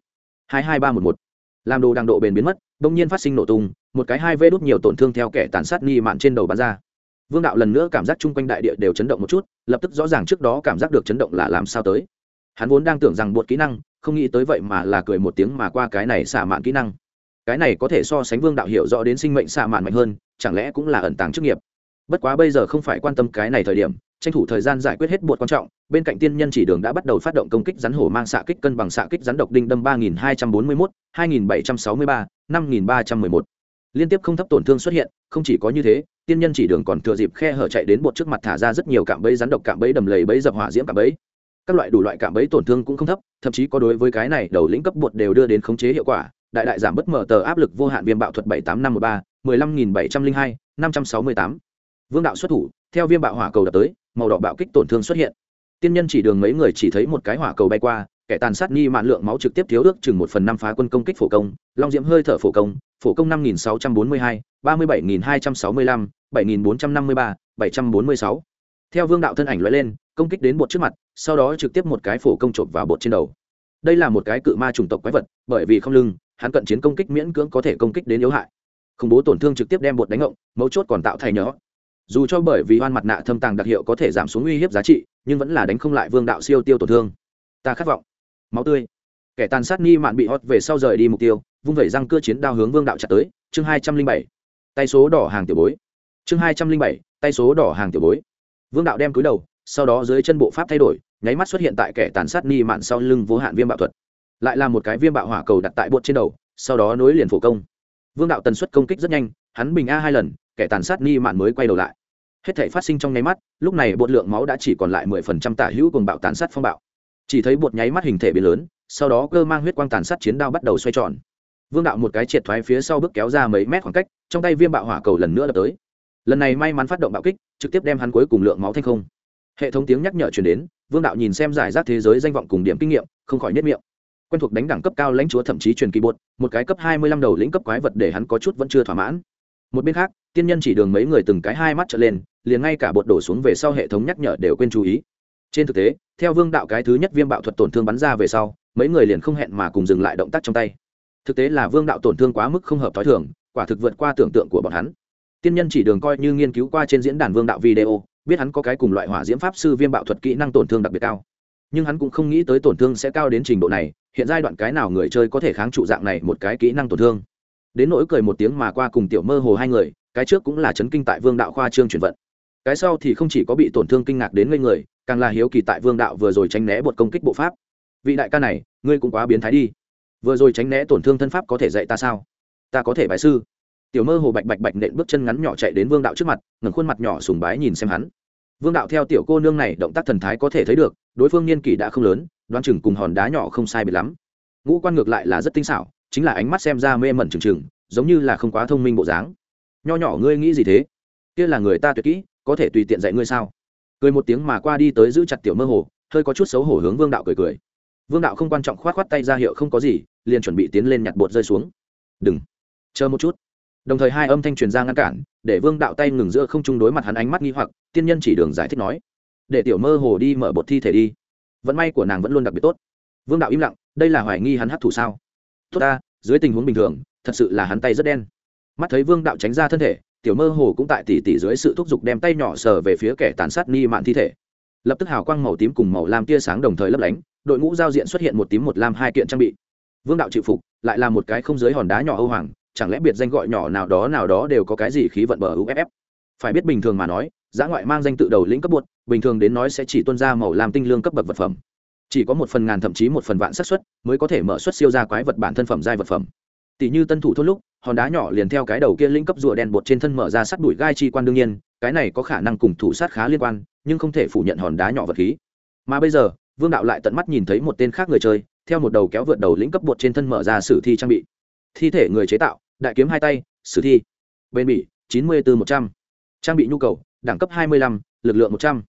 hai hai ba một một. Làm đồ đằng độ bền biến mất, bỗng nhiên phát sinh nổ tung, một cái hai vê đốt nhiều tổn thương theo kẻ tàn sát ni mạn trên đầu bắn ra. Vương đạo lần nữa cảm giác chung quanh đại địa đều chấn động một chút, lập tức rõ ràng trước đó cảm giác được chấn động là làm sao tới. Hắn vốn đang tưởng rằng bột kỹ năng, không nghĩ tới vậy mà là cười một tiếng mà qua cái này xả mạn kỹ năng cái này có thể so sánh vương đạo hiểu rõ đến sinh mệnh xạ mạn mạnh hơn, chẳng lẽ cũng là ẩn tàng chức nghiệp? Bất quá bây giờ không phải quan tâm cái này thời điểm, tranh thủ thời gian giải quyết hết buộc quan trọng, bên cạnh tiên nhân chỉ đường đã bắt đầu phát động công kích rắn hổ mang xạ kích cân bằng xạ kích rắn độc đinh đâm ba nghìn hai trăm bốn mươi mốt, hai nghìn bảy trăm sáu mươi ba, năm nghìn ba trăm mười một. Liên tiếp không thấp tổn thương xuất hiện, không chỉ có như thế, tiên nhân chỉ đường còn thừa dịp khe hở chạy đến bột trước mặt thả ra rất nhiều cạm bẫy rắn độc cạm bẫy đầm lầy bẫy dập hỏa diễm cạm bẫy. Các loại đủ loại cạm bẫy tổn thương cũng không thấp, thậm chí có đối với cái này đầu lĩnh cấp bột đều đưa đến khống chế hiệu quả đại đại giảm bất mở tờ áp lực vô hạn viêm bạo thuật bảy tám năm một ba, mười lăm nghìn bảy trăm linh hai, năm trăm sáu mươi tám. Vương đạo xuất thủ, theo viêm bạo hỏa cầu đập tới, màu đỏ bạo kích tổn thương xuất hiện. Tiên nhân chỉ đường mấy người chỉ thấy một cái hỏa cầu bay qua, kẻ tàn sát nhi mạn lượng máu trực tiếp thiếu ước chừng một phần năm phá quân công kích phổ công, long diễm hơi thở phổ công phổ công năm nghìn sáu trăm bốn mươi hai, ba mươi bảy nghìn hai trăm sáu mươi lăm, bảy nghìn bốn trăm năm mươi ba, bảy trăm bốn mươi sáu. Theo vương đạo thân ảnh loại lên, công kích đến bột trước mặt, sau đó trực tiếp một cái phổ công chộp vào bột trên đầu. Đây là một cái cự ma chủng tộc quái vật, bởi vì không lưng hắn cận chiến công kích miễn cưỡng có thể công kích đến yếu hại. Khủng bố tổn thương trực tiếp đem bột đánh ngộng, mấu chốt còn tạo thay nhớ dù cho bởi vì hoan mặt nạ thâm tàng đặc hiệu có thể giảm xuống uy hiếp giá trị, nhưng vẫn là đánh không lại vương đạo siêu tiêu tổn thương. Ta khát vọng. Máu tươi. Kẻ tàn sát ni mạn bị hót về sau rời đi mục tiêu, vung vẩy răng cưa chiến đao hướng vương đạo chặt tới, chương hai trăm linh bảy. Tay số đỏ hàng tiểu bối. Chương hai trăm linh bảy, tay số đỏ hàng tiểu bối. Vương đạo đem cúi đầu, sau đó dưới chân bộ pháp thay đổi, nháy mắt xuất hiện tại kẻ tàn sát ni mạn sau lưng vô hạn viêm bạo thuật lại là một cái viêm bạo hỏa cầu đặt tại bột trên đầu, sau đó nối liền phổ công. Vương đạo tần suất công kích rất nhanh, hắn bình a hai lần, kẻ tàn sát ni mạn mới quay đầu lại. Hết thể phát sinh trong nháy mắt, lúc này bột lượng máu đã chỉ còn lại mười phần trăm tả hữu cùng bạo tàn sát phong bạo. Chỉ thấy bột nháy mắt hình thể biến lớn, sau đó cơ mang huyết quang tàn sát chiến đao bắt đầu xoay tròn. Vương đạo một cái triệt thoái phía sau bước kéo ra mấy mét khoảng cách, trong tay viêm bạo hỏa cầu lần nữa đập tới. Lần này may mắn phát động bạo kích, trực tiếp đem hắn cuối cùng lượng máu thanh không. Hệ thống tiếng nhắc nhở chuyển đến, vương đạo nhìn xem giải rác thế giới danh vọng cùng điểm kinh nghiệm, không khỏi nhất miệng quen thuộc đánh đẳng cấp cao lãnh chúa thậm chí truyền kỳ bột, một cái cấp hai mươi lăm đầu lĩnh cấp quái vật để hắn có chút vẫn chưa thỏa mãn. Một bên khác, tiên nhân chỉ đường mấy người từng cái hai mắt trở lên, liền ngay cả bột đổ xuống về sau hệ thống nhắc nhở đều quên chú ý. Trên thực tế, theo vương đạo cái thứ nhất viêm bạo thuật tổn thương bắn ra về sau, mấy người liền không hẹn mà cùng dừng lại động tác trong tay. Thực tế là vương đạo tổn thương quá mức không hợp t h ó i thường, quả thực vượt qua tưởng tượng của bọn hắn. Tiên nhân chỉ đường coi như nghiên cứu qua trên diễn đàn vương đạo video, biết hắn có cái cùng loại hỏa diễm pháp sư viêm bạo thuật kỹ năng tổn thương đặc biệt cao nhưng hắn cũng không nghĩ tới tổn thương sẽ cao đến trình độ này, hiện giai đoạn cái nào người chơi có thể kháng trụ dạng này một cái kỹ năng tổn thương. Đến nỗi cười một tiếng mà qua cùng tiểu mơ hồ hai người, cái trước cũng là chấn kinh tại vương đạo khoa trương chuyển vận. Cái sau thì không chỉ có bị tổn thương kinh ngạc đến ngây người, càng là hiếu kỳ tại vương đạo vừa rồi tránh né bột công kích bộ pháp. Vị đại ca này, ngươi cũng quá biến thái đi. Vừa rồi tránh né tổn thương thân pháp có thể dạy ta sao? Ta có thể bài sư. Tiểu mơ hồ bạch bạch bạch nện bước chân ngắn nhỏ chạy đến vương đạo trước mặt, ngẩng khuôn mặt nhỏ sùng bái nhìn xem hắn vương đạo theo tiểu cô nương này động tác thần thái có thể thấy được, đối phương niên kỷ đã không lớn, đoán chừng cùng hòn đá nhỏ không sai biệt lắm. Ngũ quan ngược lại là rất tinh xảo, chính là ánh mắt xem ra mê mẩn trừng trừng, giống như là không quá thông minh bộ dáng. Nho nhỏ ngươi nghĩ gì thế? Kia là người ta tuyệt kỹ, có thể tùy tiện dạy ngươi sao? Cười một tiếng mà qua đi tới giữ chặt tiểu mơ hồ, hơi có chút xấu hổ hướng vương đạo cười cười. Vương đạo không quan trọng k h o á t k h o á t tay ra hiệu không có gì, liền chuẩn bị tiến lên nhặt bột rơi xuống. Đừng. Chờ một chút đồng thời hai âm thanh truyền ra ngăn cản, để vương đạo tay ngừng giữa không chung đối mặt hắn ánh mắt nghi hoặc, tiên nhân chỉ đường giải thích nói, để tiểu mơ hồ đi mở bột thi thể đi. Vận may của nàng vẫn luôn đặc biệt tốt. Vương đạo im lặng, đây là hoài nghi hắn hắt thủ sao? Tốt ta, dưới tình huống bình thường, thật sự là hắn tay rất đen. Mắt thấy vương đạo tránh ra thân thể, tiểu mơ hồ cũng tại tỉ tỉ dưới sự thúc giục đem tay nhỏ sờ về phía kẻ tàn sát ni mạn thi thể. Lập tức hào quang màu tím cùng màu lam tia sáng đồng thời lấp lánh, đội ngũ giao diện xuất hiện một tím một lam hai kiện trang bị. Vương đạo chịu phục, lại là một cái không giới hòn đá nhỏ âu hoàng chẳng lẽ biệt danh gọi nhỏ nào đó nào đó đều có cái gì khí vận bờ uff phải biết bình thường mà nói giá ngoại mang danh tự đầu lĩnh cấp bột bình thường đến nói sẽ chỉ tuân ra màu lam tinh lương cấp bậc vật phẩm. Chỉ có một phần ngàn thậm chí một phần vạn xác suất mới có thể mở xuất siêu ra quái vật bản thân phẩm giai vật phẩm. Tỷ như tân thủ thôn lúc, hòn đá nhỏ liền theo cái đầu kia linh cấp rùa đen bột trên thân mở ra sắt đuổi gai chi quan đương nhiên, cái này có khả năng cùng thủ sát khá liên quan, nhưng không thể phủ nhận hòn đá nhỏ vật khí. Mà bây giờ, vương đạo lại tận mắt nhìn thấy một tên khác người chơi, theo một đầu kéo vượt đầu lĩnh cấp bột trên thân mở ra sử thi trang bị. Thi thể người chế tạo đại kiếm hai tay, sử thi. Bên bị chín mươi bốn một trăm. Trang bị nhu cầu, đẳng cấp hai mươi lăm, lực lượng một trăm.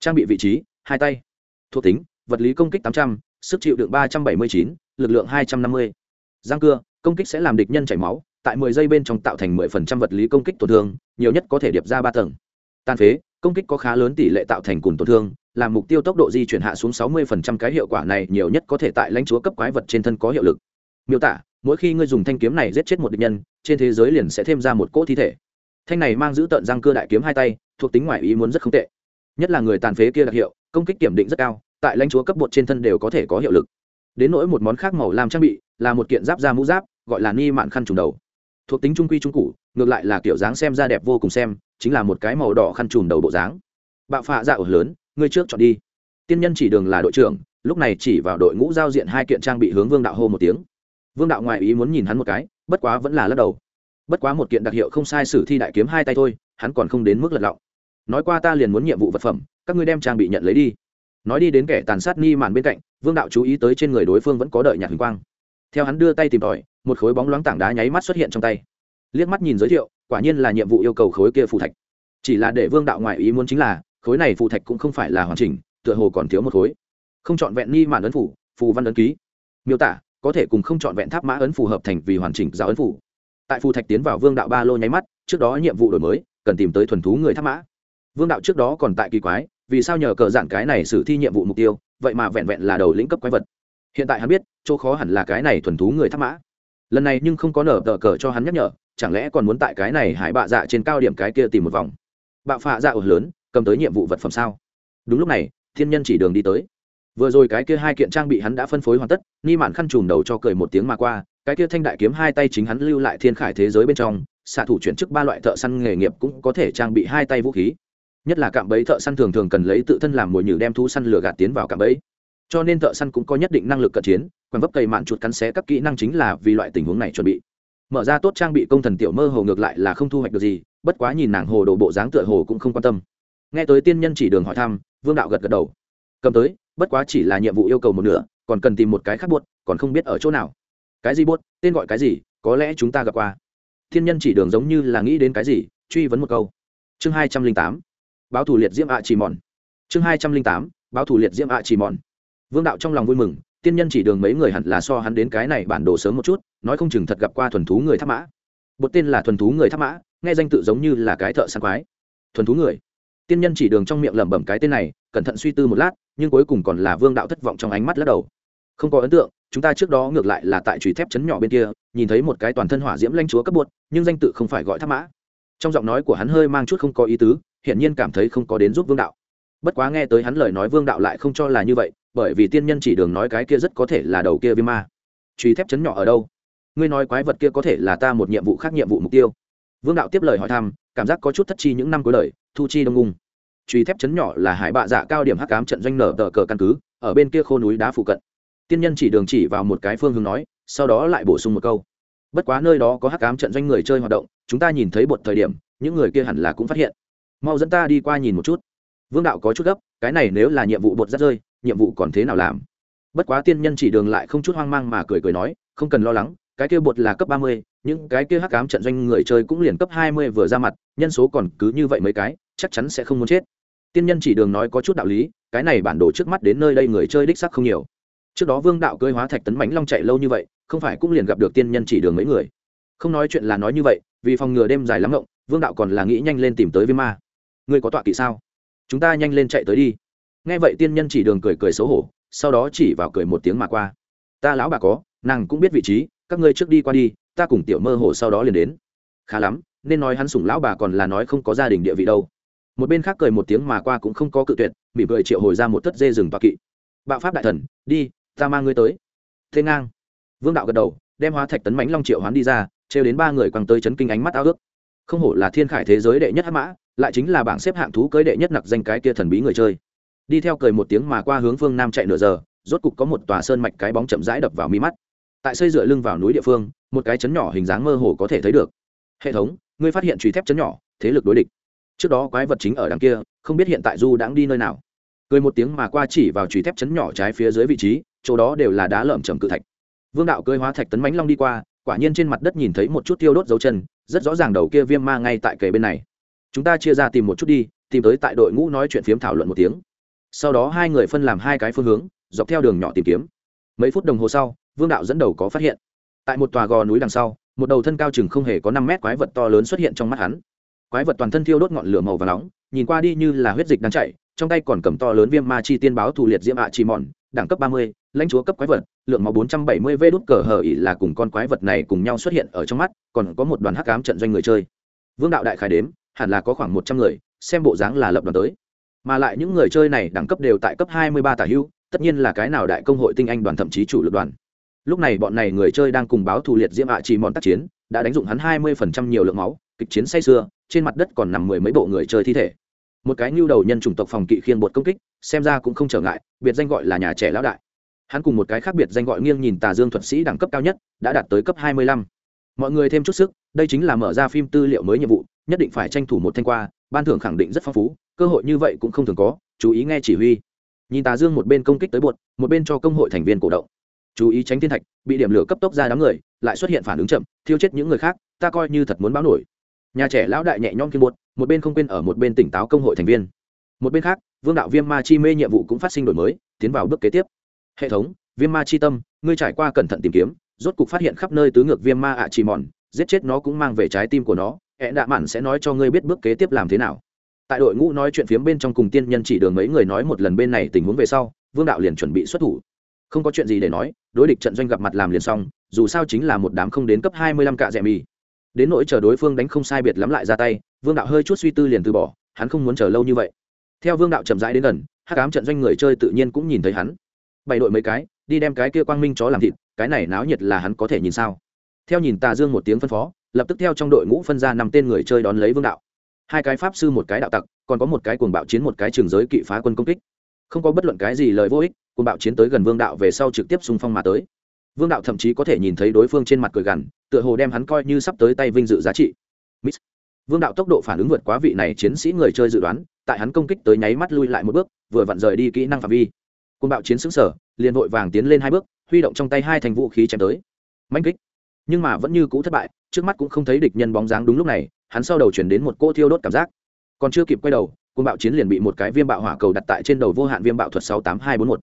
Trang bị vị trí, hai tay. Thuộc tính, vật lý công kích tám trăm, sức chịu đựng ba trăm bảy mươi chín, lực lượng hai trăm năm mươi. Giang cưa công kích sẽ làm địch nhân chảy máu, tại 10 giây bên trong tạo thành 10% vật lý công kích tổn thương, nhiều nhất có thể điệp ra ba tầng. Tàn phế, công kích có khá lớn tỷ lệ tạo thành cùn tổn thương, làm mục tiêu tốc độ di chuyển hạ xuống 60% cái hiệu quả này nhiều nhất có thể tại lãnh chúa cấp quái vật trên thân có hiệu lực. Miêu tả mỗi khi ngươi dùng thanh kiếm này giết chết một địch nhân, trên thế giới liền sẽ thêm ra một cỗ thi thể. Thanh này mang giữ tận răng cơ đại kiếm hai tay, thuộc tính ngoại ý muốn rất không tệ. Nhất là người tàn phế kia đặc hiệu, công kích kiểm định rất cao, tại lãnh chúa cấp bột trên thân đều có thể có hiệu lực. Đến nỗi một món khác màu làm trang bị, là một kiện giáp da mũ giáp, gọi là ni mạn khăn trùng đầu. Thuộc tính trung quy trung cụ ngược lại là kiểu dáng xem ra đẹp vô cùng xem, chính là một cái màu đỏ khăn trùm đầu bộ dáng. Bạo phạ dạ ở lớn, ngươi trước chọn đi. Tiên nhân chỉ đường là đội trưởng, lúc này chỉ vào đội ngũ giao diện hai kiện trang bị hướng vương đạo hô một tiếng vương đạo ngoại ý muốn nhìn hắn một cái, bất quá vẫn là lắc đầu. Bất quá một kiện đặc hiệu không sai sử thi đại kiếm hai tay thôi, hắn còn không đến mức lật lọng. Nói qua ta liền muốn nhiệm vụ vật phẩm, các ngươi đem trang bị nhận lấy đi. Nói đi đến kẻ tàn sát ni màn bên cạnh, vương đạo chú ý tới trên người đối phương vẫn có đợi nhạc hình quang. Theo hắn đưa tay tìm tòi, một khối bóng loáng tảng đá nháy mắt xuất hiện trong tay. Liếc mắt nhìn giới thiệu, quả nhiên là nhiệm vụ yêu cầu khối kia phù thạch. Chỉ là để vương đạo ngoại ý muốn chính là, khối này phù thạch cũng không phải là hoàn chỉnh, tựa hồ còn thiếu một khối. Không chọn vẹn ni mạn ấn phủ, phù văn ấn ký. Miêu tả có thể cùng không chọn vẹn tháp mã ấn phù hợp thành vì hoàn chỉnh giáo ấn phù. Tại phù thạch tiến vào vương đạo ba lô nháy mắt, trước đó nhiệm vụ đổi mới, cần tìm tới thuần thú người tháp mã. Vương đạo trước đó còn tại kỳ quái, vì sao nhờ cờ dạng cái này xử thi nhiệm vụ mục tiêu, vậy mà vẹn vẹn là đầu lĩnh cấp quái vật. Hiện tại hắn biết, chỗ khó hẳn là cái này thuần thú người tháp mã. Lần này nhưng không có nở tờ cờ cho hắn nhắc nhở, chẳng lẽ còn muốn tại cái này hải bạ dạ trên cao điểm cái kia tìm một vòng. Bạo phạ dạ ổ lớn, cầm tới nhiệm vụ vật phẩm sao? Đúng lúc này, thiên nhân chỉ đường đi tới vừa rồi cái kia hai kiện trang bị hắn đã phân phối hoàn tất, ni mạn khăn trùm đầu cho cười một tiếng mà qua, cái kia thanh đại kiếm hai tay chính hắn lưu lại thiên khải thế giới bên trong, xạ thủ chuyển chức ba loại thợ săn nghề nghiệp cũng có thể trang bị hai tay vũ khí. Nhất là cạm bẫy thợ săn thường thường cần lấy tự thân làm mồi nhử đem thú săn lửa gạt tiến vào cạm bẫy. Cho nên thợ săn cũng có nhất định năng lực cận chiến, quần vấp cây mạn chuột cắn xé các kỹ năng chính là vì loại tình huống này chuẩn bị. Mở ra tốt trang bị công thần tiểu mơ hồ ngược lại là không thu hoạch được gì, bất quá nhìn nàng hồ đồ bộ dáng tựa hồ cũng không quan tâm. Nghe tới tiên nhân chỉ đường hỏi thăm, vương đạo gật gật đầu. Cầm tới bất quá chỉ là nhiệm vụ yêu cầu một nửa, còn cần tìm một cái khác buốt còn không biết ở chỗ nào. Cái gì buốt tên gọi cái gì? Có lẽ chúng ta gặp qua. Thiên nhân chỉ đường giống như là nghĩ đến cái gì? Truy vấn một câu. Chương hai trăm linh tám. Báo thủ liệt diễm ạ chỉ mòn. Chương hai trăm linh tám. Báo thủ liệt diễm ạ chỉ mòn. Vương đạo trong lòng vui mừng tiên nhân chỉ đường mấy người hẳn là so hắn đến cái này bản đồ sớm một chút, nói không chừng thật gặp qua thuần thú người tháp mã. Bột tên là thuần thú người tháp mã, nghe danh tự giống như là cái thợ săn quái. Thuần thú người tiên nhân chỉ đường trong miệng lẩm bẩm cái tên này, cẩn thận suy tư một lát, nhưng cuối cùng còn là vương đạo thất vọng trong ánh mắt lắc đầu. Không có ấn tượng, chúng ta trước đó ngược lại là tại trùy thép chấn nhỏ bên kia, nhìn thấy một cái toàn thân hỏa diễm lanh chúa cấp bột, nhưng danh tự không phải gọi tháp mã. Trong giọng nói của hắn hơi mang chút không có ý tứ, hiển nhiên cảm thấy không có đến giúp vương đạo. Bất quá nghe tới hắn lời nói vương đạo lại không cho là như vậy, bởi vì tiên nhân chỉ đường nói cái kia rất có thể là đầu kia viêm ma. Truy thép chấn nhỏ ở đâu? Ngươi nói quái vật kia có thể là ta một nhiệm vụ khác nhiệm vụ mục tiêu vương đạo tiếp lời hỏi thăm, cảm giác có chút thất chi những năm cuối đời, thu chi đông ngung truy thép chấn nhỏ là hải bạ dạ cao điểm hắc cám trận doanh nở tờ cờ căn cứ, ở bên kia khô núi đá phụ cận. Tiên nhân chỉ đường chỉ vào một cái phương hướng nói, sau đó lại bổ sung một câu. Bất quá nơi đó có hắc cám trận doanh người chơi hoạt động, chúng ta nhìn thấy một thời điểm, những người kia hẳn là cũng phát hiện. Mau dẫn ta đi qua nhìn một chút. Vương đạo có chút gấp, cái này nếu là nhiệm vụ bột rất rơi, nhiệm vụ còn thế nào làm? Bất quá tiên nhân chỉ đường lại không chút hoang mang mà cười cười nói, không cần lo lắng cái kia bột là cấp ba mươi, những cái kia hắc ám trận doanh người chơi cũng liền cấp hai mươi vừa ra mặt, nhân số còn cứ như vậy mấy cái, chắc chắn sẽ không muốn chết. Tiên nhân chỉ đường nói có chút đạo lý, cái này bản đồ trước mắt đến nơi đây người chơi đích sắc không nhiều. Trước đó vương đạo cơi hóa thạch tấn mãnh long chạy lâu như vậy, không phải cũng liền gặp được tiên nhân chỉ đường mấy người. Không nói chuyện là nói như vậy, vì phòng ngừa đêm dài lắm ngộng, vương đạo còn là nghĩ nhanh lên tìm tới viêm ma. Ngươi có tọa kỵ sao? Chúng ta nhanh lên chạy tới đi. Nghe vậy tiên nhân chỉ đường cười cười xấu hổ, sau đó chỉ vào cười một tiếng mà qua. Ta lão bà có, nàng cũng biết vị trí các ngươi trước đi qua đi, ta cùng tiểu mơ hồ sau đó liền đến. Khá lắm, nên nói hắn sủng lão bà còn là nói không có gia đình địa vị đâu. Một bên khác cười một tiếng mà qua cũng không có cự tuyệt mỉ cười triệu hồi ra một thất dê rừng toa kỵ. Bạo pháp đại thần, đi, ta mang ngươi tới. Thế ngang. Vương đạo gật đầu, đem hóa thạch tấn mãnh long triệu hoán đi ra, trêu đến ba người quăng tới chấn kinh ánh mắt ao ước. Không hổ là thiên khải thế giới đệ nhất hắc mã, lại chính là bảng xếp hạng thú cưới đệ nhất nặc danh cái kia thần bí người chơi. Đi theo cười một tiếng mà qua hướng phương nam chạy nửa giờ, rốt cục có một tòa sơn mạch cái bóng chậm rãi đập vào mi mắt tại xây dựa lưng vào núi địa phương, một cái chấn nhỏ hình dáng mơ hồ có thể thấy được. Hệ thống, ngươi phát hiện truy thép chấn nhỏ, thế lực đối địch. Trước đó quái vật chính ở đằng kia, không biết hiện tại du đang đi nơi nào. Cười một tiếng mà qua chỉ vào truy thép chấn nhỏ trái phía dưới vị trí, chỗ đó đều là đá lởm chầm cự thạch. Vương đạo cơi hóa thạch tấn mánh long đi qua, quả nhiên trên mặt đất nhìn thấy một chút tiêu đốt dấu chân, rất rõ ràng đầu kia viêm ma ngay tại kề bên này. Chúng ta chia ra tìm một chút đi, tìm tới tại đội ngũ nói chuyện phiếm thảo luận một tiếng. Sau đó hai người phân làm hai cái phương hướng, dọc theo đường nhỏ tìm kiếm. Mấy phút đồng hồ sau vương đạo dẫn đầu có phát hiện. Tại một tòa gò núi đằng sau, một đầu thân cao chừng không hề có năm mét quái vật to lớn xuất hiện trong mắt hắn. Quái vật toàn thân thiêu đốt ngọn lửa màu và nóng, nhìn qua đi như là huyết dịch đang chạy trong tay còn cầm to lớn viêm ma chi tiên báo thủ liệt diễm ạ chi mòn, đẳng cấp ba mươi, lãnh chúa cấp quái vật, lượng máu bốn trăm bảy mươi vê đốt cờ hở ỉ là cùng con quái vật này cùng nhau xuất hiện ở trong mắt, còn có một đoàn hắc ám trận doanh người chơi. Vương đạo đại khải đếm, hẳn là có khoảng một trăm người, xem bộ dáng là lập đoàn tới. Mà lại những người chơi này đẳng cấp đều tại cấp hai mươi ba tả hưu, tất nhiên là cái nào đại công hội tinh anh đoàn thậm chí chủ lực đoàn lúc này bọn này người chơi đang cùng báo thù liệt diễm ạ chỉ mòn tác chiến, đã đánh dụng hắn hai mươi phần trăm nhiều lượng máu, kịch chiến say sưa, trên mặt đất còn nằm mười mấy bộ người chơi thi thể. Một cái nhu đầu nhân chủng tộc phòng kỵ khiên bột công kích, xem ra cũng không trở ngại, biệt danh gọi là nhà trẻ lão đại. Hắn cùng một cái khác biệt danh gọi nghiêng nhìn tà dương thuật sĩ đẳng cấp cao nhất, đã đạt tới cấp hai mươi lăm. Mọi người thêm chút sức, đây chính là mở ra phim tư liệu mới nhiệm vụ, nhất định phải tranh thủ một thanh qua, ban thưởng khẳng định rất phong phú, cơ hội như vậy cũng không thường có, chú ý nghe chỉ huy. Nhìn tà dương một bên công kích tới bột, một bên cho công hội thành viên cổ động chú ý tránh thiên thạch, bị điểm lửa cấp tốc ra đám người, lại xuất hiện phản ứng chậm, thiêu chết những người khác, ta coi như thật muốn báo nổi. Nhà trẻ lão đại nhẹ nhõm kiên buốt một bên không quên ở một bên tỉnh táo công hội thành viên. Một bên khác, vương đạo viêm ma chi mê nhiệm vụ cũng phát sinh đổi mới, tiến vào bước kế tiếp. Hệ thống, viêm ma chi tâm, ngươi trải qua cẩn thận tìm kiếm, rốt cục phát hiện khắp nơi tứ ngược viêm ma ạ chỉ mòn, giết chết nó cũng mang về trái tim của nó hẹn đạ mạn sẽ nói cho ngươi biết bước kế tiếp làm thế nào. Tại đội ngũ nói chuyện phiếm bên trong cùng tiên nhân chỉ đường mấy người nói một lần bên này tình huống về sau, vương đạo liền chuẩn bị xuất thủ. Không có chuyện gì để nói đối địch trận doanh gặp mặt làm liền xong, dù sao chính là một đám không đến cấp hai mươi lăm cạ rẻ mì. Đến nỗi chờ đối phương đánh không sai biệt lắm lại ra tay, vương đạo hơi chút suy tư liền từ bỏ, hắn không muốn chờ lâu như vậy. Theo vương đạo chậm rãi đến gần hát cám trận doanh người chơi tự nhiên cũng nhìn thấy hắn. Bảy đội mấy cái, đi đem cái kia quang minh chó làm thịt, cái này náo nhiệt là hắn có thể nhìn sao? Theo nhìn tà dương một tiếng phân phó, lập tức theo trong đội ngũ phân ra năm tên người chơi đón lấy vương đạo. Hai cái pháp sư một cái đạo tặc, còn có một cái cuồng bạo chiến một cái trường giới kỵ phá quân công kích. Không có bất luận cái gì lời vô ích cùng bạo chiến tới gần vương đạo về sau trực tiếp xung phong mà tới. Vương đạo thậm chí có thể nhìn thấy đối phương trên mặt cười gằn, tựa hồ đem hắn coi như sắp tới tay vinh dự giá trị. Vương đạo tốc độ phản ứng vượt quá vị này chiến sĩ người chơi dự đoán, tại hắn công kích tới nháy mắt lui lại một bước, vừa vặn rời đi kỹ năng phạm vi. Côn bạo chiến xứng sở liền vội vàng tiến lên hai bước, huy động trong tay hai thành vũ khí chém tới. Mạnh kích. Nhưng mà vẫn như cũ thất bại, trước mắt cũng không thấy địch nhân bóng dáng đúng lúc này, hắn sau đầu chuyển đến một cô thiêu đốt cảm giác. Còn chưa kịp quay đầu côn bạo chiến liền bị một cái viêm bạo hỏa cầu đặt tại trên đầu vô hạn viêm bạo thuật sáu tám hai bốn một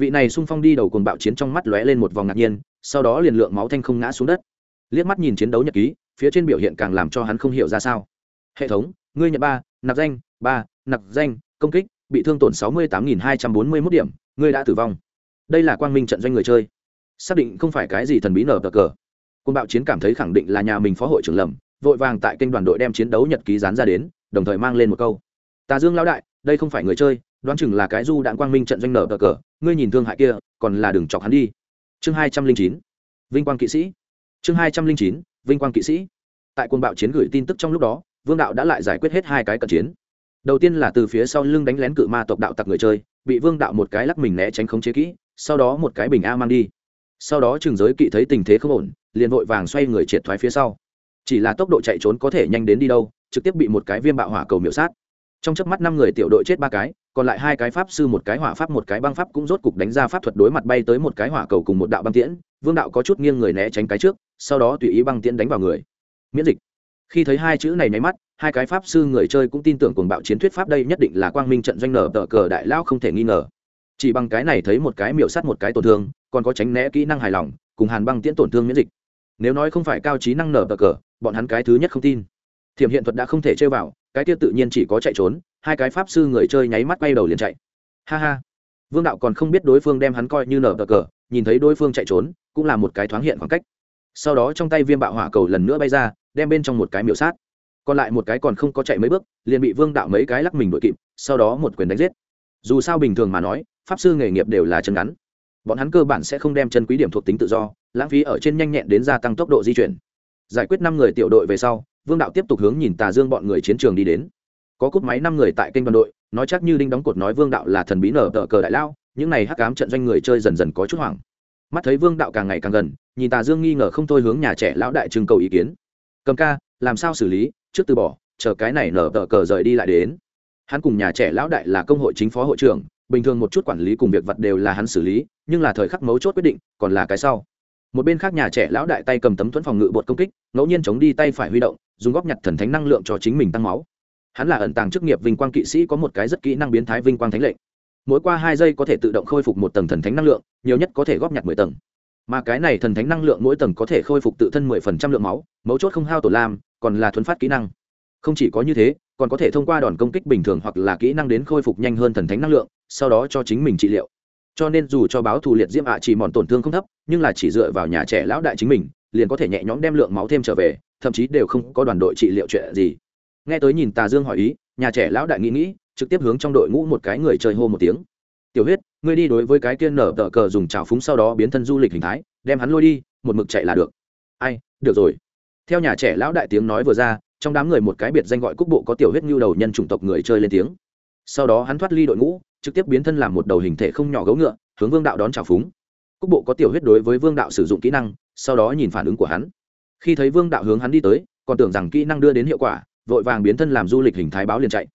vị này xung phong đi đầu côn bạo chiến trong mắt lóe lên một vòng ngạc nhiên, sau đó liền lượng máu thanh không ngã xuống đất. Liếc mắt nhìn chiến đấu nhật ký, phía trên biểu hiện càng làm cho hắn không hiểu ra sao. Hệ thống, ngươi nhận ba, nạp danh, ba, nạp danh, công kích, bị thương tổn sáu mươi tám nghìn hai trăm bốn mươi mốt điểm, ngươi đã tử vong. Đây là quang minh trận doanh người chơi. Xác định không phải cái gì thần bí nở cờ cờ. Côn bạo chiến cảm thấy khẳng định là nhà mình phó hội trưởng lầm, vội vàng tại kênh đoàn đội đem chiến đấu nhật ký dán ra đến, đồng thời mang lên một câu. Tà dương lão đại, đây không phải người chơi đoán chừng là cái du đạn quang minh trận doanh nở cờ cờ, ngươi nhìn thương hại kia, còn là đừng chọc hắn đi. Chương hai trăm linh chín, vinh quang kỵ sĩ. Chương hai trăm linh chín, vinh quang kỵ sĩ. Tại quân bạo chiến gửi tin tức trong lúc đó, vương đạo đã lại giải quyết hết hai cái cận chiến. Đầu tiên là từ phía sau lưng đánh lén cự ma tộc đạo tặc người chơi, bị vương đạo một cái lắc mình né tránh khống chế kỹ, sau đó một cái bình a mang đi. Sau đó trường giới kỵ thấy tình thế không ổn, liền vội vàng xoay người triệt thoái phía sau. Chỉ là tốc độ chạy trốn có thể nhanh đến đi đâu, trực tiếp bị một cái viêm bạo hỏa cầu miểu sát. Trong chớp mắt năm người tiểu đội chết ba cái còn lại hai cái pháp sư, một cái hỏa pháp, một cái băng pháp cũng rốt cục đánh ra pháp thuật đối mặt bay tới một cái hỏa cầu cùng một đạo băng tiễn. Vương đạo có chút nghiêng người né tránh cái trước, sau đó tùy ý băng tiễn đánh vào người. Miễn dịch. Khi thấy hai chữ này nháy mắt, hai cái pháp sư người chơi cũng tin tưởng cuồng bạo chiến thuyết pháp đây nhất định là quang minh trận doanh nở tờ cờ đại lao không thể nghi ngờ. Chỉ bằng cái này thấy một cái miểu sát một cái tổn thương, còn có tránh né kỹ năng hài lòng, cùng hàn băng tiễn tổn thương miễn dịch. Nếu nói không phải cao trí năng nở tờ cờ, bọn hắn cái thứ nhất không tin. Thiểm hiện thuật đã không thể chơi vào, cái kia tự nhiên chỉ có chạy trốn hai cái pháp sư người chơi nháy mắt quay đầu liền chạy. Ha ha. Vương đạo còn không biết đối phương đem hắn coi như nở tờ cờ, nhìn thấy đối phương chạy trốn, cũng là một cái thoáng hiện khoảng cách. Sau đó trong tay viêm bạo hỏa cầu lần nữa bay ra, đem bên trong một cái miểu sát. Còn lại một cái còn không có chạy mấy bước, liền bị vương đạo mấy cái lắc mình đội kịp, sau đó một quyền đánh giết. Dù sao bình thường mà nói, pháp sư nghề nghiệp đều là chân ngắn. Bọn hắn cơ bản sẽ không đem chân quý điểm thuộc tính tự do, lãng phí ở trên nhanh nhẹn đến gia tăng tốc độ di chuyển. Giải quyết năm người tiểu đội về sau, vương đạo tiếp tục hướng nhìn tà dương bọn người chiến trường đi đến có cúp máy năm người tại kênh đoàn đội, nói chắc như đinh đóng cột nói vương đạo là thần bí nở tờ cờ đại lao, những này hắc cám trận doanh người chơi dần dần có chút hoảng. Mắt thấy vương đạo càng ngày càng gần, nhìn tà dương nghi ngờ không thôi hướng nhà trẻ lão đại trưng cầu ý kiến. Cầm ca, làm sao xử lý? Trước từ bỏ, chờ cái này nở tờ cờ rời đi lại đến. Hắn cùng nhà trẻ lão đại là công hội chính phó hội trưởng, bình thường một chút quản lý cùng việc vật đều là hắn xử lý, nhưng là thời khắc mấu chốt quyết định, còn là cái sau. Một bên khác nhà trẻ lão đại tay cầm tấm thuẫn phòng ngự bột công kích, ngẫu nhiên chống đi tay phải huy động, dùng góp nhặt thần thánh năng lượng cho chính mình tăng máu hắn là ẩn tàng chức nghiệp vinh quang kỵ sĩ có một cái rất kỹ năng biến thái vinh quang thánh lệnh. Mỗi qua hai giây có thể tự động khôi phục một tầng thần thánh năng lượng, nhiều nhất có thể góp nhặt mười tầng. Mà cái này thần thánh năng lượng mỗi tầng có thể khôi phục tự thân mười phần trăm lượng máu, mấu chốt không hao tổn lam còn là thuấn phát kỹ năng. Không chỉ có như thế, còn có thể thông qua đòn công kích bình thường hoặc là kỹ năng đến khôi phục nhanh hơn thần thánh năng lượng, sau đó cho chính mình trị liệu. Cho nên dù cho báo thù liệt diễm ạ chỉ mòn tổn thương không thấp, nhưng là chỉ dựa vào nhà trẻ lão đại chính mình, liền có thể nhẹ nhõm đem lượng máu thêm trở về, thậm chí đều không có đoàn đội trị liệu chuyện gì nghe tới nhìn tà dương hỏi ý, nhà trẻ lão đại nghĩ nghĩ, trực tiếp hướng trong đội ngũ một cái người chơi hô một tiếng. Tiểu huyết, ngươi đi đối với cái kia nở tờ cờ dùng trào phúng sau đó biến thân du lịch hình thái, đem hắn lôi đi, một mực chạy là được. Ai, được rồi. Theo nhà trẻ lão đại tiếng nói vừa ra, trong đám người một cái biệt danh gọi cúc bộ có tiểu huyết nhu đầu nhân chủng tộc người chơi lên tiếng. Sau đó hắn thoát ly đội ngũ, trực tiếp biến thân làm một đầu hình thể không nhỏ gấu ngựa, hướng vương đạo đón trào phúng. Cúc bộ có tiểu huyết đối với vương đạo sử dụng kỹ năng, sau đó nhìn phản ứng của hắn. Khi thấy vương đạo hướng hắn đi tới, còn tưởng rằng kỹ năng đưa đến hiệu quả vội vàng biến thân làm du lịch hình thái báo liền chạy.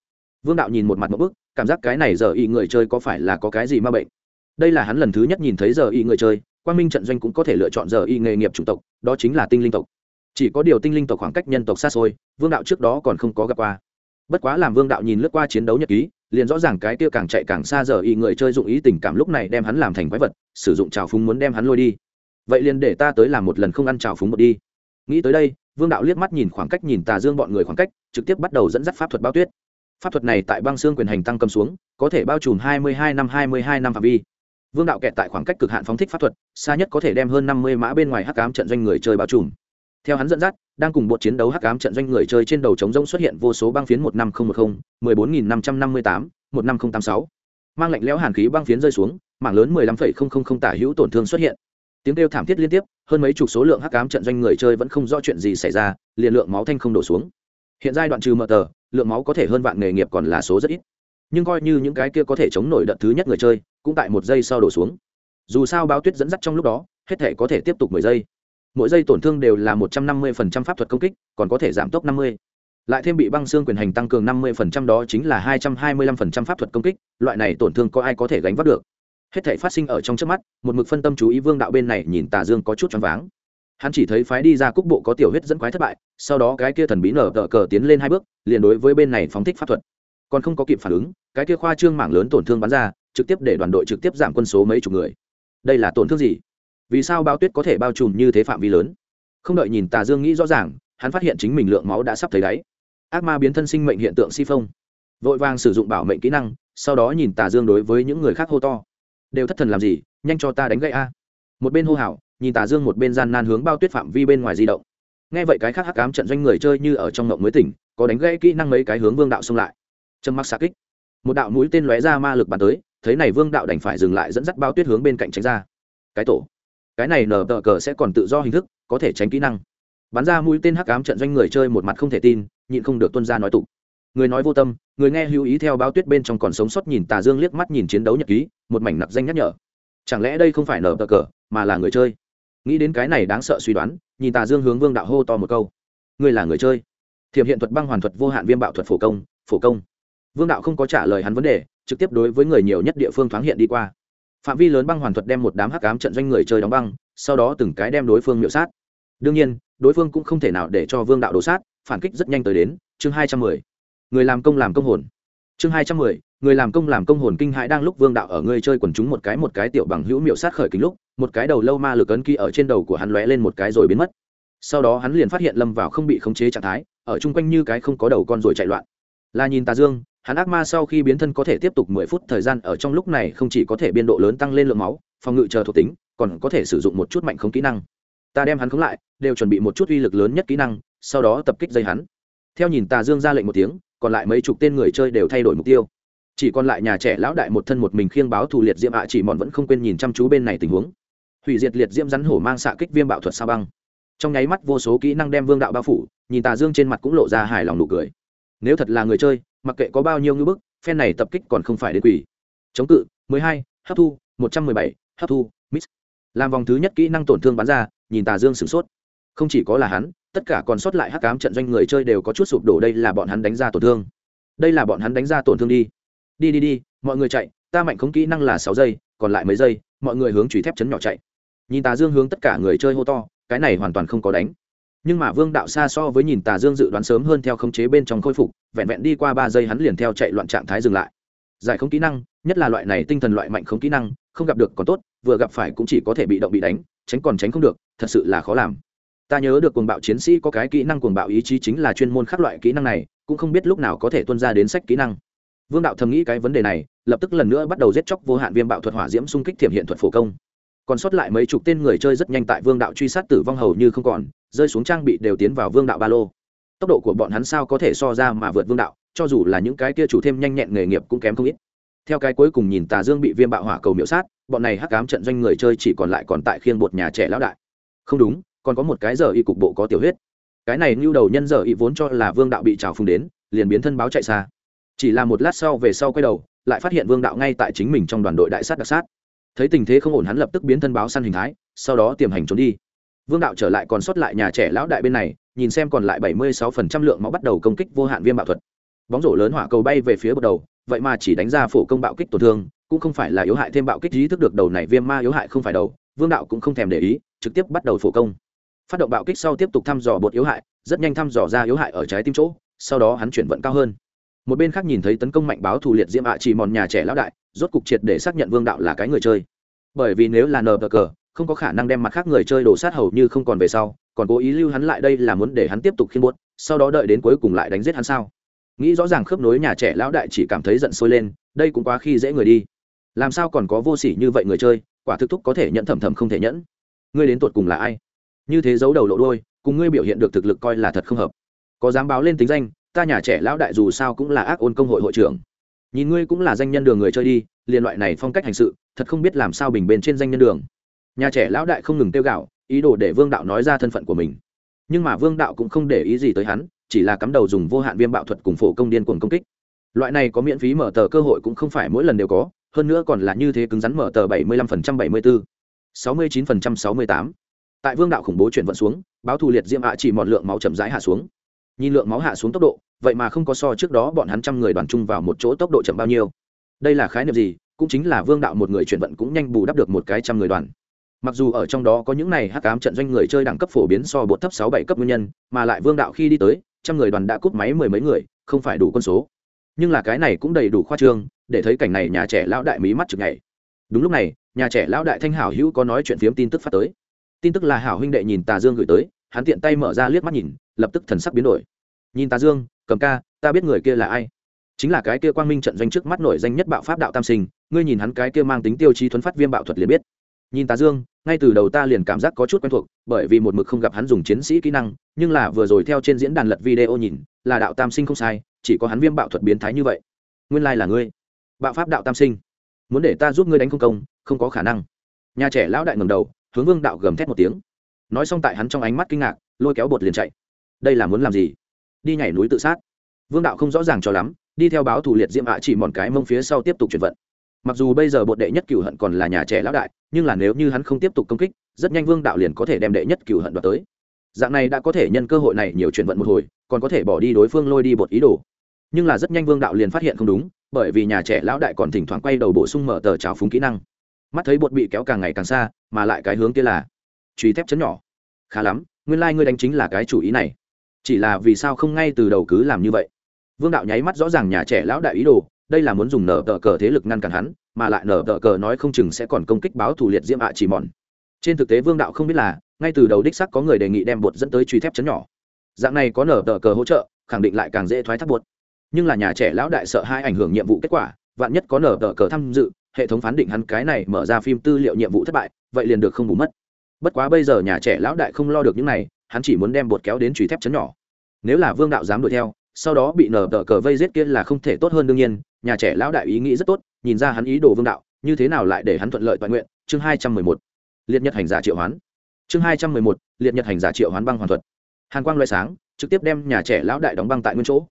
Vương đạo nhìn một mặt một bức, cảm giác cái này giờ y người chơi có phải là có cái gì ma bệnh? Đây là hắn lần thứ nhất nhìn thấy giờ y người chơi quan minh trận doanh cũng có thể lựa chọn giờ y nghề nghiệp chủng tộc, đó chính là tinh linh tộc. Chỉ có điều tinh linh tộc khoảng cách nhân tộc xa xôi, vương đạo trước đó còn không có gặp qua. Bất quá làm vương đạo nhìn lướt qua chiến đấu nhật ký, liền rõ ràng cái kia càng chạy càng xa giờ y người chơi dụng ý tình cảm lúc này đem hắn làm thành quái vật, sử dụng trào phúng muốn đem hắn lôi đi. Vậy liền để ta tới làm một lần không ăn trào phúng một đi. Nghĩ tới đây vương đạo liếc mắt nhìn khoảng cách nhìn tà dương bọn người khoảng cách, trực tiếp bắt đầu dẫn dắt pháp thuật bao tuyết. Pháp thuật này tại băng xương quyền hành tăng cầm xuống, có thể bao trùm hai mươi hai năm, hai mươi hai năm phạm vi. Vương đạo kẹt tại khoảng cách cực hạn phóng thích pháp thuật, xa nhất có thể đem hơn năm mươi mã bên ngoài hắc cám trận doanh người chơi bao trùm. Theo hắn dẫn dắt, đang cùng bộ chiến đấu hắc cám trận doanh người chơi trên đầu trống rỗng xuất hiện vô số băng phiến một năm nghìn một mươi mười bốn nghìn năm trăm năm mươi tám, một năm nghìn tám sáu. Mang lạnh lẽo hàn khí băng phiến rơi xuống, mảng lớn mười lăm phẩy không không không tả hữu tổn thương xuất hiện tiếng kêu thảm thiết liên tiếp, hơn mấy chục số lượng hắc cám trận doanh người chơi vẫn không rõ chuyện gì xảy ra, liền lượng máu thanh không đổ xuống. Hiện giai đoạn trừ mở tờ, lượng máu có thể hơn vạn nghề nghiệp còn là số rất ít. Nhưng coi như những cái kia có thể chống nổi đợt thứ nhất người chơi, cũng tại một giây sau đổ xuống. Dù sao báo tuyết dẫn dắt trong lúc đó, hết thể có thể tiếp tục mười giây. Mỗi giây tổn thương đều là một trăm năm mươi phần trăm pháp thuật công kích, còn có thể giảm tốc năm mươi. Lại thêm bị băng xương quyền hành tăng cường năm mươi phần trăm đó chính là hai trăm hai mươi lăm phần trăm pháp thuật công kích, loại này tổn thương có ai có thể gánh vác được? Hết thể phát sinh ở trong trước mắt, một mực phân tâm chú ý vương đạo bên này nhìn tà dương có chút choáng váng. Hắn chỉ thấy phái đi ra cúc bộ có tiểu huyết dẫn quái thất bại, sau đó cái kia thần bí nở tờ cờ tiến lên hai bước, liền đối với bên này phóng thích pháp thuật. Còn không có kịp phản ứng, cái kia khoa trương mảng lớn tổn thương bắn ra, trực tiếp để đoàn đội trực tiếp giảm quân số mấy chục người. Đây là tổn thương gì? Vì sao bao tuyết có thể bao trùm như thế phạm vi lớn? Không đợi nhìn tà dương nghĩ rõ ràng, hắn phát hiện chính mình lượng máu đã sắp thấy đáy. Ác ma biến thân sinh mệnh hiện tượng si phong. Vội vàng sử dụng bảo mệnh kỹ năng, sau đó nhìn tà dương đối với những người khác hô to đều thất thần làm gì, nhanh cho ta đánh gậy a. Một bên hô hào, nhìn tà dương một bên gian nan hướng bao tuyết phạm vi bên ngoài di động. Nghe vậy cái khác hắc cám trận doanh người chơi như ở trong ngộng mới tỉnh, có đánh gãy kỹ năng mấy cái hướng vương đạo xông lại. Trầm mặc xạ kích. Một đạo mũi tên lóe ra ma lực bắn tới, thấy này vương đạo đành phải dừng lại dẫn dắt bao tuyết hướng bên cạnh tránh ra. Cái tổ. Cái này nở tờ cờ sẽ còn tự do hình thức, có thể tránh kỹ năng. Bắn ra mũi tên hắc ám trận doanh người chơi một mặt không thể tin, nhịn không được tuân ra nói tục người nói vô tâm, người nghe hữu ý theo báo tuyết bên trong còn sống sót nhìn tà dương liếc mắt nhìn chiến đấu nhật ký, một mảnh nặc danh nhắc nhở. Chẳng lẽ đây không phải nở tờ cờ, mà là người chơi? Nghĩ đến cái này đáng sợ suy đoán, nhìn tà dương hướng vương đạo hô to một câu. Người là người chơi? Thiểm hiện thuật băng hoàn thuật vô hạn viêm bạo thuật phổ công phổ công. Vương đạo không có trả lời hắn vấn đề, trực tiếp đối với người nhiều nhất địa phương thoáng hiện đi qua. Phạm vi lớn băng hoàn thuật đem một đám hắc ám trận doanh người chơi đóng băng, sau đó từng cái đem đối phương miễu sát. Đương nhiên, đối phương cũng không thể nào để cho vương đạo đổ sát, phản kích rất nhanh tới đến, chương hai trăm mười người làm công làm công hồn. Chương hai trăm mười, người làm công làm công hồn kinh hãi đang lúc vương đạo ở ngươi chơi quần chúng một cái một cái tiểu bằng hữu miệu sát khởi kính lúc, một cái đầu lâu ma lực ấn ký ở trên đầu của hắn lóe lên một cái rồi biến mất. Sau đó hắn liền phát hiện lâm vào không bị khống chế trạng thái, ở chung quanh như cái không có đầu con rồi chạy loạn. Là nhìn tà dương, hắn ác ma sau khi biến thân có thể tiếp tục mười phút thời gian, ở trong lúc này không chỉ có thể biên độ lớn tăng lên lượng máu, phòng ngự chờ thuộc tính, còn có thể sử dụng một chút mạnh không kỹ năng. Ta đem hắn khống lại, đều chuẩn bị một chút uy lực lớn nhất kỹ năng, sau đó tập kích dây hắn. Theo nhìn tà dương ra lệnh một tiếng còn lại mấy chục tên người chơi đều thay đổi mục tiêu. Chỉ còn lại nhà trẻ lão đại một thân một mình khiêng báo thù liệt diễm ạ chỉ mòn vẫn không quên nhìn chăm chú bên này tình huống. Hủy diệt liệt diễm rắn hổ mang xạ kích viêm bạo thuật sa băng. Trong nháy mắt vô số kỹ năng đem vương đạo bao phủ nhìn tà dương trên mặt cũng lộ ra hài lòng nụ cười. Nếu thật là người chơi mặc kệ có bao nhiêu ngưỡng bức phen này tập kích còn không phải đến quỷ. Chống cự 12, hấp thu 117, hấp thu miss làm vòng thứ nhất kỹ năng tổn thương bắn ra nhìn tà dương sửng sốt. Không chỉ có là hắn tất cả còn sót lại hắc cám trận doanh người chơi đều có chút sụp đổ, đây là bọn hắn đánh ra tổn thương. Đây là bọn hắn đánh ra tổn thương đi. Đi đi đi, mọi người chạy, ta mạnh không kỹ năng là sáu giây, còn lại mấy giây, mọi người hướng chùy thép chấn nhỏ chạy. Nhìn tà dương hướng tất cả người chơi hô to, cái này hoàn toàn không có đánh. Nhưng mà vương đạo xa so với nhìn tà dương dự đoán sớm hơn theo khống chế bên trong khôi phục, vẹn vẹn đi qua ba giây hắn liền theo chạy loạn trạng thái dừng lại. Giải không kỹ năng, nhất là loại này tinh thần loại mạnh không kỹ năng, không gặp được còn tốt, vừa gặp phải cũng chỉ có thể bị động bị đánh, tránh còn tránh không được, thật sự là khó làm ta nhớ được cuồng bạo chiến sĩ có cái kỹ năng cuồng bạo ý chí chính là chuyên môn khác loại kỹ năng này, cũng không biết lúc nào có thể tuân ra đến sách kỹ năng. Vương đạo thầm nghĩ cái vấn đề này, lập tức lần nữa bắt đầu giết chóc vô hạn viêm bạo thuật hỏa diễm xung kích thiểm hiện thuật phổ công. Còn sót lại mấy chục tên người chơi rất nhanh tại vương đạo truy sát tử vong hầu như không còn, rơi xuống trang bị đều tiến vào vương đạo ba lô. Tốc độ của bọn hắn sao có thể so ra mà vượt vương đạo, cho dù là những cái kia chủ thêm nhanh nhẹn nghề nghiệp cũng kém không ít. Theo cái cuối cùng nhìn tà dương bị viêm bạo hỏa cầu miễu sát, bọn này hắc cám trận doanh người chơi chỉ còn lại còn tại khiên bột nhà trẻ lão đại. Không đúng còn có một cái giờ y cục bộ có tiểu huyết. Cái này ngưu đầu nhân giờ y vốn cho là vương đạo bị trào phùng đến, liền biến thân báo chạy xa. Chỉ là một lát sau về sau quay đầu, lại phát hiện vương đạo ngay tại chính mình trong đoàn đội đại sát đặc sát. Thấy tình thế không ổn hắn lập tức biến thân báo săn hình thái, sau đó tiềm hành trốn đi. Vương đạo trở lại còn sót lại nhà trẻ lão đại bên này, nhìn xem còn lại bảy mươi sáu phần trăm lượng máu bắt đầu công kích vô hạn viêm bạo thuật. Bóng rổ lớn hỏa cầu bay về phía bậc đầu, vậy mà chỉ đánh ra phổ công bạo kích tổn thương, cũng không phải là yếu hại thêm bạo kích ý thức được đầu này viêm ma yếu hại không phải đầu, vương đạo cũng không thèm để ý, trực tiếp bắt đầu phổ công phát động bạo kích sau tiếp tục thăm dò bột yếu hại, rất nhanh thăm dò ra yếu hại ở trái tim chỗ, sau đó hắn chuyển vận cao hơn. Một bên khác nhìn thấy tấn công mạnh báo thù liệt diễm ạ chỉ mòn nhà trẻ lão đại, rốt cục triệt để xác nhận vương đạo là cái người chơi. Bởi vì nếu là nờ cờ, không có khả năng đem mặt khác người chơi đổ sát hầu như không còn về sau, còn cố ý lưu hắn lại đây là muốn để hắn tiếp tục khiên buốt, sau đó đợi đến cuối cùng lại đánh giết hắn sao? Nghĩ rõ ràng khớp nối nhà trẻ lão đại chỉ cảm thấy giận sôi lên, đây cũng quá khi dễ người đi. Làm sao còn có vô sỉ như vậy người chơi, quả thực thúc có thể nhận thầm thầm không thể nhẫn. Ngươi đến tuột cùng là ai? Như thế giấu đầu lộ đôi cùng ngươi biểu hiện được thực lực coi là thật không hợp. Có dám báo lên tính danh ta nhà trẻ lão đại dù sao cũng là ác ôn công hội hội trưởng. Nhìn ngươi cũng là danh nhân đường người chơi đi liên loại này phong cách hành sự thật không biết làm sao bình bền trên danh nhân đường. Nhà trẻ lão đại không ngừng tiêu gạo ý đồ để vương đạo nói ra thân phận của mình. Nhưng mà vương đạo cũng không để ý gì tới hắn chỉ là cắm đầu dùng vô hạn viêm bạo thuật cùng phổ công điên cuồng công kích. Loại này có miễn phí mở tờ cơ hội cũng không phải mỗi lần đều có hơn nữa còn là như thế cứng rắn mở tờ 75% 74, 69% 68 tại vương đạo khủng bố chuyển vận xuống, báo thù liệt diêm hạ chỉ một lượng máu chậm rãi hạ xuống. Nhìn lượng máu hạ xuống tốc độ, vậy mà không có so trước đó bọn hắn trăm người đoàn chung vào một chỗ tốc độ chậm bao nhiêu. Đây là khái niệm gì? Cũng chính là vương đạo một người chuyển vận cũng nhanh bù đắp được một cái trăm người đoàn. Mặc dù ở trong đó có những này hắc ám trận doanh người chơi đẳng cấp phổ biến so bột thấp sáu bảy cấp nguyên nhân, mà lại vương đạo khi đi tới, trăm người đoàn đã cút máy mười mấy người, không phải đủ quân số. Nhưng là cái này cũng đầy đủ khoa trương, để thấy cảnh này nhà trẻ lão đại mí mắt chực ngày đúng lúc này, nhà trẻ lão đại thanh hảo hữu có nói chuyện phiếm tin tức phát tới tin tức là hảo huynh đệ nhìn tà dương gửi tới, hắn tiện tay mở ra liếc mắt nhìn, lập tức thần sắc biến đổi. Nhìn tà dương, cầm ca, ta biết người kia là ai. Chính là cái kia quang minh trận doanh trước mắt nổi danh nhất bạo pháp đạo tam sinh, ngươi nhìn hắn cái kia mang tính tiêu chí thuấn phát viêm bạo thuật liền biết. Nhìn tà dương, ngay từ đầu ta liền cảm giác có chút quen thuộc, bởi vì một mực không gặp hắn dùng chiến sĩ kỹ năng, nhưng là vừa rồi theo trên diễn đàn lật video nhìn, là đạo tam sinh không sai, chỉ có hắn viêm bạo thuật biến thái như vậy. Nguyên lai là ngươi. Bạo pháp đạo tam sinh. Muốn để ta giúp ngươi đánh không công, không có khả năng. Nhà trẻ lão đại ngầm đầu hướng vương đạo gầm thét một tiếng. Nói xong tại hắn trong ánh mắt kinh ngạc, lôi kéo bột liền chạy. Đây là muốn làm gì? Đi nhảy núi tự sát. Vương đạo không rõ ràng cho lắm, đi theo báo thủ liệt diễm ạ chỉ mòn cái mông phía sau tiếp tục chuyển vận. Mặc dù bây giờ bột đệ nhất cửu hận còn là nhà trẻ lão đại, nhưng là nếu như hắn không tiếp tục công kích, rất nhanh vương đạo liền có thể đem đệ nhất cửu hận đoạt tới. Dạng này đã có thể nhân cơ hội này nhiều chuyển vận một hồi, còn có thể bỏ đi đối phương lôi đi bột ý đồ. Nhưng là rất nhanh vương đạo liền phát hiện không đúng, bởi vì nhà trẻ lão đại còn thỉnh thoảng quay đầu bổ sung mở tờ trào phúng kỹ năng mắt thấy bột bị kéo càng ngày càng xa, mà lại cái hướng kia là truy thép chấn nhỏ. Khá lắm, nguyên lai、like、ngươi đánh chính là cái chủ ý này. Chỉ là vì sao không ngay từ đầu cứ làm như vậy? Vương đạo nháy mắt rõ ràng nhà trẻ lão đại ý đồ, đây là muốn dùng nở tờ cờ thế lực ngăn cản hắn, mà lại nở tờ cờ nói không chừng sẽ còn công kích báo thủ liệt diễm ạ chỉ mòn. Trên thực tế vương đạo không biết là, ngay từ đầu đích sắc có người đề nghị đem bột dẫn tới truy thép chấn nhỏ. Dạng này có nở tờ cờ hỗ trợ, khẳng định lại càng dễ thoái thác bột. Nhưng là nhà trẻ lão đại sợ hai ảnh hưởng nhiệm vụ kết quả, vạn nhất có nở tờ cờ tham dự hệ thống phán định hắn cái này mở ra phim tư liệu nhiệm vụ thất bại, vậy liền được không bù mất. Bất quá bây giờ nhà trẻ lão đại không lo được những này, hắn chỉ muốn đem bột kéo đến truy thép chấn nhỏ. Nếu là vương đạo dám đuổi theo, sau đó bị nở tờ cờ vây giết kia là không thể tốt hơn đương nhiên, nhà trẻ lão đại ý nghĩ rất tốt, nhìn ra hắn ý đồ vương đạo, như thế nào lại để hắn thuận lợi toàn nguyện? Chương hai trăm mười một. Liệt nhật hành giả triệu hoán. Chương hai trăm mười một. Liệt nhật hành giả triệu hoán băng hoàn thuật. Hàn quang loại sáng, trực tiếp đem nhà trẻ lão đại đóng băng tại nguyên chỗ.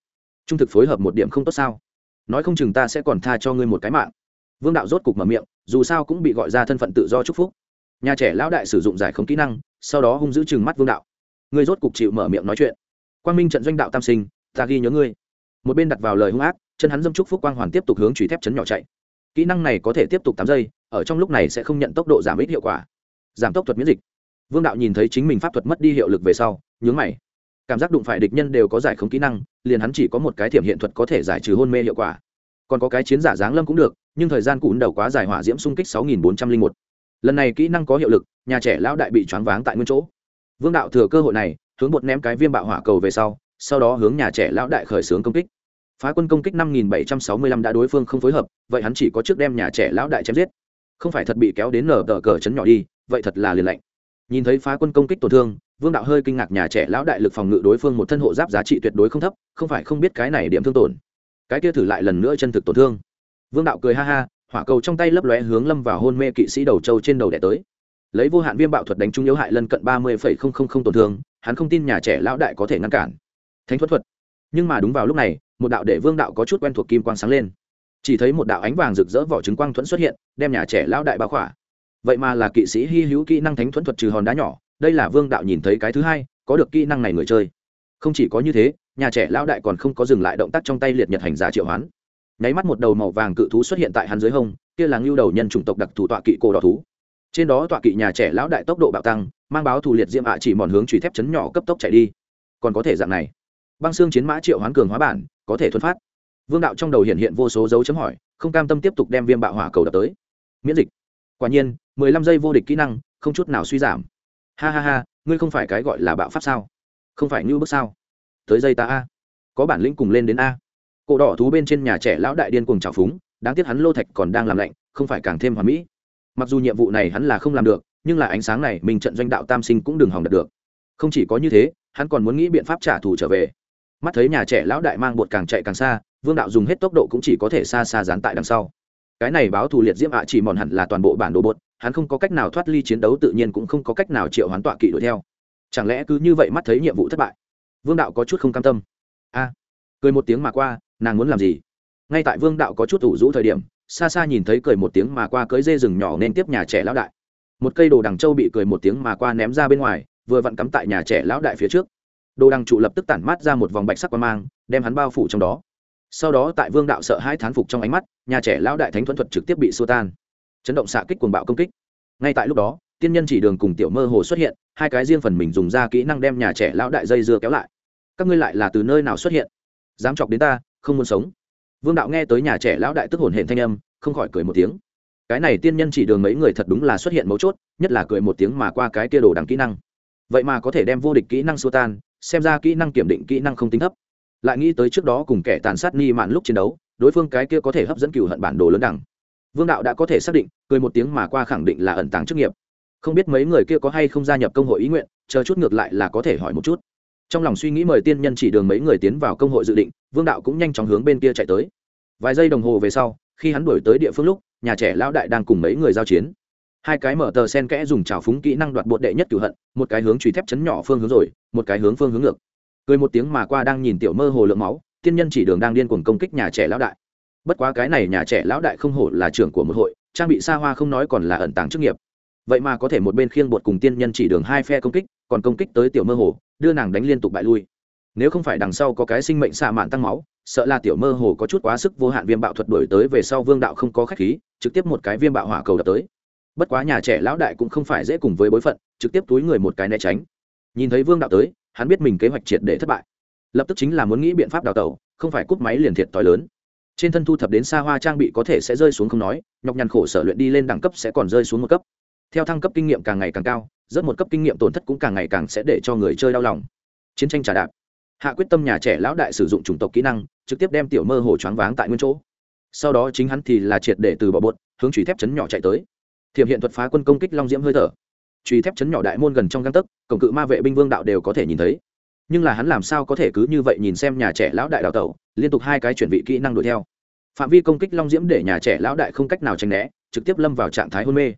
Trung thực phối hợp một điểm không tốt sao? Nói không chừng ta sẽ còn tha cho ngươi một cái mạng vương đạo rốt cục mở miệng, dù sao cũng bị gọi ra thân phận tự do chúc phúc. Nhà trẻ lão đại sử dụng giải không kỹ năng, sau đó hung giữ chừng mắt vương đạo. Ngươi rốt cục chịu mở miệng nói chuyện. Quang minh trận doanh đạo tam sinh, ta ghi nhớ ngươi. Một bên đặt vào lời hung ác, chân hắn dâm trúc phúc quang hoàn tiếp tục hướng truy thép chấn nhỏ chạy. Kỹ năng này có thể tiếp tục tám giây, ở trong lúc này sẽ không nhận tốc độ giảm ít hiệu quả. Giảm tốc thuật miễn dịch. Vương đạo nhìn thấy chính mình pháp thuật mất đi hiệu lực về sau, nhướng mày. Cảm giác đụng phải địch nhân đều có giải không kỹ năng, liền hắn chỉ có một cái thiểm hiện thuật có thể giải trừ hôn mê hiệu quả. Còn có cái chiến giả giáng lâm cũng được nhưng thời gian cún đầu quá dài hỏa diễm xung kích sáu nghìn bốn trăm linh một. Lần này kỹ năng có hiệu lực, nhà trẻ lão đại bị choáng váng tại nguyên chỗ. Vương đạo thừa cơ hội này, hướng bột ném cái viêm bạo hỏa cầu về sau sau đó hướng nhà trẻ lão đại khởi xướng công kích. Phá quân công kích năm nghìn bảy trăm sáu mươi lăm đã đối phương không phối hợp, vậy hắn chỉ có trước đem nhà trẻ lão đại chém giết. Không phải thật bị kéo đến nở tờ cờ chấn nhỏ đi, vậy thật là liền lạnh. Nhìn thấy phá quân công kích tổn thương, vương đạo hơi kinh ngạc nhà trẻ lão đại lực phòng ngự đối phương một thân hộ giáp giá trị tuyệt đối không thấp, không phải không biết cái này điểm thương tổn. Cái kia thử lại lần nữa chân thực tổn thương vương đạo cười ha ha, hỏa cầu trong tay lấp lóe hướng lâm vào hôn mê kỵ sĩ đầu châu trên đầu đẻ tới. Lấy vô hạn viêm bạo thuật đánh trúng yếu hại lân cận ba mươi tổn thương, hắn không tin nhà trẻ lão đại có thể ngăn cản. Thánh thuật thuật. Nhưng mà đúng vào lúc này, một đạo để vương đạo có chút quen thuộc kim quang sáng lên. Chỉ thấy một đạo ánh vàng rực rỡ vỏ trứng quang thuẫn xuất hiện, đem nhà trẻ lão đại báo khỏa. Vậy mà là kỵ sĩ hy hữu kỹ năng thánh thuẫn thuật trừ hòn đá nhỏ, đây là vương đạo nhìn thấy cái thứ hai, có được kỹ năng này người chơi. Không chỉ có như thế, nhà trẻ lão đại còn không có dừng lại động tác trong tay liệt nhật hành giả triệu hoán nháy mắt một đầu màu vàng cự thú xuất hiện tại hắn dưới hông, kia là ngưu đầu nhân chủng tộc đặc thù tọa kỵ cổ đỏ thú. Trên đó tọa kỵ nhà trẻ lão đại tốc độ bạo tăng, mang báo thù liệt diễm ạ chỉ mòn hướng truy thép chấn nhỏ cấp tốc chạy đi. Còn có thể dạng này. Băng xương chiến mã triệu hoán cường hóa bản, có thể thuần phát. Vương đạo trong đầu hiện hiện vô số dấu chấm hỏi, không cam tâm tiếp tục đem viêm bạo hỏa cầu đập tới. Miễn dịch. Quả nhiên, mười lăm giây vô địch kỹ năng, không chút nào suy giảm. Ha ha ha, ngươi không phải cái gọi là bạo pháp sao? Không phải như bước sao? Tới dây ta a. Có bản lĩnh cùng lên đến a cổ đỏ thú bên trên nhà trẻ lão đại điên cuồng trào phúng, đáng tiếc hắn lô thạch còn đang làm lạnh, không phải càng thêm hoàn mỹ. Mặc dù nhiệm vụ này hắn là không làm được, nhưng là ánh sáng này, mình trận doanh đạo tam sinh cũng đừng hòng đạt được. Không chỉ có như thế, hắn còn muốn nghĩ biện pháp trả thù trở về. Mắt thấy nhà trẻ lão đại mang bột càng chạy càng xa, vương đạo dùng hết tốc độ cũng chỉ có thể xa xa dán tại đằng sau. Cái này báo thù liệt diễm ạ chỉ mòn hẳn là toàn bộ bản đồ bột, hắn không có cách nào thoát ly chiến đấu tự nhiên cũng không có cách nào triệu hoán tọa kỵ đuổi theo. Chẳng lẽ cứ như vậy mắt thấy nhiệm vụ thất bại? Vương đạo có chút không cam tâm. A, cười một tiếng mà qua nàng muốn làm gì? Ngay tại vương đạo có chút ủ rũ thời điểm, xa xa nhìn thấy cười một tiếng mà qua cưới dê rừng nhỏ nên tiếp nhà trẻ lão đại. Một cây đồ đằng châu bị cười một tiếng mà qua ném ra bên ngoài, vừa vặn cắm tại nhà trẻ lão đại phía trước. Đồ đằng trụ lập tức tản mát ra một vòng bạch sắc quan mang, đem hắn bao phủ trong đó. Sau đó tại vương đạo sợ hai thán phục trong ánh mắt, nhà trẻ lão đại thánh thuẫn thuật trực tiếp bị xua tan. Chấn động xạ kích cuồng bạo công kích. Ngay tại lúc đó, tiên nhân chỉ đường cùng tiểu mơ hồ xuất hiện, hai cái riêng phần mình dùng ra kỹ năng đem nhà trẻ lão đại dây dưa kéo lại. Các ngươi lại là từ nơi nào xuất hiện? Dám chọc đến ta không muốn sống. Vương đạo nghe tới nhà trẻ lão đại tức hồn hển thanh âm, không khỏi cười một tiếng. Cái này tiên nhân chỉ đường mấy người thật đúng là xuất hiện mấu chốt, nhất là cười một tiếng mà qua cái kia đồ đằng kỹ năng. Vậy mà có thể đem vô địch kỹ năng xua tan, xem ra kỹ năng kiểm định kỹ năng không tính thấp. Lại nghĩ tới trước đó cùng kẻ tàn sát ni mạn lúc chiến đấu, đối phương cái kia có thể hấp dẫn cựu hận bản đồ lớn đẳng vương đạo đã có thể xác định, cười một tiếng mà qua khẳng định là ẩn tàng chức nghiệp. Không biết mấy người kia có hay không gia nhập công hội ý nguyện, chờ chút ngược lại là có thể hỏi một chút trong lòng suy nghĩ mời tiên nhân chỉ đường mấy người tiến vào công hội dự định, vương đạo cũng nhanh chóng hướng bên kia chạy tới. Vài giây đồng hồ về sau, khi hắn đổi tới địa phương lúc, nhà trẻ lão đại đang cùng mấy người giao chiến. Hai cái mở tờ sen kẽ dùng trào phúng kỹ năng đoạt bột đệ nhất cửu hận, một cái hướng truy thép chấn nhỏ phương hướng rồi, một cái hướng phương hướng ngược. Cười một tiếng mà qua đang nhìn tiểu mơ hồ lượng máu, tiên nhân chỉ đường đang điên cuồng công kích nhà trẻ lão đại. Bất quá cái này nhà trẻ lão đại không hổ là trưởng của một hội, trang bị xa hoa không nói còn là ẩn tàng chức nghiệp. Vậy mà có thể một bên khiêng bột cùng tiên nhân chỉ đường hai phe công kích còn công kích tới tiểu mơ hồ, đưa nàng đánh liên tục bại lui. Nếu không phải đằng sau có cái sinh mệnh xạ mạn tăng máu, sợ là tiểu mơ hồ có chút quá sức vô hạn viêm bạo thuật đổi tới về sau vương đạo không có khách khí, trực tiếp một cái viêm bạo hỏa cầu đập tới. Bất quá nhà trẻ lão đại cũng không phải dễ cùng với bối phận, trực tiếp túi người một cái né tránh. Nhìn thấy vương đạo tới, hắn biết mình kế hoạch triệt để thất bại. Lập tức chính là muốn nghĩ biện pháp đào tẩu, không phải cúp máy liền thiệt t lớn. Trên thân thu thập đến xa hoa trang bị có thể sẽ rơi xuống không nói, nhọc nhằn khổ sở luyện đi lên đẳng cấp sẽ còn rơi xuống một cấp theo thăng cấp kinh nghiệm càng ngày càng cao rất một cấp kinh nghiệm tổn thất cũng càng ngày càng sẽ để cho người chơi đau lòng. Chiến tranh trả đạp. Hạ quyết tâm nhà trẻ lão đại sử dụng chủng tộc kỹ năng, trực tiếp đem tiểu mơ hồ choáng váng tại nguyên chỗ. Sau đó chính hắn thì là triệt để từ bỏ bột, hướng chùy thép chấn nhỏ chạy tới. Thiểm hiện thuật phá quân công kích long diễm hơi thở. Truy thép chấn nhỏ đại môn gần trong găng tấc, cổng cự ma vệ binh vương đạo đều có thể nhìn thấy. Nhưng là hắn làm sao có thể cứ như vậy nhìn xem nhà trẻ lão đại đào tẩu, liên tục hai cái chuẩn bị kỹ năng đuổi theo. Phạm vi công kích long diễm để nhà trẻ lão đại không cách nào tránh né, trực tiếp lâm vào trạng thái hôn mê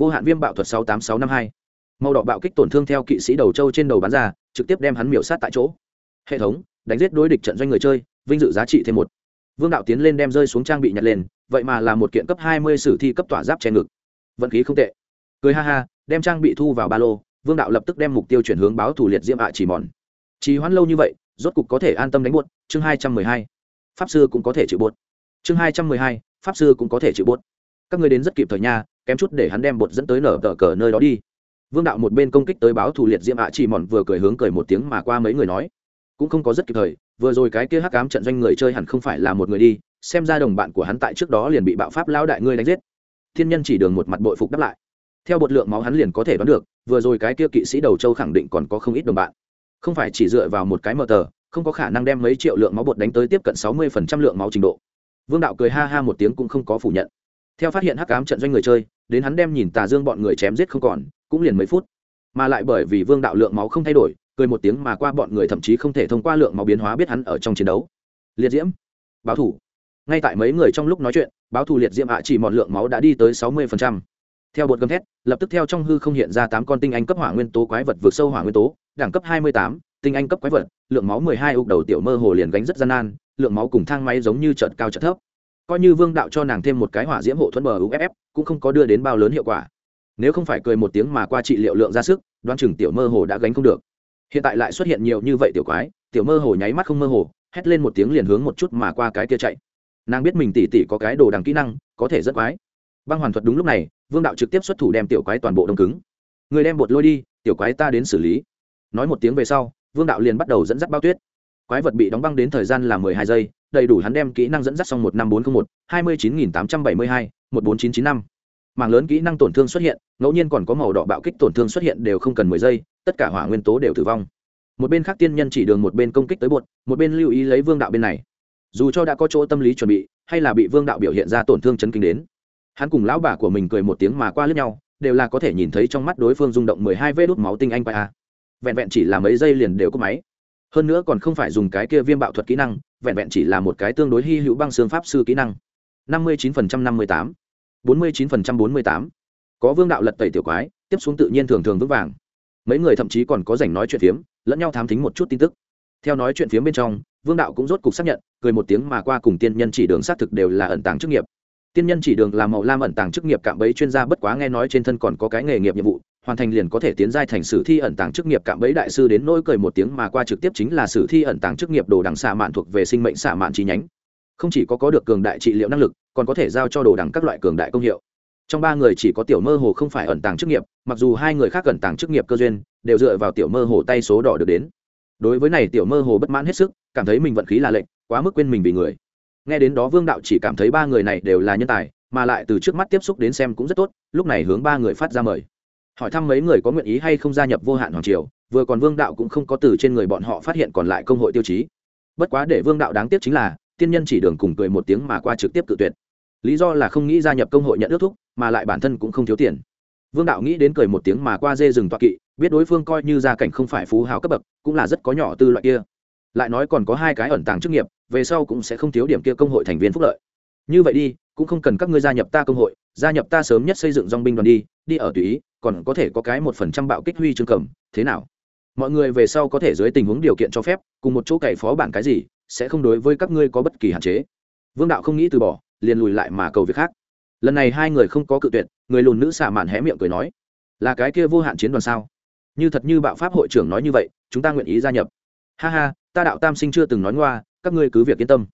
vô hạn viêm bạo thuật sáu tám sáu năm hai. Màu đỏ bạo kích tổn thương theo kỵ sĩ đầu châu trên đầu bắn ra, trực tiếp đem hắn miểu sát tại chỗ. Hệ thống, đánh giết đối địch trận doanh người chơi, vinh dự giá trị thêm một. Vương đạo tiến lên đem rơi xuống trang bị nhặt lên, vậy mà là một kiện cấp hai mươi sử thi cấp tỏa giáp che ngực. Vận khí không tệ. Cười ha ha, đem trang bị thu vào ba lô, vương đạo lập tức đem mục tiêu chuyển hướng báo thủ liệt diễm ạ chỉ mòn. Trì hoãn lâu như vậy, rốt cục có thể an tâm đánh buốt, chương hai trăm mười hai. Pháp sư cũng có thể chịu buốt. Chương hai trăm mười hai, pháp sư cũng có thể chịu buốt. Các người đến rất kịp thời nha kém chút để hắn đem bột dẫn tới nở tờ cờ nơi đó đi. Vương đạo một bên công kích tới báo thủ liệt diễm ạ chỉ mòn vừa cười hướng cười một tiếng mà qua mấy người nói. Cũng không có rất kịp thời, vừa rồi cái kia hắc cám trận doanh người chơi hẳn không phải là một người đi, xem ra đồng bạn của hắn tại trước đó liền bị bạo pháp lao đại ngươi đánh giết. Thiên nhân chỉ đường một mặt bội phục đáp lại. Theo bột lượng máu hắn liền có thể đoán được, vừa rồi cái kia kỵ sĩ đầu châu khẳng định còn có không ít đồng bạn. Không phải chỉ dựa vào một cái mờ tờ, không có khả năng đem mấy triệu lượng máu bột đánh tới tiếp cận sáu mươi phần trăm lượng máu trình độ. Vương đạo cười ha ha một tiếng cũng không có phủ nhận theo phát hiện hắc ám trận doanh người chơi, đến hắn đem nhìn tà dương bọn người chém giết không còn, cũng liền mấy phút. Mà lại bởi vì vương đạo lượng máu không thay đổi, cười một tiếng mà qua bọn người thậm chí không thể thông qua lượng máu biến hóa biết hắn ở trong chiến đấu. Liệt diễm, báo thủ. Ngay tại mấy người trong lúc nói chuyện, báo thủ liệt diễm hạ chỉ mọn lượng máu đã đi tới sáu mươi theo bột gầm thét, lập tức theo trong hư không hiện ra tám con tinh anh cấp hỏa nguyên tố quái vật vượt sâu hỏa nguyên tố, đẳng cấp hai mươi tám, tinh anh cấp quái vật, lượng máu mười hai ục đầu tiểu mơ hồ liền gánh rất gian nan, lượng máu cùng thang máy giống như trận cao trận thấp coi như vương đạo cho nàng thêm một cái hỏa diễm hộ thuẫn bờ uff cũng không có đưa đến bao lớn hiệu quả. Nếu không phải cười một tiếng mà qua trị liệu lượng ra sức, đoan chừng tiểu mơ hồ đã gánh không được. Hiện tại lại xuất hiện nhiều như vậy tiểu quái, tiểu mơ hồ nháy mắt không mơ hồ, hét lên một tiếng liền hướng một chút mà qua cái kia chạy. Nàng biết mình tỉ tỉ có cái đồ đằng kỹ năng, có thể rất quái. Băng hoàn thuật đúng lúc này, vương đạo trực tiếp xuất thủ đem tiểu quái toàn bộ đông cứng. Người đem bột lôi đi, tiểu quái ta đến xử lý. Nói một tiếng về sau, vương đạo liền bắt đầu dẫn dắt bao tuyết quái vật bị đóng băng đến thời gian là mười hai giây, đầy đủ hắn đem kỹ năng dẫn dắt xong một năm bốn trăm một, hai mươi chín nghìn tám trăm bảy mươi hai, một bốn chín chín năm. Mảng lớn kỹ năng tổn thương xuất hiện, ngẫu nhiên còn có màu đỏ bạo kích tổn thương xuất hiện đều không cần mười giây, tất cả hỏa nguyên tố đều tử vong. Một bên khác tiên nhân chỉ đường một bên công kích tới bột, một bên lưu ý lấy vương đạo bên này. Dù cho đã có chỗ tâm lý chuẩn bị, hay là bị vương đạo biểu hiện ra tổn thương chấn kinh đến, hắn cùng lão bà của mình cười một tiếng mà qua lướt nhau, đều là có thể nhìn thấy trong mắt đối phương rung động mười hai vết đốt máu tinh anh pa vẹn vẹn chỉ là mấy giây liền đều có máy hơn nữa còn không phải dùng cái kia viêm bạo thuật kỹ năng, vẹn vẹn chỉ là một cái tương đối hy hữu băng xương pháp sư kỹ năng. năm mươi chín phần trăm năm mươi tám. bốn mươi chín phần trăm bốn mươi tám. Có vương đạo lật tẩy tiểu quái, tiếp xuống tự nhiên thường thường vững vàng. Mấy người thậm chí còn có rảnh nói chuyện phiếm, lẫn nhau thám thính một chút tin tức. Theo nói chuyện phiếm bên trong, vương đạo cũng rốt cục xác nhận, cười một tiếng mà qua cùng tiên nhân chỉ đường xác thực đều là ẩn tàng chức nghiệp. Tiên nhân chỉ đường là màu lam ẩn tàng chức nghiệp cạm bẫy chuyên gia bất quá nghe nói trên thân còn có cái nghề nghiệp nhiệm vụ hoàn thành liền có thể tiến giai thành sử thi ẩn tàng chức nghiệp. Cạm bẫy đại sư đến nỗi cười một tiếng mà qua trực tiếp chính là sử thi ẩn tàng chức nghiệp đồ đằng xạ mạn thuộc về sinh mệnh xạ mạn chi nhánh. Không chỉ có có được cường đại trị liệu năng lực, còn có thể giao cho đồ đằng các loại cường đại công hiệu. Trong ba người chỉ có tiểu mơ hồ không phải ẩn tàng chức nghiệp, mặc dù hai người khác ẩn tàng chức nghiệp cơ duyên, đều dựa vào tiểu mơ hồ tay số đỏ được đến. Đối với này tiểu mơ hồ bất mãn hết sức, cảm thấy mình vận khí là lệnh quá mức quên mình vì người. Nghe đến đó vương đạo chỉ cảm thấy ba người này đều là nhân tài, mà lại từ trước mắt tiếp xúc đến xem cũng rất tốt, lúc này hướng ba người phát ra mời hỏi thăm mấy người có nguyện ý hay không gia nhập vô hạn hoàng triều, vừa còn vương đạo cũng không có từ trên người bọn họ phát hiện còn lại công hội tiêu chí. Bất quá để vương đạo đáng tiếc chính là, tiên nhân chỉ đường cùng cười một tiếng mà qua trực tiếp cự tuyệt. Lý do là không nghĩ gia nhập công hội nhận ước thúc, mà lại bản thân cũng không thiếu tiền. Vương đạo nghĩ đến cười một tiếng mà qua dê rừng toa kỵ, biết đối phương coi như gia cảnh không phải phú hào cấp bậc, cũng là rất có nhỏ tư loại kia. Lại nói còn có hai cái ẩn tàng chức nghiệp, về sau cũng sẽ không thiếu điểm kia công hội thành viên phúc lợi. Như vậy đi, cũng không cần các ngươi gia nhập ta công hội gia nhập ta sớm nhất xây dựng dong binh đoàn đi đi ở tùy ý, còn có thể có cái một phần trăm bạo kích huy chương cầm, thế nào? Mọi người về sau có thể dưới tình huống điều kiện cho phép, cùng một chỗ cày phó bản cái gì, sẽ không đối với các ngươi có bất kỳ hạn chế. Vương đạo không nghĩ từ bỏ, liền lùi lại mà cầu việc khác. Lần này hai người không có cự tuyệt, người lùn nữ xả mạn hé miệng cười nói, là cái kia vô hạn chiến đoàn sao? Như thật như bạo pháp hội trưởng nói như vậy, chúng ta nguyện ý gia nhập. Ha ha, ta đạo tam sinh chưa từng nói ngoa, các ngươi cứ việc yên tâm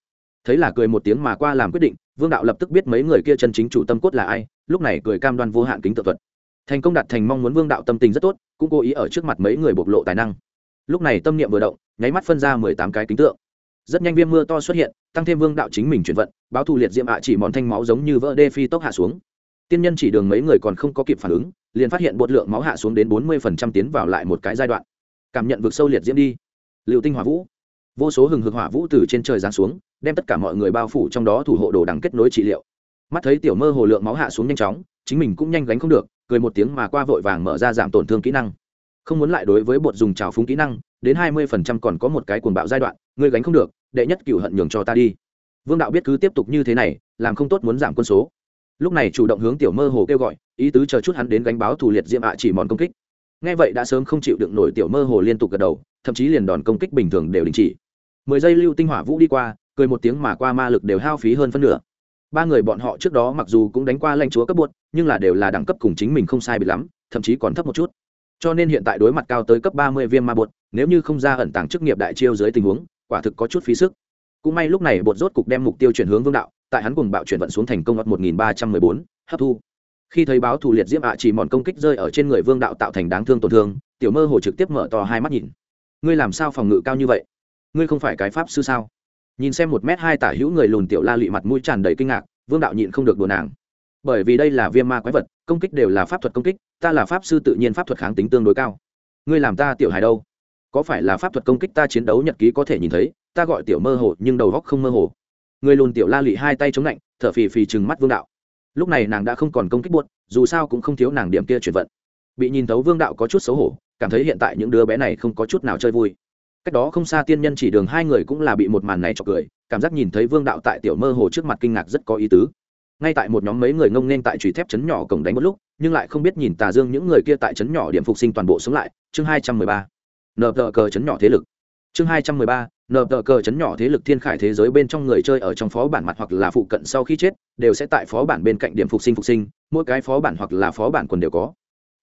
thấy là cười một tiếng mà qua làm quyết định, vương đạo lập tức biết mấy người kia chân chính chủ tâm cốt là ai, lúc này cười cam đoan vô hạn kính tự thuật. Thành công đạt thành mong muốn vương đạo tâm tình rất tốt, cũng cố ý ở trước mặt mấy người bộc lộ tài năng. Lúc này tâm niệm vừa động, nháy mắt phân ra mười tám cái kính tượng. Rất nhanh viêm mưa to xuất hiện, tăng thêm vương đạo chính mình chuyển vận, báo thù liệt diệm ạ chỉ mòn thanh máu giống như vỡ đê phi tốc hạ xuống. Tiên nhân chỉ đường mấy người còn không có kịp phản ứng, liền phát hiện bột lượng máu hạ xuống đến bốn mươi tiến vào lại một cái giai đoạn. Cảm nhận vực sâu liệt diễm đi. Liệu tinh hỏa vũ vô số hừng hực hỏa vũ từ trên trời giáng xuống, đem tất cả mọi người bao phủ trong đó thủ hộ đồ đằng kết nối trị liệu. Mắt thấy tiểu mơ hồ lượng máu hạ xuống nhanh chóng, chính mình cũng nhanh gánh không được, cười một tiếng mà qua vội vàng mở ra giảm tổn thương kỹ năng. Không muốn lại đối với bột dùng trào phúng kỹ năng, đến hai mươi phần trăm còn có một cái cuồng bạo giai đoạn, ngươi gánh không được, đệ nhất cựu hận nhường cho ta đi. Vương đạo biết cứ tiếp tục như thế này, làm không tốt muốn giảm quân số. Lúc này chủ động hướng tiểu mơ hồ kêu gọi, ý tứ chờ chút hắn đến gánh báo thủ liệt diệm ạ chỉ mòn công kích. Nghe vậy đã sớm không chịu đựng nổi tiểu mơ hồ liên tục gật đầu, thậm chí liền đòn công kích bình thường đều đình chỉ mười giây lưu tinh hỏa vũ đi qua, cười một tiếng mà qua ma lực đều hao phí hơn phân nửa. Ba người bọn họ trước đó mặc dù cũng đánh qua lãnh chúa cấp bột nhưng là đều là đẳng cấp cùng chính mình không sai bị lắm, thậm chí còn thấp một chút. Cho nên hiện tại đối mặt cao tới cấp ba mươi viêm ma bột nếu như không ra ẩn tàng chức nghiệp đại chiêu dưới tình huống, quả thực có chút phí sức. Cũng may lúc này bột rốt cục đem mục tiêu chuyển hướng vương đạo, tại hắn cùng bạo chuyển vận xuống thành công một nghìn ba trăm mười bốn, hấp thu. Khi thấy báo thủ liệt diễm ạ chỉ mòn công kích rơi ở trên người vương đạo tạo thành đáng thương tổn thương, tiểu mơ hồ trực tiếp mở to hai mắt nhìn. Ngươi làm sao phòng ngự cao như vậy? Ngươi không phải cái pháp sư sao? Nhìn xem một m hai tả hữu người lùn tiểu la lụy mặt mũi tràn đầy kinh ngạc, vương đạo nhịn không được đùa nàng. Bởi vì đây là viêm ma quái vật, công kích đều là pháp thuật công kích, ta là pháp sư tự nhiên pháp thuật kháng tính tương đối cao. Ngươi làm ta tiểu hài đâu? Có phải là pháp thuật công kích ta chiến đấu nhật ký có thể nhìn thấy, ta gọi tiểu mơ hồ, nhưng đầu góc không mơ hồ. Người lùn tiểu la lụy hai tay chống lạnh, thở phì phì chừng mắt vương đạo. Lúc này nàng đã không còn công kích buốt dù sao cũng không thiếu nàng điểm kia chuyển vận. Bị nhìn thấu vương đạo có chút xấu hổ, cảm thấy hiện tại những đứa bé này không có chút nào chơi vui cách đó không xa tiên nhân chỉ đường hai người cũng là bị một màn này chọc cười, cảm giác nhìn thấy vương đạo tại tiểu mơ hồ trước mặt kinh ngạc rất có ý tứ. Ngay tại một nhóm mấy người ngông nên tại trùy thép chấn nhỏ cổng đánh một lúc, nhưng lại không biết nhìn tà dương những người kia tại chấn nhỏ điểm phục sinh toàn bộ sống lại, chương hai trăm mười ba. Nờ tờ cờ chấn nhỏ thế lực. Chương hai trăm mười ba nờ tờ cờ chấn nhỏ thế lực thiên khải thế giới bên trong người chơi ở trong phó bản mặt hoặc là phụ cận sau khi chết, đều sẽ tại phó bản bên cạnh điểm phục sinh phục sinh, mỗi cái phó bản hoặc là phó bản quần đều có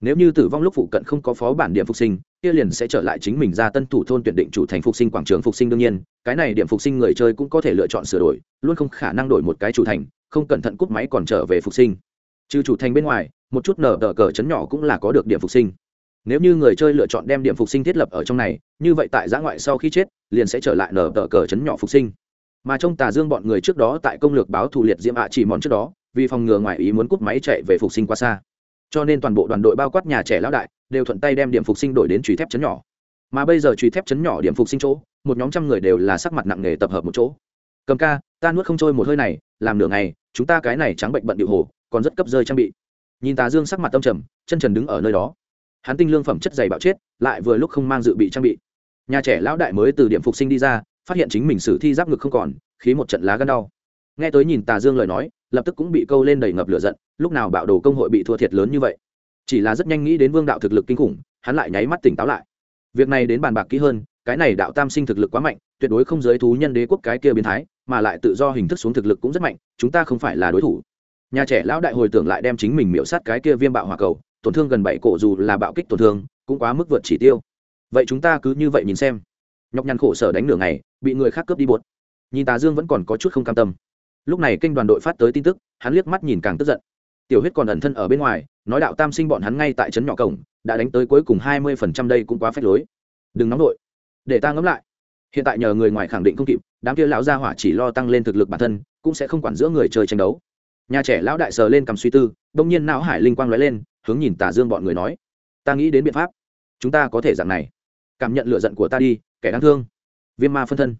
nếu như tử vong lúc phụ cận không có phó bản điểm phục sinh, kia liền sẽ trở lại chính mình ra tân thủ thôn tuyển định chủ thành phục sinh quảng trường phục sinh đương nhiên, cái này điểm phục sinh người chơi cũng có thể lựa chọn sửa đổi, luôn không khả năng đổi một cái chủ thành, không cẩn thận cúp máy còn trở về phục sinh. Trừ chủ thành bên ngoài, một chút nở đỡ cờ chấn nhỏ cũng là có được điểm phục sinh. Nếu như người chơi lựa chọn đem điểm phục sinh thiết lập ở trong này, như vậy tại giã ngoại sau khi chết, liền sẽ trở lại nở đỡ cờ chấn nhỏ phục sinh. Mà trong tà dương bọn người trước đó tại công lược báo thù liệt diễm ạ chỉ mòn trước đó, vì phòng ngừa ngoài ý muốn cúp máy chạy về phục sinh qua xa cho nên toàn bộ đoàn đội bao quát nhà trẻ lão đại đều thuận tay đem điểm phục sinh đổi đến truy thép chấn nhỏ. Mà bây giờ truy thép chấn nhỏ điểm phục sinh chỗ, một nhóm trăm người đều là sắc mặt nặng nề tập hợp một chỗ. Cầm ca, ta nuốt không trôi một hơi này, làm nửa ngày, chúng ta cái này trắng bệnh bận điệu hồ, còn rất cấp rơi trang bị. Nhìn tà dương sắc mặt tâm trầm, chân trần đứng ở nơi đó. Hắn tinh lương phẩm chất dày bạo chết, lại vừa lúc không mang dự bị trang bị. Nhà trẻ lão đại mới từ điểm phục sinh đi ra, phát hiện chính mình sử thi giáp ngực không còn, khí một trận lá gân đau nghe tới nhìn tà dương lời nói, lập tức cũng bị câu lên đầy ngập lửa giận, lúc nào bạo đồ công hội bị thua thiệt lớn như vậy. Chỉ là rất nhanh nghĩ đến vương đạo thực lực kinh khủng, hắn lại nháy mắt tỉnh táo lại. Việc này đến bàn bạc kỹ hơn, cái này đạo tam sinh thực lực quá mạnh, tuyệt đối không giới thú nhân đế quốc cái kia biến thái, mà lại tự do hình thức xuống thực lực cũng rất mạnh, chúng ta không phải là đối thủ. Nhà trẻ lão đại hồi tưởng lại đem chính mình miễu sát cái kia viêm bạo hỏa cầu, tổn thương gần bảy cổ dù là bạo kích tổn thương, cũng quá mức vượt chỉ tiêu. Vậy chúng ta cứ như vậy nhìn xem. Nhọc nhằn khổ sở đánh nửa ngày, bị người khác cướp đi bột nhìn tà dương vẫn còn có chút không cam tâm lúc này kênh đoàn đội phát tới tin tức, hắn liếc mắt nhìn càng tức giận. Tiểu huyết còn ẩn thân ở bên ngoài, nói đạo tam sinh bọn hắn ngay tại trấn nhỏ cổng, đã đánh tới cuối cùng hai mươi phần trăm đây cũng quá phép lối. Đừng nóng đội để ta ngẫm lại. Hiện tại nhờ người ngoài khẳng định không kịp, đám kia lão gia hỏa chỉ lo tăng lên thực lực bản thân, cũng sẽ không quản giữa người chơi tranh đấu. Nhà trẻ lão đại sờ lên cầm suy tư đông nhiên não hải linh quang lóe lên, hướng nhìn tả dương bọn người nói, ta nghĩ đến biện pháp. Chúng ta có thể dạng này. Cảm nhận lựa giận của ta đi, kẻ đáng thương. Viêm ma phân thân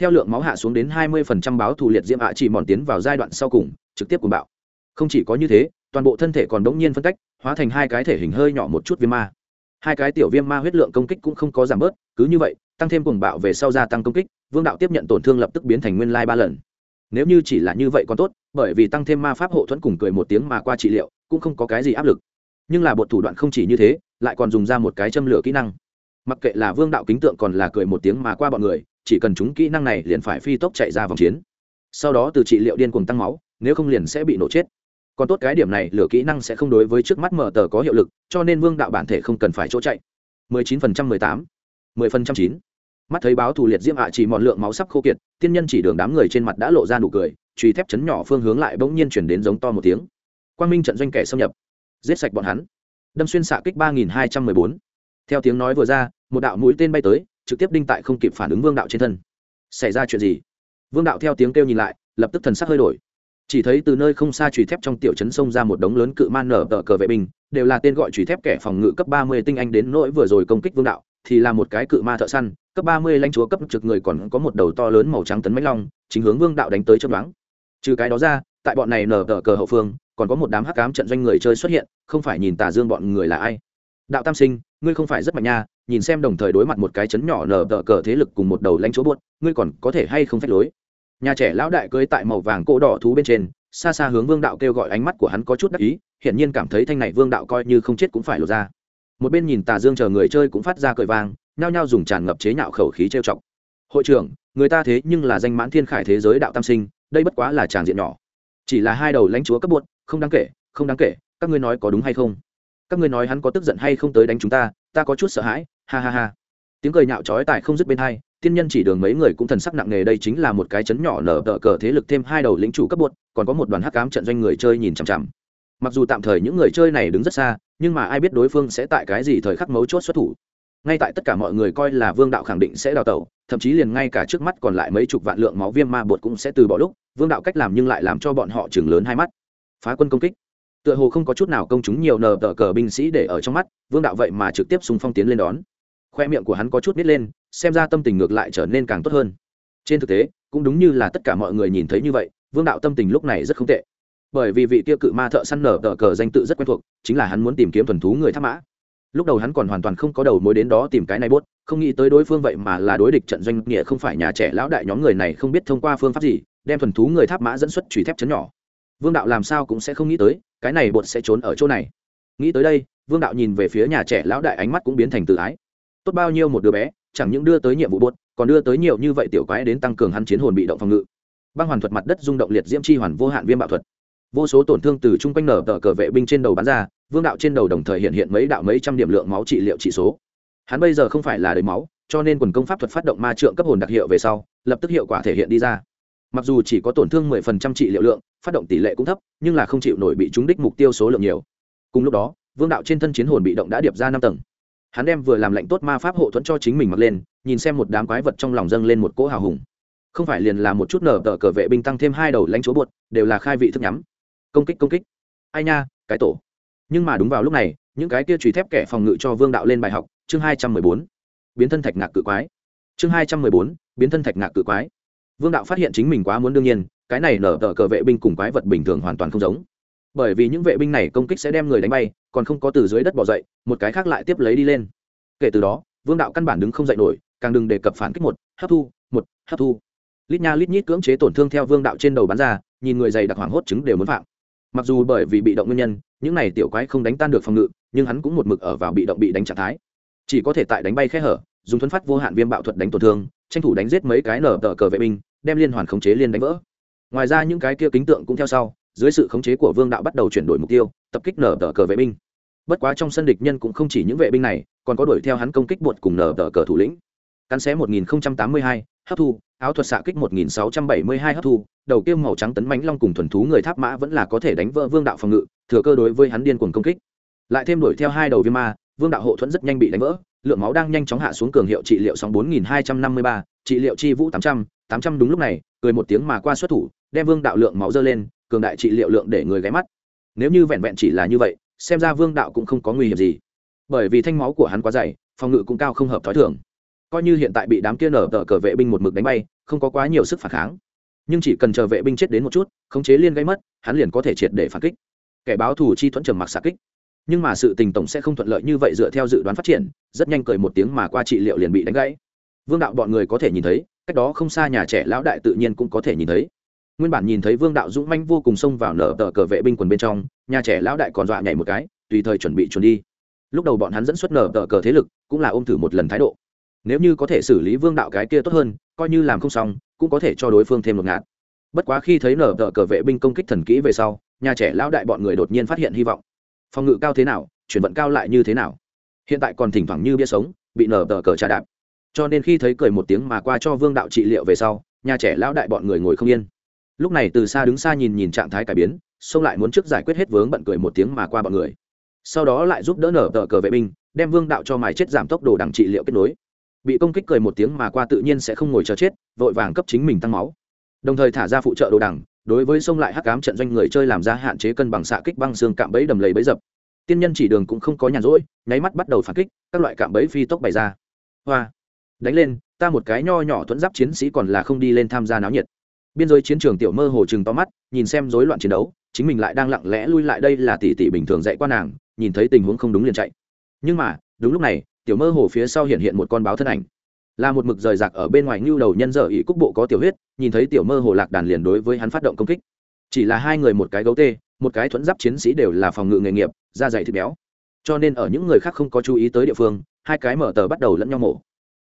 theo lượng máu hạ xuống đến hai mươi phần trăm báo thù liệt diễm ạ chỉ mòn tiến vào giai đoạn sau cùng, trực tiếp cùng bạo. Không chỉ có như thế, toàn bộ thân thể còn đống nhiên phân cách hóa thành hai cái thể hình hơi nhỏ một chút viêm ma. Hai cái tiểu viêm ma huyết lượng công kích cũng không có giảm bớt, cứ như vậy, tăng thêm cùng bạo về sau gia tăng công kích, vương đạo tiếp nhận tổn thương lập tức biến thành nguyên lai ba lần. Nếu như chỉ là như vậy còn tốt, bởi vì tăng thêm ma pháp hộ thuẫn cùng cười một tiếng mà qua trị liệu, cũng không có cái gì áp lực. Nhưng là bột thủ đoạn không chỉ như thế, lại còn dùng ra một cái châm lửa kỹ năng. Mặc kệ là vương đạo kính tượng còn là cười một tiếng mà qua bọn người chỉ cần chúng kỹ năng này liền phải phi tốc chạy ra vòng chiến. Sau đó từ trị liệu điên cuồng tăng máu nếu không liền sẽ bị nổ chết. Còn tốt cái điểm này lửa kỹ năng sẽ không đối với trước mắt mở tờ có hiệu lực cho nên vương đạo bản thể không cần phải chỗ chạy. 19% 18, 10% 9. mắt thấy báo thù liệt diễm hạ chỉ mọn lượng máu sắp khô kiệt tiên nhân chỉ đường đám người trên mặt đã lộ ra nụ cười truy thép chấn nhỏ phương hướng lại bỗng nhiên chuyển đến giống to một tiếng. Quang minh trận doanh kẻ xâm nhập. Giết sạch bọn hắn. Đâm xuyên xạ kích ba nghìn hai trăm mười bốn. Theo tiếng nói vừa ra một đạo mũi tên bay tới trực tiếp đinh tại không kịp phản ứng vương đạo trên thân. Xảy ra chuyện gì? Vương đạo theo tiếng kêu nhìn lại, lập tức thần sắc hơi đổi. Chỉ thấy từ nơi không xa trùy thép trong tiểu trấn sông ra một đống lớn cự man nở tờ cờ vệ binh, đều là tên gọi trùy thép kẻ phòng ngự cấp ba mươi tinh anh đến nỗi vừa rồi công kích vương đạo, thì là một cái cự ma thợ săn, cấp ba mươi lãnh chúa cấp trực người còn có một đầu to lớn màu trắng tấn mãnh long, chính hướng vương đạo đánh tới chấp đoán trừ cái đó ra, tại bọn này nở tờ cờ hậu phương, còn có một đám hắc cám trận doanh người chơi xuất hiện, không phải nhìn tà dương bọn người là ai. Đạo tam sinh ngươi không phải rất mạnh nha, nhìn xem đồng thời đối mặt một cái chấn nhỏ nở tờ cờ thế lực cùng một đầu lãnh chúa buốt, ngươi còn có thể hay không phép lối? Nhà trẻ lão đại cưới tại màu vàng cỗ đỏ thú bên trên, xa xa hướng vương đạo kêu gọi ánh mắt của hắn có chút đắc ý, hiển nhiên cảm thấy thanh này vương đạo coi như không chết cũng phải lột ra. Một bên nhìn tà dương chờ người chơi cũng phát ra cười vang, nhao nhao dùng tràn ngập chế nhạo khẩu khí trêu chọc. Hội trưởng, người ta thế nhưng là danh mãn thiên khải thế giới đạo tam sinh, đây bất quá là tràng diện nhỏ. Chỉ là hai đầu lãnh chúa cấp buốt, không đáng kể, không đáng kể, các ngươi nói có đúng hay không? Các ngươi nói hắn có tức giận hay không tới đánh chúng ta ta có chút sợ hãi, ha ha ha. Tiếng cười nhạo trói tại không dứt bên hai, tiên nhân chỉ đường mấy người cũng thần sắc nặng nề, đây chính là một cái chấn nhỏ nở tờ cờ thế lực thêm hai đầu lĩnh chủ cấp bột, còn có một đoàn hắc cám trận doanh người chơi nhìn chằm chằm. Mặc dù tạm thời những người chơi này đứng rất xa, nhưng mà ai biết đối phương sẽ tại cái gì thời khắc mấu chốt xuất thủ. Ngay tại tất cả mọi người coi là vương đạo khẳng định sẽ đào tẩu, thậm chí liền ngay cả trước mắt còn lại mấy chục vạn lượng máu viêm ma bột cũng sẽ từ bỏ lúc, vương đạo cách làm nhưng lại làm cho bọn họ chừng lớn hai mắt. Phá quân công kích tựa hồ không có chút nào công chúng nhiều nờ tờ cờ binh sĩ để ở trong mắt, vương đạo vậy mà trực tiếp xung phong tiến lên đón. Khoe miệng của hắn có chút nít lên, xem ra tâm tình ngược lại trở nên càng tốt hơn. Trên thực tế, cũng đúng như là tất cả mọi người nhìn thấy như vậy, vương đạo tâm tình lúc này rất không tệ. Bởi vì vị tiêu cự ma thợ săn nở tờ cờ danh tự rất quen thuộc, chính là hắn muốn tìm kiếm thuần thú người tháp mã. Lúc đầu hắn còn hoàn toàn không có đầu mối đến đó tìm cái này bốt, không nghĩ tới đối phương vậy mà là đối địch trận doanh nghĩa không phải nhà trẻ lão đại nhóm người này không biết thông qua phương pháp gì, đem thuần thú người tháp mã dẫn xuất trùy thép chấn nhỏ. Vương đạo làm sao cũng sẽ không nghĩ tới cái này bột sẽ trốn ở chỗ này. Nghĩ tới đây, vương đạo nhìn về phía nhà trẻ lão đại ánh mắt cũng biến thành tự ái. Tốt bao nhiêu một đứa bé, chẳng những đưa tới nhiệm vụ bột, còn đưa tới nhiều như vậy tiểu quái đến tăng cường hắn chiến hồn bị động phòng ngự. Băng hoàn thuật mặt đất rung động liệt diễm chi hoàn vô hạn viêm bạo thuật. Vô số tổn thương từ chung quanh nở tờ cờ vệ binh trên đầu bắn ra, vương đạo trên đầu đồng thời hiện hiện mấy đạo mấy trăm điểm lượng máu trị liệu trị số. Hắn bây giờ không phải là đầy máu, cho nên quần công pháp thuật phát động ma trượng cấp hồn đặc hiệu về sau, lập tức hiệu quả thể hiện đi ra. Mặc dù chỉ có tổn thương 10% trị liệu lượng phát động tỷ lệ cũng thấp, nhưng là không chịu nổi bị trúng đích mục tiêu số lượng nhiều. Cùng lúc đó, vương đạo trên thân chiến hồn bị động đã điệp ra năm tầng. Hắn đem vừa làm lệnh tốt ma pháp hộ thuẫn cho chính mình mặc lên, nhìn xem một đám quái vật trong lòng dâng lên một cỗ hào hùng. Không phải liền là một chút nở tờ cờ vệ binh tăng thêm hai đầu lãnh chúa buột đều là khai vị thức nhắm. Công kích công kích. Ai nha, cái tổ. Nhưng mà đúng vào lúc này, những cái kia trùy thép kẻ phòng ngự cho vương đạo lên bài học, chương hai trăm mười bốn. Biến thân thạch ngạc cự quái. Chương hai trăm mười bốn, biến thân thạch ngạc cự quái. Vương đạo phát hiện chính mình quá muốn đương nhiên cái này nở tờ cờ vệ binh cùng quái vật bình thường hoàn toàn không giống. Bởi vì những vệ binh này công kích sẽ đem người đánh bay, còn không có từ dưới đất bỏ dậy, một cái khác lại tiếp lấy đi lên. Kể từ đó, vương đạo căn bản đứng không dậy nổi, càng đừng đề cập phản kích một, hấp thu, một, hấp thu. Lít nha lít nhít cưỡng chế tổn thương theo vương đạo trên đầu bắn ra, nhìn người dày đặc hoảng hốt chứng đều muốn phạm. Mặc dù bởi vì bị động nguyên nhân, những này tiểu quái không đánh tan được phòng ngự, nhưng hắn cũng một mực ở vào bị động bị đánh trạng thái. Chỉ có thể tại đánh bay khe hở, dùng thuấn phát vô hạn viêm bạo thuật đánh tổn thương, tranh thủ đánh giết mấy cái nở tờ cờ vệ binh, đem liên hoàn khống chế liên đánh vỡ ngoài ra những cái kia kính tượng cũng theo sau dưới sự khống chế của vương đạo bắt đầu chuyển đổi mục tiêu tập kích nở tờ cờ vệ binh. Bất quá trong sân địch nhân cũng không chỉ những vệ binh này còn có đuổi theo hắn công kích bột cùng nở tờ cờ thủ lĩnh. Cắn xé 1082, hấp thu áo thuật xạ kích 1672 hấp thu đầu kiêm màu trắng tấn mãnh long cùng thuần thú người tháp mã vẫn là có thể đánh vỡ vương đạo phòng ngự thừa cơ đối với hắn điên cuồng công kích. Lại thêm đuổi theo hai đầu viêm ma vương đạo hộ thuẫn rất nhanh bị đánh vỡ lượng máu đang nhanh chóng hạ xuống cường hiệu trị liệu sóng 4253, trị liệu chi vũ 800, 800 đúng lúc này cười một tiếng mà qua xuất thủ đem vương đạo lượng máu dơ lên, cường đại trị liệu lượng để người ghé mắt. Nếu như vẹn vẹn chỉ là như vậy, xem ra vương đạo cũng không có nguy hiểm gì. Bởi vì thanh máu của hắn quá dày, phòng ngự cũng cao không hợp t h ó i thường. Coi như hiện tại bị đám kia nở tờ cờ vệ binh một mực đánh bay, không có quá nhiều sức phản kháng. Nhưng chỉ cần chờ vệ binh chết đến một chút, khống chế liên gây mất, hắn liền có thể triệt để phản kích. Kẻ báo thù chi thuẫn trầm mặc xạ kích. Nhưng mà sự tình tổng sẽ không thuận lợi như vậy dựa theo dự đoán phát triển, rất nhanh cười một tiếng mà qua trị liệu liền bị đánh gãy. Vương đạo bọn người có thể nhìn thấy, cách đó không xa nhà trẻ lão đại tự nhiên cũng có thể nhìn thấy nguyên bản nhìn thấy vương đạo dũng manh vô cùng xông vào nở tờ cờ vệ binh quần bên trong, nhà trẻ lão đại còn dọa nhảy một cái, tùy thời chuẩn bị chuẩn đi. Lúc đầu bọn hắn dẫn xuất nở tờ cờ thế lực, cũng là ôm thử một lần thái độ. Nếu như có thể xử lý vương đạo cái kia tốt hơn, coi như làm không xong, cũng có thể cho đối phương thêm một ngạt. Bất quá khi thấy nở tờ cờ vệ binh công kích thần kỹ về sau, nhà trẻ lão đại bọn người đột nhiên phát hiện hy vọng. Phòng ngự cao thế nào, chuyển vận cao lại như thế nào? Hiện tại còn thỉnh thoảng như bia sống, bị nở tờ cờ trà đạp. Cho nên khi thấy cười một tiếng mà qua cho vương đạo trị liệu về sau, nhà trẻ lão đại bọn người ngồi không yên lúc này từ xa đứng xa nhìn nhìn trạng thái cải biến, xông lại muốn trước giải quyết hết vướng bận cười một tiếng mà qua bọn người. Sau đó lại giúp đỡ nở tờ cờ vệ binh, đem vương đạo cho mài chết giảm tốc độ đằng trị liệu kết nối. Bị công kích cười một tiếng mà qua tự nhiên sẽ không ngồi chờ chết, vội vàng cấp chính mình tăng máu. Đồng thời thả ra phụ trợ đồ đằng, đối với xông lại hắc cám trận doanh người chơi làm ra hạn chế cân bằng xạ kích băng xương cạm bẫy đầm lầy bẫy dập. Tiên nhân chỉ đường cũng không có nhàn rỗi, nháy mắt bắt đầu phản kích, các loại cạm bẫy phi tốc bày ra. Hoa! Đánh lên, ta một cái nho nhỏ thuẫn giáp chiến sĩ còn là không đi lên tham gia náo nhiệt biên giới chiến trường tiểu mơ hồ chừng to mắt, nhìn xem rối loạn chiến đấu, chính mình lại đang lặng lẽ lui lại đây là tỷ tỷ bình thường dạy qua nàng, nhìn thấy tình huống không đúng liền chạy. Nhưng mà, đúng lúc này, tiểu mơ hồ phía sau hiện hiện một con báo thân ảnh. Là một mực rời rạc ở bên ngoài ngưu đầu nhân dở ỉ cúc bộ có tiểu huyết, nhìn thấy tiểu mơ hồ lạc đàn liền đối với hắn phát động công kích. Chỉ là hai người một cái gấu tê, một cái thuẫn giáp chiến sĩ đều là phòng ngự nghề nghiệp, da dày thịt béo. Cho nên ở những người khác không có chú ý tới địa phương, hai cái mở tờ bắt đầu lẫn nhau mổ.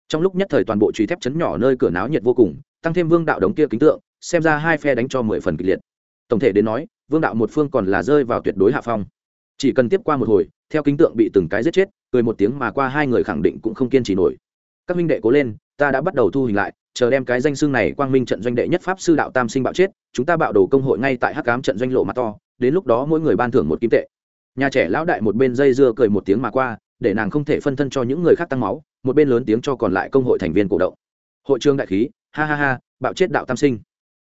Trong lúc nhất thời toàn bộ truy thép chấn nhỏ nơi cửa náo nhiệt vô cùng, tăng thêm vương đạo đống kia kính tượng xem ra hai phe đánh cho mười phần kịch liệt. Tổng thể đến nói, vương đạo một phương còn là rơi vào tuyệt đối hạ phong. Chỉ cần tiếp qua một hồi, theo kính tượng bị từng cái giết chết, cười một tiếng mà qua hai người khẳng định cũng không kiên trì nổi. Các minh đệ cố lên, ta đã bắt đầu thu hình lại, chờ đem cái danh xương này quang minh trận doanh đệ nhất pháp sư đạo tam sinh bạo chết, chúng ta bạo đồ công hội ngay tại hắc cám trận doanh lộ mặt to, đến lúc đó mỗi người ban thưởng một kim tệ. Nhà trẻ lão đại một bên dây dưa cười một tiếng mà qua, để nàng không thể phân thân cho những người khác tăng máu, một bên lớn tiếng cho còn lại công hội thành viên cổ động. Hội trương đại khí, ha ha ha, bạo chết đạo tam sinh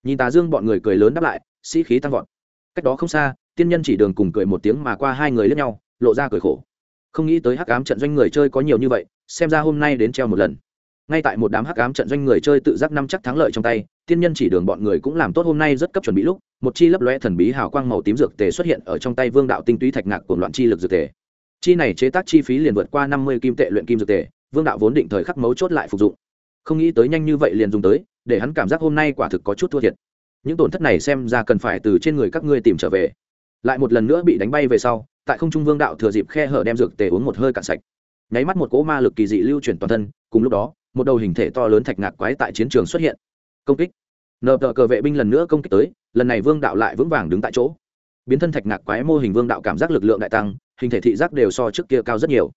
nhìn tà dương bọn người cười lớn đáp lại, sĩ khí tăng vọt. Cách đó không xa, tiên nhân chỉ đường cùng cười một tiếng mà qua hai người lướt nhau, lộ ra cười khổ. Không nghĩ tới hắc ám trận doanh người chơi có nhiều như vậy, xem ra hôm nay đến treo một lần. Ngay tại một đám hắc ám trận doanh người chơi tự giác năm chắc thắng lợi trong tay, tiên nhân chỉ đường bọn người cũng làm tốt hôm nay rất cấp chuẩn bị lúc, một chi lấp lóe thần bí hào quang màu tím dược tề xuất hiện ở trong tay vương đạo tinh túy thạch ngạc của loạn chi lực dược tề. Chi này chế tác chi phí liền vượt qua năm mươi kim tệ luyện kim dược tề, vương đạo vốn định thời khắc mấu chốt lại phục dụng. Không nghĩ tới nhanh như vậy liền dùng tới để hắn cảm giác hôm nay quả thực có chút thua thiệt. Những tổn thất này xem ra cần phải từ trên người các ngươi tìm trở về. Lại một lần nữa bị đánh bay về sau, tại không trung vương đạo thừa dịp khe hở đem dược tề uống một hơi cạn sạch. Nháy mắt một cỗ ma lực kỳ dị lưu chuyển toàn thân, cùng lúc đó, một đầu hình thể to lớn thạch ngạc quái tại chiến trường xuất hiện. Công kích. Nợ tờ cờ vệ binh lần nữa công kích tới, lần này vương đạo lại vững vàng đứng tại chỗ. Biến thân thạch ngạc quái mô hình vương đạo cảm giác lực lượng đại tăng, hình thể thị giác đều so trước kia cao rất nhiều.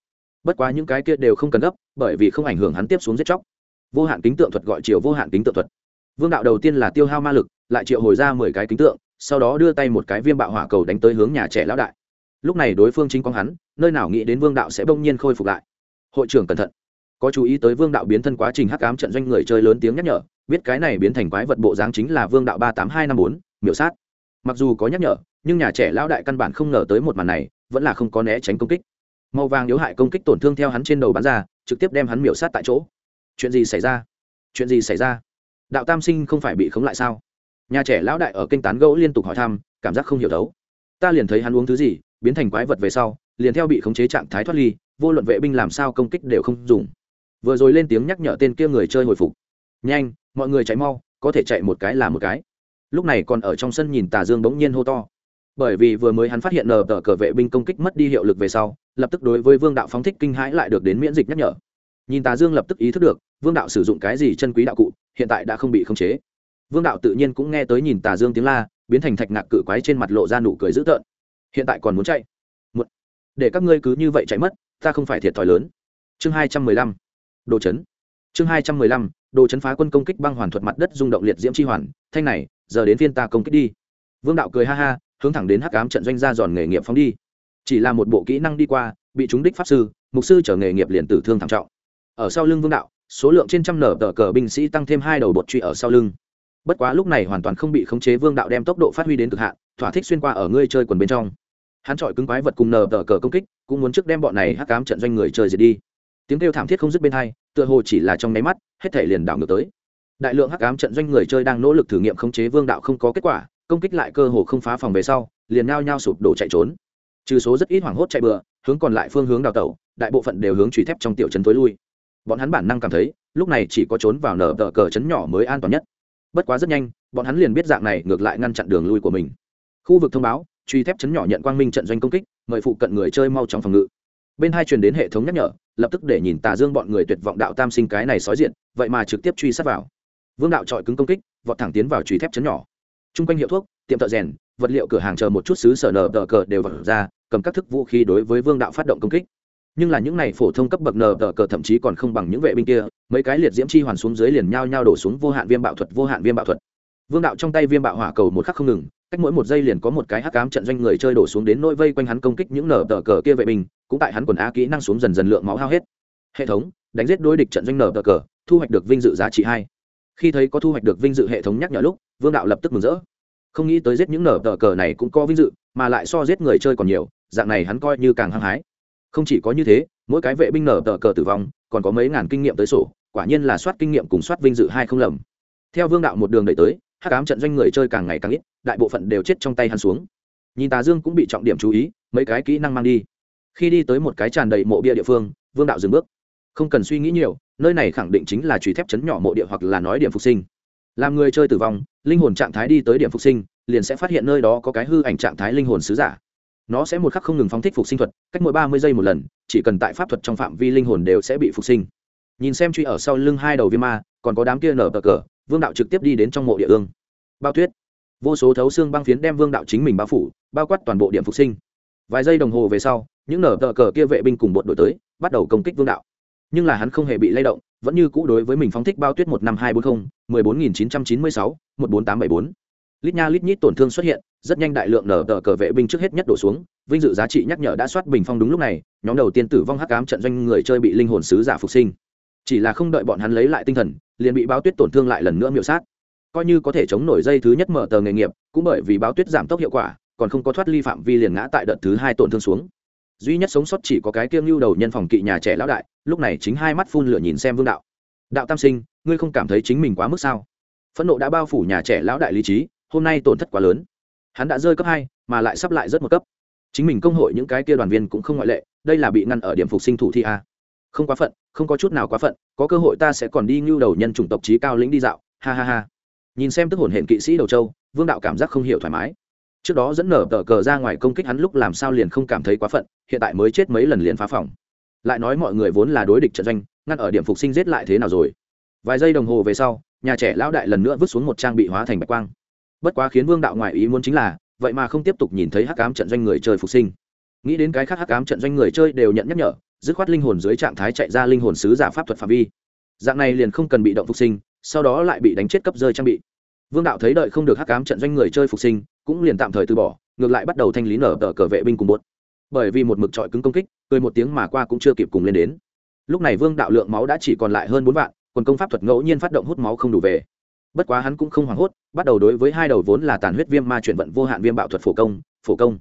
Bất quá những cái kia đều không cần gấp, bởi vì không ảnh hưởng hắn tiếp xuống giết chóc vô hạn kính tượng thuật gọi chiều vô hạn kính tượng thuật. Vương đạo đầu tiên là tiêu hao ma lực, lại triệu hồi ra mười cái kính tượng, sau đó đưa tay một cái viêm bạo hỏa cầu đánh tới hướng nhà trẻ lão đại. Lúc này đối phương chính quang hắn, nơi nào nghĩ đến vương đạo sẽ bỗng nhiên khôi phục lại. Hội trưởng cẩn thận. Có chú ý tới vương đạo biến thân quá trình hắc ám trận doanh người chơi lớn tiếng nhắc nhở, biết cái này biến thành quái vật bộ dáng chính là vương đạo ba tám hai năm bốn, miểu sát. Mặc dù có nhắc nhở, nhưng nhà trẻ lão đại căn bản không ngờ tới một màn này, vẫn là không có né tránh công kích. Màu vàng yếu hại công kích tổn thương theo hắn trên đầu bắn ra, trực tiếp đem hắn miểu sát tại chỗ chuyện gì xảy ra? Chuyện gì xảy ra? Đạo tam sinh không phải bị khống lại sao? Nhà trẻ lão đại ở kênh tán gẫu liên tục hỏi thăm, cảm giác không hiểu đấu. Ta liền thấy hắn uống thứ gì, biến thành quái vật về sau, liền theo bị khống chế trạng thái thoát ly, vô luận vệ binh làm sao công kích đều không dùng. Vừa rồi lên tiếng nhắc nhở tên kia người chơi hồi phục. Nhanh, mọi người chạy mau, có thể chạy một cái là một cái. Lúc này còn ở trong sân nhìn tà dương bỗng nhiên hô to. Bởi vì vừa mới hắn phát hiện nờ tờ cờ vệ binh công kích mất đi hiệu lực về sau, lập tức đối với vương đạo phóng thích kinh hãi lại được đến miễn dịch nhắc nhở nhìn tà dương lập tức ý thức được, vương đạo sử dụng cái gì chân quý đạo cụ, hiện tại đã không bị khống chế. Vương đạo tự nhiên cũng nghe tới nhìn tà dương tiếng la, biến thành thạch ngạc cự quái trên mặt lộ ra nụ cười dữ tợn. Hiện tại còn muốn chạy. Một để các ngươi cứ như vậy chạy mất, ta không phải thiệt thòi lớn. Chương hai trăm mười lăm. Đồ chấn. Chương hai trăm mười lăm. Đồ chấn phá quân công kích băng hoàn thuật mặt đất rung động liệt diễm chi hoàn, thanh này, giờ đến phiên ta công kích đi. Vương đạo cười ha ha, hướng thẳng đến hắc ám trận doanh ra giòn nghề nghiệp phóng đi. Chỉ là một bộ kỹ năng đi qua, bị chúng đích pháp sư, mục sư trở nghề nghiệp liền tử thương thảm trọng ở sau lưng vương đạo, số lượng trên trăm nở tờ cờ binh sĩ tăng thêm hai đầu bột truy ở sau lưng. Bất quá lúc này hoàn toàn không bị khống chế vương đạo đem tốc độ phát huy đến cực hạn, thỏa thích xuyên qua ở ngươi chơi quần bên trong. Hắn chọi cứng quái vật cùng nở tờ cờ công kích, cũng muốn trước đem bọn này hắc ám trận doanh người chơi diệt đi. Tiếng kêu thảm thiết không dứt bên hai, tựa hồ chỉ là trong nháy mắt, hết thể liền đảo ngược tới. Đại lượng hắc ám trận doanh người chơi đang nỗ lực thử nghiệm khống chế vương đạo không có kết quả, công kích lại cơ hồ không phá phòng về sau, liền nao nhao sụp đổ chạy trốn. Trừ số rất ít hoảng hốt chạy bừa, hướng còn lại phương hướng đào tẩu, đại bộ phận đều hướng truy thép trong tiểu trấn tối lui bọn hắn bản năng cảm thấy, lúc này chỉ có trốn vào nở tờ cờ trấn nhỏ mới an toàn nhất. Bất quá rất nhanh, bọn hắn liền biết dạng này ngược lại ngăn chặn đường lui của mình. Khu vực thông báo, truy thép chấn nhỏ nhận quang minh trận doanh công kích, mời phụ cận người chơi mau chóng phòng ngự. Bên hai truyền đến hệ thống nhắc nhở, lập tức để nhìn tà dương bọn người tuyệt vọng đạo tam sinh cái này sói diện vậy mà trực tiếp truy sát vào. Vương đạo trọi cứng công kích, vọt thẳng tiến vào truy thép chấn nhỏ. T r u n g quanh hiệu thuốc, tiệm thợ rèn, vật liệu cửa hàng chờ một chút xứ sở nờ đờ cờ đều vật ra, cầm các thức vũ khí đối với vương đạo phát động công kích nhưng là những này phổ thông cấp bậc nờ tờ cờ thậm chí còn không bằng những vệ binh kia, mấy cái liệt diễm chi hoàn xuống dưới liền nhao nhao đổ xuống vô hạn viêm bạo thuật, vô hạn viêm bạo thuật. Vương đạo trong tay viêm bạo hỏa cầu một khắc không ngừng, cách mỗi một giây liền có một cái hắc cám trận doanh người chơi đổ xuống đến nỗi vây quanh hắn công kích những nở tờ cờ kia vệ binh, cũng tại hắn quần á kỹ năng xuống dần dần lượng máu hao hết. Hệ thống, đánh giết đối địch trận doanh nở tờ cờ, thu hoạch được vinh dự giá trị hai. Khi thấy có thu hoạch được vinh dự hệ thống nhắc nhở lúc, vương đạo lập tức mừng rỡ. Không nghĩ tới giết những nở tờ cờ này cũng có vinh dự, mà lại so giết người chơi còn nhiều, dạng này hắn coi như càng hăng hái không chỉ có như thế, mỗi cái vệ binh nở tờ cờ tử vong, còn có mấy ngàn kinh nghiệm tới sổ, quả nhiên là soát kinh nghiệm cùng soát vinh dự hai không lầm. Theo vương đạo một đường đẩy tới, hắc ám trận doanh người chơi càng ngày càng ít, đại bộ phận đều chết trong tay hắn xuống. Nhìn tà dương cũng bị trọng điểm chú ý, mấy cái kỹ năng mang đi. Khi đi tới một cái tràn đầy mộ bia địa phương, vương đạo dừng bước. Không cần suy nghĩ nhiều, nơi này khẳng định chính là truy thép chấn nhỏ mộ địa hoặc là nói điểm phục sinh. Làm người chơi tử vong, linh hồn trạng thái đi tới điểm phục sinh, liền sẽ phát hiện nơi đó có cái hư ảnh trạng thái linh hồn sứ giả nó sẽ một khắc không ngừng phóng thích phục sinh thuật, cách mỗi ba mươi giây một lần, chỉ cần tại pháp thuật trong phạm vi linh hồn đều sẽ bị phục sinh. Nhìn xem truy ở sau lưng hai đầu viêm ma, còn có đám kia nở bờ cờ, vương đạo trực tiếp đi đến trong mộ địa ương. Bao tuyết. Vô số thấu xương băng phiến đem vương đạo chính mình bao phủ, bao quát toàn bộ điểm phục sinh. Vài giây đồng hồ về sau, những nở tờ cờ kia vệ binh cùng bột đổi tới, bắt đầu công kích vương đạo. Nhưng là hắn không hề bị lay động, vẫn như cũ đối với mình phóng thích bao tuyết một năm hai bốn mươi mười bốn nghìn chín trăm chín mươi sáu, một bốn tám bảy bốn lít nha lít nhít tổn thương xuất hiện, rất nhanh đại lượng nở tờ cờ vệ binh trước hết nhất đổ xuống, vinh dự giá trị nhắc nhở đã soát bình phong đúng lúc này, nhóm đầu tiên tử vong hắc cám trận doanh người chơi bị linh hồn sứ giả phục sinh. Chỉ là không đợi bọn hắn lấy lại tinh thần, liền bị báo tuyết tổn thương lại lần nữa miệu sát. Coi như có thể chống nổi dây thứ nhất mở tờ nghề nghiệp, cũng bởi vì báo tuyết giảm tốc hiệu quả, còn không có thoát ly phạm vi liền ngã tại đợt thứ hai tổn thương xuống. Duy nhất sống sót chỉ có cái kiêng lưu đầu nhân phòng kỵ nhà trẻ lão đại, lúc này chính hai mắt phun lửa nhìn xem vương đạo. Đạo tam sinh, ngươi không cảm thấy chính mình quá mức sao? Phẫn nộ đã bao phủ nhà trẻ lão đại lý trí hôm nay tổn thất quá lớn. Hắn đã rơi cấp hai, mà lại sắp lại rất một cấp. Chính mình công hội những cái kia đoàn viên cũng không ngoại lệ, đây là bị ngăn ở điểm phục sinh thủ thi a. Không quá phận, không có chút nào quá phận, có cơ hội ta sẽ còn đi ngưu đầu nhân chủng tộc trí cao lĩnh đi dạo, ha ha ha. Nhìn xem tức hồn hển kỵ sĩ đầu châu, vương đạo cảm giác không hiểu thoải mái. Trước đó dẫn nở tờ cờ ra ngoài công kích hắn lúc làm sao liền không cảm thấy quá phận, hiện tại mới chết mấy lần liền phá phòng. Lại nói mọi người vốn là đối địch trận doanh, ngăn ở điểm phục sinh giết lại thế nào rồi? Vài giây đồng hồ về sau, nhà trẻ lão đại lần nữa vứt xuống một trang bị hóa thành bạch quang bất quá khiến vương đạo ngoại ý muốn chính là, vậy mà không tiếp tục nhìn thấy hắc ám trận doanh người chơi phục sinh. Nghĩ đến cái khác hắc ám trận doanh người chơi đều nhận nhắc nhở, dứt khoát linh hồn dưới trạng thái chạy ra linh hồn sứ giả pháp thuật phạm vi. Dạng này liền không cần bị động phục sinh, sau đó lại bị đánh chết cấp rơi trang bị. Vương đạo thấy đợi không được hắc ám trận doanh người chơi phục sinh, cũng liền tạm thời từ bỏ, ngược lại bắt đầu thanh lý nở tờ cờ vệ binh cùng bốt bởi vì một mực trọi cứng công kích, cười một tiếng mà qua cũng chưa kịp cùng lên đến. Lúc này vương đạo lượng máu đã chỉ còn lại hơn bốn vạn còn công pháp thuật ngẫu nhiên phát động hút máu không đủ về bất quá hắn cũng không hoảng hốt, bắt đầu đối với hai đầu vốn là tàn huyết viêm ma chuyển vận vô hạn viêm bạo thuật phổ công phổ công.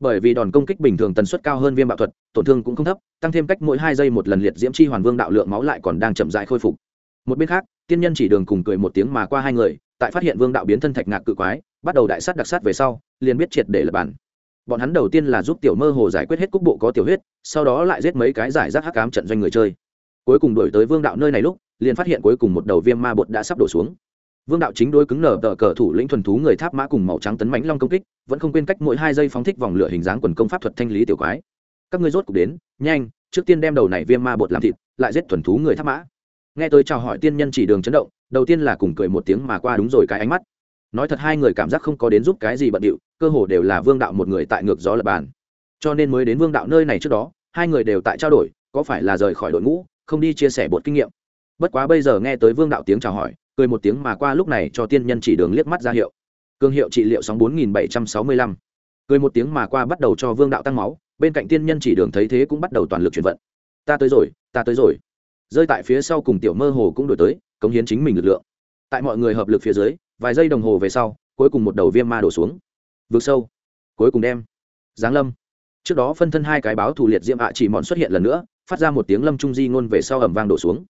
Bởi vì đòn công kích bình thường tần suất cao hơn viêm bạo thuật, tổn thương cũng không thấp, tăng thêm cách mỗi hai giây một lần liệt diễm chi hoàn vương đạo lượng máu lại còn đang chậm dại khôi phục. Một bên khác, tiên nhân chỉ đường cùng cười một tiếng mà qua hai người, tại phát hiện vương đạo biến thân thạch ngạc cự quái, bắt đầu đại sát đặc sát về sau, liền biết triệt để lập bản. Bọn hắn đầu tiên là giúp tiểu mơ hồ giải quyết hết cúc bộ có tiểu huyết, sau đó lại giết mấy cái giải rác hắc cám trận doanh người chơi. Cuối cùng đổi tới vương đạo nơi này lúc, liền phát hiện cuối cùng một đầu viêm ma bột đã sắp đổ xuống vương đạo chính đối cứng nở tờ cờ thủ lĩnh thuần thú người tháp mã cùng màu trắng tấn mãnh long công kích, vẫn không quên cách mỗi hai giây phóng thích vòng lửa hình dáng quần công pháp thuật thanh lý tiểu quái. Các ngươi rốt cục đến, nhanh, trước tiên đem đầu này viêm ma bột làm thịt, lại giết thuần thú người tháp mã. Nghe tới chào hỏi tiên nhân chỉ đường chấn động, đầu tiên là cùng cười một tiếng mà qua đúng rồi cái ánh mắt. Nói thật hai người cảm giác không có đến giúp cái gì bận điệu, cơ hồ đều là vương đạo một người tại ngược gió lập bàn. Cho nên mới đến vương đạo nơi này trước đó, hai người đều tại trao đổi, có phải là rời khỏi đội ngũ, không đi chia sẻ bột kinh nghiệm. Bất quá bây giờ nghe tới vương đạo tiếng chào hỏi cười một tiếng mà qua lúc này cho tiên nhân chỉ đường liếc mắt ra hiệu. Cương hiệu trị liệu sóng bốn nghìn bảy trăm sáu mươi lăm. Cười một tiếng mà qua bắt đầu cho vương đạo tăng máu, bên cạnh tiên nhân chỉ đường thấy thế cũng bắt đầu toàn lực chuyển vận. Ta tới rồi, ta tới rồi. Rơi tại phía sau cùng tiểu mơ hồ cũng đổi tới, cống hiến chính mình lực lượng. Tại mọi người hợp lực phía dưới, vài giây đồng hồ về sau, cuối cùng một đầu viêm ma đổ xuống. Vượt sâu. Cuối cùng đem. Giáng lâm. Trước đó phân thân hai cái báo thủ liệt diệm ạ chỉ mọn xuất hiện lần nữa, phát ra một tiếng lâm trung di ngôn về sau ẩm vang đổ xuống.